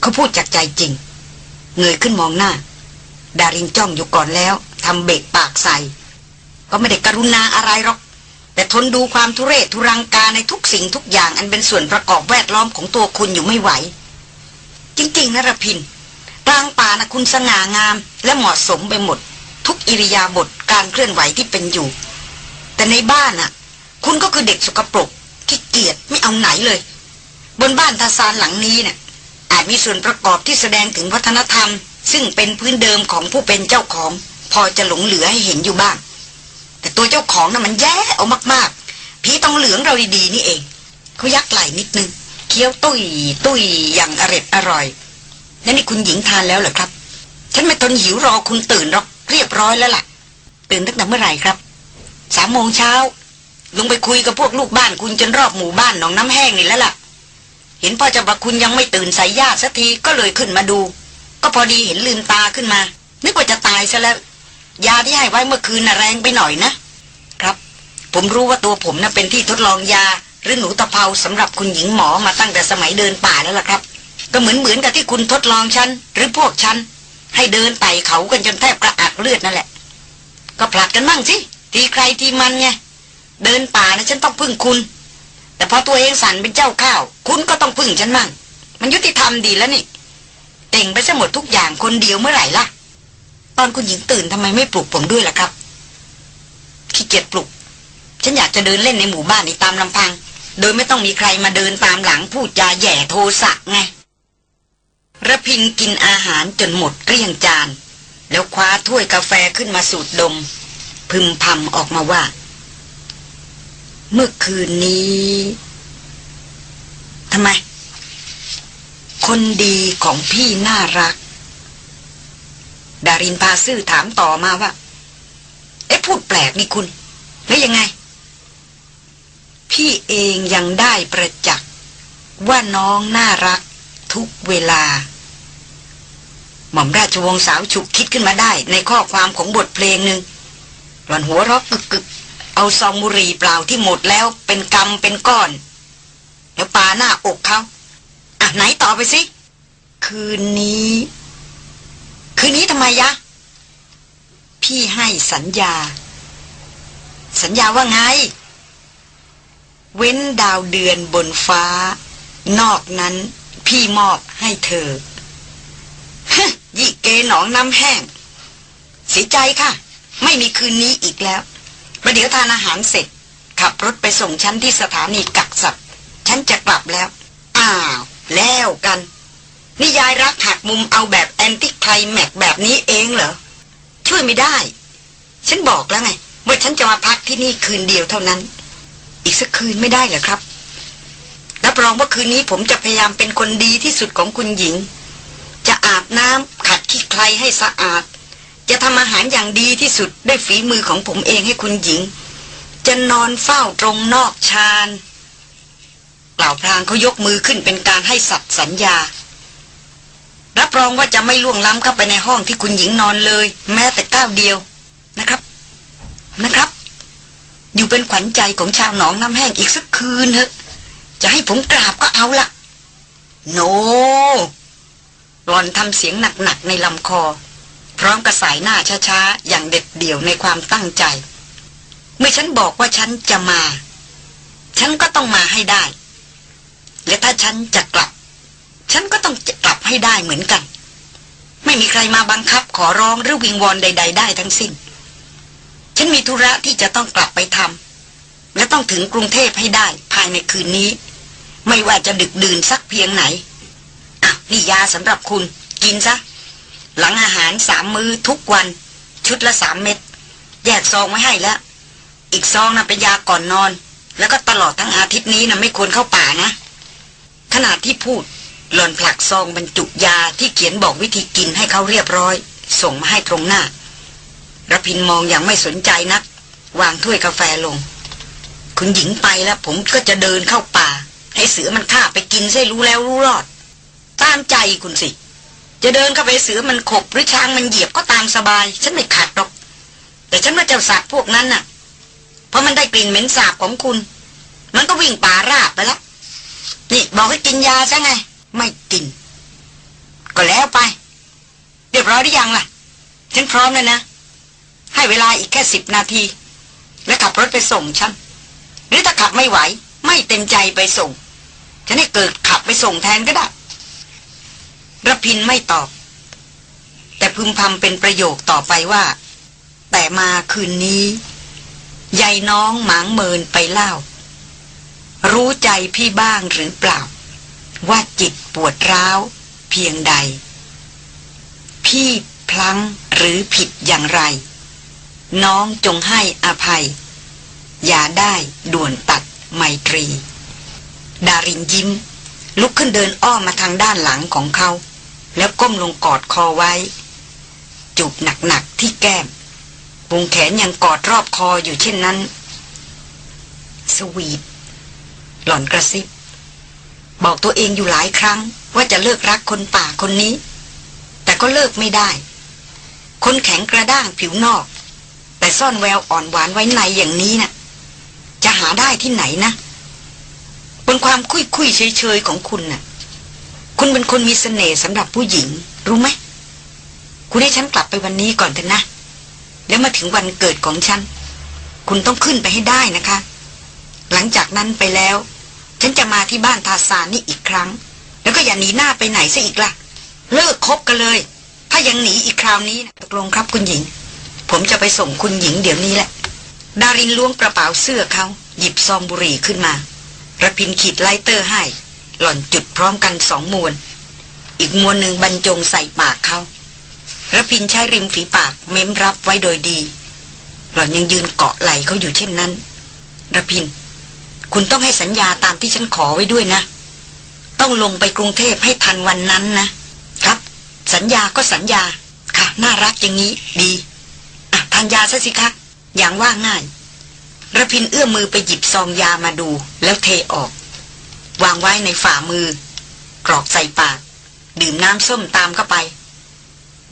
เขาพูดจากใจจริง เงยขึ้นมองหน้า ดารินจ้องอยู่ก่อนแล้วทำเบรกปากใส่ ก็ไม่ได้กรุณาอะไรหรอก แต่ทนดูความทุเรศทุรังกาในทุกสิ่งทุกอย่างอันเป็นส่วนประกอบแวดล้อมของตัวคุณอยู่ไม่ไหว จริง ๆนะรพิน กลางป่านะคุณสง่างาม และเหมาะสมไปหมด ทุกอิริยาบถการเคลื่อนไหวที่เป็นอยู่ แต่ในบ้านน่ะ คุณก็คือเด็กสกปรกขี้เกียจไม่เอาไหนเลย บนบ้านทาซานหลังนี้เน่ะอาจมีส่วนประกอบที่แสดงถึงวัฒนธรรม ซึ่งเป็นพื้นเดิมของผู้เป็นเจ้าของ พอจะหลงเหลือให้เห็นอยู่บ้าง แต่ตัวเจ้าของน่ะมันแย่เอามากๆพี่ต้องเหลืองเราดีๆนี่เองเขายักไหล่นิดนึงเคี้ยวตุ้ยตุ้ยอย่างอร็ดอร่อย แล้วนี่คุณหญิงทานแล้วเหรอครับ ฉันไม่ทนหิวรอคุณตื่นหรอกเรียบร้อยแล้วล่ะ ตื่นตั้งแต่เมื่อไหร่ครับสามโมงเช้าลงไปคุยกับพวกลูกบ้านคุณจนรอบหมู่บ้านหนองน้ำแห้งนี่แล้วล่ะ เห็นพ่อจ้าประคุณยังไม่ตื่นใส่ญาติสักทีก็เลยขึ้นมาดู ก็พอดีเห็นลืมตาขึ้นมา นึกว่าจะตายซะแล้ว ยาที่ให้ไว้เมื่อคืนน่ะแรงไปหน่อยนะ ครับ ผมรู้ว่าตัวผมน่ะเป็นที่ทดลองยาหรือหนูตะเภาสำหรับคุณหญิงหมอมาตั้งแต่สมัยเดินป่าแล้วล่ะครับ ก็เหมือนเหมือนกับที่คุณทดลองฉัน หรือพวกฉัน ให้เดินไต่เขากันจนแทบกระอักเลือดนั่นแหละ ก็ผลัดกันบ้างสิทีใครทีมันไงเดินป่านะฉันต้องพึ่งคุณ แต่พอตัวเองสั่นเป็นเจ้าข้าว คุณก็ต้องพึ่งฉันมั่ง มันยุติธรรมดีแล้วนี่เต่งไปซะหมดทุกอย่างคนเดียวเมื่อไหร่ล่ะ ตอนคุณหญิงตื่นทำไมไม่ปลุกผมด้วยล่ะครับขี้เกียจปลุก ฉันอยากจะเดินเล่นในหมู่บ้านนี้ตามลำพัง โดยไม่ต้องมีใครมาเดินตามหลังพูดจาแย่โทสะไง ระพินกินอาหารจนหมดเกลี้ยงจาน แล้วคว้าถ้วยกาแฟขึ้นมาสูดดม พึมพำออกมาว่า เมื่อคืนนี้ทำไม คนดีของพี่น่ารัก ดารินพาซื่อถามต่อมาว่า เอ๊ะพูดแปลกนี่คุณ แล้วยังไง พี่เองยังได้ประจักษ์ว่าน้องน่ารักทุกเวลา หม่อมราชวงศ์สาวฉุกคิดขึ้นมาได้ ในข้อความของบทเพลงหนึ่งหล่อนหัวเรอกกึกกึกเอาซองบุหรี่เปล่าที่หมดแล้วเป็นกำเป็นก้อน แล้วปาหน้าอกเขาอะไหนต่อไปสิ คืนนี้ คืนนี้ทำไมยะ พี่ให้สัญญา สัญญาว่าไง เว้นดาวเดือนบนฟ้า นอกนั้นพี่มอบให้เธอ ยี่เกหนองน้ำแห้ง เสียใจค่ะ ไม่มีคืนนี้อีกแล้ว ประเดี๋ยวทานอาหารเสร็จ ขับรถไปส่งฉันที่สถานีกักสัตว์ ฉันจะกลับแล้ว อ้าว แล้วกัน นิยายรักหักมุมเอาแบบแอนติไคลแม็กแบบนี้เองเหรอ ช่วยไม่ได้ ฉันบอกแล้วไงว่าฉันจะมาพักที่นี่คืนเดียวเท่านั้น อีกสักคืนไม่ได้เหรอครับรับรองว่าคืนนี้ผมจะพยายามเป็นคนดีที่สุดของคุณหญิง อาบน้ำขัดขี้ใครให้สะอาด จะทำอาหารอย่างดีที่สุดด้วยฝีมือของผมเองให้คุณหญิง จะนอนเฝ้าตรงนอกชานกล่าวพลางเขายกมือขึ้นเป็นการให้สัตย์สัญญา รับรองว่าจะไม่ล่วงล้ำเข้าไปในห้องที่คุณหญิงนอนเลย แม้แต่ก้าวเดียวนะครับ นะครับ อยู่เป็นขวัญใจของชาวหนองน้ำแห้งอีกสักคืนเถอะ จะให้ผมกราบก็เอาละโน หลอนทำเสียงหนักๆในลำคอ พร้อมกระสายหน้าช้าๆ อย่างเด็ดเดี่ยวในความตั้งใจ เมื่อฉันบอกว่าฉันจะมา ฉันก็ต้องมาให้ได้ และถ้าฉันจะกลับ ฉันก็ต้องจะกลับให้ได้เหมือนกัน ไม่มีใครมาบังคับขอร้องหรือวิงวอนใด ๆ ได้ทั้งสิ้น ฉันมีธุระที่จะต้องกลับไปทำและต้องถึงกรุงเทพให้ได้ภายในคืนนี้ ไม่ว่าจะดึกดื่นสักเพียงไหน นี่ยาสำหรับคุณ กินซะ หลังอาหารสามมื้อทุกวัน ชุดละสามเม็ด แยกซองไว้ให้แล้ว อีกซองนะ่ะเป็นยาก่อนนอน แล้วก็ตลอดทั้งอาทิตย์นี้นะไม่ควรเข้าป่านะ ขณะที่พูด หล่อนผลักซองบรรจุยาที่เขียนบอกวิธีกินให้เขาเรียบร้อย ส่งมาให้ตรงหน้าระพินมองอย่างไม่สนใจนัก วางถ้วยกาแฟลง คุณหญิงไปแล้วผมก็จะเดินเข้าป่า ให้เสือมันฆ่าไปกินใช่รู้แล้วรู้รอด ตามใจคุณสิ จะเดินเข้าไปเสือมันขบหรือช้างมันเหยียบก็ตามสบาย ฉันไม่ขัดหรอก แต่ฉันว่าเจ้าสัตว์พวกนั้นน่ะ เพราะมันได้กลิ่นเหม็นสาบของคุณ มันก็วิ่งป่าราบไปแล้วนี่บอกให้กินยาซะไง ไม่กิน ก็แล้วไป เรียบร้อยหรือยังล่ะ ฉันพร้อมแล้วนะ ให้เวลาอีกแค่สิบนาที แล้วขับรถไปส่งฉันหรือถ้าขับไม่ไหว ไม่เต็มใจไปส่ง ฉันให้เกิดขับไปส่งแทนก็ได้ ระพินไม่ตอบ แต่พึมพำเป็นประโยคต่อไปว่า แต่มาคืนนี้ยายน้องหมางเมินไปเล่า รู้ใจพี่บ้างหรือเปล่า ว่าจิตปวดร้าว เพียงใด พี่พลั้งหรือผิดอย่างไร น้องจงให้อภัย อย่าได้ด่วนตัดไมตรี ดารินยิ้ม ลุกขึ้นเดินอ้อมมาทางด้านหลังของเขา แล้วก้มลงกอดคอไว้ จูบหนักๆที่แก้มวงแขนยังกอดรอบคออยู่เช่นนั้น สวีทหล่อนกระซิบ บอกตัวเองอยู่หลายครั้ง ว่าจะเลิกรักคนป่าคนนี้ แต่ก็เลิกไม่ได้ คนแข็งกระด้างผิวนอก แต่ซ่อนแววอ่อนหวานไว้ในอย่างนี้นะ่ะ จะหาได้ที่ไหนนะ บนความคุยคุยเฉยเฉยๆของคุณน่ะ คุณเป็นคนมีเสน่ห์สำหรับผู้หญิง รู้ไหม คุณให้ฉันกลับไปวันนี้ก่อนเถอะนะ แล้วมาถึงวันเกิดของฉัน คุณต้องขึ้นไปให้ได้นะคะ หลังจากนั้นไปแล้ว ฉันจะมาที่บ้านทาสานนี่อีกครั้ง แล้วก็อย่าหนีหน้าไปไหนซะอีกละ่ะ เลิกคบกันเลย ถ้ายังหนีอีกคราวนี้นะตกลงครับคุณหญิง ผมจะไปส่งคุณหญิงเดี๋ยวนี้แหละ ดารินล้วงกระเป๋าเสื้อเขาหยิบซองบุหรี่ขึ้นมาระพินขีดไลเตอร์ให้ หล่อนจุดพร้อมกันสองมวน อีกมวนหนึ่งบรรจงใส่ปากเขาระพินใช้ริมฝีปากเม้มรับไว้โดยดี หล่อนยังยืนเกาะไหลเขาอยู่เช่นนั้นระพิน คุณต้องให้สัญญาตามที่ฉันขอไว้ด้วยนะ ต้องลงไปกรุงเทพให้ทันวันนั้นนะ ครับ สัญญาก็สัญญาค่ะ น่ารักอย่างนี้ดีอะทานยาซะสิคะอย่างว่าง่ายระพินเอื้อมมือไปหยิบซองยามาดูแล้วเทออก วางไว้ในฝ่ามือ กรอกใส่ปาก ดื่มน้ำส้มตามเข้าไป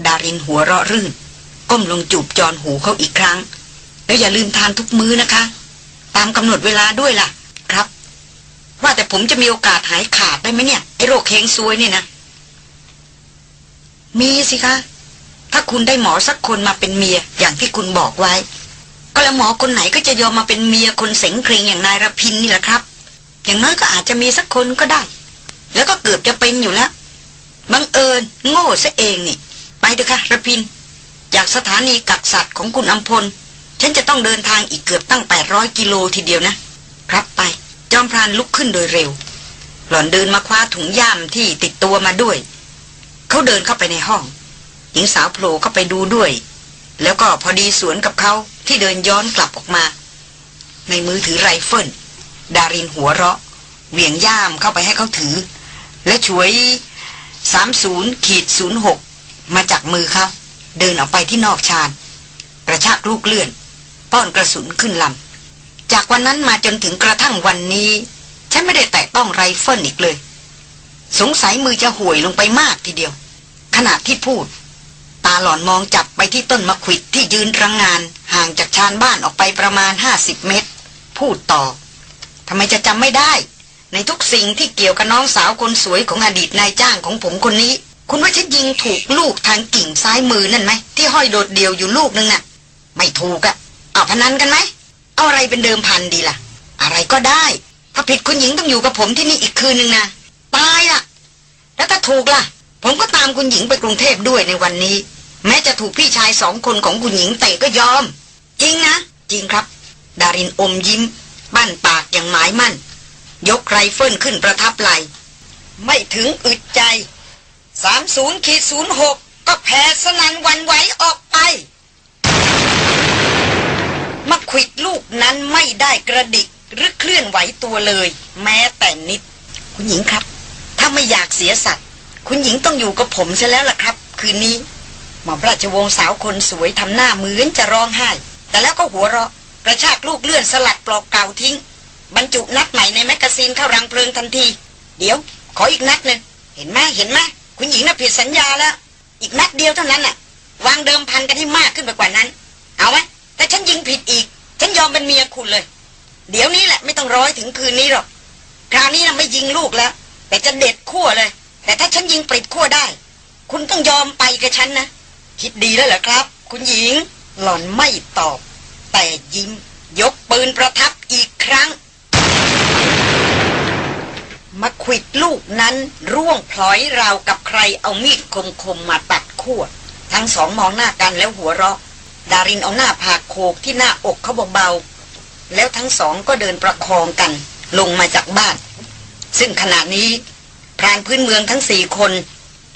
ดารินหัวเราะรื่น ก้มลงจูบจอนหูเขาอีกครั้ง แล้วอย่าลืมทานทุกมื้อนะคะ ตามกำหนดเวลาด้วยล่ะ ครับ ว่าแต่ผมจะมีโอกาสหายขาดได้ไหมเนี่ยไอ้โรคเฮงซวยเนี่ยนะมีสิคะ ถ้าคุณได้หมอสักคนมาเป็นเมียอย่างที่คุณบอกไว้ ก็แล้วหมอคนไหนก็จะยอมมาเป็นเมียคนเสงเครงอย่างนายรพินนี่แหละครับ อย่างน้อยก็อาจจะมีสักคนก็ได้ แล้วก็เกือบจะเป็นอยู่แล้วบังเอิญโง่ซะเองนี่ ไปเถอะค่ะระพิน จากสถานีกักสัตว์ของคุณอัมพล ฉันจะต้องเดินทางอีกเกือบตั้ง 800 กิโลทีเดียวนะ ครับไป จอมพรานลุกขึ้นโดยเร็ว หล่อนเดินมาคว้าถุงย่ามที่ติดตัวมาด้วย เขาเดินเข้าไปในห้อง หญิงสาวโผล่เข้าไปดูด้วย แล้วก็พอดีสวนกับเขาที่เดินย้อนกลับออกมา ในมือถือไรเฟิล ดารินหัวเราะ เหวี่ยงย่ามเข้าไปให้เขาถือ และฉวย 30ขีด06 มาจากมือเขาเดินออกไปที่นอกชานกระชากลูกเลื่อน ป้อนกระสุนขึ้นลำ จากวันนั้นมาจนถึงกระทั่งวันนี้ ฉันไม่ได้แตะต้องไรเฟิลอีกเลย สงสัยมือจะห่วยลงไปมากทีเดียว ขณะที่พูด ตาหลอนมองจับไปที่ต้นมะขวิดที่ยืนรังงาน ห่างจากชานบ้านออกไปประมาณ 50 เมตร พูดต่อ ทำไมจะจำไม่ได้ ในทุกสิ่งที่เกี่ยวกับน้องสาวคนสวยของอดีตนายจ้างของผมคนนี้ คุณว่าฉันยิงถูกลูกทางกิ่งซ้ายมือนั่นไหมที่ห้อยโดดเดี่ยวอยู่ลูกนึงน่ะ ไม่ถูกอะเอาพนันกันไหมเอาอะไรเป็นเดิมพันดีล่ะ อะไรก็ได้ ถ้าผิดคุณหญิงต้องอยู่กับผมที่นี่อีกคืนนึงนะตายอะแล้วถ้าถูกล่ะ ผมก็ตามคุณหญิงไปกรุงเทพด้วยในวันนี้ แม้จะถูกพี่ชายสองคนของคุณหญิงเตะก็ยอม จริงนะจริงครับ ดารินอมยิ้ม บ้านปากอย่างหมายมั่น ยกไรเฟิลขึ้นประทับไหล ไม่ถึงอึดใจสามศูนย์ขีดศูนย์หกก็แพ้สนันวันไหวออกไปมาขวิดลูกนั้นไม่ได้กระดิกหรือเคลื่อนไหวตัวเลย แม้แต่นิด คุณหญิงครับ ถ้าไม่อยากเสียสัตว์ คุณหญิงต้องอยู่กับผมใช่แล้วล่ะครับ คืนนี้หม่อมราชวงศ์สาวคนสวยทำหน้าเหมือนจะร้องไห้ แต่แล้วก็หัวเราะ กระชากลูกเลื่อนสลัดปลอกเก่าทิ้ง บรรจุนัดใหม่ใน magazine เข้ารังเพลิงทันที เดี๋ยว ขออีกนัดหนึ่งเห็นไหมเห็นไหมคุณหญิงน่ะผิดสัญญาแล้ว อีกนัดเดียวเท่านั้นน่ะ วางเดิมพันกันให้มากขึ้นไปกว่านั้น เอาไหมถ้าฉันยิงผิดอีก ฉันยอมเป็นเมียคุณเลย เดี๋ยวนี้แหละไม่ต้องร้อยถึงคืนนี้หรอกคราวนี้นะไม่ยิงลูกแล้ว แต่จะเด็ดขั้วเลย แต่ถ้าฉันยิงปลิดขั้วได้ คุณต้องยอมไปกับฉันนะคิดดีแล้วเหรอครับ คุณหญิงหล่อนไม่ตอบ แต่ยิ้ม ยกปืนประทับอีกครั้ง มาขวิดลูกนั้นร่วงพลอยราวกับใครเอามีดคมๆมาตัดขั้วทั้งสองมองหน้ากันแล้วหัวเราะ ดารินเอาหน้าผากโขกที่หน้าอกเขาเบาๆ แล้วทั้งสองก็เดินประคองกัน ลงมาจากบ้าน ซึ่งขณะนี้พรานพื้นเมืองทั้งสี่คน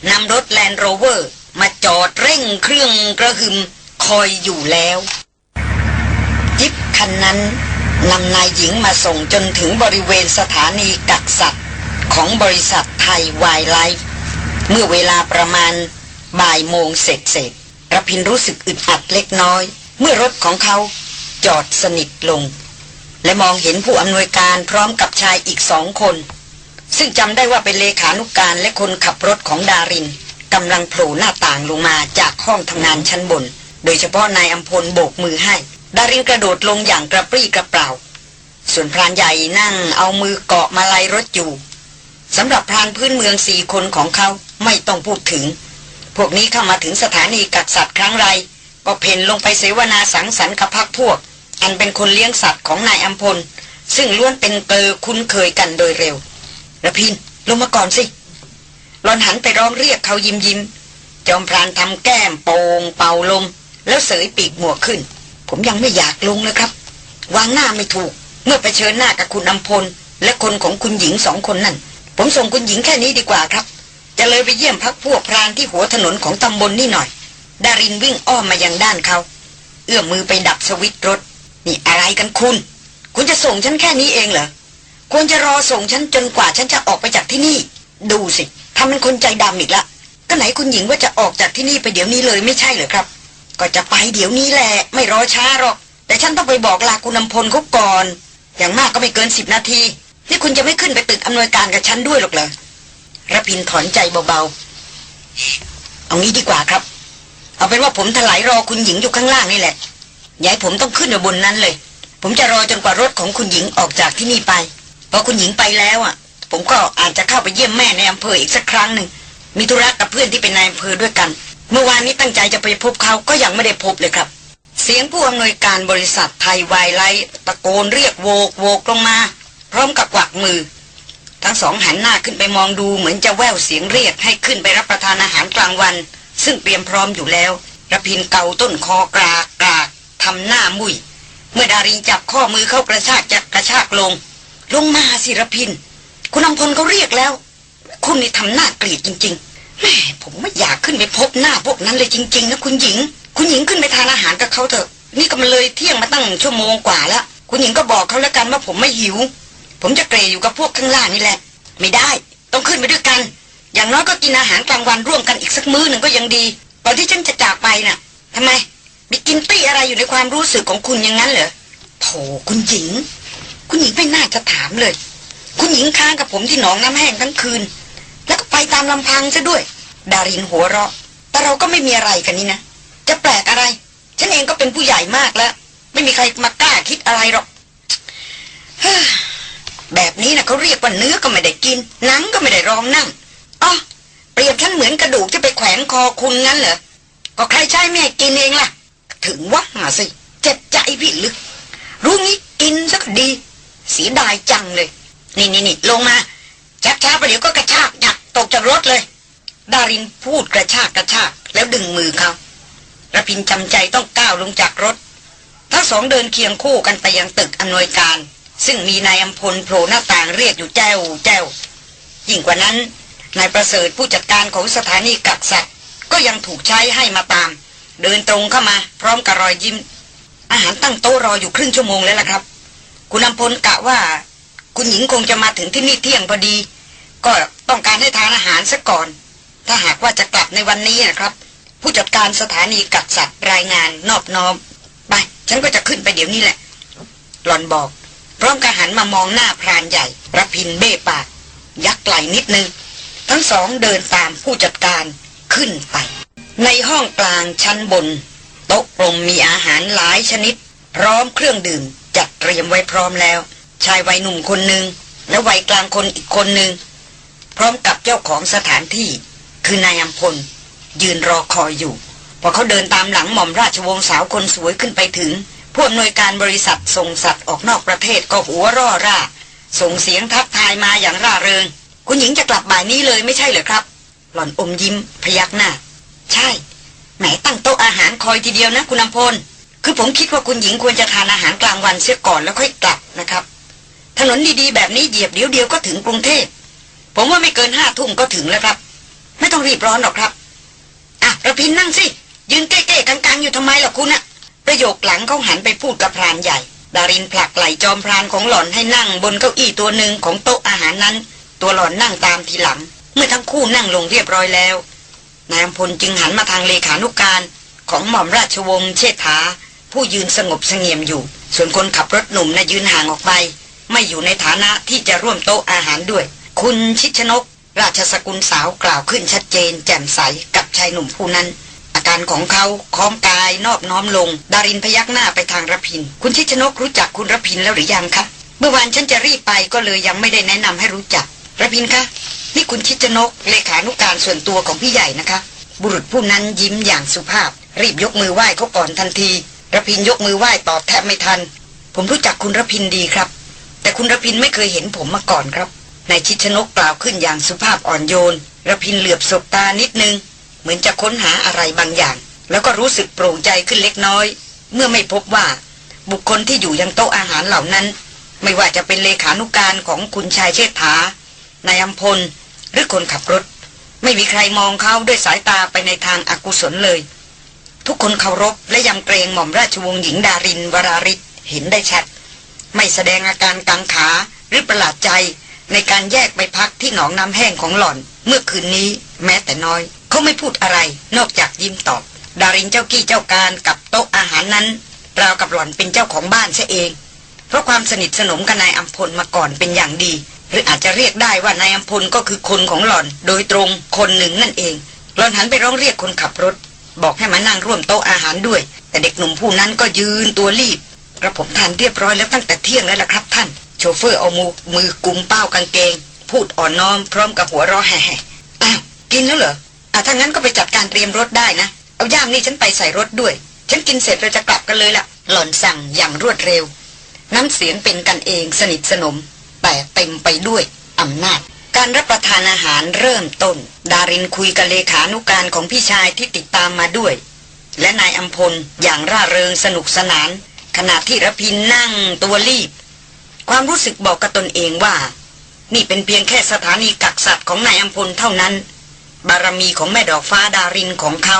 นำรถ Land Rover มาจอดเร่งเครื่องกระหึ่มคอยอยู่แล้วันนั้นนำนายหญิงมาส่งจนถึงบริเวณสถานีกักสัตว์ของบริษัทไทย Wildlife เมื่อเวลาประมาณบ่ายโมงเสร็จเสร็จระพินรู้สึกอึดอัดเล็กน้อย เมื่อรถของเขาจอดสนิทลง และมองเห็นผู้อำนวยการพร้อมกับชายอีกสองคน ซึ่งจำได้ว่าเป็นเลขานุกการและคนขับรถของดารินกำลังโผล่หน้าต่างลงมาจากห้องทำงานชั้นบน โดยเฉพาะนายอัมพลโบกมือให้ ดารินกระโดดลงอย่างกระปรี้กระเปร่า ส่วนพรานใหญ่นั่งเอามือเกาะมาลัยรถอยู่สำหรับพรานพื้นเมืองสี่คนของเขาไม่ต้องพูดถึง พวกนี้เข้ามาถึงสถานีกักสัตว์ครั้งไร ก็เพ่นลงไปเสวนาสังสรรค์กับพักพวก อันเป็นคนเลี้ยงสัตว์ของนายอัมพล ซึ่งล้วนเป็นเกลอคุ้นเคยกันโดยเร็วระพินลงมาก่อนสิหลอนหันไปร้องเรียกเขายิ้มยิ้มจอมพรานทำแก้มโปงเป่าลม แล้วเสยปีกหมวกขึ้น ผมยังไม่อยากลงเลยครับ วางหน้าไม่ถูก เมื่อไปเชิญหน้ากับคุณอัมพล และคนของคุณหญิงสองคนนั่น ผมส่งคุณหญิงแค่นี้ดีกว่าครับ จะเลยไปเยี่ยมพักพวกพรานที่หัวถนนของตำบลนนี่หน่อย ดารินวิ่งอ้อมมายังด้านเขา เอื้อมมือไปดับสวิตช์รถ นี่อะไรกันคุณ คุณจะส่งฉันแค่นี้เองเหรอ ควรจะรอส่งฉันจนกว่าฉันจะออกไปจากที่นี่ ดูสิทำเป็นคนใจดำอีกละก็ไหนคุณหญิงว่าจะออกจากที่นี่ไปเดี๋ยวนี้เลยไม่ใช่เหรอครับ ก็จะไปเดี๋ยวนี้แหละ ไม่รอช้าหรอก แต่ฉันต้องไปบอกลาคุณนำพลเขาก่อน อย่างมากก็ไม่เกินสิบนาที นี่คุณจะไม่ขึ้นไปตึกอำนวยการกับฉันด้วยหรอกเหรอระพินถอนใจเบาๆ เอางี้ดีกว่าครับ เอาเป็นว่าผมถลายรอคุณหญิงอยู่ข้างล่างนี่แหละยาให้ผมต้องขึ้นไปบนนั้นเลย ผมจะรอจนกว่ารถของคุณหญิงออกจากที่นี่ไปพอคุณหญิงไปแล้วอะ ผมก็อาจจะเข้าไปเยี่ยมแม่ในอำเภออีกสักครั้งหนึ่งมีธุระกับเพื่อนที่เป็นนายอำเภอด้วยกัน เมื่อวานนี้ตั้งใจจะไปพบเขาก็ยังไม่ได้พบเลยครับ เสียงผู้อำนวยการบริษัทไทยไวไลท์ตะโกนเรียกโวกโวกลงมา พร้อมกับกวักมือ ทั้งสองหันหน้าขึ้นไปมองดูเหมือนจะแววเสียงเรียกให้ขึ้นไปรับประทานอาหารกลางวัน ซึ่งเตรียมพร้อมอยู่แล้วระพินเกาต้นคอกรากรากทำหน้ามุยเมื่อดารินจับข้อมือเข้ากระชากจะกระชากลง ลงมาสิระพิน คุณอำพลเขาเรียกแล้ว คุณนี่ทำหน้าเกลียดจริง แม่ผมไม่อยากขึ้นไปพบหน้าพวกนั้นเลยจริง ๆ นะคุณหญิง คุณหญิงขึ้นไปทานอาหารกับเขาเถอะ นี่ก็มาเลยเที่ยงมาตั้งชั่วโมงกว่าแล้ว คุณหญิงก็บอกเขาแล้วกันว่าผมไม่หิว ผมจะเกรอยู่กับพวกข้างล่างนี่แหละ ไม่ได้ ต้องขึ้นไปด้วยกัน อย่างน้อยก็กินอาหารกลางวันร่วมกันอีกสักมื้อหนึ่งก็ยังดีก่อนที่ฉันจะจากไปน่ะทำไมมีกินตี้อะไรอยู่ในความรู้สึกของคุณอย่างนั้นเหรอโถคุณหญิง คุณหญิงไม่น่าจะถามเลย คุณหญิงค้างกับผมที่หนองน้ำแห้งทั้งคืน แล้วก็ไปตามลำพังซะด้วย ดารินหัวเราะ แต่เราก็ไม่มีอะไรกันนี่นะ จะแปลกอะไร ฉันเองก็เป็นผู้ใหญ่มากแล้ว ไม่มีใครมากล้าคิดอะไรหรอกแบบนี้นะเขาเรียกว่าเนื้อก็ไม่ได้กิน หนังก็ไม่ได้รองนั่งอ๋อเปรียบฉันเหมือนกระดูกที่ไปแขวนคอคุณงั้นเหรอ ก็ใครใช้ไม่กินเองล่ะ ถึงว่าสิ เจ็บใจพี่ลึกรู้งี้กินสักดี เสียดายจังเลย นี่นี่นี่ลงมา ช้าช้าๆไปเดี๋ยวก็กระชากหยักตกจากรถเลย ดารินพูดกระชากกระชากแล้วดึงมือเขาระพินจำใจต้องก้าวลงจากรถ ทั้งสองเดินเคียงคู่กันไปยังตึกอำนวยการ ซึ่งมีนายอำพลโผล่หน้าต่างเรียกอยู่แจ้วแจ้วยิ่งกว่านั้นนายประเสริฐผู้จัดการของสถานีกักสัตว์ ก็ยังถูกใช้ให้มาตาม เดินตรงเข้ามาพร้อมกับรอยยิ้ม อาหารตั้งโต๊ะรออยู่ครึ่งชั่วโมงแล้วล่ะครับ คุณอำพลกะว่า คุณหญิงคงจะมาถึงที่นี่เที่ยงพอดี ก็ต้องการให้ทานอาหารซะก่อน ถ้าหากว่าจะกลับในวันนี้นะครับ ผู้จัดการสถานีกักสัตว์รายงานนอบน้อม ไป ฉันก็จะขึ้นไปเดี๋ยวนี้แหละ หลอนบอก พร้อมกับหันมามองหน้าพรานใหญ่รับพินเบ้ปาก ยักไหลนิดนึง ทั้งสองเดินตามผู้จัดการขึ้นไป ในห้องกลางชั้นบน โต๊ะกลมมีอาหารหลายชนิด พร้อมเครื่องดื่มจัดเตรียมไว้พร้อมแล้ว ชายวัยหนุ่มคนหนึ่งและวัยกลางคนอีกคนหนึ่ง พร้อมกับเจ้าของสถานที่ คือนายอัมพล ยืนรอคอยอยู่ พอเขาเดินตามหลังหม่อมราชวงศ์สาวคนสวยขึ้นไปถึง ผู้อำนวยการบริษัทส่งสัตว์ออกนอกประเทศก็หัวร่อร่า ส่งเสียงทักทายมาอย่างร่าเริง คุณหญิงจะกลับบ่ายนี้เลยไม่ใช่เหรอครับ หล่อนอมยิ้ม พยักหน้า ใช่แหมตั้งโต๊ะอาหารคอยทีเดียวนะ คุณอำพลคือผมคิดว่าคุณหญิงควรจะทานอาหารกลางวันเสียก่อนแล้วค่อยกลับนะครับ ถนนดีๆแบบนี้เหยียบเดียวเดียวก็ถึงกรุงเทพ ผมว่าไม่เกินห้าทุ่มก็ถึงแล้วครับ ไม่ต้องรีบร้อนหรอกครับ อะระพินนั่งสิ ยืนเก้ๆกังๆ อยู่ทำไมล่ะคุณอะประโยคหลังเขาหันไปพูดกับพรานใหญ่ ดารินผลักไหลจอมพรานของหล่อนให้นั่งบนเก้าอี้ตัวหนึ่งของโต๊ะอาหารนั้น ตัวหล่อนนั่งตามทีหลัง เมื่อทั้งคู่นั่งลงเรียบร้อยแล้วนายอำพลจึงหันมาทางเลขานุกการของหม่อมราชวงศ์เชษฐา ผู้ยืนสงบเสงี่ยมอยู่ ส่วนคนขับรถหนุ่มน่ะยืนห่างออกไป ไม่อยู่ในฐานะที่จะร่วมโต๊ะอาหารด้วย คุณชิดชนก ราชสกุลสาวกล่าวขึ้นชัดเจน แจ่มใสกับชายหนุ่มผู้นั้น อาการของเขาค้อมกายนอบน้อมลง ดารินพยักหน้าไปทางระพิน คุณชิดชนกรู้จักคุณระพินแล้วหรือยังคะเมื่อวานฉันจะรีบไปก็เลยยังไม่ได้แนะนำให้รู้จักระพินคะนี่คุณชิดชนกเลขานุการส่วนตัวของพี่ใหญ่นะคะ บุรุษผู้นั้นยิ้มอย่างสุภาพ รีบยกมือไหว้เขาก่อนทันทีระพินยกมือไหว้ตอบแทบไม่ทัน ผมรู้จักคุณระพินดีครับ แต่คุณระพินไม่เคยเห็นผมมาก่อนครับ นายชิดชนกกล่าวขึ้นอย่างสุภาพอ่อนโยนระพินเหลือบสบตานิดนึง เหมือนจะค้นหาอะไรบางอย่าง แล้วก็รู้สึกโปร่งใจขึ้นเล็กน้อย เมื่อไม่พบว่าบุคคลที่อยู่ยังโต๊ะอาหารเหล่านั้น ไม่ว่าจะเป็นเลขานุการของคุณชายเชษฐานายอัมพล หรือคนขับรถ ไม่มีใครมองเขาด้วยสายตาไปในทางอากุศลเลย ทุกคนเคารพและยำเกรงหม่อมราชวงศ์หญิงดารินวราริศเห็นได้ชัด ไม่แสดงอาการกังขาหรือประหลาดใจ ในการแยกไปพักที่หนองน้ำแห้งของหล่อน เมื่อคืนนี้แม้แต่น้อย เขาไม่พูดอะไร นอกจากยิ้มตอบ ดารินเจ้ากี้เจ้าการกับโต๊ะอาหารนั้นราวกับหล่อนเป็นเจ้าของบ้านซะเอง เพราะความสนิทสนมกับนายอัมพลมาก่อนเป็นอย่างดี หรืออาจจะเรียกได้ว่านายอัมพลก็คือคนของหล่อน โดยตรงคนหนึ่งนั่นเอง หล่อนหันไปร้องเรียกคนขับรถ บอกให้มานั่งร่วมโต๊ะอาหารด้วย แต่เด็กหนุ่มผู้นั้นก็ยืนตัวรีบกระผมทานเรียบร้อยแล้วตั้งแต่เที่ยงแล้วล่ะครับท่าน โชเฟอร์เอามือมือกุมเป้ากางเกง พูดอ่อนน้อมพร้อมกับหัวเราะแห่ๆอ้าวกินแล้วเหรออะถ้างั้นก็ไปจัดการเตรียมรถได้นะ เอาย่ามนี่ฉันไปใส่รถด้วย ฉันกินเสร็จเราจะกลับกันเลยล่ะ หล่อนสั่งอย่างรวดเร็ว น้ำเสียงเป็นกันเองสนิทสนม แต่เต็มไปด้วยอำนาจ การรับประทานอาหารเริ่มต้น ดารินคุยกับเลขานุการของพี่ชายที่ติดตามมาด้วย และนายอัมพลอย่างร่าเริงสนุกสนาน ขณะที่ระพินนั่งตัวรีบ ความรู้สึกบอกกับตนเองว่า นี่เป็นเพียงแค่สถานีกักสัตว์ของนายอัมพลเท่านั้น บารมีของแม่ดอกฟ้าดารินของเขา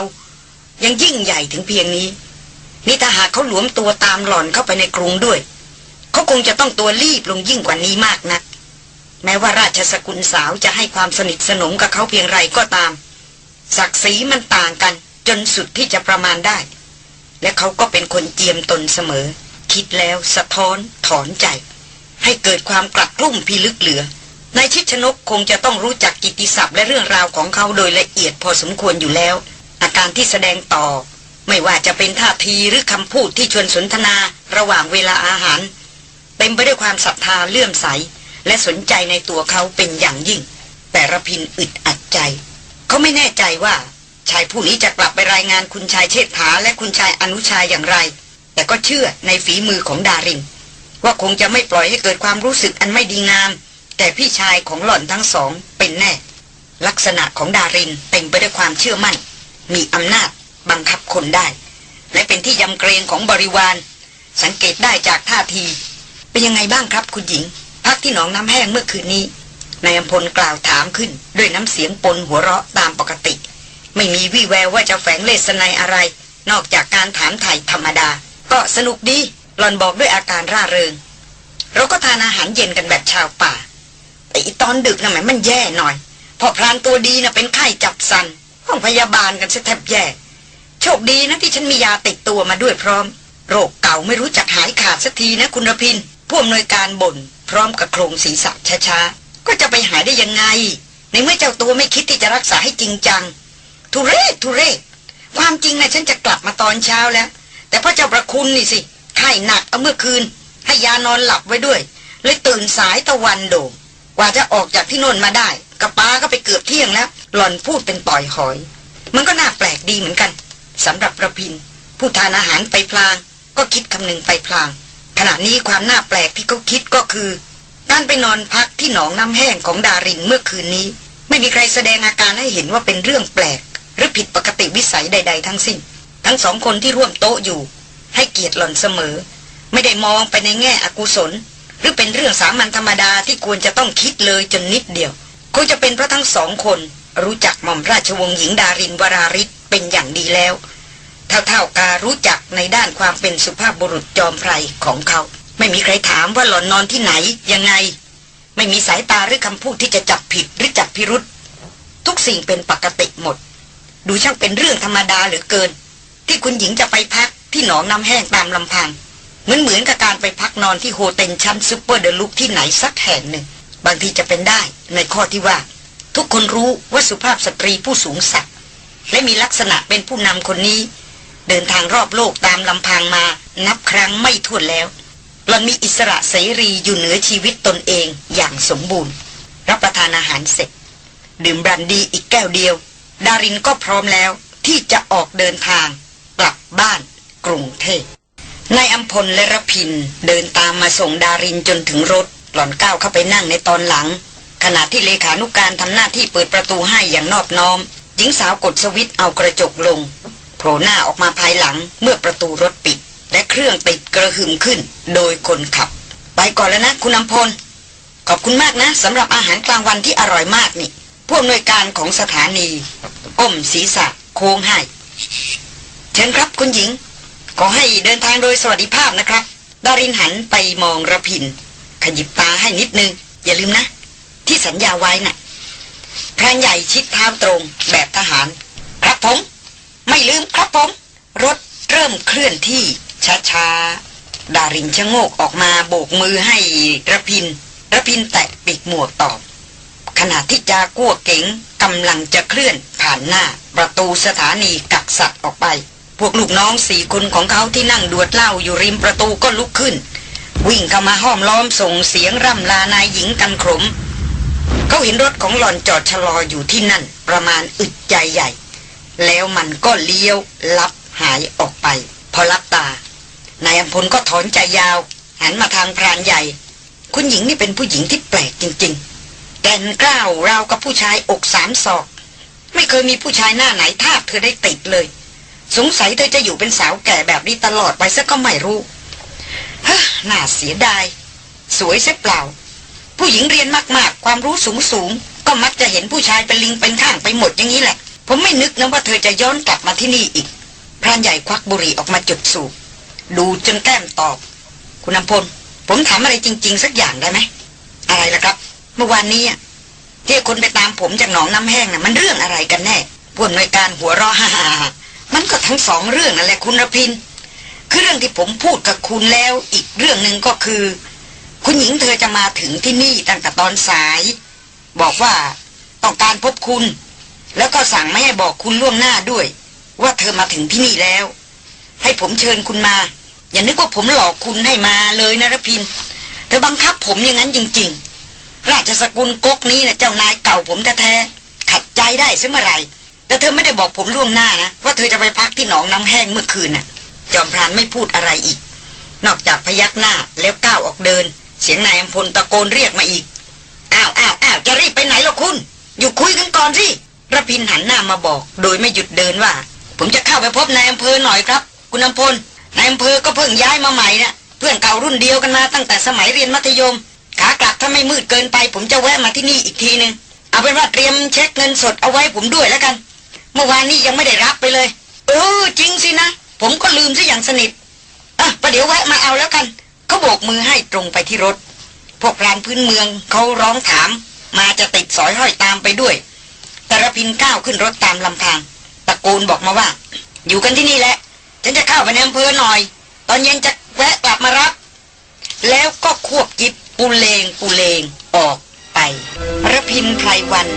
ยังยิ่งใหญ่ถึงเพียงนี้ นี่ถ้าหากเขาหลวมตัวตามหล่อนเข้าไปในกรุงด้วย เขาคงจะต้องตัวรีบลงยิ่งกว่านี้มากนัก แม้ว่าราชสกุลสาวจะให้ความสนิทสนมกับเขาเพียงไรก็ตาม ศักดิ์ศรีมันต่างกัน จนสุดที่จะประมาณได้ และเขาก็เป็นคนเจียมตนเสมอ คิดแล้วสะท้อนถอนใจ ให้เกิดความกลัดกลุ้มพิลึกเหลือนายชิดชนกคงจะต้องรู้จักกิตติศัพท์และเรื่องราวของเขาโดยละเอียดพอสมควรอยู่แล้ว อาการที่แสดงต่อ ไม่ว่าจะเป็นท่าทีหรือคำพูดที่ชวนสนทนาระหว่างเวลาอาหาร เต็มไปด้วยความศรัทธาเลื่อมใส และสนใจในตัวเขาเป็นอย่างยิ่ง แต่ระพินอึดอัดใจ เขาไม่แน่ใจว่าชายผู้นี้จะกลับไปรายงานคุณชายเชษฐาและคุณชายอนุชายอย่างไร แต่ก็เชื่อในฝีมือของดาริน ว่าคงจะไม่ปล่อยให้เกิดความรู้สึกอันไม่ดีงามแก่พี่ชายของหล่อนทั้งสองเป็นแน่ ลักษณะของดารินเต็มไปด้วยความเชื่อมั่น มีอำนาจบังคับคนได้ และเป็นที่ยำเกรงของบริวาร สังเกตได้จากท่าที เป็นยังไงบ้างครับคุณหญิง พักที่หนองน้ำแห้งเมื่อคืนนี้นายอำพลกล่าวถามขึ้น ด้วยน้ำเสียงปนหัวเราะตามปกติ ไม่มีวี่แววว่าจะแฝงเลสไนอะไร นอกจากการถามไถ่ธรรมดา ก็สนุกดี หลอนบอกด้วยอาการร่าเริง เราก็ทานอาหารเย็นกันแบบชาวป่า แต่อีตอนดึกน่ะแหมมันแย่หน่อย พอพรานตัวดีน่ะเป็นไข้จับสัน ห้องพยาบาลกันแทบแย่ โชคดีนะที่ฉันมียาติดตัวมาด้วยพร้อม โรคเก่าไม่รู้จักหายขาดสักทีนะคุณรพินผู้อำนวยการบ่นพร้อมกับโครงศีรษะช้าๆ ก็จะไปหายได้ยังไง ในเมื่อเจ้าตัวไม่คิดที่จะรักษาให้จริงจัง ทุเรศทุเรศความจริงนะฉันจะกลับมาตอนเช้าแล้ว แต่พ่อเจ้าประคุณนี่สิ ไข้หนักเอาเมื่อคืน ให้ยานอนหลับไว้ด้วย เลยตื่นสายตะวันโด่งกว่าจะออกจากที่โน่นมาได้กับป้าก็ไปเกือบเที่ยงแล้ว หล่อนพูดเป็นต่อยหอย มันก็น่าแปลกดีเหมือนกันสำหรับประพิน ผู้ทานอาหารไปพลาง ก็คิดคำนึงไปพลาง ขณะนี้ความน่าแปลกที่เขาคิดก็คือ การไปนอนพักที่หนองน้ำแห้งของดารินเมื่อคืนนี้ ไม่มีใครแสดงอาการให้เห็นว่าเป็นเรื่องแปลก หรือผิดปกติวิสัยใด ๆ ทั้งสิ้น ทั้งสองคนที่ร่วมโต๊ะอยู่ ให้เกียรติหล่อนเสมอ ไม่ได้มองไปในแง่อกุศล หรือเป็นเรื่องสามัญธรรมดาที่ควรจะต้องคิดเลยจนนิดเดียวคงจะเป็นเพราะทั้งสองคน รู้จักหม่อมราชวงศ์หญิงดารินวราฤทธิ์เป็นอย่างดีแล้ว เท่าๆการรู้จักในด้านความเป็นสุภาพบุรุษจอมไพรของเขา ไม่มีใครถามว่าหล่อนนอนที่ไหนยังไง ไม่มีสายตาหรือคำพูดที่จะจับผิดหรือจับพิรุธทุกสิ่งเป็นปกติหมด ดูช่างเป็นเรื่องธรรมดาเหลือเกิน ที่คุณหญิงจะไปพัก ที่หนองน้ำแห้งตามลำพัง เหมือนเหมือนกับการไปพักนอนที่ hotel ชั้น super deluxe ที่ไหนสักแห่งหนึ่ง บางทีจะเป็นได้ในข้อที่ว่า ทุกคนรู้ว่าสุภาพสตรีผู้สูงศักดิ์และมีลักษณะเป็นผู้นำคนนี้ เดินทางรอบโลกตามลำพังมา นับครั้งไม่ถ้วนแล้วหลอนมีอิสระเสรีอยู่เหนือชีวิตตนเองอย่างสมบูรณ์ รับประทานอาหารเสร็จ ดื่มบรันดีอีกแก้วเดียว ดารินก็พร้อมแล้วที่จะออกเดินทางกลับบ้าน กรุงเทพนายอัมพลและรพินเดินตามมาส่งดารินจนถึงรถ หล่อนก้าวเข้าไปนั่งในตอนหลัง ขณะที่เลขานุกการทำหน้าที่เปิดประตูให้อย่างนอบน้อม หญิงสาวกดสวิตช์เอากระจกลงโผล่หน้าออกมาภายหลังเมื่อประตูรถปิด และเครื่องติดกระหึ่มขึ้น โดยคนขับ ไปก่อนแล้วนะคุณอัมพล ขอบคุณมากนะสำหรับอาหารกลางวันที่อร่อยมากนี่ผู้อำนวยการของสถานีก้มศีรษะโค้งให้เชิญครับคุณหญิง ขอให้เดินทางโดยสวัสดิภาพนะครับ ดารินหันไปมองระพิน ขยิบตาให้นิดนึง อย่าลืมนะ ที่สัญญาไว้น่ะพรานใหญ่ชิดเท้าตรงแบบทหาร ครับผม ไม่ลืมครับผม รถเริ่มเคลื่อนที่ช้าๆ ดารินชะโงกออกมาโบกมือให้ระพินระพินแตะปีกหมวกตอบ ขณะที่จากัวเก๋งกำลังจะเคลื่อนผ่านหน้า ประตูสถานีกักสัตว์ออกไป พวกลูกน้องสี่คนของเขาที่นั่งดวดเหล้าอยู่ริมประตูก็ลุกขึ้น วิ่งเข้ามาห้อมล้อมส่งเสียงร่ำลานายหญิงกันขมเขาเห็นรถของหล่อนจอดชะลออยู่ที่นั่น ประมาณอึดใจใหญ่ แล้วมันก็เลี้ยวลับหายออกไป พอรับตานายอัมพลก็ถอนใจยาว หันมาทางพรานใหญ่ คุณหญิงนี่เป็นผู้หญิงที่แปลกจริง ๆ แกก่นกล้าวราวกับผู้ชายอกสามศอก ไม่เคยมีผู้ชายหน้าไหนทาบเธอได้ติดเลย สงสัยเธอจะอยู่เป็นสาวแก่แบบนี้ตลอดไปซะก็ไม่รู้เฮ้อน่าเสียดาย สวยเสียเปล่า ผู้หญิงเรียนมากๆ ความรู้สูงสูงๆก็มักจะเห็นผู้ชายเป็นลิงเป็นข้างไปหมดอย่างนี้แหละ ผมไม่นึกนะว่าเธอจะย้อนกลับมาที่นี่อีก พรานใหญ่ควักบุหรี่ออกมาจุดสูบดูจนแก้มตอบ คุณนำพล ผมถามอะไรจริง ๆ สักอย่างได้ไหม อะไรล่ะครับ เมื่อวานนี้อะที่คนไปตามผมจากหนองน้ำแห้งน่ะมันเรื่องอะไรกันแน่ผู้อำนวยการหัวเราะฮ่าๆๆ มันก็ทั้งสองเรื่องนั่นแหละคุณรพิน คือเรื่องที่ผมพูดกับคุณแล้ว อีกเรื่องหนึ่งก็คือ คุณหญิงเธอจะมาถึงที่นี่ตั้งแต่ตอนสาย บอกว่าต้องการพบคุณ แล้วก็สั่งไม่ให้บอกคุณล่วงหน้าด้วย ว่าเธอมาถึงที่นี่แล้ว ให้ผมเชิญคุณมา อย่านึกว่าผมหลอกคุณให้มาเลยนะรพินเธอบังคับผมอย่างนั้นจริง ๆ ราชสกุลก๊กนี้นะเจ้านายเก่าผมแท้ๆขัดใจได้เสเมื่อไหร แต่เธอไม่ได้บอกผมล่วงหน้านะ ว่าเธอจะไปพักที่หนองน้ำแห้งเมื่อคืนน่ะ จอมพรานไม่พูดอะไรอีก นอกจากพยักหน้าแล้วก้าวออกเดิน เสียงนายอำพลตะโกนเรียกมาอีกอ้าวอ้าวอ้าวจะรีบไปไหนล่ะคุณ อยู่คุยกันก่อนสิระพินหันหน้ามาบอก โดยไม่หยุดเดินว่า ผมจะเข้าไปพบนายอำเภอหน่อยครับ คุณอำพลนายอำเภอก็เพิ่งย้ายมาใหม่นะเพื่อนเก่ารุ่นเดียวกันมาตั้งแต่สมัยเรียนมัธยม ขากลับถ้าไม่มืดเกินไป ผมจะแวะมาที่นี่อีกทีหนึ่งเอาเป็นว่าเตรียมเช็คเงินสดเอาไว้ผมด้วยแล้วกัน เมื่อวานนี้ยังไม่ได้รับไปเลย เออจริงสินะ ผมก็ลืมซะอย่างสนิทอะประเดี๋ยวแวะมาเอาแล้วกันเขาโบกมือให้ตรงไปที่รถ พวกรานพื้นเมืองเขาร้องถาม มาจะติดสอยห้อยตามไปด้วยแต่ระพินก้าวขึ้นรถตามลำพังตะโกนบอกมาว่า อยู่กันที่นี่แหละ ฉันจะเข้าไปในอำเภอหน่อย ตอนเย็นจะแวะกลับมารับ แล้วก็ควบจิบปูเลงปูเลงออกไประพินไพรวัน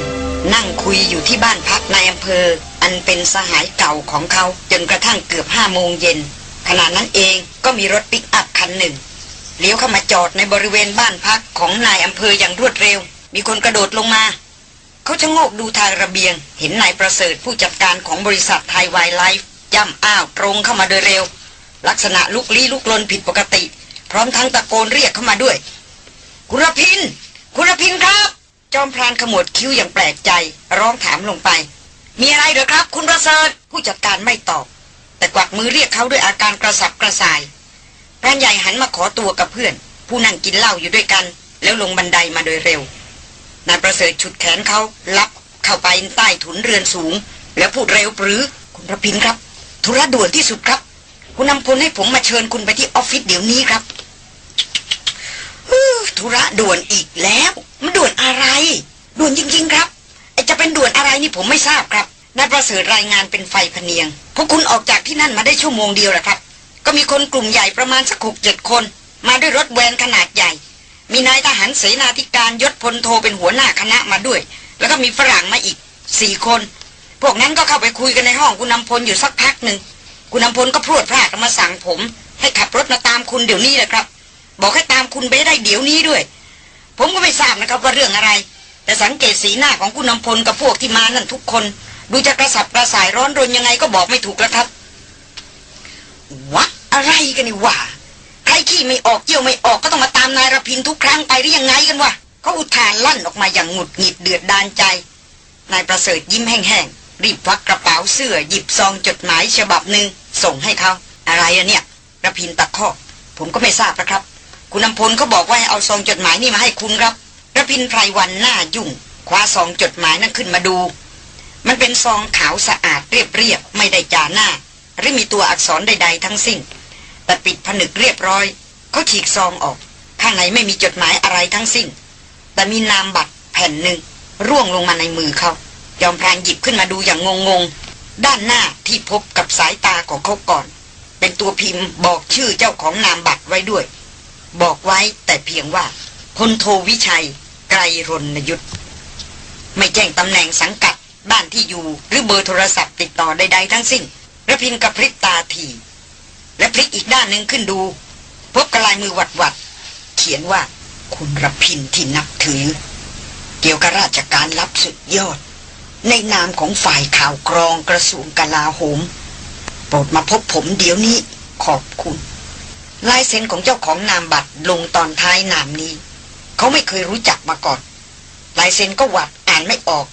นั่งคุยอยู่ที่บ้านพักในอำเภอ อันเป็นสหายเก่าของเขาจนกระทั่งเกือบห้าโมงเย็นขณะนั้นเองก็มีรถปิกอัพคันหนึ่งเลี้ยวเข้ามาจอดในบริเวณบ้านพักของนายอำเภออย่างรวดเร็ว มีคนกระโดดลงมา เขาชะโงกดูทางระเบียง เห็นนายประเสริฐผู้จัดการของบริษัทไทย Wildlife ย่ำอ้าวตรงเข้ามาโดยเร็ว ลักษณะลุกลี้ลุกลนผิดปกติ พร้อมทั้งตะโกนเรียกเข้ามาด้วย คุณรพินทร์ คุณรพินทร์ครับ จอมพรานขมวดคิ้วอย่างแปลกใจ ร้องถามลงไป มีอะไรเหรอครับ คุณประเสริฐผู้จัดการไม่ตอบ แต่กวักมือเรียกเขาด้วยอาการกระสับกระส่ายพรานใหญ่หันมาขอตัวกับเพื่อน ผู้นั่งกินเหล้าอยู่ด้วยกัน แล้วลงบันไดมาโดยเร็วนายประเสริฐฉุดแขนเขารับเข้าไปใต้ถุนเรือนสูง แล้วพูดเร็วปรือคุณระพินครับ ธุระด่วนที่สุดครับ คุณนำพลให้ผมมาเชิญคุณไปที่ออฟฟิศเดี๋ยวนี้ครับธุระด่วนอีกแล้ว มันด่วนอะไร ด่วนจริง ๆ ครับไอจะเป็นด่วนอะไรนี่ผมไม่ทราบครับนายประเสริฐรายงานเป็นไฟพเนียงพวกคุณออกจากที่นั่นมาได้ชั่วโมงเดียวแหละครับ ก็มีคนกลุ่มใหญ่ประมาณสักหกเจ็ดคน มาด้วยรถแวนขนาดใหญ่ มีนายทหารเสนาธิการยศพลโทเป็นหัวหน้าคณะมาด้วย แล้วก็มีฝรั่งมาอีกสี่คน พวกนั้นก็เข้าไปคุยกันในห้องคุณนำพลอยู่สักพักหนึ่งคุณนำพลก็พรวดพลาดมาสั่งผม ให้ขับรถมาตามคุณเดี๋ยวนี้แหละครับ บอกให้ตามคุณไปได้เดี๋ยวนี้ด้วย ผมก็ไม่ทราบนะครับว่าเรื่องอะไร แต่สังเกตสีหน้าของคุณนำพลกับพวกที่มานั่นทุกคน ดูจะกระสับกระส่ายร้อนรนยังไงก็บอกไม่ถูกแล้วครับวะอะไรกันนี่วะใครขี้ไม่ออกเกี่ยวไม่ออกก็ต้องมาตามนายรพินทุกครั้งไปหรือยังไงกันวะเขาอุทานลั่นออกมาอย่างหงุดหงิดเดือดดานใจ นายประเสริฐยิ้มแห้งๆรีบควักกระเป๋าเสื้อหยิบซองจดหมายฉบับหนึ่งส่งให้เขาอะไรอะเนี่ยระพินตะคอกผมก็ไม่ทราบนะครับ คุณนำพลเขาบอกว่าให้เอาซองจดหมายนี่มาให้คุณครับระพินไพรวันหน้ายุ่ง คว้าซองจดหมายนั่นขึ้นมาดู มันเป็นซองขาวสะอาดเรียบๆไม่ได้จาหน้า หรือมีตัวอักษรใด ๆ ทั้งสิ้น แต่ปิดผนึกเรียบร้อย เขาฉีกซองออก ข้างในไม่มีจดหมายอะไรทั้งสิ้น แต่มีนามบัตรแผ่นหนึ่งร่วงลงมาในมือเขายอมพรานหยิบขึ้นมาดูอย่างงงๆ ด้านหน้าที่พบกับสายตาของเขาก่อน เป็นตัวพิมพ์บอกชื่อเจ้าของนามบัตรไว้ด้วย บอกไว้แต่เพียงว่าพลโทวิชัย ไกรรณยุทธไม่แจ้งตำแหน่งสังกัดบ้านที่อยู่หรือเบอร์โทรศัพท์ติดต่อใดๆทั้งสิ้นระพินกับพริบตาทีและพลิกอีกด้านหนึ่งขึ้นดู พบกระลายมือหวัดหวัดเขียนว่าคุณระพินที่นับถือ เกี่ยวกับราชการลับสุดยอด ในนามของฝ่ายข่าวกรองกระทรวงกลาโหม โปรดมาพบผมเดี๋ยวนี้ขอบคุณ ลายเซ็นของเจ้าของนามบัตรลงตอนท้ายนามนี้ เขาไม่เคยรู้จักมาก่อน ลายเซ็นก็หวัดอ่านไม่ออก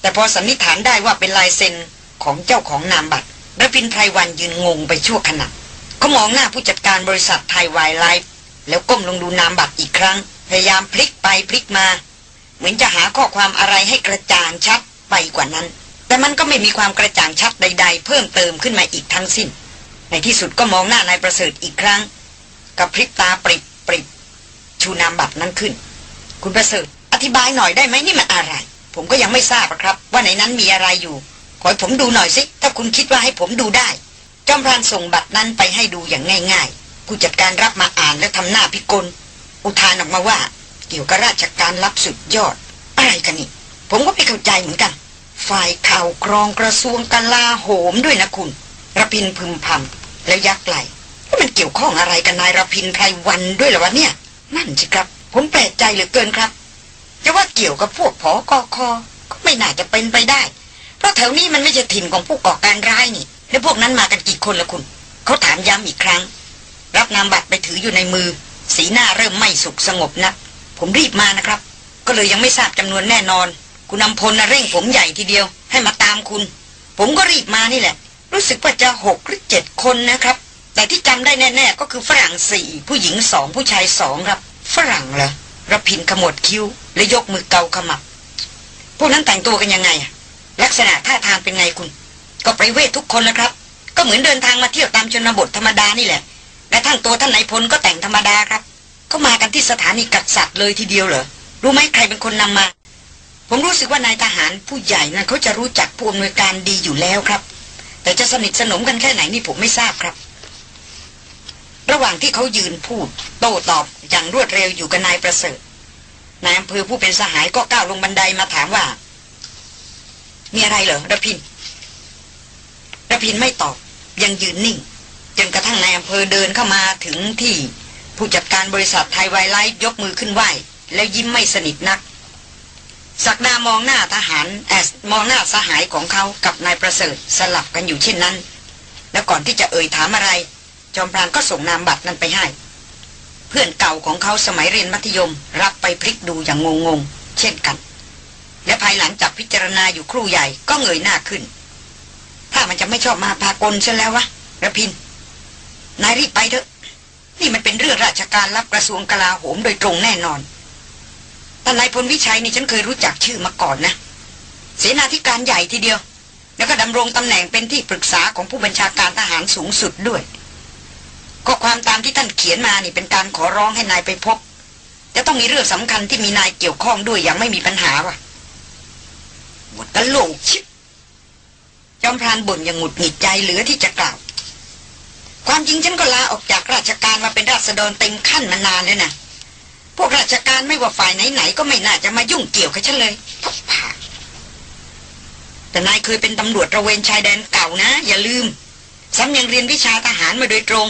แต่พอสันนิษฐานได้ว่าเป็นลายเซ็นของเจ้าของนามบัตรระพินไพรวันยืนงงไปชั่วขณะเขามองหน้าผู้จัดการบริษัทไทยไวไลฟ์แล้วก้มลงดูนามบัตรอีกครั้ง พยายามพลิกไปพลิกมา เหมือนจะหาข้อความอะไรให้กระจ่างชัดไปกว่านั้น แต่มันก็ไม่มีความกระจ่างชัดใด ๆ เพิ่มเติมขึ้นมาอีกทั้งสิ้น ในที่สุดก็มองหน้านายประเสริฐอีกครั้ง กับพริบตาปริบปริบชูนามบัตรนั้นขึ้น คุณประเสริฐอธิบายหน่อยได้ไหมนี่มันอะไร ผมก็ยังไม่ทราบครับ ว่าในนั้นมีอะไรอยู่ ขอให้ผมดูหน่อยสิถ้าคุณคิดว่าให้ผมดูได้ จอมพรานส่งบัตรนั้นไปให้ดูอย่างง่าย ๆ ผู้จัดการรับมาอ่านและทำหน้าพิกล อุทานออกมาว่า เกี่ยวกับราชการรับสุดยอด อะไรกันนี่ผมก็ไม่เข้าใจเหมือนกัน ฝ่ายข่าวกรองกระทรวงกลาโหมด้วยนะคุณระพินพึมพำแล้วยักไหล่ มันเกี่ยวข้องอะไรกับนายระพินไพรวันด้วยหรอวะเนี่ย นั่นสิครับ ผมแปลกใจเหลือเกินครับจะว่าเกี่ยวกับพวกผอกอคอก็ไม่น่าจะเป็นไปได้ เพราะแถวนี้มันไม่ใช่ถิ่นของผู้ก่อการร้ายนี่ แล้วพวกนั้นมากันกี่คนละคุณ เขาถามย้ำอีกครั้ง รับนามบัตรไปถืออยู่ในมือ สีหน้าเริ่มไม่สุขสงบนะผมรีบมานะครับ ก็เลยยังไม่ทราบจำนวนแน่นอน คุณนำพลนะเร่งผมใหญ่ทีเดียว ให้มาตามคุณ ผมก็รีบมานี่แหละ รู้สึกว่าจะหกหรือเจ็ดคนนะครับ แต่ที่จำได้แน่ ๆ ก็คือฝรั่งสี่ผู้หญิงสองผู้ชายสองครับ ฝรั่งเหรอระพินขมวดคิ้ว และยกมือเกาขมับ พวกนั้นแต่งตัวกันยังไง ลักษณะท่าทางเป็นไงคุณ ก็ไปเวททุกคนแล้วครับ ก็เหมือนเดินทางมาเที่ยวตามชนบทธรรมดานี่แหละ และท่านตัวท่านนายพลก็แต่งธรรมดาครับ ก็มากันที่สถานีกักสัตว์เลยทีเดียวเหรอ รู้ไหมใครเป็นคนนำมา ผมรู้สึกว่านายทหารผู้ใหญ่นั้นเขาจะรู้จักผู้อำนวยการดีอยู่แล้วครับ แต่จะสนิทสนมกันแค่ไหนนี่ผมไม่ทราบครับ ระหว่างที่เขายืนพูด โต้ตอบอย่างรวดเร็วอยู่กับนายประเสริฐนายอำเภอผู้เป็นสหายก็ก้าวลงบันไดมาถามว่า มีอะไรเหรอระพินระพินไม่ตอบ ยังยืนนิ่งจนกระทั่งนายอำเภอเดินเข้ามาถึงที่ผู้จัดการบริษัทไทยไวไลท์ยกมือขึ้นไหวแล้วยิ้มไม่สนิทนักสักดามองหน้าทหารแอสมองหน้าสหายของเขากับนายประเสริฐสลับกันอยู่เช่นนั้น แล้วก่อนที่จะเอ่ยถามอะไร จอมพรานก็ส่งนามบัตรนั้นไปให้ เพื่อนเก่าของเขาสมัยเรียนมัธยม รับไปพลิกดูอย่างงงๆเช่นกัน และภายหลังจากพิจารณาอยู่ครู่ใหญ่ก็เงยหน้าขึ้น ถ้ามันจะไม่ชอบมาพากลซะแล้ววะระพินนายรีบไปเถอะ นี่มันเป็นเรื่องราชการรับกระทรวงกลาโหมโดยตรงแน่นอนแต่นายพลวิชัยนี่ฉันเคยรู้จักชื่อมาก่อนนะ เสนาธิการใหญ่ทีเดียว แล้วก็ดำรงตำแหน่งเป็นที่ปรึกษาของผู้บัญชาการทหารสูงสุดด้วย ข้อความตามที่ท่านเขียนมานี่เป็นการขอร้องให้นายไปพบ จะต้องมีเรื่องสำคัญที่มีนายเกี่ยวข้องด้วยอย่างไม่มีปัญหาว่ะหมดตะโลกชิบจอมพรานบ่นอย่างหงุดหงิดใจเหลือที่จะกล่าว ความจริงฉันก็ลาออกจากราชการมาเป็นราษฎรเต็มขั้นมานานแล้วนะพวกราชการไม่ว่าฝ่ายไหนๆก็ไม่น่าจะมายุ่งเกี่ยวกับฉันเลยผ่าแต่นายเคยเป็นตำรวจระเวนชายแดนเก่านะ อย่าลืมซ้ำยังเรียนวิชาทหารมาโดยตรง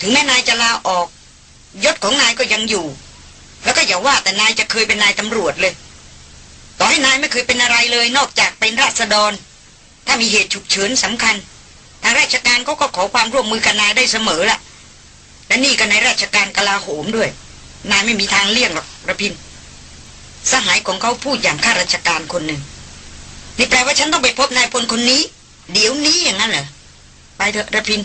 ถึงแม่นายจะลาออก ยศของนายก็ยังอยู่ แล้วก็อย่าว่าแต่นายจะเคยเป็นนายตำรวจเลย ต่อให้นายไม่เคยเป็นอะไรเลย นอกจากเป็นราษฎร ถ้ามีเหตุฉุกเฉินสำคัญ ทางราชการเขาก็ขอความร่วมมือกับนายได้เสมอละและนี่ก็ในราชการกลาโหมด้วย นายไม่มีทางเลี่ยงหรอกระพินสหายของเขาพูดอย่างข้าราชการคนหนึ่งนี่แปลว่าฉันต้องไปพบนายพลคนนี้ เดี๋ยวนี้อย่างนั้นเหรอไปเถอะระพิน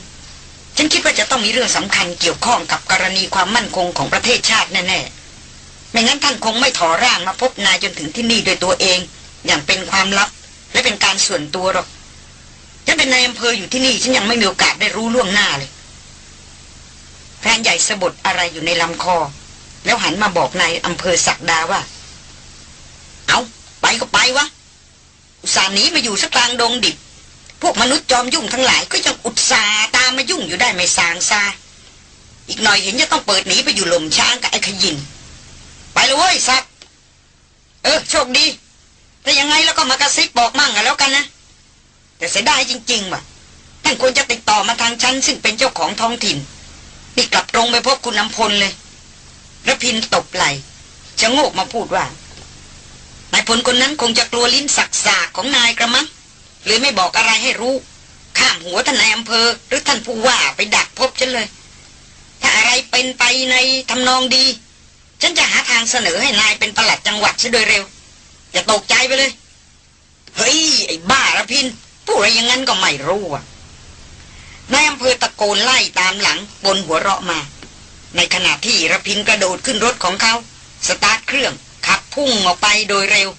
ฉันคิดว่าจะต้องมีเรื่องสำคัญเกี่ยวข้องกับกรณีความมั่นคงของประเทศชาติแน่ๆ ไม่งั้นท่านคงไม่ถอร่างมาพบนายจนถึงที่นี่โดยตัวเอง อย่างเป็นความลับ และเป็นการส่วนตัวหรอก ฉันเป็นนายอำเภออยู่ที่นี่ ฉันยังไม่มีโอกาสได้รู้ล่วงหน้าเลยแพนใหญ่สะบดอะไรอยู่ในลำคอ แล้วหันมาบอกนายอำเภอศักดาว่า เอาไปก็ไปวะอุตส่าห์หนีมาอยู่สักกลางดงดิบ พวกมนุษย์จอมยุ่งทั้งหลายก็ยังอุตส่าห์ตามมายุ่งอยู่ได้ไม่สางซาอีกหน่อยเห็นจะต้องเปิดหนีไปอยู่หล่มช้างกับไอ้ขยิน ไปเลยเว้ยสักเออโชคดี แต่ยังไงแล้วก็มากระซิบบอกมั่งกันแล้วกันนะ แต่เสียดายจริงๆว่ะท่านควรจะติดต่อมาทางฉันซึ่งเป็นเจ้าของท้องถิ่น นี่กลับตรงไปพบคุณน้ำพลเลยระพินตบไหลจะโงกมาพูดว่านายพลคนนั้นคงจะกลัวลิ้นสักสากของนายกระมัง หรือไม่บอกอะไรให้รู้ ข้ามหัวท่านนายอำเภอ หรือท่านผู้ว่าไปดักพบฉันเลย ถ้าอะไรเป็นไปในทำนองดี ฉันจะหาทางเสนอให้นายเป็นประหลัดจังหวัดซะโดยเร็ว อย่าตกใจไปเลย เฮ้ย ไอ้บ้าระพินพูดอะไรอย่างนั้นก็ไม่รู้อะนายอำเภอตะโกนไล่ตามหลังบนหัวเราะมา ในขณะที่ระพินกระโดดขึ้นรถของเขา สตาร์ทเครื่องขับพุ่งออกไปโดยเร็ว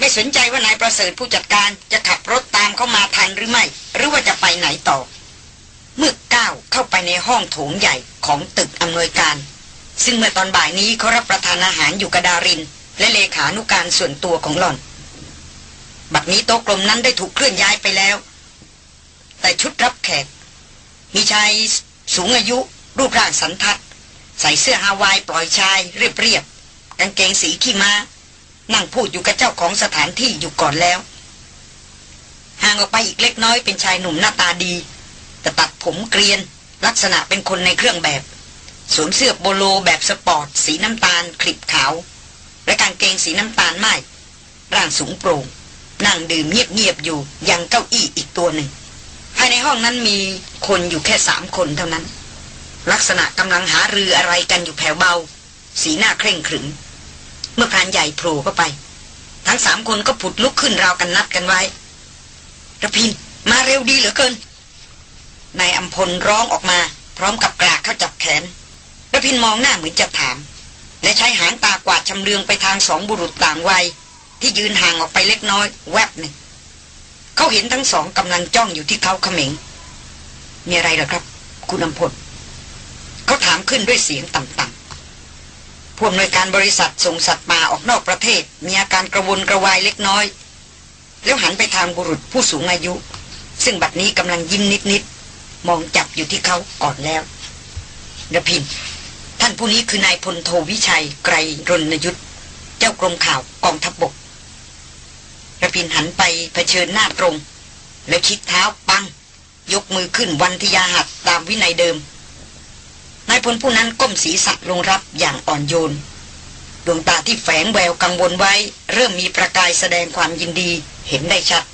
ไม่สนใจว่านายประเสริฐผู้จัดการจะขับรถตามเข้ามาทันหรือไม่ หรือว่าจะไปไหนต่อ เมื่อก้าวเข้าไปในห้องโถงใหญ่ของตึกอำนวยการ ซึ่งเมื่อตอนบ่ายนี้เขารับประทานอาหารอยู่กับดาริน และเลขานุการส่วนตัวของหล่อน บัดนี้โต๊ะกลมนั้นได้ถูกเคลื่อนย้ายไปแล้ว แต่ชุดรับแขก มีชายสูงอายุ รูปร่างสันทัด ใส่เสื้อฮาวายปล่อยชายเรียบๆกางเกงสีขี้ม้า นั่งพูดอยู่กับเจ้าของสถานที่อยู่ก่อนแล้ว ห่างออกไปอีกเล็กน้อยเป็นชายหนุ่มหน้าตาดี แต่ตัดผมเกรียน ลักษณะเป็นคนในเครื่องแบบ สวมเสื้อโปโลแบบสปอร์ต สีน้ำตาลคลิปขาว และกางเกงสีน้ำตาลไม้ร่างสูงโปร่ง นั่งดื่มเงียบๆอยู่ยังเก้าอี้อีกตัวหนึ่ง ภายในห้องนั้นมีคนอยู่แค่สามคนเท่านั้น ลักษณะกำลังหารืออะไรกันอยู่แผ่วเบา สีหน้าเคร่งขรึม เมื่อพรานใหญ่โผล่เข้าไป ทั้งสามคนก็ผุดลุกขึ้นราวกันนัดกันไว้ระพินมาเร็วดีเหลือเกินนายอัมพลร้องออกมา พร้อมกับกรากเข้าจับแขนระพินมองหน้าเหมือนจะถาม และใช้หางตากวาดชำเลืองไปทางสองบุรุษต่างวัย ที่ยืนห่างออกไปเล็กน้อย แวบหนึ่งเขาเห็นทั้งสองกำลังจ้องอยู่ที่เขาเขม็ง มีอะไรหรอครับ คุณอัมพลเขาถามขึ้นด้วยเสียงต่ำๆ ผู้อำนวยการบริษัทส่งสัตว์ป่าออกนอกประเทศ มีอาการกระวนกระวายเล็กน้อย แล้วหันไปทางบุรุษผู้สูงอายุ ซึ่งบัดนี้กำลังยิ้มนิดๆมองจับอยู่ที่เขาก่อนแล้วเดพินท่านผู้นี้คือนายพลโทวิชัยไกรรณยุทธเจ้ากรมข่าวกองทัพบบกระพินหันไปเผชิญหน้าตรง แล้วชิดเท้าปัง ยกมือขึ้นวันทยาหัดตามวินัยเดิม นายพลผู้นั้นก้มศีรษะลงรับอย่างอ่อนโยน ดวงตาที่แฝงแววกังวลไว้ เริ่มมีประกายแสดงความยินดีเห็นได้ชัด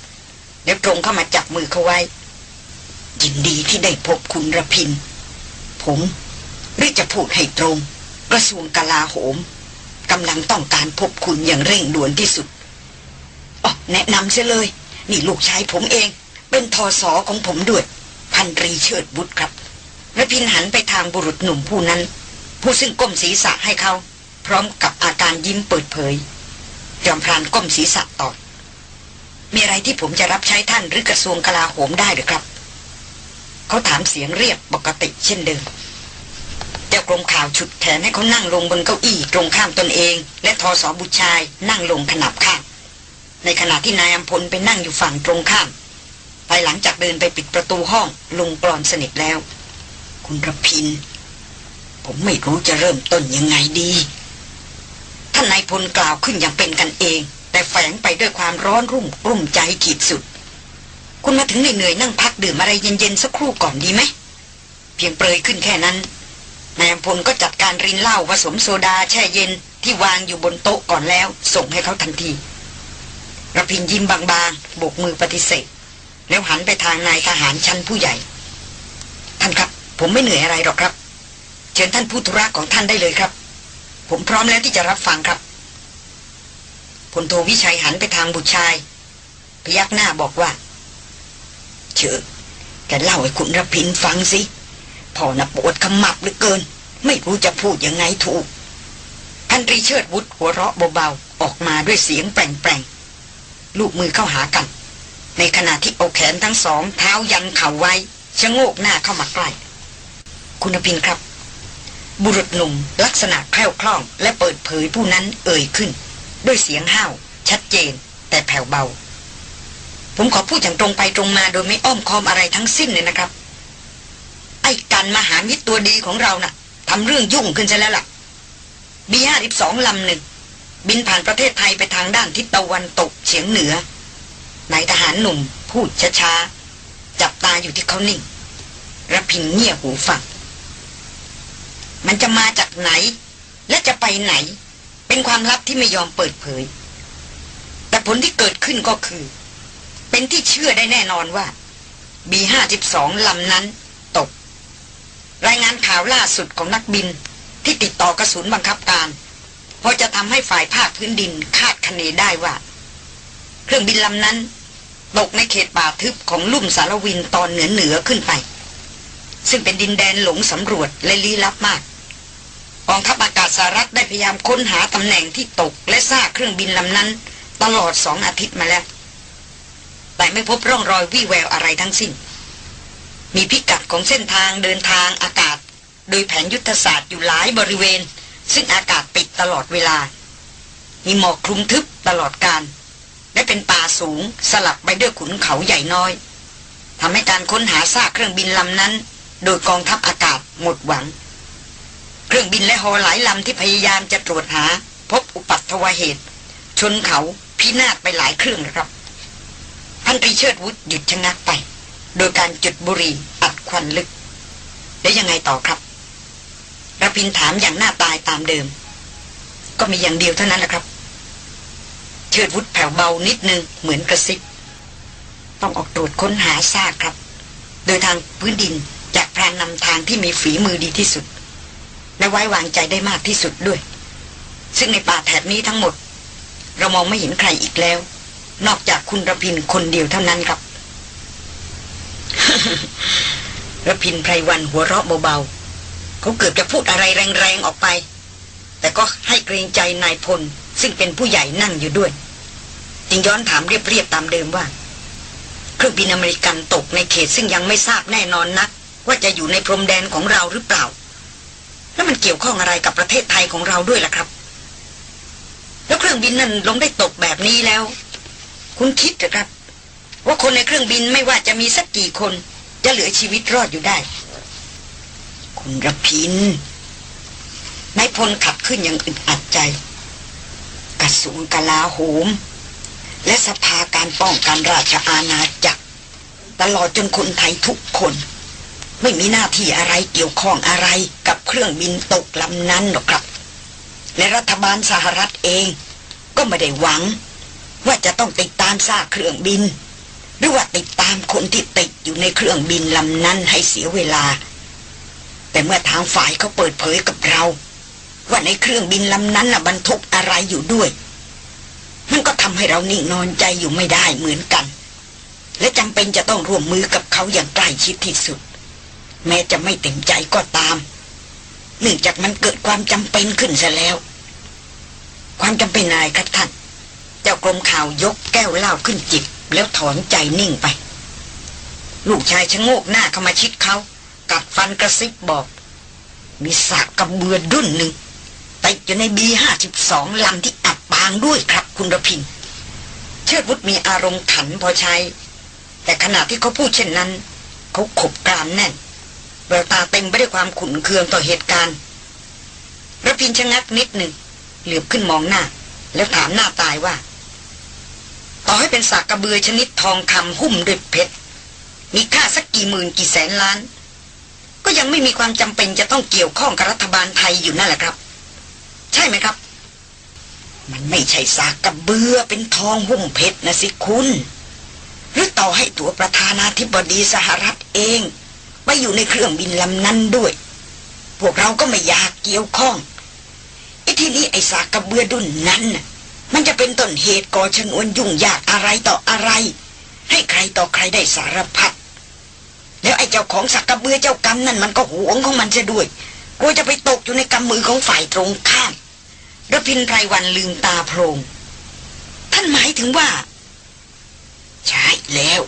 แล้วตรงเข้ามาจับมือเขาไว้ ยินดีที่ได้พบคุณระพิน ผมหรือจะพูดให้ตรง กระทรวงกลาโหมกำลังต้องการพบคุณอย่างเร่งด่วนที่สุดอ๋อแนะนำเสียเลย นี่ลูกชายผมเอง เป็นทอสอของผมด้วย พันตรีเชิดบุตรครับ ระพินหันไปทางบุรุษหนุ่มผู้นั้น ผู้ซึ่งก้มศีรษะให้เขา พร้อมกับอาการยิ้มเปิดเผยจอมพรานก้มศีรษะตอบมีอะไรที่ผมจะรับใช้ท่านหรือกระทรวงกลาโหมได้หรือครับ เขาถามเสียงเรียบปกติเช่นเดิมเจ้ากรมข่าวฉุดแขนให้เขานั่งลงบนเก้าอี้ตรงข้ามตนเอง และทอสอบุตรชายนั่งลงขนับข้าง ในขณะที่นายอัมพลไปนั่งอยู่ฝั่งตรงข้ามภายหลังจากเดินไปปิดประตูห้องลงกรอนสนิทแล้ว คุณระพิน ผมไม่รู้จะเริ่มต้นยังไงดี ท่านนายพลกล่าวขึ้นอย่างเป็นกันเอง แต่แฝงไปด้วยความร้อนรุ่มรุ่มใจขีดสุด คุณมาถึงเหนื่อยๆนั่งพักดื่มอะไรเย็นๆสักครู่ก่อนดีไหม เพียงเปรยขึ้นแค่นั้นนายพลก็จัดการรินเหล้าผสมโซดาแช่เย็นที่วางอยู่บนโต๊ะก่อนแล้ว ส่งให้เขาทันทีระพินยิ้มบางๆโบกมือปฏิเสธ แล้วหันไปทางนายทหารชั้นผู้ใหญ่ ท่านครับ ผมไม่เหนื่อยอะไรหรอกครับ เชิญท่านผู้ธุระของท่านได้เลยครับ ผมพร้อมแล้วที่จะรับฟังครับพลโทวิชัยหันไปทางบุตรชาย พยักหน้าบอกว่า เชิญแกเล่าให้คุณรพินฟังสิพ่อน่ะปวดขมับเหลือเกิน ไม่รู้จะพูดยังไงถูกพันตรีเชิดวุฒหัวเราะเบาๆออกมาด้วยเสียงแปลงๆลูกมือเข้าหากัน ในขณะที่เอาแขนทั้งสอง เท้ายันเข่าไว้ชะโงกหน้าเข้ามาใกล้ คุณรพินครับ บุรุษหนุ่มลักษณะแคล่วคล่อง และเปิดเผยผู้นั้นเอ่ยขึ้น ด้วยเสียงห้าว ชัดเจน แต่แผ่วเบา ผมขอพูดอย่างตรงไปตรงมาโดยไม่อ้อมค้อมอะไรทั้งสิ้นเลยนะครับ ไอ้กันมหามิตรตัวดีของเรานะ่ะทำเรื่องยุ่งขึ้นซะแล้วล่ะบีห้าสิบสองลำหนึ่ง บินผ่านประเทศไทยไปทางด้านทิศตะวันตกเฉียงเหนือนายทหารหนุ่มพูดช้าๆ จับตาอยู่ที่เขานิ่งระพินเงี่ยหูฟัง มันจะมาจากไหน และจะไปไหน เป็นความลับที่ไม่ยอมเปิดเผย แต่ผลที่เกิดขึ้นก็คือ เป็นที่เชื่อได้แน่นอนว่าบีห้าสิบสองลำนั้นตก รายงานข่าวล่าสุดของนักบินที่ติดต่อกระสุนบังคับการพอจะทำให้ฝ่ายภาคพื้นดินคาดคะเนได้ว่า เครื่องบินลำนั้นตกในเขตป่าทึบของลุ่มสารวินตอนเหนือเหนือขึ้นไป ซึ่งเป็นดินแดนหลงสำรวจและลี้ลับมาก กองทัพอากาศสหรัฐได้พยายามค้นหาตำแหน่งที่ตกและซากเครื่องบินลำนั้น ตลอดสองอาทิตย์มาแล้ว แต่ไม่พบร่องรอยวี่แววอะไรทั้งสิ้น มีพิกัดของเส้นทางเดินทางอากาศ โดยแผนยุทธศาสตร์อยู่หลายบริเวณ ซึ่งอากาศปิดตลอดเวลา มีหมอกคลุมทึบตลอดการและเป็นป่าสูงสลับไปด้วยขุนเขาใหญ่น้อยทำให้การค้นหาซากเครื่องบินลำนั้น โดยกองทัพอากาศหมดหวัง เครื่องบินและฮอหลายลำที่พยายามจะตรวจหา พบอุปัตวเหตุ ชนเขาพินาศไปหลายเครื่องนะครับ พันตรีเชิดวุฒหยุดชะงักไป โดยการจุดบุหรี่อัดควันลึก แล้วยังไงต่อครับระพินถามอย่างหน้าตายตามเดิม ก็มีอย่างเดียวเท่านั้นแหละครับ เชิดวุฒแผ่วเบานิดนึงเหมือนกระซิบ ต้องออกตรวจค้นหาซากครับ โดยทางพื้นดินจากพรานนำทางที่มีฝีมือดีที่สุด และไว้วางใจได้มากที่สุดด้วย ซึ่งในป่าแถบนี้ทั้งหมด เรามองไม่เห็นใครอีกแล้ว นอกจากคุณระพินคนเดียวเท่านั้นครับระพินไพรวันหัวเราะเบาๆเขาเกือบจะพูดอะไรแรงๆออกไป แต่ก็ให้เกรงใจนายพล ซึ่งเป็นผู้ใหญ่นั่งอยู่ด้วย จึงย้อนถามเรียบๆตามเดิมว่า เครื่องบินอเมริกันตกในเขตซึ่งยังไม่ทราบแน่นอนนัก ว่าจะอยู่ในพรมแดนของเราหรือเปล่า แล้วมันเกี่ยวข้องอะไรกับประเทศไทยของเราด้วยล่ะครับ แล้วเครื่องบินนั่นลงได้ตกแบบนี้แล้ว คุณคิดเหรอครับ ว่าคนในเครื่องบินไม่ว่าจะมีสักกี่คนจะเหลือชีวิตรอดอยู่ได้ คุณระพินนายพลขับขึ้นอย่างอึดอัดใจกระทรวงกลาโหม และสภาการป้องกันราชอาณาจักร ตลอดจนคนไทยทุกคน ไม่มีหน้าที่อะไรเกี่ยวข้องอะไรกับเครื่องบินตกลำนั้นหรอกครับ และรัฐบาลสหรัฐเอง ก็ไม่ได้หวัง ว่าจะต้องติดตามซากเครื่องบิน หรือว่าติดตามคนที่ติดอยู่ในเครื่องบินลำนั้นให้เสียเวลา แต่เมื่อทางฝ่ายเขาเปิดเผยกับเรา ว่าในเครื่องบินลำนั้นน่ะบรรทุกอะไรอยู่ด้วย มันก็ทำให้เรานิ่งนอนใจอยู่ไม่ได้เหมือนกัน และจำเป็นจะต้องร่วมมือกับเขาอย่างใกล้ชิดที่สุด แม้จะไม่เต็มใจก็ตาม เนื่องจากมันเกิดความจำเป็นขึ้นซะแล้ว ความจำเป็นอะไรครับท่าน เจ้ากรมข่าวยกแก้วเหล้าขึ้นจิบแล้วถอนใจนิ่งไป ลูกชายชะโงกหน้าเข้ามาชิดเขา กัดฟันกระซิบบอก มีสากกระเบือดุ้นหนึ่งติดอยู่ในบีห้าสิบสองลำที่อับปางด้วยครับคุณระพินเชิดวุฒมีอารมณ์ขันพอใช้ แต่ขณะที่เขาพูดเช่นนั้น เขาขบกรามแน่น แววตาเต็มไปด้วยความขุ่นเคืองต่อเหตุการณ์ระพินชะงักนิดหนึ่งเหลือบขึ้นมองหน้า แล้วถามหน้าตายว่า ต่อให้เป็นสากกระเบือชนิดทองคำหุ้มด้วยเพชร มีค่าสักกี่หมื่นกี่แสนล้าน ก็ยังไม่มีความจำเป็นจะต้องเกี่ยวข้องกับรัฐบาลไทยอยู่นั่นแหละครับ ใช่ไหมครับ มันไม่ใช่สากกระเบือเป็นทองหุ้มเพชรนะสิคุณ หรือต่อให้ตัวประธานาธิบดีสหรัฐเอง ไปอยู่ในเครื่องบินลำนั้นด้วย พวกเราก็ไม่อยากเกี่ยวข้องไอ้ที่นี้ไอ้สากกระเบือดุนนั้นมันจะเป็นต้นเหตุก่อชนวนยุ่งยากอะไรต่ออะไร ให้ใครต่อใครได้สารพัดแล้วไอ้เจ้าของสักกระเบือเจ้ากรรมนั่นมันก็หวงของมันจะด้วยกลัวจะไปตกอยู่ในกำมือของฝ่ายตรงข้ามรพินไพรวันลืมตาโพลงท่านหมายถึงว่า ใช่แล้ว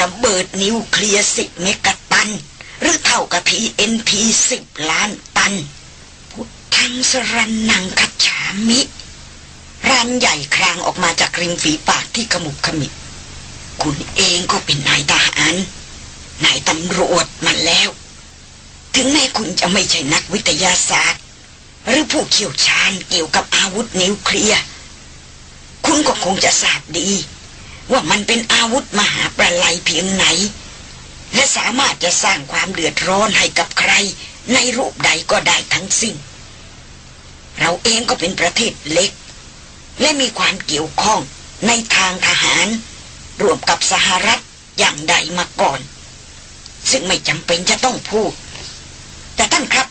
ระเบิดนิวเคลียร์สิเมกะตัน หรือเท่ากับ TNT สิบล้านตัน พุทธังสรนังคัจฉามิรันใหญ่ครางออกมาจากริมฝีปากที่ขมุบขมิบคุณเองก็เป็นนายทหารนายตำรวจมาแล้ว ถึงแม้คุณจะไม่ใช่นักวิทยาศาสตร์ หรือผู้เขี่ยวชาญเกี่ยวกับอาวุธนิวเคลียร์ คุณก็คงจะทราบดี ว่ามันเป็นอาวุธมหาประไลเพียงไหน และสามารถจะสร้างความเดือดร้อนให้กับใคร ในรูปใดก็ได้ทั้งสิ้น เราเองก็เป็นประเทศเล็ก และมีความเกี่ยวข้องในทางทหาร รวมกับสหรัฐอย่างใดมาก่อน ซึ่งไม่จำเป็นจะต้องพูด แต่ท่านครับ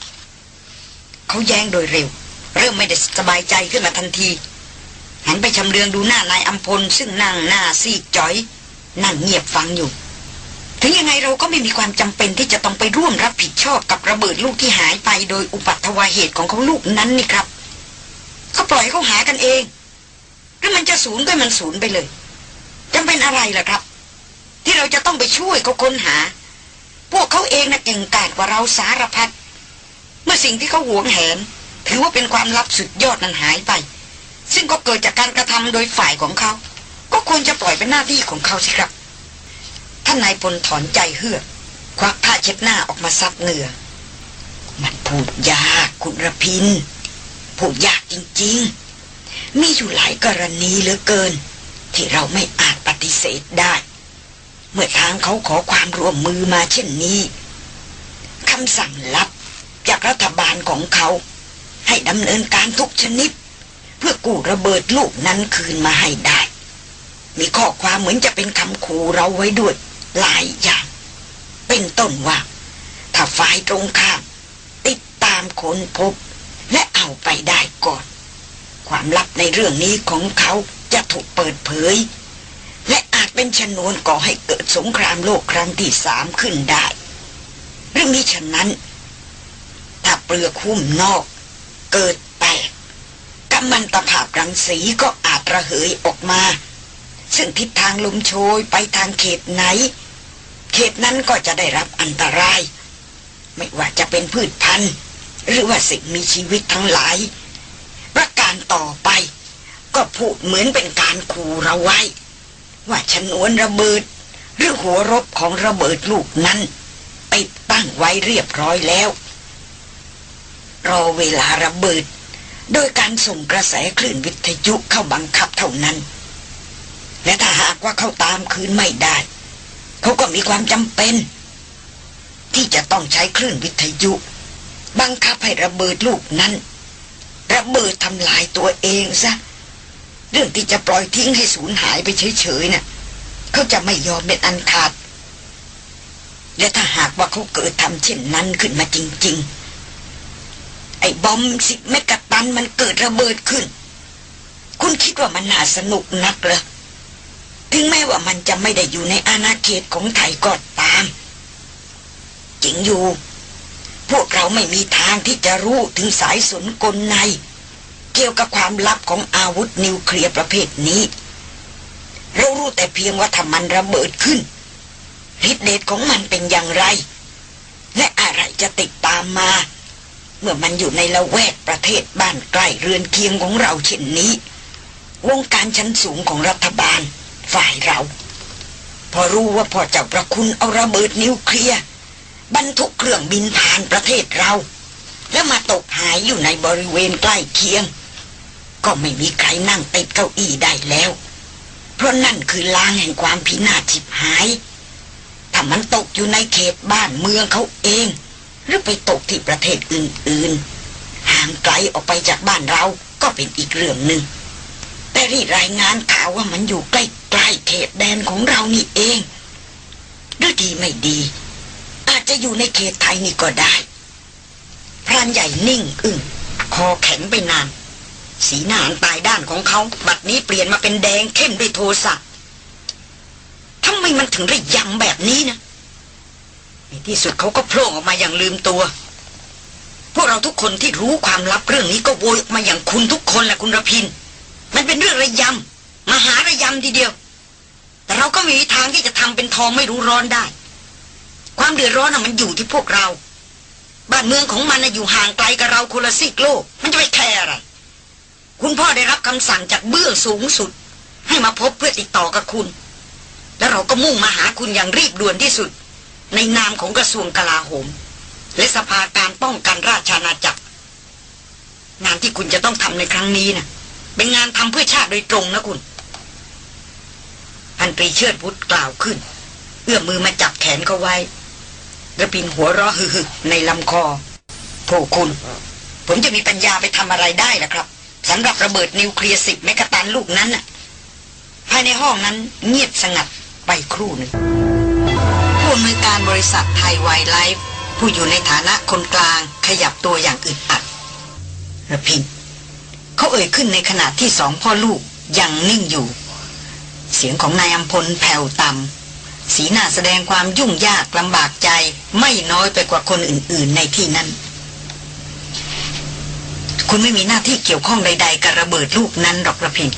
เขาแย้งโดยเร็ว เริ่มไม่ได้สบายใจขึ้นมาทันที หันไปชำเลืองดูหน้านายอัมพลซึ่งนั่งหน้าซีดจ้อย นั่งเงียบฟังอยู่ ถึงยังไงเราก็ไม่มีความจำเป็นที่จะต้องไปร่วมรับผิดชอบกับระเบิดลูกที่หายไปโดยอุปัตวาเหตุของเขาลูกนั้นนี่ครับเขาปล่อยเขาหากันเองถ้ามันจะสูญก็มันสูญไปเลยจำเป็นอะไรล่ะครับ ที่เราจะต้องไปช่วยเขาค้นหา พวกเขาเองนะเก่งกาจกว่าเราสารพัดเมื่อสิ่งที่เขาหวงแหน ถือว่าเป็นความลับสุดยอดนั้นหายไป ซึ่งก็เกิดจากการกระทำโดยฝ่ายของเขา ก็ควรจะปล่อยเป็นหน้าที่ของเขาสิครับ ท่านนายพลถอนใจเฮือกควักผ้าเช็ดหน้าออกมาซับเหงื่อ มันพูดยากคุณระพิน พูดยากจริงๆ มีอยู่หลายกรณีเหลือเกิน ที่เราไม่อาจปฏิเสธได้ เมื่อทางเขาขอความร่วมมือมาเช่นนี้คำสั่งลับจากรัฐบาลของเขา ให้ดำเนินการทุกชนิด เพื่อกู้ระเบิดลูกนั้นคืนมาให้ได้ มีข้อความเหมือนจะเป็นคำขู่เราไว้ด้วย หลายอย่าง เป็นต้นว่า ถ้าฝ่ายตรงข้ามติดตามค้นพบ และเอาไปได้ก่อน ความลับในเรื่องนี้ของเขาจะถูกเปิดเผย และอาจเป็นชนวนก่อให้เกิดสงครามโลกครั้งที่สามขึ้นได้ เรื่องนี้ฉะนั้น ถ้าเปลือกหุ้มนอก เกิดแตกกัมมันตภาพรังสีก็อาจระเหยออกมา ซึ่งทิศทางลมโชยไปทางเขตไหน เขตนั้นก็จะได้รับอันตราย ไม่ว่าจะเป็นพืชพันธุ์หรือว่าสิ่งมีชีวิตทั้งหลาย ประการต่อไป ก็พูดเหมือนเป็นการขู่เราไว้ ว่าชนวนระเบิด หรือหัวรบของระเบิดลูกนั้นติดตั้งไว้เรียบร้อยแล้ว รอเวลาระเบิด โดยการส่งกระแสคลื่นวิทยุเข้าบังคับเท่านั้น และถ้าหากว่าเขาตามคืนไม่ได้ เขาก็มีความจำเป็น ที่จะต้องใช้คลื่นวิทยุ บังคับให้ระเบิดลูกนั้น ระเบิดทำลายตัวเองซะเรื่องที่จะปล่อยทิ้งให้สูญหายไปเฉยๆน่ะเขาจะไม่ยอมเป็นอันขาด และถ้าหากว่าเขาเกิดทำเช่นนั้นขึ้นมาจริง ๆ ไอ้บอมสิบเมกะตันมันเกิดระเบิดขึ้น คุณคิดว่ามันน่าสนุกนักเหรอ ถึงแม้ว่ามันจะไม่ได้อยู่ในอาณาเขตของไทยก็ตาม จริงอยู่ พวกเราไม่มีทางที่จะรู้ถึงสายสนกลใน เกี่ยวกับความลับของอาวุธนิวเคลียร์ประเภทนี้ เรารู้แต่เพียงว่าถ้ามันระเบิดขึ้นฤทธิเดชของมันเป็นอย่างไร และอะไรจะติดตามมา เมื่อมันอยู่ในละแวกประเทศบ้านใกล้เรือนเคียงของเราเช่นนี้ วงการชั้นสูงของรัฐบาล ฝ่ายเรา พอรู้ว่าพ่อเจ้าประคุณเอาระเบิดนิวเคลียร์บรรทุกเครื่องบินผ่านประเทศเรา แล้วมาตกหายอยู่ในบริเวณใกล้เคียง ก็ไม่มีใครนั่งติดเก้าอี้ได้แล้ว เพราะนั่นคือลางแห่งความพินาศฉิบหาย ถ้ามันตกอยู่ในเขตบ้านเมืองเขาเอง หรือไปตกที่ประเทศอื่นๆ ห่างไกลออกไปจากบ้านเราก็เป็นอีกเรื่องหนึ่ง แต่รีรายงานข่าวว่ามันอยู่ใกล้ๆเขตแดนของเรานี่เองหรือดีไม่ดี อาจจะอยู่ในเขตไทยนี่ก็ได้ พรานใหญ่นิ่งอึ้งคอแข็งไปนาน สีหน้าตายด้านของเขา บัดนี้เปลี่ยนมาเป็นแดงเข้มด้วยโทสะทำไมมันถึงได้ยำแบบนี้นะในที่สุดเขาก็โผล่ออกมาอย่างลืมตัว พวกเราทุกคนที่รู้ความลับเรื่องนี้ก็โวยออกมาอย่างคุณทุกคนแหละคุณระพิน มันเป็นเรื่องระยำมหาระยำทีเดียว แต่เราก็มีทางที่จะทำเป็นทองไม่รู้ร้อนได้ ความเดือดร้อนน่ะมันอยู่ที่พวกเรา บ้านเมืองของมันน่ะอยู่ห่างไกลกับเราคนละซีกโลก มันจะไปแคร์อะไร คุณพ่อได้รับคำสั่งจากเบื้องสูงสุด ให้มาพบเพื่อติดต่อกับคุณ แล้วเราก็มุ่งมาหาคุณอย่างรีบด่วนที่สุด ในนามของกระทรวงกลาโหม และสภาการป้องกันราชอาณาจักรงานที่คุณจะต้องทำในครั้งนี้น่ะ เป็นงานทำเพื่อชาติโดยตรงนะคุณพันตรีเชิดพุทธกล่าวขึ้น เอื้อมมือมาจับแขนเขาไว้ระพินหัวเราะฮึๆในลำคอโถคุณ ผมจะมีปัญญาไปทำอะไรได้ล่ะครับสำหรับระเบิดนิวเคลียร์สิบเมกะตันลูกนั้นน่ะ ภายในห้องนั้นเงียบสงัดไปครู่หนึ่งผู้อำนวยการบริษัทไทยไวไลฟ์ผู้อยู่ในฐานะคนกลางขยับตัวอย่างอึดอัดระพิน เขาเอ่ยขึ้นในขณะที่สองพ่อลูกยังนิ่งอยู่ เสียงของนายอัมพลแผ่วต่ำสีหน้าแสดงความยุ่งยากลำบากใจไม่น้อยไปกว่าคนอื่นๆในที่นั้น คุณไม่มีหน้าที่เกี่ยวข้องใด ๆ กับระเบิดลูกนั้นหรอกระพิน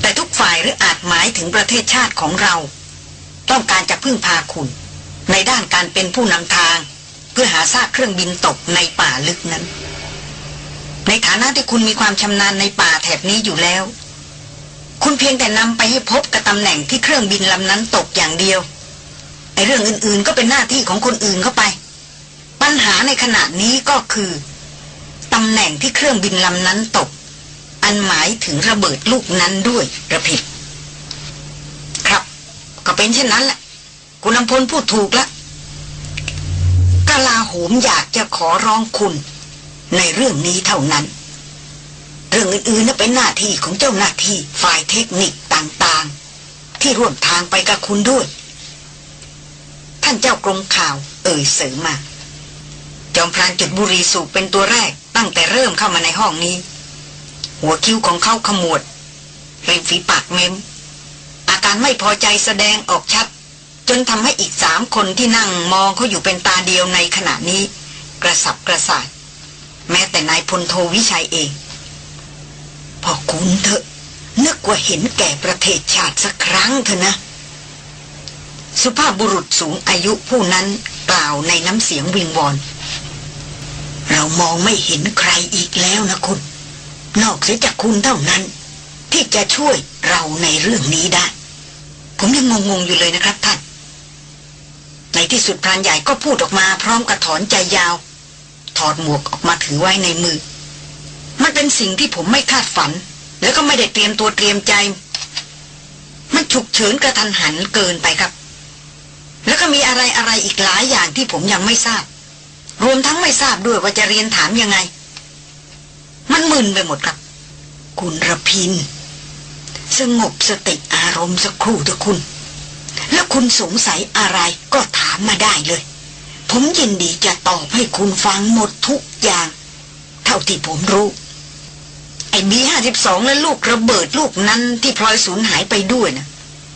แต่ทุกฝ่ายหรืออาจหมายถึงประเทศชาติของเรา ต้องการจะพึ่งพาคุณ ในด้านการเป็นผู้นำทาง เพื่อหาซากเครื่องบินตกในป่าลึกนั้น ในฐานะที่คุณมีความชำนาญในป่าแถบนี้อยู่แล้ว คุณเพียงแต่นำไปให้พบกับตำแหน่งที่เครื่องบินลำนั้นตกอย่างเดียวไอ้เรื่องอื่นๆ ก็เป็นหน้าที่ของคนอื่นเข้าไป ปัญหาในขณะนี้ก็คือตำแหน่งที่เครื่องบินลำนั้นตก อันหมายถึงระเบิดลูกนั้นด้วยระพิดครับ ก็เป็นเช่นนั้นแหละคุณนำพลพูดถูกล้วกลาโหมอยากจะขอร้องคุณ ในเรื่องนี้เท่านั้น เรื่องอื่นๆน่ะเป็นหน้าที่ของเจ้าหน้าที่ฝ่ายเทคนิคต่างๆ ที่ร่วมทางไปกับคุณด้วย ท่านเจ้ากรมข่าว เอ่ยเสริมมา จอมพลานจุดบุรีสูบเป็นตัวแรกตั้งแต่เริ่มเข้ามาในห้องนี้ หัวคิ้วของเขาขมวดริมฝีปากเม้ม อาการไม่พอใจแสดงออกชัด จนทำให้อีกสามคนที่นั่งมองเขาอยู่เป็นตาเดียวในขณะนี้ กระสับกระส่าย แม้แต่นายพลโทวิชัยเอง พอคุณเถอะ นึกว่าเห็นแก่ประเทศชาติสักครั้งเถอะนะ สุภาพบุรุษสูงอายุผู้นั้นกล่าวในน้ำเสียงวิงวอน เรามองไม่เห็นใครอีกแล้วนะคุณ นอกเสียจากคุณเท่านั้น ที่จะช่วยเราในเรื่องนี้ได้ ผมยังงงๆอยู่เลยนะครับท่านในที่สุดพรานใหญ่ก็พูดออกมาพร้อมกับถอนใจยาว ถอดหมวกออกมาถือไว้ในมือ มันเป็นสิ่งที่ผมไม่คาดฝัน แล้วก็ไม่ได้เตรียมตัวเตรียมใจ มันฉุกเฉินกระทันหันเกินไปครับ แล้วก็มีอะไรอะไรอีกหลายอย่างที่ผมยังไม่ทราบ รวมทั้งไม่ทราบด้วยว่าจะเรียนถามยังไง มันมึนไปหมดครับ คุณระพิน สงบสติอารมณ์สักครู่เถอะคุณ แล้วคุณสงสัยอะไรก็ถามมาได้เลย ผมยินดีจะตอบให้คุณฟังหมดทุกอย่าง เท่าที่ผมรู้ ไอ้บีห้าสิบสองและลูกระเบิดลูกนั้นที่พลอยสูญหายไปด้วยนะ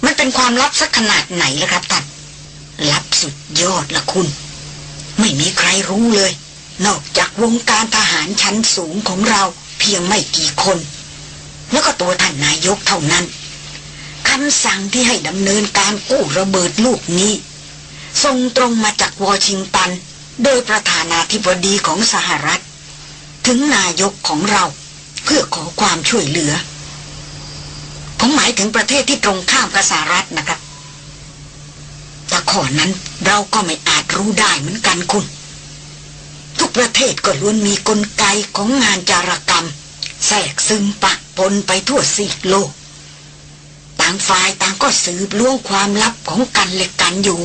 มันเป็นความลับสักขนาดไหนล่ะครับท่านลับสุดยอดละคุณ ไม่มีใครรู้เลย นอกจากวงการทหารชั้นสูงของเราเพียงไม่กี่คน แล้วก็ตัวท่านนายกเท่านั้นคำสั่งที่ให้ดำเนินการกู้ระเบิดลูกนี้ ส่งตรงมาจากวอชิงตัน โดยประธานาธิบดีของสหรัฐ ถึงนายกของเราเพื่อขอความช่วยเหลือ ผมหมายถึงประเทศที่ตรงข้ามกับสหรัฐนะครับ แต่ข้อนั้นเราก็ไม่อาจรู้ได้เหมือนกันคุณ ทุกประเทศก็ล้วนมีกลไกของงานจารกรรม แทรกซึมปะปนไปทั่วสิโลก ต่างฝ่ายต่างก็สืบล่วงความลับของกันและกันอยู่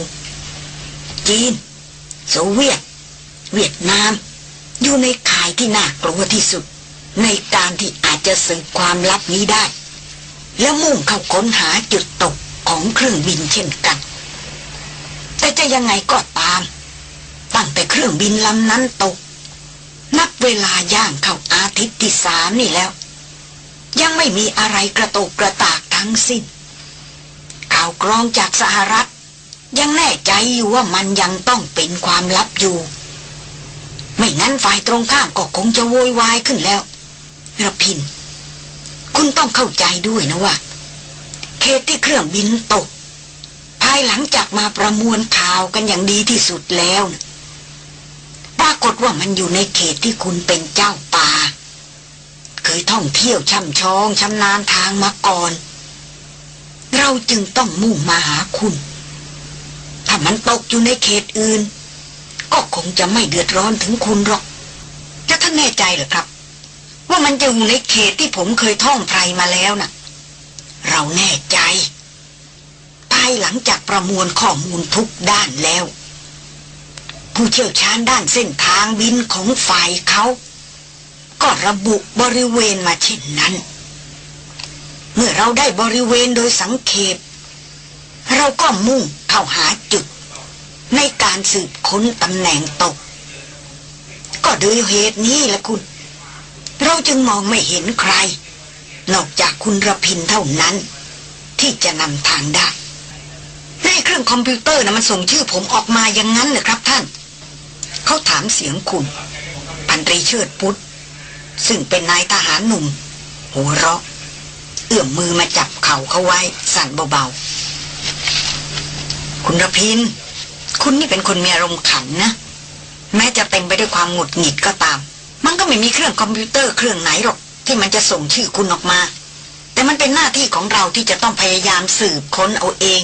จีน โซเวียต เวียดนาม อยู่ในข่ายที่น่ากลัวที่สุด ในการที่อาจจะสืบความลับนี้ได้ แล้วมุ่งเข้าค้นหาจุดตกของเครื่องบินเช่นกัน แต่จะยังไงก็ตาม ตั้งแต่เครื่องบินลำนั้นตก นับเวลาย่างเข้าอาทิตย์ที่สามนี่แล้ว ยังไม่มีอะไรกระตกกระตากทั้งสิ้นข่าวกรองจากสหรัฐ ยังแน่ใจอยู่ว่ามันยังต้องเป็นความลับอยู่ ไม่งั้นฝ่ายตรงข้ามก็คงจะโวยวายขึ้นแล้วระพิน คุณต้องเข้าใจด้วยนะว่าเขตที่เครื่องบินตก ภายหลังจากมาประมวลข่าวกันอย่างดีที่สุดแล้วนะปรากฏว่ามันอยู่ในเขตที่คุณเป็นเจ้าป่า เคยท่องเที่ยวช่ำชองชำนาญทางมาก่อน เราจึงต้องมุ่งมาหาคุณ มันตกอยู่ในเขตอื่น ก็คงจะไม่เดือดร้อนถึงคุณหรอกจะท่านแน่ใจหรือครับ ว่ามันจะอยู่ในเขตที่ผมเคยท่องไพรมาแล้วน่ะ เราแน่ใจภายหลังจากประมวลข้อมูลทุกด้านแล้ว ผู้เชี่ยวชาญด้านเส้นทางบินของฝ่ายเขา ก็ระบุบริเวณมาเช่นนั้น เมื่อเราได้บริเวณโดยสังเขปเราก็มุ่ง เข้าหาจุด ในการสืบค้นตำแหน่งตก ก็โดยเหตุนี้แหละคุณ เราจึงมองไม่เห็นใคร นอกจากคุณระพินเท่านั้น ที่จะนำทางได้ในเครื่องคอมพิวเตอร์นะมันส่งชื่อผมออกมาอย่างนั้นเหรอครับท่าน เขาถามเสียงคุณ พันตรีเชิดพุทธซึ่งเป็นนายทหารหนุ่ม หัวเราะ เอื้อมมือมาจับเข่าเขาไว้ สั่นเบาๆ คุณระพิน คุณนี่เป็นคนมีอารมณ์ขันนะ แม้จะเต็มไปด้วยความหงุดหงิดก็ตาม มันก็ไม่มีเครื่องคอมพิวเตอร์เครื่องไหนหรอกที่มันจะส่งชื่อคุณออกมา แต่มันเป็นหน้าที่ของเราที่จะต้องพยายามสืบค้นเอาเอง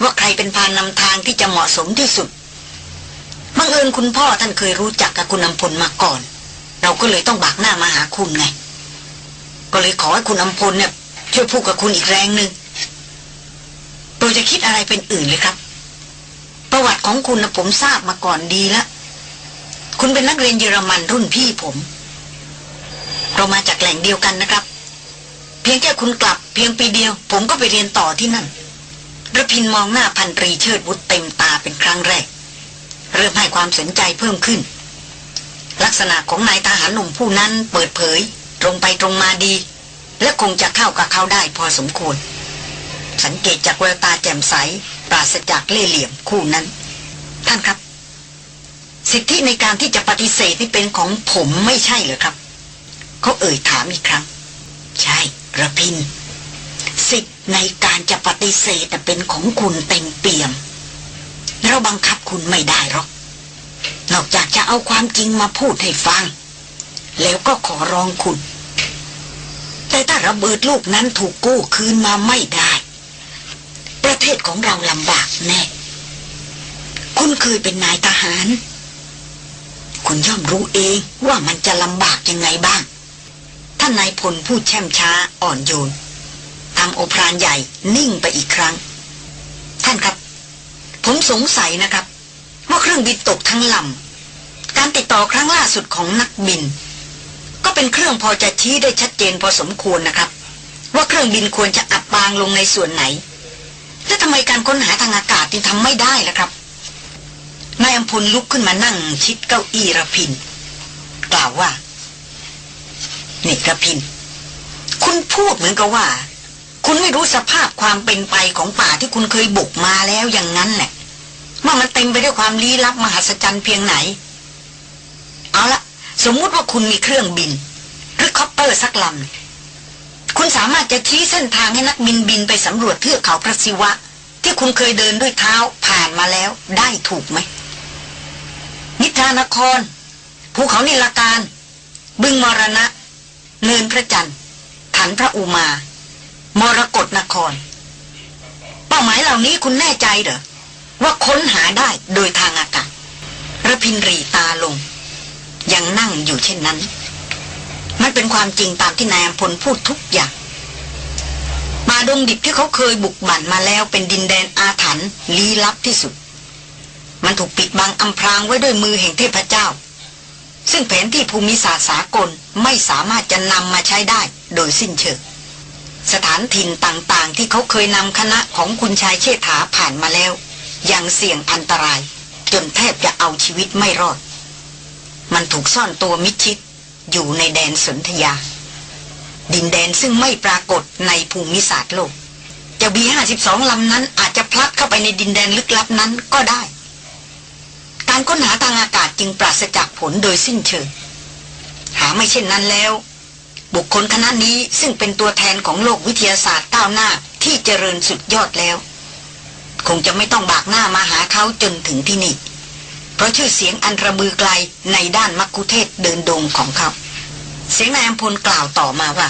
ว่าใครเป็นพานนำทางที่จะเหมาะสมที่สุดบังเอิญคุณพ่อท่านเคยรู้จักกับคุณอำพลมาก่อน เราก็เลยต้องบากหน้ามาหาคุณไง ก็เลยขอให้คุณอำพลเนี่ยช่วยพูดกับคุณอีกแรงหนึ่ง ดยจะคิดอะไรเป็นอื่นเลยครับ ประวัติของคุณนะผมทราบมาก่อนดีแล้วคุณเป็นนักเรียนเยอรมันรุ่นพี่ผม เรามาจากแหล่งเดียวกันนะครับ เพียงแค่คุณกลับเพียงปีเดียว ผมก็ไปเรียนต่อที่นั่นระพินมองหน้าพันตรีเชิดวุฒเต็มตาเป็นครั้งแรก เริ่มให้ความสนใจเพิ่มขึ้น ลักษณะของนายทหารหนุ่มผู้นั้นเปิดเผย ตรงไปตรงมาดี และคงจะเข้ากับเขาได้พอสมควร สังเกตจากแววตาแจ่มใส ปราศจากเล่เหลี่ยมคู่นั้น ท่านครับ สิทธิในการที่จะปฏิเสธที่เป็นของผมไม่ใช่เหรอครับ เขาเอ่ยถามอีกครั้ง ใช่ระพิน สิทธิในการจะปฏิเสธแต่เป็นของคุณเต็มเปี่ยม เราบังคับคุณไม่ได้หรอก นอกจากจะเอาความจริงมาพูดให้ฟัง แล้วก็ขอร้องคุณแต่ถ้าระเบิดลูกนั้นถูกกู้คืนมาไม่ได้ ประเทศของเราลำบากแน่ คุณเคยเป็นนายทหาร คุณย่อมรู้เองว่ามันจะลำบากยังไงบ้าง ท่านนายพลพูดแช่มช้าอ่อนโยนทำโอพรานใหญ่นิ่งไปอีกครั้ง ท่านครับ ผมสงสัยนะครับ ว่าเครื่องบินตกทั้งลำการติดต่อครั้งล่าสุดของนักบิน ก็เป็นเครื่องพอจะชี้ได้ชัดเจนพอสมควรนะครับ ว่าเครื่องบินควรจะอับปางลงในส่วนไหน แล้วทำไมการค้นหาทางอากาศจึงทำไม่ได้ล่ะครับนายอัมพลลุกขึ้นมานั่งชิดเก้าอี้ระพิน กล่าวว่า นี่รพินทร์ คุณพูดเหมือนกับว่า คุณไม่รู้สภาพความเป็นไปของป่าที่คุณเคยบุกมาแล้วอย่างนั้นแหละว่ามันเต็มไปด้วยความลี้ลับมหัศจรรย์เพียงไหน เอาละสมมุติว่าคุณมีเครื่องบิน หรือคอปเตอร์สักลำ คุณสามารถจะชี้เส้นทางให้นักบินบินไปสำรวจเทือกเขาพระศิวะ ที่คุณเคยเดินด้วยเท้าผ่านมาแล้วได้ถูกไหม นิทรานคร ภูเขานิลการ บึงมรณะ เนินพระจันทร์ฐานพระอุมา มรกรนคร เป้าหมายเหล่านี้คุณแน่ใจเหรอ ว่าค้นหาได้โดยทางอากาศระพินรีตาลง ยังนั่งอยู่เช่นนั้น มันเป็นความจริงตามที่นายอำพลพูดทุกอย่างป่าดงดิบที่เขาเคยบุกบั่นมาแล้วเป็นดินแดนอาถรรพ์ลี้ลับที่สุด มันถูกปิดบังอำพรางไว้ด้วยมือแห่งเทพเจ้า ซึ่งแผนที่ภูมิศาสตร์สากลไม่สามารถจะนำมาใช้ได้โดยสิ้นเชิงสถานถิ่นต่างๆ ที่เขาเคยนำคณะของคุณชายเชษฐาผ่านมาแล้วยังเสี่ยงอันตราย จนแทบจะเอาชีวิตไม่รอด มันถูกซ่อนตัวมิดชิด อยู่ในแดนสนธยา ดินแดนซึ่งไม่ปรากฏในภูมิศาสตร์โลก จะบีห้าสิบสองลำนั้นอาจจะพลัดเข้าไปในดินแดนลึกลับนั้นก็ได้ การค้นหาทางอากาศจึงปราศจากผลโดยสิ้นเชิง หาไม่เช่นนั้นแล้ว บุคคลคณะนี้ซึ่งเป็นตัวแทนของโลกวิทยาศาสตร์ก้าวหน้าที่เจริญสุดยอดแล้ว คงจะไม่ต้องบากหน้ามาหาเขาจนถึงที่นี่ ราะชื่อเสียงอันระบือไกลในด้านมักคุเทศเดินดงของเขา เสียงนายอัมพลกล่าวต่อมาว่า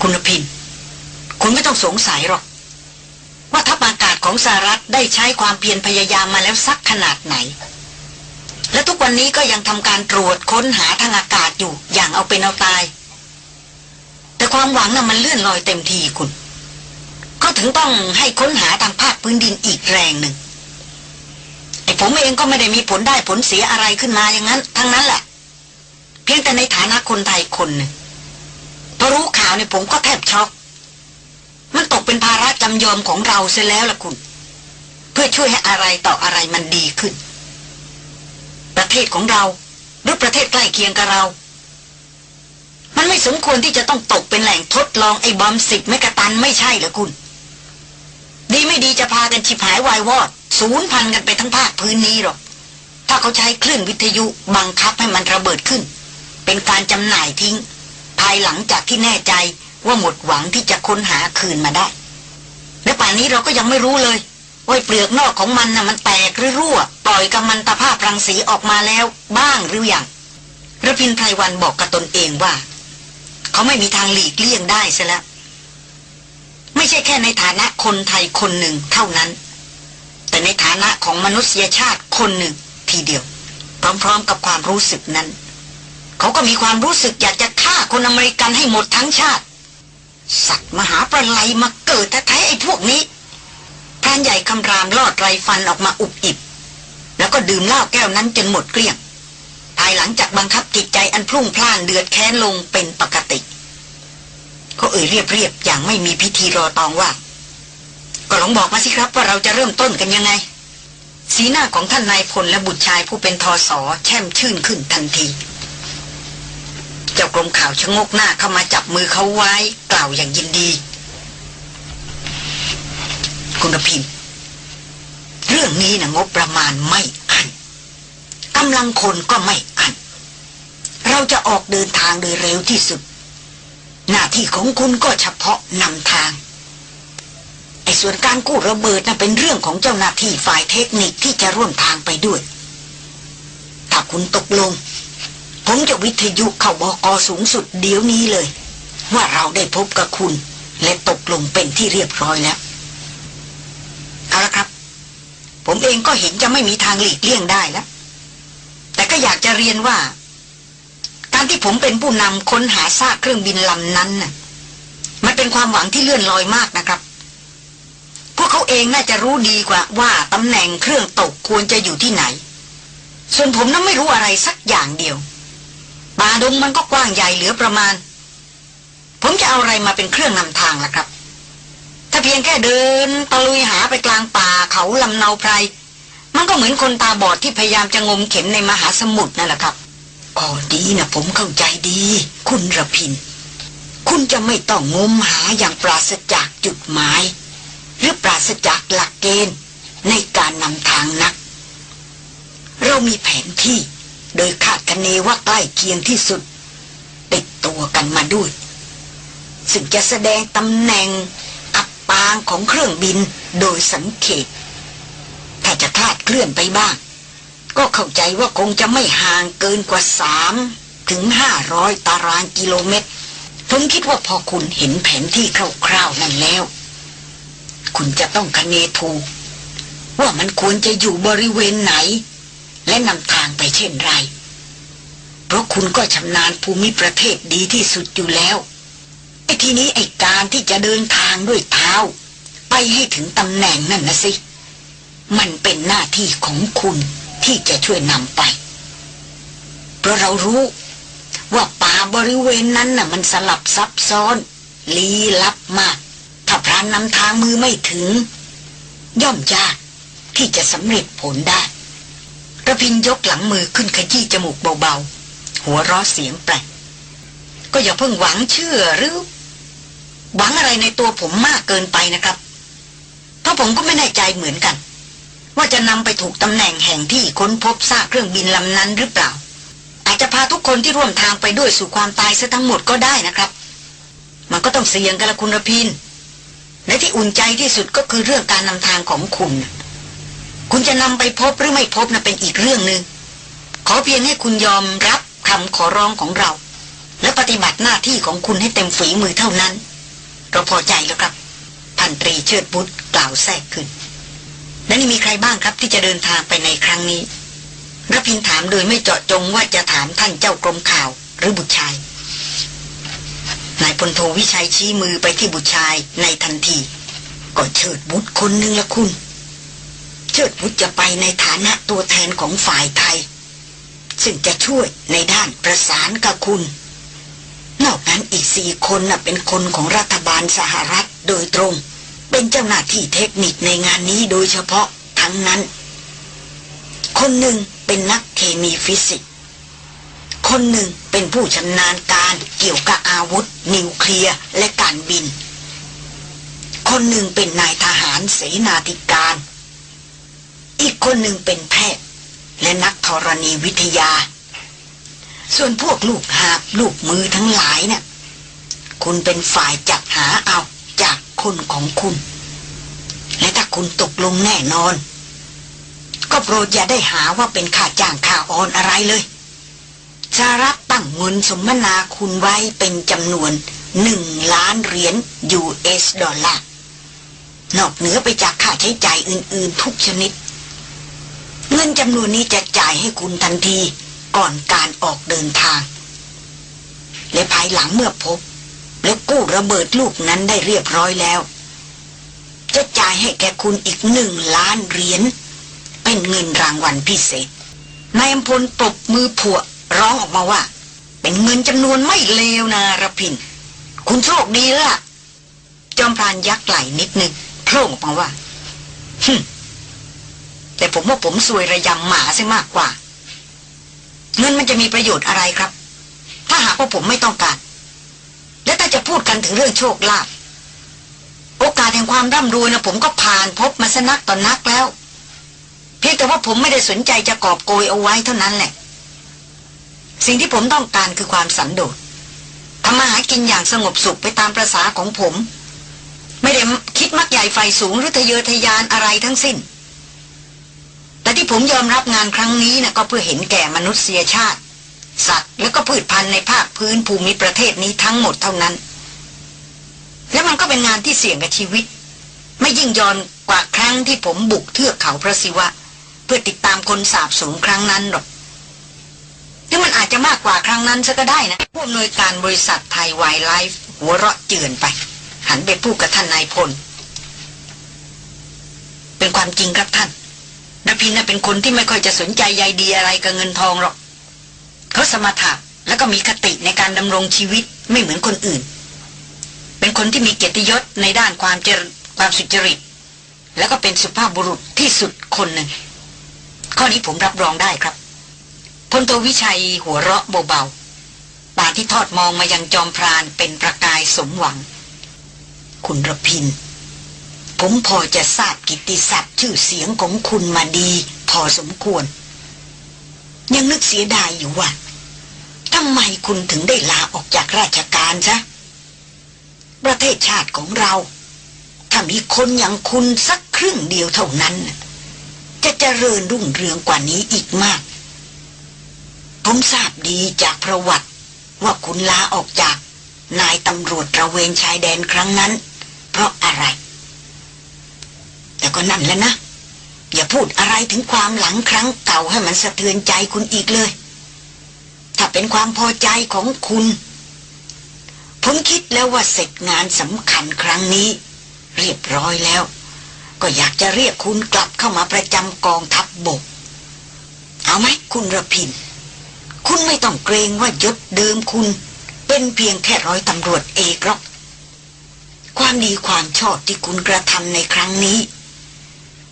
คุณพินคุณไม่ต้องสงสัยหรอก ว่าทัพอากาศของสหรัฐได้ใช้ความเพียรพยายามมาแล้วสักขนาดไหน และทุกวันนี้ก็ยังทำการตรวจค้นหาทางอากาศอยู่อย่างเอาเป็นเอาตาย แต่ความหวังน่ะมันเลื่อนลอยเต็มทีคุณ ก็ถึงต้องให้ค้นหาทางภาคพื้นดินอีกแรงหนึ่ง ไอ้ผมเองก็ไม่ได้มีผลได้ผลเสียอะไรขึ้นมาอย่างนั้น ทั้งนั้นแหละ เพียงแต่ในฐานะคนไทยคนหนึ่งพอรู้ข่าวเนี่ยผมก็แทบช็อก มันตกเป็นภาระจำยอมของเราเสียแล้วล่ะคุณ เพื่อช่วยให้อะไรต่ออะไรมันดีขึ้น ประเทศของเรา หรือประเทศใกล้เคียงกับเรา มันไม่สมควรที่จะต้องตกเป็นแหล่งทดลองไอ้บอมสิบเมกะตันไม่ใช่เหรอคุณ ดีไม่ดีจะพากันฉิบหายวายวอด ศูนย์พันกันไปทั้งภาคพื้นนี้หรอก ถ้าเขาใช้คลื่นวิทยุบังคับให้มันระเบิดขึ้น เป็นการจำหน่ายทิ้ง ภายหลังจากที่แน่ใจว่าหมดหวังที่จะค้นหาคืนมาได้ และป่านนี้เราก็ยังไม่รู้เลยว่าเปลือกนอกของมันน่ะมันแตกหรือรั่ว ปล่อยกัมมันตภาพรังสีออกมาแล้วบ้างหรือยังระพินไพรวันบอกกับตนเองว่า เขาไม่มีทางหลีกเลี่ยงได้ซะแล้ว ไม่ใช่แค่ในฐานะคนไทยคนหนึ่งเท่านั้น แต่ในฐานะของมนุษยชาติคนหนึ่งทีเดียว พร้อมๆกับความรู้สึกนั้น เขาก็มีความรู้สึกอยากจะฆ่าคนอเมริกันให้หมดทั้งชาติ สัตว์มหาประไลมาเกิดแท้ๆไอ้พวกนี้พรานใหญ่คำรามลอดไรฟันออกมาอุบอิบ แล้วก็ดื่มเหล้าแก้วนั้นจนหมดเกลี้ยงภายหลังจากบังคับจิตใจอันพลุ่งพล่านเดือดแค้นลงเป็นปกติ เขาเอ่ยเรียบๆอย่างไม่มีพิธีรอตองว่า ก็ลองบอกมาสิครับว่าเราจะเริ่มต้นกันยังไง สีหน้าของท่านนายพลและบุตรชายผู้เป็นทอสอแช่มชื่นขึ้นทันที เจ้ากรมข่าวชะงกหน้าเข้ามาจับมือเขาไว้กล่าวอย่างยินดี คุณกพินเรื่องนี้นะงบประมาณไม่อันกำลังคนก็ไม่อัน เราจะออกเดินทางโดยเร็วที่สุด หน้าที่ของคุณก็เฉพาะนำทาง ไอ้ส่วนการกู้ระเบิดนะ่ะเป็นเรื่องของเจ้าหน้าที่ฝ่ายเทคนิคที่จะร่วมทางไปด้วย ถ้าคุณตกลง ผมจะวิทยุเข้าบกสูงสุดเดี๋ยวนี้เลย ว่าเราได้พบกับคุณ และตกลงเป็นที่เรียบร้อยแล้วเอาละครับ ผมเองก็เห็นจะไม่มีทางหลีกเลี่ยงได้แล้ว แต่ก็อยากจะเรียนว่า การที่ผมเป็นผู้นำค้นหาซากเครื่องบินลำนั้นน่ะมันเป็นความหวังที่เลื่อนลอยมากนะครับ วกเขาเองน่าจะรู้ดีกว่าว่าตำแหน่งเครื่องตกควรจะอยู่ที่ไหน ส่วนผมนั้นไม่รู้อะไรสักอย่างเดียวป่าดงมันก็กว้างใหญ่เหลือประมาณ ผมจะเอาอะไรมาเป็นเครื่องนำทางล่ะครับ ถ้าเพียงแค่เดินตะลุยหาไปกลางป่าเขาลำเนาไพร มันก็เหมือนคนตาบอดที่พยายามจะงมเข็มในมหาสมุทรนั่นแหละครับอ๋อดีนะผมเข้าใจดี คุณระพิน คุณจะไม่ต้องงมหาอย่างปราศจากจุดหมาย หรือปราศจากหลักเกณฑ์ในการนำทางนัก เรามีแผนที่โดยคาดคะเนว่าใกล้เคียงที่สุด ติดตัวกันมาด้วย ซึ่งจะแสดงตำแหน่งอับปางของเครื่องบินโดยสังเขตถ้าจะคลาดเคลื่อนไปบ้าง ก็เข้าใจว่าคงจะไม่ห่างเกินกว่าสามถึงห้าร้อยตารางกิโลเมตรผมคิดว่าพอคุณเห็นแผนที่คร่าวๆนั่นแล้ว คุณจะต้องคะเนถูก ว่ามันควรจะอยู่บริเวณไหน และนำทางไปเช่นไร เพราะคุณก็ชำนาญภูมิประเทศดีที่สุดอยู่แล้วไอ้ทีนี้ไอ้การที่จะเดินทางด้วยเท้า ไปให้ถึงตำแหน่งนั่นนะสิ มันเป็นหน้าที่ของคุณที่จะช่วยนำไป เพราะเรารู้ว่าป่าบริเวณนั้นน่ะ มันสลับซับซ้อน ลี้ลับมาก พรานนำทางมือไม่ถึง ย่อมยากที่จะสำเร็จผลได้ระพินยกหลังมือขึ้นขยี้จมูกเบาๆ หัวราะเสียงแปลกก็อย่าเพิ่งหวังเชื่อหรือ หวังอะไรในตัวผมมากเกินไปนะครับ เพราะผมก็ไม่แน่ใจเหมือนกัน ว่าจะนำไปถูกตำแหน่งแห่งที่ค้นพบซากเครื่องบินลำนั้นหรือเปล่า อาจจะพาทุกคนที่ร่วมทางไปด้วยสู่ความตายซะทั้งหมดก็ได้นะครับ มันก็ต้องเสี่ยงกันละคุณระพิน และที่อุ่นใจที่สุดก็คือเรื่องการนำทางของคุณ คุณจะนำไปพบหรือไม่พบนะเป็นอีกเรื่องหนึง่งขอเพียงให้คุณยอมรับคำขอร้องของเรา และปฏิบัติหน้าที่ของคุณให้เต็มฝีมือเท่านั้น เราพอใจแล้วครับ พันตรีเชิดบุตรกล่าวแทรกขึ้น และนี่มีใครบ้างครับที่จะเดินทางไปในครั้งนี้รพินถามโดยไม่เจาะจงว่าจะถามท่านเจ้ากรมข่าวหรือบุตรชาย นายพลโทวิชัยชี้มือไปที่บุตรชายในทันที ก็เชิดบุตรคนหนึ่งละคุณ เชิดบุตรจะไปในฐานะตัวแทนของฝ่ายไทย ซึ่งจะช่วยในด้านประสานกับคุณ นอกนั้นอีกสี่คนน่ะเป็นคนของรัฐบาลสหรัฐโดยตรง เป็นเจ้าหน้าที่เทคนิคในงานนี้โดยเฉพาะทั้งนั้น คนหนึ่งเป็นนักเคมีฟิสิกส์ คนหนึ่งเป็นผู้ชำนาญการเกี่ยวกับอาวุธ นิวเคลียร์และการบิน คนหนึ่งเป็นนายทหารเสนาธิการ อีกคนหนึ่งเป็นแพทย์ และนักธรณีวิทยา ส่วนพวกลูกหาบลูกมือทั้งหลายเนี่ยคุณเป็นฝ่ายจัดหาเอาจากคนของคุณ และถ้าคุณตกลงแน่นอน ก็โปรดอย่าได้หาว่าเป็นค่าจ้างค่าออนอะไรเลย จะรับตั้งเงินสมนาคุณไว้เป็นจำนวนหนึ่งล้านเหรียญ US ดอลลาร์ นอกเหนือไปจากค่าใช้จ่ายอื่นๆทุกชนิด เงินจำนวนนี้จะจ่ายให้คุณทันทีก่อนการออกเดินทาง และภายหลังเมื่อพบ และกู้ระเบิดลูกนั้นได้เรียบร้อยแล้ว จะจ่ายให้แก่คุณอีกหนึ่งล้านเหรียญ เป็นเงินรางวัลพิเศษนายอำพลปรบมือผัว ร้องออกมาว่า เป็นเงินจำนวนไม่เลวนะระพิน คุณโชคดีละจอมพรานยักไหลนิดนึงโผล่ออกมาว่าฮึแต่ผมว่าผมสวยระยำหมาซะมากกว่า เงินมันจะมีประโยชน์อะไรครับ ถ้าหากว่าผมไม่ต้องการ และถ้าจะพูดกันถึงเรื่องโชคลาภโอกาสแห่งความร่ำรวยนะผมก็ผ่านพบมาสนักต่อนนักแล้ว เพียงแต่ว่าผมไม่ได้สนใจจะกอบโกยเอาไว้เท่านั้นแหละ สิ่งที่ผมต้องการคือความสันโดษทำมาหากินอย่างสงบสุขไปตามประษาของผม ไม่ได้คิดมักใหญ่ไฟสูงหรือทะเยอทะยานอะไรทั้งสิ้น แต่ที่ผมยอมรับงานครั้งนี้นะก็เพื่อเห็นแก่มนุษยชาติ สัตว์และก็พืชพันธุ์ในภาคพื้นภูมิประเทศนี้ทั้งหมดเท่านั้น และมันก็เป็นงานที่เสี่ยงกับชีวิต ไม่ยิ่งยอนกว่าครั้งที่ผมบุกเทือกเขาพระศิวะ เพื่อติดตามคนสาบสูงครั้งนั้นหรอก รือมันอาจจะมากกว่าครั้งนั้นซะก็ได้นะผู้อำนวยการบริษัทไทยไวไลฟ์หัวเราะเจือนไป หันไปพูดกับท่านนายพล เป็นความจริงครับท่านนพินน่ะเป็นคนที่ไม่ค่อยจะสนใจใยดีอะไรกับเงินทองหรอกเขาสมถะแล้วก็มีคติในการดำรงชีวิตไม่เหมือนคนอื่น เป็นคนที่มีเกียรติยศในด้านความเจริญความสุจริต แล้วก็เป็นสุภาพบุรุษที่สุดคนหนึ่ง ข้อนี้ผมรับรองได้ครับ พลโทวิชัยหัวเราะเบาๆตาที่ทอดมองมายังจอมพรานเป็นประกายสมหวัง คุณระพิน ผมพอจะทราบกิตติศัพท์ชื่อเสียงของคุณมาดี พอสมควร ยังนึกเสียดายอยู่ว่าทำไมคุณถึงได้ลาออกจากราชการซะประเทศชาติของเรา ถ้ามีคนอย่างคุณสักครึ่งเดียวเท่านั้น จะเจริญรุ่งเรืองกว่านี้อีกมาก ผมทราบดีจากประวัติ ว่าคุณลาออกจาก นายตำรวจระเวนชายแดนครั้งนั้น เพราะอะไร แต่ก็นั่นแล้วนะ อย่าพูดอะไรถึงความหลังครั้งเก่าให้มันสะเทือนใจคุณอีกเลย ถ้าเป็นความพอใจของคุณ ผมคิดแล้วว่าเสร็จงานสำคัญครั้งนี้ เรียบร้อยแล้ว ก็อยากจะเรียกคุณกลับเข้ามาประจำกองทัพบบก เอาไหมคุณระพิน คุณไม่ต้องเกรงว่ายศเดิมคุณ เป็นเพียงแค่ร้อยตำรวจเอกหรอก ความดีความชอบที่คุณกระทำในครั้งนี้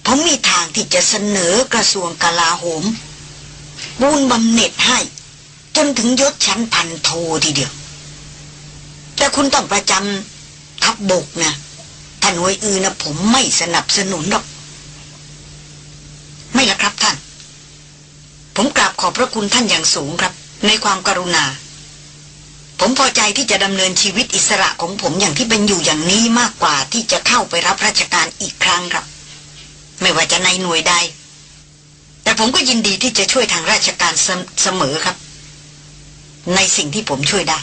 ผมมีทางที่จะเสนอกระทรวงกลาโหมบูนบำเหน็จให้ จนถึงยศชั้นพันโททีเดียว แต่คุณต้องประจำทัพบบกนะท่านหน่วยอื่นนะผมไม่สนับสนุนหรอก ไม่ละครับท่าน ผมกราบขอบพระคุณท่านอย่างสูงครับ ในความกรุณา ผมพอใจที่จะดำเนินชีวิตอิสระของผมอย่างที่เป็นอยู่อย่างนี้มากกว่าที่จะเข้าไปรับราชการอีกครั้งครับ ไม่ว่าจะในหน่วยใด แต่ผมก็ยินดีที่จะช่วยทางราชการเสมอครับ ในสิ่งที่ผมช่วยได้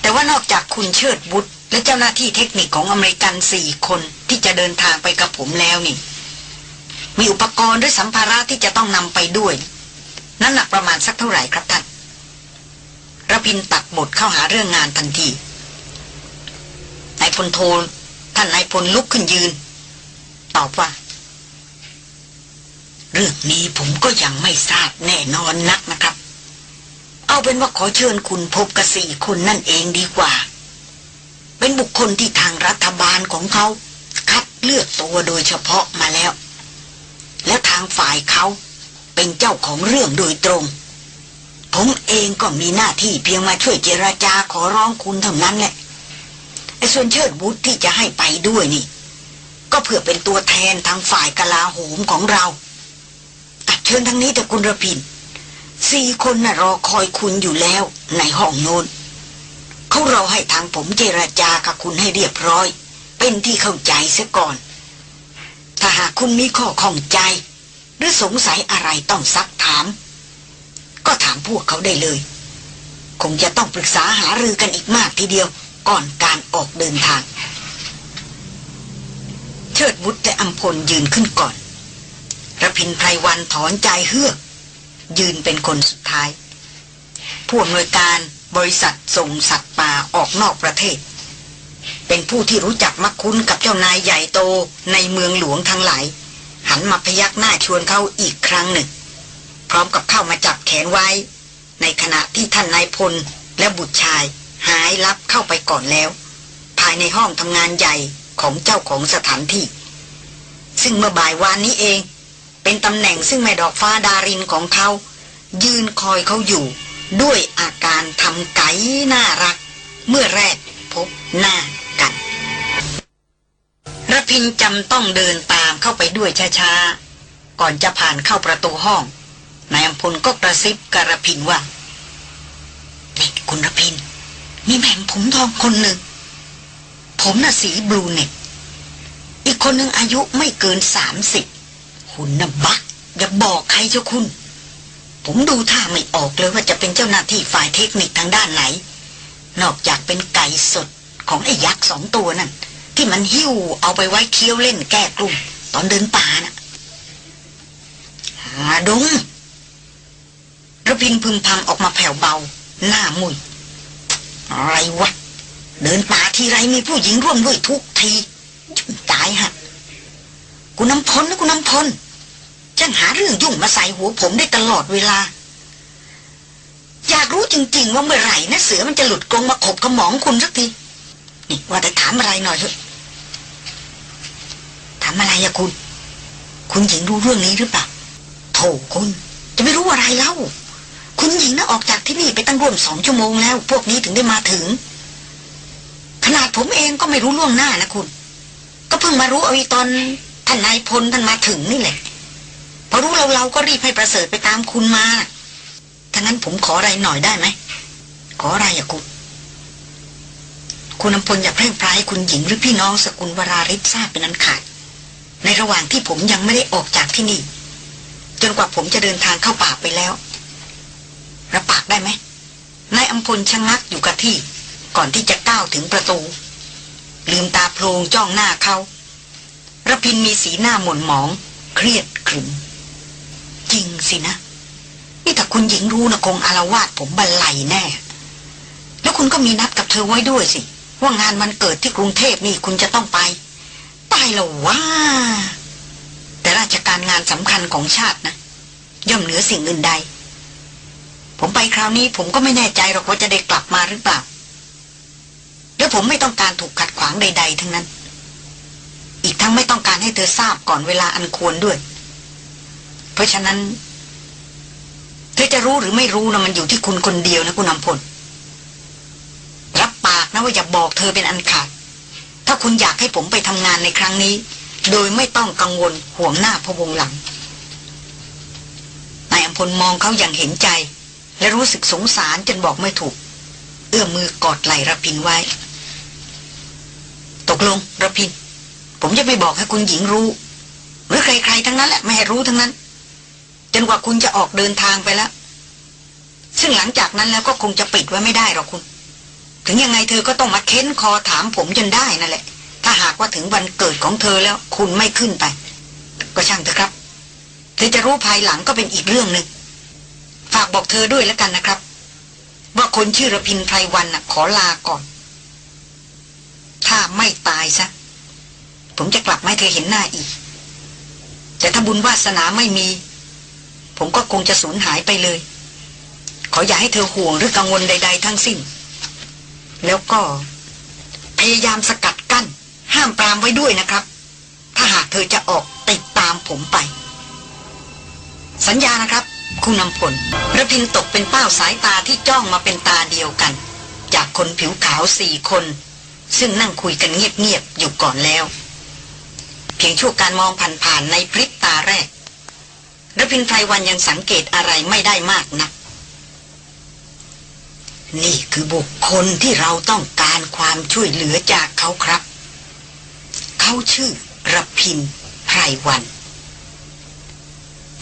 แต่ว่านอกจากคุณเชิดบุตรและเจ้าหน้าที่เทคนิคของอเมริกันสี่คนที่จะเดินทางไปกับผมแล้วนี่ มีอุปกรณ์หรือสัมภาระที่จะต้องนำไปด้วย นั่นหนักประมาณสักเท่าไหร่ครับท่านระพินตักบทเข้าหาเรื่องงานทันทีนายพลโทท่านนายพลลุกขึ้นยืน ตอบว่า เรื่องนี้ผมก็ยังไม่ทราบแน่นอนนักนะครับ เอาเป็นว่าขอเชิญคุณพบกับสี่คนนั่นเองดีกว่า เป็นบุคคลที่ทางรัฐบาลของเขา คัดเลือกตัวโดยเฉพาะมาแล้ว และทางฝ่ายเขาเป็นเจ้าของเรื่องโดยตรง ผมเองก็มีหน้าที่เพียงมาช่วยเจราจาขอร้องคุณเท่านั้นแหละไอ้ส่วนเชิดบุตรที่จะให้ไปด้วยนี่ ก็เพื่อเป็นตัวแทนทางฝ่ายกลาโหมของเราตัดเชิญทางนี้แต่คุณระพินสี่คนน่ะรอคอยคุณอยู่แล้วในห้องโน้นเขารอให้ทางผมเจราจากับคุณให้เรียบร้อย เป็นที่เข้าใจเสียก่อน ถ้าหากคุณมีข้อข้องใจ หรือสงสัยอะไรต้องซักถาม ก็ถามพวกเขาได้เลย คงจะต้องปรึกษาหารือกันอีกมากทีเดียวก่อนการออกเดินทาง เชิดวุฒิและอัมพลยืนขึ้นก่อนระพินไพรวันถอนใจเฮือก ยืนเป็นคนสุดท้าย ผู้อำนวยการบริษัทส่งสัตว์ป่าออกนอกประเทศ เป็นผู้ที่รู้จักมักคุ้นกับเจ้านายใหญ่โตในเมืองหลวงทั้งหลาย หันมาพยักหน้าชวนเขาอีกครั้งหนึ่ง พร้อมกับเข้ามาจับแขนไว้ ในขณะที่ท่านนายพลและบุตรชายหายลับเข้าไปก่อนแล้ว ภายในห้องทำงานใหญ่ของเจ้าของสถานที่ ซึ่งเมื่อบ่ายวานนี้เอง เป็นตำแหน่งซึ่งแม่ดอกฟ้าดารินของเขา ยืนคอยเขาอยู่ด้วยอาการทำไก่น่ารัก เมื่อแรกพบหน้า กันระพินจำต้องเดินตามเข้าไปด้วยช้าๆ ก่อนจะผ่านเข้าประตูห้อง นายอำพลก็กระซิบกระพินว่านี่คุณระพิน มีแม่มผมทองคนหนึ่ง ผมน่ะสีบลูเน็ตอีกคนหนึ่งอายุไม่เกินสามสิบคุณน่ะบัก อย่าบอกใครเจ้าคุณ ผมดูท่าไม่ออกเลยว่าจะเป็นเจ้าหน้าที่ฝ่ายเทคนิคทางด้านไหน นอกจากเป็นไก่สด ของไอ้ยักษ์สองตัวนั่นที่มันหิ้วเอาไปไว้เคี้ยวเล่นแก้กลุ่มตอนเดินป่าน่ะหาดงระพินพึมพำออกมาแผ่วเบา หน้ามุยอะไรวะ เดินป่าทีไรมีผู้หญิงร่วมด้วยทุกทีจุตายฮะกูน้ำพลนะกูน้ำพลจังหาเรื่องยุ่งมาใส่หัวผมได้ตลอดเวลา อยากรู้จริง ๆ ว่าเมื่อไหร่นะเสือมันจะหลุดกรงมาขบกระหมองคุณสักที นี่ว่าแต่ถามอะไรหน่อยเถอะถามอะไรอะคุณ คุณหญิงรู้เรื่องนี้หรือเปล่าโถคุณ จะไม่รู้อะไรเล่า คุณหญิงน่ะออกจากที่นี่ไปตั้งร่วมสองชั่วโมงแล้ว พวกนี้ถึงได้มาถึง ขนาดผมเองก็ไม่รู้ล่วงหน้านะคุณ ก็เพิ่งมารู้เอาอีตอนท่านนายพลท่านมาถึงนี่แหละพอรู้เราเราก็รีบให้ประเสริฐไปตามคุณมาถ้างั้นผมขออะไรหน่อยได้ไหมขออะไรอะคุณ คุณนำพลอย่าแพร่งพรายคุณหญิงหรือพี่น้องสกุลวราริศทราบเป็นอันขาด ในระหว่างที่ผมยังไม่ได้ออกจากที่นี่ จนกว่าผมจะเดินทางเข้าป่าไปแล้วรับปากได้ไหมนายอัมพลชะงักอยู่กับที่ ก่อนที่จะก้าวถึงประตู ลืมตาโพลงจ้องหน้าเขาระพินมีสีหน้าหม่นหมอง เครียดขรึม จริงสินะ นี่ถ้าคุณหญิงรู้นะคงอารวาสผมบันไลแน่ แล้วคุณก็มีนัดกับเธอไว้ด้วยสิ ว่างานมันเกิดที่กรุงเทพนี่คุณจะต้องไป ไปแล้วว่าแต่ราชการงานสำคัญของชาตินะ ย่อมเหนือสิ่งอื่นใด ผมไปคราวนี้ผมก็ไม่แน่ใจหรอกว่าจะได้กลับมาหรือเปล่า แล้วผมไม่ต้องการถูกขัดขวางใด ๆ ทั้งนั้น อีกทั้งไม่ต้องการให้เธอทราบก่อนเวลาอันควรด้วย เพราะฉะนั้น เธอจะรู้หรือไม่รู้นะมันอยู่ที่คุณคนเดียวนะคุณนำพล นะว่าอย่าบอกเธอเป็นอันขาด ถ้าคุณอยากให้ผมไปทำงานในครั้งนี้ โดยไม่ต้องกังวลห่วงหน้าพวงหลังนายอัมพลมองเขาอย่างเห็นใจ และรู้สึกสงสารจนบอกไม่ถูก เอื้อมมือกอดไหล่ระพินไว้ ตกลงระพิน ผมจะไม่บอกให้คุณหญิงรู้หรือใครๆทั้งนั้นแหละไม่ให้รู้ทั้งนั้น จนกว่าคุณจะออกเดินทางไปแล้ว ซึ่งหลังจากนั้นแล้วก็คงจะปิดไว้ไม่ได้หรอกคุณ ถึงยังไงเธอก็ต้องมาเค้นคอถามผมจนได้นั่นแหละ ถ้าหากว่าถึงวันเกิดของเธอแล้วคุณไม่ขึ้นไป ก็ช่างเถอะครับ เธอจะรู้ภายหลังก็เป็นอีกเรื่องหนึ่งฝากบอกเธอด้วยแล้วกันนะครับ ว่าคนชื่อระพินไพรวันน่ะขอลาก่อน ถ้าไม่ตายซะ ผมจะกลับมาให้เธอเห็นหน้าอีก แต่ถ้าบุญวาสนาไม่มี ผมก็คงจะสูญหายไปเลย ขออย่าให้เธอห่วงหรือกังวลใด ๆ ทั้งสิ้น แล้วก็ พยายามสกัดกั้น ห้ามปรามไว้ด้วยนะครับ ถ้าหากเธอจะออกติดตามผมไป สัญญานะครับ คุณนำพลระพินตกเป็นเป้าสายตาที่จ้องมาเป็นตาเดียวกัน จากคนผิวขาวสี่คน ซึ่งนั่งคุยกันเงียบๆอยู่ก่อนแล้ว เพียงชั่วการมองผ่านๆในพริบตาแรกระพินไพรวันยังสังเกตอะไรไม่ได้มากนะัก นี่คือบุคคลที่เราต้องการความช่วยเหลือจากเขาครับ เขาชื่อระพินไพรวัน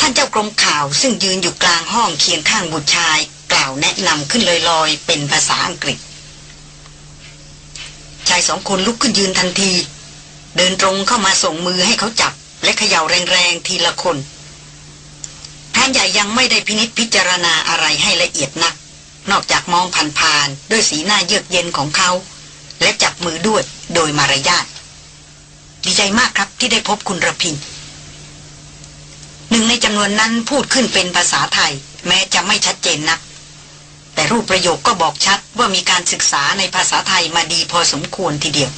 ท่านเจ้ากรมข่าวซึ่งยืนอยู่กลางห้องเคียงข้างบุตรชาย กล่าวแนะนำขึ้นลอยๆ เป็นภาษาอังกฤษ ชายสองคนลุกขึ้นยืนทันที เดินตรงเข้ามาส่งมือให้เขาจับ และเขย่าแรงๆทีละคนพรานใหญ่ยังไม่ได้พินิษพิจารณาอะไรให้ละเอียดนัก นอกจากมองผ่านๆด้วยสีหน้าเยือกเย็นของเขา และจับมือด้วยโดยมารยาทดีใจมากครับที่ได้พบคุณระพินหนึ่งในจำนวนนั้นพูดขึ้นเป็นภาษาไทย แม้จะไม่ชัดเจนนัก แต่รูปประโยคก็บอกชัดว่ามีการศึกษาในภาษาไทยมาดีพอสมควรทีเดียว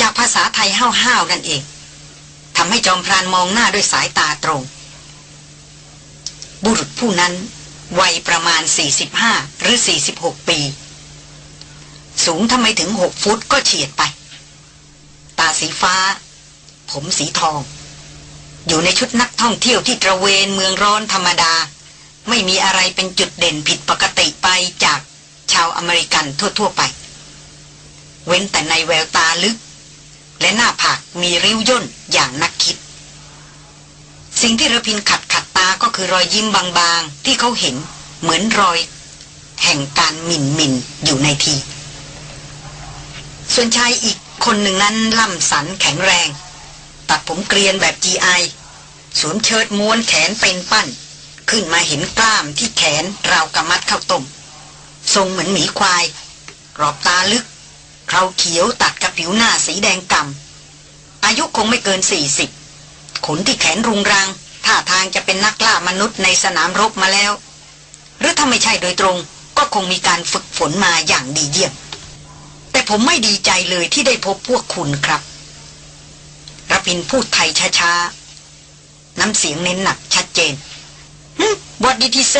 จากภาษาไทยห้าวๆนั่นเองทำให้จอมพรานมองหน้าด้วยสายตาตรง บุรุษผู้นั้น วัยประมาณ 45 หรือ 46 ปี สูงทำไมถึง 6 ฟุตก็เฉียดไป ตาสีฟ้า ผมสีทอง อยู่ในชุดนักท่องเที่ยวที่ตระเวนเมืองร้อนธรรมดา ไม่มีอะไรเป็นจุดเด่นผิดปกติไปจากชาวอเมริกันทั่ว ๆ ไป เว้นแต่ในแววตาลึก และหน้าผากมีริ้วย่นอย่างนักคิด สิ่งที่ระพินขัดขัดตาก็คือรอยยิ้มบางๆ ที่เขาเห็นเหมือนรอย แห่งการหมิ่นหมินอยู่ในที ส่วนชายอีกคนหนึ่งนั้นล่ำสันแข็งแรง ตัดผมเกรียนแบบ GI สวมเชิ้ตม้วนแขนเป็นปั้น ขึ้นมาเห็นกล้ามที่แขนราวกำมัดข้าวต้มทรงเหมือนหมีควายกรอบตาลึก เคราเขียวตัดกับผิวหน้าสีแดงกำอายุคงไม่เกินสี่สิบ ขนที่แขนรุงรัง ท่าทางจะเป็นนักล่ามนุษย์ในสนามรบมาแล้ว หรือถ้าไม่ใช่โดยตรง ก็คงมีการฝึกฝนมาอย่างดีเยี่ยม แต่ผมไม่ดีใจเลยที่ได้พบพวกคุณครับรพินพูดไทยช้าๆ น้ำเสียงเน้นหนักชัดเจนฮึบอดดีทีเซ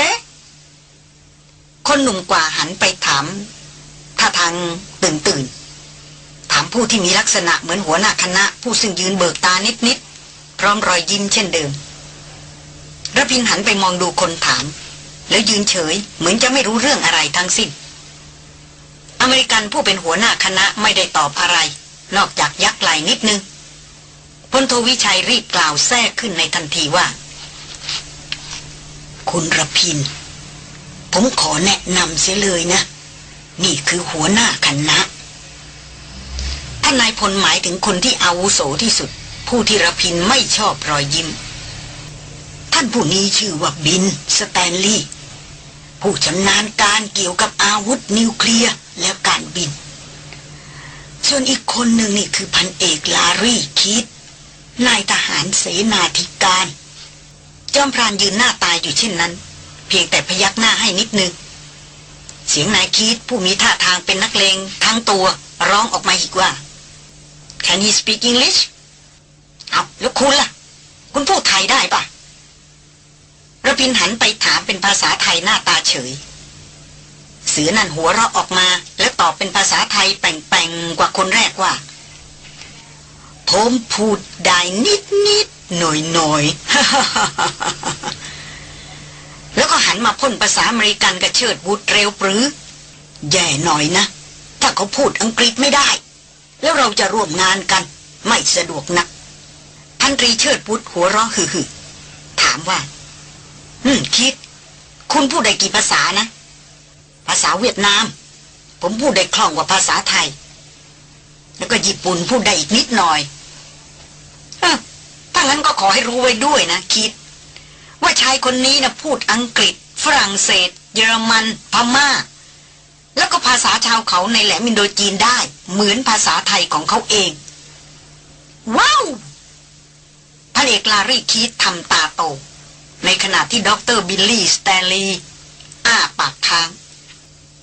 คนหนุ่มกว่าหันไปถามท่าทางตื่นตื่นถามผู้ที่มีลักษณะเหมือนหัวหน้าคณะ ผู้ซึ่งยืนเบิกตานิดๆ ร้อมรอยยิ้มเช่นเดิมระพินหันไปมองดูคนถาม แล้วยืนเฉยเหมือนจะไม่รู้เรื่องอะไรทั้งสิ้น อเมริกันผู้เป็นหัวหน้าคณะไม่ได้ตอบอะไร นอกจากยักไหล่นิดนึงพลโทวิชัยรีบกล่าวแทรกขึ้นในทันทีว่า คุณรพินทร์ ผมขอแนะนำเสียเลยนะ นี่คือหัวหน้าคณะท่านนายพลหมายถึงคนที่อาวุโสที่สุด ผู้ที่รพินทร์ไม่ชอบรอยยิ้ม ท่านผู้นี้ชื่อว่าบิลสแตนลีย์ผู้ชำนาญการเกี่ยวกับอาวุธนิวเคลียร์และการบิน ส่วนอีกคนหนึ่งนี่คือพันเอกลารีคิดนายทหารเสนาธิการ จอมพรานยืนหน้าตายอยู่เช่นนั้น เพียงแต่พยักหน้าให้นิดนึง เสียงนายคิดผู้มีท่าทางเป็นนักเลงทั้งตัวร้องออกมาอีกว่า Can you speak English เอาแล้วคุณล่ะ คุณพูดไทยได้ปะระพินหันไปถามเป็นภาษาไทยหน้าตาเฉย เสือนั่นหัวเราะออกมา แล้วตอบเป็นภาษาไทยแป่งๆกว่าคนแรกว่า ผมพูดได้นิดนิดหน่อยหน่อยแล้วก็หันมาพ่นภาษาอเมริกันกับเชิดบุตรเร็วปรือ แย่หน่อยนะ ถ้าเขาพูดอังกฤษไม่ได้ แล้วเราจะร่วมงานกัน ไม่สะดวกนัก พันตรีเชิดบุตรหัวเราะหึ่ถามว่า อืมคิด คุณพูดได้กี่ภาษานะ ภาษาเวียดนาม ผมพูดได้คล่องกว่าภาษาไทย แล้วก็ญี่ปุ่นพูดได้อีกนิดหน่อยถ้างั้นก็ขอให้รู้ไว้ด้วยนะคิด ว่าชายคนนี้นะพูดอังกฤษ ฝรั่งเศส เยอรมันพม่า แล้วก็ภาษาชาวเขาในแหลมอินโดจีนได้ เหมือนภาษาไทยของเขาเอง ว้าว พลเอกลารีคิดทำตาโต ในขณะที่ด็อกเตอร์บิลลี่สแตนลีย์อ้าปากค้าง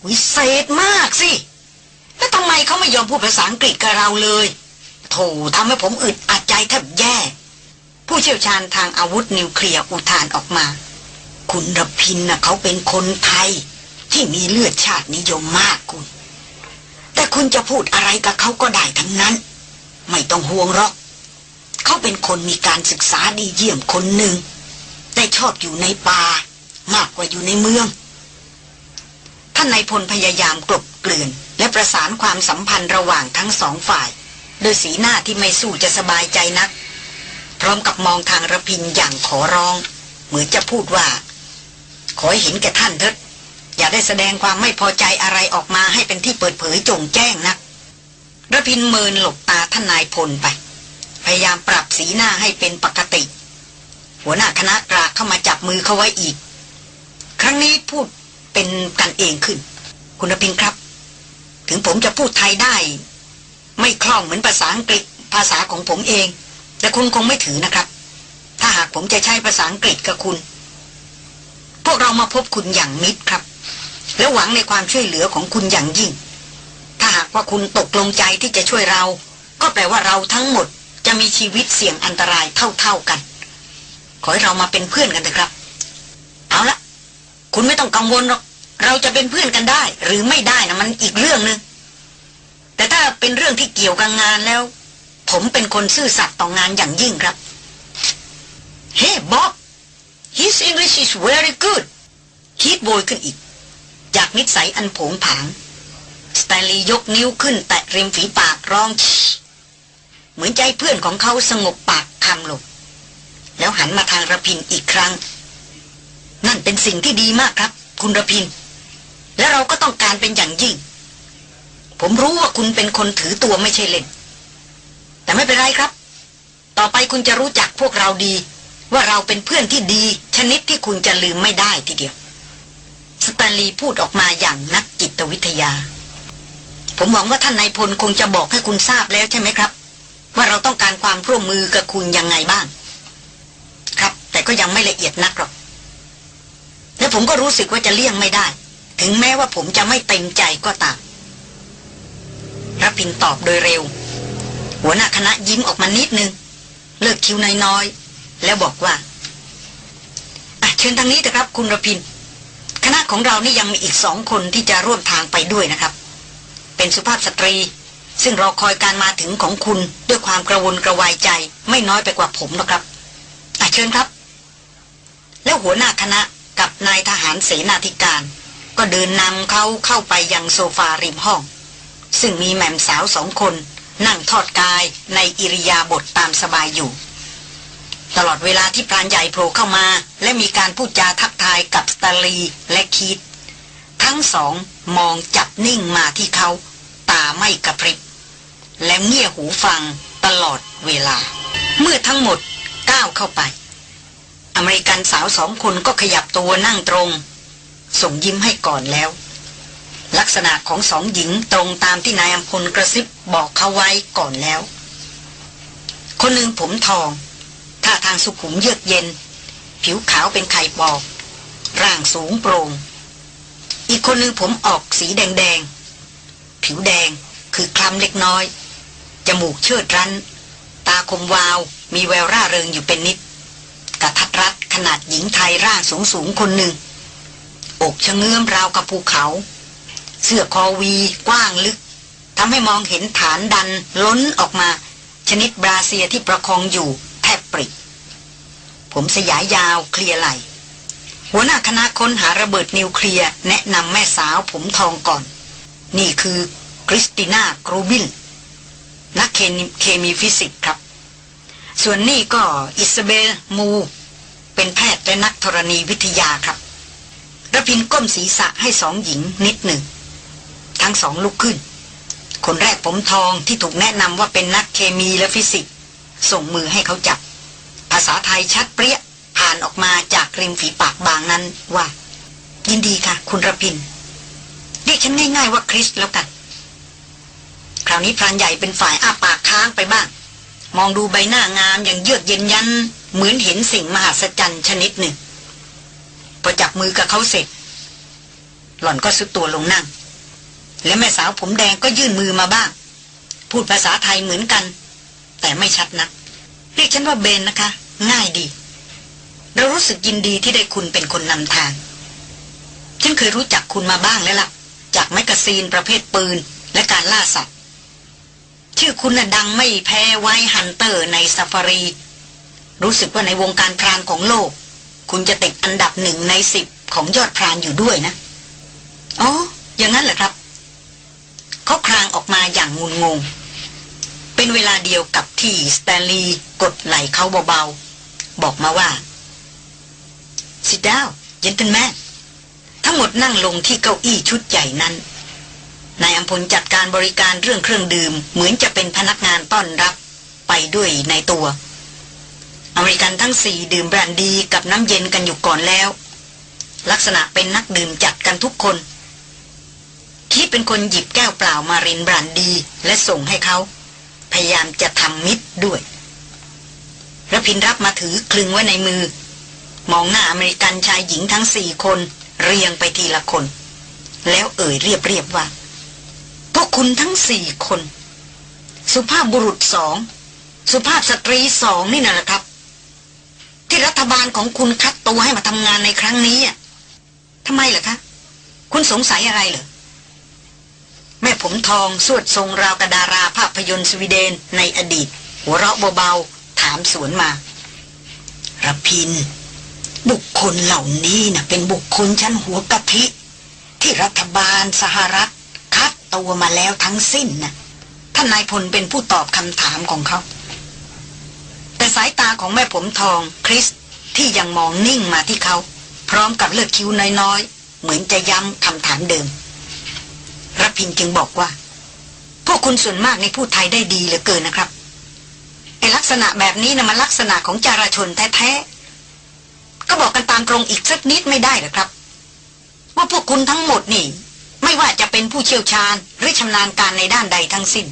วิเศษมากสิ แล้วทำไมเขาไม่ยอมพูดภาษาอังกฤษกับเราเลยโถทำให้ผมอึดอัดใจแทบแย่ ผู้เชี่ยวชาญทางอาวุธนิวเคลียร์อุทานออกมา คุณรพินทร์น่ะเขาเป็นคนไทย ที่มีเลือดชาตินิยมมากคุณ แต่คุณจะพูดอะไรกับเขาก็ได้ทั้งนั้น ไม่ต้องห่วงหรอก เขาเป็นคนมีการศึกษาดีเยี่ยมคนหนึ่งแต่ชอบอยู่ในป่า มากกว่าอยู่ในเมือง ท่านนายพลพยายามกลบเกลื่อนและประสานความสัมพันธ์ระหว่างทั้งสองฝ่าย โดยสีหน้าที่ไม่สู้จะสบายใจนัก พร้อมกับมองทางระพินอย่างขอร้อง เหมือนจะพูดว่า ขอให้เห็นแก่ท่านเถิดอย่าได้แสดงความไม่พอใจอะไรออกมาให้เป็นที่เปิดเผยโจงแจ้งนักระพินเมินหลบตาท่านนายพลไป พยายามปรับสีหน้าให้เป็นปกติ หัวหน้าคณะกราเข้ามาจับมือเขาไว้อีก ครั้งนี้พูดเป็นกันเองขึ้น คุณพินครับ ถึงผมจะพูดไทยได้ ไม่คล่องเหมือนภาษาอังกฤษภาษาของผมเอง แต่คุณคงไม่ถือนะครับ ถ้าหากผมจะใช้ภาษาอังกฤษกับคุณ พวกเรามาพบคุณอย่างมิตรครับ และหวังในความช่วยเหลือของคุณอย่างยิ่ง ถ้าหากว่าคุณตกลงใจที่จะช่วยเรา ก็แปลว่าเราทั้งหมด จะมีชีวิตเสี่ยงอันตรายเท่าๆกัน ขอให้เรามาเป็นเพื่อนกันเถอะครับ เอาละคุณไม่ต้องกังวลหรอกเราจะเป็นเพื่อนกันได้ หรือไม่ได้นะมันอีกเรื่องหนึง่งแต่ถ้าเป็นเรื่องที่เกี่ยวกับงานแล้ว ผมเป็นคนซื่อสัตย์ต่องานอย่างยิ่งครับ เฮ้บ๊อบ his English is very good คิดโวยขึ้นอีก จากนิสัยอันผงผางสไตลียกนิ้วขึ้นแตะริมฝีปากร้องช เหมือนใจเพื่อนของเขาสงบปากคำลงแล้วหันมาทางระพินอีกครั้ง นั่นเป็นสิ่งที่ดีมากครับ คุณระพิน และเราก็ต้องการเป็นอย่างยิ่ง ผมรู้ว่าคุณเป็นคนถือตัวไม่ใช่เล่น แต่ไม่เป็นไรครับ ต่อไปคุณจะรู้จักพวกเราดี ว่าเราเป็นเพื่อนที่ดี ชนิดที่คุณจะลืมไม่ได้ทีเดียวสแตนลีย์พูดออกมาอย่างนักจิตวิทยา ผมหวังว่าท่านนายพลคงจะบอกให้คุณทราบแล้วใช่ไหมครับ ว่าเราต้องการความร่วมมือกับคุณยังไงบ้าง ครับ แต่ก็ยังไม่ละเอียดนักหรอก และผมก็รู้สึกว่าจะเลี่ยงไม่ได้ ถึงแม้ว่าผมจะไม่เต็มใจก็ตามรับพินตอบโดยเร็ว หัวหน้าคณะยิ้มออกมานิดนึง เลิกคิวน้อยๆ แล้วบอกว่าอะเชิญทางนี้เถอะครับ คุณรพิน คณะของเรานี่ยังมีอีกสองคนที่จะร่วมทางไปด้วยนะครับ เป็นสุภาพสตรี ซึ่งรอคอยการมาถึงของคุณด้วยความกระวนกระวายใจ ไม่น้อยไปกว่าผมหรอกครับอะเชิญครับ แล้วหัวหน้าคณะกับนายทหารเสนาธิการ ก็เดินนำเขาเข้าไปยังโซฟาริมห้อง ซึ่งมีแม่มสาวสองคน นั่งทอดกายในอิริยาบถตามสบายอยู่ ตลอดเวลาที่พรานใหญ่โผล่เข้ามา และมีการพูดจาทักทายกับสตาลีและคีตทั้งสองมองจับนิ่งมาที่เขา ตาไม่กระพริบ และเงี่ยหูฟังตลอดเวลา เมื่อทั้งหมดก้าวเข้าไป อเมริกันสาวสองคนก็ขยับตัวนั่งตรง ส่งยิ้มให้ก่อนแล้ว ลักษณะของสองหญิงตรงตามที่นายอัมพลกระซิบบอกเขาไว้ก่อนแล้ว คนหนึ่งผมทองท่าทางสุขุมเยือกเย็น ผิวขาวเป็นไข่ปอก ร่างสูงโปรง่งอีกคนหนึ่งผมออกสีแดงๆ ผิวแดงคือคล้ำเล็กน้อย จมูกเชิดรันตาคมวาว มีแววร่าเริงอยู่เป็นนิดกระทัดรัดขนาดหญิงไทยร่างสูงสูงคนหนึ่ง อกชะเงื้อมราวกับภูเขา เสื้อคอวีกว้างลึกทำให้มองเห็นฐานดันล้นออกมา ชนิดบราเซียที่ประคองอยู่แทบปริผมสยายยาวเคลียร์ไหลหัวหน้าคณะค้นหาระเบิดนิวเคลียร์แนะนำแม่สาวผมทองก่อน นี่คือคริสติน่ากรูบิล นักเคมีฟิสิกส์ครับ ส่วนนี่ก็อิสเบลมูร์ เป็นแพทย์และนักธรณีวิทยาครับรพินทร์ก้มศีรษะให้สองหญิงนิดหนึ่ง ทั้งสองลุกขึ้น คนแรกผมทองที่ถูกแนะนำว่าเป็นนักเคมีและฟิสิกส์ส่งมือให้เขาจับ ภาษาไทยชัดเปรี๊ยะผ่านออกมาจากริมฝีปากบางนั้นว่า ยินดีค่ะ คุณระพินเรียกฉันง่ายๆว่าคริสแล้วกัน คราวนี้พรานใหญ่เป็นฝ่ายอ้าปากค้างไปบ้าง มองดูใบหน้างามอย่างเยือกเย็นยัน เหมือนเห็นสิ่งมหัศจรรย์ชนิดหนึ่ง พอจับมือกับเขาเสร็จ หล่อนก็สุดตัวลงนั่ง และแม่สาวผมแดงก็ยื่นมือมาบ้าง พูดภาษาไทยเหมือนกัน แต่ไม่ชัดนัก เรียกฉันว่าเบลนะคะ ง่ายดี เรารู้สึกยินดีที่ได้คุณเป็นคนนำทาง ฉันเคยรู้จักคุณมาบ้างแล้วล่ะ จาก magazine ประเภทปืนและการล่าสัตว์ ชื่อคุณน่ะดังไม่แพ้ white hunter ในซาฟารี รู้สึกว่าในวงการพรานของโลก คุณจะติดอันดับหนึ่งในสิบของยอดพรานอยู่ด้วยนะ อ๋อ อย่างนั้นเหรอครับ เขาครางออกมาอย่างงุนงง เป็นเวลาเดียวกับที่สแตนลีย์กดไหล่เขาเบาๆ บอกมาว่า sit down gentleman ทั้งหมดนั่งลงที่เก้าอี้ชุดใหญ่นั้น นายอำพลจัดการบริการเรื่องเครื่องดื่ม เหมือนจะเป็นพนักงานต้อนรับไปด้วยในตัว อเมริกันทั้งสี่ดื่มแบรนดีกับน้ำเย็นกันอยู่ก่อนแล้ว ลักษณะเป็นนักดื่มจัดกันทุกคน คิดเป็นคนหยิบแก้วเปล่ามารินแบรนดีและส่งให้เขา พยายามจะทำมิตรด้วยระพินรับมาถือคลึงไว้ในมือ มองหน้าอเมริกันชายหญิงทั้งสี่คน เรียงไปทีละคน แล้วเอ่ยเรียบเรียบว่า พวกคุณทั้งสี่คน สุภาพบุรุษสอง สุภาพสตรีสองนี่นะแหละครับ ที่รัฐบาลของคุณคัดตัวให้มาทำงานในครั้งนี้อะทำไมเหรอคะ คุณสงสัยอะไรเหรอแม่ผมทองสวดทรงราวกระดาราภาพยนตร์สวีเดนในอดีต หัวเราะเบาๆ ถามสวนมาระพิน บุคคลเหล่านี้นะเป็นบุคคลชั้นหัวกะทิ ที่รัฐบาลสหรัฐ ตัวมาแล้วทั้งสิ้นนะท่านนายพลเป็นผู้ตอบคำถามของเขา แต่สายตาของแม่ผมทองคริสที่ยังมองนิ่งมาที่เขา พร้อมกับเลือกคิ้วน้อยๆ เหมือนจะย้ำคำถามเดิมรพินจึงบอกว่า พวกคุณส่วนมากในพูดไทยได้ดีเหลือเกินนะครับไอลักษณะแบบนี้นะมันลักษณะของจาราชนแท้ๆก็บอกกันตามตรงอีกสักนิดไม่ได้หรอครับ ว่าพวกคุณทั้งหมดนี่ ไม่ว่าจะเป็นผู้เชี่ยวชาญหรือชำนาญการในด้านใดทั้งสิ้น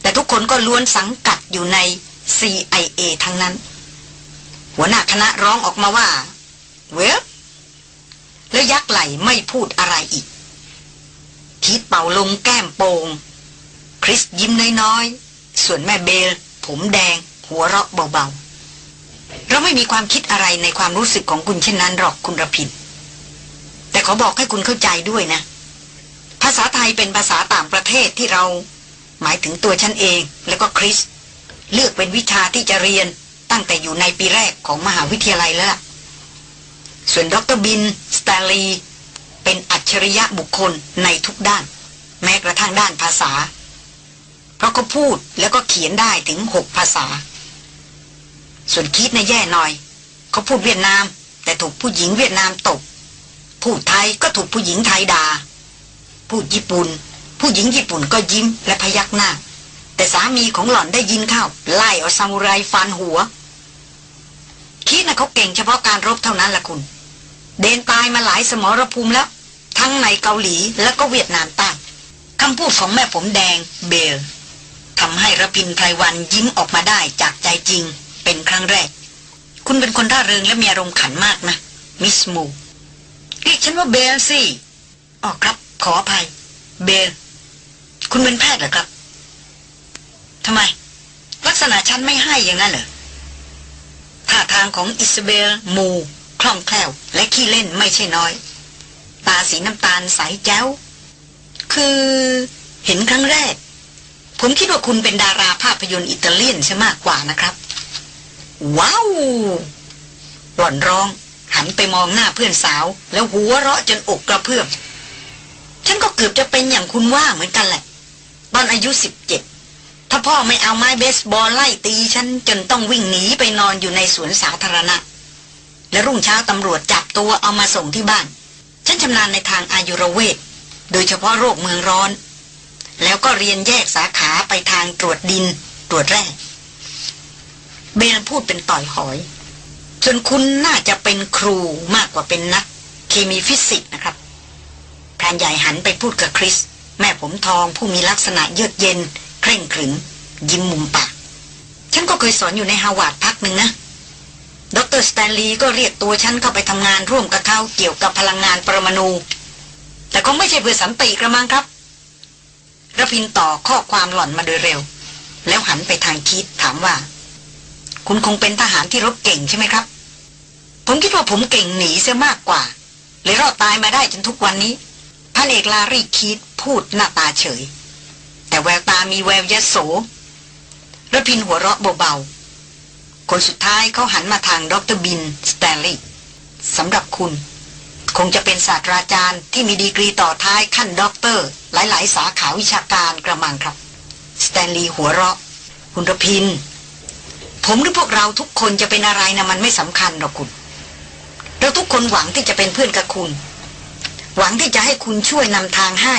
แต่ทุกคนก็ล้วนสังกัดอยู่ใน CIA ทั้งนั้น หัวหน้าคณะร้องออกมาว่า เวลแล้วยักไหลไม่พูดอะไรอีก คิดเป่าลงแก้มโปง คริสยิ้มน้อยๆ ส่วนแม่เบล ผมแดง หัวเราะเบาๆ เราไม่มีความคิดอะไรในความรู้สึกของคุณเช่นนั้นหรอกคุณระพิน แต่ขอบอกให้คุณเข้าใจด้วยนะ ภาษาไทยเป็นภาษาต่างประเทศที่เรา หมายถึงตัวฉันเองแล้วก็คริส เลือกเป็นวิชาที่จะเรียนตั้งแต่อยู่ในปีแรกของมหาวิทยาลัยแล้วส่วนดรบินสแตลลี เป็นอัจฉริยะบุคคลในทุกด้าน แม้กระทั่งด้านภาษา เพราะเขาพูดแล้วก็เขียนได้ถึงหกภาษา ส่วนคิดในะแย่หน่อย เขาพูดเวียดนาม แต่ถูกผู้หญิงเวียดนามตบ พูดไทยก็ถูกผู้หญิงไทยด่าพูดญี่ปุ่น ผู้หญิงญี่ปุ่นก็ยิ้มและพยักหน้า แต่สามีของหล่อนได้ยินเข้า ไล่เอาซามูไรฟันหัว คิดนะเขาเก่งเฉพาะการรบเท่านั้นละคุณ เดินตายมาหลายสมรภูมิแล้ว ทั้งในเกาหลีและก็เวียดนามใต้คำพูดของแม่ผมแดงเบลทำให้ระพินไพรวันยิ้มออกมาได้จากใจจริง เป็นครั้งแรก คุณเป็นคนร่าเริงและมีอารมณ์ขันมากนะ มิสมู เรียกฉันว่าเบลสิอ๋อครับ ขออภัย เบล คุณเป็นแพทย์เหรอครับทำไม ลักษณะฉันไม่ให้อย่างนั้นเหรอท่าทางของอิสเบล มู คล่องแคล่ว และขี้เล่นไม่ใช่น้อย ตาสีน้ำตาลใสแจ้ว คือเห็นครั้งแรก ผมคิดว่าคุณเป็นดาราภาพยนตร์อิตาเลียนใช่มากกว่านะครับ ว้าวหล่อนร้อง หันไปมองหน้าเพื่อนสาว แล้วหัวเราะจนอกกระเพื่อมฉันก็เกือบจะเป็นอย่างคุณว่าเหมือนกันแหละ ตอนอายุสิบเจ็ดถ้าพ่อไม่เอาไม้เบสบอลไล่ตีฉันจนต้องวิ่งหนีไปนอนอยู่ในสวนสาธารณะ และรุ่งเช้าตำรวจจับตัวเอามาส่งที่บ้าน ฉันชำนาญในทางอายุรเวทโดยเฉพาะโรคเมืองร้อน แล้วก็เรียนแยกสาขาไปทางตรวจดิน ตรวจแร่เบลพูดเป็นต่อยหอย ส่วนคุณน่าจะเป็นครูมากกว่าเป็นนัก เคมีฟิสิกส์นะครับพรานใหญ่หันไปพูดกับคริส แม่ผมทองผู้มีลักษณะเยือกเย็น เคร่งขรึม ยิ้มมุมปาก ฉันก็เคยสอนอยู่ในฮาร์วาร์ดพักหนึ่งนะดรสแตนลีย์ก็เรียกตัวฉันเข้าไปทำงานร่วมกับเขาเกี่ยวกับพลังงานปรมาณูแต่คงไม่ใช่เพื่อสันติกระมังครับระพินต่อข้อความหล่อนมาโดยเร็ว แล้วหันไปทางคิดถามว่า คุณคงเป็นทหารที่รบเก่งใช่ไหมครับ ผมคิดว่าผมเก่งหนีเสียมากกว่าเลยรอดตายมาได้จนทุกวันนี้พันเอกลารีคิดพูดหน้าตาเฉย แต่แววตามีแววยโสระพินหัวเราะเบาๆคนสุดท้ายเขาหันมาทางดรบิน สแตนลีย์สำหรับคุณ คงจะเป็นศาสตราจารย์ที่มีดีกรีต่อท้ายขั้นด็อกเตอร์ หลายๆ สาขาวิชาการกระมังครับ สแตนลีย์หัวเราะ คุณระพิน ผมหรือพวกเราทุกคนจะเป็นอะไรนะมันไม่สำคัญหรอกคุณ เราทุกคนหวังที่จะเป็นเพื่อนกับคุณ หวังที่จะให้คุณช่วยนำทางให้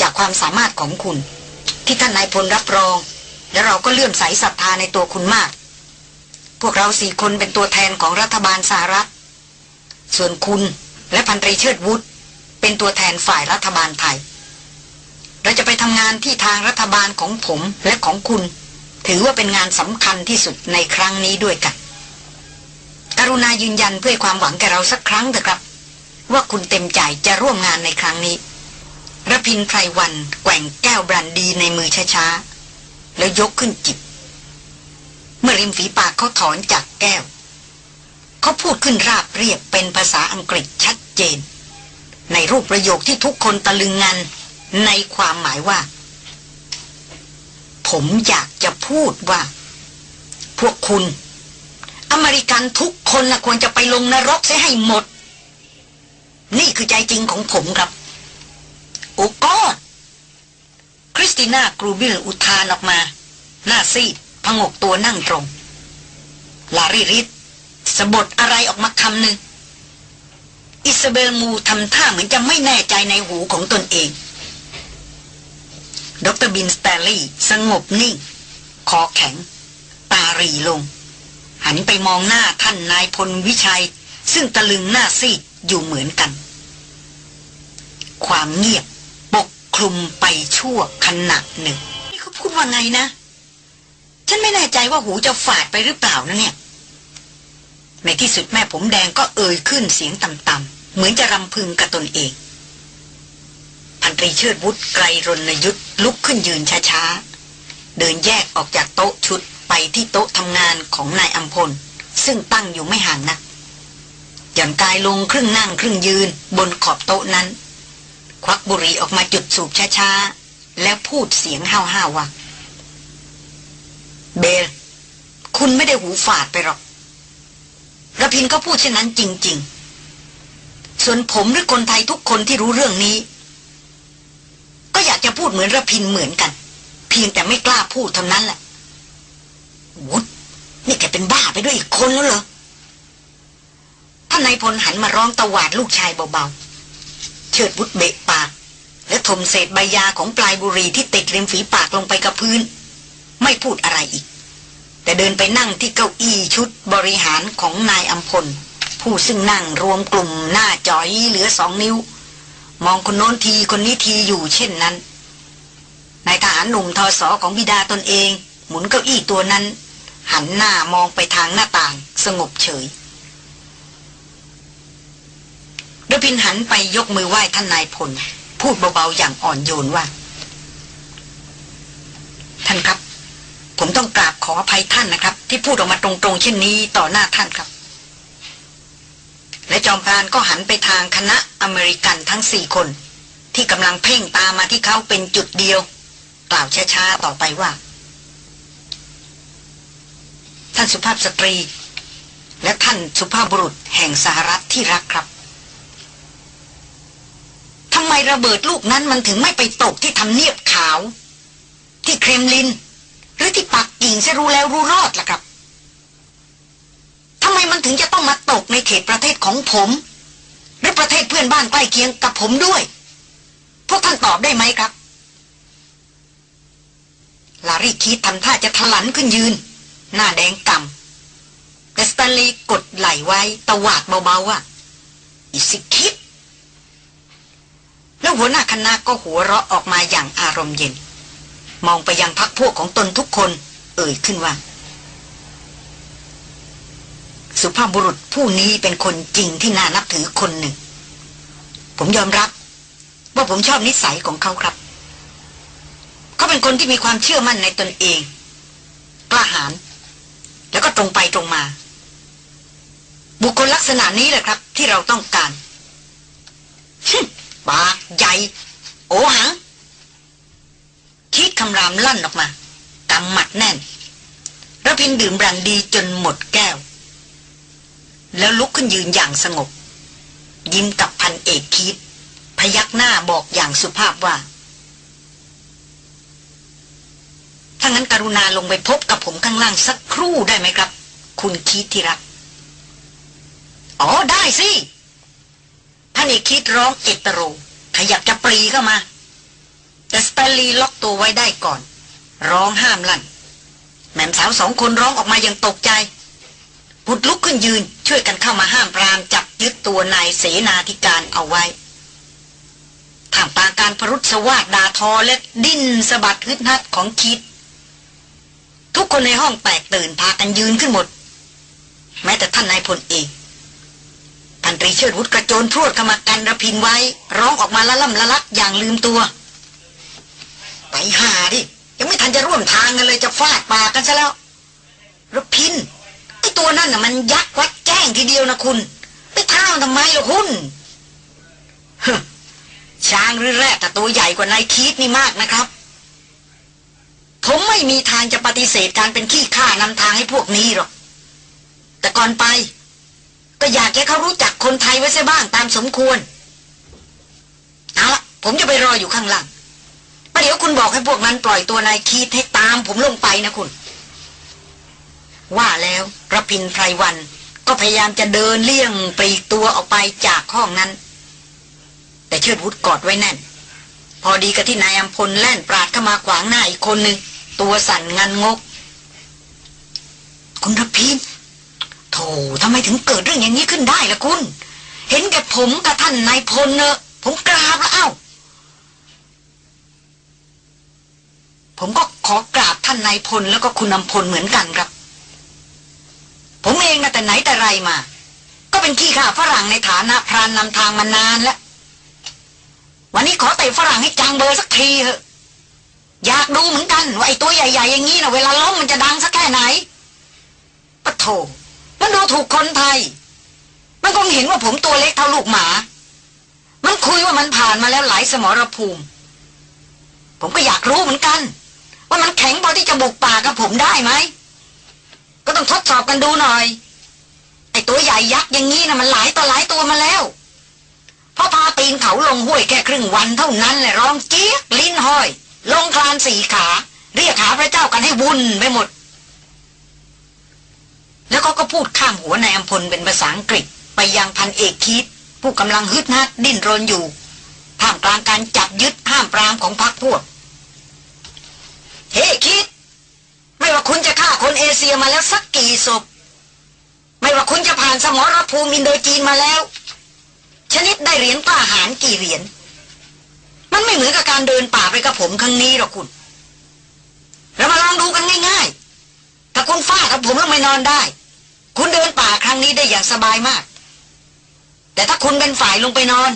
จากความสามารถของคุณ ที่ท่านนายพลรับรอง และเราก็เลื่อมใสศรัทธาในตัวคุณมาก พวกเราสี่คนเป็นตัวแทนของรัฐบาลสหรัฐ ส่วนคุณและพันตรีเชิดวุฒเป็นตัวแทนฝ่ายรัฐบาลไทย เราจะไปทำงานที่ทางรัฐบาลของผมและของคุณ ถือว่าเป็นงานสำคัญที่สุดในครั้งนี้ด้วยกัน กรุณายืนยันเพื่อความหวังแก่เราสักครั้งเถอะครับ ว่าคุณเต็มใจจะร่วมงานในครั้งนี้ระพินไพรวันแกว่งแก้วบรันดีในมือช้าๆ แล้วยกขึ้นจิบ เมื่อริมฝีปากเขาถอนจากแก้ว เขาพูดขึ้นราบเรียบเป็นภาษาอังกฤษชัดเจน ในรูปประโยคที่ทุกคนตะลึงงันในความหมายว่า ผมอยากจะพูดว่า พวกคุณ อเมริกันทุกคนนะควรจะไปลงนรกเสียให้หมด นี่คือใจจริงของผมครับ Oh God คริสติน่ากรูบิลอุทานออกมา หน้าซีดผงกตัวนั่งตรง ลาริริสสบถอะไรออกมาคำหนึ่งอิซาเบลมูทำท่าเหมือนจะไม่แน่ใจในหูของตนเอง ดรบินสแตนลีย์สงบนิ่ง คอแข็ง ตาหรี่ลง หันไปมองหน้าท่านนายพลวิชัย ซึ่งตะลึงหน้าซีดอยู่เหมือนกัน ความเงียบปกคลุมไปชั่วขณะหนึ่งนี่เขาพูดว่าไงนะ ฉันไม่แน่ใจว่าหูจะฝาดไปหรือเปล่านะเนี่ย ในที่สุดแม่ผมแดงก็เอ่ยขึ้นเสียงต่ำๆเหมือนจะรำพึงกับตนเองพันตรีเชิดวุฒไกรรณยุทธลุกขึ้นยืนช้าๆ เดินแยกออกจากโต๊ะชุด ไปที่โต๊ะทำงานของนายอัมพล ซึ่งตั้งอยู่ไม่ห่างนักหย่อนกายลงครึ่งนั่งครึ่งยืนบนขอบโต๊ะนั้น ควักบุหรี่ออกมาจุดสูบช้าๆ แล้วพูดเสียงห้าวๆว่าเบล คุณไม่ได้หูฝาดไปหรอกระพินก็พูดเช่นนั้นจริง ๆ ส่วนผมหรือคนไทยทุกคนที่รู้เรื่องนี้ ก็อยากจะพูดเหมือนระพินเหมือนกัน เพียงแต่ไม่กล้าพูดเท่านั้นแหละ วุฒนี่แกเป็นบ้าไปด้วยอีกคนแล้วเหรอท่านนายพลหันมาร้องตะหวาดลูกชายเบาๆ เชิดวุฒเบะปาก และถมเศษใบยาของปลายบุหรี่ที่ติดริมฝีปากลงไปกับพื้น ไม่พูดอะไรอีก แต่เดินไปนั่งที่เก้าอี้ชุดบริหารของนายอัมพล ผู้ซึ่งนั่งรวมกลุ่มหน้าจอยเหลือสองนิ้ว มองคนโน้นทีคนนี้ทีอยู่เช่นนั้นนายทหารหนุ่มทอสอของบิดาตนเอง หมุนเก้าอี้ตัวนั้น หันหน้ามองไปทางหน้าต่าง สงบเฉยดพินหันไปยกมือไหว้ท่านนายพล พูดเบาๆอย่างอ่อนโยนว่า ท่านครับ ผมต้องกราบขออภัยท่านนะครับ ที่พูดออกมาตรงๆ เช่นนี้ต่อหน้าท่านครับ และจอมพรานก็หันไปทางคณะอเมริกันทั้งสี่คน ที่กำลังเพ่งตามมาที่เขาเป็นจุดเดียว กล่าวช้าๆต่อไปว่า ท่านสุภาพสตรี และท่านสุภาพบุรุษแห่งสหรัฐที่รักครับทำไมระเบิดลูกนั้นมันถึงไม่ไปตกที่ทำเนียบขาว ที่เครมลิน หรือที่ปักกิ่งจะรู้แล้วรู้รอดล่ะครับทำไมมันถึงจะต้องมาตกในเขตประเทศของผม หรือประเทศเพื่อนบ้านใกล้เคียงกับผมด้วย พวกท่านตอบได้ไหมครับลารีคิดทำท่าจะทะลันขึ้นยืน หน้าแดงกำแต่สตนลีกดไหลไว้ตวาดเบาๆว่าอิสิคิด แล้วหัวหน้าคณะก็หัวเราะออกมาอย่างอารมณ์เย็น มองไปยังพักพวกของตนทุกคน เอ่ยขึ้นว่า สุภาพบุรุษผู้นี้เป็นคนจริงที่น่านับถือคนหนึ่ง ผมยอมรับ ว่าผมชอบนิสัยของเขาครับ เขาเป็นคนที่มีความเชื่อมั่นในตนเอง กล้าหาญ แล้วก็ตรงไปตรงมา บุคคลลักษณะนี้แหละครับ ที่เราต้องการปากใหญ่ โอหัง คิดคำรามลั่นออกมากำหมัดแน่นระพินดื่มบรันดีจนหมดแก้ว แล้วลุกขึ้นยืนอย่างสงบ ยิ้มกับพันเอกคิด พยักหน้าบอกอย่างสุภาพว่า ถ้างั้นกรุณาลงไปพบกับผมข้างล่างสักครู่ได้ไหมครับ คุณคิดที่รัก อ๋อได้สิพันเอกคิดร้องเอตโร ขยับจะปรีเข้ามา แต่สเตลลีล็อกตัวไว้ได้ก่อน ร้องห้ามลั่น แม่สาวสองคนร้องออกมาอย่างตกใจพุดลุกขึ้นยืนช่วยกันเข้ามาห้ามปรามจับยึดตัวนายเสนาธิการเอาไว้ท่ามกลางการพรุษสวาดดาทอและดิ้นสะบัดฮึดฮัดของคิด ทุกคนในห้องแตกตื่นพากันยืนขึ้นหมด แม้แต่ท่านนายพลเอกพันตรีเชิดวุฒกระโจนพรวดเข้ามากันระพินไว้ ร้องออกมาละล่ำละลักอย่างลืมตัว ไปหาดิ ยังไม่ทันจะร่วมทางกันเลยจะฟาดปากกันซะแล้วระพินไอตัวนั่นน่ะมันยักษ์วัดแจ้งทีเดียวนะคุณ ไปท้ามทำไมล่ะคุณช้างหรือแรกแต่ตัวใหญ่กว่านายคีดนี่มากนะครับ ผมไม่มีทางจะปฏิเสธการเป็นขี้ข้านำทางให้พวกนี้หรอก แต่ก่อนไป ก็อยากให้เขารู้จักคนไทยไว้ซะบ้างตามสมควร เอาละผมจะไปรออยู่ข้างล่างประเดี๋ยวคุณบอกให้พวกนั้นปล่อยตัวนายคีดให้ตามผมลงไปนะคุณ ว่าแล้วระพินไพรวัน ก็พยายามจะเดินเลี่ยงปลีตัวออกไปจากห้องนั้น แต่เชิดวุฒกอดไว้แน่น พอดีกับที่นายอัมพลแล่นปราดเข้ามาขวางหน้าอีกคนหนึ่งตัวสั่นงันงก คุณระพินโธ่ทำไมถึงเกิดเรื่องอย่างนี้ขึ้นได้ล่ะคุณ เห็นแก่ผมกับท่านนายพลเนอะผมกราบแล้วเอ้า ผมก็ขอกราบท่านนายพลแล้วก็คุณนำพลเหมือนกันครับ ผมเองนะแต่ไหนแต่ไรมา ก็เป็นขี้ข้าฝรั่งในฐานะพรานนำทางมานานแล้ว วันนี้ขอเตะฝรั่งให้จังเบอร์สักทีเถอะ อยากดูเหมือนกันว่าไอ้ตัวใหญ่ๆอย่างนี้นะเวลาล้มมันจะดังสักแค่ไหนปะโถมันดูถูกคนไทย มันคงเห็นว่าผมตัวเล็กเท่าลูกหมา มันคุยว่ามันผ่านมาแล้วหลายสมรภูมิ ผมก็อยากรู้เหมือนกัน ว่ามันแข็งพอที่จะบุกป่ากับผมได้ไหม ก็ต้องทดสอบกันดูหน่อย ไอ้ตัวใหญ่ยักษ์อย่างนี้นะมันหลายต่อหลายตัวมาแล้ว พอพาปีนเขาลงห้วยแค่ครึ่งวันเท่านั้นแหละร้องเจี๊ยกลิ้นห้อย ลงคลานสี่ขา เรียกหาพระเจ้ากันให้วุ่นไปหมด แล้วก็ก็พูดข้ามหัวนายอัมพลเป็นภาษาอังกฤษ ไปยังพันเอกคิด ผู้กำลังฮึดฮัดดิ้นรนอยู่ท่ามกลางการจับยึดห้ามปรามของพรรคพวก เฮ้คิด ไม่ว่าคุณจะฆ่าคนเอเชียมาแล้วสักกี่ศพ ไม่ว่าคุณจะผ่านสมรภูมิอินโดจีนมาแล้ว ชนิดได้เหรียญกล้าหารกี่เหรียญ มันไม่เหมือนกับการเดินป่าไปกับผมครั้งนี้หรอกคุณ เรามาลองดูกันง่ายๆ ถ้าคุณฟาดกับผมแล้วไม่นอนได้ คุณเดินป่าครั้งนี้ได้อย่างสบายมาก แต่ถ้าคุณเป็นฝ่ายลงไปนอน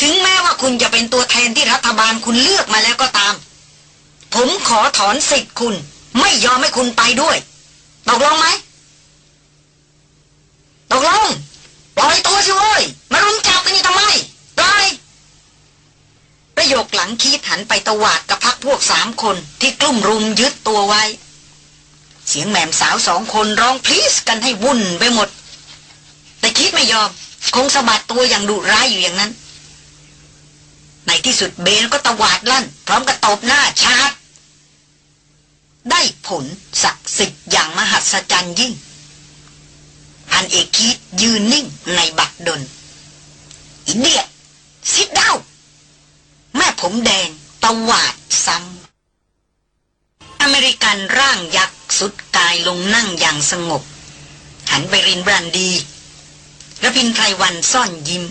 ถึงแม้ว่าคุณจะเป็นตัวแทนที่รัฐบาลคุณเลือกมาแล้วก็ตาม ผมขอถอนสิทธิ์คุณ ไม่ยอมให้คุณไปด้วย ตกลงไหม ตกลง ปล่อยตัวสิเว้ย มารุมจับกันนี่ทำไมปล่อยประโยคหลังคิดหันไปตวาดกับพักพวกสามคนที่กลุ่มรุมยึดตัวไว้ เสียงแหม่มสาวสองคนร้องพลีสกันให้วุ่นไปหมด แต่คิดไม่ยอม คงสะบัดตัวอย่างดุร้ายอยู่อย่างนั้น ในที่สุดเบนก็ตวาดลั่น พร้อมกับตบหน้าชาร์ได้ผลศักดิ์สิทธิ์อย่างมหัศจรรย์ยิ่ง พันเอกคิดยืนนิ่งในบักดลอินเดียซิดดาวแม่ผมแดงตวาดซ้ำอเมริกันร่างยักษ์สุดกายลงนั่งอย่างสงบ หันไปรินบรันดีระพินไพรวันซ่อนยิ้ม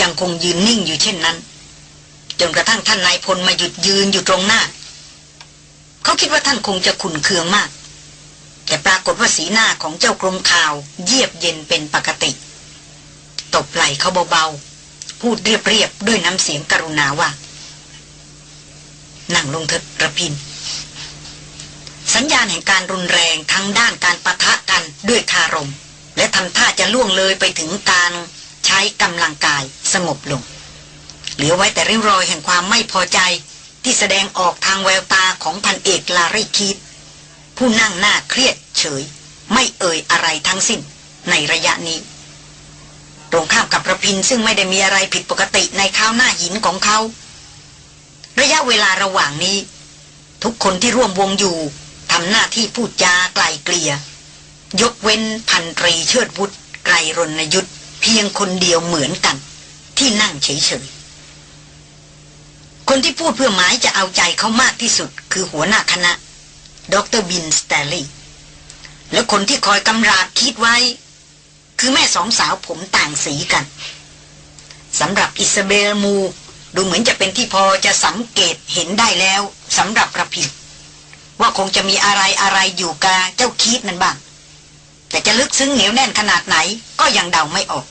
ยังคงยืนนิ่งอยู่เช่นนั้น จนกระทั่งท่านนายพลมาหยุดยืนอยู่ตรงหน้า เขาคิดว่าท่านคงจะขุนเคืองมาก แต่ปรากฏว่าสีหน้าของเจ้ากรมข่าวเยียบเย็นเป็นปกติ ตบไหล่เขาเบาๆ พูดเรียบๆ ด้วยน้ำเสียงกรุณาว่า นั่งลงเถิดระพิน สัญญาณแห่งการรุนแรงทั้งด้านการปะทะกันด้วยคารม และทำท่าจะล่วงเลยไปถึงการใช้กำลังกายสงบลง เหลือไว้แต่ริ้วรอยแห่งความไม่พอใจที่แสดงออกทางแววตาของพันเอกลาริคิด ผู้นั่งหน้าเครียดเฉย ไม่เอ่ยอะไรทั้งสิ้น ในระยะนี้ ตรงข้ามกับระพินซึ่งไม่ได้มีอะไรผิดปกติในข้าวหน้าหินของเขา ระยะเวลาระหว่างนี้ ทุกคนที่ร่วมวงอยู่ทำหน้าที่พูดจาไกลเกลี่ย ยกเว้นพันตรีเชิดวุฒไกรรณยุทธเพียงคนเดียวเหมือนกัน ที่นั่งเฉยๆ คนที่พูดเพื่อหมายจะเอาใจเขามากที่สุด คือหัวหน้าคณะ ด็อกเตอร์บินสแตนลีย์และคนที่คอยกำราบคิดไว้ คือแม่สองสาวผมต่างสีกันสำหรับอิสเบลมู ดูเหมือนจะเป็นที่พอจะสังเกตเห็นได้แล้วสำหรับระพินว่าคงจะมีอะไรอะไรอยู่กาเจ้าคิดนั่นบ้าง แต่จะลึกซึ้งเหนียวแน่นขนาดไหนก็ยังเดาไม่ออก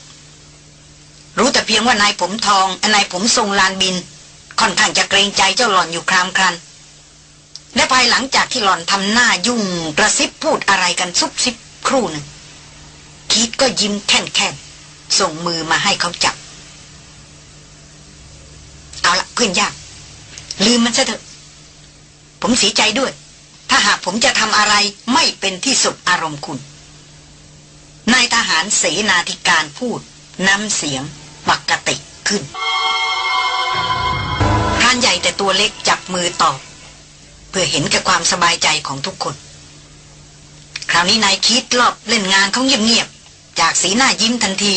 รู้แต่เพียงว่านายผมทองนายผมทรงลานบิน ค่อนข้างจะเกรงใจเจ้าหล่อนอยู่ครามครัน และภายหลังจากที่หล่อนทำหน้ายุ่งกระซิบพูดอะไรกันซุบซิบครู่หนึ่ง คิดก็ยิ้มแค่นแค่นส่งมือมาให้เขาจับ เอาละเพื่อนยาก ลืมมันซะเถอะ ผมเสียใจด้วย ถ้าหากผมจะทำอะไรไม่เป็นที่สุดอารมณ์คุณ นายทหารเสนาธิการพูด น้ำเสียงปกติขึ้นพรานใหญ่แต่ตัวเล็กจับมือตอบ พื่อเห็นแก่ความสบายใจของทุกคน คราวนี้นายคิดรอบเล่นงานเขาเงียบๆจากสีหน้ายิ้มทันที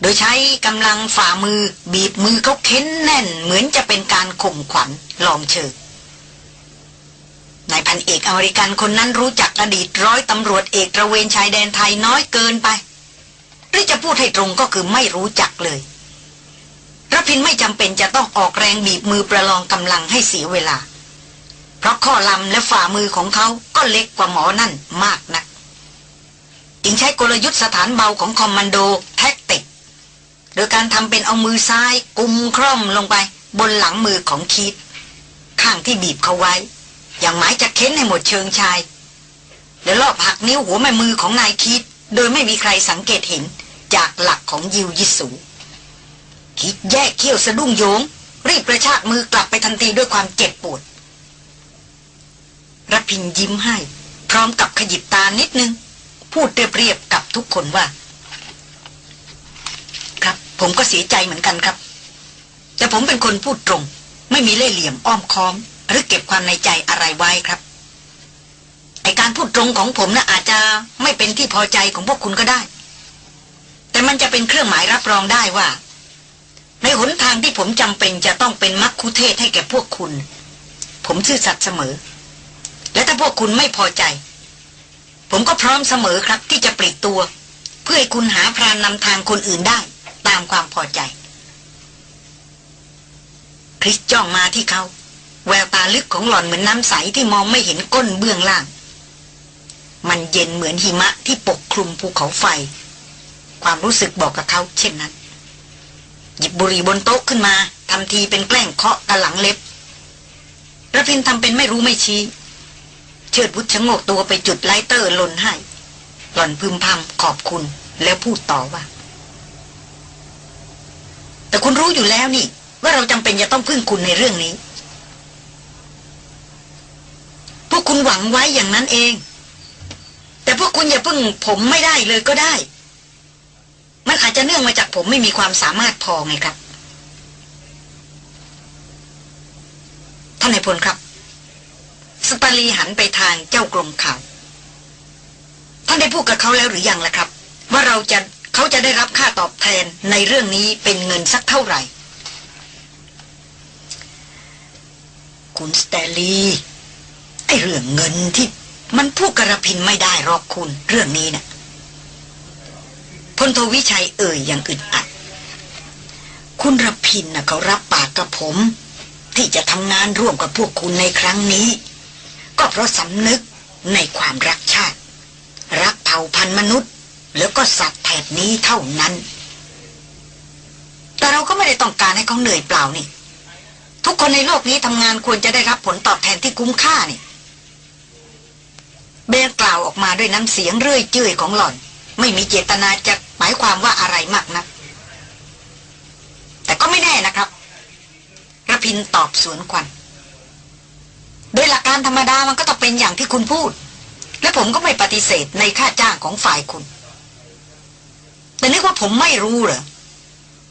โดยใช้กำลังฝ่ามือบีบมือเขาเค้นแน่น เหมือนจะเป็นการข่มขวัญลองเชิงนายพันเอกอเมริกันคนนั้นรู้จักอดีตร้อยตำรวจเอกระเวนชายแดนไทยน้อยเกินไป หรือจะพูดให้ตรงก็คือไม่รู้จักเลยรพินไม่จำเป็นจะต้องออกแรงบีบมือประลองกำลังให้เสียเวลา เพราะข้อลำและฝ่ามือของเขาก็เล็กกว่าหมอนั่นมากนักจึงใช้กลยุทธ์สถานเบาของคอมมานโดแท็กติก โดยการทำเป็นเอามือซ้ายกุมคร่อมลงไปบนหลังมือของคีดข้างที่บีบเขาไว้ อย่างหมายจะเค้นให้หมดเชิงชาย แล้วรอบหักนิ้วหัวแม่มือของนายคีดโดยไม่มีใครสังเกตเห็นจากหลักของยิวยิสูคิดแยกเขี้ยวสะดุ้งโยง รีบกระชากมือกลับไปทันทีด้วยความเจ็บปวด รพินยิ้มให้ พร้อมกับขยิบตานิดนึง พูดเรียบๆกับทุกคนว่า ครับ ผมก็เสียใจเหมือนกันครับ แต่ผมเป็นคนพูดตรง ไม่มีเล่ห์เหลี่ยมอ้อมค้อม หรือเก็บความในใจอะไรไว้ครับไอการพูดตรงของผมนะ่ะอาจจะไม่เป็นที่พอใจของพวกคุณก็ได้ แต่มันจะเป็นเครื่องหมายรับรองได้ว่า ในหนทางที่ผมจำเป็นจะต้องเป็นมักคุเทศให้แก่พวกคุณ ผมซื่อสัตย์เสมอ และถ้าพวกคุณไม่พอใจ ผมก็พร้อมเสมอครับที่จะปลีกตัว เพื่อให้คุณหาพรานนำทางคนอื่นได้ตามความพอใจ คริสจ้องมาที่เขา แววตาลึกของหล่อนเหมือนน้ำใสที่มองไม่เห็นก้นเบื้องล่าง มันเย็นเหมือนหิมะที่ปกคลุมภูเขาไฟ ความรู้สึกบอกกับเขาเช่นนั้น หยิบบุหรี่บนโต๊ะขึ้นมาทำทีเป็นแกล้งเคาะกับหลังเล็บระพินทำเป็นไม่รู้ไม่ชี้ เชิดวุฒชะโงกตัวไปจุด lighter ลนให้ หล่อนพึมพำขอบคุณแล้วพูดต่อว่า แต่คุณรู้อยู่แล้วนี่ ว่าเราจำเป็นจะต้องพึ่งคุณในเรื่องนี้ พวกคุณหวังไว้อย่างนั้นเอง แต่พวกคุณอย่าพึ่งผมไม่ได้เลยก็ได้ มันอาจจะเนื่องมาจากผมไม่มีความสามารถพอไงครับท่านนายพลครับ สตาลีหันไปทางเจ้ากรมข่าวท่านได้พูดกับเขาแล้วหรือยังล่ะครับ ว่าเราจะเขาจะได้รับค่าตอบแทนในเรื่องนี้เป็นเงินสักเท่าไหร่ คุณสเตลีไอเรื่องเงินที่มันพูดกระพินไม่ได้หรอกคุณ เรื่องนี้นะ่ะพลโทวิชัยเอ่ยอย่างอึดอัด คุณระพินนะ่ะเขารับปากกับผม ที่จะทำงานร่วมกับพวกคุณในครั้งนี้ ก็เพราะสำนึกในความรักชาติ รักเผ่าพันธุ์มนุษย์ แล้วก็สัตว์แถบนี้เท่านั้น แต่เราก็ไม่ได้ต้องการให้เขาเหนื่อยเปล่านี่ ทุกคนในโลกนี้ทำงานควรจะได้รับผลตอบแทนที่คุ้มค่านี่ เบลกล่าวออกมาด้วยน้ำเสียงเรื่อยเจื่อยของหล่อน ไม่มีเจตนาจะหมายความว่าอะไรมากนะัก แต่ก็ไม่แน่นะครับระพินตอบสวนควัน โดยหลักการธรรมดามันก็ต้องเป็นอย่างที่คุณพูด และผมก็ไม่ปฏิเสธในค่าจ้างของฝ่ายคุณ แต่นึกว่าผมไม่รู้เหรอ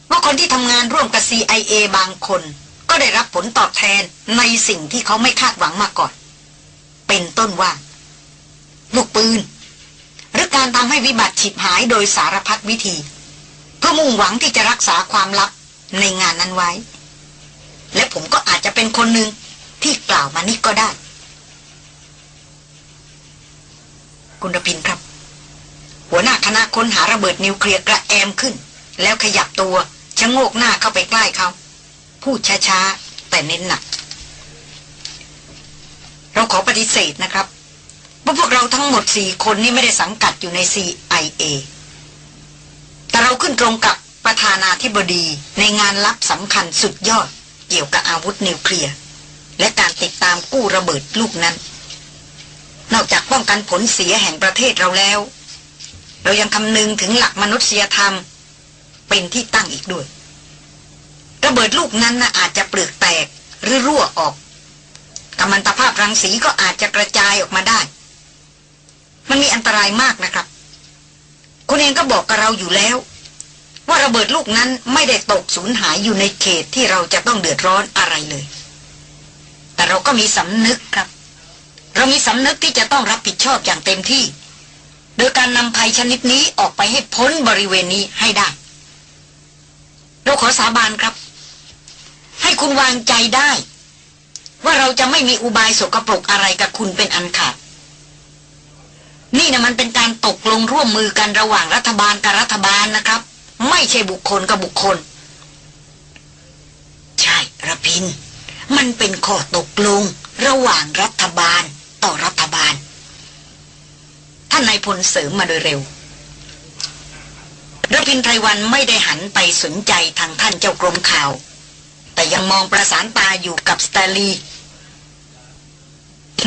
ว่าคนที่ทำงานร่วมกับ CIA บางคน ก็ได้รับผลตอบแทนในสิ่งที่เขาไม่คาดหวังมาก่อน เป็นต้นว่า ลูกปืน หรือการทำให้วิบัติฉิบหายโดยสารพัดวิธี เพื่อมุ่งหวังที่จะรักษาความลับในงานนั้นไว้ และผมก็อาจจะเป็นคนหนึ่ง ที่กล่าวมานี่ก็ได้ คุณรพินครับ หัวหน้าคณะค้นหาระเบิดนิวเคลียร์กระแอมขึ้น แล้วขยับตัวชะโงกหน้าเข้าไปใกล้เขาพูดช้าๆ แต่เน้นหนัก เราขอปฏิเสธนะครับว่าพวกเราทั้งหมดสี่คนนี้ไม่ได้สังกัดอยู่ใน CIA แต่เราขึ้นตรงกับประธานาธิบดีในงานลับสำคัญสุดยอดเกี่ยวกับอาวุธนิวเคลียร์ และการติดตามกู้ระเบิดลูกนั้น นอกจากป้องกันผลเสียแห่งประเทศเราแล้ว เรายังคำนึงถึงหลักมนุษยธรรม เป็นที่ตั้งอีกด้วย ระเบิดลูกนั้นนะอาจจะเปลือกแตกหรือรั่วออกกัมมันตภาพรังสีก็อาจจะกระจายออกมาได้ มันมีอันตรายมากนะครับ คุณเองก็บอกกับเราอยู่แล้ว ว่าระเบิดลูกนั้นไม่ได้ตกสูญหายอยู่ในเขตที่เราจะต้องเดือดร้อนอะไรเลย แต่เราก็มีสำนึกครับ เรามีสำนึกที่จะต้องรับผิดชอบอย่างเต็มที่ โดยการนำภัยชนิดนี้ออกไปให้พ้นบริเวณนี้ให้ได้ เราขอสาบานครับ ให้คุณวางใจได้ ว่าเราจะไม่มีอุบายสกปรกอะไรกับคุณเป็นอันขาดนี่นะมันเป็นการตกลงร่วมมือกันระหว่างรัฐบาลกับรัฐบาลนะครับ ไม่ใช่บุคคลกับบุคคล ใช่ระพิน มันเป็นข้อตกลงระหว่างรัฐบาลต่อรัฐบาล ท่านนายพลเสริมมาโดยเร็วรพินไพรวันไม่ได้หันไปสนใจทางท่านเจ้ากรมข่าว แต่ยังมองประสานตาอยู่กับสตลี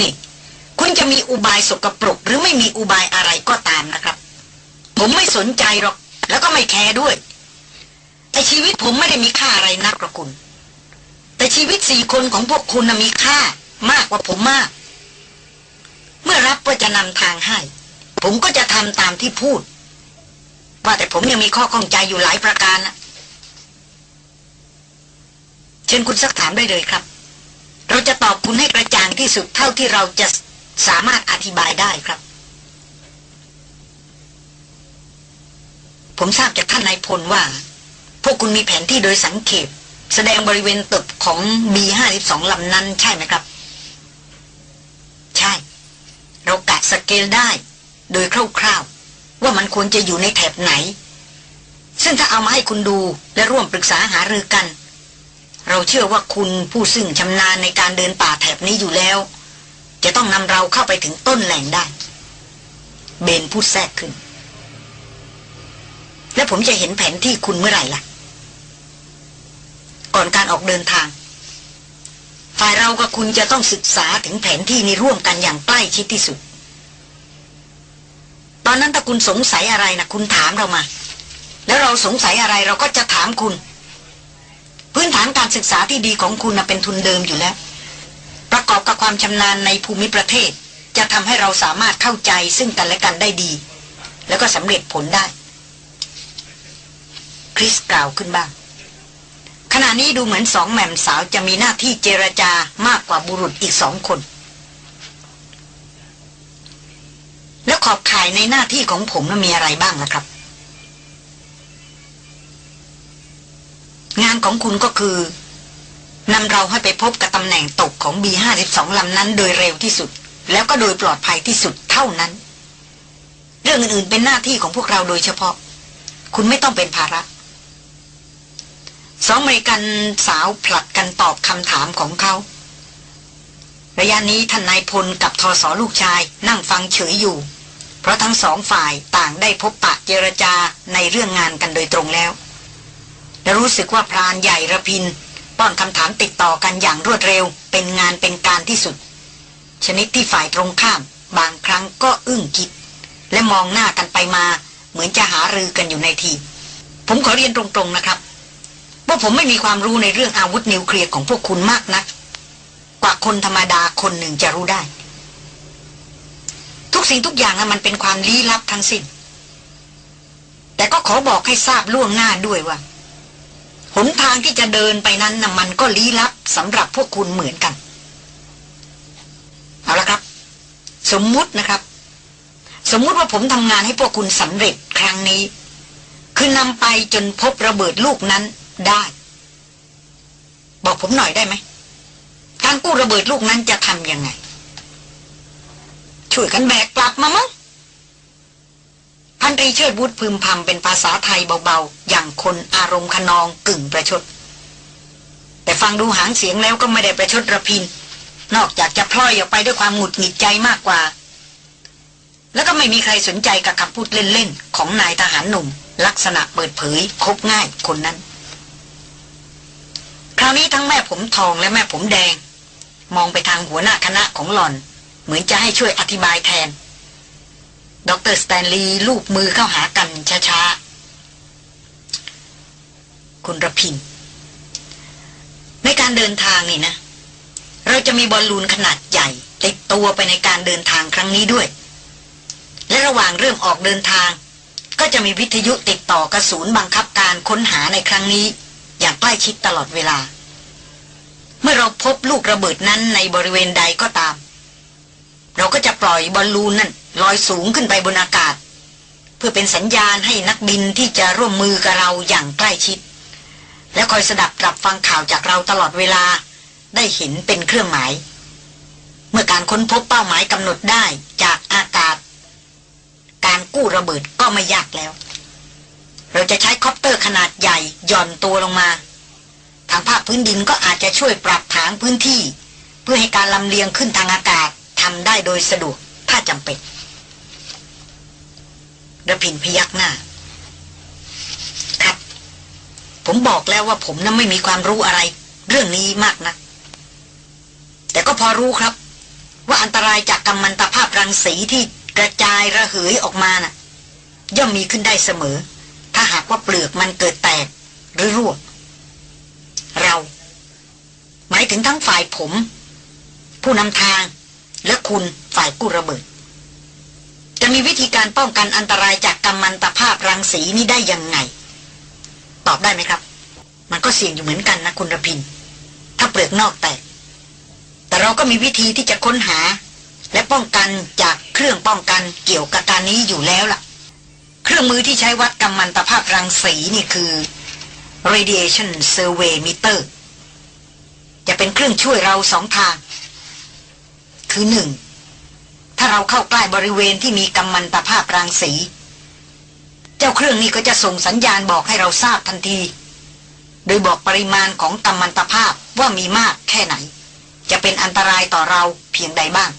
นี่คุณจะมีอุบายสกปรกหรือไม่มีอุบายอะไรก็ตามนะครับ ผมไม่สนใจหรอก แล้วก็ไม่แคร์ด้วย แต่ชีวิตผมไม่ได้มีค่าอะไรนักหรอกคุณ แต่ชีวิตสี่คนของพวกคุณมีค่ามากกว่าผมมาก เมื่อรับว่าจะนำทางให้ ผมก็จะทำตามที่พูด ว่าแต่ผมยังมีข้อข้องใจอยู่หลายประการนะเชิญคุณสักถามได้เลยครับ เราจะตอบคุณให้กระจ่างที่สุดเท่าที่เราจะสามารถอธิบายได้ครับ ผมทราบจากท่านนายพลว่า พวกคุณมีแผนที่โดยสังเขป แสดงบริเวณตึกของ B52 ลำนั้นใช่ไหมครับ ใช่ เรากัดสเกลได้ โดยคร่าวๆ ว่ามันควรจะอยู่ในแถบไหน ซึ่งถ้าเอามาให้คุณดูและร่วมปรึกษาหารือกัน เราเชื่อว่าคุณผู้ซึ่งชำนาญในการเดินป่าแถบนี้อยู่แล้ว จะต้องนำเราเข้าไปถึงต้นแหล่งได้ เบนพูดแทรกขึ้น และผมจะเห็นแผนที่คุณเมื่อไหร่ล่ะ ก่อนการออกเดินทาง ฝ่ายเรากับคุณจะต้องศึกษาถึงแผนที่นี้ร่วมกันอย่างใกล้ชิดที่สุด ตอนนั้นถ้าคุณสงสัยอะไรนะคุณถามเรามา แล้วเราสงสัยอะไรเราก็จะถามคุณ พื้นฐานการศึกษาที่ดีของคุณนะเป็นทุนเดิมอยู่แล้ว ประกอบกับความชำนาญในภูมิประเทศ จะทำให้เราสามารถเข้าใจซึ่งกันและกันได้ดี แล้วก็สำเร็จผลได้คริสกล่าวขึ้นบ้าง ขณะนี้ดูเหมือนสองแหม่มสาวจะมีหน้าที่เจรจามากกว่าบุรุษอีกสองคน แล้วขอบข่ายในหน้าที่ของผมนั้นมีอะไรบ้างล่ะครับ งานของคุณก็คือนำเราให้ไปพบกับตำแหน่งตกของ B52 ลำนั้นโดยเร็วที่สุด แล้วก็โดยปลอดภัยที่สุดเท่านั้น เรื่องอื่นๆเป็นหน้าที่ของพวกเราโดยเฉพาะ คุณไม่ต้องเป็นภาระ สองอเมริกันสาวผลัดกันตอบคำถามของเขา ระยะนี้ท่านนายพลกับทอสอลูกชายนั่งฟังเฉยอยู่ เพราะทั้งสองฝ่ายต่างได้พบปะเจรจาในเรื่องงานกันโดยตรงแล้วและรู้สึกว่าพรานใหญ่ระพิน ป้อนคำถามติดต่อกันอย่างรวดเร็ว เป็นงานเป็นการที่สุด ชนิดที่ฝ่ายตรงข้าม บางครั้งก็อึ้งคิด และมองหน้ากันไปมา เหมือนจะหารือกันอยู่ในที ผมขอเรียนตรงๆนะครับ ว่าผมไม่มีความรู้ในเรื่องอาวุธนิวเคลียร์ของพวกคุณมากนะัก กว่าคนธรรมดาคนหนึ่งจะรู้ได้ ทุกสิ่งทุกอย่างนะมันเป็นความลี้ลับทั้งสิ้น แต่ก็ขอบอกให้ทราบล่วงหน้าด้วยว่าหนทางที่จะเดินไปนั้นนะมันก็ลี้ลับสำหรับพวกคุณเหมือนกัน เอาละครับ สมมุตินะครับ สมมุติว่าผมทำงานให้พวกคุณสำเร็จครั้งนี้ คือนำไปจนพบระเบิดลูกนั้น ได้ บอกผมหน่อยได้ไหมการกู้ระเบิดลูกนั้นจะทำยังไง ช่วยกันแบกกลับมามั้งพันตรีเชิดบุตรพึมพำเป็นภาษาไทยเบาๆ อย่างคนอารมณ์ขนองกึ่งประชด แต่ฟังดูหางเสียงแล้วก็ไม่ได้ประชดระพิน นอกจากจะพลอยออกไปด้วยความหงุดหงิดใจมากกว่า แล้วก็ไม่มีใครสนใจกับคำพูดเล่นๆ ของนายทหารหนุ่ม ลักษณะเปิดเผยคบง่ายคนนั้น คราวนี้ทั้งแม่ผมทองและแม่ผมแดง มองไปทางหัวหน้าคณะของหล่อน เหมือนจะให้ช่วยอธิบายแทน ดรสแตนลีย์ลูบมือเข้าหากันช้าๆ คุณระพิน ในการเดินทางนี่นะ เราจะมีบอลลูนขนาดใหญ่ ติดตัวไปในการเดินทางครั้งนี้ด้วย และระหว่างเริ่มออกเดินทาง ก็จะมีวิทยุติดต่อกับศูนย์บังคับการค้นหาในครั้งนี้ อย่างใกล้ชิดตลอดเวลา เมื่อเราพบลูกระเบิดนั้นในบริเวณใดก็ตาม เราก็จะปล่อยบอลลูนนั่นลอยสูงขึ้นไปบนอากาศ เพื่อเป็นสัญญาณให้นักบินที่จะร่วมมือกับเราอย่างใกล้ชิด และคอยสดับรับฟังข่าวจากเราตลอดเวลาได้เห็นเป็นเครื่องหมาย เมื่อการค้นพบเป้าหมายกำหนดได้จากอากาศ การกู้ระเบิดก็ไม่ยากแล้ว เราจะใช้คอปเตอร์ขนาดใหญ่หย่อนตัวลงมา ทางภาคพื้นดินก็อาจจะช่วยปรับถางพื้นที่ เพื่อให้การลำเลียงขึ้นทางอากาศทำได้โดยสะดวกถ้าจำเป็นระพินพยักหน้า ครับ ผมบอกแล้วว่าผมนั้นไม่มีความรู้อะไร เรื่องนี้มากนะ แต่ก็พอรู้ครับ ว่าอันตรายจากกัมมันตภาพรังสีที่กระจายระเหยออกมานะ่ะ ย่อมมีขึ้นได้เสมอ หากว่าเปลือกมันเกิดแตกหรือรั่ว เรา หมายถึงทั้งฝ่ายผม ผู้นำทางและคุณฝ่ายกู้ระเบิด จะมีวิธีการป้องกันอันตรายจากกัมมันตภาพรังสีนี้ได้ยังไง ตอบได้ไหมครับ มันก็เสี่ยงอยู่เหมือนกันนะคุณระพิน ถ้าเปลือกนอกแตก แต่เราก็มีวิธีที่จะค้นหา และป้องกันจากเครื่องป้องกันเกี่ยวกับการนี้อยู่แล้วล่ะ เครื่องมือที่ใช้วัดกัมมันตภาพรังสีนี่คือ radiation survey meter จะเป็นเครื่องช่วยเราสองทาง คือหนึ่งถ้าเราเข้าใกล้บริเวณที่มีกัมมันตภาพรังสี เจ้าเครื่องนี้ก็จะส่งสัญญาณบอกให้เราทราบทันที โดยบอกปริมาณของกัมมันตภาพว่ามีมากแค่ไหน จะเป็นอันตรายต่อเราเพียงใดบ้าง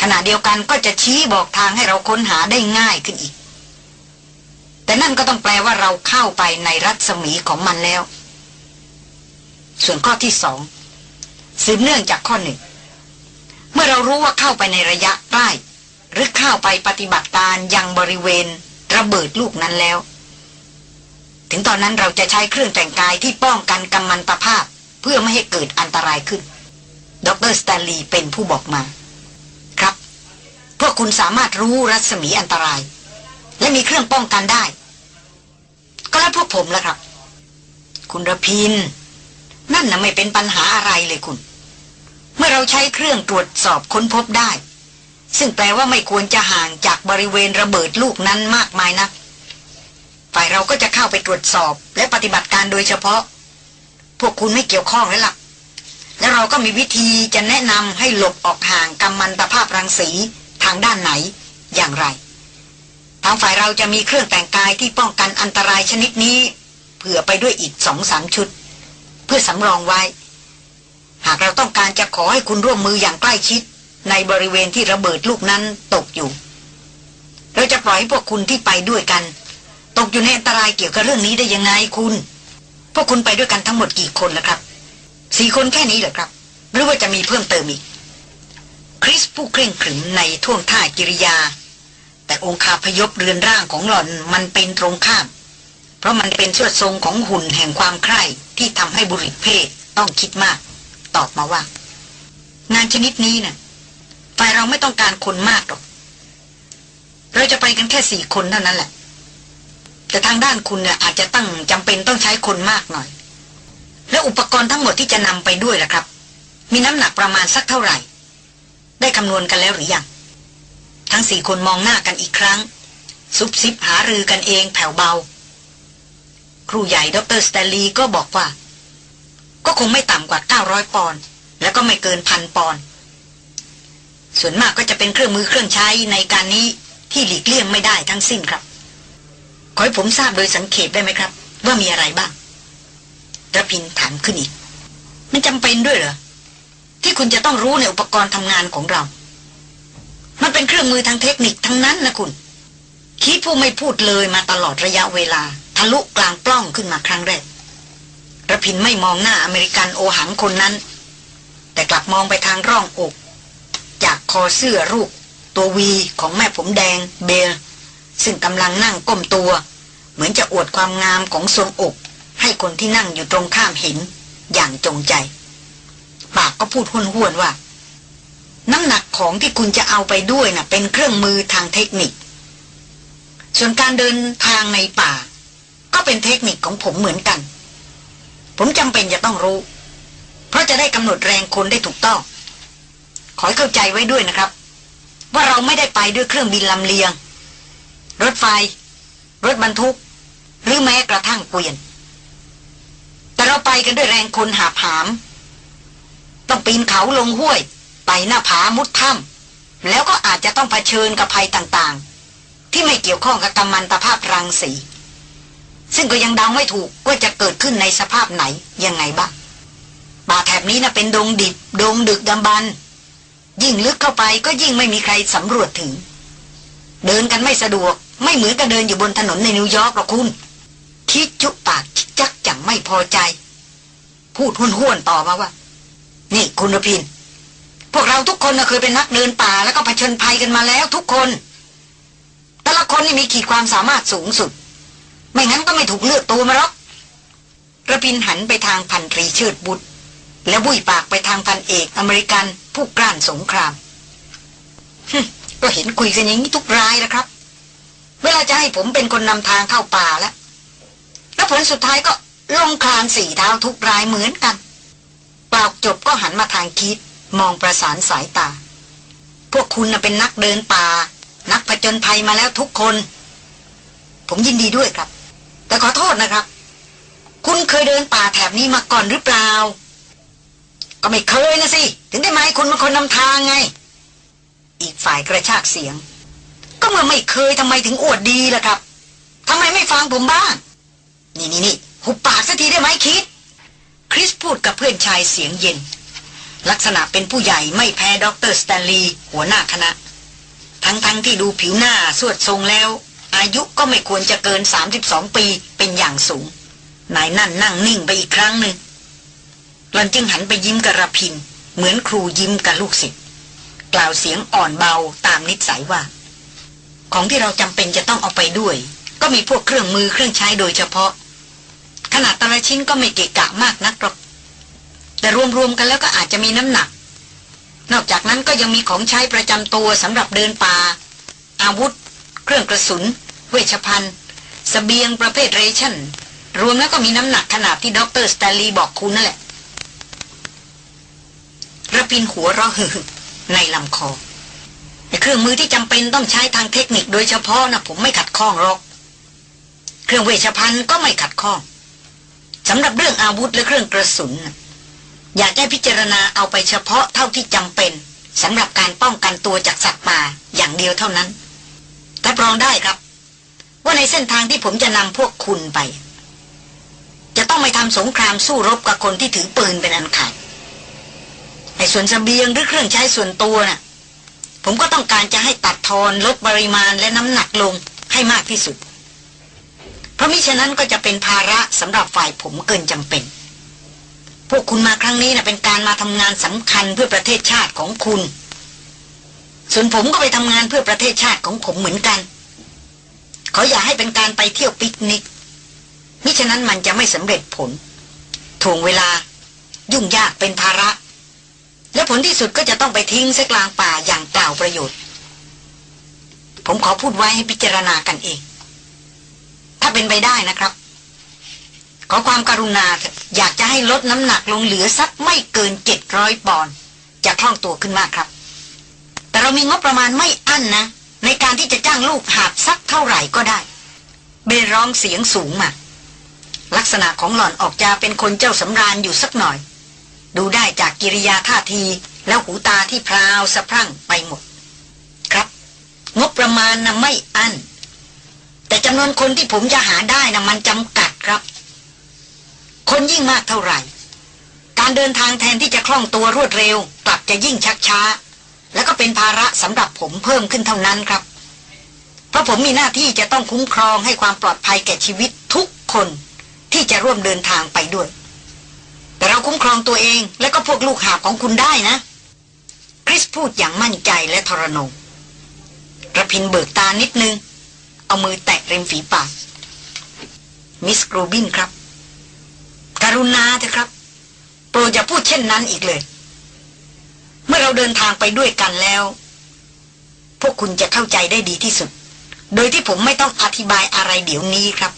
ขณะเดียวกันก็จะชี้บอกทางให้เราค้นหาได้ง่ายขึ้นอีก แต่นั่นก็ต้องแปลว่าเราเข้าไปในรัศมีของมันแล้ว ส่วนข้อที่สองสืบเนื่องจากข้อหนึ่ง เมื่อเรารู้ว่าเข้าไปในระยะใกล้หรือเข้าไปปฏิบัติการยังบริเวณระเบิดลูกนั้นแล้ว ถึงตอนนั้นเราจะใช้เครื่องแต่งกายที่ป้องกันกัมมันตภาพ เพื่อไม่ให้เกิดอันตรายขึ้น ดรสแตนลีย์เป็นผู้บอกมา ครับ พวกคุณสามารถรู้รัศมีอันตราย และมีเครื่องป้องกันได้ ก็แล้วพวกผมล่ะครับ คุณระพิน นั่นน่ะไม่เป็นปัญหาอะไรเลยคุณ เมื่อเราใช้เครื่องตรวจสอบค้นพบได้ ซึ่งแปลว่าไม่ควรจะห่างจากบริเวณระเบิดลูกนั้นมากมายนะฝ่ายเราก็จะเข้าไปตรวจสอบและปฏิบัติการโดยเฉพาะ พวกคุณไม่เกี่ยวข้องแล้วล่ะ แล้วเราก็มีวิธีจะแนะนำให้หลบออกห่างกัมมันตภาพรังสีทางด้านไหนอย่างไร ทางฝ่ายเราจะมีเครื่องแต่งกายที่ป้องกันอันตรายชนิดนี้ เผื่อไปด้วยอีกสองสามชุด เพื่อสำรองไว้ หากเราต้องการจะขอให้คุณร่วมมืออย่างใกล้ชิด ในบริเวณที่ระเบิดลูกนั้นตกอยู่ เราจะปล่อยให้พวกคุณที่ไปด้วยกัน ตกอยู่ในอันตรายเกี่ยวกับเรื่องนี้ได้ยังไงคุณ พวกคุณไปด้วยกันทั้งหมดกี่คนล่ะครับสี่คนแค่นี้เหรอครับ หรือว่าจะมีเพิ่มเติมอีก คริสผู้เคร่งขรึมในท่วงท่ากิริยา แต่องคาพยพเรือนร่างของหล่อนมันเป็นตรงข้าม เพราะมันเป็นชวดทรงของหุ่นแห่งความใคร่ที่ทำให้บุริษเพศต้องคิดมาก ตอบมาว่า งานชนิดนี้นะ่ะฝ่ายเราไม่ต้องการคนมากหรอก เราจะไปกันแค่สี่คนเท่านั้นแหละ แต่ทางด้านคุณเนี่ยอาจจะตั้งจำเป็นต้องใช้คนมากหน่อย แล้วอุปกรณ์ทั้งหมดที่จะนำไปด้วยล่ะครับ มีน้ำหนักประมาณสักเท่าไหร่ ได้คำนวณกันแล้วหรือยัง ทั้งสี่คนมองหน้ากันอีกครั้ง ซุบซิบหารือกันเองแผ่วเบา ครูใหญ่ดรสเตลีก็บอกว่า ก็คงไม่ต่ำกว่า 900 ปอนด์แล้วก็ไม่เกินพันปอนด์ส่วนมากก็จะเป็นเครื่องมือเครื่องใช้ในการนี้ที่หลีกเลี่ยงไม่ได้ทั้งสิ้นครับ ขอให้ผมทราบโดยสังเขตได้ไหมครับ ว่ามีอะไรบ้างระพินถามขึ้นอีก มันจำเป็นด้วยเหรอ ที่คุณจะต้องรู้ในอุปกรณ์ทำงานของเรา มันเป็นเครื่องมือทางเทคนิคทั้งนั้นนะคุณ คิดผู้ไม่พูดเลยมาตลอดระยะเวลา ทะลุกลางปล้องขึ้นมาครั้งแรกระพินไม่มองหน้าอเมริกันโอหังคนนั้น แต่กลับมองไปทางร่องอก จากคอเสื้อรูป ตัววีของแม่ผมแดงเบลซึ่งกำลังนั่งก้มตัว เหมือนจะอวดความงามของทรวงอก ให้คนที่นั่งอยู่ตรงข้ามเห็น อย่างจงใจ ปากก็พูดห้วนๆว่า น้ำหนักของที่คุณจะเอาไปด้วยนะ่ะ เป็นเครื่องมือทางเทคนิค ส่วนการเดินทางในป่า ก็เป็นเทคนิคของผมเหมือนกัน ผมจำเป็นจะต้องรู้ เพราะจะได้กำหนดแรงคนได้ถูกต้อง ขอให้เข้าใจไว้ด้วยนะครับ ว่าเราไม่ได้ไปด้วยเครื่องบินลำเลียง รถไฟ รถบรรทุก หรือแม้กระทั่งเกวียน แต่เราไปกันด้วยแรงคนหาผาม ต้องปีนเขาลงห้วย ไต่หน้าผามุดถ้ำแล้วก็อาจจะต้องเผชิญกับภัยต่างๆ ที่ไม่เกี่ยวข้องกับกำมันตภาพรังสี ซึ่งก็ยังเดาไม่ถูกว่าจะเกิดขึ้นในสภาพไหนยังไงบ้างป่าแถบนี้นะเป็นดงดิบดงดึกดำบรรยิ่งลึกเข้าไปก็ยิ่งไม่มีใครสำรวจถึง เดินกันไม่สะดวก ไม่เหมือนกับเดินอยู่บนถนนในนิวยอร์กหรอกคุณ คิดจุปากจักจังไม่พอใจ พูดห้วนๆต่อมาว่า นี่คุณรพิน พวกเราทุกคนเคยเป็นนักเดินป่าแล้วก็เผชิญภัยกันมาแล้วทุกคน แต่ละคนนี่มีขีดความสามารถสูงสุด ไม่งั้นก็ไม่ถูกเลือกตัวมาหรอกระพินหันไปทางพันตรีเชิดบุตร แล้วบุยปากไปทางพันเอกอเมริกันผู้กล้านสงครามก็เห็นคุยกันอย่างนี้ทุกรายแล้วครับ เวลาจะให้ผมเป็นคนนำทางเข้าป่าแล้ว แล้วผลสุดท้ายก็ลงคลานสี่เท้าทุกรายเหมือนกันเปล่าจบก็หันมาทางคิด มองประสานสายตา พวกคุณเป็นนักเดินป่า นักผจญภัยมาแล้วทุกคน ผมยินดีด้วยครับ แต่ขอโทษนะครับ คุณเคยเดินป่าแถบนี้มาก่อนหรือเปล่า ก็ไม่เคยนะสิ ถึงได้มาให้คุณเป็นคนนำทางไง อีกฝ่ายกระชากเสียง ก็เมื่อไม่เคยทำไมถึงอวดดีล่ะครับทำไมไม่ฟังผมบ้าง นี่นี่นี่หุบปากสักทีได้ไหมคิด คริสพูดกับเพื่อนชายเสียงเย็น ลักษณะเป็นผู้ใหญ่ไม่แพ้ด็อกเตอร์สแตนลีย์หัวหน้าคณะ ทั้งๆ ที่ดูผิวหน้าทรวดทรงแล้ว อายุก็ไม่ควรจะเกิน 32 ปีเป็นอย่างสูง นายนั่นนั่งนิ่งไปอีกครั้งหนึ่งหลอนจึงหันไปยิ้มกระพิน เหมือนครูยิ้มกับลูกศิษย์กล่าวเสียงอ่อนเบาตามนิสัยว่า ของที่เราจำเป็นจะต้องเอาไปด้วย ก็มีพวกเครื่องมือเครื่องใช้โดยเฉพาะ ขนาดแต่ละชิ้นก็ไม่เกะกะมากนักหรอก แต่รวมๆกันแล้วก็อาจจะมีน้ำหนัก นอกจากนั้นก็ยังมีของใช้ประจำตัวสำหรับเดินป่า อาวุธ เครื่องกระสุน เวชภัณฑ์สเบียงประเภทเรชั่น รวมแล้วก็มีน้ำหนักขนาดที่ด็อกเตอร์สแตนลีย์บอกคุณนั่นแหละระพินหัวเราะหึในลำคอเครื่องมือที่จำเป็นต้องใช้ทางเทคนิคโดยเฉพาะนะผมไม่ขัดข้องหรอก เครื่องเวชภัณฑ์ก็ไม่ขัดข้องสำหรับเรื่องอาวุธและเครื่องกระสุน อยากให้พิจารณาเอาไปเฉพาะเท่าที่จำเป็นสำหรับการป้องกันตัวจากสัตว์ป่าอย่างเดียวเท่านั้นแต่รองได้ครับ ว่าในเส้นทางที่ผมจะนำพวกคุณไป จะต้องไม่ทำสงครามสู้รบกับคนที่ถือปืนเป็นอันขาดในส่วนสเสบียงหรือเครื่องใช้ส่วนตัวนะ่ะ ผมก็ต้องการจะให้ตัดทอนลดปริมาณและน้ำหนักลงให้มากที่สุด เพราะมิฉะนั้นก็จะเป็นภาระสำหรับฝ่ายผมเกินจำเป็น พวกคุณมาครั้งนี้นะเป็นการมาทำงานสำคัญเพื่อประเทศชาติของคุณ ส่วนผมก็ไปทำงานเพื่อประเทศชาติของผมเหมือนกัน ขออย่าให้เป็นการไปเที่ยวปิกนิก มิฉะนั้นมันจะไม่สำเร็จผลถ่วงเวลา ยุ่งยากเป็นภาระ และผลที่สุดก็จะต้องไปทิ้งเสกลางป่าอย่างเปล่าประโยชน์ ผมขอพูดไว้ให้พิจารณากันเอง ถ้าเป็นไปได้นะครับ ขอความการุณาเถอะอยากจะให้ลดน้ำหนักลงเหลือสักไม่เกินเจ็ดร้อยปอนด์จะคล่องตัวขึ้นมากครับ แต่เรามีงบประมาณไม่อั้นนะ ในการที่จะจ้างลูกหาบสักเท่าไหร่ก็ได้ เบร้องเสียงสูงมาลักษณะของหล่อนออกจะเป็นคนเจ้าสำราญอยู่สักหน่อย ดูได้จากกิริยาท่าทีแล้วหูตาที่พราวสะพรั่งไปหมด ครับ งบประมาณนะไม่อั้นแต่จำนวนคนที่ผมจะหาได้นะมันจำกัดครับ คนยิ่งมากเท่าไหร่ การเดินทางแทนที่จะคล่องตัวรวดเร็ว กลับจะยิ่งชักช้า แล้วก็เป็นภาระสำหรับผมเพิ่มขึ้นเท่านั้นครับ เพราะผมมีหน้าที่จะต้องคุ้มครองให้ความปลอดภัยแก่ชีวิตทุกคนที่จะร่วมเดินทางไปด้วย แต่เราคุ้มครองตัวเองและก็พวกลูกหาบของคุณได้นะคริสพูดอย่างมั่นใจและทรนงระพินเบิกตานิดนึง เอามือแตะริมฝีปาก มิสกรูบินครับ กรุณาเถอะครับ โปรดอย่าพูดเช่นนั้นอีกเลย เมื่อเราเดินทางไปด้วยกันแล้ว พวกคุณจะเข้าใจได้ดีที่สุด โดยที่ผมไม่ต้องอธิบายอะไรเดี๋ยวนี้ครับ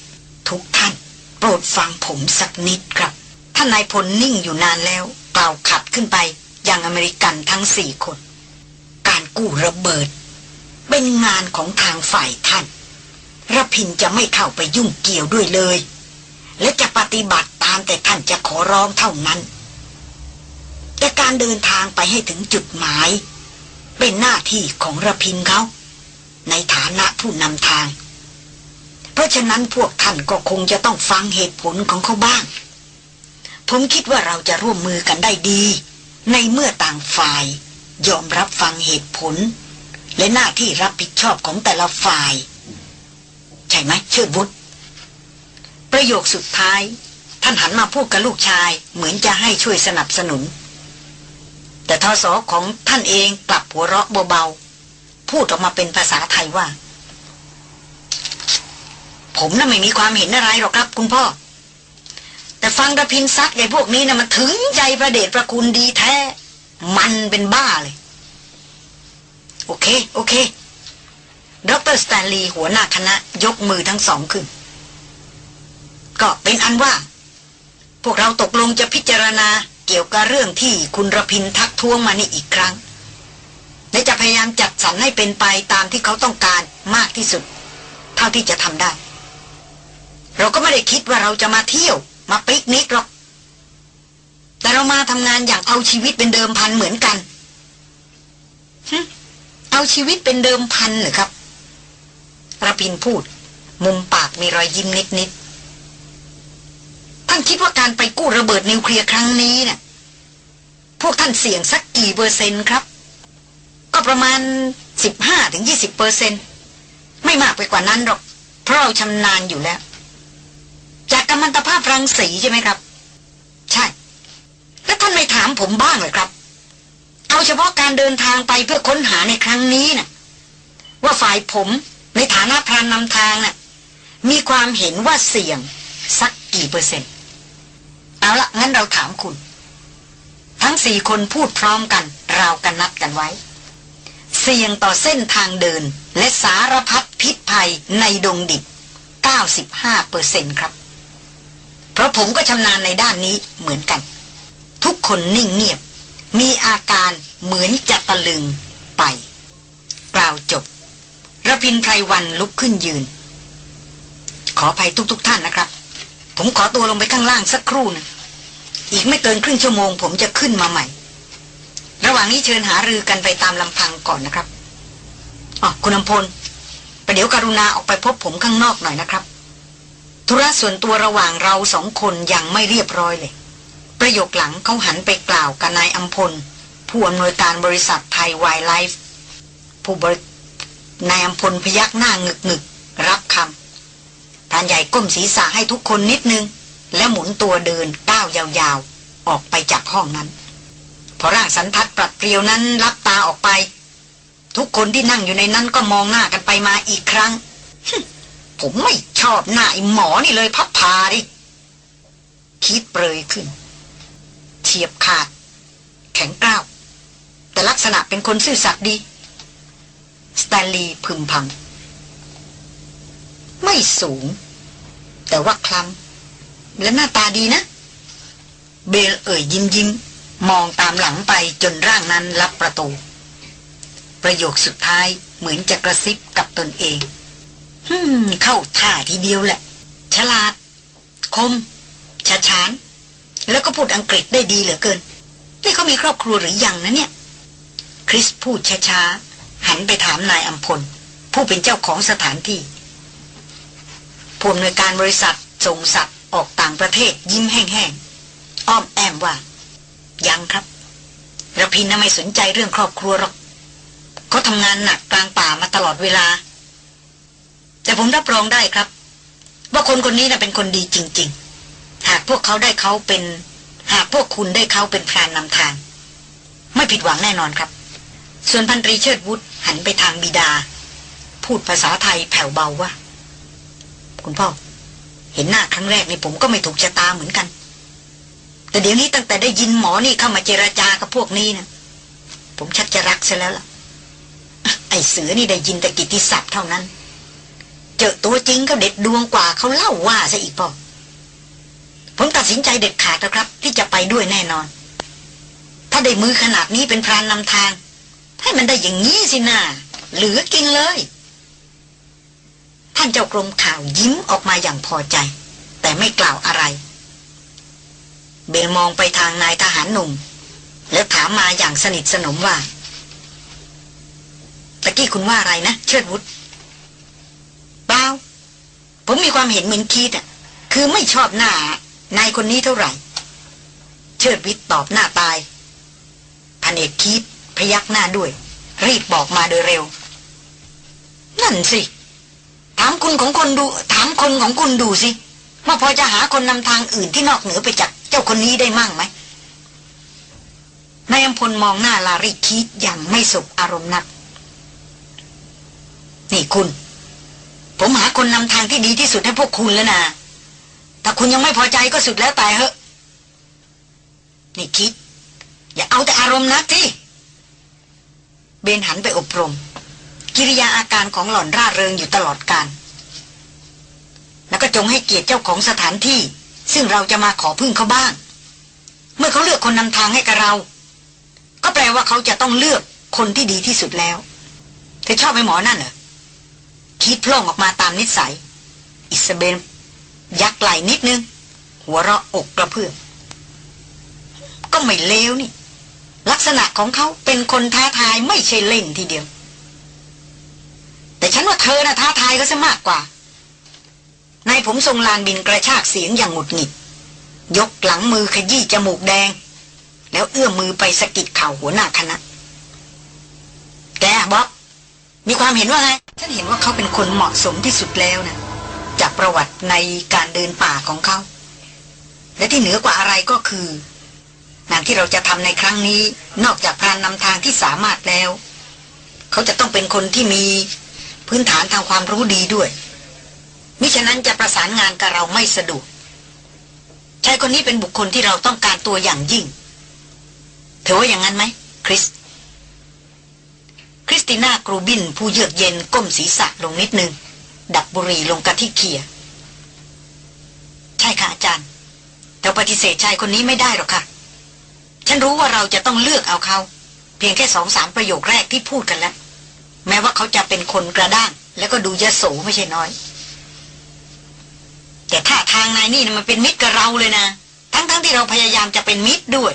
ทุกท่าน โปรดฟังผมสักนิดครับ ท่านนายพลนิ่งอยู่นานแล้วกล่าวขัดขึ้นไปยังอเมริกันทั้งสี่คน การกู้ระเบิด เป็นงานของทางฝ่ายท่านระพินจะไม่เข้าไปยุ่งเกี่ยวด้วยเลย และจะปฏิบัติตามแต่ท่านจะขอร้องเท่านั้น แต่การเดินทางไปให้ถึงจุดหมาย เป็นหน้าที่ของระพินเขาในฐานะผู้นำทาง เพราะฉะนั้นพวกท่านก็คงจะต้องฟังเหตุผลของเขาบ้าง ผมคิดว่าเราจะร่วมมือกันได้ดี ในเมื่อต่างฝ่าย ยอมรับฟังเหตุผล และหน้าที่รับผิดชอบของแต่ละฝ่าย ใช่ไหมเชิดวุฒประโยคสุดท้าย ท่านหันมาพูดกับลูกชาย เหมือนจะให้ช่วยสนับสนุน แต่ทศของท่านเองกลับหัวเราะเบาๆ พูดออกมาเป็นภาษาไทยว่า ผมน่ะไม่มีความเห็นอะไรหรอกครับคุณพ่อ แต่ฟังระพินซักไอ้พวกนี้นะมันถึงใจพระเดชพระคุณดีแท้ มันเป็นบ้าเลย โอเค โอเคดรสแตนลีย์หัวหน้าคณะยกมือทั้งสองขึ้น ก็เป็นอันว่า พวกเราตกลงจะพิจารณาเกี่ยวกับเรื่องที่คุณระพินทักท้วงมานี่อีกครั้ง และจะพยายามจัดสรรให้เป็นไปตามที่เขาต้องการมากที่สุด เท่าที่จะทำได้ เราก็ไม่ได้คิดว่าเราจะมาเที่ยว มาปิกนิกหรอก แต่เรามาทำงานอย่างเอาชีวิตเป็นเดิมพันเหมือนกันเอาชีวิตเป็นเดิมพันเหรอครับระพินพูด มุมปากมีรอยยิ้มนิดๆ ท่านคิดว่าการไปกู้ระเบิดนิวเคลียร์ครั้งนี้เนะ่ะพวกท่านเสี่ยงสักกี่เปอร์เซ็นต์ครับ ก็ประมาณสิบห้าถึงยี่สิบเปอร์เซ็นไม่มากไปกว่านั้นหรอก เพราะเราชำนาญอยู่แล้ว จากกัมมันตภาพรังสีใช่ไหมครับ ใช่ แล้วท่านไม่ถามผมบ้างเลยครับ เอาเฉพาะการเดินทางไปเพื่อค้นหาในครั้งนี้นะ่ะ ว่าฝ่ายผมในฐานะพรานนำทางน่ะมีความเห็นว่าเสี่ยงสักกี่เปอร์เซ็นต์ เอาละงั้นเราถามคุณ ทั้งสี่คนพูดพร้อมกันเรากันนัดกันไว้ เสี่ยงต่อเส้นทางเดิน และสารพัดพิษภัยในดงดิบ 95เปอร์เซ็นครับ เพราะผมก็ชำนาญในด้านนี้เหมือนกัน ทุกคนนิ่งเงียบ มีอาการเหมือนจะตะลึงไป กล่าวจบระพินไพรวันลุกขึ้นยืน ขออภัยทุกๆทท่านนะครับ ผมขอตัวลงไปข้างล่างสักครู่นะ อีกไม่เกินครึ่งชั่วโมง ผมจะขึ้นมาใหม่ ระหว่างนี้เชิญหารือกันไปตามลำพังก่อนนะครับอ๋อคุณอำพลประเดี๋ยวกรุณาออกไปพบผมข้างนอกหน่อยนะครับ ธุระส่วนตัวระหว่างเราสองคนยังไม่เรียบร้อยเลย ประโยคหลังเขาหันไปกล่าวกับนายอัมพล ผู้อำนวยการบริษัทไทยไวไลฟ์ผู้บรินายอัมพลพยักหน้างึกงึกรับคำพรานใหญ่ก้มศีรษะให้ทุกคนนิดนึง แล้วหมุนตัวเดินก้าวยาวๆ ออกไปจากห้องนั้นพอร่างสันทัดปรับเปรียวนั้นรับตาออกไป ทุกคนที่นั่งอยู่ในนั้นก็มองหน้ากันไปมาอีกครั้ง ผมไม่ชอบหน้าไอ้หมอนี่เลยพับพาดิ คิดเปรยขึ้นเฉียบขาด แข็งกร้าวแต่ลักษณะเป็นคนซื่อสัตย์ดี สแตนลีย์พึมพำไม่สูง แต่ว่าคล้ำ และหน้าตาดีนะ เบลเอ่ยยิ้มยิ้มมองตามหลังไปจนร่างนั้นรับประตู ประโยคสุดท้ายเหมือนจะกระซิบกับตนเองฮึมเข้าท่าทีเดียวแหละ ฉลาด คมฉาฉาน แล้วก็พูดอังกฤษได้ดีเหลือเกิน นี่เขามีครอบครัวหรือยังนะเนี่ย คริสพูดช้าๆ หันไปถามนายอัมพล ผู้เป็นเจ้าของสถานที่ผู้อำนวยการบริษัทส่งสัตว ออกต่างประเทศยิ้มแห้งๆ อ้อมแอมว่า ยังครับระพินน่ะไม่สนใจเรื่องครอบครัวหรอกเขาทำงานหนักกลางป่ามาตลอดเวลา แต่ผมรับรองได้ครับ ว่าคนคนนี้น่ะเป็นคนดีจริง ๆ หากพวกเขาได้เขาเป็น หากพวกคุณได้เขาเป็นพรานนำทาง ไม่ผิดหวังแน่นอนครับ ส่วนพันตรีเชิดวุฒหันไปทางบิดา พูดภาษาไทยแผ่วเบาว่า คุณพ่อ เห็นหน้าครั้งแรกนี่ผมก็ไม่ถูกชะตาเหมือนกัน แต่เดี๋ยวนี้ตั้งแต่ได้ยินหมอนี่เข้ามาเจราจากับพวกนี้นะผมชักจะรักซะแล้วล่ะ ไอ้เสือนี่ได้ยินแต่กิติศัพท์เท่านั้น เจอตัวจริงก็เด็ดดวงกว่าเขาเล่าว่าซะอีกพ่อผมตัดสินใจเด็ดขาดนะครับ ที่จะไปด้วยแน่นอน ถ้าได้มือขนาดนี้เป็นพรานนำทาง ให้มันได้อย่างนี้สินะเหลือกินเลย ท่านเจ้ากรมข่าวยิ้มออกมาอย่างพอใจ แต่ไม่กล่าวอะไร เบลมองไปทางนายทหารหนุ่ม แล้วถามมาอย่างสนิทสนมว่าตะกี้คุณว่าอะไรนะ เชิดวุฒเปล่าผมมีความเห็นเหมือนคิดอะ คือไม่ชอบหน้านายคนนี้เท่าไหร่ เชิดวิทย์ตอบหน้าตายพันเอกคิดพยักหน้าด้วย รีบบอกมาโดยเร็ว นั่นสิ ถามคุณของคนดู ถามคนของคุณดูสิว่าพอจะหาคนนำทางอื่นที่นอกเหนือไปจากเจ้าคนนี้ได้มั่งไหมนายอำพลมองหน้าลาริคิดอย่างไม่สุขอารมณ์นัก นี่คุณ ผมหาคนนำทางที่ดีที่สุดให้พวกคุณแล้วนะถ้าคุณยังไม่พอใจก็สุดแล้วแต่เหอะ นี่คิด อย่าเอาแต่อารมณ์นักที่ เบนหันไปอบรม กิริยาอาการของหล่อนร่าเริงอยู่ตลอดการ แล้วก็จงให้เกียรติเจ้าของสถานที่ ซึ่งเราจะมาขอพึ่งเขาบ้าง เมื่อเขาเลือกคนนำทางให้กับเรา ก็แปลว่าเขาจะต้องเลือกคนที่ดีที่สุดแล้ว เธอชอบไอ้หมอนั่นเหรอ คิดพล่องออกมาตามนิสัย อิสเบนยักไหลนิดนึง หัวเราะอกกระเพื่อมก็ไม่เลวนี่ ลักษณะของเขาเป็นคนท้าทายไม่ใช่เล่นทีเดียว แต่ฉันว่าเธอน่ะท้าทายก็ซะมากกว่านายผมทรงลานบินกระชากเสียงอย่างหงุดหงิด ยกหลังมือขยี้จมูกแดง แล้วเอื้อมมือไปสกิดเข่าหัวหน้าคณะ แกบ๊อบมีความเห็นว่าไง ฉันเห็นว่าเขาเป็นคนเหมาะสมที่สุดแล้วนะจากประวัติในการเดินป่าของเขา และที่เหนือกว่าอะไรก็คืองานที่เราจะทำในครั้งนี้ นอกจากพรานนำทางที่สามารถแล้ว เขาจะต้องเป็นคนที่มี พื้นฐานทางความรู้ดีด้วย มิฉะนั้นจะประสานงานกับเราไม่สะดวกชายคนนี้เป็นบุคคลที่เราต้องการตัวอย่างยิ่ง เธอว่าอย่างนั้นไหมคริส คริสติน่ากรูบินผู้เยือกเย็นก้มศีรษะลงนิดนึง ดับบุหรี่ลงกระที่เขีย ใช่ค่ะอาจารย์แต่ปฏิเสธชายคนนี้ไม่ได้หรอกค่ะ ฉันรู้ว่าเราจะต้องเลือกเอาเขา เพียงแค่สองสามประโยคแรกที่พูดกันแล้ว แม้ว่าเขาจะเป็นคนกระด้าง แล้วก็ดูยโสไม่ใช่น้อย แต่ท่าทางนายนี่นะมันเป็นมิตรกับเราเลยนะ ทั้งๆทที่เราพยายามจะเป็นมิตรด้วย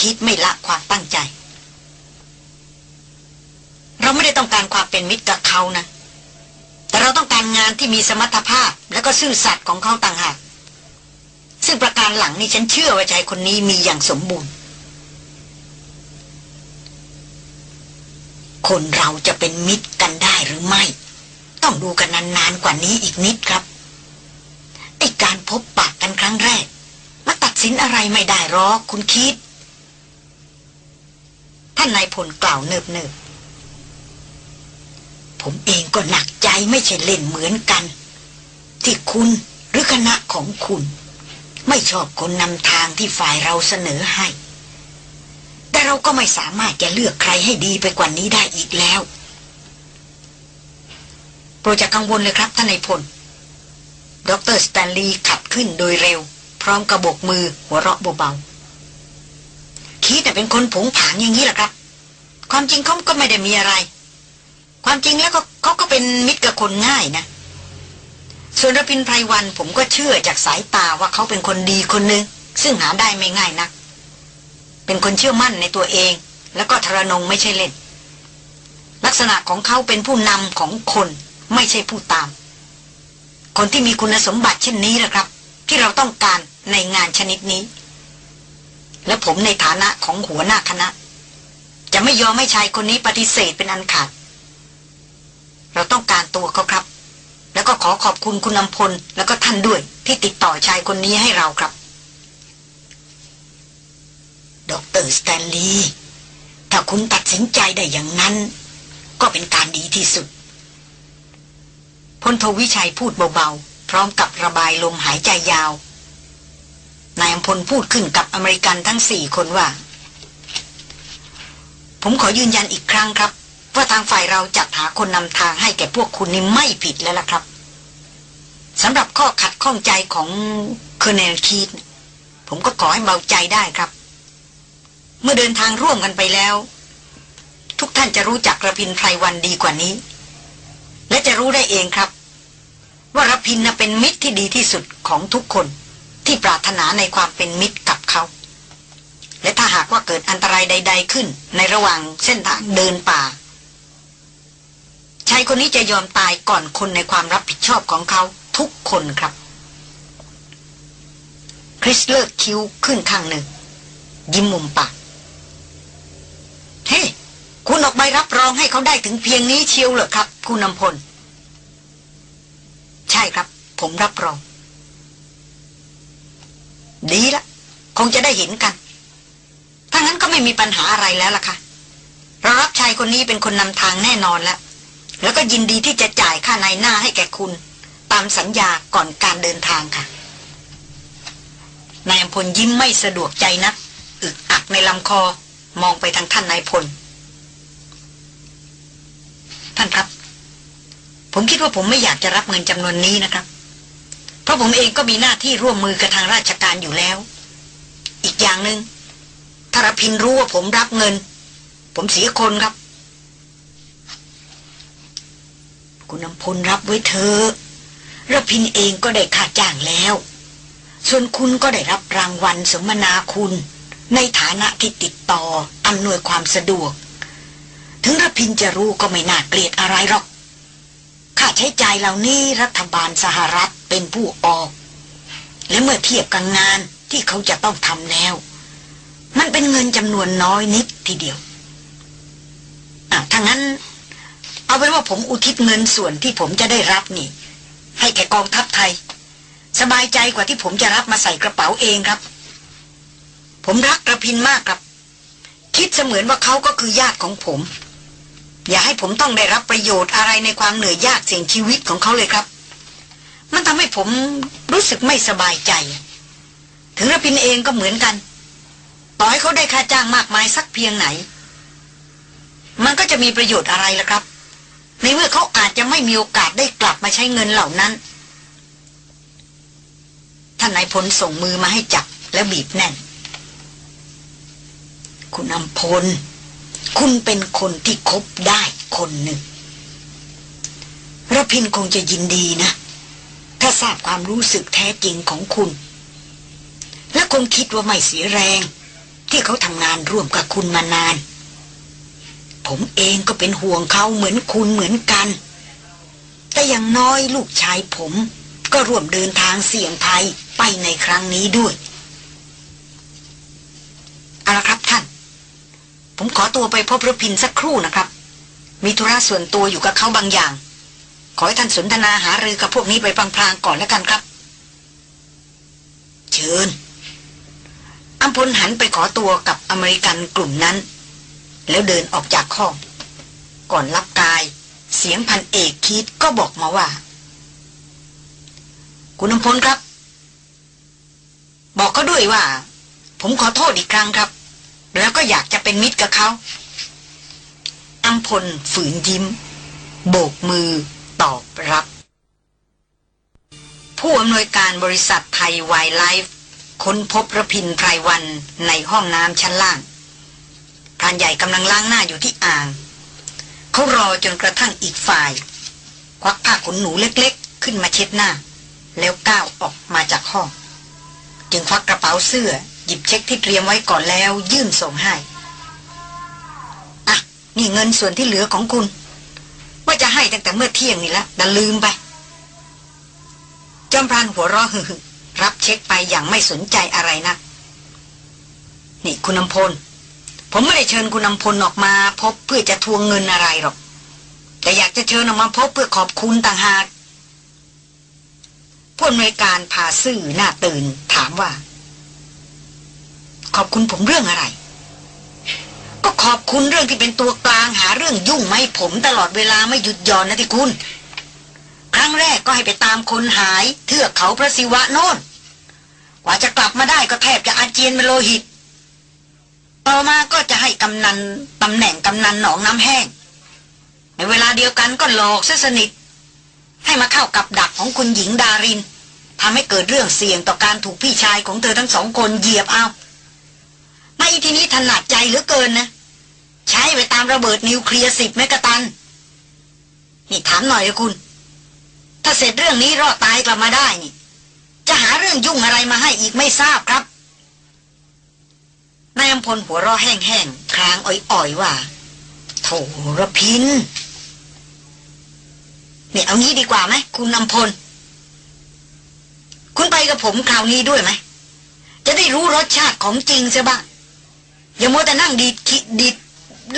คิดไม่ละความตั้งใจ เราไม่ได้ต้องการความเป็นมิตรกับเขานะ แต่เราต้องการงานที่มีสมรรถภาพ และก็ซื่อสัตย์ของเขาต่างหากซึ่งประการหลังนี่ฉันเชื่อว่าชายคนนี้มีอย่างสมบูรณ์ คนเราจะเป็นมิตรกันได้หรือไม่ ต้องดูกันนานๆกว่านี้อีกนิดครับไอการพบปากกันครั้งแรกมาตัดสินอะไรไม่ได้หรอกคุณคิด ท่านนายพลกล่าวเนิบเนิบผมเองก็หนักใจไม่ใช่เล่นเหมือนกัน ที่คุณหรือคณะของคุณ ไม่ชอบคนนำทางที่ฝ่ายเราเสนอให้ แต่เราก็ไม่สามารถจะเลือกใครให้ดีไปกว่านี้ได้อีกแล้ว โปรจะกังวลเลยครับท่านนายพล ดรสแตนลีย์ขับขึ้นโดยเร็ว พร้อมกระบอกมือหัวเราะเบาๆ คิดแต่เป็นคนผงผางอย่างนี้แหละครับ ความจริงเขาก็ไม่ได้มีอะไร ความจริงแล้วก็เขาก็เป็นมิตรกับคนง่ายนะ ส่วนรพินไพรวันผมก็เชื่อจากสายตาว่าเขาเป็นคนดีคนนึง ซึ่งหาได้ไม่ง่ายนัก เป็นคนเชื่อมั่นในตัวเอง แล้วก็ทรนงไม่ใช่เล่น ลักษณะของเขาเป็นผู้นำของคนไม่ใช่ผู้ตาม คนที่มีคุณสมบัติเช่นนี้แหละครับ ที่เราต้องการในงานชนิดนี้ และผมในฐานะของหัวหน้าคณะ จะไม่ยอมให้ชายคนนี้ปฏิเสธเป็นอันขาด เราต้องการตัวเขาครับ แล้วก็ขอขอบคุณคุณอำพลแล้วก็ท่านด้วยที่ติดต่อชายคนนี้ให้เราครับ ดรสแตนลีย์ถ้าคุณตัดสินใจได้อย่างนั้น ก็เป็นการดีที่สุดพลโทวิชัยพูดเบาๆ พร้อมกับระบายลมหายใจยาว นายอำพลพูดขึ้นกับอเมริกันทั้งสี่คนว่า ผมขอยืนยันอีกครั้งครับ ว่าทางฝ่ายเราจัดหาคนนำทางให้แก่พวกคุณนี่ไม่ผิดแล้วล่ะครับสำหรับข้อขัดข้องใจของ Colonel คีธผมก็ขอให้เบาใจได้ครับ เมื่อเดินทางร่วมกันไปแล้ว ทุกท่านจะรู้จักระพินไพรวันดีกว่านี้ และจะรู้ได้เองครับ ว่าระพินน่ะเป็นมิตรที่ดีที่สุดของทุกคนที่ปรารถนาในความเป็นมิตรกับเขา และถ้าหากว่าเกิดอันตรายใด ๆ ขึ้น ในระหว่างเส้นทางเดินป่าชายคนนี้จะยอมตายก่อนคนในความรับผิดชอบของเขาทุกคนครับ คริสเลิกคิ้วขึ้นข้างหนึ่ง ยิ้มมุมปาก เฮ้คุณออกใบรับรองให้เขาได้ถึงเพียงนี้เชียวเหรอครับ คุณนำพล ใช่ครับ ผมรับรอง ดีละ คงจะได้เห็นกัน ถ้างั้นก็ไม่มีปัญหาอะไรแล้วล่ะค่ะเรารับชายคนนี้เป็นคนนำทางแน่นอนแล้ว แล้วก็ยินดีที่จะจ่ายค่าในหน้าให้แก่คุณ ตามสัญญาก่อนการเดินทางค่ะ นายอำพลยิ้มไม่สะดวกใจนักอึกอักในลำคอ มองไปทางท่านนายพล ท่านครับ ผมคิดว่าผมไม่อยากจะรับเงินจำนวนนี้นะครับ เพราะผมเองก็มีหน้าที่ร่วมมือกับทางราชการอยู่แล้ว อีกอย่างหนึง่งถ้ารพินรู้ว่าผมรับเงิน ผมเสียคนครับ คุณนำพลรับไว้เถอะระพินเองก็ได้ค่าจ้างแล้ว ส่วนคุณก็ได้รับรางวัลสมนาคุณ ในฐานะที่ติดต่ออำนวยความสะดวก ถึงระพินจะรู้ก็ไม่น่าเกลียดอะไรหรอก ค่าใช้จ่ายเหล่านี้รัฐบาลสหรัฐเป็นผู้ออก และเมื่อเทียบกับงานที่เขาจะต้องทำแล้ว มันเป็นเงินจำนวนน้อยนิดทีเดียวอะถ้างั้น เอาเป็นว่าผมอุทิศเงินส่วนที่ผมจะได้รับนี่ ให้แก่กองทัพไทย สบายใจกว่าที่ผมจะรับมาใส่กระเป๋าเองครับ ผมรักกระพินมากครับ คิดเสมือนว่าเขาก็คือญาติของผม อย่าให้ผมต้องได้รับประโยชน์อะไรในความเหนื่อยยากเสี่ยงชีวิตของเขาเลยครับ มันทำให้ผมรู้สึกไม่สบายใจ ถึงระพินเองก็เหมือนกัน ต่อให้เขาได้ค่าจ้างมากมายสักเพียงไหน มันก็จะมีประโยชน์อะไรล่ะครับ ในเมื่อเขาอาจจะไม่มีโอกาสได้กลับมาใช้เงินเหล่านั้นท่านนายพลส่งมือมาให้จับแล้วบีบแน่น คุณอำพล คุณเป็นคนที่คบได้คนหนึ่งระพินคงจะยินดีนะ ถ้าทราบความรู้สึกแท้จริงของคุณ และคงคิดว่าไม่เสียแรง ที่เขาทำงานร่วมกับคุณมานาน ผมเองก็เป็นห่วงเขาเหมือนคุณเหมือนกัน แต่อย่างน้อยลูกชายผมก็ร่วมเดินทางเสี่ยงภัยไปในครั้งนี้ด้วยเอาละครับท่าน ผมขอตัวไปพบรพินสักครู่นะครับ มีธุระส่วนตัวอยู่กับเขาบางอย่าง ขอให้ท่านสนทนาหารือกับพวกนี้ไปพลางๆก่อนแล้วกันครับ เชิญอัมพลหันไปขอตัวกับอเมริกันกลุ่มนั้น แล้วเดินออกจากห้อง ก่อนรับกาย เสียงพันเอกคิดก็บอกมาว่า คุณน้ำพลครับ บอกเขาด้วยว่า ผมขอโทษอีกครั้งครับ แล้วก็อยากจะเป็นมิตรกับเขาอัมพลฝืนยิ้ม โบกมือตอบรับ ผู้อำนวยการบริษัทไทยไวไลฟ์ค้นพบระพินไพรวันในห้องน้ำชั้นล่างพรานใหญ่กำลังล้างหน้าอยู่ที่อ่าง เขารอจนกระทั่งอีกฝ่าย ควักผ้าขนหนูเล็กๆ ขึ้นมาเช็ดหน้า แล้วก้าวออกมาจากห้อง จึงควักกระเป๋าเสื้อ หยิบเช็คที่เตรียมไว้ก่อนแล้ว ยื่นส่งให้ อะ นี่เงินส่วนที่เหลือของคุณ ว่าจะให้ตั้งแต่เมื่อเที่ยงนี่แล้วแต่ลืมไป จอมพรานหัวเราะฮึรับเช็คไปอย่างไม่สนใจอะไรนะ นี่คุณนำพล ผมไม่ได้เชิญคุณนำพลออกมาพบเพื่อจะทวงเงินอะไรหรอก แต่อยากจะเชิญออกมาพบเพื่อขอบคุณต่างหากผู้อำนวยการพาซื่อหน้าตื่นถามว่า ขอบคุณผมเรื่องอะไร ก็ขอบคุณเรื่องที่เป็นตัวกลางหาเรื่องยุ่งไม่ผมตลอดเวลาไม่หยุดหย่อนนะที่คุณ ครั้งแรกก็ให้ไปตามคนหาย เทือกเขาพระศิวะโน่นกว่าจะกลับมาได้ก็แทบจะอาเจียนเป็นโลหิต ต่อมาก็จะให้กำนันตำแหน่งกำนันหนองน้ำแห้ง ในเวลาเดียวกันก็หลอกซะสนิท ให้มาเข้ากับดักของคุณหญิงดารินทำให้เกิดเรื่องเสี่ยงต่อการถูกพี่ชายของเธอทั้งสองคนเหยียบเอา ไมาอีทีนี้ถนัดใจเหลือเกินนะ ใช้ไปตามระเบิดนิวเคลียร์สิบเมกะตัน นี่ถามหน่อยเลยคุณ ถ้าเสร็จเรื่องนี้รอดตายกลับมาได้นี่ จะหาเรื่องยุ่งอะไรมาให้อีกไม่ทราบครับนายอำพลหัวเราะแห้งๆ ครางอ่อยๆ ว่า โถระพินนี่เอางี้ดีกว่าไหมคุณอำพล คุณไปกับผมคราวนี้ด้วยไหม จะได้รู้รสชาติของจริงใช่บ้าง อย่ามัวแต่นั่งดีดคิดดีด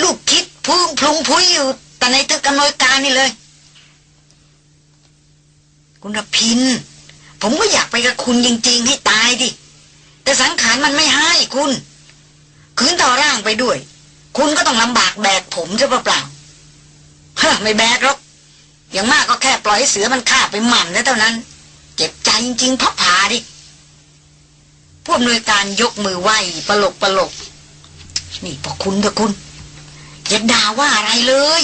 ลูกคิดพุงพลุงพุ้ยอยู่แต่ในตึกอำนวยการนี่เลย คุณรพิน ผมก็อยากไปกับคุณจริง ๆ ให้ตายดิ แต่สังขารมันไม่ให้คุณคืนต่อร่างไปด้วย คุณก็ต้องลำบากแบกผมจะเปล่าเฮ้ไม่แบกหรอกอย่างมากก็แค่ปล่อยให้เสือมันฆ่าไปหมันแล้วเท่านั้น เจ็บใจจริงๆพับผาดิผู้อำนวยการยกมือไหว้ปลกปลก นี่พอคุณเถอะคุณ อย่าด่าว่าอะไรเลย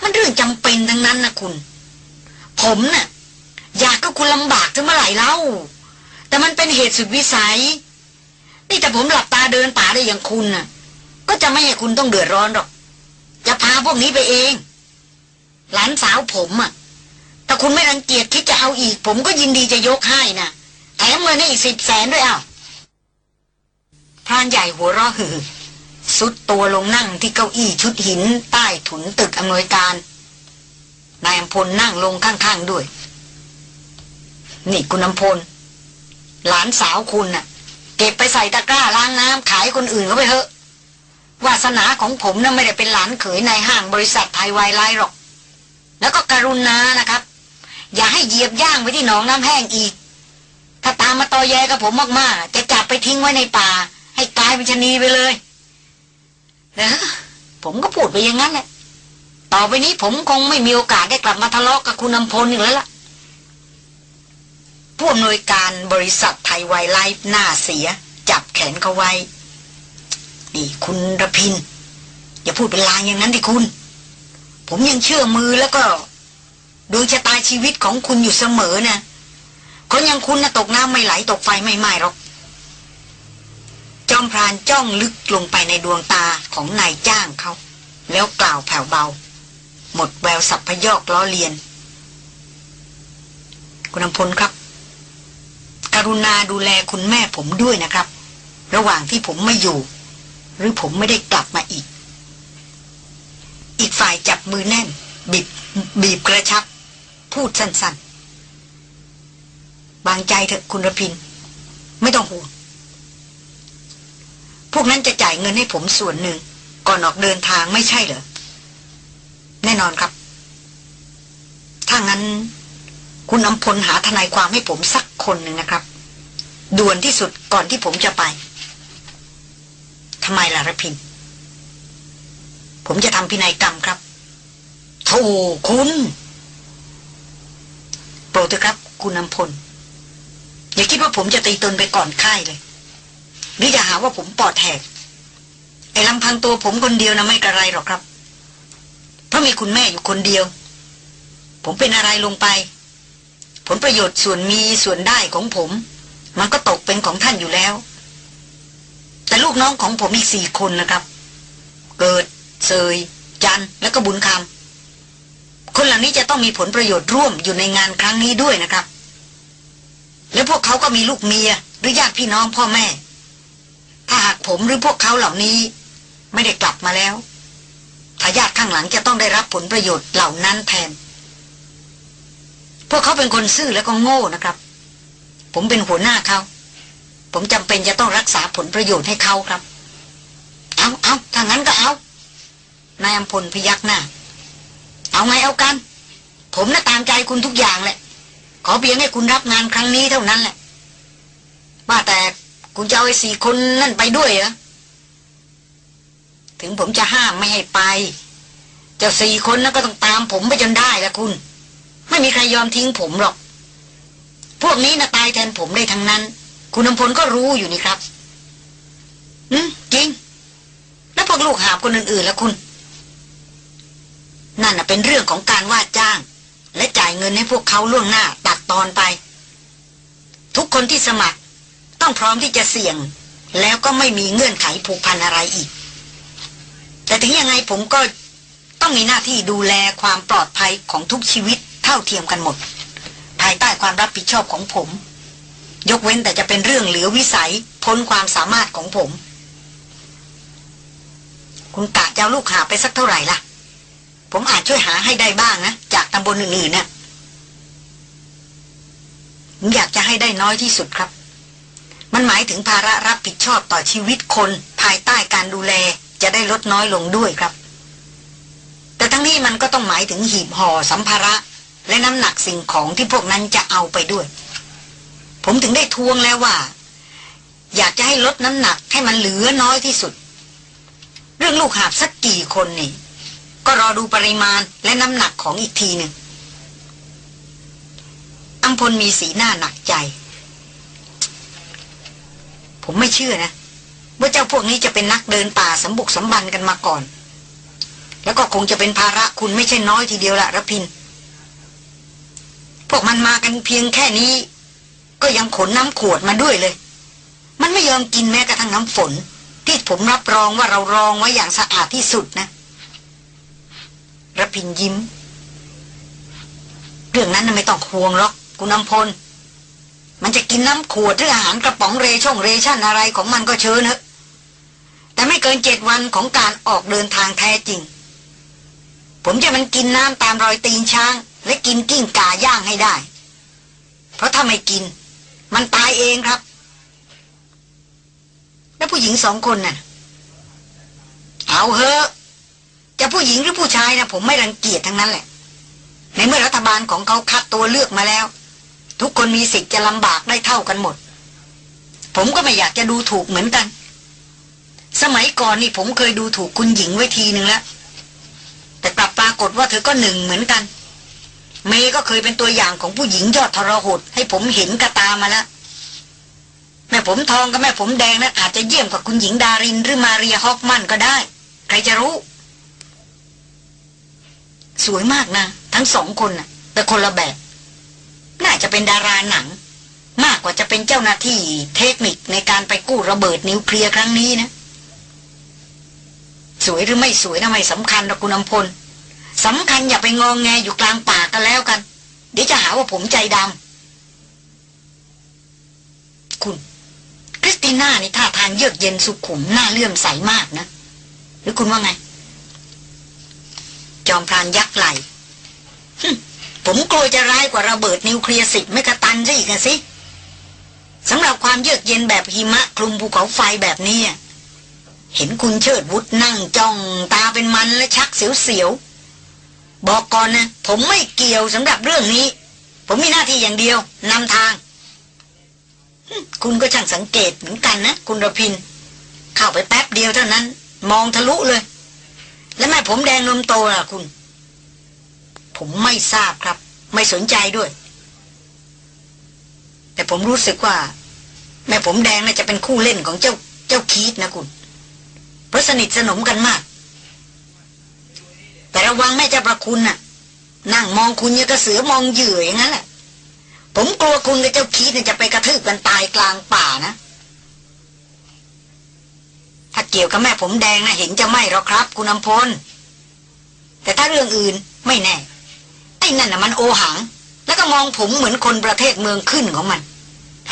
มันเรื่องจำเป็นทั้งนั้นนะคุณ ผมน่ะ อยากก็คุณลำบากถึงเมื่อไหร่เล่า แต่มันเป็นเหตุสุดวิสัย นี่แต่ผมหลับตาเดินป่าได้อย่างคุณน่ะ ก็จะไม่ให้คุณต้องเดือดร้อนหรอก จะพาพวกนี้ไปเอง หลานสาวผมอะถ้าคุณไม่รังเกียจคิดจะเอาอีก ผมก็ยินดีจะยกให้นะแถมเงินให้อีกสิบแสนด้วยอ้าวพรานใหญ่หัวเราะฮือ สุดตัวลงนั่งที่เก้าอี้ชุดหิน ใต้ถุนตึกอำนวยการ นายอำพลนั่งลงข้างๆด้วย นี่คุณอำพล หลานสาวคุณน่ะ เก็บไปใส่ตะกร้าล้างน้ำขายคนอื่นเขาไปเถอะวาสนาของผมน่ะไม่ได้เป็นหลานเขยในห้างบริษัทไทยไวไลหรอก แล้วก็กรุณานะครับ อย่าให้เหยียบย่างไปที่หนองน้ำแห้งอีก ถ้าตามมาตอแยกับผมมากๆ จะจับไปทิ้งไว้ในป่า ให้ตายเป็นชะนีไปเลย นะผมก็พูดไปอย่างนั้นแหละ ต่อไปนี้ผมคงไม่มีโอกาสได้กลับมาทะเลาะกับคุณอำพลอีกแล้วล่ะ ผู้อำนวยการบริษัทไทยไวไลฟ์หน้าเสีย จับแขนเขาไว้ นี่คุณระพิน อย่าพูดเป็นลางอย่างนั้นดิคุณ ผมยังเชื่อมือแล้วก็ดวงชะตาชีวิตของคุณอยู่เสมอนะคนอย่างคุณนะตกน้ำไม่ไหลตกไฟไม่ไหม้หรอก จอมพรานจ้องลึกลงไปในดวงตาของนายจ้างเขา แล้วกล่าวแผ่วเบา หมดแววสับพยอกล้อเลียน คุณอำพลครับ กรุณาดูแลคุณแม่ผมด้วยนะครับ ระหว่างที่ผมไม่อยู่ หรือผมไม่ได้กลับมาอีก อีกฝ่ายจับมือแน่น บีบบีบกระชับ พูดสั้นๆ บางใจเถอะคุณระพิน ไม่ต้องห่วง พวกนั้นจะจ่ายเงินให้ผมส่วนหนึ่ง ก่อนออกเดินทางไม่ใช่เหรอ แน่นอนครับ ถ้างั้น คุณอำพลหาทนายความให้ผมสักคนหนึ่งนะครับ ด่วนที่สุดก่อนที่ผมจะไปทำไมล่ะระพิน ผมจะทำพินัยกรรมครับโธ่คุณ โปรดเถอะครับ คุณนำพล อย่าคิดว่าผมจะตีตนไปก่อนค่ายเลย หรืออย่าหาว่าผมปอดแหกไอ้ลำพังตัวผมคนเดียวนะไม่กระไรหรอกครับ เพราะมีคุณแม่อยู่คนเดียว ผมเป็นอะไรลงไป ผลประโยชน์ส่วนมีส่วนได้ของผม มันก็ตกเป็นของท่านอยู่แล้ว แต่ลูกน้องของผมอีกสี่คนนะครับ เกิดเซยจันและก็บุญคำคนเหล่านี้จะต้องมีผลประโยชน์ร่วมอยู่ในงานครั้งนี้ด้วยนะครับ และพวกเขาก็มีลูกเมียหรือญาติพี่น้องพ่อแม่ ถ้าหากผมหรือพวกเขาเหล่านี้ ไม่ได้กลับมาแล้วทายาทข้างหลังจะต้องได้รับผลประโยชน์เหล่านั้นแทน พวกเขาเป็นคนซื่อและก็โง่นะครับ ผมเป็นหัวหน้าเขา ผมจำเป็นจะต้องรักษาผลประโยชน์ให้เขาครับ เอาเอาถ้างั้นก็เอา นายอำพลพยักหน้า เอาไงเอากัน ผมน่ะตามใจคุณทุกอย่างแหละ ขอเพียงให้คุณรับงานครั้งนี้เท่านั้นแหละว่าแต่ คุณจะเอาไอ้สี่คนนั่นไปด้วยเหรอ ถึงผมจะห้ามไม่ให้ไป เจ้าสี่คนนั้นก็ต้องตามผมไปจนได้ละคุณ ไม่มีใครยอมทิ้งผมหรอก พวกนี้นะตายแทนผมได้ทั้งนั้น คุณอำพลก็รู้อยู่นี่ครับอืมจริง แล้วพวกลูกหาบคนอื่นๆล้วคุณ นั่นน่ะเป็นเรื่องของการว่าจ้าง และจ่ายเงินให้พวกเขาล่วงหน้าตัดตอนไป ทุกคนที่สมัคร ต้องพร้อมที่จะเสี่ยง แล้วก็ไม่มีเงื่อนไขผูกพันอะไรอีก แต่ถึงยังไงผมก็ต้องมีหน้าที่ดูแลความปลอดภัยของทุกชีวิตเท่าเทียมกันหมด ภายใต้ความรับผิดชอบของผม ยกเว้นแต่จะเป็นเรื่องเหลือวิสัยพ้นความสามารถของผม คุณกะจะเอาลูกหาไปสักเท่าไหร่ล่ะ ผมอาจช่วยหาให้ได้บ้างนะ จากตำบลอื่นๆนะ่ะผมอยากจะให้ได้น้อยที่สุดครับ มันหมายถึงภาระรับผิดชอบต่อชีวิตคนภายใต้การดูแลจะได้ลดน้อยลงด้วยครับ แต่ทั้งนี้มันก็ต้องหมายถึงหีบห่อสัมภาระ และน้ำหนักสิ่งของที่พวกนั้นจะเอาไปด้วย ผมถึงได้ทวงแล้วว่า อยากจะให้ลดน้ำหนักให้มันเหลือน้อยที่สุด เรื่องลูกหาบสักกี่คนนี่ ก็รอดูปริมาณและน้ำหนักของอีกทีหนึ่งอัมพลมีสีหน้าหนักใจ ผมไม่เชื่อนะว่าเจ้าพวกนี้จะเป็นนักเดินป่าสำบุกสำบันกันมาก่อน แล้วก็คงจะเป็นภาระคุณไม่ใช่น้อยทีเดียวละระพิน พวกมันมากันเพียงแค่นี้ ก็ยังขนน้ำขวดมาด้วยเลย มันไม่ยอมกินแม้กระทั่งน้ำฝน ที่ผมรับรองว่าเรารองไว้อย่างสะอาดที่สุดนะระพินยิ้ม เรื่องนั้นไม่ต้องห่วงหรอก คุณนำพล มันจะกินน้ำขวดหรืออาหารกระป๋องเรช่องเรชั่นอะไรของมันก็เชิญเถอะแต่ไม่เกินเจ็ดวันของการออกเดินทางแท้จริง ผมจะมันกินน้ำตามรอยตีนช้าง และกินกิ้งก่าย่างให้ได้ เพราะถ้าไม่กิน มันตายเองครับ แล้วผู้หญิงสองคนน่ะ เอาเถอะจะผู้หญิงหรือผู้ชายนะผมไม่รังเกียจทั้งนั้นแหละ ในเมื่อรัฐบาลของเขาคัดตัวเลือกมาแล้ว ทุกคนมีสิทธิ์จะลำบากได้เท่ากันหมด ผมก็ไม่อยากจะดูถูกเหมือนกัน สมัยก่อนนี่ผมเคยดูถูกคุณหญิงไว้ทีหนึ่งแล้วแต่กลับปรากฏว่าเธอก็หนึ่งเหมือนกัน เมย์ก็เคยเป็นตัวอย่างของผู้หญิงยอดทรหดให้ผมเห็นกระตามาแล้วแม่ผมทองกับแม่ผมแดงนะั้นอาจจะเยี่ยมกว่าคุณหญิงดารินหรือมาเรียฮอฟมันก็ได้ ใครจะรู้ สวยมากนะ ทั้งสองคนนะแต่คนละแบบ น่าจะเป็นดาราหนัง มากกว่าจะเป็นเจ้าหน้าที่เทคนิคในการไปกู้ระเบิดนิวเคลียร์ครั้งนี้นะ สวยหรือไม่สวยนะไม่สำคัญหรอกคุณอำพลสำคัญอย่าไปงองแงอยู่กลางป่ากันแล้วกัน เดี๋ยวจะหาว่าผมใจดำคุณ คริสติน่านี่ท่าทางเยือกเย็นสุขุมหน้าเลื่อมใสมากนะ หรือคุณว่าไง จอมพรานยักไหล ผมกลัวจะร้ายกว่าระเบิดนิวเคลียร์สิบไม่กระตันซะอีกสิสำหรับความเยือกเย็นแบบหิมะคลุมภูเขาไฟแบบนี้ เห็นคุณเชิดวุฒนั่งจ้องตาเป็นมันและชักเสียวๆ บอกก่อนนะ ผมไม่เกี่ยวสำหรับเรื่องนี้ ผมมีหน้าที่อย่างเดียวนำทาง คุณก็ช่างสังเกตเหมือนกันนะ คุณระพิน เข้าไปแป๊บเดียวเท่านั้น มองทะลุเลย แล้วแม่ผมแดงนมโตล่ะคุณ ผมไม่ทราบครับ ไม่สนใจด้วย แต่ผมรู้สึกว่า แม่ผมแดงน่าจะเป็นคู่เล่นของเจ้าเจ้าคีดนะคุณเพราะสนิทสนมกันมาก แต่ระวังแม่เจ้าประคุณน่ะ นั่งมองคุณยังกระเสือมองเหยื่ออย่างนั้นแหละผมกลัวคุณกับเจ้าคีดจะไปกระทืบกันตายกลางป่านะ ถ้าเกี่ยวกับแม่ผมแดงนะเห็นจะไม่หรอกครับ คุณอำพลแต่ถ้าเรื่องอื่นไม่แน่ อ้นั่นน่ะมันโอหัง แล้วก็มองผมเหมือนคนประเทศเมืองขึ้นของมัน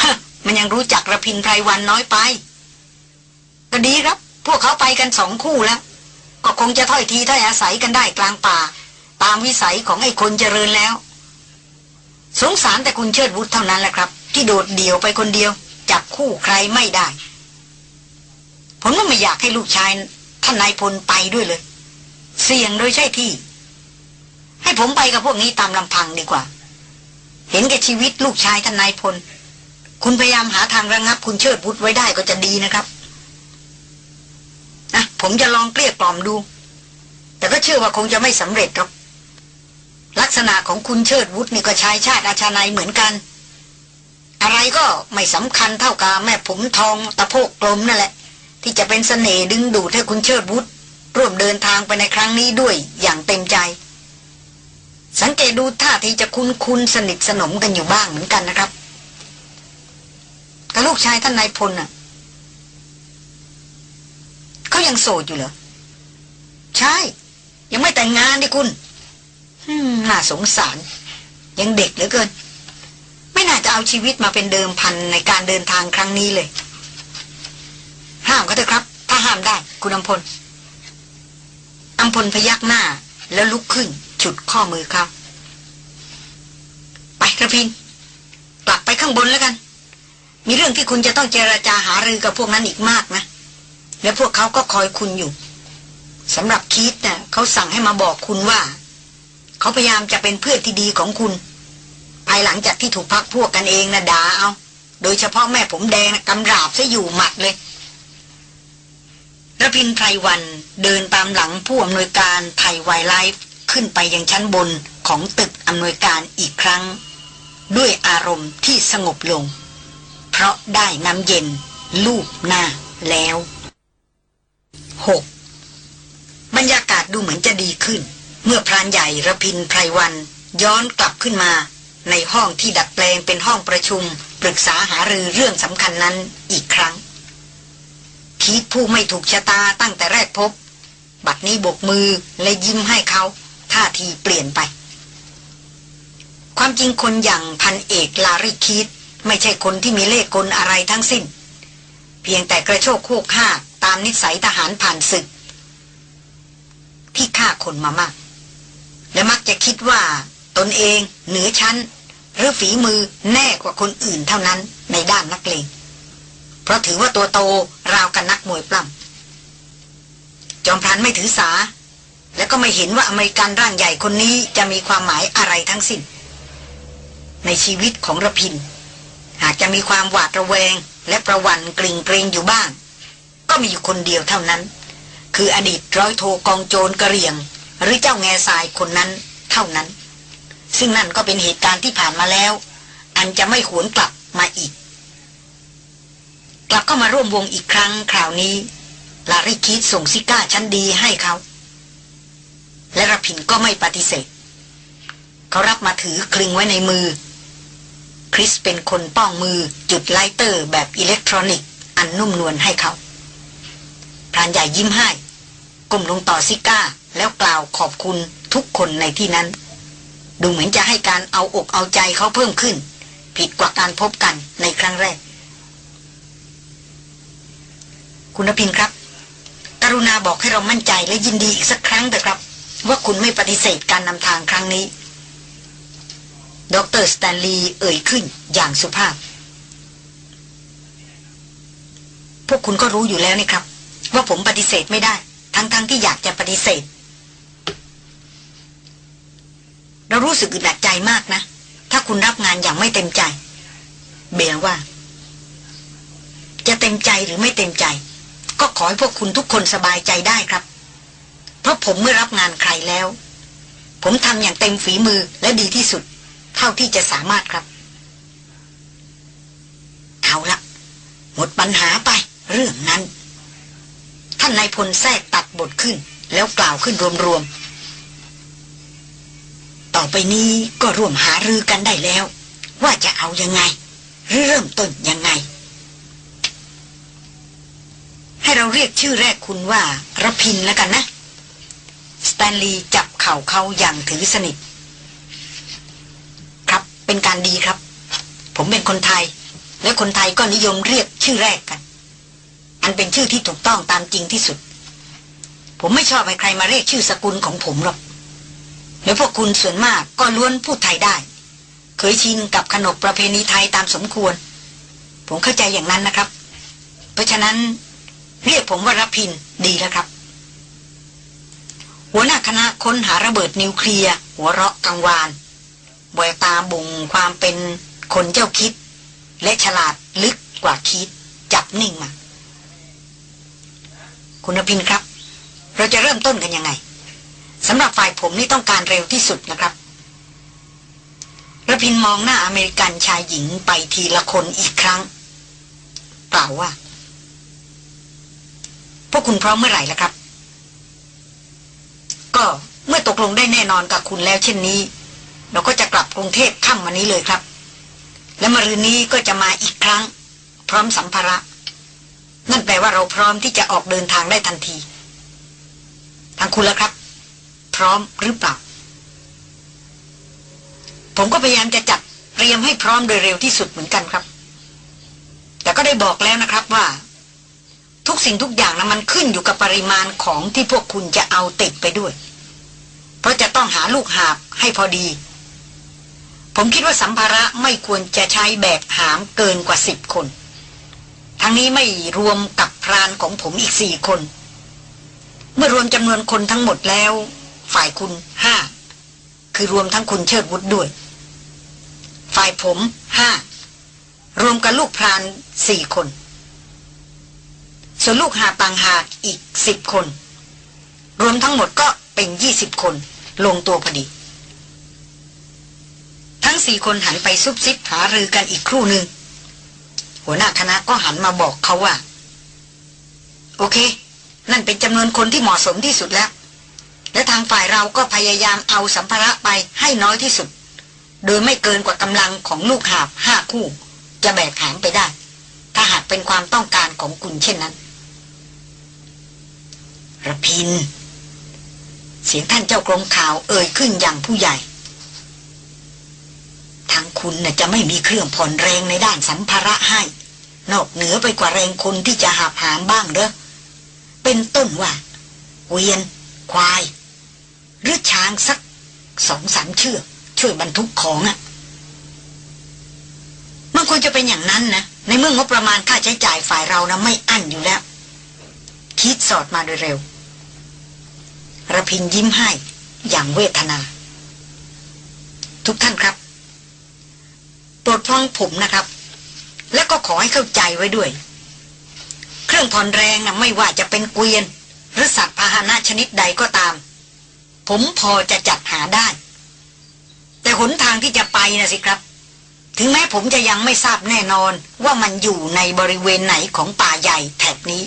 ฮมันยังรู้จักระพินไพรวันน้อยไป ก็ดีครับ พวกเขาไปกันสองคู่แล้ว ก็คงจะถ้อยทีถ้อยอาศัยกันได้กลางป่า ตามวิสัยของไอ้คนเจริญแล้ว สงสารแต่คุณเชิดวุฒเท่านั้นแหละครับ ที่โดดเดี่ยวไปคนเดียวจับคู่ใครไม่ได้ ผมก็ไม่อยากให้ลูกชายท่านนายพลไปด้วยเลย เสี่ยงโดยใช่ที่ ให้ผมไปกับพวกนี้ตามลำพังดีกว่า เห็นแก่ชีวิตลูกชายท่านนายพล คุณพยายามหาทางระงับ คุณเชิดวุฒไว้ได้ก็จะดีนะครับนะผมจะลองเกลี้ยกล่อมดู แต่ก็เชื่อว่าคงจะไม่สำเร็จหรอกลักษณะของคุณเชิดวุฒนี่ก็ชายชาติอาชาในเหมือนกัน อะไรก็ไม่สำคัญเท่ากับแม่ผมทองตะโพกกลมนั่นแหละ ที่จะเป็นสเสน่ห์ดึงดูดให้คุณเชิดวุฒร่วมเดินทางไปในครั้งนี้ด้วยอย่างเต็มใจ สังเกตดูท่าทีจะคุ้นคุ้นสนิทสนมกันอยู่บ้างเหมือนกันนะครับกับลูกชายท่านนายพลน่ะเขายังโสดอยู่เหรอ ใช่ ยังไม่แต่งงานดิคุณน่าสงสาร ยังเด็กเหลือเกิน ไม่น่าจะเอาชีวิตมาเป็นเดิมพันในการเดินทางครั้งนี้เลย ห้ามก็เถอะครับ ถ้าห้ามได้ คุณอำพลอำพลพยักหน้าแล้วลุกขึ้น ฉุดข้อมือเขาไปกระพินกลับไปข้างบนแล้วกัน มีเรื่องที่คุณจะต้องเจราจาหารือกับพวกนั้นอีกมากนะ และพวกเขาก็คอยคุณอยู่สำหรับคีตนะ่ะเขาสั่งให้มาบอกคุณว่า เขาพยายามจะเป็นเพื่อนที่ดีของคุณ ภายหลังจากที่ถูกพักพวกกันเองนะด่าเอา โดยเฉพาะแม่ผมแดงนะกำราบซะอยู่หมัดเลยระพินไพรวันเดินตามหลังผู้อำนวยการไทยไวไลฟ์ ขึ้นไปยังชั้นบนของตึกอำนวยการอีกครั้ง ด้วยอารมณ์ที่สงบลง เพราะได้น้ำเย็นลูบหน้าแล้ว 6. บรรยากาศดูเหมือนจะดีขึ้น เมื่อพรานใหญ่ระพินไพรวันย้อนกลับขึ้นมา ในห้องที่ดัดแปลงเป็นห้องประชุม ปรึกษาหารือเรื่องสำคัญนั้นอีกครั้ง คิดผู้ไม่ถูกชะตาตั้งแต่แรกพบ บัดนี้บกมือและยิ้มให้เขา ท่าทีเปลี่ยนไป ความจริงคนอย่างพันเอกลาริคิดไม่ใช่คนที่มีเลขกลอะไรทั้งสิ้น เพียงแต่กระโชกโคกห้าตามนิสัยทหารผ่านศึก ที่ฆ่าคนมามาก และมักจะคิดว่าตนเอง เหนือชั้น หรือฝีมือแน่กว่าคนอื่นเท่านั้นในด้านนักเลงเพราะถือว่าตัวโตราวกันนักมวยปล้ำจอมพลันไม่ถือสา และก็ไม่เห็นว่าอเมริกันร่างใหญ่คนนี้จะมีความหมายอะไรทั้งสิ้น ในชีวิตของระพิน หากจะมีความหวาดระแวง และประวันกลิ่งเกรงอยู่บ้าง ก็มีอยู่คนเดียวเท่านั้น คืออดีตร้อยโทกองโจรกระเรียง หรือเจ้าแง่ทรายคนนั้นเท่านั้น ซึ่งนั่นก็เป็นเหตุการณ์ที่ผ่านมาแล้ว อันจะไม่หวนกลับมาอีก กลับเข้ามาร่วมวงอีกครั้งคราวนี้ลาริคิดส่งซิก้าชั้นดีให้เขา และรพินก็ไม่ปฏิเสธ เขารับมาถือคลึงไว้ในมือ คริสเป็นคนป้องมือจุด lighter แบบอิเล็กทรอนิกส์อันนุ่มนวลให้เขาพรานใหญ่ยิ้มให้ก้มลงต่อซิการ์ แล้วกล่าวขอบคุณทุกคนในที่นั้น ดูเหมือนจะให้การเอาอกเอาใจเขาเพิ่มขึ้น ผิดกว่าการพบกันในครั้งแรก คุณพินครับ กรุณาบอกให้เรามั่นใจและยินดีอีกสักครั้งเถอะครับ ว่าคุณไม่ปฏิเสธการนำทางครั้งนี้ ดรสแตนลีย์เอ่ยขึ้นอย่างสุภาพ พวกคุณก็รู้อยู่แล้วนี่ครับ ว่าผมปฏิเสธไม่ได้ ทั้งๆทที่อยากจะปฏิเสธ เรารู้สึกอึดอัดใจมากนะ ถ้าคุณรับงานอย่างไม่เต็มใจ เบลว่า จะเต็มใจหรือไม่เต็มใจ ก็ขอให้พวกคุณทุกคนสบายใจได้ครับ เพราะผมเมื่อรับงานใครแล้ว ผมทำอย่างเต็มฝีมือและดีที่สุด เท่าที่จะสามารถครับ เอาละหมดปัญหาไป เรื่องนั้น ท่านนายพลแทรกตัดบทขึ้น แล้วกล่าวขึ้นรวมๆ ต่อไปนี้ก็ร่วมหารือกันได้แล้ว ว่าจะเอายังไง หรือเริ่มต้นยังไง ให้เราเรียกชื่อแรกคุณว่าระพินแล้วกันนะ สแตนลีย์จับเข่าเขาอย่างถือสนิท ครับเป็นการดีครับ ผมเป็นคนไทย และคนไทยก็นิยมเรียกชื่อแรกกัน อันเป็นชื่อที่ถูกต้องตามจริงที่สุด ผมไม่ชอบให้ใครมาเรียกชื่อสกุลของผมหรอกแล้วพวกคุณส่วนมากก็ล้วนพูดไทยได้ เคยชินกับขนบประเพณีไทยตามสมควร ผมเข้าใจอย่างนั้นนะครับ เพราะฉะนั้นเรียกผมว่ารพินดีแล้วครับ หัวหน้าคณะค้นหาระเบิดนิวเคลียร์หัวเราะกังวานแววตาบุงความเป็นคนเจ้าคิด และฉลาดลึกกว่าคิด จับนิ่งมา คุณพินครับ เราจะเริ่มต้นกันยังไงสำหรับฝ่ายผมนี่ต้องการเร็วที่สุดนะครับระพินมองหน้าอเมริกันชายหญิงไปทีละคนอีกครั้งกล่าวว่า พวกคุณพร้อมเมื่อไหร่ล่ะครับ ก็เมื่อตกลงได้แน่นอนกับคุณแล้วเช่นนี้ เราก็จะกลับกรุงเทพค่ำวันนี้เลยครับ และมรืนนี้ก็จะมาอีกครั้ง พร้อมสัมภาระ นั่นแปลว่าเราพร้อมที่จะออกเดินทางได้ทันที ทางคุณแล้วครับ พร้อมหรือเปล่า ผมก็พยายามจะจัดเตรียมให้พร้อมโดยเร็วที่สุดเหมือนกันครับ แต่ก็ได้บอกแล้วนะครับว่า ทุกสิ่งทุกอย่างนะมันขึ้นอยู่กับปริมาณของที่พวกคุณจะเอาติดไปด้วย เพราะจะต้องหาลูกหาบให้พอดี ผมคิดว่าสัมภาระไม่ควรจะใช้แบกหามเกินกว่าสิบคน ทั้งนี้ไม่รวมกับพรานของผมอีกสี่คน เมื่อรวมจำนวนคนทั้งหมดแล้ว ฝ่ายคุณห้าคือรวมทั้งคุณเชิดวุฒด้วย ฝ่ายผมห้ารวมกับลูกพรานสี่คน ส่วนลูกหาต่างหากอีกสิบคน รวมทั้งหมดก็เป็นยี่สิบคน ลงตัวพอดี ทั้งสี่คนหันไปซุบซิบหารือกันอีกครู่หนึ่งหัวหน้าคณะก็หันมาบอกเขาว่า โอเค นั่นเป็นจำนวนคนที่เหมาะสมที่สุดแล้ว และทางฝ่ายเราก็พยายามเอาสัมภาระไปให้น้อยที่สุด โดยไม่เกินกว่ากำลังของลูกหาบห้าคู่ จะแบกหามไปได้ ถ้าหากเป็นความต้องการของคุณเช่นนั้น ระพิน เสียงท่านเจ้ากรมข่าวเอ่ยขึ้นอย่างผู้ใหญ่ ทางคุณน่ะจะไม่มีเครื่องผ่อนแรงในด้านสัมภาระให้ นอกเหนือไปกว่าแรงคนที่จะหาบหามบ้างเด้อเป็นต้นว่า เวียน ควาย หรือช้างสักสองสามเชือกช่วยบรรทุกของอะ่ะมันควรจะเป็นอย่างนั้นนะ ในเมื่องบประมาณค่าใช้จ่ายฝ่ายเรานะไม่อั้นอยู่แล้ว คิดสอดมาโดยเร็ว ระพินยิ้มให้อย่างเวทนา ทุกท่านครับ โปรดฟังผมนะครับ และก็ขอให้เข้าใจไว้ด้วย เครื่องผ่อนแรงนะไม่ว่าจะเป็นเกวียน หรือสัตว์พาหนะชนิดใดก็ตาม ผมพอจะจัดหาได้ แต่หนทางที่จะไปนะสิครับ ถึงแม้ผมจะยังไม่ทราบแน่นอนว่ามันอยู่ในบริเวณไหนของป่าใหญ่แถบนี้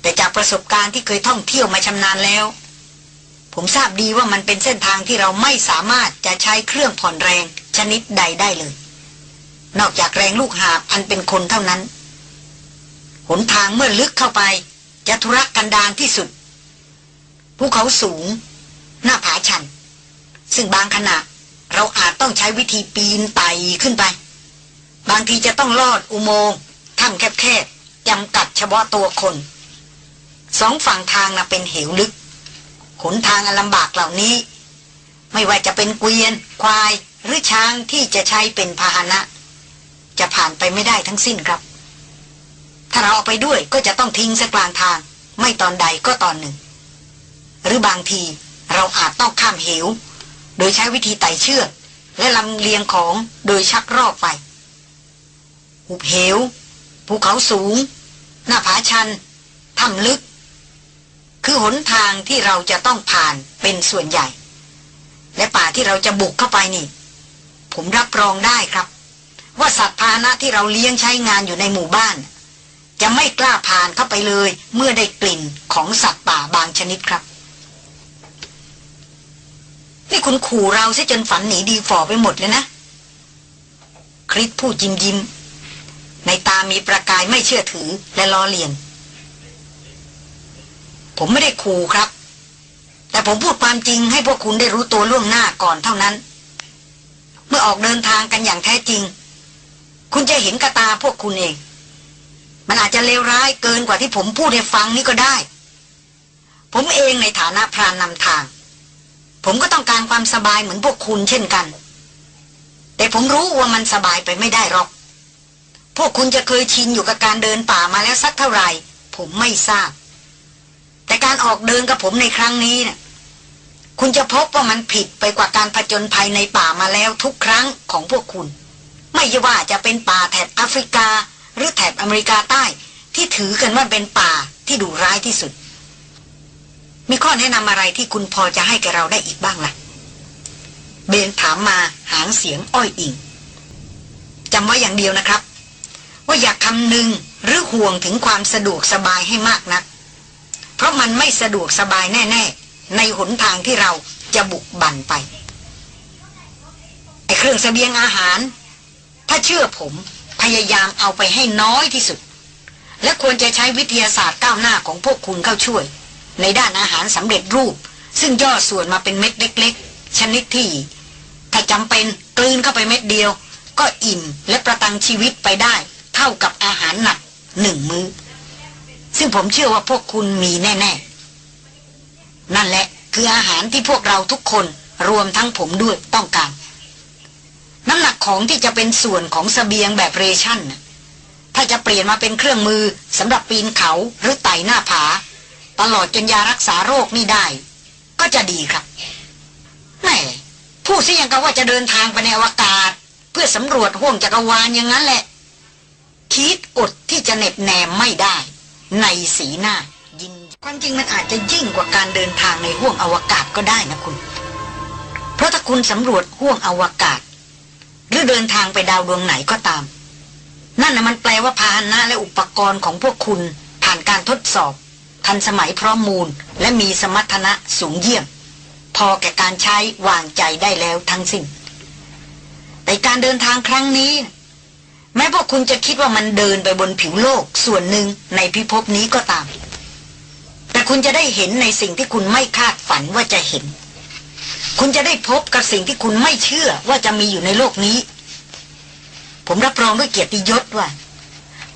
แต่จากประสบการณ์ที่เคยท่องเที่ยวมาชำนาญแล้ว ผมทราบดีว่ามันเป็นเส้นทางที่เราไม่สามารถจะใช้เครื่องผ่อนแรงชนิดใดได้เลย นอกจากแรงลูกหาบอันเป็นคนเท่านั้น หนทางเมื่อลึกเข้าไป จะทุรกันดารที่สุด ภูเขาสูง หน้าผาชัน ซึ่งบางขณะเราอาจต้องใช้วิธีปีนไต่ขึ้นไป บางทีจะต้องลอดอุโมงค์ถ้ำแคบๆจำกัดเฉพาะตัวคน สองฝั่งทางน่ะเป็นเหวลึก ขนทางอันลำบากเหล่านี้ ไม่ว่าจะเป็นเกวียน ควาย หรือช้างที่จะใช้เป็นพาหนะ จะผ่านไปไม่ได้ทั้งสิ้นครับ ถ้าเราเอาไปด้วยก็จะต้องทิ้งสักกลางทาง ไม่ตอนใดก็ตอนหนึ่ง หรือบางทีเราอาจต้องข้ามเหว โดยใช้วิธีไต่เชือกและลำเลียงของโดยชักรอบไป หุบเหว ภูเขาสูง หน้าผาชันถ้ำลึก คือหนทางที่เราจะต้องผ่านเป็นส่วนใหญ่ และป่าที่เราจะบุกเข้าไปนี่ ผมรับรองได้ครับ ว่าสัตว์พาหนะที่เราเลี้ยงใช้งานอยู่ในหมู่บ้าน จะไม่กล้าผ่านเข้าไปเลย เมื่อได้กลิ่นของสัตว์ป่าบางชนิดครับนี่คุณขู่เราซะจนฝันหนีดีฝ่อไปหมดเลยนะ คริสพูดยิ้มยิ้ม ในตามีประกายไม่เชื่อถือและล้อเลียน ผมไม่ได้ขู่ครับ แต่ผมพูดความจริงให้พวกคุณได้รู้ตัวล่วงหน้าก่อนเท่านั้น เมื่อออกเดินทางกันอย่างแท้จริง คุณจะเห็นกระตาพวกคุณเอง มันอาจจะเลวร้ายเกินกว่าที่ผมพูดให้ฟังนี่ก็ได้ ผมเองในฐานะพรานนำทาง ผมก็ต้องการความสบายเหมือนพวกคุณเช่นกัน แต่ผมรู้ว่ามันสบายไปไม่ได้หรอก พวกคุณจะเคยชินอยู่กับการเดินป่ามาแล้วสักเท่าไหร่ ผมไม่ทราบ แต่การออกเดินกับผมในครั้งนี้นะ่ะคุณจะพบว่ามันผิดไปกว่าการผจญภัยในป่ามาแล้วทุกครั้งของพวกคุณ ไม่ว่าจะเป็นป่าแถบแอฟริกา หรือแถบอเมริกาใต้ ที่ถือกันว่าเป็นป่าที่ดุร้ายที่สุด มีข้อแนะนำอะไรที่คุณพอจะให้แกเราได้อีกบ้างล่ะ เบนถามมาหางเสียงอ้อยอิงจำไว้อย่างเดียวนะครับ ว่าอย่าคำนึงหรือห่วงถึงความสะดวกสบายให้มากนัก ราะมันไม่สะดวกสบายแน่ ๆ ในหนทางที่เราจะบุกบั่นไปไอ้เครื่องสเสบียงอาหาร ถ้าเชื่อผมพยายามเอาไปให้น้อยที่สุด และควรจะใช้วิทยาศาสตร์ก้าวหน้าของพวกคุณเข้าช่วย ในด้านอาหารสำเร็จรูป ซึ่งย่อส่วนมาเป็นเม็ดเล็ก ๆ ชนิดที่ ถ้าจำเป็นกลืนเข้าไปเม็ดเดียว ก็อิ่มและประตังชีวิตไปได้ เท่ากับอาหารหนักหนึ่งมือ้อ ซึ่งผมเชื่อว่าพวกคุณมีแน่ ๆ นั่นแหละคืออาหารที่พวกเราทุกคนรวมทั้งผมด้วยต้องการ น้ำหนักของที่จะเป็นส่วนของสเสบียงแบบเรชั่น ถ้าจะเปลี่ยนมาเป็นเครื่องมือสำหรับปีนเขาหรือไต่หน้าผา ตลอดจนยารักษาโรคนี่ได้ ก็จะดีครับแหม่พูดซะอย่างกับว่าจะเดินทางไปในอวกาศ เพื่อสำรวจห้วงจักรวาลอย่างนั้นแหละ คิดอดที่จะเหน็บแนมไม่ได้ ในสีหน้ายินความจริงมันอาจจะยิ่งกว่าการเดินทางในห้วงอวกาศก็ได้นะคุณ เพราะถ้าคุณสำรวจห้วงอวกาศ หรือเดินทางไปดาวดวงไหนก็ตาม นั่นนะมันแปลว่าพาหนะและอุปกรณ์ของพวกคุณผ่านการทดสอบ ทันสมัยพร้อมมูล และมีสมรรถนะสูงเยี่ยม พอแก่การใช้วางใจได้แล้วทั้งสิ้นแต่การเดินทางครั้งนี้ แม้พวกคุณจะคิดว่ามันเดินไปบนผิวโลกส่วนหนึ่งในพิภพนี้ก็ตาม แต่คุณจะได้เห็นในสิ่งที่คุณไม่คาดฝันว่าจะเห็น คุณจะได้พบกับสิ่งที่คุณไม่เชื่อว่าจะมีอยู่ในโลกนี้ ผมรับรองด้วยเกียรติยศว่า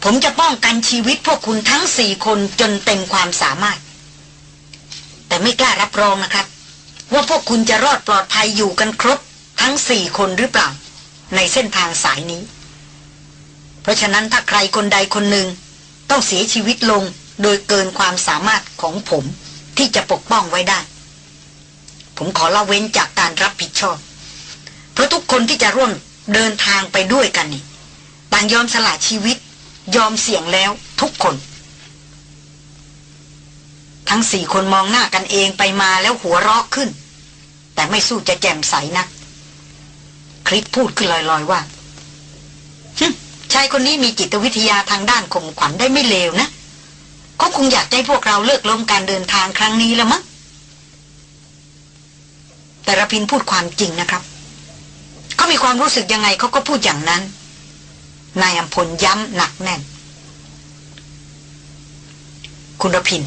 ผมจะป้องกันชีวิตพวกคุณทั้งสี่คนจนเต็มความสามารถ แต่ไม่กล้ารับรองนะครับ ว่าพวกคุณจะรอดปลอดภัยอยู่กันครบทั้งสี่คนหรือเปล่า ในเส้นทางสายนี้ เพราะฉะนั้นถ้าใครคนใดคนหนึ่ง ต้องเสียชีวิตลงโดยเกินความสามารถของผมที่จะปกป้องไว้ได้ ผมขอละเว้นจากการรับผิดชอบ เพราะทุกคนที่จะร่วมเดินทางไปด้วยกันนี่ต่างยอมสละชีวิต ยอมเสี่ยงแล้วทุกคน ทั้งสี่คนมองหน้ากันเองไปมาแล้วหัวราะขึ้น แต่ไม่สู้จะแจ่มใสนักคริสพูดขึ้นลอยๆว่า ชายคนนี้มีจิตวิทยาทางด้านข่มขวัญได้ไม่เลวนะเขาคงอยากให้พวกเราเลิกล้มการเดินทางครั้งนี้แล้วมั้งแต่ระพินพูดความจริงนะครับเขามีความรู้สึกยังไงเขาก็พูดอย่างนั้น นายอัมพลย้ำหนักแน่น คุณระพิน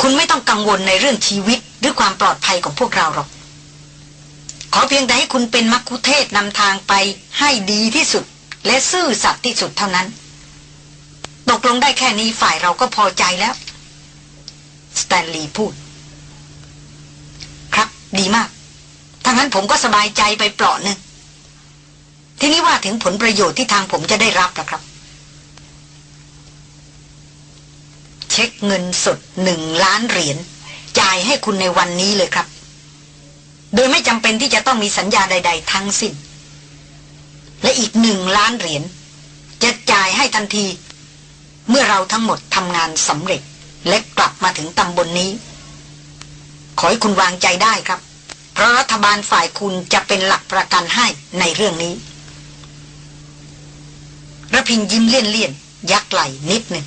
คุณไม่ต้องกังวลในเรื่องชีวิตหรือความปลอดภัยของพวกเราหรอก ขอเพียงแต่ให้คุณเป็นมักคุเทศนำทางไปให้ดีที่สุด และซื่อสัตย์ที่สุดเท่านั้น ตกลงได้แค่นี้ฝ่ายเราก็พอใจแล้วสแตนลีย์พูด ครับดีมากถ้างั้นผมก็สบายใจไปเปลาะหนึ่งทีนี้ว่าถึงผลประโยชน์ที่ทางผมจะได้รับนะครับ เช็คเงินสดหนึ่งล้านเหรียญจ่ายให้คุณในวันนี้เลยครับ โดยไม่จำเป็นที่จะต้องมีสัญญาใด ๆ ทั้งสิ้น และอีกหนึ่งล้านเหรียญจะจ่ายให้ทันที เมื่อเราทั้งหมดทำงานสำเร็จและกลับมาถึงตำบลนนี้ ขอให้คุณวางใจได้ครับ เพราะรัฐบาลฝ่ายคุณจะเป็นหลักประกันให้ในเรื่องนี้ระพินยิ้มเลี่ยนเลี่ยนยักไหลนิดหนึ่ง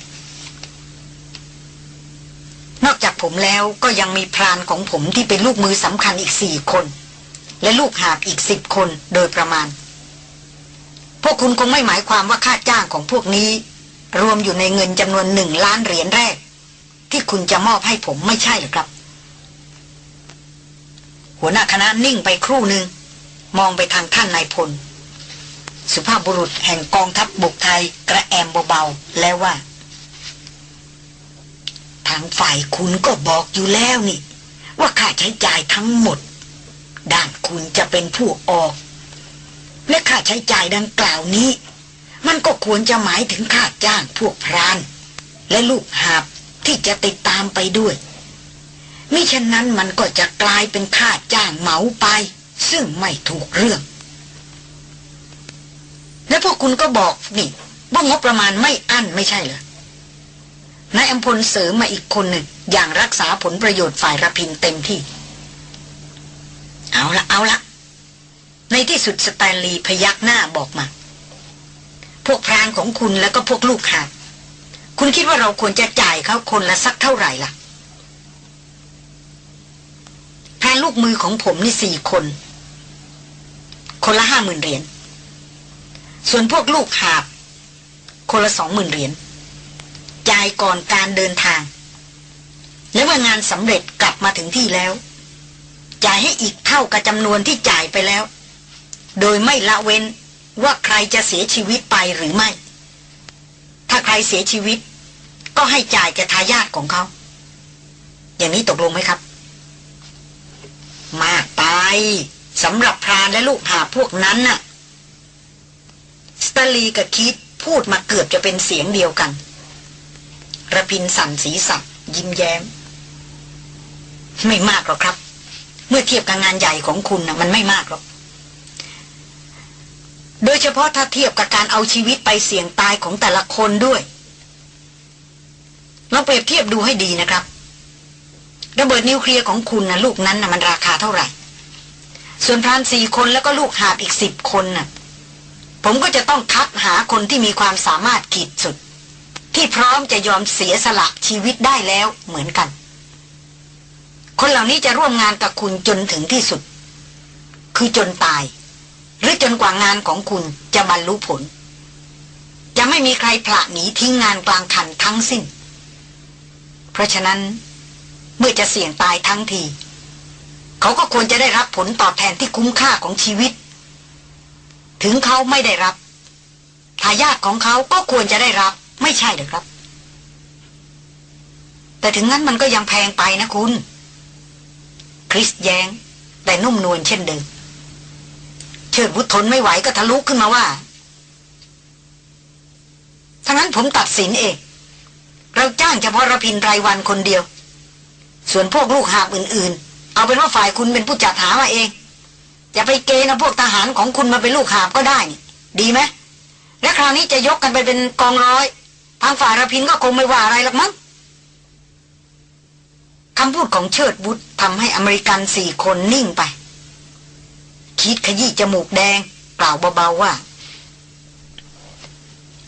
นอกจากผมแล้วก็ยังมีพรานของผมที่เป็นลูกมือสำคัญอีกสี่คน และลูกหาบอีกสิบคนโดยประมาณ พวกคุณคงไม่หมายความว่าค่าจ้างของพวกนี้ รวมอยู่ในเงินจำนวนหนึ่งล้านเหรียญแรก ที่คุณจะมอบให้ผมไม่ใช่หรือครับ หัวหน้าคณะนิ่งไปครู่หนึ่งมองไปทางท่านนายพล สุภาพบุรุษแห่งกองทัพบบกไทยกระแอมเบาๆแล้วว่า ทางฝ่ายคุณก็บอกอยู่แล้วนี่ ว่าค่าใช้จ่ายทั้งหมด ด้านคุณจะเป็นผู้ออก และค่าใช้จ่ายดังกล่าวนี้ มันก็ควรจะหมายถึงค่าจ้างพวกพราน และลูกหาบที่จะติดตามไปด้วย มิฉะนั้นมันก็จะกลายเป็นค่าจ้างเหมาไป ซึ่งไม่ถูกเรื่อง และพวกคุณก็บอกนี่ว่างบประมาณไม่อั้นไม่ใช่เหรอนายอัมพลเสริมมาอีกคนหนึ่งอย่างรักษาผลประโยชน์ฝ่ายระพินเต็มที่ เอาละเอาละ ในที่สุดสแตนลีย์พยักหน้าบอกมา พวกพรานของคุณแล้วก็พวกลูกหาคุณคิดว่าเราควรจะจ่ายเขาคนละสักเท่าไหร่ล่ะพรานลูกมือของผมนี่สี่คน คนละห้าหมื่นเหรียญ ส่วนพวกลูกหาบ คนละสองหมื่นเหรียญ จ่ายก่อนการเดินทาง และเมื่องานสำเร็จกลับมาถึงที่แล้ว จ่ายให้อีกเท่ากับจำนวนที่จ่ายไปแล้ว โดยไม่ละเว้นว่าใครจะเสียชีวิตไปหรือไม่ ถ้าใครเสียชีวิต ก็ให้จ่ายแก่ทายาทของเขา อย่างนี้ตกลงไหมครับ มากไปสำหรับพรานและลูกหาพวกนั้นน่ะ สตาลีกับคิดพูดมาเกือบจะเป็นเสียงเดียวกันระพินสั่นสีสับยิ้มแย้ม ไม่มากหรอกครับ เมื่อเทียบกับงานใหญ่ของคุณนะมันไม่มากหรอก โดยเฉพาะถ้าเทียบกับการเอาชีวิตไปเสี่ยงตายของแต่ละคนด้วยลองเปรียบเทียบดูให้ดีนะครับ ระเบิดนิวเคลียร์ของคุณนะลูกนั้นนะมันราคาเท่าไหร่ ส่วนพรานสี่คนแล้วก็ลูกหาบอีกสิบคนนะ่ะ ผมก็จะต้องคัดหาคนที่มีความสามารถขีดสุด ที่พร้อมจะยอมเสียสละชีวิตได้แล้วเหมือนกัน คนเหล่านี้จะร่วมงานกับคุณจนถึงที่สุด คือจนตาย หรือจนกว่างานของคุณจะบรรลุผล จะไม่มีใครผละหนีทิ้งงานกลางคันทั้งสิ้น เพราะฉะนั้นเมื่อจะเสี่ยงตายทั้งที เขาก็ควรจะได้รับผลตอบแทนที่คุ้มค่าของชีวิต ถึงเขาไม่ได้รับทายาทของเขาก็ควรจะได้รับ ไม่ใช่หรือครับ แต่ถึงนั้นมันก็ยังแพงไปนะคุณ คริสแยงแต่นุ่มนวลเช่นเดิม ชิดวุฒทนไม่ไหวก็ทะลุขึ้นมาว่าทั้งนั้นผมตัดสินเอง เราจ้างเฉพาะระพินรายวันคนเดียว ส่วนพวกลูกหาบอื่น ๆ เอาเป็นว่าฝ่ายคุณเป็นผู้จัดหามาเองจะไปเกณฑ์เอาพวกทหารของคุณมาเป็นลูกหาบก็ได้นี่ดีไหมและคราวนี้จะยกกันไปเป็นกองร้อย ทางฝ่ายระพินก็คงไม่ว่าอะไรหรอกมั้งคำพูดของเชิดบุตรทำให้อเมริกันสี่คนนิ่งไป คิดขยี้จมูกแดงกล่าวเบาๆว่า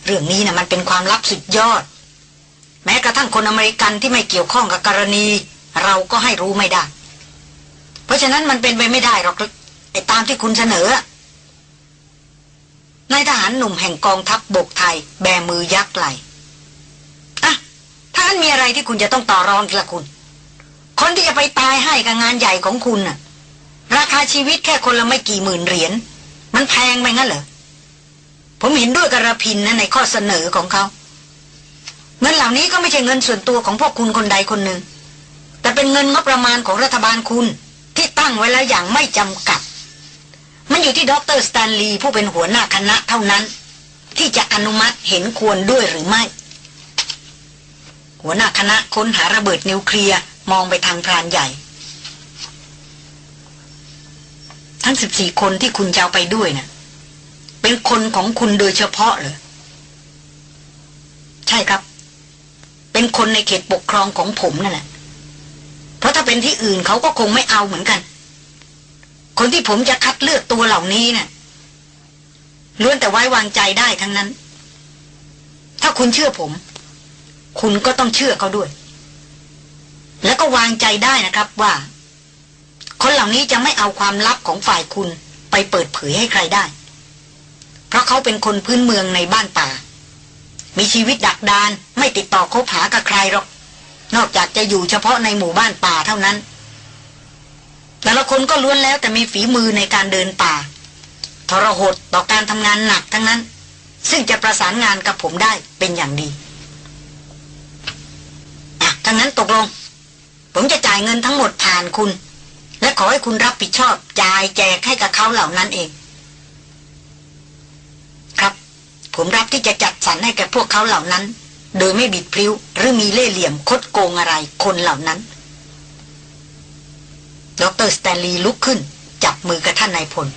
เรื่องนี้นะมันเป็นความลับสุดยอด แม้กระทั่งคนอเมริกันที่ไม่เกี่ยวข้องกับกรณี เราก็ให้รู้ไม่ได้ เพราะฉะนั้นมันเป็นไปไม่ได้หรอกไอ้ตามที่คุณเสนอนายทหารหนุ่มแห่งกองทัพบบกไทย แบมือยักไหลอะถ้ามีอะไรที่คุณจะต้องต่อรองละคุณ คนที่จะไปตายให้กับงานใหญ่ของคุณน่ะ ราคาชีวิตแค่คนละไม่กี่หมื่นเหรียญ มันแพงไปงั้นเหรอ ผมเห็นด้วยกับระพินนะในข้อเสนอของเขา เงินเหล่านี้ก็ไม่ใช่เงินส่วนตัวของพวกคุณคนใดคนหนึ่ง แต่เป็นเงินงบประมาณของรัฐบาลคุณที่ตั้งไว้แล้วอย่างไม่จำกัด มันอยู่ที่ด็อกเตอร์สแตนลีย์ผู้เป็นหัวหน้าคณะเท่านั้น ที่จะอนุมัติเห็นควรด้วยหรือไม่ หัวหน้าคณะค้นหาระเบิดนิวเคลียร์มองไปทางพรานใหญ่ ทั้งสิบสี่คนที่คุณจะเอาไปด้วยนะ่ะ เป็นคนของคุณโดยเฉพาะเหรอใช่ครับ เป็นคนในเขตปกครองของผมนั่นแหละเพราะถ้าเป็นที่อื่นเขาก็คงไม่เอาเหมือนกัน คนที่ผมจะคัดเลือกตัวเหล่านี้นะ่ะล้วนแต่ไว้วางใจได้ทั้งนั้น ถ้าคุณเชื่อผม คุณก็ต้องเชื่อเขาด้วย แล้วก็วางใจได้นะครับว่า คนเหล่านี้จะไม่เอาความลับของฝ่ายคุณไปเปิดเผยให้ใครได้ เพราะเขาเป็นคนพื้นเมืองในบ้านป่า มีชีวิตดักดานไม่ติดต่อคบหากับใครหรอก นอกจากจะอยู่เฉพาะในหมู่บ้านป่าเท่านั้น แต่ละคนก็ล้วนแล้วแต่มีฝีมือในการเดินป่า ทรหดต่อการทำงานหนักทั้งนั้น ซึ่งจะประสานงานกับผมได้เป็นอย่างดีอะทั้งนั้นตกลง ผมจะจ่ายเงินทั้งหมดผ่านคุณ และขอให้คุณรับผิดชอบจ่ายแจกให้กับเขาเหล่านั้นเอง ครับ ผมรับที่จะจัดสรรให้แก่พวกเขาเหล่านั้น โดยไม่บิดพริ้ว หรือมีเล่ห์เหลี่ยมคดโกงอะไรคนเหล่านั้น ดรสแตนลีย์ลุกขึ้น จับมือกับท่านนายพล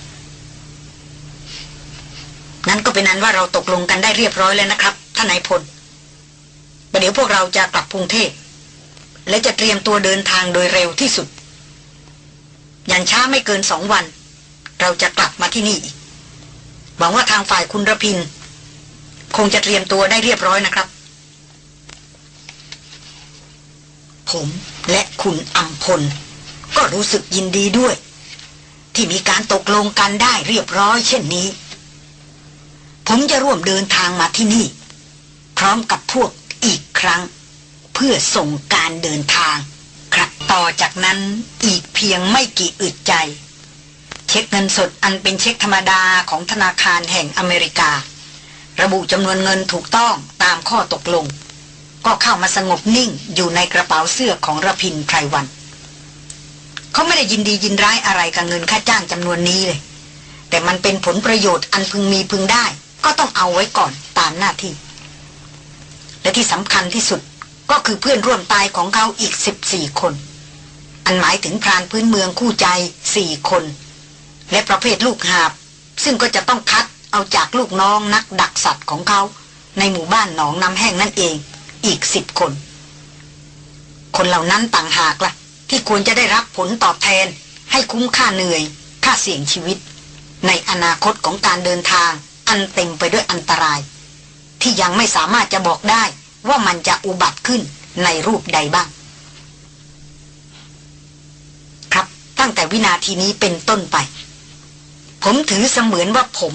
นั้นก็เป็นนั้นว่าเราตกลงกันได้เรียบร้อยแล้วนะครับ ท่านนายพลประเดี๋ยวพวกเราจะกลับกรุงเทพและจะเตรียมตัวเดินทางโดยเร็วที่สุด อย่างช้าไม่เกินสองวัน เราจะกลับมาที่นี่อีกหวังว่าทางฝ่ายคุณระพิน คงจะเตรียมตัวได้เรียบร้อยนะครับ ผมและคุณอัมพล ก็รู้สึกยินดีด้วย ที่มีการตกลงกันได้เรียบร้อยเช่นนี้ ผมจะร่วมเดินทางมาที่นี่ พร้อมกับพวกอีกครั้ง เพื่อส่งการเดินทาง ต่อจากนั้นอีกเพียงไม่กี่อึดใจ เช็คเงินสดอันเป็นเช็คธรรมดาของธนาคารแห่งอเมริกา ระบุจำนวนเงินถูกต้องตามข้อตกลง ก็เข้ามาสงบนิ่งอยู่ในกระเป๋าเสื้อของระพินไพรวัน เขาไม่ได้ยินดียินร้ายอะไรกับเงินค่าจ้างจำนวนนี้เลย แต่มันเป็นผลประโยชน์อันพึงมีพึงได้ ก็ต้องเอาไว้ก่อนตามหน้าที่ และที่สำคัญที่สุดก็คือเพื่อนร่วมตายของเขาอีกสิบสี่คน อันหมายถึงพรานพื้นเมืองคู่ใจสี่คน และประเภทลูกหาบ ซึ่งก็จะต้องคัดเอาจากลูกน้องนักดักสัตว์ของเขา ในหมู่บ้านหนองน้ำแห้งนั่นเองอีกสิบคน คนเหล่านั้นต่างหากละ่ะ ที่ควรจะได้รับผลตอบแทน ให้คุ้มค่าเหนื่อย ค่าเสี่ยงชีวิต ในอนาคตของการเดินทาง อันเต็มไปด้วยอันตราย ที่ยังไม่สามารถจะบอกได้ว่ามันจะอุบัติขึ้นในรูปใดบ้าง ครับ ตั้งแต่วินาทีนี้เป็นต้นไป ผมถือเสมือนว่าผม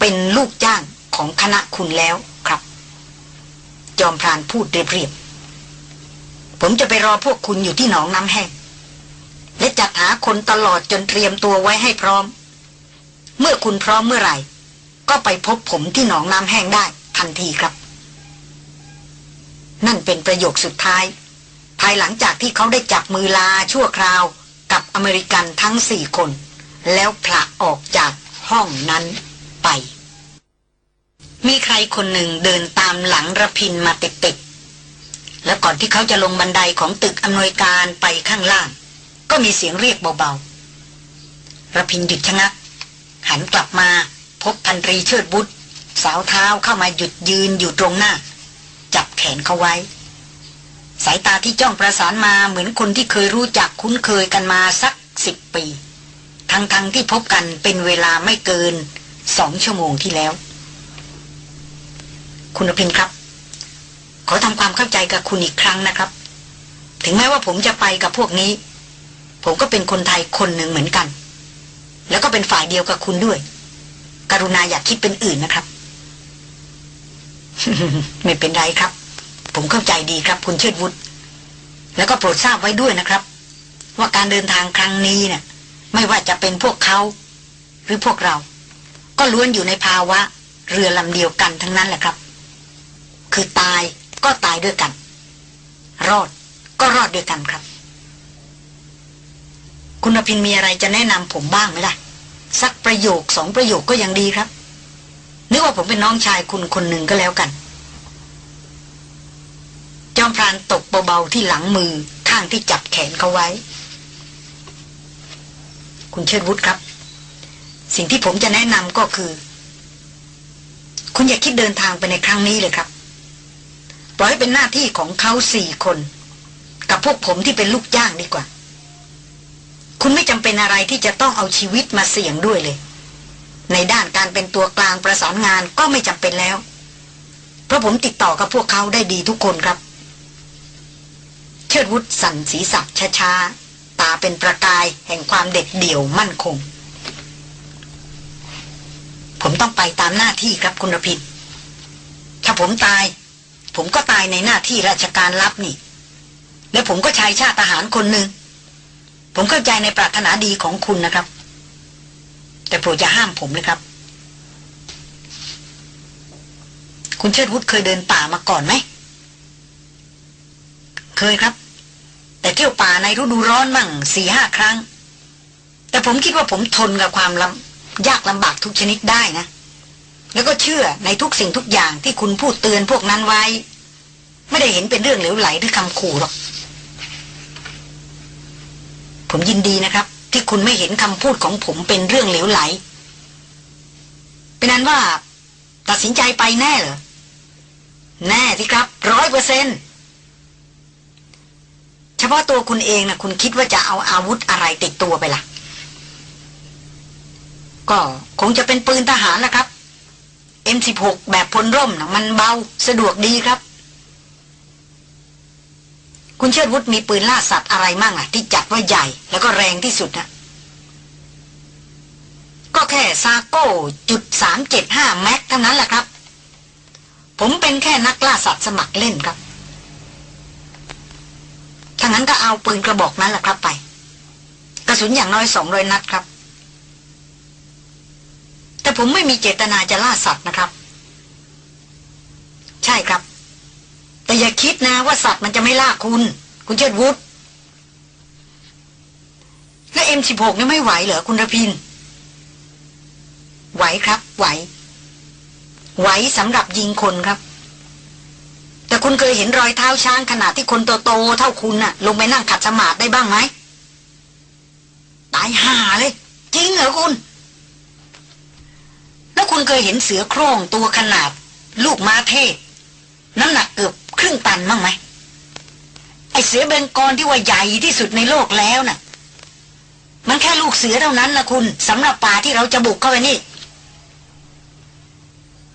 เป็นลูกจ้างของคณะคุณแล้วครับ จอมพรานพูดเรียบๆผมจะไปรอพวกคุณอยู่ที่หนองน้ำแห้งและจัดหาคนตลอดจนเตรียมตัวไว้ให้พร้อม เมื่อคุณพร้อมเมื่อไหร่ ก็ไปพบผมที่หนองน้ำแห้งได้ทันทีครับ นั่นเป็นประโยคสุดท้าย ภายหลังจากที่เขาได้จับมือลาชั่วคราว กับอเมริกันทั้งสี่คน แล้วผละออกจากห้องนั้นไป มีใครคนหนึ่งเดินตามหลังระพินมาติดๆแล้วก่อนที่เขาจะลงบันไดของตึกอำนวยการไปข้างล่าง ก็มีเสียงเรียกเบาๆระพินหยุดชะงัก หันกลับมาพบพันตรีเชิดบุตรสาวเท้าเข้ามาหยุดยืนอยู่ตรงหน้า จับแขนเขาไว้ สายตาที่จ้องประสานมาเหมือนคนที่เคยรู้จักคุ้นเคยกันมาสักสิบปี ทั้งๆทที่พบกันเป็นเวลาไม่เกินสองชั่วโมงที่แล้ว คุณพินครับ ขอทำความเข้าใจกับคุณอีกครั้งนะครับ ถึงแม้ว่าผมจะไปกับพวกนี้ ผมก็เป็นคนไทยคนหนึ่งเหมือนกัน แล้วก็เป็นฝ่ายเดียวกับคุณด้วย กรุณาอย่าคิดเป็นอื่นนะครับ ไม่เป็นไรครับ ผมเข้าใจดีครับคุณเชิดวุฒิแล้วก็โปรดทราบไว้ด้วยนะครับ ว่าการเดินทางครั้งนี้เนี่ยไม่ว่าจะเป็นพวกเขา หรือพวกเรา ก็ล้วนอยู่ในภาวะ เรือลำเดียวกันทั้งนั้นแหละครับ คือตายก็ตายด้วยกัน รอดก็รอดด้วยกันครับ คุณพินมีอะไรจะแนะนำผมบ้างไหมล่ะสักประโยคสองประโยคก็ยังดีครับนึกว่าผมเป็นน้องชายคุณคนหนึ่งก็แล้วกัน อมพรานตกเบาๆที่หลังมือข้างที่จับแขนเขาไว้ คุณเชิดวุฒิครับ สิ่งที่ผมจะแนะนำก็คือ คุณอย่าคิดเดินทางไปในครั้งนี้เลยครับ ปล่อยเป็นหน้าที่ของเขาสี่คน กับพวกผมที่เป็นลูกจ้างดีกว่า คุณไม่จำเป็นอะไรที่จะต้องเอาชีวิตมาเสี่ยงด้วยเลย ในด้านการเป็นตัวกลางประสานงานก็ไม่จำเป็นแล้ว เพราะผมติดต่อกับพวกเขาได้ดีทุกคนครับ ชิดวุฒสั่นศีรษะช้าๆ ตาเป็นประกายแห่งความเด็ดเดี่ยวมั่นคง ผมต้องไปตามหน้าที่ครับคุณรพินถ้าผมตาย ผมก็ตายในหน้าที่ราชการลับนี่ และผมก็ชายชาติทหารคนหนึ่ง ผมเข้าใจในปรารถนาดีของคุณนะครับ แต่โปรดอย่าห้ามผมเลยครับ คุณเชิดวุฒเคยเดินป่ามาก่อนไหมเคยครับ แต่เที่ยวป่าในฤดูร้อนมั่งสี่ห้าครั้ง แต่ผมคิดว่าผมทนกับความลำยากลำบากทุกชนิดได้นะ แล้วก็เชื่อในทุกสิ่งทุกอย่างที่คุณพูดเตือนพวกนั้นไว้ ไม่ได้เห็นเป็นเรื่องเหลวไหลหรือคำขู่หรอก ผมยินดีนะครับ ที่คุณไม่เห็นคำพูดของผมเป็นเรื่องเหลวไหล เป็นนั้นว่า ตัดสินใจไปแน่เหรอแน่สิครับร้อยเปอร์เซ็นต์ ฉพาะตัวคุณเองนะคุณคิดว่าจะเอาอาวุธอะไรติดตัวไปล่ะ ก็คงจะเป็นปืนทหารละครับ M16 แบบพลร่มนะมันเบาสะดวกดีครับ คุณเชิดวุฒิมีปืนล่าสัตว์อะไรมั่งล่ะ ที่จัดว่าใหญ่แล้วก็แรงที่สุดนะก็แค่ซาโก้จุดสามเจ็ดห้าแม็กเท่านั้นแหละครับ ผมเป็นแค่นักล่าสัตว์สมัครเล่นครับ ถ้างั้นก็เอาปืนกระบอกนั้นแหละครับไป กระสุนอย่างน้อยสองร้อยนัดครับ แต่ผมไม่มีเจตนาจะล่าสัตว์นะครับ ใช่ครับ แต่อย่าคิดนะว่าสัตว์มันจะไม่ล่าคุณ คุณเชิดวุฒและเอ็มสิบหกนี่ไม่ไหวเหรอคุณระพิน ไหวครับ ไหว ไหวสำหรับยิงคนครับ คุณเคยเห็นรอยเท้าช้างขนาดที่คนโตๆเท่าคุณน่ะ ลงไปนั่งขัดสมาธิได้บ้างไหมตายห่าเลย จริงเหรอคุณ แล้วคุณเคยเห็นเสือโคร่งตัวขนาด ลูกม้าเทศ น้ำหนักเกือบครึ่งตันบ้างไหมไอเสือเบงกอลที่ว่าใหญ่ที่สุดในโลกแล้วน่ะ มันแค่ลูกเสือเท่านั้นนะคุณสำหรับป่าที่เราจะบุกเข้าไปนี่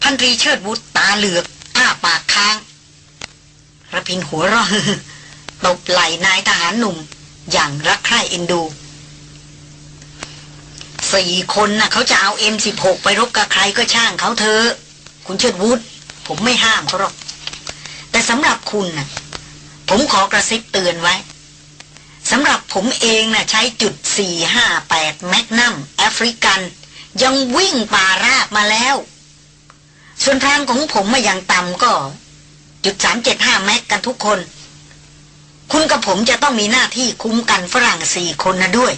พันตรีเชิดวุฒตาเหลือกอ้าปากค้าง ระพินหัวเราะตบไหล่นายทหารหนุ่ม อย่างรักใคร่เอ็นดูสี่คนน่ะเขาจะเอาเอ็มสิบหกไปรบกับใครก็ช่างเขาเธอคุณเชิดวุฒิผมไม่ห้ามเขาหรอก แต่สำหรับคุณน่ะ ผมขอกระซิบเตือนไว้สำหรับผมเองน่ะใช้จุดสี่ห้าแปดแมกนัมแอฟริกัน ยังวิ่งป่าราบมาแล้ว ส่วนทางของผมมาอย่างต่ำก็ จุดสามเจ็ดห้าแม็กกันทุกคน คุณกับผมจะต้องมีหน้าที่คุ้มกันฝรั่งสี่คนนะด้วย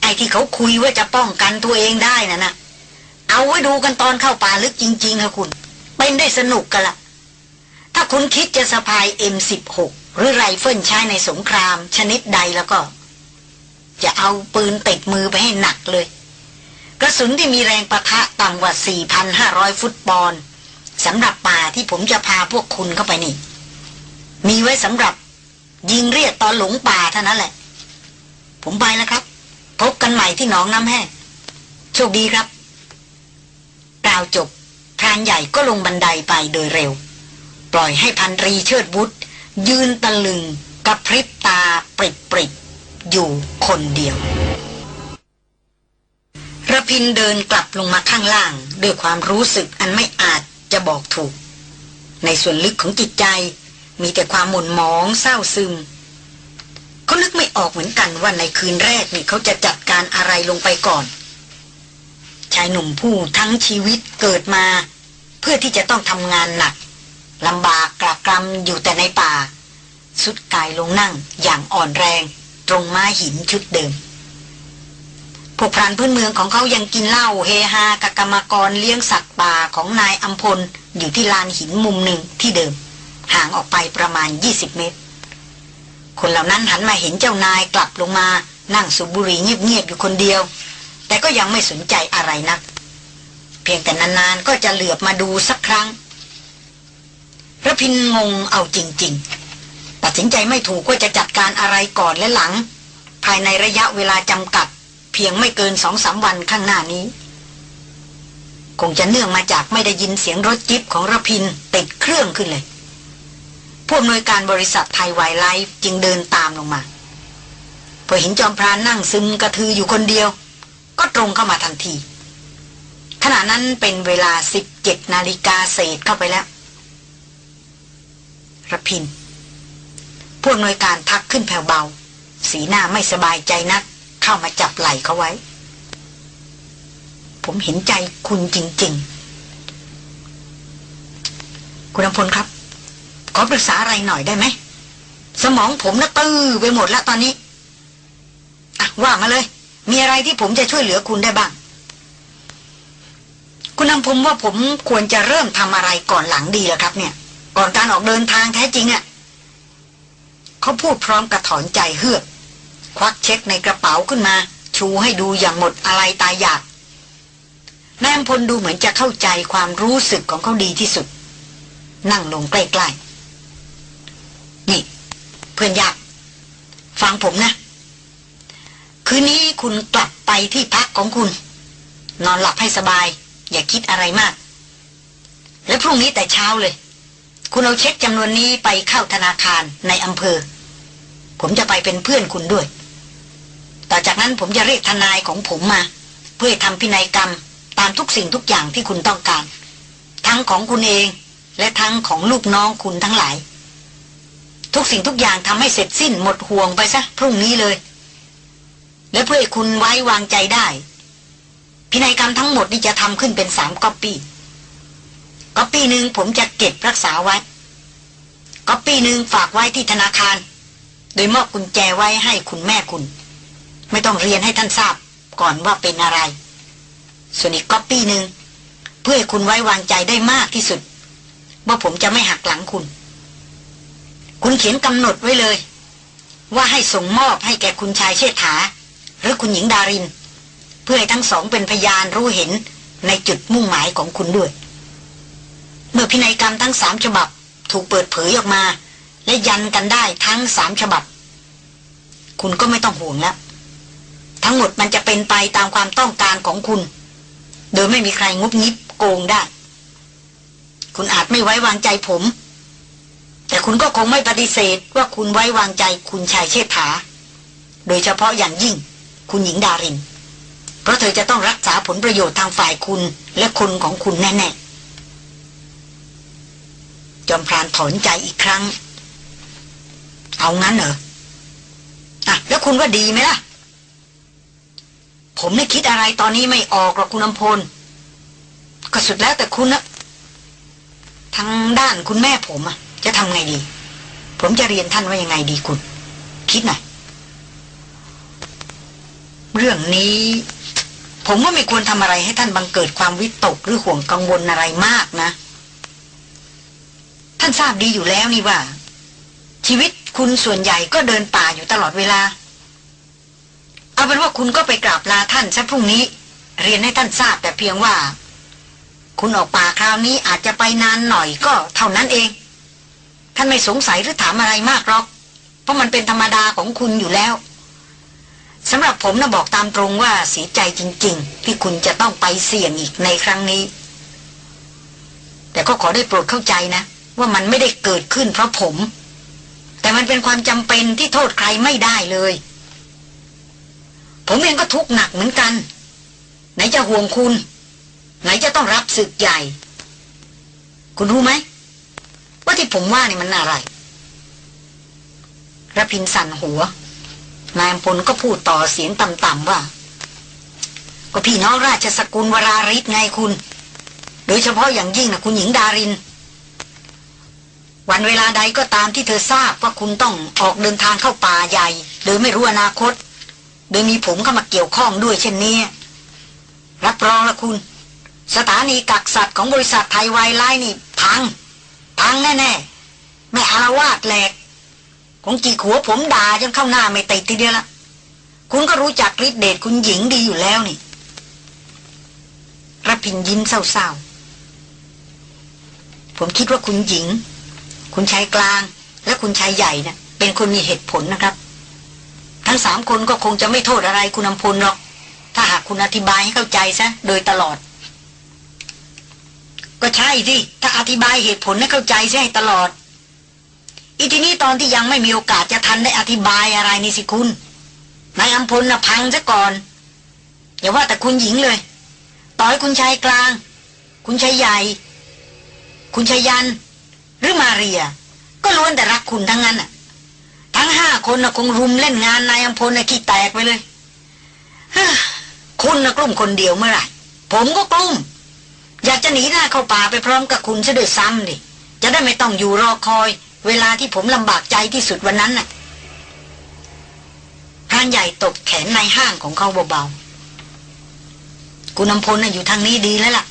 ไอ้ที่เขาคุยว่าจะป้องกันตัวเองได้นะนะเอาไว้ดูกันตอนเข้าป่าลึกจริงๆค่ะคุณ เป็นได้สนุกกันละถ้าคุณคิดจะสะพาย M16 หรือไรเฟิลใช้ในสงครามชนิดใดแล้วก็ จะเอาปืนติดมือไปให้หนักเลย กระสุนที่มีแรงประทะต่ำกว่า 4,500 ฟุตบอล สำหรับป่าที่ผมจะพาพวกคุณเข้าไปนี่ มีไว้สำหรับ ยิงเรียกตอนหลงป่าเท่านั้นแหละ ผมไปแล้วครับ พบกันใหม่ที่หนองน้ำแห้งโชคดีครับกล่าวจบพรานใหญ่ก็ลงบันไดไปโดยเร็ว ปล่อยให้พันรีเชิดบุตรยืนตะลึงกับพริบตาปริบปริบอยู่คนเดียวระพินเดินกลับลงมาข้างล่าง ด้วยความรู้สึกอันไม่อาจ จะบอกถูก ในส่วนลึกของจิตใจ มีแต่ความหม่นหมองเศร้าซึม เขานึกไม่ออกเหมือนกันว่าในคืนแรกนี่เขาจะจัดการอะไรลงไปก่อน ชายหนุ่มผู้ทั้งชีวิตเกิดมา เพื่อที่จะต้องทำงานหนักลำบากกระกรำอยู่แต่ในป่า สุดกายลงนั่งอย่างอ่อนแรง ตรงม้าหินชุดเดิม พวกพรานพื้นเมืองของเขายังกินเหล้าเฮฮากับกรรมกรเลี้ยงสัตว์ป่าของนายอัมพล อยู่ที่ลานหินมุมหนึ่งที่เดิม ห่างออกไปประมาณ 20 เมตร คนเหล่านั้นหันมาเห็นเจ้านายกลับลงมา นั่งสูบบุหรี่เงียบๆอยู่คนเดียว แต่ก็ยังไม่สนใจอะไรนัก เพียงแต่นานๆก็จะเหลือบมาดูสักครั้งพระพินงงเอาจริง ๆ ตัดสินใจไม่ถูกว่าจะจัดการอะไรก่อนและหลัง ภายในระยะเวลาจำกัด เพียงไม่เกินสองสามวันข้างหน้านี้ คงจะเนื่องมาจากไม่ได้ยินเสียงรถจิ๊บของระพินติดเครื่องขึ้นเลย ผู้อำนวยการบริษัทไทยไวไลฟ์จึงเดินตามลงมาพอเห็นจอมพรานนั่งซึมกระทืออยู่คนเดียว ก็ตรงเข้ามาทันทีขณะนั้นเป็นเวลาสิบเจ็ดนาฬิกาเศษเข้าไปแล้วระพินผู้อำนวยการทักขึ้นแผ่วเบา สีหน้าไม่สบายใจนัก เข้ามาจับไหล่เขาไว้ ผมเห็นใจคุณจริง ๆ คุณอำพลครับ ขอปรึกษาอะไรหน่อยได้ไหม สมองผมน่ะตื้อไปหมดแล้วตอนนี้อะว่ามาเลย มีอะไรที่ผมจะช่วยเหลือคุณได้บ้าง คุณนำผมว่าผมควรจะเริ่มทำอะไรก่อนหลังดีล่ะครับ เนี่ย ก่อนการออกเดินทางแท้จริงอะ่ะเขาพูดพร้อมกับถอนใจเฮือก ควักเช็คในกระเป๋าขึ้นมา ชูให้ดูอย่างหมดอะไรตายอยากนายอำพลดูเหมือนจะเข้าใจความรู้สึกของเขาดีที่สุด นั่งลงใกล้ๆ นี่ เพื่อนยาก ฟังผมนะ คืนนี้คุณกลับไปที่พักของคุณ นอนหลับให้สบาย อย่าคิดอะไรมาก และพรุ่งนี้แต่เช้าเลย คุณเอาเช็คจำนวนนี้ไปเข้าธนาคารในอำเภอ ผมจะไปเป็นเพื่อนคุณด้วย ต่อจากนั้นผมจะเรียกทนายของผมมา เพื่อทำพินัยกรรม ตามทุกสิ่งทุกอย่างที่คุณต้องการ ทั้งของคุณเองและทั้งของลูกน้องคุณทั้งหลาย ทุกสิ่งทุกอย่างทำให้เสร็จสิ้นหมดห่วงไปซะพรุ่งนี้เลย และเพื่อให้คุณไว้วางใจได้ พินัยกรรมทั้งหมดนี่จะทำขึ้นเป็นสามก๊อปปี้ก๊อปปี้หนึ่งผมจะเก็บรักษาไว้ก๊อปปี้หนึ่งฝากไว้ที่ธนาคาร โดยมอบกุญแจไว้ให้คุณแม่คุณ ไม่ต้องเรียนให้ท่านทราบก่อนว่าเป็นอะไร ส่วนอีกก๊อปปี้หนึ่งเพื่อให้คุณไว้วางใจได้มากที่สุด ว่าผมจะไม่หักหลังคุณ คุณเขียนกำหนดไว้เลย ว่าให้ส่งมอบให้แก่คุณชายเชษฐา หรือคุณหญิงดาริน เพื่อให้ทั้งสองเป็นพยานรู้เห็นในจุดมุ่งหมายของคุณด้วย เมื่อพินัยกรรมทั้งสามฉบับ ถูกเปิดเผยออกมา และยันกันได้ทั้งสามฉบับ คุณก็ไม่ต้องห่วงแล้ว ทั้งหมดมันจะเป็นไปตามความต้องการของคุณ โดยไม่มีใครงุบงิบโกงได้ คุณอาจไม่ไว้วางใจผม แต่คุณก็คงไม่ปฏิเสธว่าคุณไว้วางใจคุณชายเชษฐา โดยเฉพาะอย่างยิ่ง คุณหญิงดาริน เพราะเธอจะต้องรักษาผลประโยชน์ทางฝ่ายคุณและคนของคุณแน่ๆ จอมพรานถอนใจอีกครั้ง เอางั้นเหรออะแล้วคุณว่าดีไหมล่ะ ผมไม่คิดอะไรตอนนี้ไม่ออกหรอกคุณอำพล ก็สุดแล้วแต่คุณนะทางด้านคุณแม่ผมอะจะทำไงดี ผมจะเรียนท่านว่ายังไงดีคุณ คิดหน่อยเรื่องนี้ ผมว่าไม่ควรทำอะไรให้ท่านบังเกิดความวิตกหรือห่วงกังวลอะไรมากนะ ท่านทราบดีอยู่แล้วนี่ว่า ชีวิตคุณส่วนใหญ่ก็เดินป่าอยู่ตลอดเวลา เอาเป็นว่าคุณก็ไปกราบลาท่านสักพรุ่งนี้ เรียนให้ท่านทราบแต่เพียงว่า คุณออกป่าคราวนี้อาจจะไปนานหน่อยก็เท่านั้นเอง ท่านไม่สงสัยหรือถามอะไรมากหรอก เพราะมันเป็นธรรมดาของคุณอยู่แล้วสำหรับผมนะบอกตามตรงว่าเสียใจจริง ๆ ที่คุณจะต้องไปเสี่ยงอีกในครั้งนี้ แต่ก็ขอได้โปรดเข้าใจนะ ว่ามันไม่ได้เกิดขึ้นเพราะผม แต่มันเป็นความจำเป็นที่โทษใครไม่ได้เลย ผมเองก็ทุกข์หนักเหมือนกัน ไหนจะห่วงคุณ ไหนจะต้องรับศึกใหญ่ คุณรู้ไหม ว่าที่ผมว่านี่มันอะไรระพินสั่นหัวนายพลก็พูดต่อเสียงต่ำๆว่า ก็พี่น้องราชสกุลวราริศไงคุณ โดยเฉพาะอย่างยิ่งนะคุณหญิงดาริน วันเวลาใดก็ตามที่เธอทราบว่าคุณต้องออกเดินทางเข้าป่าใหญ่ โดยไม่รู้อนาคต โดยมีผมเข้ามาเกี่ยวข้องด้วยเช่นนี้ รับรองละคุณ สถานีกักสัตว์ของบริษัทไทยไวไลน์นี่ พัง พังแน่ๆ ไม่อารวาสแหลกคงจีขัวผมด่าจนเข้าหน้าไม่ติดทีเดียวละ คุณก็รู้จักฤทธิเดชคุณหญิงดีอยู่แล้วนี่ระพินยิ้มเศร้าๆ ผมคิดว่าคุณหญิง คุณชายกลาง และคุณชายใหญ่นะ่ะเป็นคนมีเหตุผลนะครับ ทั้งสามคนก็คงจะไม่โทษอะไรคุณอำพลหรอก ถ้าหากคุณอธิบายให้เข้าใจซะโดยตลอด ก็ใช่สิถ้าอธิบายเหตุผลให้เข้าใจซะให้ตลอด อีทีนี้ตอนที่ยังไม่มีโอกาสจะทันได้อธิบายอะไรนี่สิคุณนายอัมพลน่ะพังซะก่อนอย่าว่าแต่คุณหญิงเลย ต่อให้คุณชายกลาง คุณชายใหญ่ คุณชายยัน หรือมาเรีย ก็ล้วนแต่รักคุณทั้งนั้นน่ะ ทั้งห้าคนน่ะคงรุมเล่นงานนายอัมพลน่ะขี้แตกไปเลยคุณน่ะกลุ่มคนเดียวเมื่อไหร่ผมก็กลุ่ม อยากจะหนีหน้าเข้าป่าไปพร้อมกับคุณซะด้วยซ้ำดิจะได้ไม่ต้องอยู่รอคอย เวลาที่ผมลำบากใจที่สุดวันนั้นน่ะพรานใหญ่ตบแขนในห้างของเขาเบาๆคุณนำพลน่ะอยู่ทางนี้ดีแล้วล่ะ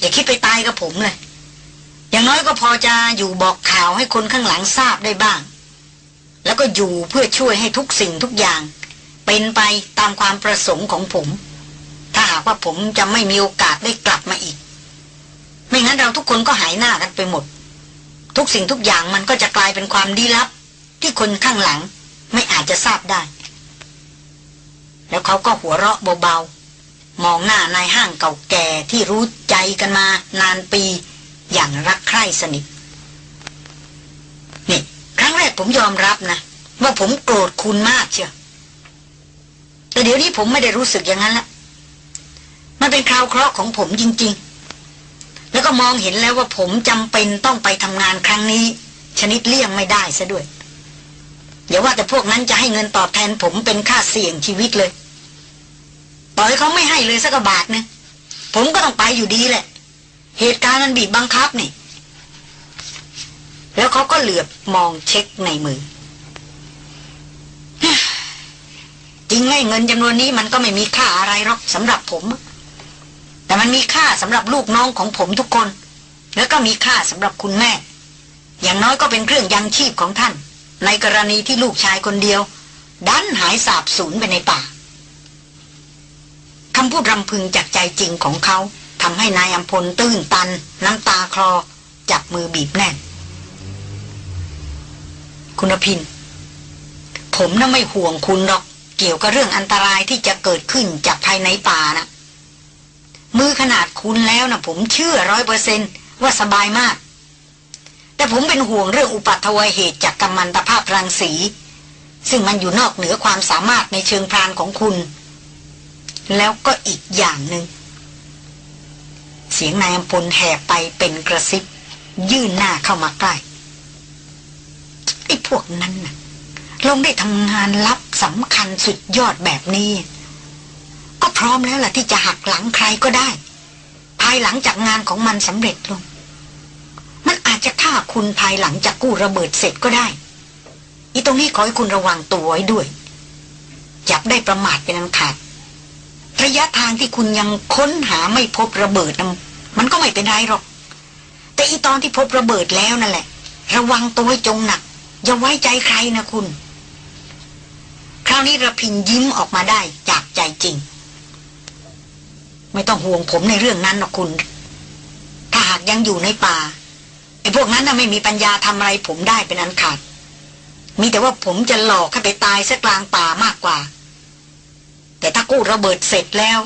อย่าคิดไปตายกับผมเลย อย่างน้อยก็พอจะอยู่บอกข่าวให้คนข้างหลังทราบได้บ้าง แล้วก็อยู่เพื่อช่วยให้ทุกสิ่งทุกอย่าง เป็นไปตามความประสงค์ของผม ถ้าหากว่าผมจะไม่มีโอกาสได้กลับมาอีก ไม่งั้นเราทุกคนก็หายหน้ากันไปหมด ทุกสิ่งทุกอย่างมันก็จะกลายเป็นความดีลับ ที่คนข้างหลังไม่อาจจะทราบได้ แล้วเขาก็หัวเราะเบาๆ มองหน้านายห้างเก่าแก่ที่รู้ใจกันมานานปี อย่างรักใคร่สนิท ครั้งแรกผมยอมรับนะ ว่าผมโกรธคุณมากเชียวแต่เดี๋ยวนี้ผมไม่ได้รู้สึกอย่างนั้นละมันเป็นคราวเคราะห์ของผมจริง ๆ แล้วก็มองเห็นแล้วว่าผมจำเป็นต้องไปทำงานครั้งนี้ ชนิดเลี่ยงไม่ได้ซะด้วยอย่าว่าแต่พวกนั้นจะให้เงินตอบแทนผมเป็นค่าเสี่ยงชีวิตเลย ต่อให้เขาไม่ให้เลยสักบาทนะ ผมก็ต้องไปอยู่ดีแหละ เหตุการณ์มันบีบบังคับนี่ แล้วเขาก็เหลือบมองเช็คในมือ จริงไงเงินจำนวนนี้มันก็ไม่มีค่าอะไรหรอกสำหรับผม แต่มันมีค่าสำหรับลูกน้องของผมทุกคน แล้วก็มีค่าสำหรับคุณแม่ อย่างน้อยก็เป็นเครื่องยังชีพของท่าน ในกรณีที่ลูกชายคนเดียว ดันหายสาบสูญไปในป่าคำพูดรำพึงจากใจจริงของเขาทำให้นายอัมพลตื้นตัน น้ำตาคลอ จับมือบีบแน่น คุณพิน ผมน่ะไม่ห่วงคุณหรอก เกี่ยวกับเรื่องอันตรายที่จะเกิดขึ้นจากภายในป่านะมือขนาดคุณแล้วนะผมเชื่อร้อยเปอร์เซนว่าสบายมาก แต่ผมเป็นห่วงเรื่องอุปัตวเหตุจากกัมมันตภาพรังสี ซึ่งมันอยู่นอกเหนือความสามารถในเชิงพรานของคุณ แล้วก็อีกอย่างหนึง่งเสียงนายอำพลแหบไปเป็นกระซิบ ยื่นหน้าเข้ามาใกล้ อ้พวกนั้นน่ะลงได้ทำงานลับสำคัญสุดยอดแบบนี้ ก็พร้อมแล้วล่ะที่จะหักหลังใครก็ได้ ภายหลังจากงานของมันสำเร็จลง มันอาจจะฆ่าคุณภายหลังจากกู้ระเบิดเสร็จก็ได้ อีตรงนี้ขอให้คุณระวังตัวไว้ด้วยจับได้ประมาทเป็นอันขาดระยะทางที่คุณยังค้นหาไม่พบระเบิดนะมันก็ไม่เป็นไรหรอก แต่อีตอนที่พบระเบิดแล้วนั่นแหละ ระวังตัวให้จงหนัก อย่าไว้ใจใครนะคุณ คราวนี้ระพินยิ้มออกมาได้จากใจจริง ไม่ต้องห่วงผมในเรื่องนั้นนะคุณ ถ้าหากยังอยู่ในป่าไอ้พวกนั้นน่ะไม่มีปัญญาทำอะไรผมได้เป็นอันขาด มีแต่ว่าผมจะหลอกให้ไปตายซะกลางป่ามากกว่า แต่ถ้ากู้ระเบิดเสร็จแล้ว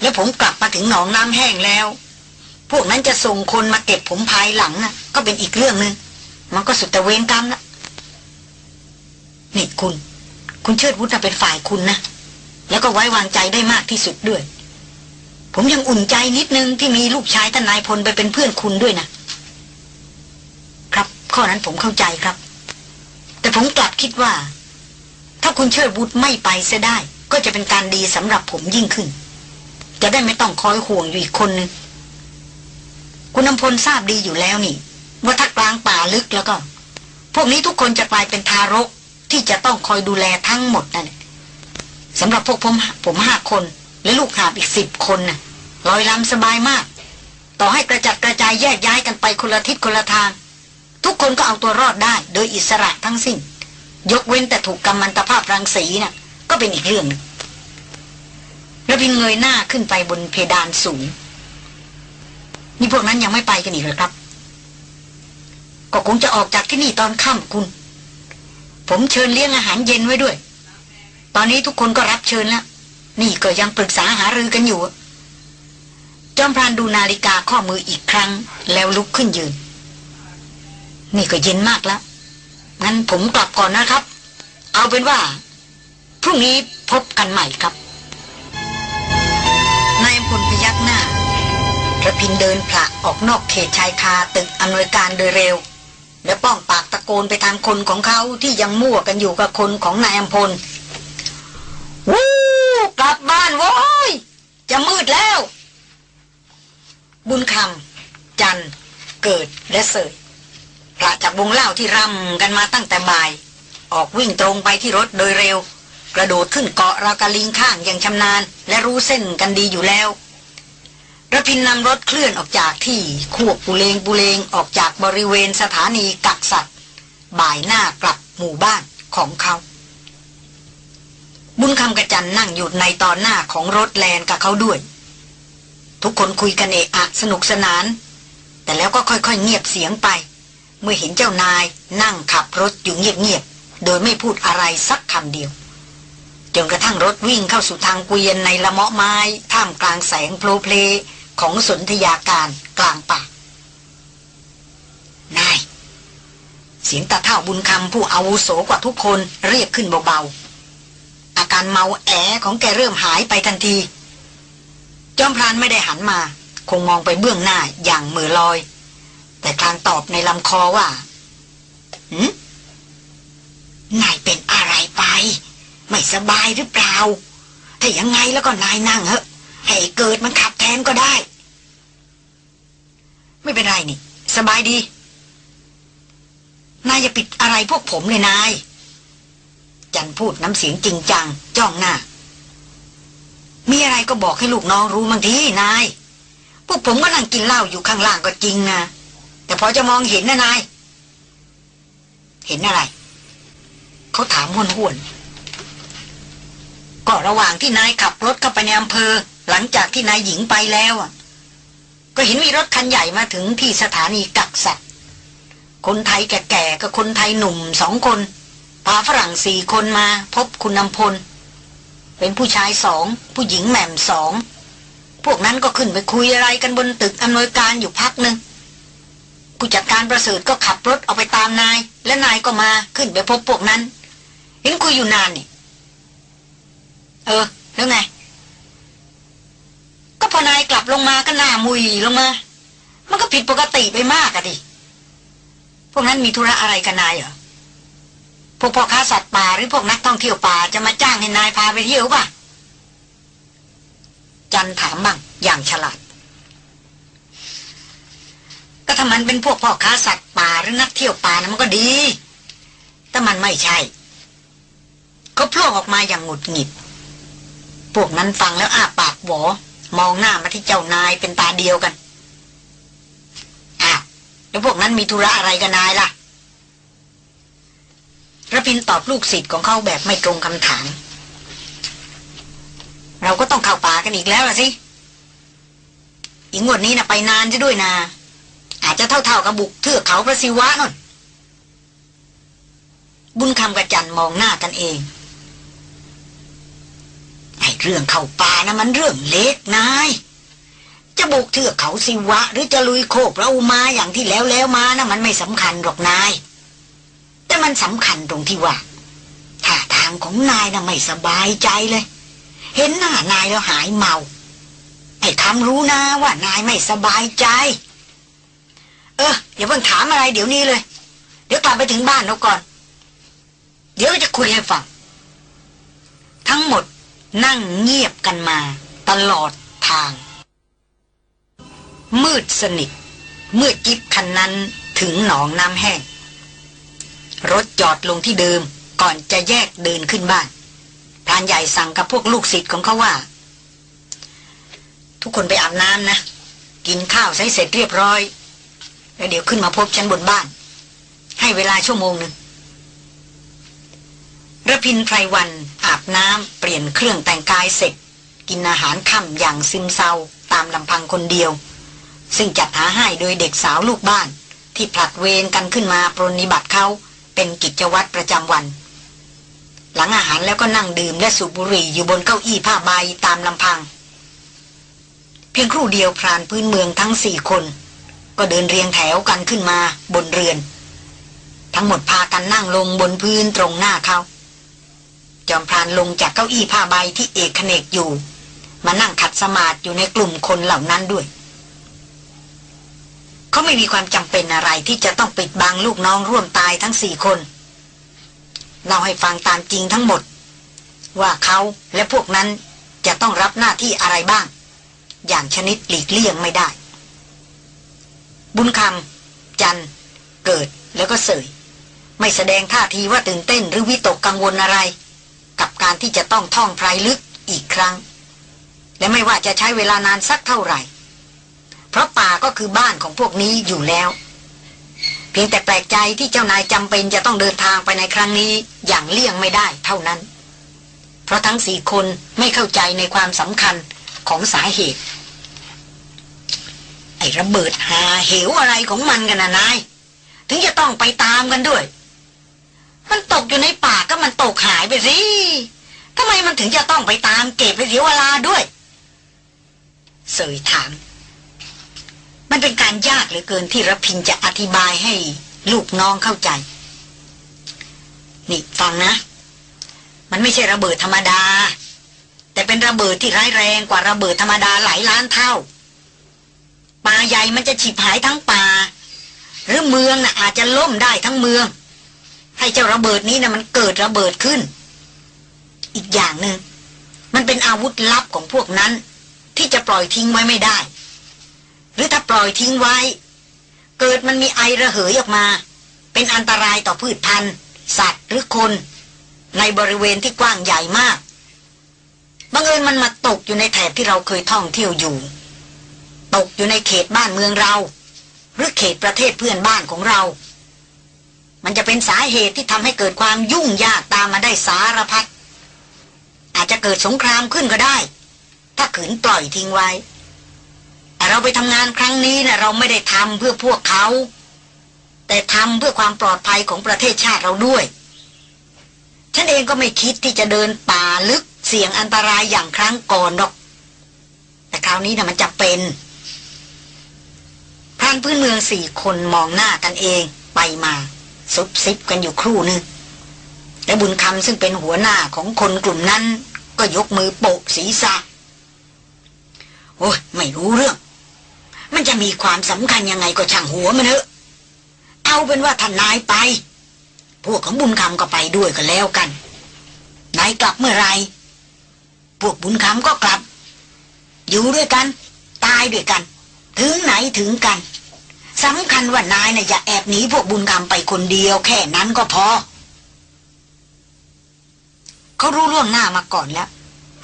แล้วผมกลับมาถึงหนองน้ำแห้งแล้ว พวกนั้นจะส่งคนมาเก็บผมภายหลังน่ะ ก็เป็นอีกเรื่องหนึง่งมันก็สุดแต่เวรกรรมละ นี่คุณ คุณเชิดวุฒิน่ะเป็นฝ่ายคุณนะ แล้วก็ไว้วางใจได้มากที่สุดด้วย ผมยังอุ่นใจนิดนึงที่มีลูกชายทนายพลไปเป็นเพื่อนคุณด้วยนะ ครับ ข้อนั้นผมเข้าใจครับ แต่ผมกลับคิดว่า ถ้าคุณเชิดวุฒิไม่ไปเสียได้ ก็จะเป็นการดีสำหรับผมยิ่งขึ้น จะได้ไม่ต้องคอยห่วงอยู่อีกคนนึงคุณนำพลทราบดีอยู่แล้วนี่ ว่าถ้ากลางป่าลึกแล้วก็ พวกนี้ทุกคนจะกลายเป็นทารก ที่จะต้องคอยดูแลทั้งหมดนั่นสำหรับพวกผมผมห้าคน และลูกหาบอีกสิบคนน่ะลอยลำสบายมาก ต่อให้กระจัดกระจายแยกย้ายกันไปคนละทิศคนละทาง ทุกคนก็เอาตัวรอดได้ โดยอิสระทั้งสิ้น ยกเว้นแต่ถูกกำมันตภาพรังสีน่ะ ก็เป็นอีกเรื่องหนึงระพินเงยหน้าขึ้นไปบนเพดานสูง นี่พวกนั้นยังไม่ไปกันอีกเหรอครับ ก็คงจะออกจากที่นี่ตอนค่ำคุณ ผมเชิญเลี้ยงอาหารเย็นไว้ด้วย ตอนนี้ทุกคนก็รับเชิญแล้ว นี่ก็ยังปรึกษาหารือกันอยู่ จอมพรานดูนาฬิกาข้อมืออีกครั้ง แล้วลุกขึ้นยืน นี่ก็เย็นมากแล้ว งั้นผมกลับก่อนนะครับ เอาเป็นว่า พรุ่งนี้พบกันใหม่ครับ นายอำพลพยักหน้าระพินเดินผละออกนอกเขตชายคาตึกอำนวยการโดยเร็ว และป้องปากตะโกนไปทางคนของเขาที่ยังมั่วกันอยู่กับคนของนายอำพลวู้กลับบ้านโว้ย จะมืดแล้ว บุญคำจัน เกิดและเสยพระจากวงเล่าที่รำกันมาตั้งแต่บ่าย ออกวิ่งตรงไปที่รถโดยเร็ว กระโดดขึ้นเกาะรากะลิงข้างอย่างชำนาญ และรู้เส้นกันดีอยู่แล้ว ระพินนำรถเคลื่อนออกจากที่ควบปุเลงปุเลงออกจากบริเวณสถานีกักสัตว์ บ่ายหน้ากลับหมู่บ้านของเขา บุญคำกระจันนั่งอยู่ในตอนหน้าของรถแลนกับเขาด้วย ทุกคนคุยกันเอะอะสนุกสนาน แต่แล้วก็ค่อยๆเงียบเสียงไป เมื่อเห็นเจ้านายนั่งขับรถอยู่เงียบๆโดยไม่พูดอะไรสักคำเดียวจนกระทั่งรถวิ่งเข้าสู่ทางเกวียนในละเมาะไม้ท่ามกลางแสงโพลเพล ของสนธยาการกลางป่านาย เสียงตาเท่าบุญคำผู้อาวุโสกว่าทุกคนเรียกขึ้นเบาๆ อาการเมาแอของแกเริ่มหายไปทันที จอมพรานไม่ได้หันมา คงมองไปเบื้องหน้าอย่างมือลอย แต่คลางตอบในลำคอว่าหืมนายเป็นอะไรไป ไม่สบายหรือเปล่า ถ้ายังไงแล้วก็นายนั่งเหอะให้เกิดมันขับแทนก็ได้ ไม่เป็นไรนี่ สบายดี นายอย่าปิดอะไรพวกผมเลยนาย จันพูดน้ำเสียงจริงจัง จ้องหน้า มีอะไรก็บอกให้ลูกน้องรู้บางทีนาย พวกผมก็นั่งกินเหล้าอยู่ข้างล่างก็จริงนะ แต่พอจะมองเห็นนะนาย เห็นอะไร เขาถามห้วนห้วนก็ระหว่างที่นายขับรถเข้าไปในอำเภอ หลังจากที่นายหญิงไปแล้วอะ ก็เห็นมีรถคันใหญ่มาถึงที่สถานีกักสัตว์ คนไทยแก่ๆกับคนไทยหนุ่มสองคนพาฝรั่งสี่คนมาพบคุณนำพล เป็นผู้ชายสองผู้หญิงแหม่มสองพวกนั้นก็ขึ้นไปคุยอะไรกันบนตึกอำนวยการอยู่พักหนึ่งผู้จัดการประเสริฐก็ขับรถเอาไปตามนาย และนายก็มาขึ้นไปพบพวกนั้น เห็นคุยอยู่นานนี่ เออ แล้วไง ก็พอนายกลับลงมาก็หน้ามุยลงมา มันก็ผิดปกติไปมากอะดิ พวกนั้นมีธุระอะไรกันนายเหรอ พวกพ่อค้าสัตว์ป่าหรือพวกนักท่องเที่ยวป่าจะมาจ้างให้นายพาไปเที่ยวป่ะ จันถามบ้างอย่างฉลาด ก็ถ้ามันเป็นพวกพ่อค้าสัตว์ป่าหรือนักเที่ยวป่านะมันก็ดี แต่มันไม่ใช่ เขาโผล่ออกมาอย่างหงุดหงิด พวกนั้นฟังแล้วอ้าปากหวอ มองหน้ามาที่เจ้านายเป็นตาเดียวกันอ้าวแล้วพวกนั้นมีธุระอะไรกันนายล่ะระพินตอบลูกศิษย์ของเขาแบบไม่ตรงคำถาม เราก็ต้องเข้าป่ากันอีกแล้วล่ะสิอีกงวดนี้นะไปนานจะด้วยนะอาจจะเท่าๆกับบุกเทือกเขาพระศิวะนนบุญคำกับจันมองหน้ากันเอง เรื่องเข้าป่านะมันเรื่องเล็กนาย จะบุกเทือกเขาศิวะ หรือจะลุยโคกพระอุมาอย่างที่แล้วแล้วมานะมันไม่สำคัญหรอกนาย แต่มันสำคัญตรงที่ว่าท่าทางของนายนะ่ะไม่สบายใจเลย เห็นหน้านายแล้วหายเมาไอ้คำรู้นะว่านายไม่สบายใจ เอออย่าเพิ่งถามอะไรเดี๋ยวนี้เลย เดี๋ยวกลับไปถึงบ้านแล้วก่อน เดี๋ยวจะคุยให้ฟัง ทั้งหมด นั่งเงียบกันมาตลอดทาง มืดสนิท เมื่อจิบคันนั้นถึงหนองน้ำแห้ง รถจอดลงที่เดิมก่อนจะแยกเดินขึ้นบ้านพรานใหญ่สั่งกับพวกลูกศิษย์ของเขาว่า ทุกคนไปอาบน้ำนะ กินข้าวใช้เสร็จเรียบร้อย แล้วเดี๋ยวขึ้นมาพบฉันบนบ้าน ให้เวลาชั่วโมงหนึ่งระพินไพรวัน อาบน้ำเปลี่ยนเครื่องแต่งกายเสร็จ กินอาหารค่ำอย่างซึมเศร้าตามลำพังคนเดียว ซึ่งจัดหาให้โดยเด็กสาวลูกบ้าน ที่ผลัดเวรกันขึ้นมาปรนนิบัติเขาเป็นกิจวัตรประจำวัน หลังอาหารแล้วก็นั่งดื่มและสูบบุหรี่อยู่บนเก้าอี้ผ้าใบตามลำพัง เพียงครู่เดียวพรานพื้นเมืองทั้งสี่คน ก็เดินเรียงแถวกันขึ้นมาบนเรือน ทั้งหมดพากันนั่งลงบนพื้นตรงหน้าเขา จอมพรานลงจากเก้าอี้ผ้าใบที่เอกเนกอยู่ มานั่งขัดสมาธิอยู่ในกลุ่มคนเหล่านั้นด้วย เขาไม่มีความจำเป็นอะไรที่จะต้องปิดบังลูกน้องร่วมตายทั้งสี่คนเล่าให้ฟังตามจริงทั้งหมด ว่าเขาและพวกนั้นจะต้องรับหน้าที่อะไรบ้าง อย่างชนิดหลีกเลี่ยงไม่ได้ บุญคำจันเกิดแล้วก็เสยไม่แสดงท่าทีว่าตื่นเต้นหรือวิตกกังวลอะไร กับการที่จะต้องท่องไพรลึกอีกครั้ง และไม่ว่าจะใช้เวลานานสักเท่าไหร่ เพราะป่าก็คือบ้านของพวกนี้อยู่แล้ว เพียงแต่แปลกใจที่เจ้านายจำเป็นจะต้องเดินทางไปในครั้งนี้อย่างเลี่ยงไม่ได้เท่านั้น เพราะทั้งสี่คนไม่เข้าใจในความสำคัญของสาเหตุ ไอ้ระเบิดหาเหวอะไรของมันกันนะนาย ถึงจะต้องไปตามกันด้วย มันตกอยู่ในป่าก็มันตกหายไปสิทำไมมันถึงจะต้องไปตามเก็บไปเสียเวลาด้วยเสยถาม มันเป็นการยากเหลือเกินที่รพินจะอธิบายให้ลูกน้องเข้าใจ นี่ฟังนะ มันไม่ใช่ระเบิดธรรมดา แต่เป็นระเบิดที่ร้ายแรงกว่าระเบิดธรรมดาหลายล้านเท่า ป่าใหญ่มันจะฉีบหายทั้งป่า หรือเมืองน่ะอาจจะล่มได้ทั้งเมือง ให้เจ้าระเบิดนี้นะมันเกิดระเบิดขึ้น อีกอย่างหนึ่งมันเป็นอาวุธลับของพวกนั้น ที่จะปล่อยทิ้งไว้ไม่ได้ หรือถ้าปล่อยทิ้งไว้ เกิดมันมีไอระเหยออกมา เป็นอันตรายต่อพืชพันธุ์สัตว์หรือคน ในบริเวณที่กว้างใหญ่มากบังเอิญมันมาตกอยู่ในแถบที่เราเคยท่องเที่ยวอยู่ ตกอยู่ในเขตบ้านเมืองเรา หรือเขตประเทศเพื่อนบ้านของเรา มันจะเป็นสาเหตุที่ทำให้เกิดความยุ่งยากตามมาได้สารพัดอาจจะเกิดสงครามขึ้นก็ได้ ถ้าขืนปล่อยทิ้งไว้ แต่เราไปทำงานครั้งนี้นะเราไม่ได้ทำเพื่อพวกเขา แต่ทำเพื่อความปลอดภัยของประเทศชาติเราด้วย ฉันเองก็ไม่คิดที่จะเดินป่าลึกเสี่ยงอันตรายอย่างครั้งก่อนหรอก แต่คราวนี้นะมันจะเป็นพรานพื้นเมืองสี่คนมองหน้ากันเองไปมา ซุบซิบกันอยู่ครู่นึงและบุญคำซึ่งเป็นหัวหน้าของคนกลุ่มนั้น ก็ยกมือโปะศีรษะโอ้ยไม่รู้เรื่อง มันจะมีความสำคัญยังไงก็ช่างหัวมันเถอะเอาเป็นว่าท่านนายไป พวกของบุญคำก็ไปด้วยกันแล้วกัน นายกลับเมื่อไร พวกบุญคำก็กลับ อยู่ด้วยกัน ตายด้วยกัน ถึงไหนถึงกัน สำคัญว่านายนะ่ะอย่าแอบหนีพวกบุญคำไปคนเดียว แค่นั้นก็พอ เขารู้ล่วงหน้ามาก่อนแล้ว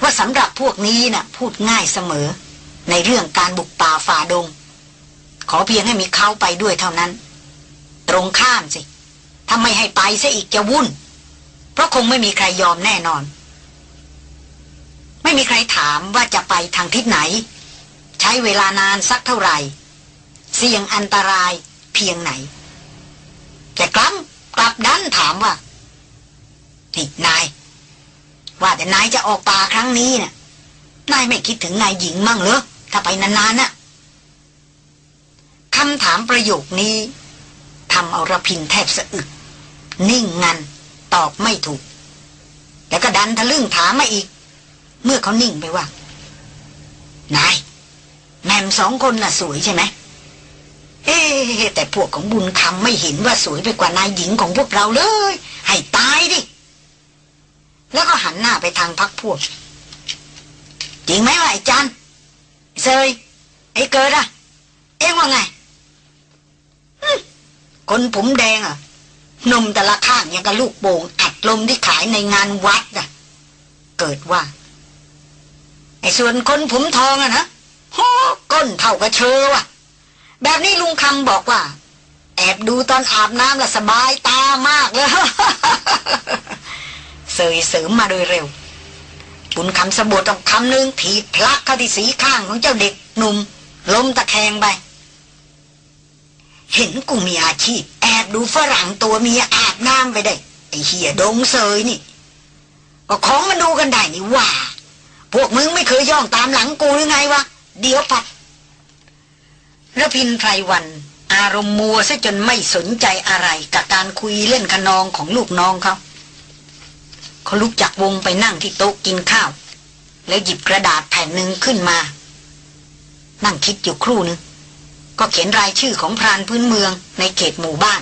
ว่าสำหรับพวกนี้นะ่ะ พูดง่ายเสมอ ในเรื่องการบุกป่าฝ่าดง ขอเพียงให้มีเขาไปด้วยเท่านั้น ตรงข้ามสิถ้าไม่ให้ไปซะอีกจะวุ่น เพราะคงไม่มีใครยอมแน่นอน ไม่มีใครถามว่าจะไปทางทิศไหน ใช้เวลานานสักเท่าไหร่ เสี่ยงอันตรายเพียงไหน แต่กลับกลับดันถามว่านี่นาย ว่าแต่นายจะออกป่าครั้งนี้นะ่ะนายไม่คิดถึงนายหญิงมั่งเหรอถ้าไปนานๆน่ะคำถามประโยคนี้ทำเอาระพินแทบสะอึก นิ่งงันตอบไม่ถูก แล้วก็ดันทะลึ่งถามมาอีก เมื่อเขานิ่งไปว่า นาย แม่มสองคนน่ะสวยใช่ไหม เอ๊แต่พวกของบุญคำไม่เห็นว่าสวยไปกว่านายหญิงของพวกเราเลย ให้ตายดิ แล้วก็หันหน้าไปทางพักพวก จริงไหมวะไอ้จันเซยไอ้เกิดอะเอ็งว่าไงคนผมแดงอะนมแต่ละข้างยังกับลูกโป่งอัดลมที่ขายในงานวัดอะเกิดว่า ไอ้ส่วนคนผมทองอะนะก้นเท่ากระเชอว่ะ แบบนี้ลุงคำบอกว่า แอบดูตอนอาบน้ำละสบายตามากเลยเสยเสริมมาโดยเร็วบุญคำสะบดต้องคำนึงถีบพลักเข้าที่สีข้างของเจ้าเด็กหนุ่มล้มตะแคงไป เห็นกูมีอาชีพ แอบดูฝรั่งตัวเมียอาบน้ำไปได้ ไอเฮียดงเซยนี่ ก็ของมันดูกันได้นี่ว่า พวกมึงไม่เคยย่องตามหลังกูหรือไงวะ เดี๋ยวปัด ระพินไพรวัน อารมณ์มัวซะจนไม่สนใจอะไรกับการคุยเล่นขนองของลูกน้องเขาเขาลุกจากวงไปนั่งที่โต๊ะกินข้าว แล้วหยิบกระดาษแผ่นหนึ่งขึ้นมา นั่งคิดอยู่ครู่นึงก็เขียนรายชื่อของพรานพื้นเมืองในเขตหมู่บ้าน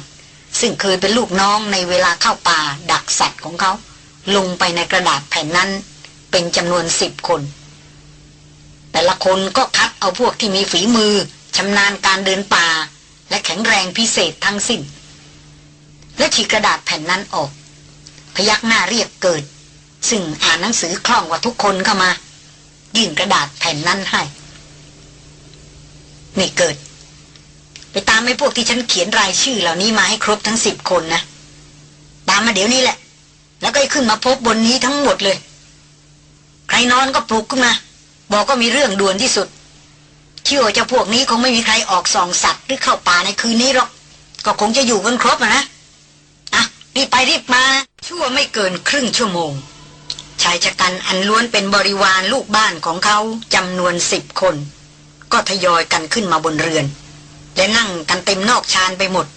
ซึ่งเคยเป็นลูกน้องในเวลาเข้าป่าดักสัตว์ของเขา ลงไปในกระดาษแผ่นนั้น เป็นจำนวนสิบคน แต่ละคนก็คัดเอาพวกที่มีฝีมือ ชำนาญการเดินป่า และแข็งแรงพิเศษทั้งสิ้น และฉีกกระดาษแผ่นนั้นออก พยักหน้าเรียกเกิด ซึ่งอ่านหนังสือคล่องกว่าทุกคนเข้ามา ยื่นกระดาษแผ่นนั้นให้ นี่เกิด ไปตามไอ้พวกที่ฉันเขียนรายชื่อเหล่านี้มาให้ครบทั้งสิบคนนะ ตามมาเดี๋ยวนี้แหละ แล้วก็ให้ขึ้นมาพบบนนี้ทั้งหมดเลย ใครนอนก็ปลุกขึ้นมา บอกก็มีเรื่องด่วนที่สุด เชื่อจ้าพวกนี้คงไม่มีใครออกส่องสัตว์หรือเข้าป่าในคืนนี้หรอก ก็คงจะอยู่กันครบนะอะรีบไปรีบมาชั่วไม่เกินครึ่งชั่วโมงชายชะกันอันล้วนเป็นบริวารลูกบ้านของเขาจำนวนสิบคน ก็ทยอยกันขึ้นมาบนเรือน และนั่งกันเต็มนอกชานไปหมด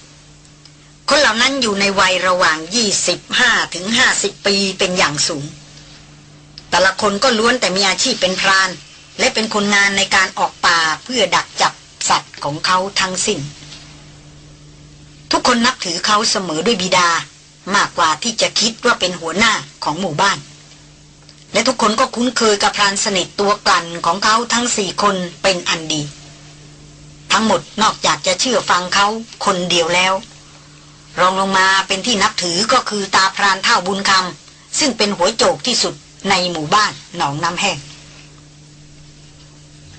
คนเหล่านั้นอยู่ในวัยระหว่าง 25ถึง50 ปีเป็นอย่างสูง แต่ละคนก็ล้วนแต่มีอาชีพเป็นพราน และเป็นคนงานในการออกป่าเพื่อดักจับสัตว์ของเขาทั้งสิ้น ทุกคนนับถือเขาเสมอด้วยบิดา มากกว่าที่จะคิดว่าเป็นหัวหน้าของหมู่บ้าน และทุกคนก็คุ้นเคยกับพรานสนิทตัวกลั่นของเขาทั้งสี่คนเป็นอันดี ทั้งหมดนอกจากจะเชื่อฟังเขาคนเดียวแล้ว รองลงมาเป็นที่นับถือก็คือตาพรานเท่าบุญคำซึ่งเป็นหัวโจกที่สุดในหมู่บ้านหนองน้ำแห้ง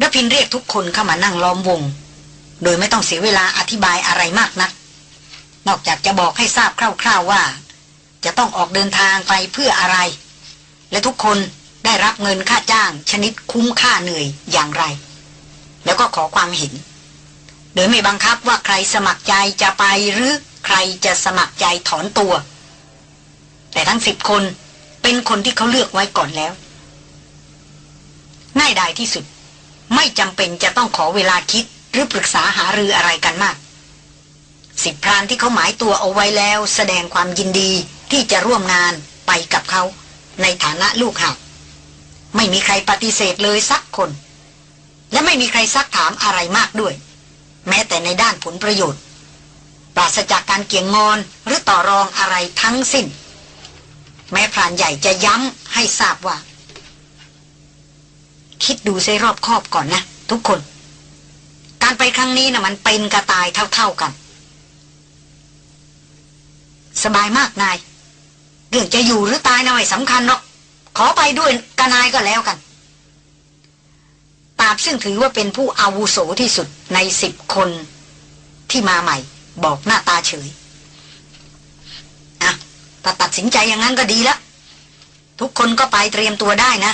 รพินเรียกทุกคนเข้ามานั่งล้อมวง โดยไม่ต้องเสียเวลาอธิบายอะไรมากนัก นอกจากจะบอกให้ทราบคร่าวๆว่า จะต้องออกเดินทางไปเพื่ออะไร และทุกคนได้รับเงินค่าจ้างชนิดคุ้มค่าเหนื่อยอย่างไร แล้วก็ขอความเห็น โดยไม่บังคับว่าใครสมัครใจจะไปหรือใครจะสมัครใจถอนตัว แต่ทั้งสิบคนเป็นคนที่เขาเลือกไว้ก่อนแล้ว ง่ายดายที่สุด ไม่จำเป็นจะต้องขอเวลาคิดหรือปรึกษาหารืออะไรกันมาก สิบพรานที่เขาหมายตัวเอาไว้แล้ว แสดงความยินดีที่จะร่วมงานไปกับเขา ในฐานะลูกหักไม่มีใครปฏิเสธเลยสักคน และไม่มีใครซักถามอะไรมากด้วย แม้แต่ในด้านผลประโยชน์ ปราศจากการเกี่ยงงอนหรือต่อรองอะไรทั้งสิ้น แม้พรานใหญ่จะย้ำให้ทราบว่า คิดดูใช้รอบคอบก่อนนะ ทุกคน การไปครั้งนี้นะ่ะมันเป็นกระตายเท่าๆกัน สบายมากนาย เรื่องจะอยู่หรือตายนะไม่สำคัญหรอกขอไปด้วยกันนายก็แล้วกันตาบซึ่งถือว่าเป็นผู้อาวุโสที่สุดในสิบคนที่มาใหม่ บอกหน้าตาเฉยอะถ้าตัดสินใจอย่างนั้นก็ดีแล้วทุกคนก็ไปเตรียมตัวได้นะ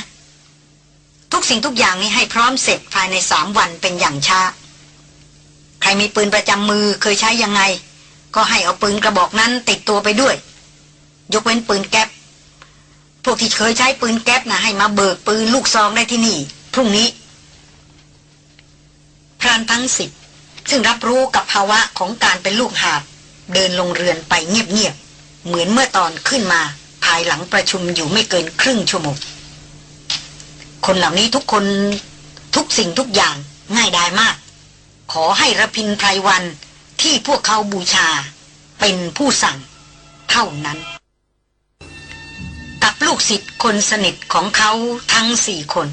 ทุกสิ่งทุกอย่างนี้ให้พร้อมเสร็จภายในสามวันเป็นอย่างช้า ใครมีปืนประจำมือเคยใช้ยังไง ก็ให้เอาปืนกระบอกนั้นติดตัวไปด้วย ยกเว้นปืนแก๊ปพวกที่เคยใช้ปืนแก๊ปนะให้มาเบิกปืนลูกซองได้ที่นี่ พรุ่งนี้พรานทั้งสิบซึ่งรับรู้กับภาวะของการเป็นลูกหาบเดินลงเรือนไปเงียบๆ เหมือนเมื่อตอนขึ้นมา ภายหลังประชุมอยู่ไม่เกินครึ่งชั่วโมง คนเหล่านี้ทุกคนทุกสิ่งทุกอย่างง่ายดายมาก ขอให้ระพินไพรวันที่พวกเขาบูชาเป็นผู้สั่ง เท่านั้น กับลูกศิษย์คนสนิทของเขาทั้งสี่คน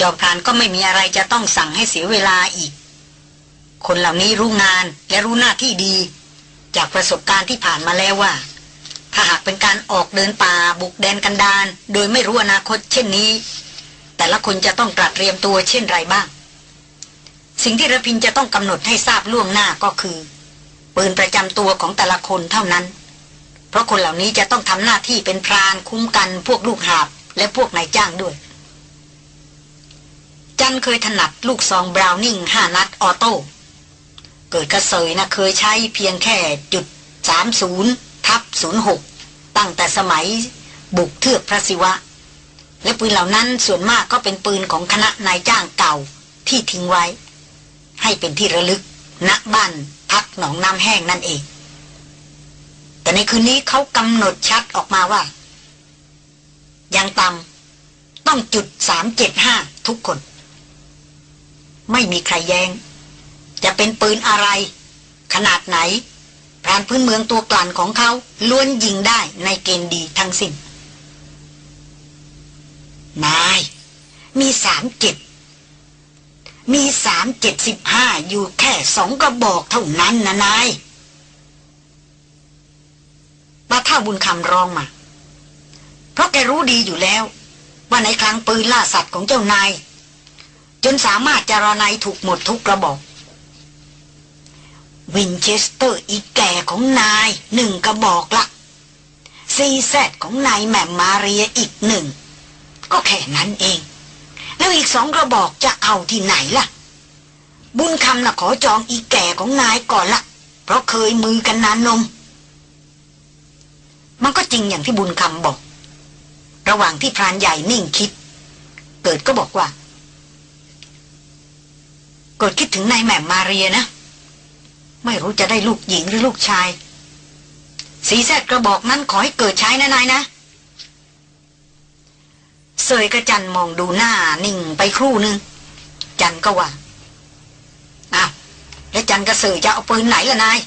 จอมพรานก็ไม่มีอะไรจะต้องสั่งให้เสียเวลาอีก คนเหล่านี้รู้งานและรู้หน้าที่ดี จากประสบการณ์ที่ผ่านมาแล้วว่า ถ้าหากเป็นการออกเดินป่าบุกแดนกันดานโดยไม่รู้อนาคตเช่นนี้ แต่ละคนจะต้องตรัสเตรียมตัวเช่นไรบ้าง สิ่งที่ระพินจะต้องกำหนดให้ทราบล่วงหน้าก็คือ ปืนประจำตัวของแต่ละคนเท่านั้น เพราะคนเหล่านี้จะต้องทำหน้าที่เป็นพรานคุ้มกันพวกลูกหาบ และพวกนายจ้างด้วย จันเคยถนัดลูกซองบราวนิงห้านัดออโต้เกิดกระเสยนะเคยใช้เพียงแค่จุดสามศูนย์ทับศูนย์หกตั้งแต่สมัยบุกเทือกพระศิวะ และปืนเหล่านั้นส่วนมากก็เป็นปืนของคณะนายจ้างเก่าที่ทิ้งไว้ ให้เป็นที่ระลึกณบ้านพักหนองน้ำแห้งนั่นเอง แต่ในคืนนี้เขากำหนดชัดออกมาว่า ยังต่ำต้องจุดสามเจ็ดห้าทุกคน ไม่มีใครแยงจะเป็นปืนอะไร ขนาดไหนพรานพื้นเมืองตัวกลั่นของเขาล้วนยิงได้ในเกณฑ์ดีทั้งสิ้น นาย มีสามเจ็ดมีสามเจ็ดสิบห้าอยู่แค่สองกระบอกเท่านั้นนะนายมาท่าบุญคำร้องมา เพราะแกรู้ดีอยู่แล้ว ว่าในคลังปืนล่าสัตว์ของเจ้านาย จนสามารถจาระไนถูกหมดทุกกระบอกวินเชสเตอร์อีกแก่ของนายหนึ่งกระบอกละ CZ ของนายแหม่มมาเรียอีกหนึ่ง ก็แค่นั้นเอง แล้วอีกสองกระบอกจะเอาที่ไหนล่ะ บุญคำน่ะขอจองอีแก่ของนายก่อนละเพราะเคยมือกันนานนม มันก็จริงอย่างที่บุญคำบอก ระหว่างที่พรานใหญ่นิ่งคิด เกิดก็บอกว่าเกิดคิดถึงนายแหม่มมาเรียนะ ไม่รู้จะได้ลูกหญิงหรือลูกชาย สีแซดกระบอกนั้นขอให้เกิดใช้นะนายนะ เสยกระจันมองดูหน้านิ่งไปครู่นึง จันก็ว่าอ้าวแล้วจันกระเสยจะเอาปืนไหนล่ะนาย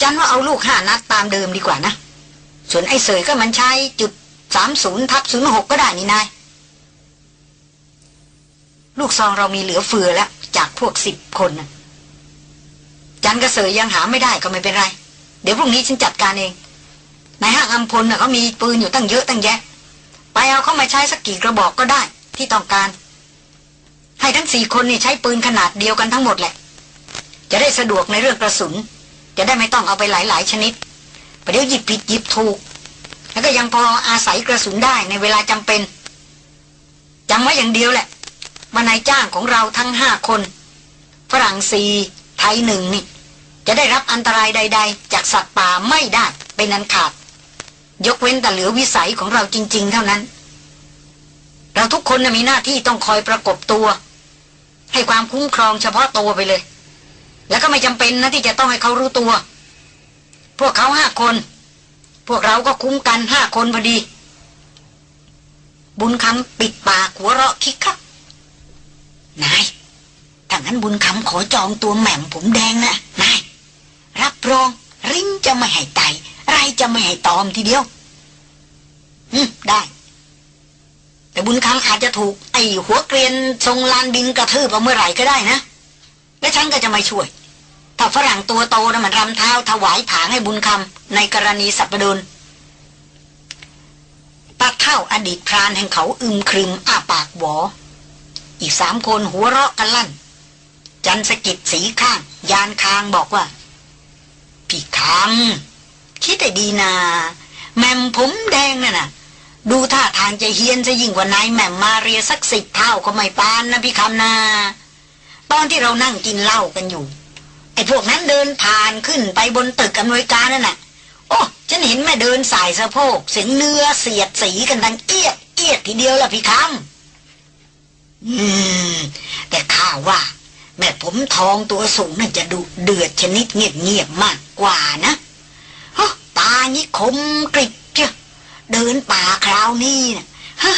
จันว่าเอาลูกห้านัดตามเดิมดีกว่านะ ส่วนไอ้เสยก็มันใช้จุดสามศูนย์ทับศูนย์หกก็ได้นี่นายลูกซองเรามีเหลือเฟือแล้ว จากพวกสิบคนนะจันกระเสยยังหาไม่ได้ก็ไม่เป็นไร เดี๋ยวพรุ่งนี้ฉันจัดการเอง ในห้างอัมพลน่ะเขามีปืนอยู่ตั้งเยอะตั้งแยะ ไปเอาเข้ามาใช้สักกี่กระบอกก็ได้ ที่ต้องการ ให้ทั้งสี่คนนี่ใช้ปืนขนาดเดียวกันทั้งหมดแหละ จะได้สะดวกในเรื่องกระสุน จะได้ไม่ต้องเอาไปหลาย ๆ ชนิดประเดี๋ยวหยิบผิดหยิบถูก แล้วก็ยังพออาศัยกระสุนได้ในเวลาจำเป็นจำไว้อย่างเดียวแหละว่านายจ้างของเราทั้งห้าคน ฝรั่งสีไทยหนึ่งนี่ จะได้รับอันตรายใด ๆ จากสัตว์ป่าไม่ได้เป็นอันขาด ยกเว้นแต่เหลือวิสัยของเราจริง ๆ เท่านั้น เราทุกคนมีหน้าที่ต้องคอยประกบตัว ให้ความคุ้มครองเฉพาะตัวไปเลย แล้วก็ไม่จำเป็นนะที่จะต้องให้เขารู้ตัว พวกเขาห้าคน พวกเราก็คุ้มกันห้าคนพอดี บุญคำปิดปากหัวเราะคิกคักนายถ้างั้นบุญคำขอจองตัวแหม่มผมแดงนะนายรับรองริ้นจะไม่ให้ไต ไรจะไม่ให้ตอมทีเดียวอืมได้ แต่บุญคำอาจจะถูก ไอ้หัวเกรียนทรงลานบินกระทืบเอาเมื่อไหร่ก็ได้นะ และฉันก็จะไม่ช่วย ถ้าฝรั่งตัวโตนะมันรำเท้าถวายผางให้บุญคำในกรณีสัปดนปัดเท่าอดีตพรานแห่งเขาอึมครึมอ้าปากหวอ อีกสามคนหัวเราะกันลั่น จันสกิดสีข้าง ยานคางบอกว่า พี่คำ คิดแต่ดีนา แม่มผมแดงน่ะนะดูท่าทางจะเฮียนจะยิ่งกว่านายแม่มมาเรียสักสิบเท่าก็ไม่ปานนะพี่คำนาตอนที่เรานั่งกินเหล้ากันอยู่ไอ้พวกนั้นเดินผ่านขึ้นไปบนตึกอำนวยการนั่นน่ะ โอ้ฉันเห็นแม่เดินสายสะโพกเสียงเนื้อเสียดสีกันดังเอียดเอียดทีเดียวละพี่คำอืม แต่ข้าว่าแม่ผมทองตัวสูงน่าจะดูเดือดชนิดเงียบเงียบมากกว่านะานี่คมกริบเจ้าเดินป่าคราวนี้นะฮะ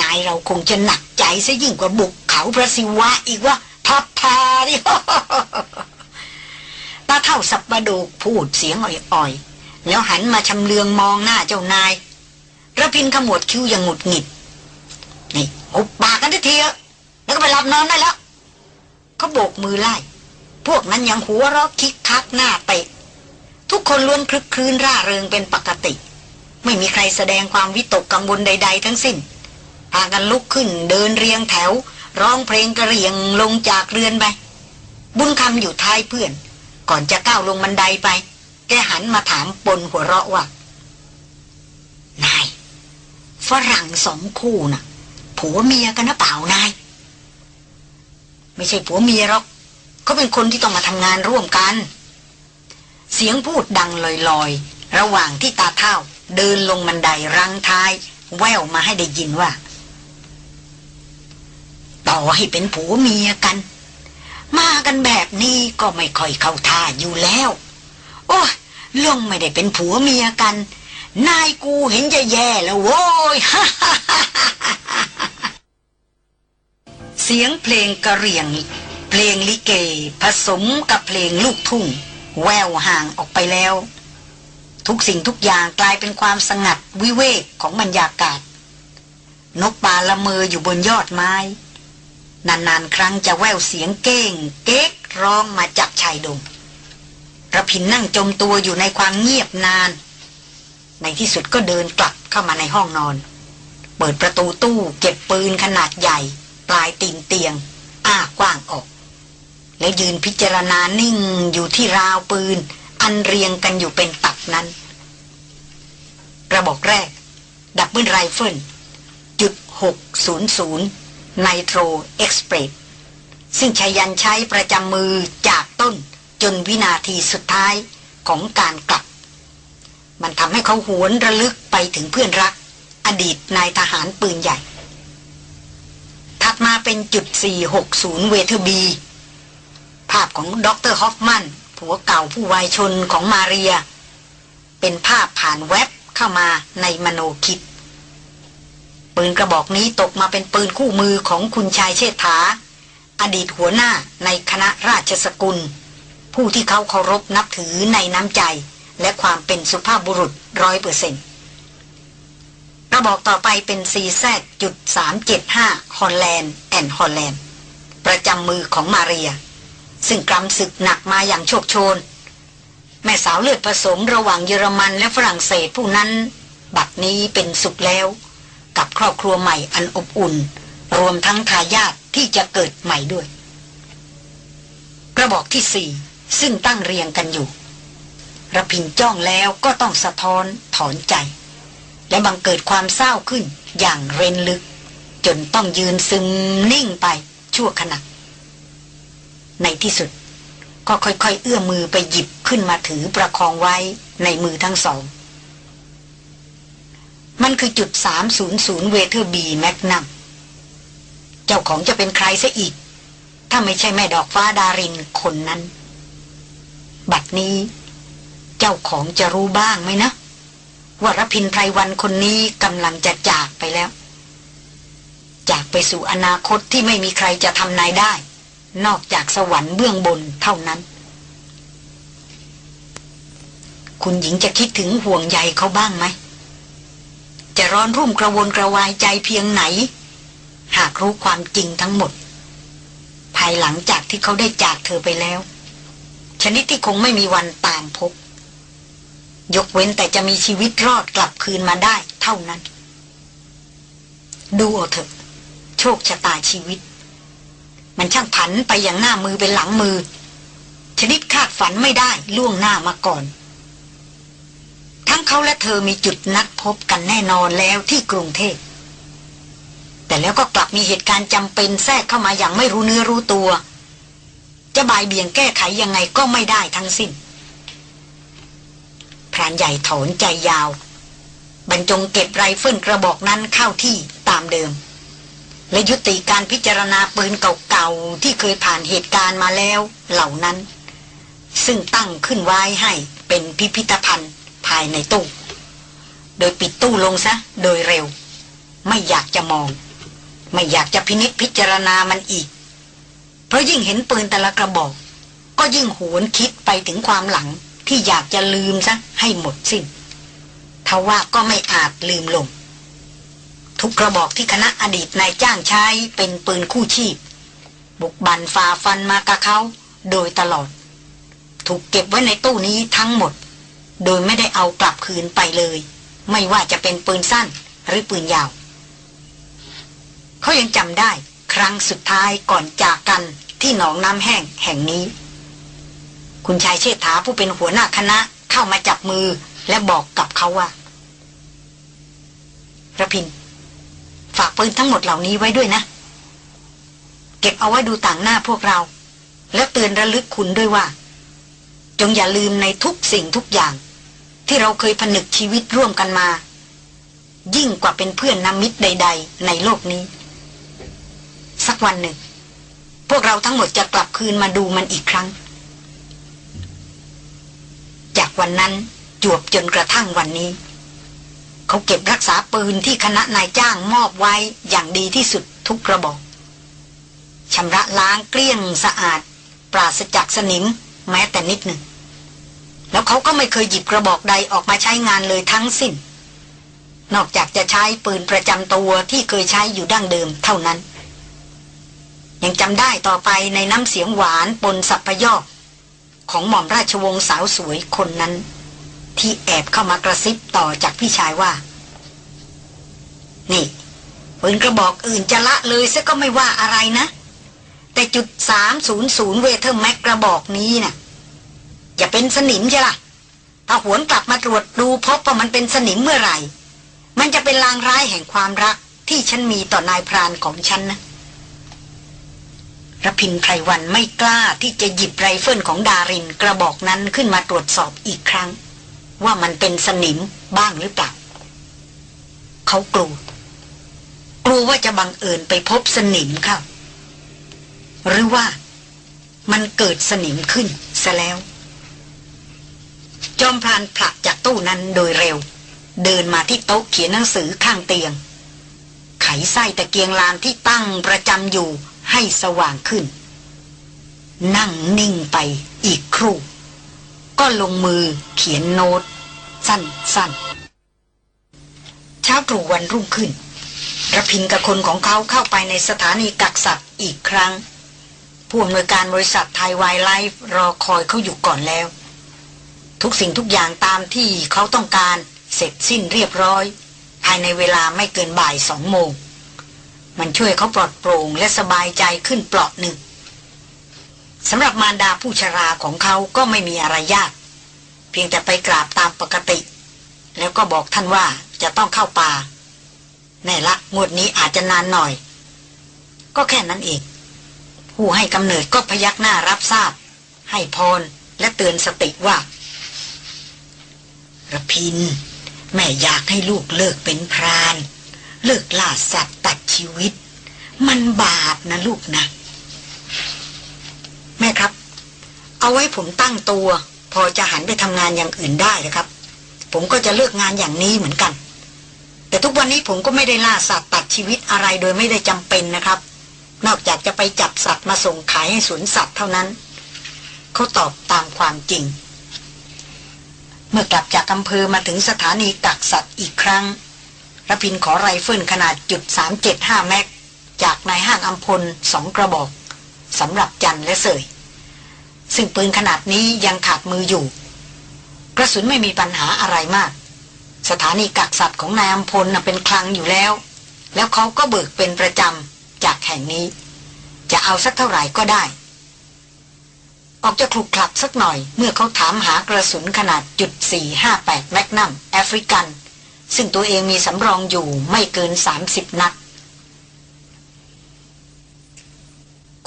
นายเราคงจะหนักใจซะยิ่งกว่าบุกเขาพระศิวะอีกว่าทับทาดิตาเท่าสับประดูกพูดเสียงอ่อยๆ แล้วหันมาชำเลืองมองหน้าเจ้านายระพินขมวดคิ้วอย่างหงุดหงิด นี่หุบปากกันทีเถอะแล้วก็ไปหลับนอนได้แล้วเขาโบกมือไล่ พวกนั้นยังหัวเราะคิกคักหน้าเตะ ทุกคนล้วนคลึกครื้นร่าเริงเป็นปกติ ไม่มีใครแสดงความวิตกกังวลใด ๆ ทั้งสิ้นพากันลุกขึ้นเดินเรียงแถว ร้องเพลงกระเรียงลงจากเรือนไป บุญคำอยู่ท้ายเพื่อน ก่อนจะก้าวลงบันไดไป แกหันมาถามปนหัวเราะว่านายฝรั่งสองคู่น่ะ ผัวเมียกันนะเปล่านายไม่ใช่ผัวเมียหรอกเขาเป็นคนที่ต้องมาทำงานร่วมกัน เสียงพูดดังลอยๆ ระหว่างที่ตาเท่าเดินลงบันไดรังท้าย แววมาให้ได้ยินว่า ต่อให้เป็นผัวเมียกัน มากันแบบนี้ก็ไม่ค่อยเข้าท่าอยู่แล้ว โอ้ยลงไม่ได้เป็นผัวเมียกัน นายกูเห็นจะแย่แล้วโว้ยเสียงเพลงกระเรียง เพลงลิเก ผสมกับเพลงลูกทุ่ง แววห่างออกไปแล้ว ทุกสิ่งทุกอย่างกลายเป็นความสงัดวิเวกของบรรยากาศ นกป่าละเมออยู่บนยอดไม้ นานๆ ครั้งจะแววเสียงเก้ง เก้งร้องมาจากชายดงระพินนั่งจมตัวอยู่ในความเงียบนาน ในที่สุดก็เดินกลับเข้ามาในห้องนอน เปิดประตูตู้เก็บปืนขนาดใหญ่ ปลายตีนเตียง อ้ากว้างออก แล้วยืนพิจารณานิ่งอยู่ที่ราวปืน อันเรียงกันอยู่เป็นตับนั้นกระบอกแรก double rifle จุดหกศูนย์ศูนย์ Nitro Express ซึ่งไชยยันต์ใช้ประจำมือจากต้นจนวินาทีสุดท้ายของการกลับ มันทำให้เขาหวนระลึกไปถึงเพื่อนรัก อดีตนายทหารปืนใหญ่ ถัดมาเป็นจุด460 Weatherby ของด็อเตอร์ฮอฟมัน ผัวเก่าผู้วายชนม์ของมาเรีย เป็นภาพผ่านแวบเข้ามาในมโนคิด ปืนกระบอกนี้ตกมาเป็นปืนคู่มือของคุณชายเชษฐา อดีตหัวหน้าในคณะราชสกุล ผู้ที่เขาเคารพนับถือในน้ำใจ และความเป็นสุภาพบุรุษร้อยเปอร์เซ็นต์กระบอกต่อไปเป็น CZ จุด375 Holland and Holland ประจำมือของมาเรีย ซึ่งกำศึกหนักมาอย่างโชกโชน แม่สาวเลือดผสมระหว่างเยอรมันและฝรั่งเศสผู้นั้น บัดนี้เป็นสุขแล้ว กับครอบครัวใหม่อันอบอุ่น รวมทั้งทายาทที่จะเกิดใหม่ด้วย กระบอกที่สี่ซึ่งตั้งเรียงกันอยู่ระพินจ้องแล้วก็ต้องสะท้อนถอนใจ และบังเกิดความเศร้าขึ้นอย่างเร้นลึก จนต้องยืนซึมนิ่งไปชั่วขณะ ในที่สุด ก็ค่อยๆ เอื้อมมือไปหยิบขึ้นมาถือประคองไว้ในมือทั้งสอง มันคือจุด 300 เวเทอร์บีแมกนัมเจ้าของจะเป็นใครซะอีก ถ้าไม่ใช่แม่ดอกฟ้าดารินคนนั้น บัดนี้ เจ้าของจะรู้บ้างไหมนะ ว่ารพินไพรวันคนนี้กำลังจะจากไปแล้ว จากไปสู่อนาคตที่ไม่มีใครจะทำนายได้ นอกจากสวรรค์เบื้องบนเท่านั้น คุณหญิงจะคิดถึงห่วงใยเขาบ้างไหม จะร้อนรุ่มกระวนกระวายใจเพียงไหน หากรู้ความจริงทั้งหมด ภายหลังจากที่เขาได้จากเธอไปแล้ว ชนิดที่คงไม่มีวันตามพบ ยกเว้นแต่จะมีชีวิตรอดกลับคืนมาได้เท่านั้น ดูเอาเถอะ โชคชะตาชีวิต มันช่างผันไปอย่างหน้ามือเป็นหลังมือ ชนิดคาดฝันไม่ได้ล่วงหน้ามาก่อน ทั้งเขาและเธอมีจุดนัดพบกันแน่นอนแล้วที่กรุงเทพแต่แล้วก็กลับมีเหตุการณ์จำเป็นแทรกเข้ามาอย่างไม่รู้เนื้อรู้ตัว จะบายเบี่ยงแก้ไขยังไงก็ไม่ได้ทั้งสิ้นพรานใหญ่ถอนใจยาว บรรจงเก็บไรเฟิลกระบอกนั้นเข้าที่ตามเดิม และยุติการพิจารณาปืนเก่าๆ ที่เคยผ่านเหตุการณ์มาแล้วเหล่านั้น ซึ่งตั้งขึ้นไว้ให้เป็นพิพิธภัณฑ์ภายในตู้ โดยปิดตู้ลงซะโดยเร็ว ไม่อยากจะมอง ไม่อยากจะพินิจพิจารณามันอีก เพราะยิ่งเห็นปืนแต่ละกระบอก ก็ยิ่งหวนคิดไปถึงความหลังที่อยากจะลืมซะให้หมดสิ้นทว่าก็ไม่อาจลืมลง ทุกกระบอกที่คณะอดีตนายจ้างใช้เป็นปืนคู่ชีพ บุกบันฝ่าฟันมากะเขาโดยตลอด ถูกเก็บไว้ในตู้นี้ทั้งหมด โดยไม่ได้เอากลับคืนไปเลย ไม่ว่าจะเป็นปืนสั้นหรือปืนยาว เขายังจำได้ครั้งสุดท้ายก่อนจากกันที่หนองน้ำแห้งแห่งนี้ คุณชายเชษฐาผู้เป็นหัวหน้าคณะเข้ามาจับมือและบอกกับเขาว่าระพิน ฝากปืนทั้งหมดเหล่านี้ไว้ด้วยนะ เก็บเอาไว้ดูต่างหน้าพวกเรา และเตือนระลึกคุณด้วยว่า จงอย่าลืมในทุกสิ่งทุกอย่าง ที่เราเคยผนึกชีวิตร่วมกันมา ยิ่งกว่าเป็นเพื่อนนามิตรใด ๆ ในโลกนี้ สักวันหนึ่ง พวกเราทั้งหมดจะกลับคืนมาดูมันอีกครั้ง จากวันนั้นจวบจนกระทั่งวันนี้ เขาเก็บรักษาปืนที่คณะนายจ้างมอบไว้อย่างดีที่สุดทุกกระบอกชำระล้างเกลี้ยงสะอาด ปราศจากสนิมแม้แต่นิดหนึ่ง แล้วเขาก็ไม่เคยหยิบกระบอกใดออกมาใช้งานเลยทั้งสิ้น นอกจากจะใช้ปืนประจำตัวที่เคยใช้อยู่ดั้งเดิมเท่านั้น ยังจำได้ต่อไปในน้ำเสียงหวานปนสัพพยอกของหม่อมราชวงศ์สาวสวยคนนั้น ที่แอบเข้ามากระซิบต่อจากพี่ชายว่า นี่ปืนกระบอกอื่นจะละเลยซะก็ไม่ว่าอะไรนะ แต่จุดสามศูนย์ศูนย์ Weatherby Mag กระบอกนี้น่ะอย่าเป็นสนิมใช่ละ่ะถ้าหวนกลับมาตรวจดูพบว่ามันเป็นสนิมเมื่อไหร่ มันจะเป็นลางร้ายแห่งความรักที่ฉันมีต่อนายพรานของฉันนะระพินไพรวันไม่กล้าที่จะหยิบไรเฟิลของดารินกระบอกนั้นขึ้นมาตรวจสอบอีกครั้ง ว่ามันเป็นสนิมบ้างหรือเปล่า เขากลัว กลัวว่าจะบังเอิญไปพบสนิมเข้าหรือว่ามันเกิดสนิมขึ้นซะแล้ว จอมพรานผลักจากตู้นั้นโดยเร็ว เดินมาที่โต๊ะเขียนหนังสือข้างเตียง ไขไส้ตะเกียงลานที่ตั้งประจำอยู่ให้สว่างขึ้น นั่งนิ่งไปอีกครู่ ก็ลงมือเขียนโน้ต สั้นๆ เช้าตรู่วันรุ่งขึ้นระพินกับคนของเขาเข้าไปในสถานีกักสัตว์อีกครั้ง ผู้อำนวยการบริษัทไทยไวไลฟ์รอคอยเขาอยู่ก่อนแล้ว ทุกสิ่งทุกอย่างตามที่เขาต้องการเสร็จสิ้นเรียบร้อย ภายในเวลาไม่เกินบ่ายสองโมง มันช่วยเขาปลอดโปร่งและสบายใจขึ้นเปลาะหนึ่ง สำหรับมารดาผู้ชราของเขาก็ไม่มีอะไรยาก เพียงแต่ไปกราบตามปกติ แล้วก็บอกท่านว่าจะต้องเข้าป่าแน่ละงวดนี้อาจจะนานหน่อย ก็แค่นั้นเอง ผู้ให้กำเนิดก็พยักหน้ารับทราบ ให้พรและเตือนสติว่าระพิน แม่อยากให้ลูกเลิกเป็นพราน เลิกล่าสัตว์ตัดชีวิต มันบาปนะลูกนะ ม่ครับ เอาไว้ผมตั้งตัว พอจะหันไปทำงานอย่างอื่นได้นะครับ ผมก็จะเลิกงานอย่างนี้เหมือนกัน แต่ทุกวันนี้ผมก็ไม่ได้ล่าสัตว์ตัดชีวิตอะไรโดยไม่ได้จำเป็นนะครับ นอกจากจะไปจับสัตว์มาส่งขายให้สวนสัตว์เท่านั้น เขาตอบตามความจริง เมื่อกลับจากอำเภอมาถึงสถานีกักสัตว์อีกครั้งรพินขอไรเฟิลขนาดจุดสามเจ็ดห้าแม็กจากนายห้างอัมพลสองกระบอกสำหรับจันและเสย ซึ่งปืนขนาดนี้ยังขาดมืออยู่ กระสุนไม่มีปัญหาอะไรมาก สถานีกักสัตว์ของนายอัมพลเป็นคลังอยู่แล้ว แล้วเขาก็เบิกเป็นประจำจากแห่งนี้ จะเอาสักเท่าไหร่ก็ได้ ออกจะคลุกคลักสักหน่อย เมื่อเขาถามหากระสุนขนาดจุด458แมกนัมแอฟริกัน ซึ่งตัวเองมีสำรองอยู่ไม่เกิน 30 นัด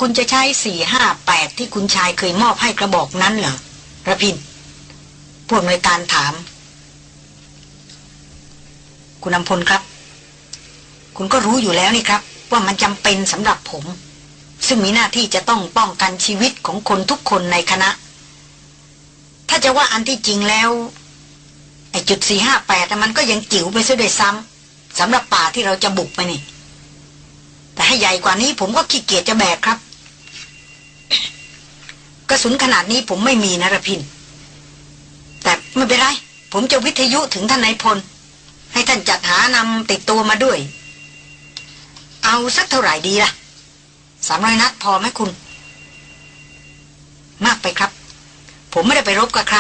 คุณจะใช้458ที่คุณชายเคยมอบให้กระบอกนั้นเหรอระพินผู้อำนวยการถาม คุณนำพลครับ คุณก็รู้อยู่แล้วนี่ครับ ว่ามันจำเป็นสำหรับผม ซึ่งมีหน้าที่จะต้องป้องกันชีวิตของคนทุกคนในคณะ ถ้าจะว่าอันที่จริงแล้วไอ้จุดสี่ห้าแปดมันก็ยังจิ๋วไปซะด้วยซ้ำสำหรับป่าที่เราจะบุกไปนี่ แต่ให้ใหญ่กว่านี้ผมก็ขี้เกียจจะแบกครับ กระสุนขนาดนี้ผมไม่มีนะระพิน แต่ไม่เป็นไร ผมจะวิทยุถึงท่านนายพล ให้ท่านจัดหานำติดตัวมาด้วย เอาสักเท่าไหร่ดีล่ะสามร้อยนัดพอไหมคุณ มากไปครับ ผมไม่ได้ไปรบกับใคร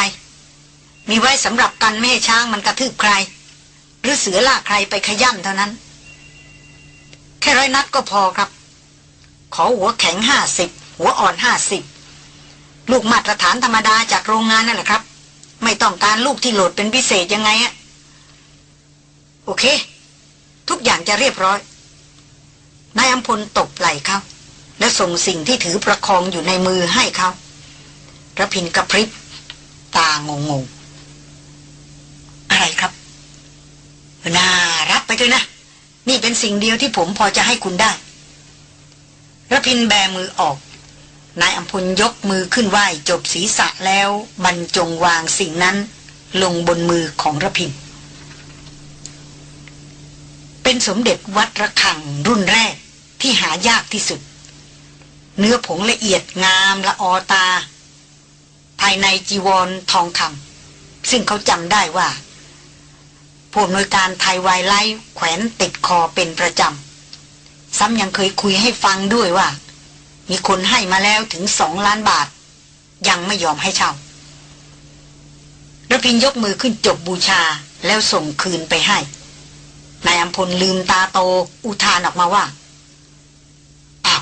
มีไว้สำหรับกันไม่ให้ช้างมันกระทืบใคร หรือเสือล่าใครไปขย่ำเท่านั้น แค่ร้อยนัดก็พอครับ ขอหัวแข็งห้าสิบ หัวอ่อนห้าสิบลูกมาตรฐานธรรมดาจากโรงงานนั่นแหละครับ ไม่ต้องการลูกที่โหลดเป็นพิเศษยังไงอะโอเค ทุกอย่างจะเรียบร้อยนายอัมพลตบไหล่เขาและส่งสิ่งที่ถือประคองอยู่ในมือให้เขาระพินกระพริบ ตางงงอะไรครับน่ารับไปเถอะนะ นี่เป็นสิ่งเดียวที่ผมพอจะให้คุณได้ระพินแบมือออก นายอัมพลยกมือขึ้นไหวจบศีรษะแล้วบรรจงวางสิ่งนั้นลงบนมือของระพิน เป็นสมเด็จวัดระฆังรุ่นแรกที่หายากที่สุด เนื้อผงละเอียดงามละออตา ภายในจีวรทองคำซึ่งเขาจำได้ว่า ผู้อำนวยการไทยวายไลแขวนติดคอเป็นประจำ ซ้ำยังเคยคุยให้ฟังด้วยว่า มีคนให้มาแล้วถึงสองล้านบาท ยังไม่ยอมให้เช่าระพินยกมือขึ้นจบบูชาแล้วส่งคืนไปให้นายอัมพลลืมตาโตอุทานออกมาว่าอ้าว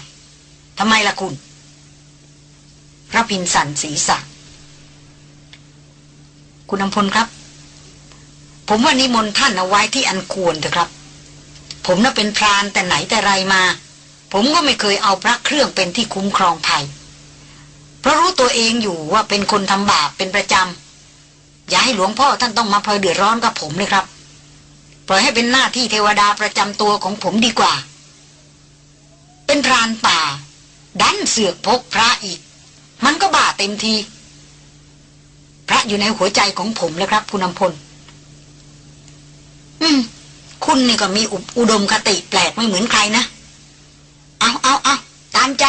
ทำไมล่ะคุณระพินสันศีรษะคุณอัมพลครับ ผมว่านิมนต์ท่านเอาไว้ที่อันควรเถอะครับ ผมน่ะเป็นพรานแต่ไหนแต่ไรมา ผมก็ไม่เคยเอาพระเครื่องเป็นที่คุ้มครองภัย เพราะรู้ตัวเองอยู่ว่าเป็นคนทำบาปเป็นประจำ อย่าให้หลวงพ่อท่านต้องมาเพอเดือดร้อนกับผมเลยครับ ปล่อยให้เป็นหน้าที่เทวดาประจำตัวของผมดีกว่า เป็นพรานป่า ดันเสือกพกพระอีก มันก็บาเต็มที พระอยู่ในหัวใจของผมเลยครับ คุณอำพล อืม คุณนี่ก็มีอุอุดมคติแปลกไม่เหมือนใครนะ เอาเอาเอาตามใจ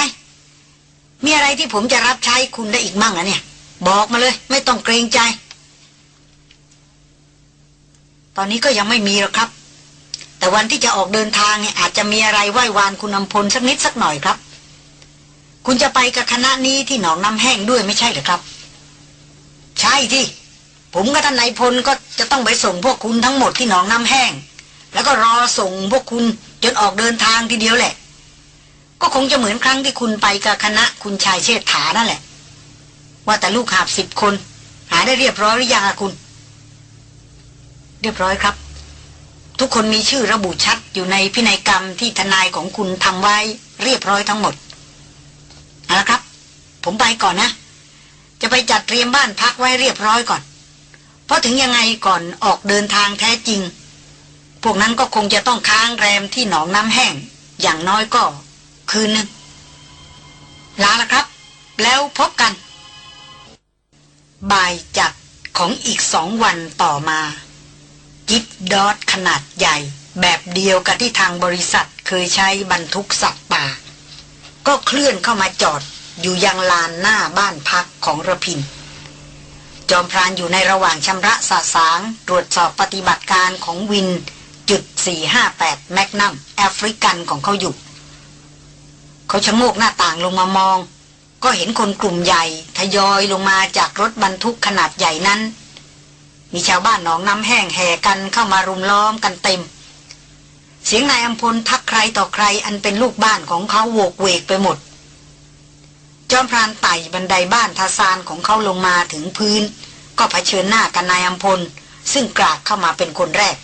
มีอะไรที่ผมจะรับใช้คุณได้อีกมั่งอะเนี่ย บอกมาเลย ไม่ต้องเกรงใจ ตอนนี้ก็ยังไม่มีหรอกครับ แต่วันที่จะออกเดินทางเนี่ยอาจจะมีอะไรไหว้วานคุณอำพลสักนิดสักหน่อยครับ คุณจะไปกับคณะนี้ที่หนองน้ำแห้งด้วยไม่ใช่หรือครับ ใช่ที่ผมกับท่านนายพลก็จะต้องไปส่งพวกคุณทั้งหมดที่หนองน้ำแห้ง แล้วก็รอส่งพวกคุณจนออกเดินทางทีเดียวแหละ ก็คงจะเหมือนครั้งที่คุณไปกับคณะคุณชายเชษฐานั่นแหละ ว่าแต่ลูกหาบสิบคน หาได้เรียบร้อยหรือยังอะคุณ เรียบร้อยครับ ทุกคนมีชื่อระบุชัดอยู่ในพินัยกรรมที่ทนายของคุณทำไว้เรียบร้อยทั้งหมดเอาละครับ ผมไปก่อนนะ จะไปจัดเตรียมบ้านพักไว้เรียบร้อยก่อน เพราะถึงยังไงก่อนออกเดินทางแท้จริง พวกนั้นก็คงจะต้องค้างแรมที่หนองน้ำแห้ง อย่างน้อยก็ คืนหนึ่ง ลาละครับ แล้วพบกัน บ่ายจัดของอีกสองวันต่อมาจิตดอทขนาดใหญ่ แบบเดียวกับที่ทางบริษัทเคยใช้บรรทุกสัตว์ป่า ก็เคลื่อนเข้ามาจอดอยู่ยังลานหน้าบ้านพักของระพิน จอมพรานอยู่ในระหว่างชำระสาสาง ตรวจสอบปฏิบัติการของวินจุด458แมกนัมแอฟริกันของเขาอยู่ เขาชะโงกหน้าต่างลงมามอง ก็เห็นคนกลุ่มใหญ่ ทยอยลงมาจากรถบรรทุกขนาดใหญ่นั้น มีชาวบ้านหนองน้ำแห้งแห่กันเข้ามารุมล้อมกันเต็ม เสียงนายอัมพลทักใครต่อใครอันเป็นลูกบ้านของเขาโวกเวกไปหมด จอมพรานไต่บันไดบ้านทาซานของเขาลงมาถึงพื้น ก็เผชิญหน้ากับนายอัมพล ซึ่งกรากเข้ามาเป็นคนแรก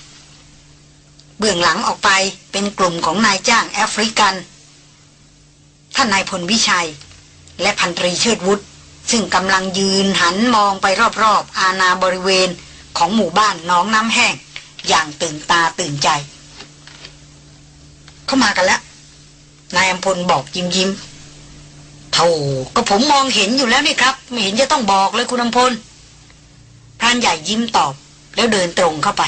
เบื้องหลังออกไปเป็นกลุ่มของนายจ้างแอฟริกัน ท่านนายพลวิชัย และพันตรีเชิดวุฒิซึ่งกำลังยืนหันมองไปรอบๆ อาณาบริเวณของหมู่บ้านน้องน้ำแห้ง อย่างตื่นตาตื่นใจ เข้ามากันแล้ว นายอัมพลบอกยิ้มยิ้มโธ่ก็ผมมองเห็นอยู่แล้วนี่ครับ ไม่เห็นจะต้องบอกเลยคุณอัมพลพรานใหญ่ยิ้มตอบแล้วเดินตรงเข้าไป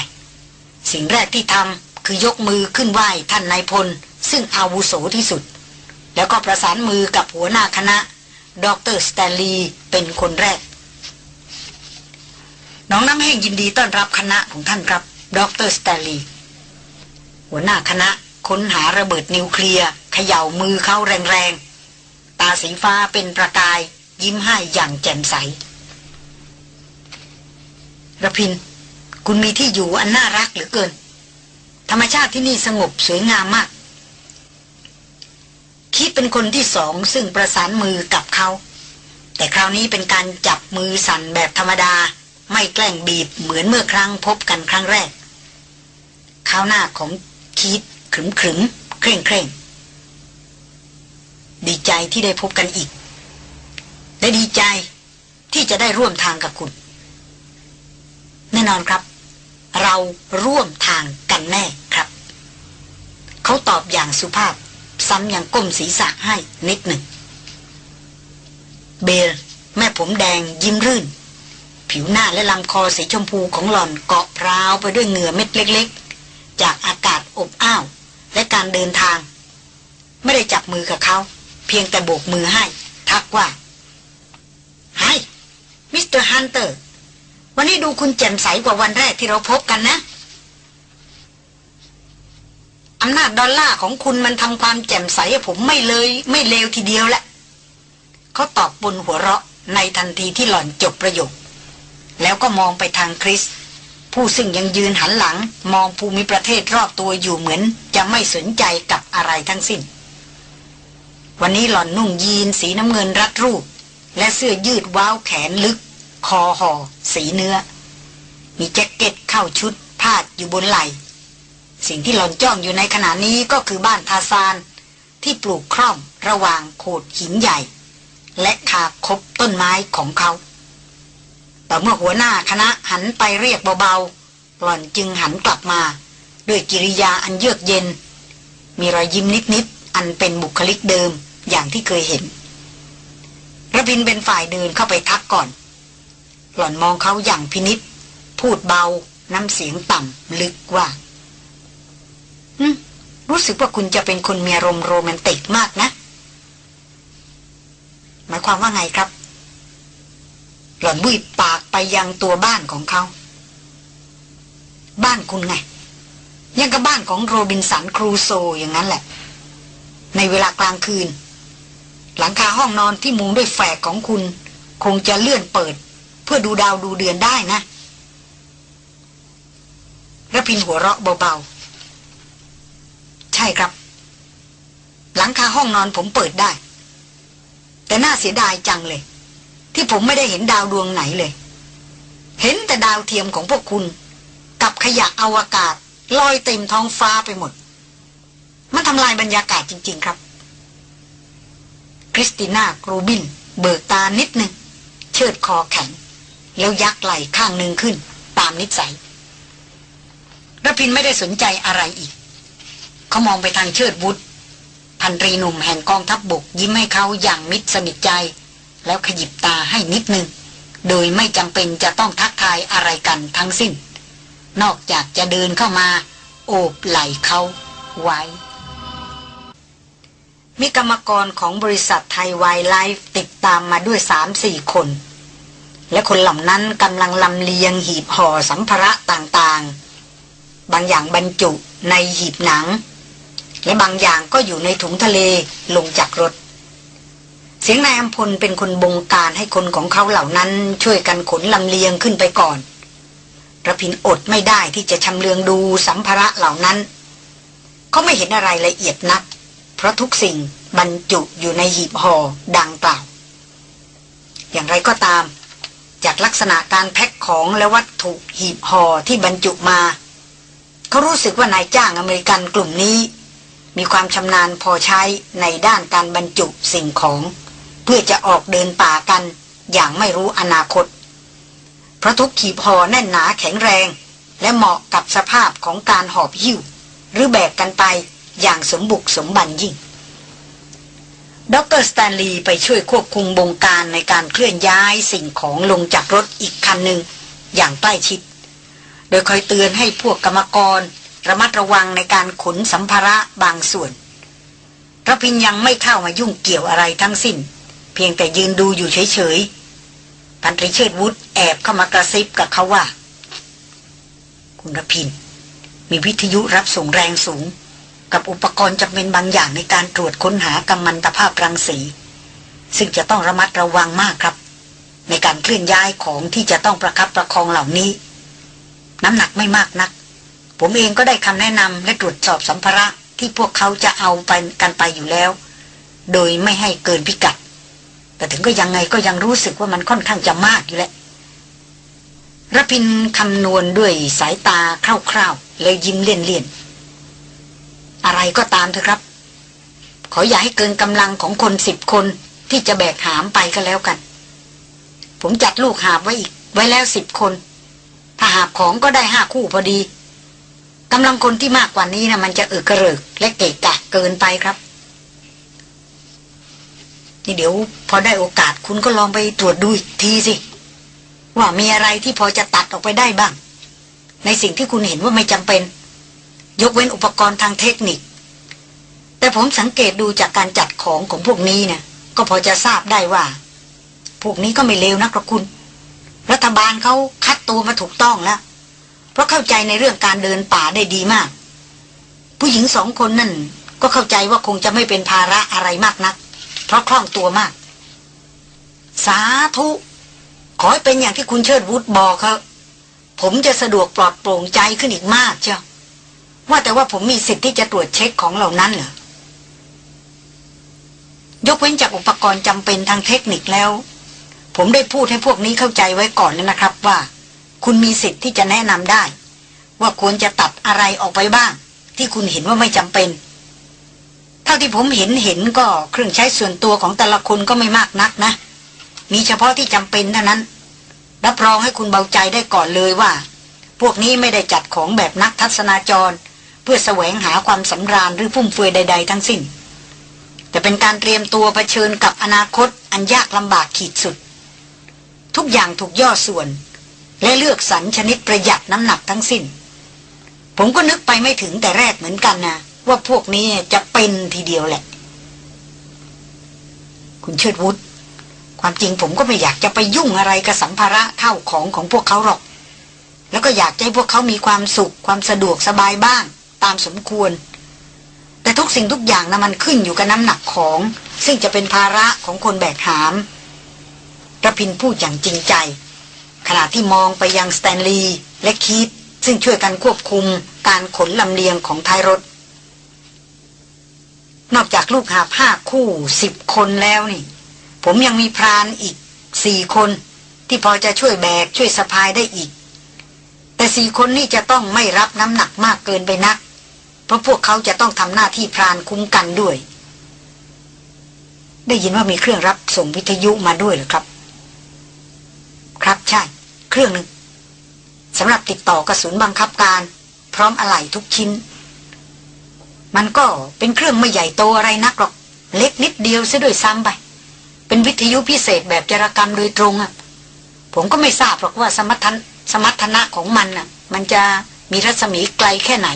สิ่งแรกที่ทำคือยกมือขึ้นไหว้ท่านนายพล ซึ่งอาวุโสที่สุด แล้วก็ประสานมือกับหัวหน้าคณะ ดรสแตนลีย์เป็นคนแรก น้องน้ำแห้งยินดีต้อนรับคณะของท่านครับ ดรสแตนลีย์หัวหน้าคณะค้นหาระเบิดนิวเคลียร์เขย่ามือเขาแรงๆ ตาสีฟ้าเป็นประกาย ยิ้มให้อย่างแจ่มใสระพิน คุณมีที่อยู่อันน่ารักเหลือเกิน ธรรมชาติที่นี่สงบสวยงามมาก คิดเป็นคนที่สองซึ่งประสานมือกับเขา แต่คราวนี้เป็นการจับมือสั่นแบบธรรมดา ไม่แกล้งบีบเหมือนเมื่อครั้งพบกันครั้งแรกข้าวหน้าของคิดขรึมขรึมเคร่งเคร่งดีใจที่ได้พบกันอีก และดีใจที่จะได้ร่วมทางกับคุณ แน่นอนครับ เราร่วมทางกันแน่ครับ เขาตอบอย่างสุภาพ ซ้ำยังก้มศีรษะให้นิดหนึ่ง เบลแม่ผมแดงยิ้มรื่น ผิวหน้าและลำคอสีชมพูของหล่อนเกาะพราวไปด้วยเหงื่อเม็ดเล็ก ๆ จากอากาศอบอ้าว และการเดินทาง ไม่ได้จับมือกับเขา เพียงแต่โบกมือให้ ทักว่า Hi Mister Hunter วันนี้ดูคุณแจ่มใสกว่าวันแรกที่เราพบกันนะ อำนาจดอลลาร์ของคุณมันทำความแจ่มใสให้ผมไม่เลย ไม่เลวทีเดียวแหละเขาตอบบนหัวเราะในทันทีที่หล่อนจบประโยค แล้วก็มองไปทางคริส ผู้ซึ่งยังยืนหันหลัง มองภูมิประเทศรอบตัวอยู่เหมือน จะไม่สนใจกับอะไรทั้งสิ้น วันนี้หล่อนนุ่งยีนสีน้ำเงินรัดรูป และเสื้อยืดว้าวแขนลึก คอห่อสีเนื้อ มีแจ็คเก็ตเข้าชุดพาดอยู่บนไหล่ สิ่งที่หล่อนจ้องอยู่ในขณะนี้ก็คือบ้านทาซาน ที่ปลูกคร่อมระหว่างโขดหินใหญ่ และคาคบต้นไม้ของเขา แต่เมื่อหัวหน้าคณะหันไปเรียกเบาๆ หล่อนจึงหันกลับมา ด้วยกิริยาอันเยือกเย็น มีรอยยิ้มนิดๆ อันเป็นบุคลิกเดิมอย่างที่เคยเห็นระพินเป็นฝ่ายเดินเข้าไปทักก่อน หล่อนมองเขาอย่างพินิษพูดเบาน้ำเสียงต่ำลึกว่า รู้สึกว่าคุณจะเป็นคนมีอารมณ์โรแมนติกมากนะ หมายความว่าไงครับ หล่อนบุยปากไปยังตัวบ้านของเขา บ้านคุณไง ยังกับบ้านของโรบินสันครูโซอย่างนั้นแหละ ในเวลากลางคืน หลังคาห้องนอนที่มุงด้วยแฝกของคุณ คงจะเลื่อนเปิด เพื่อดูดาวดูเดือนได้นะระพินหัวเราะเบาๆ ใช่ครับ หลังคาห้องนอนผมเปิดได้ แต่น่าเสียดายจังเลย ที่ผมไม่ได้เห็นดาวดวงไหนเลย เห็นแต่ดาวเทียมของพวกคุณ กับขยะอวกาศลอยเต็มท้องฟ้าไปหมด มันทำลายบรรยากาศจริง ๆ ครับ คริสติน่ากรูบิน เบิกตานิดนึง เชิดคอแข็ง แล้วยักไหล่ข้างหนึ่งขึ้น ตามนิสัยระพินไม่ได้สนใจอะไรอีก เขามองไปทางเชิดบุตรพันตรีหนุ่มแห่งกองทัพบบกยิ้มให้เขาอย่างมิตรสนิทใจ แล้วขยิบตาให้นิดนึง โดยไม่จำเป็นจะต้องทักทายอะไรกันทั้งสิ้น นอกจากจะเดินเข้ามา โอบไหล่เขาไว้ มีกรรมกรของบริษัทไทยไวไลฟ์ติดตามมาด้วยสามสี่คน และคนเหล่านั้นกำลังลำเลียงหีบห่อสัมภาระต่างๆ บางอย่างบรรจุในหีบหนัง และบางอย่างก็อยู่ในถุงทะเลลงจากรถ เสียงนายอัมพลเป็นคนบงการให้คนของเขาเหล่านั้นช่วยกันขนลำเลียงขึ้นไปก่อนระพินอดไม่ได้ที่จะชำเลืองดูสัมภาระเหล่านั้น เขาไม่เห็นอะไรละเอียดนัก เพราะทุกสิ่งบรรจุอยู่ในหีบห่อดังกล่าว อย่างไรก็ตาม จากลักษณะการแพ็คของและวัตถุหีบห่อที่บรรจุมา เขารู้สึกว่านายจ้างอเมริกันกลุ่มนี้ มีความชำนาญพอใช้ในด้านการบรรจุสิ่งของ เพื่อจะออกเดินป่ากันอย่างไม่รู้อนาคต เพราะทุกขีบห่อแน่นหนาแข็งแรง และเหมาะกับสภาพของการหอบหิ้ว หรือแบกกันไปอย่างสมบุกสมบันยิ่งดอกเตอร์สแตนลีย์ไปช่วยควบคุมบงการในการเคลื่อนย้ายสิ่งของลงจากรถอีกคันหนึ่งอย่างใกล้ชิด โดยคอยเตือนให้พวกกรรมกร ระมัดระวังในการขนสัมภาระบางส่วนรพินยังไม่เข้ามายุ่งเกี่ยวอะไรทั้งสิ้น เพียงแต่ยืนดูอยู่เฉยๆพันตรีเชิดวุฒแอบเข้ามากระซิบกับเขาว่า คุณรพิน มีวิทยุรับส่งแรงสูง กับอุปกรณ์จำเป็นบางอย่างในการตรวจค้นหากัมมันตภาพรังสี ซึ่งจะต้องระมัดระวังมากครับ ในการเคลื่อนย้ายของที่จะต้องประคับประคองเหล่านี้ น้ำหนักไม่มากนัก ผมเองก็ได้คำแนะนำและตรวจสอบสัมภาระที่พวกเขาจะเอาไปกันไปอยู่แล้ว โดยไม่ให้เกินพิกัด แต่ถึงก็ยังไงก็ยังรู้สึกว่ามันค่อนข้างจะมากอยู่แหละรพินคำนวณด้วยสายตาคร่าวๆเลยยิ้มเลี่ยนๆ อะไรก็ตามเถอะครับ ขออย่าให้เกินกำลังของคนสิบคนที่จะแบกหามไปก็แล้วกัน ผมจัดลูกหาบไว้อีกไว้แล้วสิบคน ถ้าหาบของก็ได้ห้าคู่พอดี กำลังคนที่มากกว่านี้นะมันจะเออกระเริกและเกะกะเกินไปครับนี่เดี๋ยวพอได้โอกาสคุณก็ลองไปตรวจดูอีกทีสิ ว่ามีอะไรที่พอจะตัดออกไปได้บ้าง ในสิ่งที่คุณเห็นว่าไม่จำเป็น ยกเว้นอุปกรณ์ทางเทคนิค แต่ผมสังเกตดูจากการจัดของของพวกนี้นะก็พอจะทราบได้ว่า พวกนี้ก็ไม่เลวนักหรอกคุณ รัฐบาลเขาคัดตัวมาถูกต้องแล้ว เพราะเข้าใจในเรื่องการเดินป่าได้ดีมาก ผู้หญิงสองคนนั่น ก็เข้าใจว่าคงจะไม่เป็นภาระอะไรมากนัก เพราะคล่องตัวมาก สาธุ ขอให้เป็นอย่างที่คุณเชิดวุฒบอกครับผมจะสะดวกปลอดโปร่งใจขึ้นอีกมากเจ้าว่าแต่ว่าผมมีสิทธิ์ที่จะตรวจเช็คของเหล่านั้นเหรอยกเว้นจากอุปกรณ์จำเป็นทางเทคนิคแล้ว ผมได้พูดให้พวกนี้เข้าใจไว้ก่อนแล้วนะครับว่า คุณมีสิทธิ์ที่จะแนะนำได้ ว่าควรจะตัดอะไรออกไปบ้าง ที่คุณเห็นว่าไม่จำเป็น เท่าที่ผมเห็นเห็นก็เครื่องใช้ส่วนตัวของแต่ละคนก็ไม่มากนักนะ มีเฉพาะที่จำเป็นเท่านั้นรับรองให้คุณเบาใจได้ก่อนเลยว่า พวกนี้ไม่ได้จัดของแบบนักทัศนาจร เพื่อแสวงหาความสำราญหรือฟุ่มเฟือยใด ๆ ทั้งสิ้น แต่เป็นการเตรียมตัวเผชิญกับอนาคตอันยากลำบากขีดสุด ทุกอย่างถูกย่อส่วน และเลือกสรรชนิดประหยัดน้ำหนักทั้งสิ้น ผมก็นึกไปไม่ถึงแต่แรกเหมือนกันนะว่าพวกนี้จะเป็นทีเดียวแหละ คุณเชิดวุฒความจริงผมก็ไม่อยากจะไปยุ่งอะไรกับสัมภาระเท่าของของพวกเขาหรอก แล้วก็อยากให้พวกเขามีความสุขความสะดวกสบายบ้าง ตามสมควร แต่ทุกสิ่งทุกอย่างนะมันขึ้นอยู่กับน้ำหนักของ ซึ่งจะเป็นภาระของคนแบกหามระพินพูดอย่างจริงใจ ขณะที่มองไปยังสแตนลีย์และคีตซึ่งช่วยกันควบคุมการขนลำเลียงของท้ายรถ นอกจากลูกหาผ้าคู่สิบคนแล้วนี่ ผมยังมีพรานอีกสี่คน ที่พอจะช่วยแบกช่วยสะพายได้อีก แต่สี่คนนี่จะต้องไม่รับน้ำหนักมากเกินไปนัก เพราะพวกเขาจะต้องทำหน้าที่พรานคุ้มกันด้วย ได้ยินว่ามีเครื่องรับส่งวิทยุมาด้วยหรือครับ ครับใช่ เครื่องหนึ่งสำหรับติดต่อกระสุนบังคับการ พร้อมอะไหล่ทุกชิ้น มันก็เป็นเครื่องไม่ใหญ่โตอะไรนักหรอก เล็กนิดเดียวซะด้วยซ้ำไป เป็นวิทยุพิเศษแบบจารกรรมโดยตรงอะ่ะผมก็ไม่ทราบหรอกว่าสมรรถนสมรรถนะของมันอะมันจะมีรัศมีไกลแค่ไหน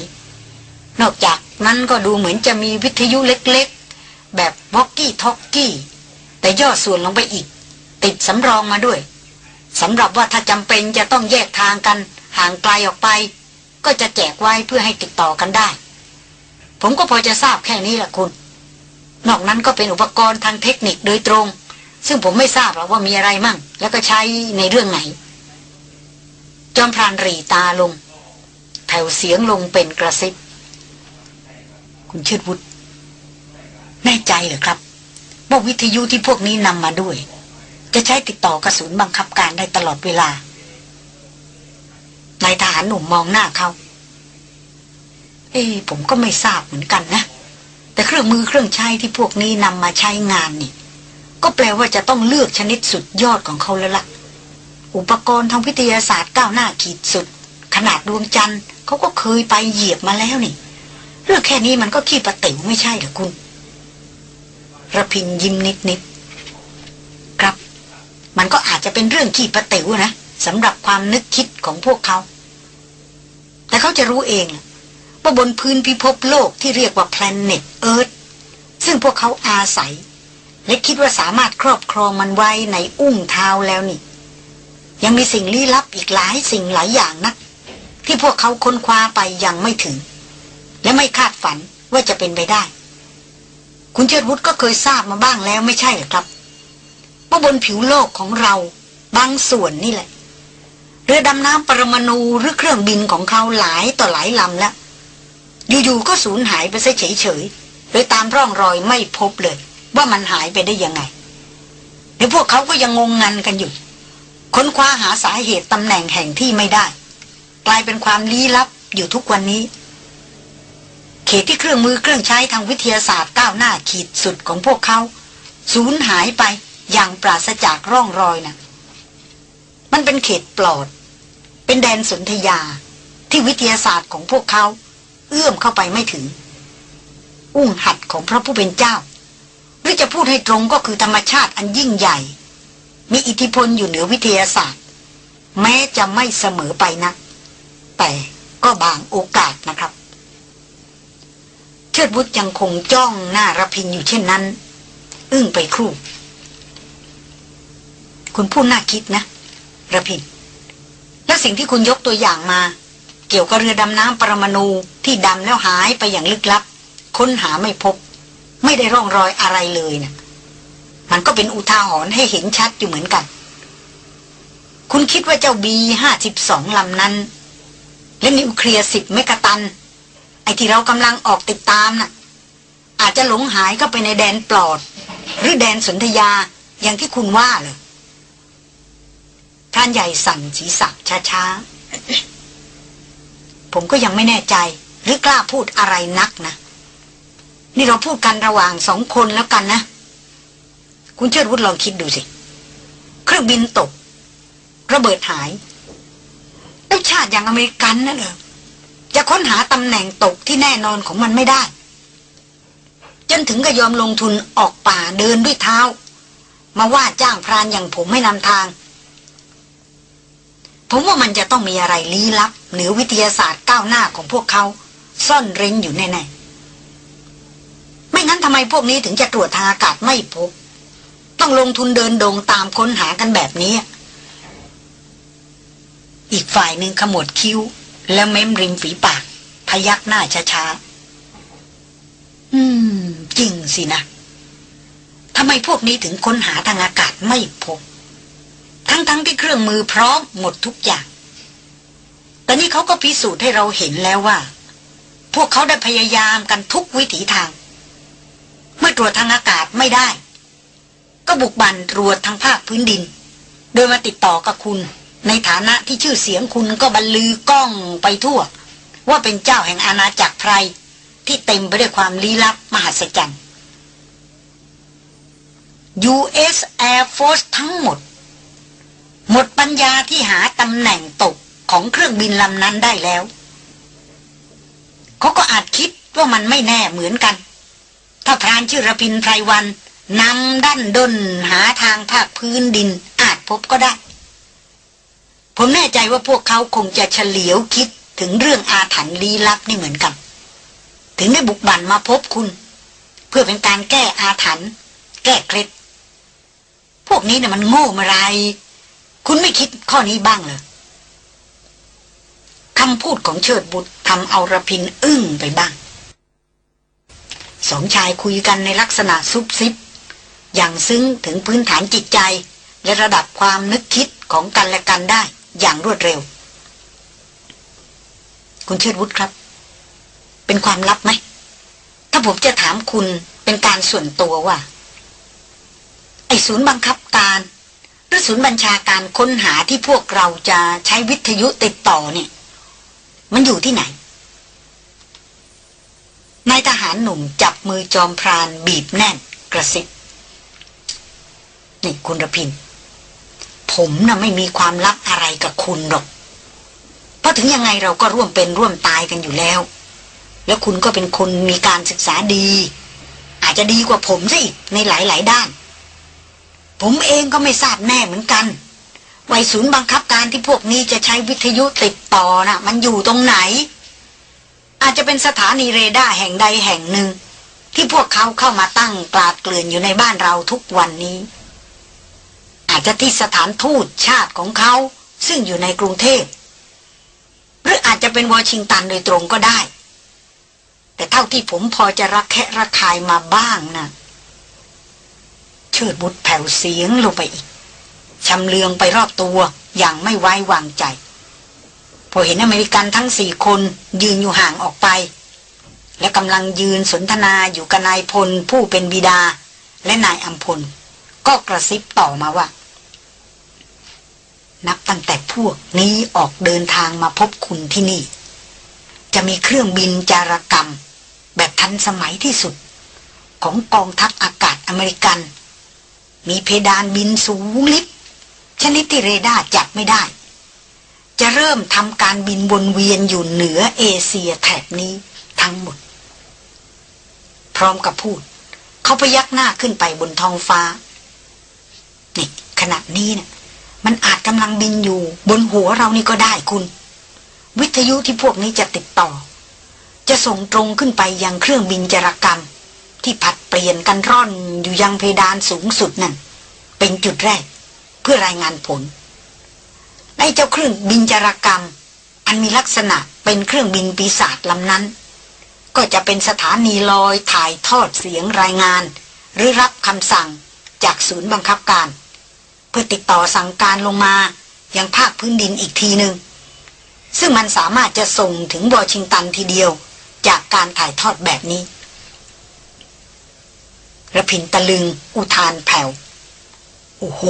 นอกจากนั้นก็ดูเหมือนจะมีวิทยุเล็กๆ แบบวอกกี้ท็อกกี้ แต่ย่อส่วนลงไปอีก ติดสำรองมาด้วย สำหรับว่าถ้าจำเป็นจะต้องแยกทางกัน ห่างไกลออกไป ก็จะแจกไว้เพื่อให้ติดต่อกันได้ ผมก็พอจะทราบแค่นี้แหละคุณ นอกนั้นก็เป็นอุปกรณ์ทางเทคนิคโดยตรง ซึ่งผมไม่ทราบหรอกว่ามีอะไรมั่ง แล้วก็ใช้ในเรื่องไหน จอมพรานรีตาลง แผ่วเสียงลงเป็นกระซิบ คุณเชิดวุฒิแน่ใจเหรอครับว่าวิทยุที่พวกนี้นำมาด้วย จะใช้ติดต่อกระสุนบังคับการได้ตลอดเวลานายทหารหนุ่มมองหน้าเขา เอ้ผมก็ไม่ทราบเหมือนกันนะ แต่เครื่องมือเครื่องใช้ที่พวกนี้นำมาใช้งานนี่ ก็แปลว่าจะต้องเลือกชนิดสุดยอดของเขาแล้วละ่ะ อุปกรณ์ทางวิทยาศาสตร์ก้าวหน้าขีดสุด ขนาดดวงจันทร์เขาก็เคยไปเหยียบมาแล้วนี่ เรื่องแค่นี้มันก็ขี้ประติ๋วไม่ใช่หรอคุณระพินยิ้มนิดนิด มันก็อาจจะเป็นเรื่องขี้ประติ๋วนะสำหรับความนึกคิดของพวกเขา แต่เขาจะรู้เองว่าบนพื้นพิภพโลกที่เรียกว่าแพลเน็ตเอิร์ธซึ่งพวกเขาอาศัย และคิดว่าสามารถครอบครองมันไว้ในอุ้งเท้าแล้วนี่ ยังมีสิ่งลี้ลับอีกหลายสิ่งหลายอย่างนะที่พวกเขาค้นคว้าไปยังไม่ถึง และไม่คาดฝันว่าจะเป็นไปได้ คุณเชิดวุฒก็เคยทราบมาบ้างแล้วไม่ใช่หรือครับ ว่าบนผิวโลกของเรา บางส่วนนี่แหละ เรือดำน้ำปรมาณูหรือเครื่องบินของเขาหลายต่อหลายลำแล้ว อยู่ๆก็สูญหายไปซะเฉยๆโดยตามร่องรอยไม่พบเลย ว่ามันหายไปได้ยังไงเดี๋ยวพวกเขาก็ยังงงงันกันอยู่ค้นคว้าหาสาเหตุตำแหน่งแห่งที่ไม่ได้ กลายเป็นความลี้ลับอยู่ทุกวันนี้ เขตที่เครื่องมือเครื่องใช้ทางวิทยาศาสตร์ก้าวหน้าขีดสุดของพวกเขาสูญหายไป อย่างปราศจากร่องรอยนะ่ะ มันเป็นเขตปลอด เป็นแดนสนธยาที่วิทยาศาสตร์ของพวกเขา เอื้อมเข้าไปไม่ถึง อุ้งหัดของพระผู้เป็นเจ้า หรือจะพูดให้ตรงก็คือธรรมชาติอันยิ่งใหญ่ มีอิทธิพลอยู่เหนือวิทยาศาสตร์ แม้จะไม่เสมอไปนะแต่ก็บางโอกาสนะครับ เชิดบุตรยังคงจ้องหน้ารพินอยู่เช่นนั้น อึ้งไปครู่ คุณพูดน่าคิดนะระพิน และสิ่งที่คุณยกตัวอย่างมา เกี่ยวกับเรือดำน้ำปรมาณูที่ดำแล้วหายไปอย่างลึกลับ ค้นหาไม่พบ ไม่ได้ร่องรอยอะไรเลยนะมันก็เป็นอุทาหรณ์ให้เห็นชัดอยู่เหมือนกัน คุณคิดว่าเจ้าบีห้าสิบสองลำนั้น และนิวเคลียร์สิบเมกะตัน ไอที่เรากำลังออกติดตามน่ะ อาจจะหลงหายเข้าไปในแดนปลอด หรือแดนสนธยาอย่างที่คุณว่าเลย ท่านใหญ่สั่นศีรษะช้าๆ ผมก็ยังไม่แน่ใจ หรือกล้าพูดอะไรนักนะ นี่เราพูดกันระหว่างสองคนแล้วกันนะ คุณเชิดวุฒลองคิดดูสิ เครื่องบินตก ระเบิดหาย แล้วชาติอย่างอเมริกันนั่นเหรอจะค้นหาตำแหน่งตกที่แน่นอนของมันไม่ได้ จนถึงก็ยอมลงทุนออกป่าเดินด้วยเท้า มาว่าจ้างพรานอย่างผมไม่นำทาง ผมว่ามันจะต้องมีอะไรลี้ลับเหนือวิทยาศาสตร์ก้าวหน้าของพวกเขา ซ่อนเร้นอยู่แน่ๆ ไม่งั้นทำไมพวกนี้ถึงจะตรวจทางอากาศไม่พบ ต้องลงทุนเดินดงตามค้นหากันแบบนี้ อีกฝ่ายหนึ่งขมวดคิ้ว แล้วเม้มริมฝีปาก พยักหน้าช้าๆ อืม จริงสินะทำไมพวกนี้ถึงค้นหาทางอากาศไม่พบ ทั้งๆทที่เครื่องมือพร้อมหมดทุกอย่าง แต่นี่เขาก็พิสูจน์ให้เราเห็นแล้วว่า พวกเขาได้พยายามกันทุกวิถีทาง เมื่อตรวจทางอากาศไม่ได้ ก็บุกบันตรวจทางภาคพื้นดิน โดยมาติดต่อกับคุณ ในฐานะที่ชื่อเสียงคุณก็บรรลือก้องไปทั่ว ว่าเป็นเจ้าแห่งอาณาจักรไพรที่เต็มไปด้วยความลี้ลับมหัศจรรย์ U.S. Air Force ทั้งหมด หมดปัญญาที่หาตำแหน่งตกของเครื่องบินลำนั้นได้แล้ว เขาก็อาจคิดว่ามันไม่แน่เหมือนกัน ถ้าพรานชื่อระพินไพรวันนำด้านดนหาทางภาคพื้นดินอาจพบก็ได้ ผมแน่ใจว่าพวกเขาคงจะเฉลียวคิดถึงเรื่องอาถรรพ์ลี้ลับนี่เหมือนกัน ถึงได้บุกบั่นมาพบคุณ เพื่อเป็นการแก้อาถรรพ์แก้เคล็ด พวกนี้เนี่ยมันโง่มาไร คุณไม่คิดข้อนี้บ้างเลยคำพูดของเชิดบุตรทำเอาระพินอึ้งไปบ้าง สองชายคุยกันในลักษณะซุบซิบ อย่างซึ้งถึงพื้นฐานจิตใจ และระดับความนึกคิดของกันและกันได้อย่างรวดเร็ว คุณเชิดวุฒครับ เป็นความลับไหม ถ้าผมจะถามคุณเป็นการส่วนตัวว่า ไอ้ศูนย์บังคับการ หรือศูนย์บัญชาการค้นหาที่พวกเราจะใช้วิทยุติดต่อเนี่ย มันอยู่ที่ไหนนายทหารหนุ่มจับมือจอมพรานบีบแน่นกระซิบนี่คุณระพิน ผมน่ะไม่มีความลับอะไรกับคุณหรอก เพราะถึงยังไงเราก็ร่วมเป็นร่วมตายกันอยู่แล้ว แล้วคุณก็เป็นคนมีการศึกษาดี อาจจะดีกว่าผมซะอีกในหลาย ๆ ด้าน ผมเองก็ไม่ทราบแน่เหมือนกันไว้ศูนย์บังคับการที่พวกนี้จะใช้วิทยุติดต่อนะ่ะ มันอยู่ตรงไหน อาจจะเป็นสถานีเรดาร์แห่งใดแห่งหนึ่ง ที่พวกเขาเข้ามาตั้งกลาดเกลื่อนอยู่ในบ้านเราทุกวันนี้ อาจจะที่สถานทูตชาติของเขา ซึ่งอยู่ในกรุงเทพหรืออาจจะเป็นวอชิงตันโดยตรงก็ได้ แต่เท่าที่ผมพอจะรักแคะระคายมาบ้างน่ะ เชิดบุตรแผ่วเสียงลงไปอีกชำเลืองไปรอบตัวอย่างไม่ไว้วางใจ พอเห็นอเมริกันทั้งสี่คนยืนอยู่ห่างออกไป และกำลังยืนสนทนาอยู่กับนายพลผู้เป็นบิดา และนายอัมพล ก็กระซิบต่อมาว่า นับตั้งแต่พวกนี้ออกเดินทางมาพบคุณที่นี่ จะมีเครื่องบินจารกรรม แบบทันสมัยที่สุด ของกองทัพอากาศอเมริกัน มีเพดานบินสูงลิบชนิดที่เรดาร์จับไม่ได้ จะเริ่มทำการบินวนเวียนอยู่เหนือเอเชียแถบนี้ทั้งหมด พร้อมกับพูด เขาพยักหน้าขึ้นไปบนท้องฟ้า นี่ขณะนี้เนะ่ยมันอาจกำลังบินอยู่บนหัวเรานี่ก็ได้คุณ วิทยุที่พวกนี้จะติดต่อ จะส่งตรงขึ้นไปยังเครื่องบินจรกรรม ที่ผัดเปลี่ยนกันร่อนอยู่ยังเพดานสูงสุดนั่น เป็นจุดแรก เพื่อรายงานผลในเจ้าเครื่องบินจารกรรม อันมีลักษณะเป็นเครื่องบินปีศาจลำนั้น ก็จะเป็นสถานีลอยถ่ายทอดเสียงรายงาน หรือรับคำสั่งจากศูนย์บังคับการ เพื่อติดต่อสั่งการลงมายังภาคพื้นดินอีกทีหนึ่งซึ่งมันสามารถจะส่งถึงวอชิงตันทีเดียวจากการถ่ายทอดแบบนี้ ระพินตะลึงอุทานแผ่ว โอ้โห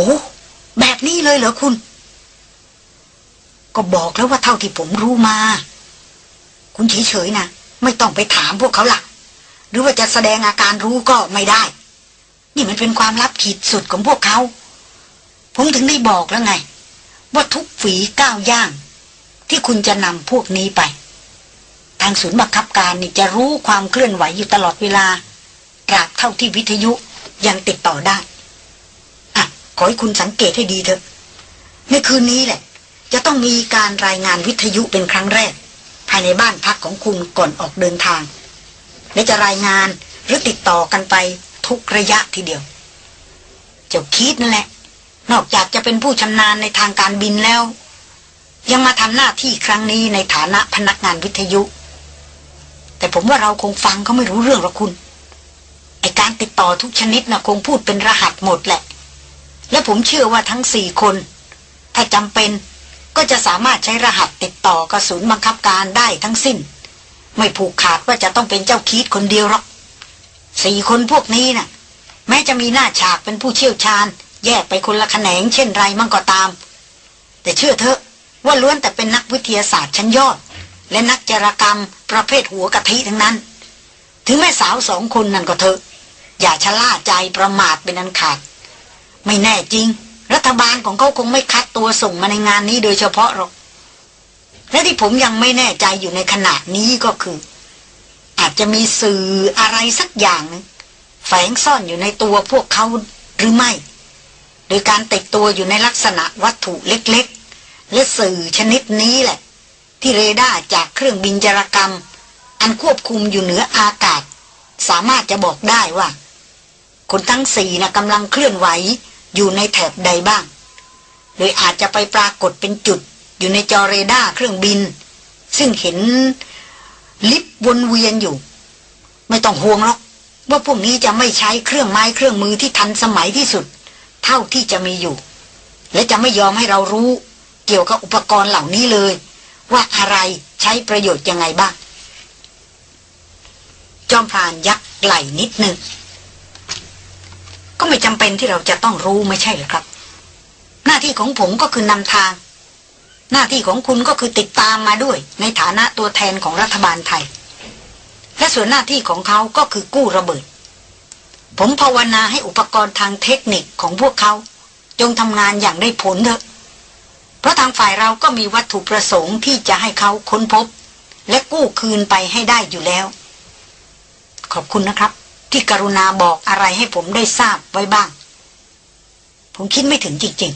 แบบนี้เลยเหรอคุณ ก็บอกแล้วว่าเท่าที่ผมรู้มา คุณเฉยๆนะ ไม่ต้องไปถามพวกเขาละ่ะ หรือว่าจะแสดงอาการรู้ก็ไม่ได้ นี่มันเป็นความลับขีดสุดของพวกเขา ผมถึงได้บอกแล้วไง ว่าทุกฝีก้าวย่าง ที่คุณจะนำพวกนี้ไป ทางศูนย์บังคับการนี่จะรู้ความเคลื่อนไหวอยู่ตลอดเวลา ตราบเท่าที่วิทยุยังติดต่อได้อะขอให้คุณสังเกตให้ดีเถอะ ในคืนนี้แหละ จะต้องมีการรายงานวิทยุเป็นครั้งแรก ภายในบ้านพักของคุณก่อนออกเดินทาง และจะรายงานหรือติดต่อกันไปทุกระยะทีเดียว เจ้าคิดนั่นแหละ นอกจากจะเป็นผู้ชำนาญในทางการบินแล้ว ยังมาทำหน้าที่ครั้งนี้ในฐานะพนักงานวิทยุ แต่ผมว่าเราคงฟังเขาไม่รู้เรื่องหรอกคุณ ไอการติดต่อทุกชนิดนะคงพูดเป็นรหัสหมดแหละ และผมเชื่อว่าทั้งสี่คน ถ้าจำเป็นก็จะสามารถใช้รหัสติดต่อกระสุนบังคับการได้ทั้งสิ้น ไม่ผูกขาดว่าจะต้องเป็นเจ้าคีดคนเดียวหรอกสี่คนพวกนี้นะ่ะ แม้จะมีหน้าฉากเป็นผู้เชี่ยวชาญ แยกไปคนละแขนงเช่นไรมั่งก็ตาม แต่เชื่อเถอะว่าล้วนแต่เป็นนักวิทยาศาสตร์ชั้นยอด และนักจารกรรมประเภทหัวกะทิทั้งนั้น ถึงแม่สาวสองคนนั่นก็เถอะ อย่าชะล่าใจประมาทเป็นอันขาด ไม่แน่จริง รัฐบาลของเขาคงไม่คัดตัวส่งมาในงานนี้โดยเฉพาะหรอก และที่ผมยังไม่แน่ใจอยู่ในขณะนี้ก็คือ อาจจะมีสื่ออะไรสักอย่างนึงแฝงซ่อนอยู่ในตัวพวกเขาหรือไม่ โดยการติดตัวอยู่ในลักษณะวัตถุเล็กๆ และสื่อชนิดนี้แหละ ที่เรดาร์จากเครื่องบินจารกรรม อันควบคุมอยู่เหนืออากาศ สามารถจะบอกได้ว่า คนทั้งสี่นะกำลังเคลื่อนไหวอยู่ในแถบใดบ้าง โดยอาจจะไปปรากฏเป็นจุดอยู่ในจอเรดาร์เครื่องบิน ซึ่งเห็นลิบวนเวียนอยู่ ไม่ต้องห่วงหรอกว่าพวกนี้จะไม่ใช้เครื่องไม้เครื่องมือที่ทันสมัยที่สุด เท่าที่จะมีอยู่ และจะไม่ยอมให้เรารู้เกี่ยวกับอุปกรณ์เหล่านี้เลย ว่าอะไรใช้ประโยชน์ยังไงบ้าง จอมพรานยักไหลนิดหนึ่ง ก็ไม่จำเป็นที่เราจะต้องรู้ไม่ใช่หรือครับ หน้าที่ของผมก็คือนำทาง หน้าที่ของคุณก็คือติดตามมาด้วย ในฐานะตัวแทนของรัฐบาลไทย และส่วนหน้าที่ของเขาก็คือกู้ระเบิด ผมภาวนาให้อุปกรณ์ทางเทคนิคของพวกเขา จงทำงานอย่างได้ผลเถอะ เพราะทางฝ่ายเราก็มีวัตถุประสงค์ที่จะให้เขาค้นพบ และกู้คืนไปให้ได้อยู่แล้ว ขอบคุณนะครับ ที่กรุณาบอกอะไรให้ผมได้ทราบไว้บ้าง ผมคิดไม่ถึงจริง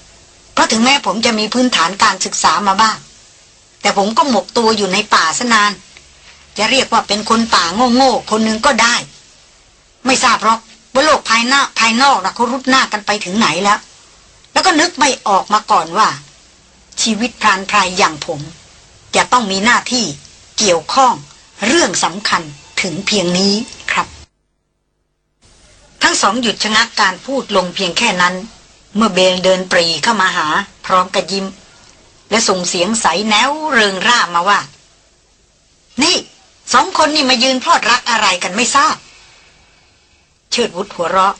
ๆ เพราะถึงแม้ผมจะมีพื้นฐานการศึกษามาบ้าง แต่ผมก็หมกตัวอยู่ในป่าสนาน จะเรียกว่าเป็นคนป่าโง่ๆคนหนึ่งก็ได้ ไม่ทราบหรอกว่าโลกภายหน้าภายนอกนะเขารุดหน้ากันไปถึงไหนแล้ว แล้วก็นึกไม่ออกมาก่อนว่า ชีวิตพรานพรายอย่างผม จะต้องมีหน้าที่เกี่ยวข้องเรื่องสำคัญถึงเพียงนี้ครับ ทั้งสองหยุดชะงักการพูดลงเพียงแค่นั้น เมื่อเบลเดินปรีเข้ามาหา พร้อมกับยิ้ม และส่งเสียงใสแนวเริงร่ามาว่า นี่สองคนนี่มายืนพลอดรักอะไรกันไม่ทราบ เชิดวุฒหัวเราะ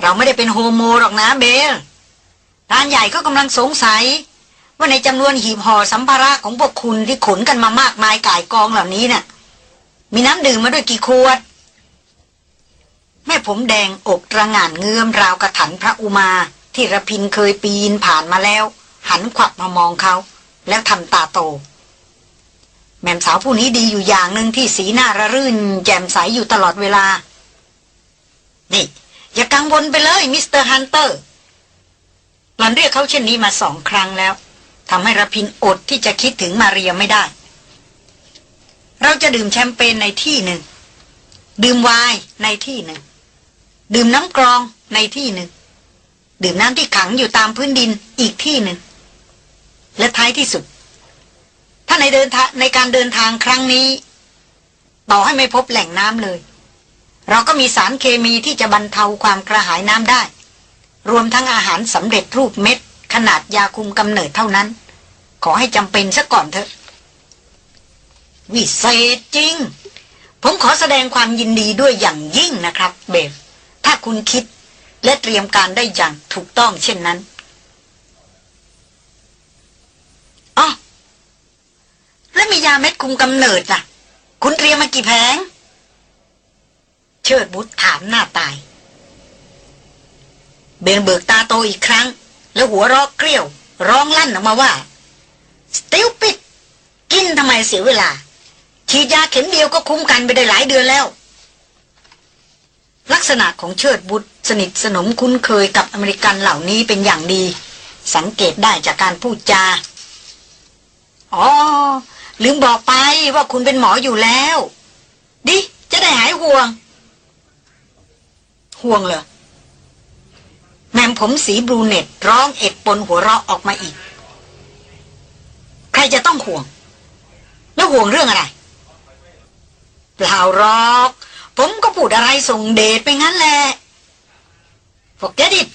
เราไม่ได้เป็นโฮโมหรอกนะเบลร้านใหญ่ก็กำลังสงสัย ว่าในจำนวนหีบห่อสัมภาระของพวกคุณที่ขนกันมามากมายก่ายกองเหล่านี้นะ่ะ มีน้ำดื่มมาด้วยกี่ขวด แม่ผมแดงอกระงานเงื้อมราวกระถันพระอุมา ที่ระพินเคยปีนผ่านมาแล้ว หันขวับมามองเขา แล้วทำตาโต แม่สาวผู้นี้ดีอยู่อย่างหนึ่งที่สีหน้าระรื่น แจ่มใสอยู่ตลอดเวลา นี่ อย่ากังวลไปเลย Mister Hunter หล่อนเรียกเขาเช่นนี้มาสองครั้งแล้วทำให้รพินทร์อดที่จะคิดถึงมาเรียไม่ได้ เราจะดื่มแชมเปญในที่หนึ่งดื่มไวน์ในที่หนึ่ง ดื่มน้ำกรองในที่หนึ่ง ดื่มน้ำที่ขังอยู่ตามพื้นดินอีกที่หนึ่ง และท้ายที่สุด ถ้าในเดินทางในการเดินทางครั้งนี้ ต่อให้ไม่พบแหล่งน้ำเลย เราก็มีสารเคมีที่จะบรรเทาความกระหายน้ำได้ รวมทั้งอาหารสำเร็จรูปเม็ด ขนาดยาคุมกำเนิดเท่านั้น ขอให้จำเป็นซะก่อนเถอะ วิเศษจริง ผมขอแสดงความยินดีด้วยอย่างยิ่งนะครับ เบล ถ้าคุณคิดและเตรียมการได้อย่างถูกต้องเช่นนั้นอ๋อแล้วมียาเม็ดคุมกำเนิดล่ะ คุณเตรียมมากี่แผง เชิดบุตรถามหน้าตาย เบนเบิกตาโตอีกครั้ง แล้วหัวเราะเกลี้ยว ร้องลั่นออกมาว่า stupid กินทำไมเสียเวลา ฉีดยาเข็มเดียวก็คุ้มกันไปได้หลายเดือนแล้ว ลักษณะของเชิดบุตรสนิทสนมคุ้นเคยกับอเมริกันเหล่านี้เป็นอย่างดี สังเกตได้จากการพูดจา อ๋อ ลืมบอกไปว่าคุณเป็นหมออยู่แล้ว ดิ จะได้หายห่วง ห่วงเหรอ แมมผมสีบลูเน็ตร้องเอ็ดปนหัวเราะออกมาอีก ใครจะต้องห่วง แล้วห่วงเรื่องอะไรเปล่าหรอก ผมก็พูดอะไรส่งเดชไปงั้นแหละ forget it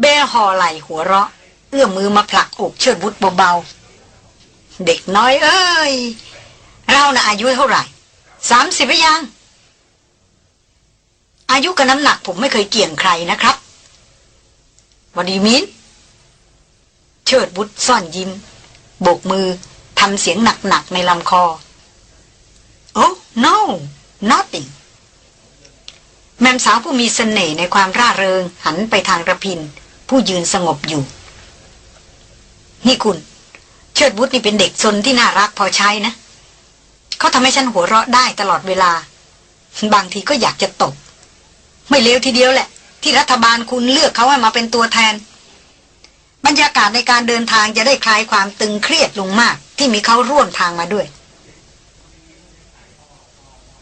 เบลหอไหลหัวเราะ เอื้อมมือมาผลักอกเชิดบุตรเบาๆ เด็กน้อยเอ้ย เราน่ะอายุเท่าไหร่สามสิบยัง อายุกับน้ำหนักผมไม่เคยเกี่ยงใครนะครับวันดีมินเชิดบุตรซ่อนยิ้มโบกมือทำเสียงหนักๆในลำคอ Oh no nothing แม่สาวผู้มีเสน่ห์ในความร่าเริง หันไปทางระพิน ผู้ยืนสงบอยู่ นี่คุณ เชิดบุตรนี่เป็นเด็กซนที่น่ารักพอใช้นะ เขาทำให้ฉันหัวเราะได้ตลอดเวลา บางทีก็อยากจะตก ไม่เลวทีเดียวแหละ ที่รัฐบาลคุณเลือกเขาให้มาเป็นตัวแทน บรรยากาศในการเดินทางจะได้คลายความตึงเครียดลงมาก ที่มีเขาร่วมทางมาด้วย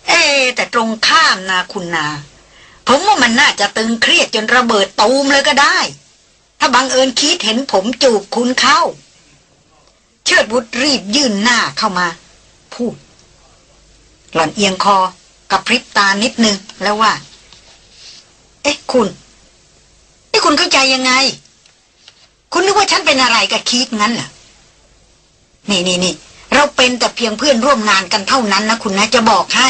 เอ๊แต่ตรงข้ามนะคุณนา ผมว่ามันน่าจะตึงเครียดจนระเบิดตูมเลยก็ได้ ถ้าบังเอิญคิดเห็นผมจูบคุณเข้า เชิดบุตรรีบยื่นหน้าเข้ามา พูด หล่อนเอียงคอกับพริบตานิดนึงแล้วว่า เอ๊ะคุณนี่คุณเข้าใจยังไง คุณนึกว่าฉันเป็นอะไรกับคิดงั้นเหรอนี่นี่นี่เราเป็นแต่เพียงเพื่อนร่วมงานกันเท่านั้นนะคุณนะจะบอกให้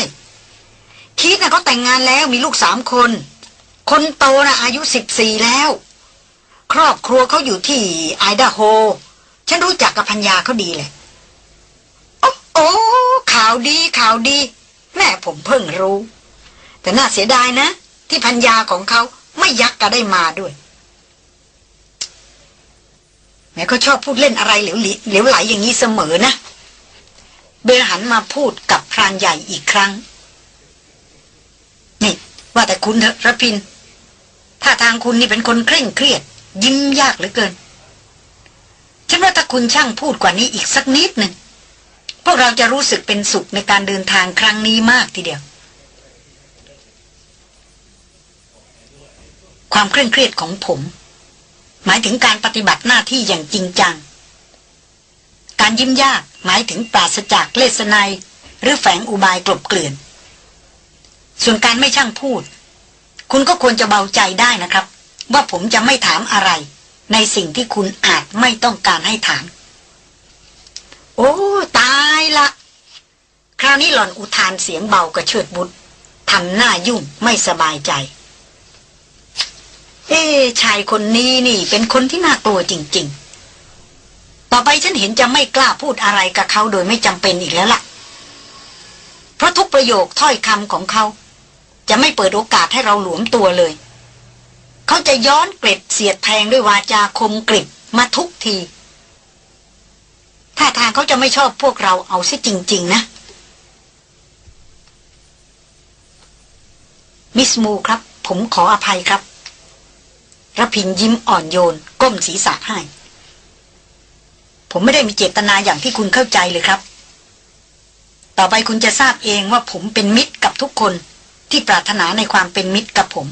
คิดนะเขาแต่งงานแล้วมีลูกสามคน คนโตนะอายุสิบสี่แล้ว ครอบครัวเขาอยู่ที่ไอดาโฮ ฉันรู้จักกับพัญญาเขาดีเลย โอ้โอ้ข่าวดีข่าวดี แม่ผมเพิ่งรู้ แต่น่าเสียดายนะ ที่พัญญาของเขาไม่ยักกะได้มาด้วยแม่เขาชอบพูดเล่นอะไรเหลวเหลวไหลอย่างนี้เสมอนะ เบลหันมาพูดกับพรานใหญ่อีกครั้ง นี่ ว่าแต่คุณเถอะระพินถ้าทางคุณนี่เป็นคนเคร่งเครียด ยิ้มยากเหลือเกิน ฉันว่าถ้าคุณช่างพูดกว่านี้อีกสักนิดหนึ่งพวกเราจะรู้สึกเป็นสุขในการเดินทางครั้งนี้มากทีเดียว ความเคร่งเครียดของผม หมายถึงการปฏิบัติหน้าที่อย่างจริงจัง การยิ้มยากหมายถึงปราศจากเลสไนยหรือแฝงอุบายกลบเกลื่อน ส่วนการไม่ช่างพูด คุณก็ควรจะเบาใจได้นะครับ ว่าผมจะไม่ถามอะไร ในสิ่งที่คุณอาจไม่ต้องการให้ถาม โอ้ ตายละ คราวนี้หล่อนอุทานเสียงเบากระเชิดบุตรทำหน้ายุ่งไม่สบายใจ เอ้ชายคนนี้นี่ เป็นคนที่น่ากลัวจริง ๆ ต่อไปฉันเห็นจะไม่กล้าพูดอะไรกับเขาโดยไม่จำเป็นอีกแล้วล่ะ เพราะทุกประโยคถ้อยคำของเขา จะไม่เปิดโอกาสให้เราหลวมตัวเลย เขาจะย้อนเกร็ดเสียดแทงด้วยวาจาคมกริบมาทุกทีท่าทางเขาจะไม่ชอบพวกเราเอาซิจริง ๆ นะ มิสมูครับ ผมขออภัยครับระพินยิ้มอ่อนโยน ก้มศีรษะให้ผมไม่ได้มีเจตนาอย่างที่คุณเข้าใจเลยครับ ต่อไปคุณจะทราบเองว่าผมเป็นมิตรกับทุกคน ที่ปรารถนาในความเป็นมิตรกับผม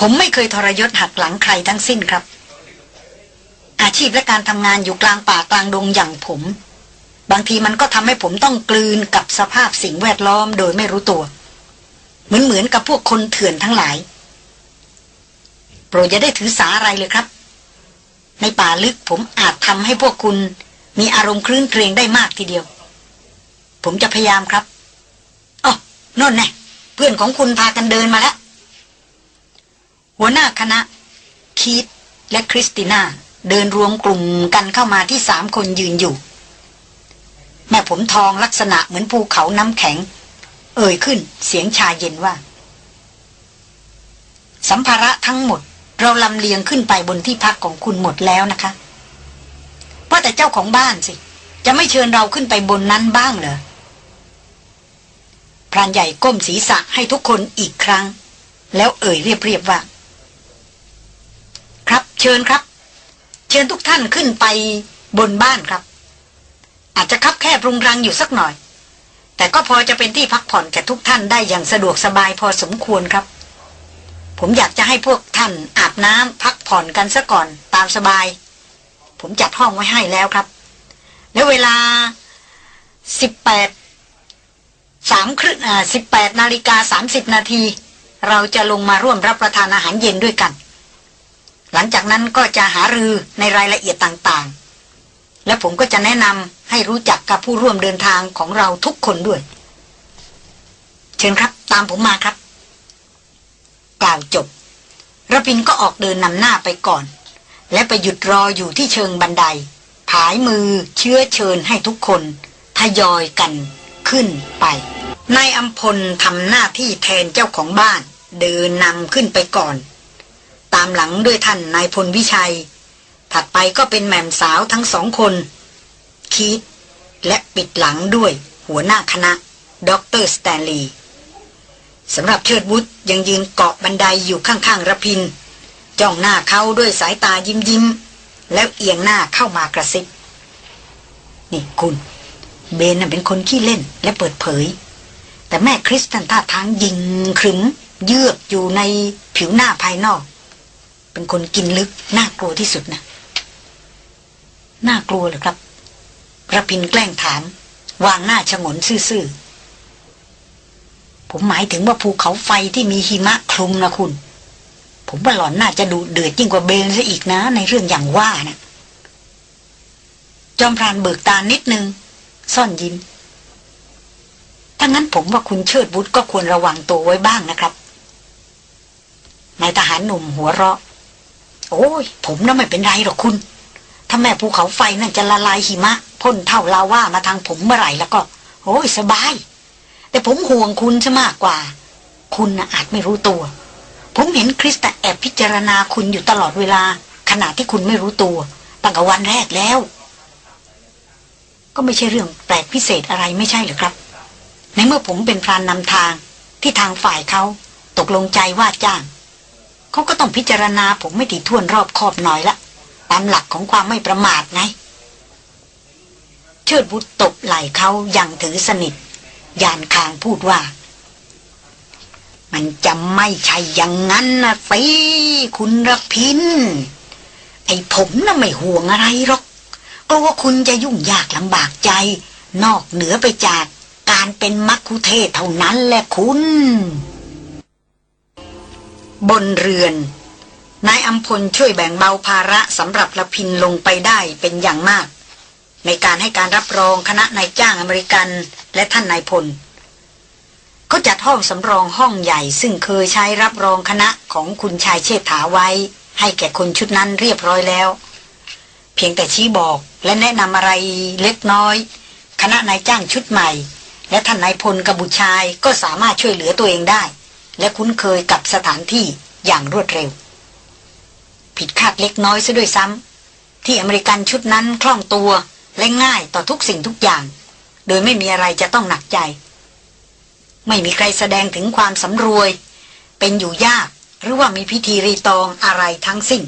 ผมไม่เคยทรยศหักหลังใครทั้งสิ้นครับ อาชีพและการทำงานอยู่กลางป่ากลางดงอย่างผม บางทีมันก็ทำให้ผมต้องกลืนกับสภาพสิ่งแวดล้อมโดยไม่รู้ตัว เหมือนเหมือนกับพวกคนเถื่อนทั้งหลาย โปรดอย่าได้ถือสาอะไรเลยครับ ในป่าลึกผมอาจทำให้พวกคุณมีอารมณ์คลื่นเครงได้มากทีเดียว ผมจะพยายามครับ นนแน่เพื่อนของคุณพากันเดินมาแล้ว หัวหน้าคณะ คีตและคริสติน่า เดินรวมกลุ่มกันเข้ามาที่สามคนยืนอยู่ แม่ผมทองลักษณะเหมือนภูเขาน้ำแข็ง เอ่ยขึ้นเสียงชาเย็นว่า สัมภาระทั้งหมด เราลำเลียงขึ้นไปบนที่พักของคุณหมดแล้วนะคะว่าแต่เจ้าของบ้านสิ จะไม่เชิญเราขึ้นไปบนนั้นบ้างเหรอ พรานใหญ่ก้มศีรษะให้ทุกคนอีกครั้ง แล้วเอ่ยเรียบๆว่า ครับเชิญครับ เชิญทุกท่านขึ้นไปบนบ้านครับ อาจจะคับแคบรุงรังอยู่สักหน่อย แต่ก็พอจะเป็นที่พักผ่อนแก่ทุกท่านได้อย่างสะดวกสบายพอสมควรครับ ผมอยากจะให้พวกท่านอาบน้ำพักผ่อนกันซะก่อนตามสบาย ผมจัดห้องไว้ให้แล้วครับ แล้วเวลาสิบแปด สามครึ่งอ่าสิบแปดนาฬิกาสามสิบนาที เราจะลงมาร่วมรับประทานอาหารเย็นด้วยกัน หลังจากนั้นก็จะหารือในรายละเอียดต่างๆ และผมก็จะแนะนำให้รู้จักกับผู้ร่วมเดินทางของเราทุกคนด้วย เชิญครับตามผมมาครับ กล่าวจบระพินก็ออกเดินนำหน้าไปก่อน และไปหยุดรออยู่ที่เชิงบันได ผายมือเชื้อเชิญให้ทุกคน ทยอยกัน ขึ้นไป นายอัมพลทำหน้าที่แทนเจ้าของบ้าน เดินนำขึ้นไปก่อน ตามหลังด้วยท่านนายพลวิชัย ถัดไปก็เป็นแม่มสาวทั้งสองคน คีธและปิดหลังด้วยหัวหน้าคณะด็อกเตอร์สแตนลีย์สำหรับเชิดวุธยังยืนเกาะบันไดอยู่ข้างๆรพินทร์ จ้องหน้าเขาด้วยสายตายิ้มยิ้มแล้วเอียงหน้าเข้ามากระซิบ นี่คุณ เบนเป็นคนขี้เล่นและเปิดเผย แต่แม่คริสตินท่าทางยิงขรึม เยือกอยู่ในผิวหน้าภายนอก เป็นคนกินลึกน่ากลัวที่สุดนะน่ากลัวเหรอครับระพินแกล้งถาม วางหน้าฉงนซื่อๆผมหมายถึงว่าภูเขาไฟที่มีหิมะคลุมนะคุณ ผมว่าหล่อนน่าจะดูเดือดยิ่งกว่าเบนซะอีกนะ ในเรื่องอย่างว่านะจอมพรานเบิกตานิดนึง ซ่อนยิ้มถ้างั้นผมว่าคุณเชิดบุตรก็ควรระวังตัวไว้บ้างนะครับนายทหารหนุ่มหัวเราะ โอ้ย ผมน่ะไม่เป็นไรหรอกคุณ ถ้าแม่ภูเขาไฟนั่นจะละลายหิมะพ่นเท่าลาว่ามาทางผมเมื่อไหร่แล้วก็โอ้ยสบาย แต่ผมห่วงคุณซะมากกว่า คุณน่ะอาจไม่รู้ตัว ผมเห็นคริสต์แอบพิจารณาคุณอยู่ตลอดเวลา ขณะที่คุณไม่รู้ตัว ตั้งแต่วันแรกแล้ว ก็ไม่ใช่เรื่องแปลกพิเศษอะไรไม่ใช่หรือครับ ในเมื่อผมเป็นพรานนำทางที่ทางฝ่ายเขาตกลงใจว่าจ้าง เขาก็ต้องพิจารณาผมไม่ถี่ถ้วนรอบคอบหน่อยละตามหลักของความไม่ประมาทไงเชิดบุตรตบไหล่เขาอย่างถือสนิท ยานคางพูดว่า มันจะไม่ใช่อย่างนั้นนะสิคุณระพิน ไอ้ผมน่ะไม่ห่วงอะไรหรอก กลัวคุณจะยุ่งยากลำบากใจ นอกเหนือไปจากการเป็นมักคุเทศเท่านั้นแหละคุณ บนเรือน นายอัมพลช่วยแบ่งเบาภาระสำหรับละพินลงไปได้เป็นอย่างมาก ในการให้การรับรองคณะนายจ้างอเมริกันและท่านนายพลก็จัดห้องสำรองห้องใหญ่ ซึ่งเคยใช้รับรองคณะของคุณชายเชษฐาไว้ ให้แก่คนชุดนั้นเรียบร้อยแล้ว เพียงแต่ชี้บอก และแนะนำอะไรเล็กน้อย คณะนายจ้างชุดใหม่ และท่านนายพลกบุชายก็สามารถช่วยเหลือตัวเองได้ และคุ้นเคยกับสถานที่อย่างรวดเร็ว ผิดคาดเล็กน้อยซะด้วยซ้ำที่อเมริกันชุดนั้นคล่องตัวและง่ายต่อทุกสิ่งทุกอย่าง โดยไม่มีอะไรจะต้องหนักใจ ไม่มีใครแสดงถึงความสำรวย เป็นอยู่ยากหรือว่ามีพิธีรีตองอะไรทั้งสิ้น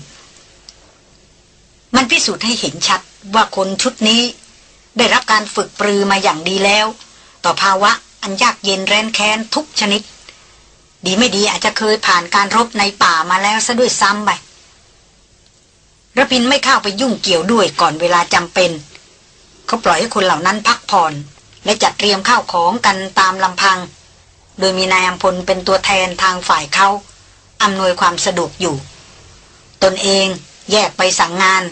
มันพิสูจน์ให้เห็นชัด ว่าคนชุดนี้ได้รับการฝึกปรือมาอย่างดีแล้ว ต่อภาวะอันยากเย็นแรนแค้นทุกชนิด ดีไม่ดีอาจจะเคยผ่านการรบในป่ามาแล้วซะด้วยซ้ำไประพินไม่เข้าไปยุ่งเกี่ยวด้วยก่อนเวลาจำเป็น เขาปล่อยให้คนเหล่านั้นพักผ่อน และจัดเตรียมข้าวของกันตามลำพัง โดยมีนายอัมพลเป็นตัวแทนทางฝ่ายเขาอำนวยความสะดวกอยู่ ตนเองแยกไปสั่งงาน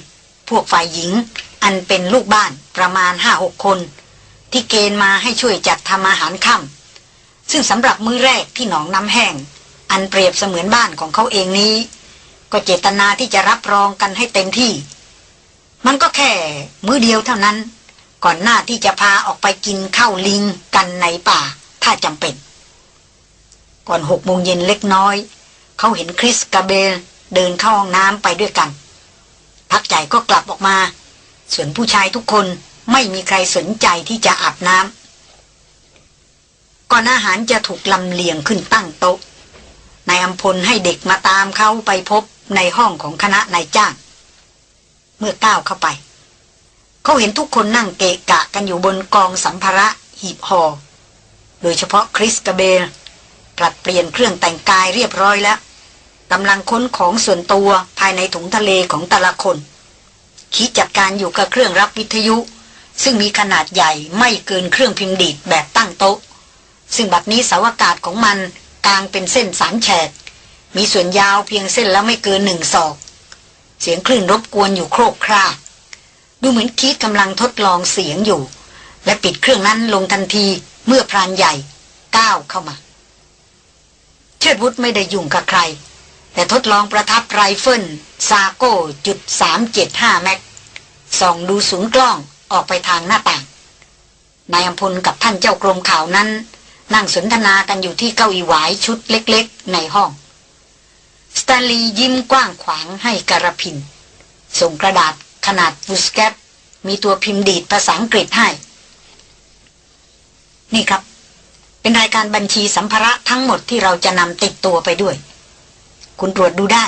พวกฝ่ายหญิง อันเป็นลูกบ้านประมาณห้าหกคน ที่เกณฑ์มาให้ช่วยจัดทำอาหารค่ำซึ่งสำหรับมื้อแรกที่หนองน้ำแห้ง อันเปรียบเสมือนบ้านของเขาเองนี้ ก็เจตนาที่จะรับรองกันให้เต็มที่ มันก็แค่มื้อเดียวเท่านั้น ก่อนหน้าที่จะพาออกไปกินข้าวลิงกันในป่า ถ้าจำเป็น ก่อนหกโมงเย็นเล็กน้อย เขาเห็นคริสกับเบลเดินเข้าห้องน้ำไปด้วยกัน พักใจก็กลับออกมา ส่วนผู้ชายทุกคนไม่มีใครสนใจที่จะอาบน้ำก่อนอาหารจะถูกลำเลียงขึ้นตั้งโต๊ะนายอัมพลให้เด็กมาตามเขาไปพบในห้องของคณะนายจ้าง เมื่อก้าวเข้าไป เขาเห็นทุกคนนั่งเกะกะกันอยู่บนกองสัมภาระหีบหอ่อโดยเฉพาะคริสกาเบลปรับเปลี่ยนเครื่องแต่งกายเรียบร้อยแล้ว กำลังค้นของส่วนตัวภายในถุงทะเลของแต่ละคน คิดจัดการอยู่กับเครื่องรับวิทยุ ซึ่งมีขนาดใหญ่ไม่เกินเครื่องพิมพ์ดีดแบบตั้งโต๊ะ ซึ่งบัดนี้เสาอากาศของมันกลางเป็นเส้นสามแฉก มีส่วนยาวเพียงเส้นแล้วไม่เกินหนึ่งศอก เสียงคลื่นรบกวนอยู่โครกคราก ดูเหมือนคีธกำลังทดลองเสียงอยู่ และปิดเครื่องนั้นลงทันทีเมื่อพรานใหญ่ก้าวเข้ามา เชิดวุธไม่ได้ยุ่งกับใคร แต่ทดลองประทับไรเฟิลซาโก้จุดสามเจ็ดห้าแม็กส่องดูศูนย์กล้องออกไปทางหน้าต่าง นายอัมพลกับท่านเจ้ากรมข่าวนั้น นั่งสนทนากันอยู่ที่เก้าอี้หวายชุดเล็กๆ ในห้อง สตนลีย์ยิ้มกว้างขวางให้กระพิน ส่งกระดาษขนาดฟูสแกปมีตัวพิมพ์ดีดภาษาอังกฤษให้ นี่ครับ เป็นรายการบัญชีสัมภาระทั้งหมดที่เราจะนำติดตัวไปด้วย คุณตรวจดูได้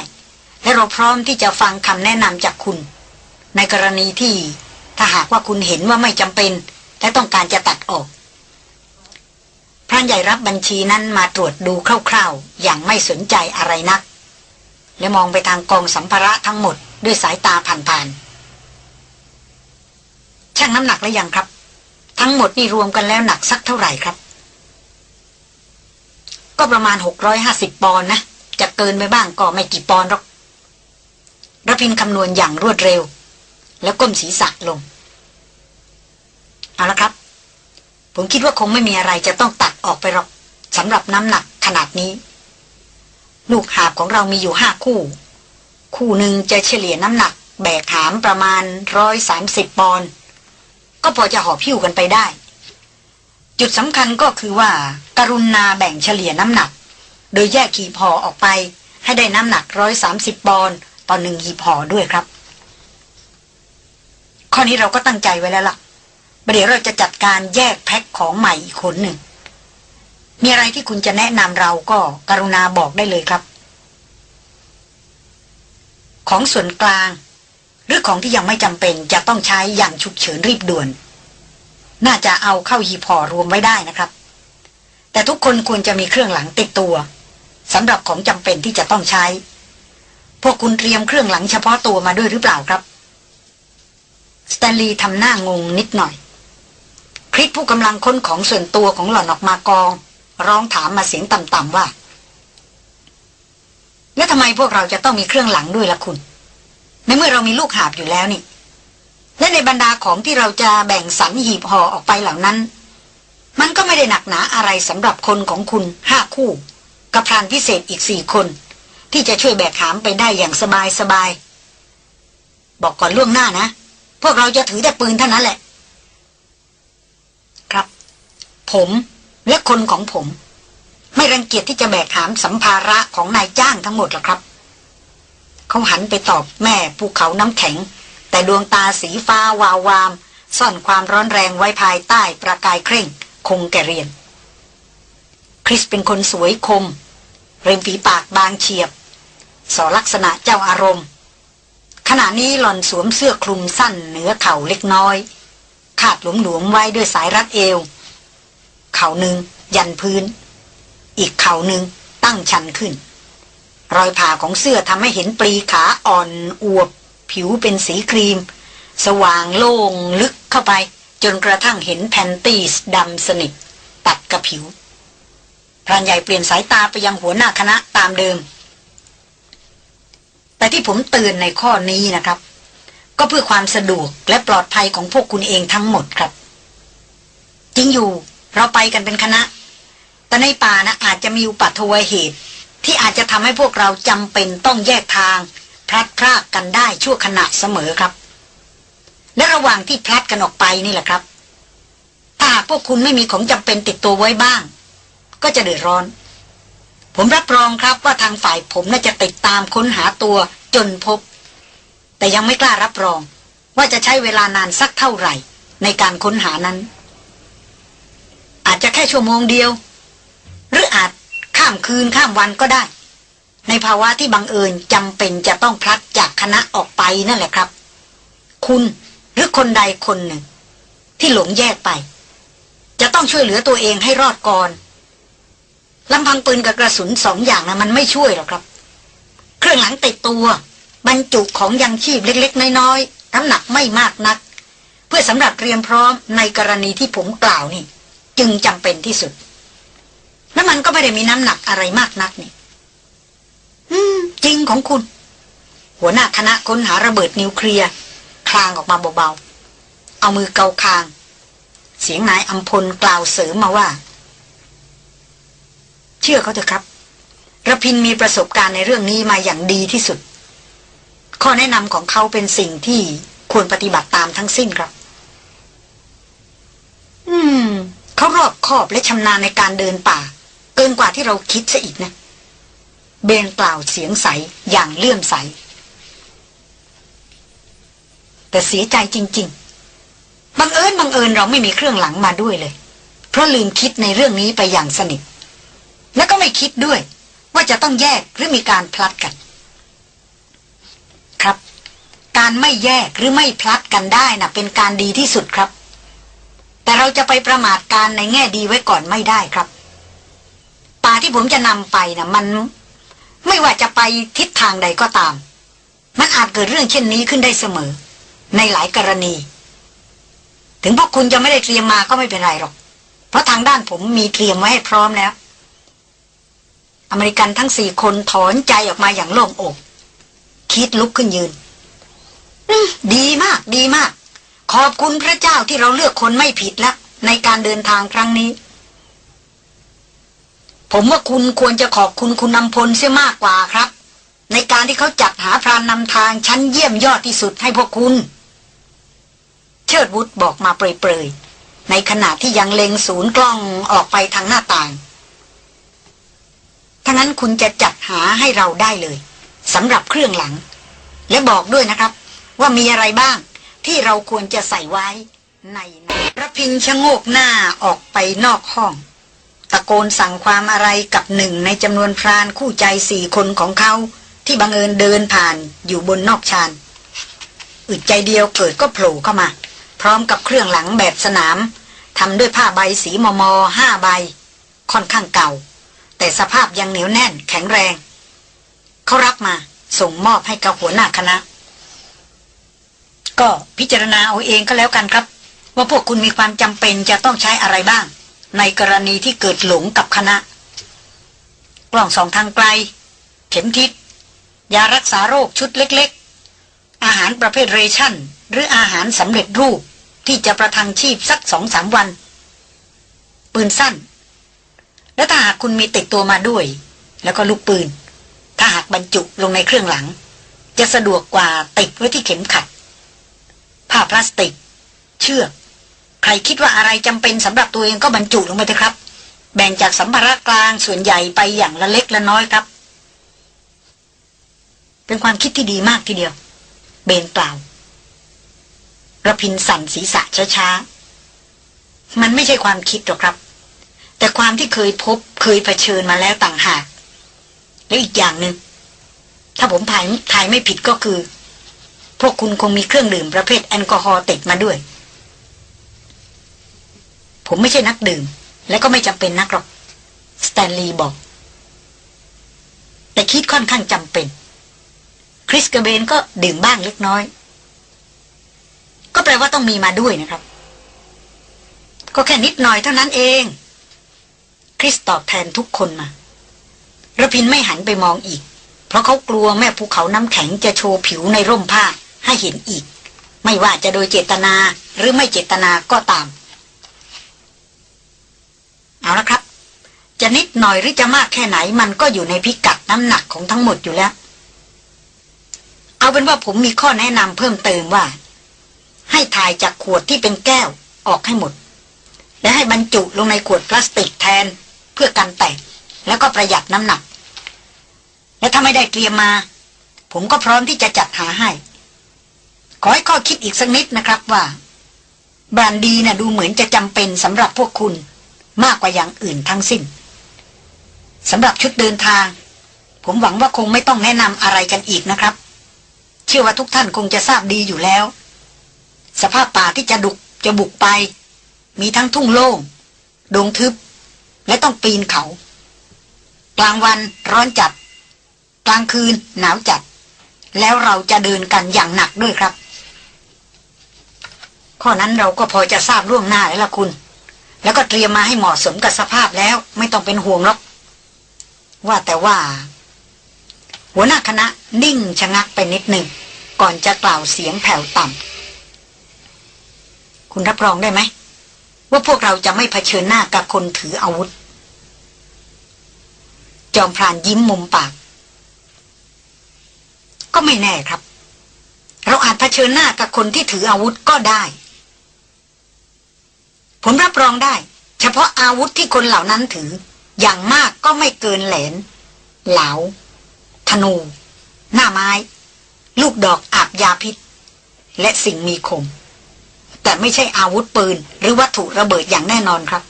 และเราพร้อมที่จะฟังคำแนะนำจากคุณ ในกรณีที่ถ้าหากว่าคุณเห็นว่าไม่จำเป็น และต้องการจะตัดออกพรานใหญ่รับบัญชีนั้นมาตรวจดูคร่าวๆ อย่างไม่สนใจอะไรนัก และมองไปทางกองสัมภาระทั้งหมดด้วยสายตาผ่านๆช่างน้ำหนักแล้วยังครับ ทั้งหมดนี่รวมกันแล้วหนักสักเท่าไหร่ครับ ก็ประมาณหกร้อยห้าสิบปอนด์นะ จะเกินไปบ้างก็ไม่กี่ปอนหรอกรพินคำนวณอย่างรวดเร็ว แล้วก้มศีรษะลง เอาละครับ ผมคิดว่าคงไม่มีอะไรจะต้องตัดออกไปหรอกสำหรับน้ำหนักขนาดนี้ ลูกหาบของเรามีอยู่ห้าคู่ คู่หนึ่งจะเฉลี่ยน้ำหนัก แบกหามประมาณร้อยสามสิบปอนด์ก็พอจะหอบพิ้วกันไปได้ จุดสำคัญก็คือว่าการุณาแบ่งเฉลี่ยน้ำหนัก โดยแยกขีพอออกไป ให้ได้น้ำหนักร้อยสามสิบปอนด์ต่อหนึ่งหีบห่อด้วยครับ ข้อนี้เราก็ตั้งใจไว้แล้วล่ะเดี๋ยวเราจะจัดการแยกแพ็คของใหม่อีกคนหนึ่ง มีอะไรที่คุณจะแนะนำเราก็กรุณาบอกได้เลยครับ ของส่วนกลาง หรือของที่ยังไม่จำเป็นจะต้องใช้อย่างฉุกเฉินรีบด่วน น่าจะเอาเข้าหีบห่อรวมไว้ได้นะครับ แต่ทุกคนควรจะมีเครื่องหลังติดตัว สำหรับของจำเป็นที่จะต้องใช้ พวกคุณเตรียมเครื่องหลังเฉพาะตัวมาด้วยหรือเปล่าครับ สแตนลีย์ทำหน้างงนิดหน่อย คริสผู้กำลังค้นของส่วนตัวของหล่อนออกมากอง ร้องถามมาเสียงต่ำๆว่า แล้วทำไมพวกเราจะต้องมีเครื่องหลังด้วยล่ะคุณ ในเมื่อเรามีลูกหาบอยู่แล้วนี่และในบรรดาของที่เราจะแบ่งสรรหีบห่อออกไปเหล่านั้น มันก็ไม่ได้หนักหนาอะไรสำหรับคนของคุณห้าคู่ กับพรานพิเศษอีกสี่คน ที่จะช่วยแบกหามไปได้อย่างสบายสบาย บอกก่อนล่วงหน้านะ พวกเราจะถือแต่ปืนเท่านั้นแหละ ครับ ผมและคนของผม ไม่รังเกียจที่จะแบกหามสัมภาระของนายจ้างทั้งหมดหรอกครับ เขาหันไปตอบแม่ภูเขาน้ำแข็ง แต่ดวงตาสีฟ้าวาววาม ซ่อนความร้อนแรงไว้ภายใต้ประกายเคร่ง คงแกเรียน ริสเป็นคนสวยคม เริมฝีปากบางเฉียบ สอลักษณะเจ้าอารมณ์ ขณะนี้หล่อนสวมเสื้อคลุมสั้นเหนือเข่าเล็กน้อย ขาดหลวมๆไว้ด้วยสายรัดเอว เข่าหนึ่งยันพื้น อีกเข่าหนึ่งตั้งชันขึ้น รอยผ่าของเสื้อทำให้เห็นปลีขาอ่อนอวบ ผิวเป็นสีครีม สว่างโล่งลึกเข้าไป จนกระทั่งเห็นแผ่นตีสดำสนิทตัดกับผิว รานใหญ่เปลี่ยนสายตาไปยังหัวหน้าคณะตามเดิม แต่ที่ผมเตือนในข้อนี้นะครับ ก็เพื่อความสะดวกและปลอดภัยของพวกคุณเองทั้งหมดครับ จริงอยู่เราไปกันเป็นคณะ แต่ในป่านะอาจจะมีอุปัตวเหตุ ที่อาจจะทำให้พวกเราจำเป็นต้องแยกทาง พลัดพรากกันได้ชั่วขณะเสมอครับ และระหว่างที่พลัดกันออกไปนี่แหละครับ ถ้าพวกคุณไม่มีของจำเป็นติดตัวไว้บ้าง ก็จะเดือดร้อน ผมรับรองครับว่าทางฝ่ายผมน่าจะติดตามค้นหาตัวจนพบ แต่ยังไม่กล้ารับรอง ว่าจะใช้เวลานานสักเท่าไหร่ ในการค้นหานั้น อาจจะแค่ชั่วโมงเดียว หรืออาจข้ามคืนข้ามวันก็ได้ ในภาวะที่บังเอิญจำเป็นจะต้องพลัดจากคณะออกไปนั่นแหละครับ คุณหรือคนใดคนหนึ่ง ที่หลงแยกไป จะต้องช่วยเหลือตัวเองให้รอดก่อน ลำพังปืนกับกระสุนสองอย่างนะมันไม่ช่วยหรอกครับ เครื่องหลังติดตัว บรรจุของยังชีพเล็กๆ น้อยๆน้ำหนักไม่มากนัก เพื่อสำหรับเตรียมพร้อมในกรณีที่ผมกล่าวนี่ จึงจำเป็นที่สุด แล้วมันก็ไม่ได้มีน้ำหนักอะไรมากนักนี่อืม จริงของคุณ หัวหน้าคณะค้นหาระเบิดนิวเคลียร์คลางออกมาเบาๆเอามือเกาคาง เสียงนายอัมพลกล่าวเสริมมาว่า เชื่อเขาเถอะครับระพินมีประสบการณ์ในเรื่องนี้มาอย่างดีที่สุด ข้อแนะนำของเขาเป็นสิ่งที่ควรปฏิบัติตามทั้งสิ้นครับ อืม เขารอบคอบและชำนาญในการเดินป่า เกินกว่าที่เราคิดซะอีกนะ เบนกล่าวเสียงใสอย่างเลื่อมใส แต่เสียใจจริง ๆ บังเอิญบังเอิญเราไม่มีเครื่องหลังมาด้วยเลย เพราะลืมคิดในเรื่องนี้ไปอย่างสนิท แล้วก็ไม่คิดด้วย ว่าจะต้องแยกหรือมีการพลัดกัน ครับ การไม่แยกหรือไม่พลัดกันได้นะ่ะ เป็นการดีที่สุดครับ แต่เราจะไปประมาทการในแง่ดีไว้ก่อนไม่ได้ครับป่าที่ผมจะนำไปน่ะ มันไม่ว่าจะไปทิศทางใดก็ตาม มันอาจเกิดเรื่องเช่นนี้ขึ้นได้เสมอ ในหลายกรณี ถึงพวกคุณจะไม่ได้เตรียมมาก็ไม่เป็นไรหรอก เพราะทางด้านผมมีเตรียมไว้ให้พร้อมแล้ว อเมริกันทั้งสี่คนถอนใจออกมาอย่างโล่งอก คิดลุกขึ้นยืนดีมาก ดีมาก ขอบคุณพระเจ้าที่เราเลือกคนไม่ผิดแล้วในการเดินทางครั้งนี้ ผมว่าคุณควรจะขอบคุณคุณนำพลเสียมากกว่าครับ ในการที่เขาจัดหาพรานนำทางชั้นเยี่ยมยอดที่สุดให้พวกคุณ เชิดวุฒบอกมาเปรยๆในขณะที่ยังเล็งศูนย์กล้องออกไปทางหน้าต่าง ถ้างั้นคุณจะจัดหาให้เราได้เลยสำหรับเครื่องหลัง และบอกด้วยนะครับ ว่ามีอะไรบ้างที่เราควรจะใส่ไว้ในพระพินชะโงกหน้าออกไปนอกห้อง ตะโกนสั่งความอะไรกับหนึ่งในจำนวนพรานคู่ใจสี่คนของเขา ที่บังเอิญเดินผ่านอยู่บนนอกชานอึดใจเดียวเกิดก็โผล่เข้ามา พร้อมกับเครื่องหลังแบบสนามทำด้วยผ้าใบสีมอมอห้าใบ ค่อนข้างเก่า แต่สภาพยังเหนียวแน่นแข็งแรง เขารับมาส่งมอบให้กับหัวหน้าคณะ ก็พิจารณาเอาเองก็แล้วกันครับ ว่าพวกคุณมีความจำเป็นจะต้องใช้อะไรบ้าง ในกรณีที่เกิดหลงกับคณะ กล่องสองทางไกล เข็มทิศยารักษาโรคชุดเล็กๆ อาหารประเภทเรชั่น หรืออาหารสำเร็จรูปที่จะประทังชีพสักสองสามวัน ปืนสั้น และถ้าหากคุณมีติดตัวมาด้วย แล้วก็ลูกปืน ถ้าหากบรรจุลงในเครื่องหลัง จะสะดวกกว่าติดไว้ที่เข็มขัด ผ้าพลาสติก เชือก ใครคิดว่าอะไรจำเป็นสำหรับตัวเองก็บรรจุลงไปเถอะครับ แบ่งจากสัมภาระกลางส่วนใหญ่ไปอย่างละเล็กละน้อยครับ เป็นความคิดที่ดีมากทีเดียว เบนกล่าวระพินสั่นศีรษะช้าๆ มันไม่ใช่ความคิดหรอกครับ แต่ความที่เคยพบเคยเผชิญมาแล้วต่างหากแล้วอีกอย่างหนึง่งถ้าผมถ่ายถ่ายไม่ผิดก็คือ พวกคุณคงมีเครื่องดื่มประเภทแอลกอฮอล์ติดมาด้วย ผมไม่ใช่นักดื่ม และก็ไม่จำเป็นนักหรอกสแตนลีย์บอก แต่คิดค่อนข้างจำเป็น คริสกเบนก็ดื่มบ้างเล็กน้อย ก็แปลว่าต้องมีมาด้วยนะครับ ก็แค่นิดหน่อยเท่านั้นเอง คริสตอบแทนทุกคนมาระพินไม่หันไปมองอีก เพราะเขากลัวแม่ภูเขาน้ำแข็งจะโชว์ผิวในร่มผ้าให้เห็นอีก ไม่ว่าจะโดยเจตนาหรือไม่เจตนาก็ตาม เอาละครับ จะนิดหน่อยหรือจะมากแค่ไหนมันก็อยู่ในพิกัดน้ำหนักของทั้งหมดอยู่แล้ว เอาเป็นว่าผมมีข้อแนะนำเพิ่มเติมว่า ให้ถ่ายจากขวดที่เป็นแก้วออกให้หมด และให้บรรจุลงในขวดพลาสติกแทน พื่อกันแตก แล้วก็ประหยัดน้ำหนัก และถ้าไม่ได้เตรียมมา ผมก็พร้อมที่จะจัดหาให้ ขอให้ข้อคิดอีกสักนิดนะครับว่าบรานดีนะ่ะดูเหมือนจะจำเป็นสำหรับพวกคุณมากกว่าอย่างอื่นทั้งสิ้นสำหรับชุดเดินทาง ผมหวังว่าคงไม่ต้องแนะนำอะไรกันอีกนะครับ เชื่อว่าทุกท่านคงจะทราบดีอยู่แล้ว สภาพป่าที่จะดุกจะบุกไป มีทั้งทุ่งโล่ง ดงทึบ และต้องปีนเขา กลางวันร้อนจัด กลางคืนหนาวจัด แล้วเราจะเดินกันอย่างหนักด้วยครับ ข้อนั้นเราก็พอจะทราบล่วงหน้าแล้วล่ะคุณ แล้วก็เตรียมมาให้เหมาะสมกับสภาพแล้วไม่ต้องเป็นห่วงหรอก ว่าแต่ว่า หัวหน้าคณะนิ่งชะงักไปนิดหนึ่งก่อนจะกล่าวเสียงแผ่วต่ำ คุณรับรองได้ไหม ว่าพวกเราจะไม่เผชิญหน้ากับคนถืออาวุธ จอมพรานยิ้มมุมปาก ก็ไม่แน่ครับ เราอาจเผชิญหน้ากับคนที่ถืออาวุธก็ได้ ผมรับรองได้ เฉพาะอาวุธที่คนเหล่านั้นถือ อย่างมากก็ไม่เกินแหลน เหลา ธนู หน้าไม้ ลูกดอกอาบยาพิษ และสิ่งมีคม แต่ไม่ใช่อาวุธปืน หรือวัตถุระเบิดอย่างแน่นอนครับ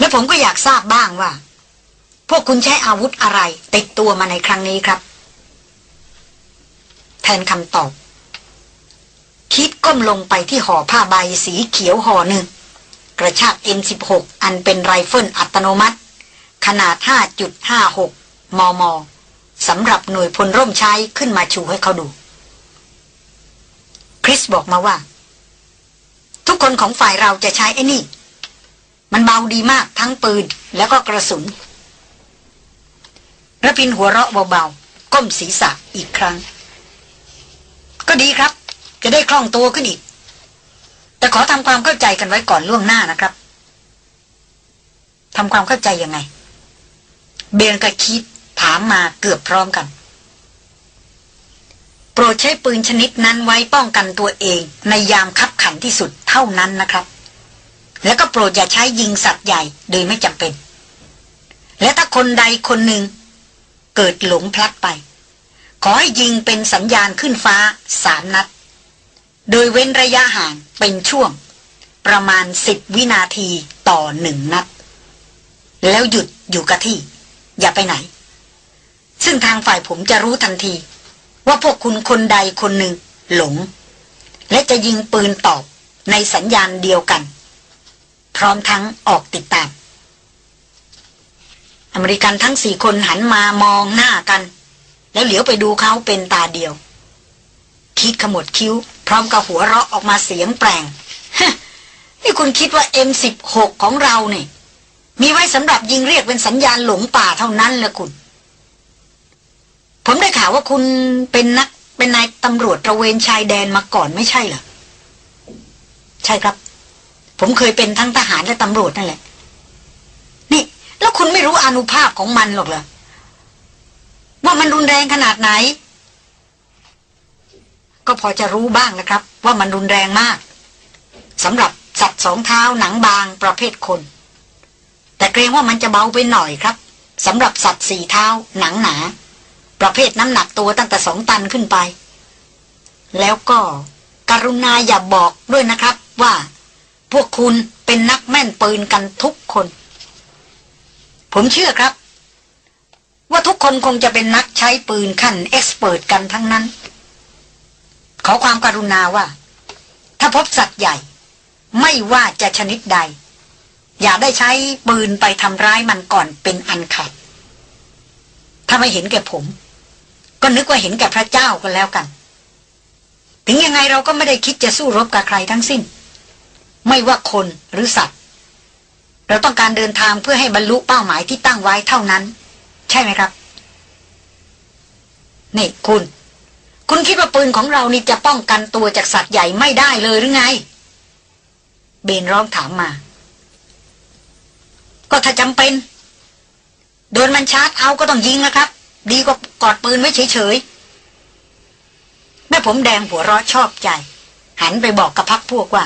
และผมก็อยากทราบบ้างว่า พวกคุณใช้อาวุธอะไร ติดตัวมาในครั้งนี้ครับ แทนคำตอบ คีธก้มลงไปที่ห่อผ้าใบสีเขียวห่อหนึ่ง กระชาก M16 อันเป็นไรเฟิลอัตโนมัติ ขนาด 5.56 มม สำหรับหน่วยพลร่มใช้ขึ้นมาชูให้เขาดู คริสบอกมาว่า ทุกคนของฝ่ายเราจะใช้ไอ้นี่ มันเบาดีมากทั้งปืนแล้วก็กระสุนระพินหัวเราะเบาๆ ก้มศีรษะอีกครั้ง ก็ดีครับ จะได้คล่องตัวขึ้นอีก แต่ขอทำความเข้าใจกันไว้ก่อนล่วงหน้านะครับทำความเข้าใจยังไง เบนกับคิดถามมาเกือบพร้อมกัน โปรดใช้ปืนชนิดนั้นไว้ป้องกันตัวเองในยามคับขันที่สุดเท่านั้นนะครับ แล้วก็โปรดอย่าใช้ยิงสัตว์ใหญ่โดยไม่จำเป็น และถ้าคนใดคนหนึ่ง เกิดหลงพลัดไป ขอให้ยิงเป็นสัญญาณขึ้นฟ้าสามนัด โดยเว้นระยะห่างเป็นช่วง ประมาณสิบวินาทีต่อหนึ่งนัด แล้วหยุดอยู่กับที่ อย่าไปไหน ซึ่งทางฝ่ายผมจะรู้ทันที ว่าพวกคุณคนใดคนหนึ่งหลง และจะยิงปืนตอบในสัญญาณเดียวกัน พร้อมทั้งออกติดตาม อเมริกันทั้งสี่คนหันมามองหน้ากัน แล้วเหลียวไปดูเขาเป็นตาเดียว คิดขมวดคิ้ว พร้อมกับหัวเราะออกมาเสียงแปลงนี่คุณคิดว่า M16 ของเราเนี่ยมีไว้สำหรับยิงเรียกเป็นสัญญาณหลงป่าเท่านั้นละคุณ ผมได้ข่าวว่าคุณเป็นนักเป็นนายตำรวจตระเวนชายแดนมาก่อนไม่ใช่เหรอ ใช่ครับ ผมเคยเป็นทั้งทหารและตำรวจนั่นแหละ นี่ แล้วคุณไม่รู้อนุภาพของมันหรอกเหรอ ว่ามันรุนแรงขนาดไหน ก็พอจะรู้บ้างนะครับ ว่ามันรุนแรงมากสำหรับสัตว์สองเท้าหนังบางประเภทคน แต่เกรงว่ามันจะเบาไปหน่อยครับสำหรับสัตว์สี่เท้าหนังหนา ประเภทน้ำหนักตัวตั้งแต่สองตันขึ้นไป แล้วก็กรุณาอย่าบอกด้วยนะครับว่า พวกคุณเป็นนักแม่นปืนกันทุกคน ผมเชื่อครับ ว่าทุกคนคงจะเป็นนักใช้ปืนขั้นเอ็กซ์เพรสกันทั้งนั้น ขอความกรุณาว่า ถ้าพบสัตว์ใหญ่ ไม่ว่าจะชนิดใด อย่าได้ใช้ปืนไปทำร้ายมันก่อนเป็นอันขาดถ้าไม่เห็นแก่ผม ก็นึกว่าเห็นแก่พระเจ้ากันแล้วกัน ถึงยังไงเราก็ไม่ได้คิดจะสู้รบกับใครทั้งสิ้น ไม่ว่าคนหรือสัตว์ เราต้องการเดินทางเพื่อให้บรรลุเป้าหมายที่ตั้งไว้เท่านั้น ใช่ไหมครับ นี่คุณ คุณคิดว่าปืนของเรานี่จะป้องกันตัวจากสัตว์ใหญ่ไม่ได้เลยหรือไง เบนร้องถามมา ก็ถ้าจำเป็น โดนมันชาร์จเอาก็ต้องยิงนะครับ ดีกว่ากอดปืนไว้เฉยๆแม่ผมแดงหัวเราะชอบใจ หันไปบอกกับพักพวกว่า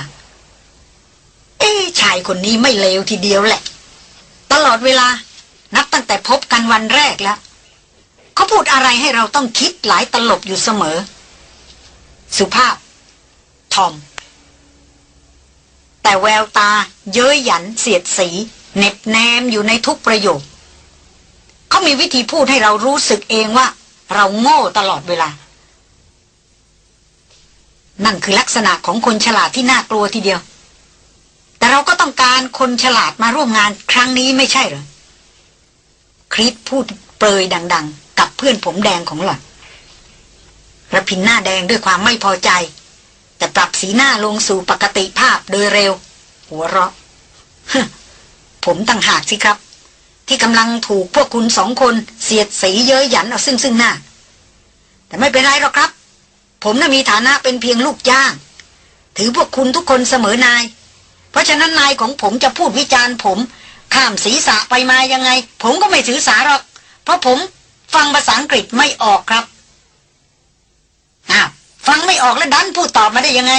อ้ชายคนนี้ไม่เลวทีเดียวแหละ ตลอดเวลา นับตั้งแต่พบกันวันแรกแล้ว เขาพูดอะไรให้เราต้องคิดหลายตลบอยู่เสมอ สุภาพ ทอม แต่แววตา เย้ยหยันเสียดสี เน็บแนมอยู่ในทุกประโยค เขามีวิธีพูดให้เรารู้สึกเองว่า เราโง่ตลอดเวลา นั่นคือลักษณะของคนฉลาดที่น่ากลัวทีเดียว แต่เราก็ต้องการคนฉลาดมาร่วมงานครั้งนี้ไม่ใช่หรอคริสพูดเปรยดัง ๆ กับเพื่อนผมแดงของหล่อนระพินหน้าแดงด้วยความไม่พอใจ แต่ปรับสีหน้าลงสู่ปกติภาพโดยเร็ว หัวเราะผมต่างหากสิครับ ที่กำลังถูกพวกคุณสองคนเสียดสีเย้ยหยันเอาซึ่งซึ่งหน้า แต่ไม่เป็นไรหรอกครับ ผมน่ะมีฐานะเป็นเพียงลูกจ้าง ถือพวกคุณทุกคนเสมอนาย เพราะฉะนั้นนายของผมจะพูดวิจารณ์ผม ข้ามศีรษะไปมายังไง ผมก็ไม่ถือสาหรอก เพราะผมฟังภาษาอังกฤษไม่ออกครับอ้าวฟังไม่ออกแล้วดันพูดตอบมาได้ยังไง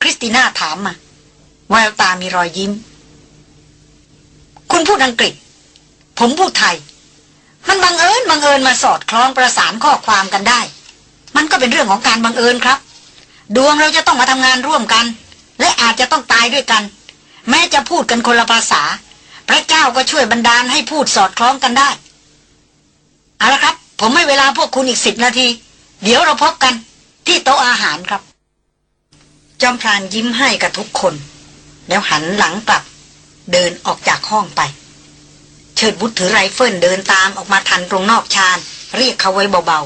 คริสติน่าถามมาแววตามีรอยยิ้ม คุณพูดอังกฤษ ผมพูดไทย มันบังเอิญบังเอิญมาสอดคล้องประสานข้อความกันได้ มันก็เป็นเรื่องของการบังเอิญครับ ดวงเราจะต้องมาทำงานร่วมกัน และอาจจะต้องตายด้วยกัน แม้จะพูดกันคนละภาษา พระเจ้าก็ช่วยบันดาลให้พูดสอดคล้องกันได้ เอาละครับ ผมให้เวลาพวกคุณอีกสิบนาที เดี๋ยวเราพบกันที่โต๊ะอาหารครับ จอมพรานยิ้มให้กับทุกคน แล้วหันหลังกลับ เดินออกจากห้องไป เชิดบุตรถือไรเฟิลเดินตามออกมาทันตรงนอกชานเรียกเขาไว้เบา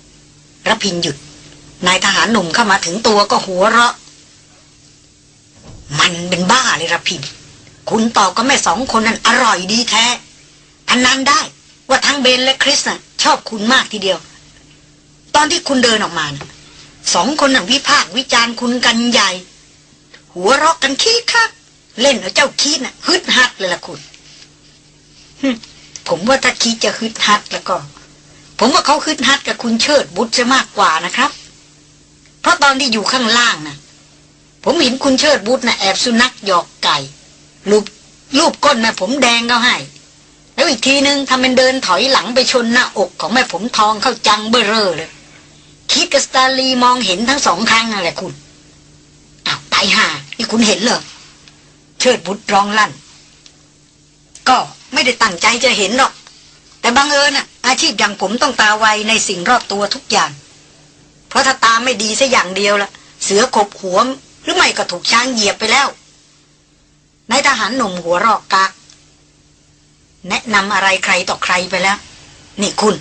ๆระพินหยุดนายทหารหนุ่มเข้ามาถึงตัวก็หัวเราะ มันเป็นบ้าเลยระพินคุณตอบก็แม่สองคนนั้นอร่อยดีแท้อันนั้นได้ว่าทั้งเบนและคริสน่ะ ชอบคุณมากทีเดียว ตอนที่คุณเดินออกมานะสองคนน่ะวิพากษ์วิจารณ์คุณกันใหญ่ หัวเราะกันขี้คักเล่นเอาเจ้าคีดน่ะฮึดฮัดเลยล่ะคุณผมว่าถ้าคีดจะฮึดฮัดแล้วก็ ผมว่าเขาฮึดฮัดกับคุณเชิดบุตรจะมากกว่านะครับ เพราะตอนที่อยู่ข้างล่างน่ะ ผมเห็นคุณเชิดบุตรน่ะแอบสุนัขหยอกไก่รูปรูปก้นแม่ผมแดงเขาให้ แล้วอีกทีนึงทำเป็นเดินถอยหลังไปชนหน้าอกของแม่ผมทองเข้าจังเบ้อเร่อเลย คิดกับสตาลีมองเห็นทั้งสองครั้งนั่นแหละคุณอ้าวตายห่านี่คุณเห็นเหรอเชิดบุตรร้องลั่น ก็ไม่ได้ตั้งใจจะเห็นหรอก แต่บังเอิญน่ะอาชีพอย่างผมต้องตาไวในสิ่งรอบตัวทุกอย่าง เพราะถ้าตาไม่ดีสัอย่างเดียวละเสือขบหัว หรือไม่ก็ถูกช้างเหยียบไปแล้วนายทหารหนุ่มหัวรอกกากแนะนำอะไรใครต่อใครไปแล้ว นี่คุณ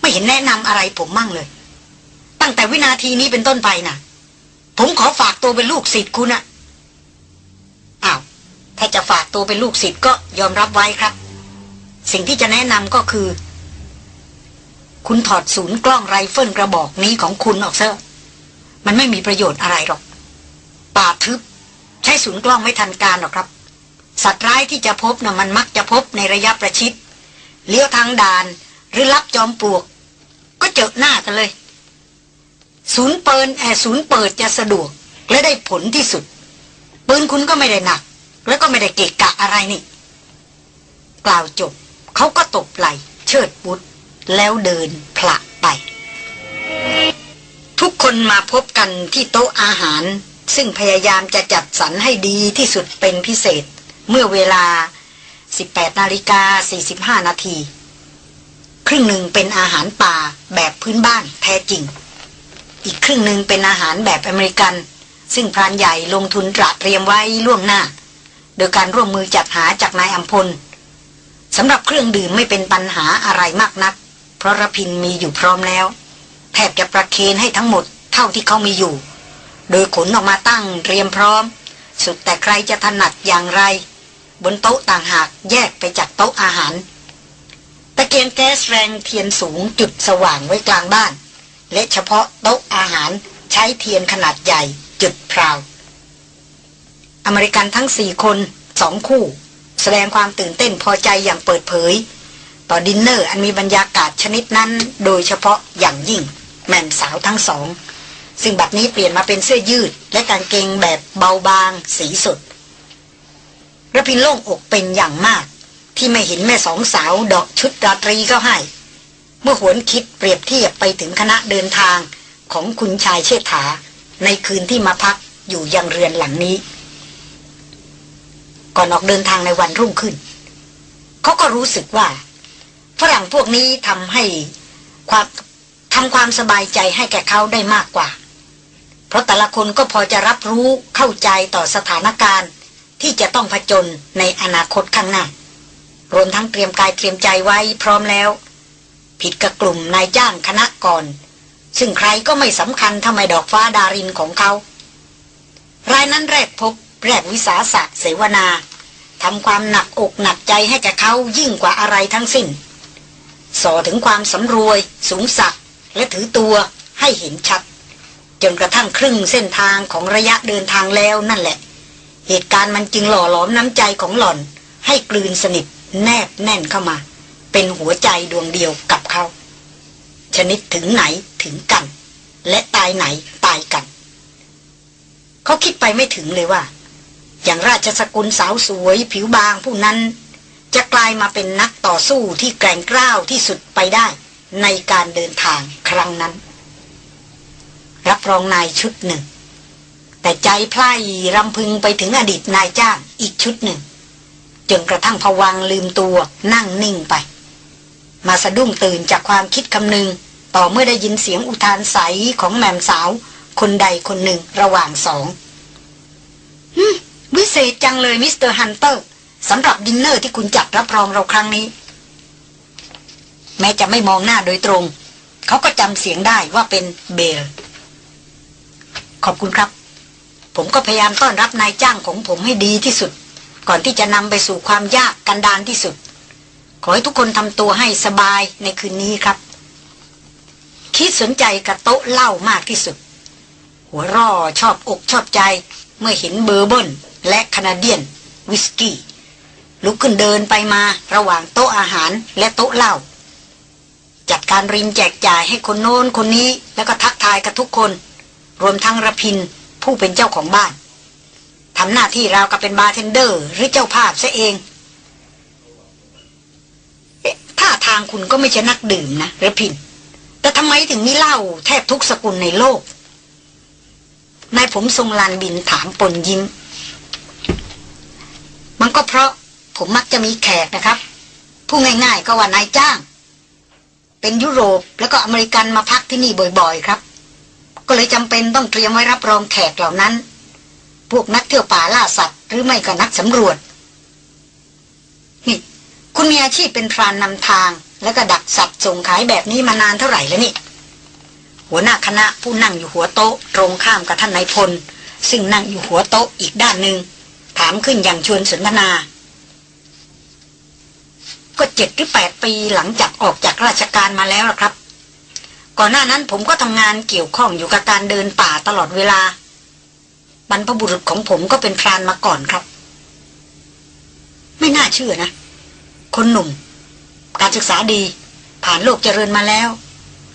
ไม่เห็นแนะนำอะไรผมมั่งเลย ตั้งแต่วินาทีนี้เป็นต้นไปนะผมขอฝากตัวเป็นลูกศิษย์คุณอะอ้าว ถ้าจะฝากตัวเป็นลูกศิษย์ก็ยอมรับไว้ครับ สิ่งที่จะแนะนำก็คือ คุณถอดศูนย์กล้องไรเฟิลกระบอกนี้ของคุณออกเซะมันไม่มีประโยชน์อะไรหรอก ป่าทึบ ใช้ศูนย์กล้องไม่ทันการหรอกครับ สัตว์ร้ายที่จะพบนะ่ะมันมักจะพบในระยะประชิดเลี้ยวทางด่านหรือลับจอมปลวก ก็เจอหน้ากันเลย ศูนย์เปิดเอ้อศูนย์เปิดจะสะดวก และได้ผลที่สุดปืนคุณก็ไม่ได้หนัก แล้วก็ไม่ได้เกะกะอะไรนี่ กล่าวจบเขาก็ตบไหลเชิดบุตรแล้วเดินผละไป ทุกคนมาพบกันที่โต๊ะอาหาร ซึ่งพยายามจะจัดสรรให้ดีที่สุดเป็นพิเศษ เมื่อเวลา 18นาฬิกา45 นาที ครึ่งหนึ่งเป็นอาหารป่าแบบพื้นบ้านแท้จริง อีกครึ่งหนึ่งเป็นอาหารแบบอเมริกัน ซึ่งพรานใหญ่ลงทุนตระเตรียมไว้ล่วงหน้า โดยการร่วมมือจัดหาจากนายอัมพลสำหรับเครื่องดื่มไม่เป็นปัญหาอะไรมากนัก เพราะระพินมีอยู่พร้อมแล้วแทบจะประเคนให้ทั้งหมดเท่าที่เขามีอยู่ โดยขนออกมาตั้งเตรียมพร้อม สุดแต่ใครจะถนัดอย่างไร บนโต๊ะต่างหากแยกไปจากโต๊ะอาหารตะเกียงแก๊สแรงเทียนสูงจุดสว่างไว้กลางบ้าน และเฉพาะโต๊ะอาหารใช้เทียนขนาดใหญ่จุดพราว อเมริกันทั้งสี่คนสองคู่ แสดงความตื่นเต้นพอใจอย่างเปิดเผย ต่อดินเนอร์อันมีบรรยากาศชนิดนั้นโดยเฉพาะอย่างยิ่ง แม่สาวทั้งสอง ซึ่งบัดนี้เปลี่ยนมาเป็นเสื้อยืด และกางเกงแบบเบาบาง สีสดรพินทร์โล่งอกเป็นอย่างมาก ที่ไม่เห็นแม่สองสาวดอกชุดราตรีก็ให้ เมื่อหวนคิดเปรียบเทียบไปถึงคณะเดินทางของคุณชายเชษฐา ในคืนที่มาพักอยู่ยังเรือนหลังนี้ ก่อนออกเดินทางในวันรุ่งขึ้น เขาก็รู้สึกว่า ฝรั่งพวกนี้ทำให้ความทำความสบายใจให้แก่เขาได้มากกว่า เพราะแต่ละคนก็พอจะรับรู้เข้าใจต่อสถานการณ์ ที่จะต้องผจญในอนาคตข้างหน้ารวมทั้งเตรียมกายเตรียมใจไว้พร้อมแล้ว ผิดกับกลุ่มนายจ้างคณะก่อน ซึ่งใครก็ไม่สำคัญทำไมดอกฟ้าดารินของเขา รายนั้นแรกพบแรกวิสาสะเสวนาทำความหนักอกหนักใจให้แกเขายิ่งกว่าอะไรทั้งสิ้น ส่อถึงความสำรวย สูงสักและถือตัวให้เห็นชัด จนกระทั่งครึ่งเส้นทางของระยะเดินทางแล้วนั่นแหละ เหตุการณ์มันจึงหล่อหลอมน้ำใจของหล่อน ให้กลืนสนิทแนบแน่นเข้ามา เป็นหัวใจดวงเดียวกับเขา ชนิดถึงไหนถึงกัน และตายไหนตายกัน เขาคิดไปไม่ถึงเลยว่า อย่างราชสกุลสาวสวยผิวบางผู้นั้น จะกลายมาเป็นนักต่อสู้ที่แกร่งกร้าวที่สุดไปได้ ในการเดินทางครั้งนั้น รับรองนายชุดหนึ่ง แต่ใจพลอยรำพึงไปถึงอดีตนายจ้างอีกชุดหนึ่ง จนกระทั่งภวังค์ลืมตัวนั่งนิ่งไป มาสะดุ้งตื่นจากความคิดคำนึง ต่อเมื่อได้ยินเสียงอุทานใสของแม่สาว คนใดคนหนึ่งระหว่างสองวิเศษจังเลย Mister Hunter สำหรับดินเนอร์ที่คุณจัดรับรองเราครั้งนี้ แม้จะไม่มองหน้าโดยตรง เขาก็จำเสียงได้ว่าเป็นเบล ขอบคุณครับ ผมก็พยายามต้อนรับนายจ้างของผมให้ดีที่สุด ก่อนที่จะนำไปสู่ความยากกันดานที่สุด ขอให้ทุกคนทำตัวให้สบายในคืนนี้ครับ คิดสนใจกับโต๊ะเหล้ามากที่สุด หัวร่อชอบอกชอบใจ เมื่อเห็นเบอร์เบิลและคานาเดียน วิสกี้ ลุกขึ้นเดินไปมาระหว่างโต๊ะอาหารและโต๊ะเหล้าจัดการรินแจกจ่ายให้คนโน้นคนนี้แล้วก็ทักทายกับทุกคน รวมทั้งรพินทร์ผู้เป็นเจ้าของบ้านทำหน้าที่ราวกับเป็นบาร์เทนเดอร์ หรือเจ้าภาพซะเองเอ๊ะท่าทางคุณก็ไม่ใช่นักดื่มนะรพินทร์ แต่ทำไมถึงมีเหล้าแทบทุกสกุลในโลกนายผมทรงลานบินถามปนยิ้ม มันก็เพราะผมมักจะมีแขกนะครับ ผู้ง่ายๆก็ว่านายจ้าง เป็นยุโรปแล้วก็อเมริกันมาพักที่นี่บ่อยๆครับ ก็เลยจำเป็นต้องเตรียมไว้รับรองแขกเหล่านั้น พวกนักเที่ยวป่าล่าสัตว์ หรือไม่ก็นักสำรวจ นี่ คุณมีอาชีพเป็นพรานนำทาง แล้วก็ดักสัตว์ส่งขายแบบนี้มานานเท่าไหร่แล้วนี่ หัวหน้าคณะผู้นั่งอยู่หัวโต๊ะ ตรงข้ามกับท่านนายพล ซึ่งนั่งอยู่หัวโต๊ะอีกด้านหนึ่งถามขึ้นอย่างชวนสนทนา ก็เจ็ดหรือแปดปีหลังจากออกจากราชการมาแล้วละครับ ก่อนหน้านั้นผมก็ทำงานเกี่ยวข้องอยู่กับการเดินป่าตลอดเวลา บรรพบุรุษของผมก็เป็นพรานมาก่อนครับ ไม่น่าเชื่อนะ คนหนุ่ม การศึกษาดี ผ่านโลกเจริญมาแล้ว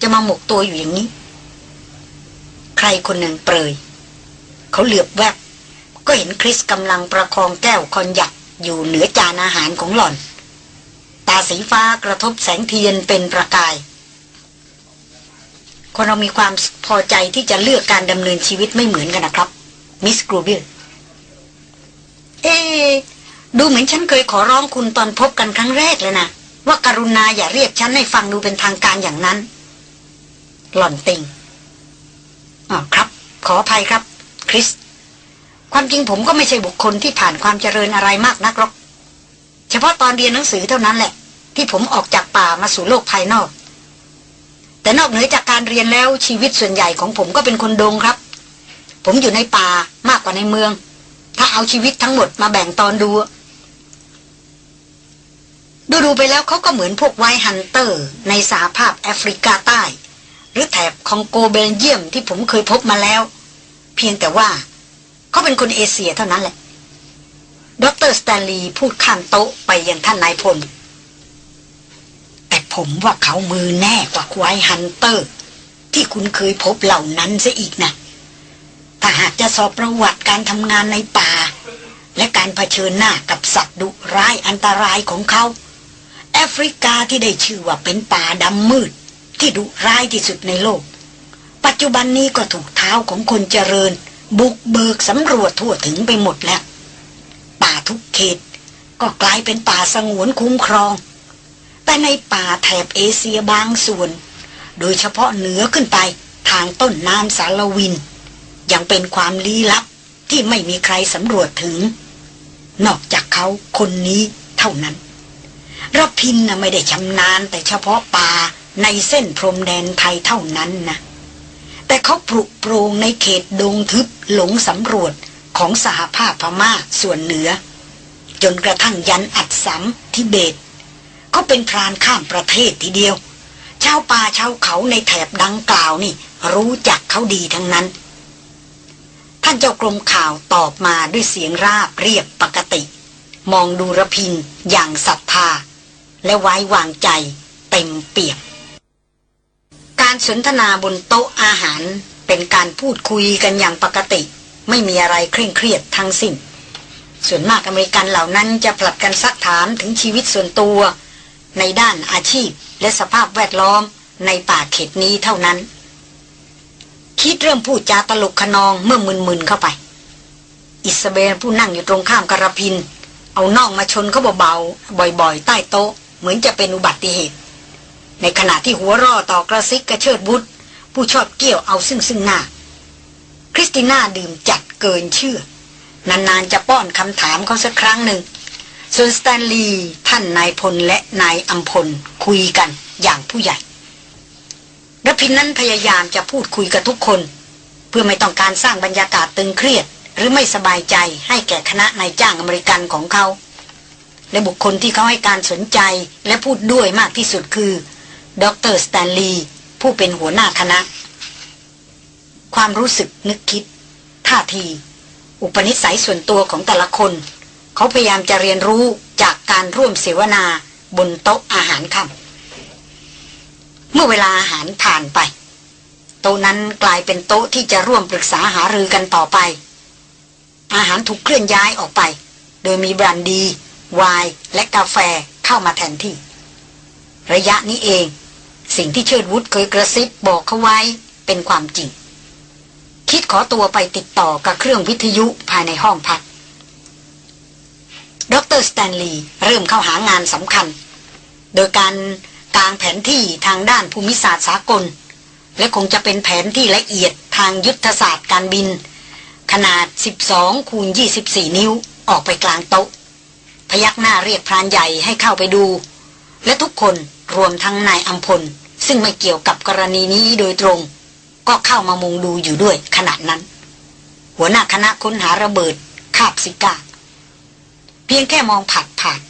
จะมาหมกตัวอยู่อย่างนี้ ใครคนหนึ่งเปรย เขาเหลือบแวบ ก็เห็นคริสกำลังประคองแก้วคอนยักอยู่เหนือจานอาหารของหล่อน ตาสีฟ้ากระทบแสงเทียนเป็นประกาย คนเรามีความพอใจที่จะเลือกการดำเนินชีวิตไม่เหมือนกันนะครับ Miss กรูบิลเอ๊ดูเหมือนฉันเคยขอร้องคุณตอนพบกันครั้งแรกเลยนะ ว่าการุณาอย่าเรียกฉันให้ฟังดูเป็นทางการอย่างนั้น หล่อนติงอ๋อครับ ขออภัยครับ คริส ความจริงผมก็ไม่ใช่บุคคลที่ผ่านความเจริญอะไรมากนักหรอก เฉพาะตอนเรียนหนังสือเท่านั้นแหละ ที่ผมออกจากป่ามาสู่โลกภายนอก แต่นอกเหนือจากการเรียนแล้วชีวิตส่วนใหญ่ของผมก็เป็นคนดงครับ ผมอยู่ในป่ามากกว่าในเมือง ถ้าเอาชีวิตทั้งหมดมาแบ่งตอนดู ดูดูไปแล้วเขาก็เหมือนพวก White Hunter ในสหภาพแอฟริกาใต้ หรือแถบคองโกเบลเยียมที่ผมเคยพบมาแล้ว เพียงแต่ว่าเขาเป็นคนเอเชียเท่านั้นแหละดรสแตนลีย์พูดข้างโต๊ะไปยังท่านนายพล แต่ผมว่าเขามือแน่กว่า White Hunter ที่คุณเคยพบเหล่านั้นซะอีกนะถ้าหากจะสอบประวัติการทำงานในป่า และการเผชิญหน้ากับสัตว์ดุร้ายอันตรายของเขา แอฟริกาที่ได้ชื่อว่าเป็นป่าดำมืด ที่ดุร้ายที่สุดในโลก ปัจจุบันนี้ก็ถูกเท้าของคนเจริญ บุกเบิกสำรวจทั่วถึงไปหมดแล้ว ป่าทุกเขตก็กลายเป็นป่าสงวนคุ้มครอง แต่ในป่าแถบเอเชียบางส่วน โดยเฉพาะเหนือขึ้นไปทางต้นน้ำสารวิน ยังเป็นความลี้ลับที่ไม่มีใครสำรวจถึง นอกจากเขาคนนี้เท่านั้นรพินนะไม่ได้ชำนาญแต่เฉพาะป่าในเส้นพรมแดนไทยเท่านั้นนะแต่เขาปลุกโปรงในเขตดงทึบหลงสำรวจของสหภาพพม่าส่วนเหนือ จนกระทั่งยันอัดสำทิเบต ก็เป็นพรานข้ามประเทศทีเดียว ชาวป่าชาวเขาในแถบดังกล่าวนี่ รู้จักเขาดีทั้งนั้น ท่านเจ้ากรมข่าวตอบมาด้วยเสียงราบเรียบปกติ มองดูระพินอย่างศรัทธา และไว้วางใจเต็มเปี่ยมการสนทนาบนโต๊ะอาหารเป็นการพูดคุยกันอย่างปกติ ไม่มีอะไรเคร่งเครียดทั้งสิ้น ส่วนมากอเมริกันเหล่านั้นจะผลัดกันซักถามถึงชีวิตส่วนตัว ในด้านอาชีพและสภาพแวดล้อมในป่าเขตนี้เท่านั้น คิดเริ่มพูดจาตลกขนองเมื่อมึนๆเข้าไป อิสเบลผู้นั่งอยู่ตรงข้ามกระพิน เอาน่องมาชนเขาเบาๆบ่อยๆ ใต้โต๊ะ เหมือนจะเป็นอุบัติเหตุ ในขณะที่หัวร่อต่อกระซิกกระเชิดบุตรผู้ชอบเกี่ยวเอาซึ่งซึ่งหน้า คริสติน่าดื่มจัดเกินเชื่อ นานๆจะป้อนคำถามเขาสักครั้งหนึ่ง ส่วนสแตนลีย์ท่านนายพลและนายอัมพลคุยกันอย่างผู้ใหญ่รพินทร์นั้นพยายามจะพูดคุยกับทุกคน เพื่อไม่ต้องการสร้างบรรยากาศตึงเครียด หรือไม่สบายใจให้แก่คณะนายจ้างอเมริกันของเขา และบุคคลที่เขาให้การสนใจและพูดด้วยมากที่สุดคือดรสแตนลีย์ผู้เป็นหัวหน้าคณะ ความรู้สึกนึกคิด ท่าที อุปนิสัยส่วนตัวของแต่ละคน เขาพยายามจะเรียนรู้จากการร่วมเสวนาบนโต๊ะอาหารค่ำเมื่อเวลาอาหารผ่านไป โต๊ะนั้นกลายเป็นโต๊ะที่จะร่วมปรึกษาหารือกันต่อไป อาหารถูกเคลื่อนย้ายออกไป โดยมีบรันดีไวน์และกาแฟเข้ามาแทนที่ ระยะนี้เอง สิ่งที่เชิดวุฒเคยกระซิบบอกเขาไว้เป็นความจริง คิดขอตัวไปติดต่อกับเครื่องวิทยุภายในห้องพัก ดรสแตนลีย์เริ่มเข้าหางานสำคัญ โดยการกางแผนที่ทางด้านภูมิศาสตร์สากล และคงจะเป็นแผนที่ละเอียดทางยุทธศาสตร์การบิน ขนาด 12 คูณ 24 นิ้วออกไปกลางโต๊ะ พยักหน้าเรียกพรานใหญ่ให้เข้าไปดู และทุกคนรวมทั้งนายอัมพล ซึ่งไม่เกี่ยวกับกรณีนี้โดยตรง ก็เข้ามามุงดูอยู่ด้วยขณะนั้น หัวหน้าคณะค้นหาระเบิดคาบซิกา เพียงแค่มองผัดผ่าน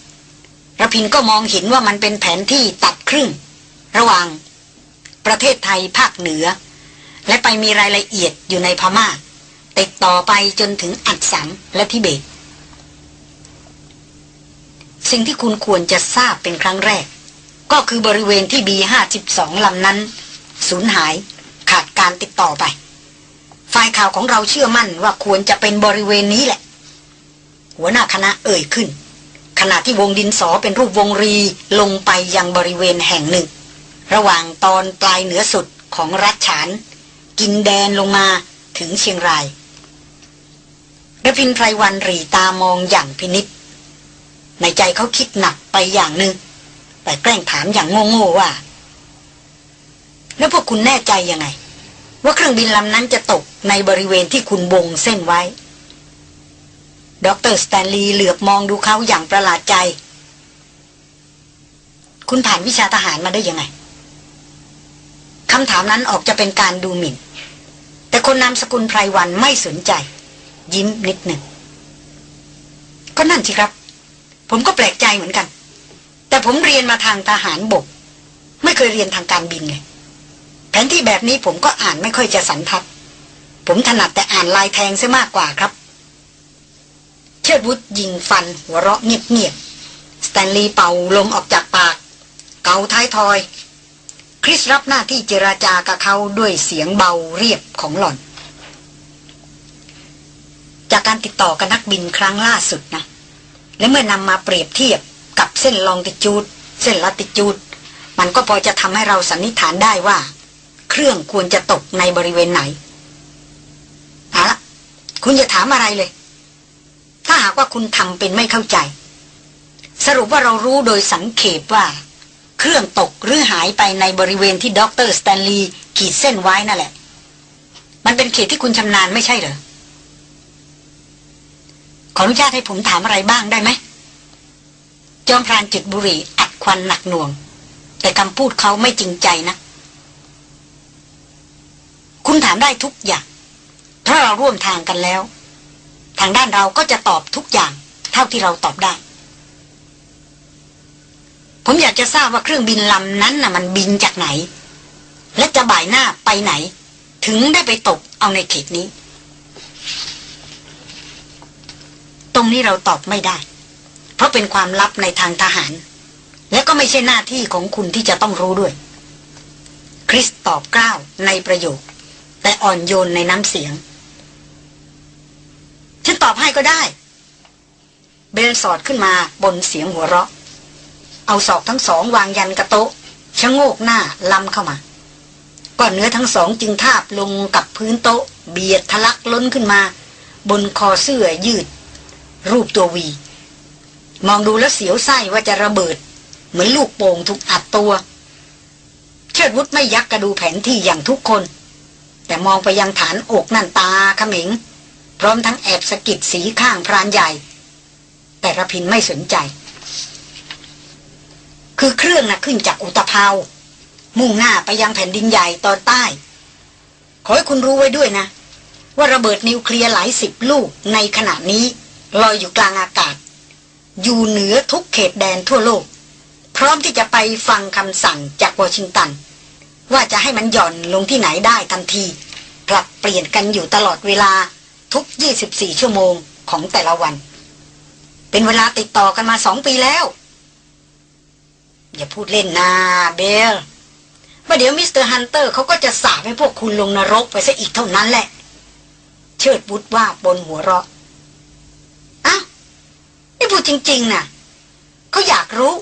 ระพินก็มองเห็นว่ามันเป็นแผนที่ตัดครึ่ง ระหว่างประเทศไทยภาคเหนือ และไปมีรายละเอียดอยู่ในพมา่า ติดต่อไปจนถึงอัดสัมและทิเบต สิ่งที่คุณควรจะทราบเป็นครั้งแรก ก็คือบริเวณที่บีห้าสิบสองลำนั้น สูญหายขาดการติดต่อไป ฝ่ายข่าวของเราเชื่อมั่นว่าควรจะเป็นบริเวณนี้แหละ หัวหน้าคณะเอ่ยขึ้น ขณะที่วงดินสอเป็นรูปวงรีลงไปยังบริเวณแห่งหนึ่ง ระหว่างตอนปลายเหนือสุดของรัฐฉาน กินแดนลงมาถึงเชียงรายระพินไพรวันรีตามองอย่างพินิษในใจเขาคิดหนักไปอย่างหนึง่งแต่แกล้งถามอย่างโง่ๆว่า แล้วพวกคุณแน่ใจยังไง ว่าเครื่องบินลำนั้นจะตกในบริเวณที่คุณบงเส้นไว้ ดรสแตนลีย์เหลือบมองดูเขาอย่างประหลาดใจ คุณผ่านวิชาทหารมาได้ยังไงคำถามนั้นออกจะเป็นการดูหมิ่น แต่คนนามสกุลไพรวันไม่สนใจ ยิ้มนิดหนึ่ง ก็นั่นสิครับ ผมก็แปลกใจเหมือนกัน แต่ผมเรียนมาทางทหารบก ไม่เคยเรียนทางการบินไงแผนที่แบบนี้ผมก็อ่านไม่ค่อยจะสันทัด ผมถนัดแต่อ่านลายแทงซะมากกว่าครับ เชิดวุฒยิงฟันหัวเราะเงียบๆสแตนลีย์เป่าลมออกจากปาก เกาท้ายทอย คริสรับหน้าที่เจราจากับเขาด้วยเสียงเบาเรียบของหล่อน จากการติดต่อกับนักบินครั้งล่าสุดนะ และเมื่อนำมาเปรียบเทียบกับเส้นลองติจูด เส้นลาติจูด มันก็พอจะทำให้เราสันนิษฐานได้ว่า เครื่องควรจะตกในบริเวณไหนเอาละคุณอย่าถามอะไรเลย ถ้าหากว่าคุณทำเป็นไม่เข้าใจ สรุปว่าเรารู้โดยสังเขปว่า เครื่องตกหรือหายไปในบริเวณที่ด็อกเตอร์สแตนลีย์ขีดเส้นไว้นั่นแหละ มันเป็นเขตที่คุณชำนาญไม่ใช่เหรอ ขออนุญาตให้ผมถามอะไรบ้างได้ไหมจอมพรานจุดบุหรี่อัดควันหนักหน่วง แต่คำพูดเขาไม่จริงใจนะคุณถามได้ทุกอย่างถ้าเราร่วมทางกันแล้ว ทางด้านเราก็จะตอบทุกอย่าง เท่าที่เราตอบได้ ผมอยากจะทราบว่าเครื่องบินลำนั้นน่ะมันบินจากไหน และจะบ่ายหน้าไปไหน ถึงได้ไปตกเอาในเขตนี้ ตรงนี้เราตอบไม่ได้ เพราะเป็นความลับในทางทหาร และก็ไม่ใช่หน้าที่ของคุณที่จะต้องรู้ด้วย คริสตอบกล้าวในประโยค แต่อ่อนโยนในน้ำเสียง ฉันตอบให้ก็ได้ เบลสอดขึ้นมาบนเสียงหัวเราะ เอาศอกทั้งสองวางยันกระโต๊ะชะโงกหน้าล้ำเข้ามาก้อนเนื้อทั้งสองจึงทาบลงกับพื้นโต๊ะ เบียดทะลักล้นขึ้นมา บนคอเสื้อยืด รูปตัววี มองดูแล้วเสียวไส้ว่าจะระเบิด เหมือนลูกโป่งถูกอัดตัว เชิดวุฒไม่ยักกระดูแผนที่อย่างทุกคน แต่มองไปยังฐานอกนั่นตาขมิง ร้อมทั้งแอบสะกิดสีข้างพรานใหญ่ แต่ระพินไม่สนใจ คือเครื่องน่ะขึ้นจากอุตภาวมุ่งหน้าไปยังแผ่นดินใหญ่ตอนใต้ ขอให้คุณรู้ไว้ด้วยนะ ว่าระเบิดนิวเคลียร์หลายสิบลูกในขณะนี้ลอยอยู่กลางอากาศ อยู่เหนือทุกเขตแดนทั่วโลก พร้อมที่จะไปฟังคำสั่งจากวอชิงตัน ว่าจะให้มันหย่อนลงที่ไหนได้ทันทีผลัดเปลี่ยนกันอยู่ตลอดเวลา ทุก 24 ชั่วโมงของแต่ละวัน เป็นเวลาติดต่อกันมาสองปีแล้ว อย่าพูดเล่นนาเบลว่าเดี๋ยวมิสเตอร์ฮันเตอร์เขาก็จะสาปให้พวกคุณลงนรกไปซะอีกเท่านั้นแหละ เชิดวุธว่าปนหัวเราะอ้าวนี่พูดจริง ๆน่ะเขาอยากรู้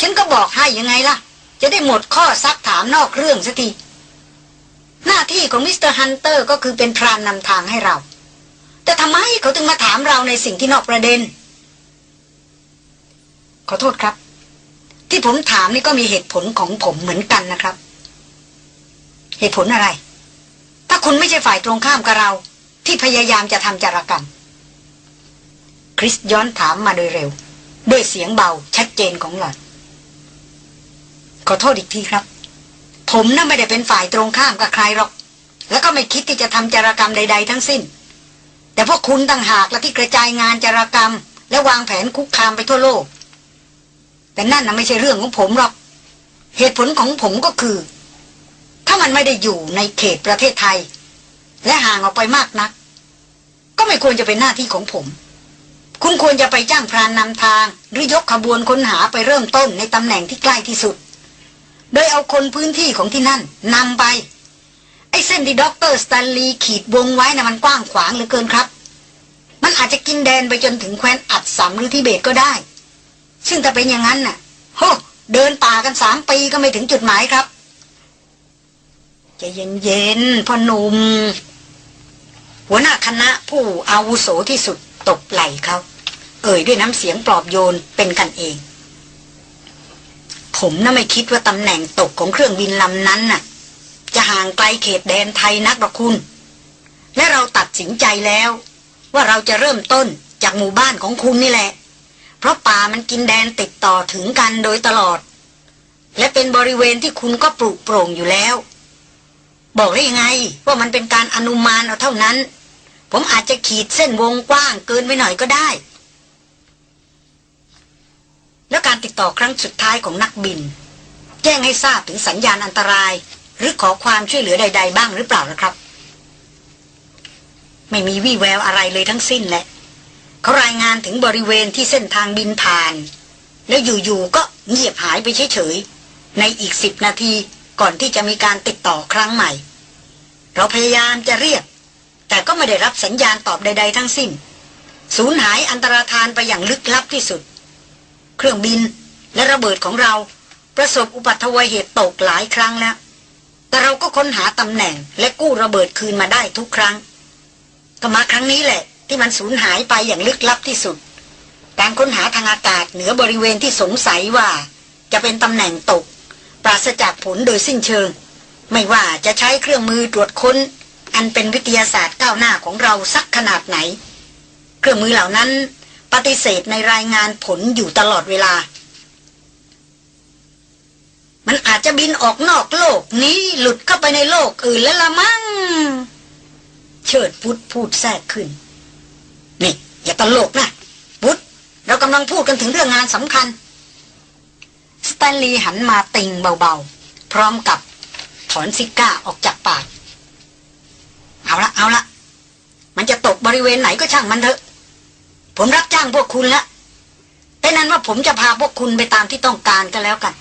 ฉันก็บอกให้ยังไงล่ะ จะได้หมดข้อซักถามนอกเรื่องสักทีหน้าที่ของมิสเตอร์ฮันเตอร์ก็คือเป็นพรานนำทางให้เรา แต่ทำไมเขาถึงมาถามเราในสิ่งที่นอกประเด็น ขอโทษครับ ที่ผมถามนี่ก็มีเหตุผลของผมเหมือนกันนะครับ เหตุผลอะไร ถ้าคุณไม่ใช่ฝ่ายตรงข้ามกับเรา ที่พยายามจะทำจารกรรม คริสย้อนถามมาโดยเร็ว ด้วยเสียงเบาชัดเจนของหล่อนขอโทษอีกทีครับ ผมน่ะไม่ได้เป็นฝ่ายตรงข้ามกับใครหรอก แล้วก็ไม่คิดที่จะทำจารกรรมใด ๆ ทั้งสิ้น แต่พวกคุณต่างหากและที่กระจายงานจารกรรม และวางแผนคุกคามไปทั่วโลก แต่นั่นน่ะไม่ใช่เรื่องของผมหรอก เหตุผลของผมก็คือ ถ้ามันไม่ได้อยู่ในเขตประเทศไทย และห่างออกไปมากนัก ก็ไม่ควรจะเป็นหน้าที่ของผม คุณควรจะไปจ้างพรานนำทาง หรือยกขบวนค้นหาไปเริ่มต้นในตำแหน่งที่ใกล้ที่สุด โดยเอาคนพื้นที่ของที่นั่นนำไป ไอ้เส้นที่ด็อกเตอร์สแตนลีย์ขีดวงไว้น่ะมันกว้างขวางเหลือเกินครับ มันอาจจะกินแดนไปจนถึงแคว้นอัสสัมหรือทิเบตก็ได้ ซึ่งถ้าเป็นอย่างนั้นน่ะโหเดินป่ากันสามปีก็ไม่ถึงจุดหมายครับจะเย็นๆพ่อหนุ่มหัวหน้าคณะผู้อาวุโสที่สุดตบไหล่เขา เอ่ยด้วยน้ำเสียงปลอบโยนเป็นกันเอง ผมน่ะไม่คิดว่าตำแหน่งตกของเครื่องบินลำนั้นน่ะ จะห่างไกลเขตแดนไทยนักหรอกคุณ และเราตัดสินใจแล้ว ว่าเราจะเริ่มต้นจากหมู่บ้านของคุณนี่แหละ เพราะป่ามันกินแดนติดต่อถึงกันโดยตลอด และเป็นบริเวณที่คุณก็ปลูกโปร่งอยู่แล้วบอกได้ยังไงว่ามันเป็นการอนุมานเอาเท่านั้น ผมอาจจะขีดเส้นวงกว้างเกินไปหน่อยก็ได้ แล้วการติดต่อครั้งสุดท้ายของนักบิน แจ้งให้ทราบถึงสัญญาณอันตราย หรือขอความช่วยเหลือใด ๆ บ้างหรือเปล่านะครับ ไม่มีวี่แววอะไรเลยทั้งสิ้นแหละเขารายงานถึงบริเวณที่เส้นทางบินผ่าน แล้วอยู่ๆก็เงียบหายไปเฉยๆในอีกสิบนาทีก่อนที่จะมีการติดต่อครั้งใหม่ เราพยายามจะเรียก แต่ก็ไม่ได้รับสัญญาณตอบใด ๆ ทั้งสิ้นสูญหายอันตรธานไปอย่างลึกลับที่สุด เครื่องบินและระเบิดของเราประสบอุบัติเหตุตกหลายครั้งแล้ว แต่เราก็ค้นหาตำแหน่งและกู้ระเบิดคืนมาได้ทุกครั้ง ก็มาครั้งนี้แหละ ที่มันสูญหายไปอย่างลึกลับที่สุด การค้นหาทางอากาศเหนือบริเวณที่สงสัยว่า จะเป็นตำแหน่งตก ปราศจากผลโดยสิ้นเชิง ไม่ว่าจะใช้เครื่องมือตรวจค้น อันเป็นวิทยาศาสตร์ก้าวหน้าของเราสักขนาดไหน เครื่องมือเหล่านั้น ปฏิเสธในรายงานผลอยู่ตลอดเวลา มันอาจจะบินออกนอกโลกนี้หลุดเข้าไปในโลกอื่นแล้วละมั้งเชิดวุธพูดแทรกขึ้น นี่ อย่าตลกนะวุธเรากำลังพูดกันถึงเรื่องงานสำคัญ สแตนลีย์หันมาติงเบาๆ พร้อมกับถอนซิการ์ออกจากปาก เอาละเอาละมันจะตกบริเวณไหนก็ช่างมันเถอะ ผมรับจ้างพวกคุณแล้วเป็นนั้นว่าผมจะพาพวกคุณไปตามที่ต้องการกันแล้วกัน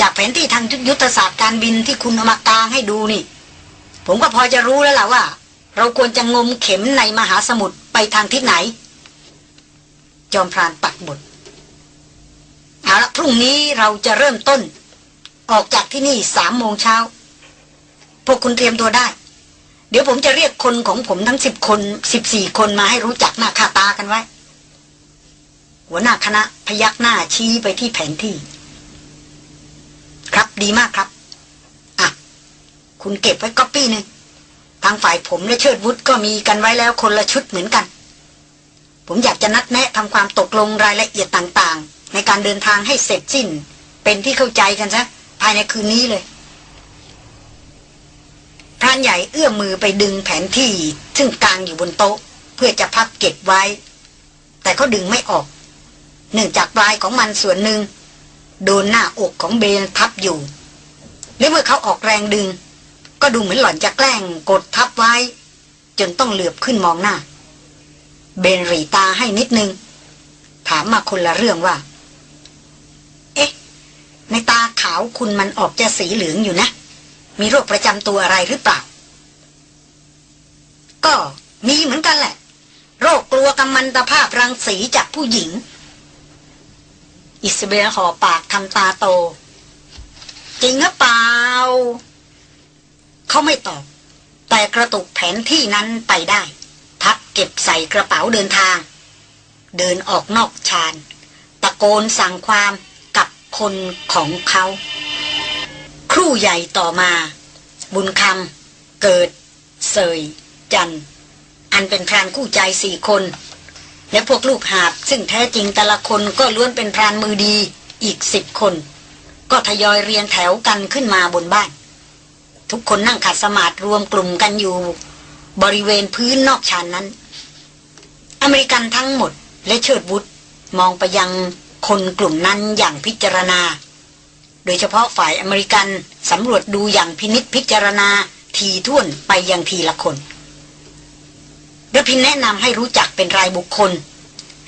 จากแผนที่ทางยุทธศาสตร์การบินที่คุณเอามากางให้ดูนี่ ผมก็พอจะรู้แล้วล่ะว่า เราควรจะงมเข็มในมหาสมุทรไปทางทิศไหน จอมพรานปักบทเอาละพรุ่งนี้เราจะเริ่มต้น ออกจากที่นี่สามโมงเช้า พวกคุณเตรียมตัวได้ เดี๋ยวผมจะเรียกคนของผมทั้งสิบคนสิบสี่คนมาให้รู้จักหน้าค่าตากันไว้ หัวหน้าคณะพยักหน้าชี้ไปที่แผนที่ ครับดีมากครับ อะ คุณเก็บไว้ก๊อปปี้หนึ่งทางฝ่ายผมและเชิดวุฒก็มีกันไว้แล้วคนละชุดเหมือนกัน ผมอยากจะนัดแนะทำความตกลงรายละเอียดต่างๆ ในการเดินทางให้เสร็จสิ้น เป็นที่เข้าใจกันซะภายในคืนนี้เลยพรานใหญ่เอื้อมมือไปดึงแผนที่ซึ่งกลางอยู่บนโต๊ะ เพื่อจะพับเก็บไว้ แต่เขาดึงไม่ออก เนื่องจากปลายของมันส่วนหนึ่ง โดนหน้าอกของเบนทับอยู่ และเมื่อเขาออกแรงดึง ก็ดูเหมือนหล่อนจะแกล้งกดทับไว้ จนต้องเหลือบขึ้นมองหน้า เบนรีตาให้นิดนึง ถามมาคนละเรื่องว่า เอ๊ะ ในตาขาวคุณมันออกจะสีเหลืองอยู่นะ มีโรคประจำตัวอะไรหรือเปล่า ก็มีเหมือนกันแหละ โรคกลัวกำมันตภาพรังสีจากผู้หญิง อิสเบลหอปากทำตาโต จริงหรือเปล่า เขาไม่ตอบ แต่กระตุกแผนที่นั้นไปได้ พับเก็บใส่กระเป๋าเดินทาง เดินออกนอกชานตะโกนสั่งความกับคนของเขา ครู่ใหญ่ต่อมา บุญคำเกิด เสย จัน อันเป็นพรานคู่ใจสี่คน และพวกลูกหาบซึ่งแท้จริงแต่ละคนก็ล้วนเป็นพรานมือดีอีกสิบคน ก็ทยอยเรียงแถวกันขึ้นมาบนบ้าน ทุกคนนั่งขัดสมาธิรวมกลุ่มกันอยู่ บริเวณพื้นนอกชานนั้น อเมริกันทั้งหมดและเชิดวุฒมองไปยังคนกลุ่มนั้นอย่างพิจารณา โดยเฉพาะฝ่ายอเมริกันสำรวจดูอย่างพินิษพิจารณาทีท่วนไปยังทีละคน ระพินแนะนำให้รู้จักเป็นรายบุคคล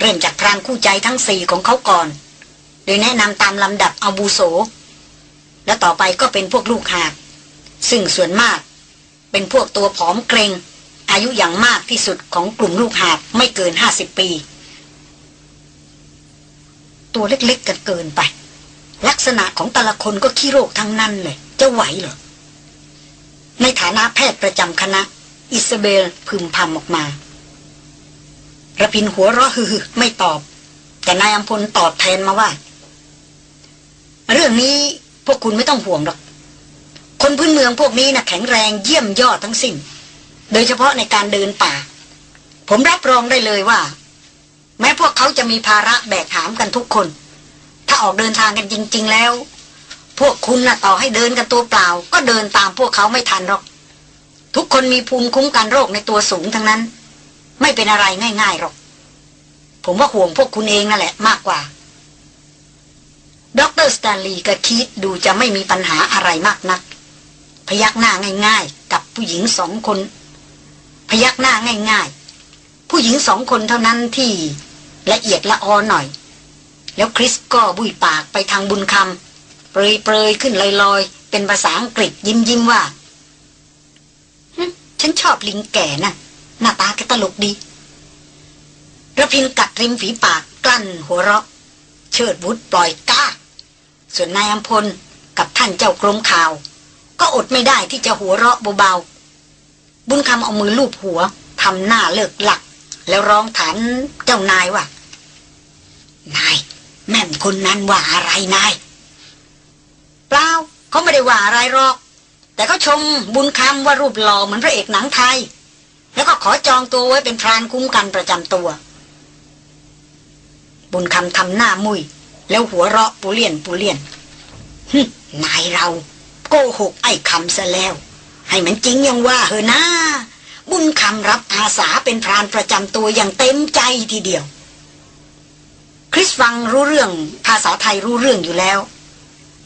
เริ่มจากพรานคู่ใจทั้งสี่ของเขาก่อน โดยแนะนำตามลำดับอาบูโส และต่อไปก็เป็นพวกลูกหาบซึ่งส่วนมาก เป็นพวกตัวผอมเกรง อายุอย่างมากที่สุดของกลุ่มลูกหาบไม่เกินห้าสิบปี ตัวเล็กๆกันเกินไป ลักษณะของแต่ละคนก็ขี้โรคทั้งนั้นเลย จะไหวเหรอในฐานะแพทย์ประจำคณะ อิสเบลพึมพำออกมาระพินหัวเราะฮือไม่ตอบ แต่นายอัมพลตอบแทนมาว่า เรื่องนี้พวกคุณไม่ต้องห่วงหรอก คนพื้นเมืองพวกนี้นะ่ะแข็งแรงเยี่ยมยอดทั้งสิ้น โดยเฉพาะในการเดินป่า ผมรับรองได้เลยว่า แม้พวกเขาจะมีภาระแบกหามกันทุกคน ถ้าออกเดินทางกันจริง ๆ แล้ว พวกคุณนะ่ะต่อให้เดินกันตัวเปล่า ก็เดินตามพวกเขาไม่ทันหรอก ทุกคนมีภูมิคุ้มกันโรคในตัวสูงทั้งนั้น ไม่เป็นอะไรง่ายๆหรอก ผมว่าห่วงพวกคุณเองนั่นแหละมากกว่าดรสแตนลีย์กับคีตดูจะไม่มีปัญหาอะไรมากนัก พยักหน้าง่าย ๆ กับผู้หญิงสองคน พยักหน้าง่าย ๆ ผู้หญิงสองคนเท่านั้นที่ละเอียดละออหน่อย แล้วคริสก็บุยปากไปทางบุญคำเปรยๆขึ้นลอยๆ เป็นภาษาอังกฤษยิ้มๆว่า ฉันชอบลิงแก่นะหน้าตาแกตลกดีระพินกัดริมฝีปากกลั้นหัวเราะ เชิดวุฒปล่อยก้า ส่วนนายอัมพลกับท่านเจ้ากรมข่าว ก็อดไม่ได้ที่จะหัวเราะเบาๆบุญคำเอามือลูบหัวทำหน้าเลิกหลัก แล้วร้องถามเจ้านายว่า นาย แม่มคนนั้นว่าอะไรนาย เปล่าเขาไม่ได้ว่าอะไรหรอก แต่เขาชมบุญคำว่ารูปหล่อเหมือนพระเอกหนังไทย แล้วก็ขอจองตัวไว้เป็นพรานคุ้มกันประจำตัว บุญคำทำหน้ามุยแล้วหัวเราะปูเลียนปูเลียนฮึนายเราโกหกไอ้คำซะแล้ว ให้มันจริงยังว่าเหอนะบุญคำรับอาสาเป็นพรานประจำตัวอย่างเต็มใจทีเดียว คริสฟังรู้เรื่องภาษาไทยรู้เรื่องอยู่แล้ว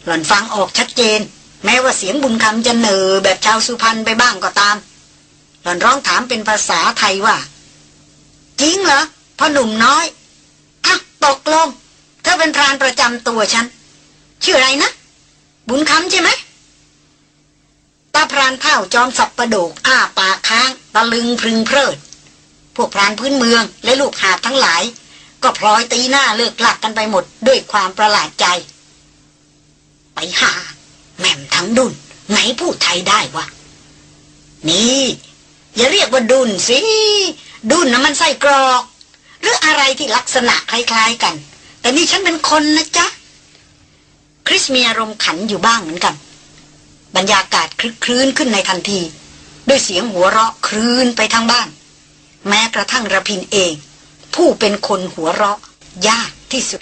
หล่อนฟังออกชัดเจน แม้ว่าเสียงบุญคำจะเหนือแบบชาวสุพรรณไปบ้างก็ตาม หล่อนร้องถามเป็นภาษาไทยว่า จริงเหรอพ่อหนุ่มน้อยอะตกลง เธอเป็นพรานประจำตัวฉัน ชื่ออะไรนะ บุญคำใช่ไหมตาพรานเท่าจอมสับประโดก อ้าปากค้าง ตะลึงพึงเพลิด พวกพรานพื้นเมืองและลูกหาบทั้งหลาย ก็พลอยตีหน้าเลิกหลักกันไปหมดด้วยความประหลาดใจ ไปหา แม่มทั้งดุนไหนพูดไทยได้วะ นี่ อย่าเรียกว่าดุนสิ ดุนนะมันไส้กรอก หรืออะไรที่ลักษณะคล้ายๆกัน แต่นี่ฉันเป็นคนนะจ๊ะ คริสมีอารมณ์ขันอยู่บ้างเหมือนกัน บรรยากาศคลึกคลื้นขึ้นในทันที ด้วยเสียงหัวเราะคลื่นไปทางบ้าน แม้กระทั่งระพินเอง ผู้เป็นคนหัวเราะยากที่สุด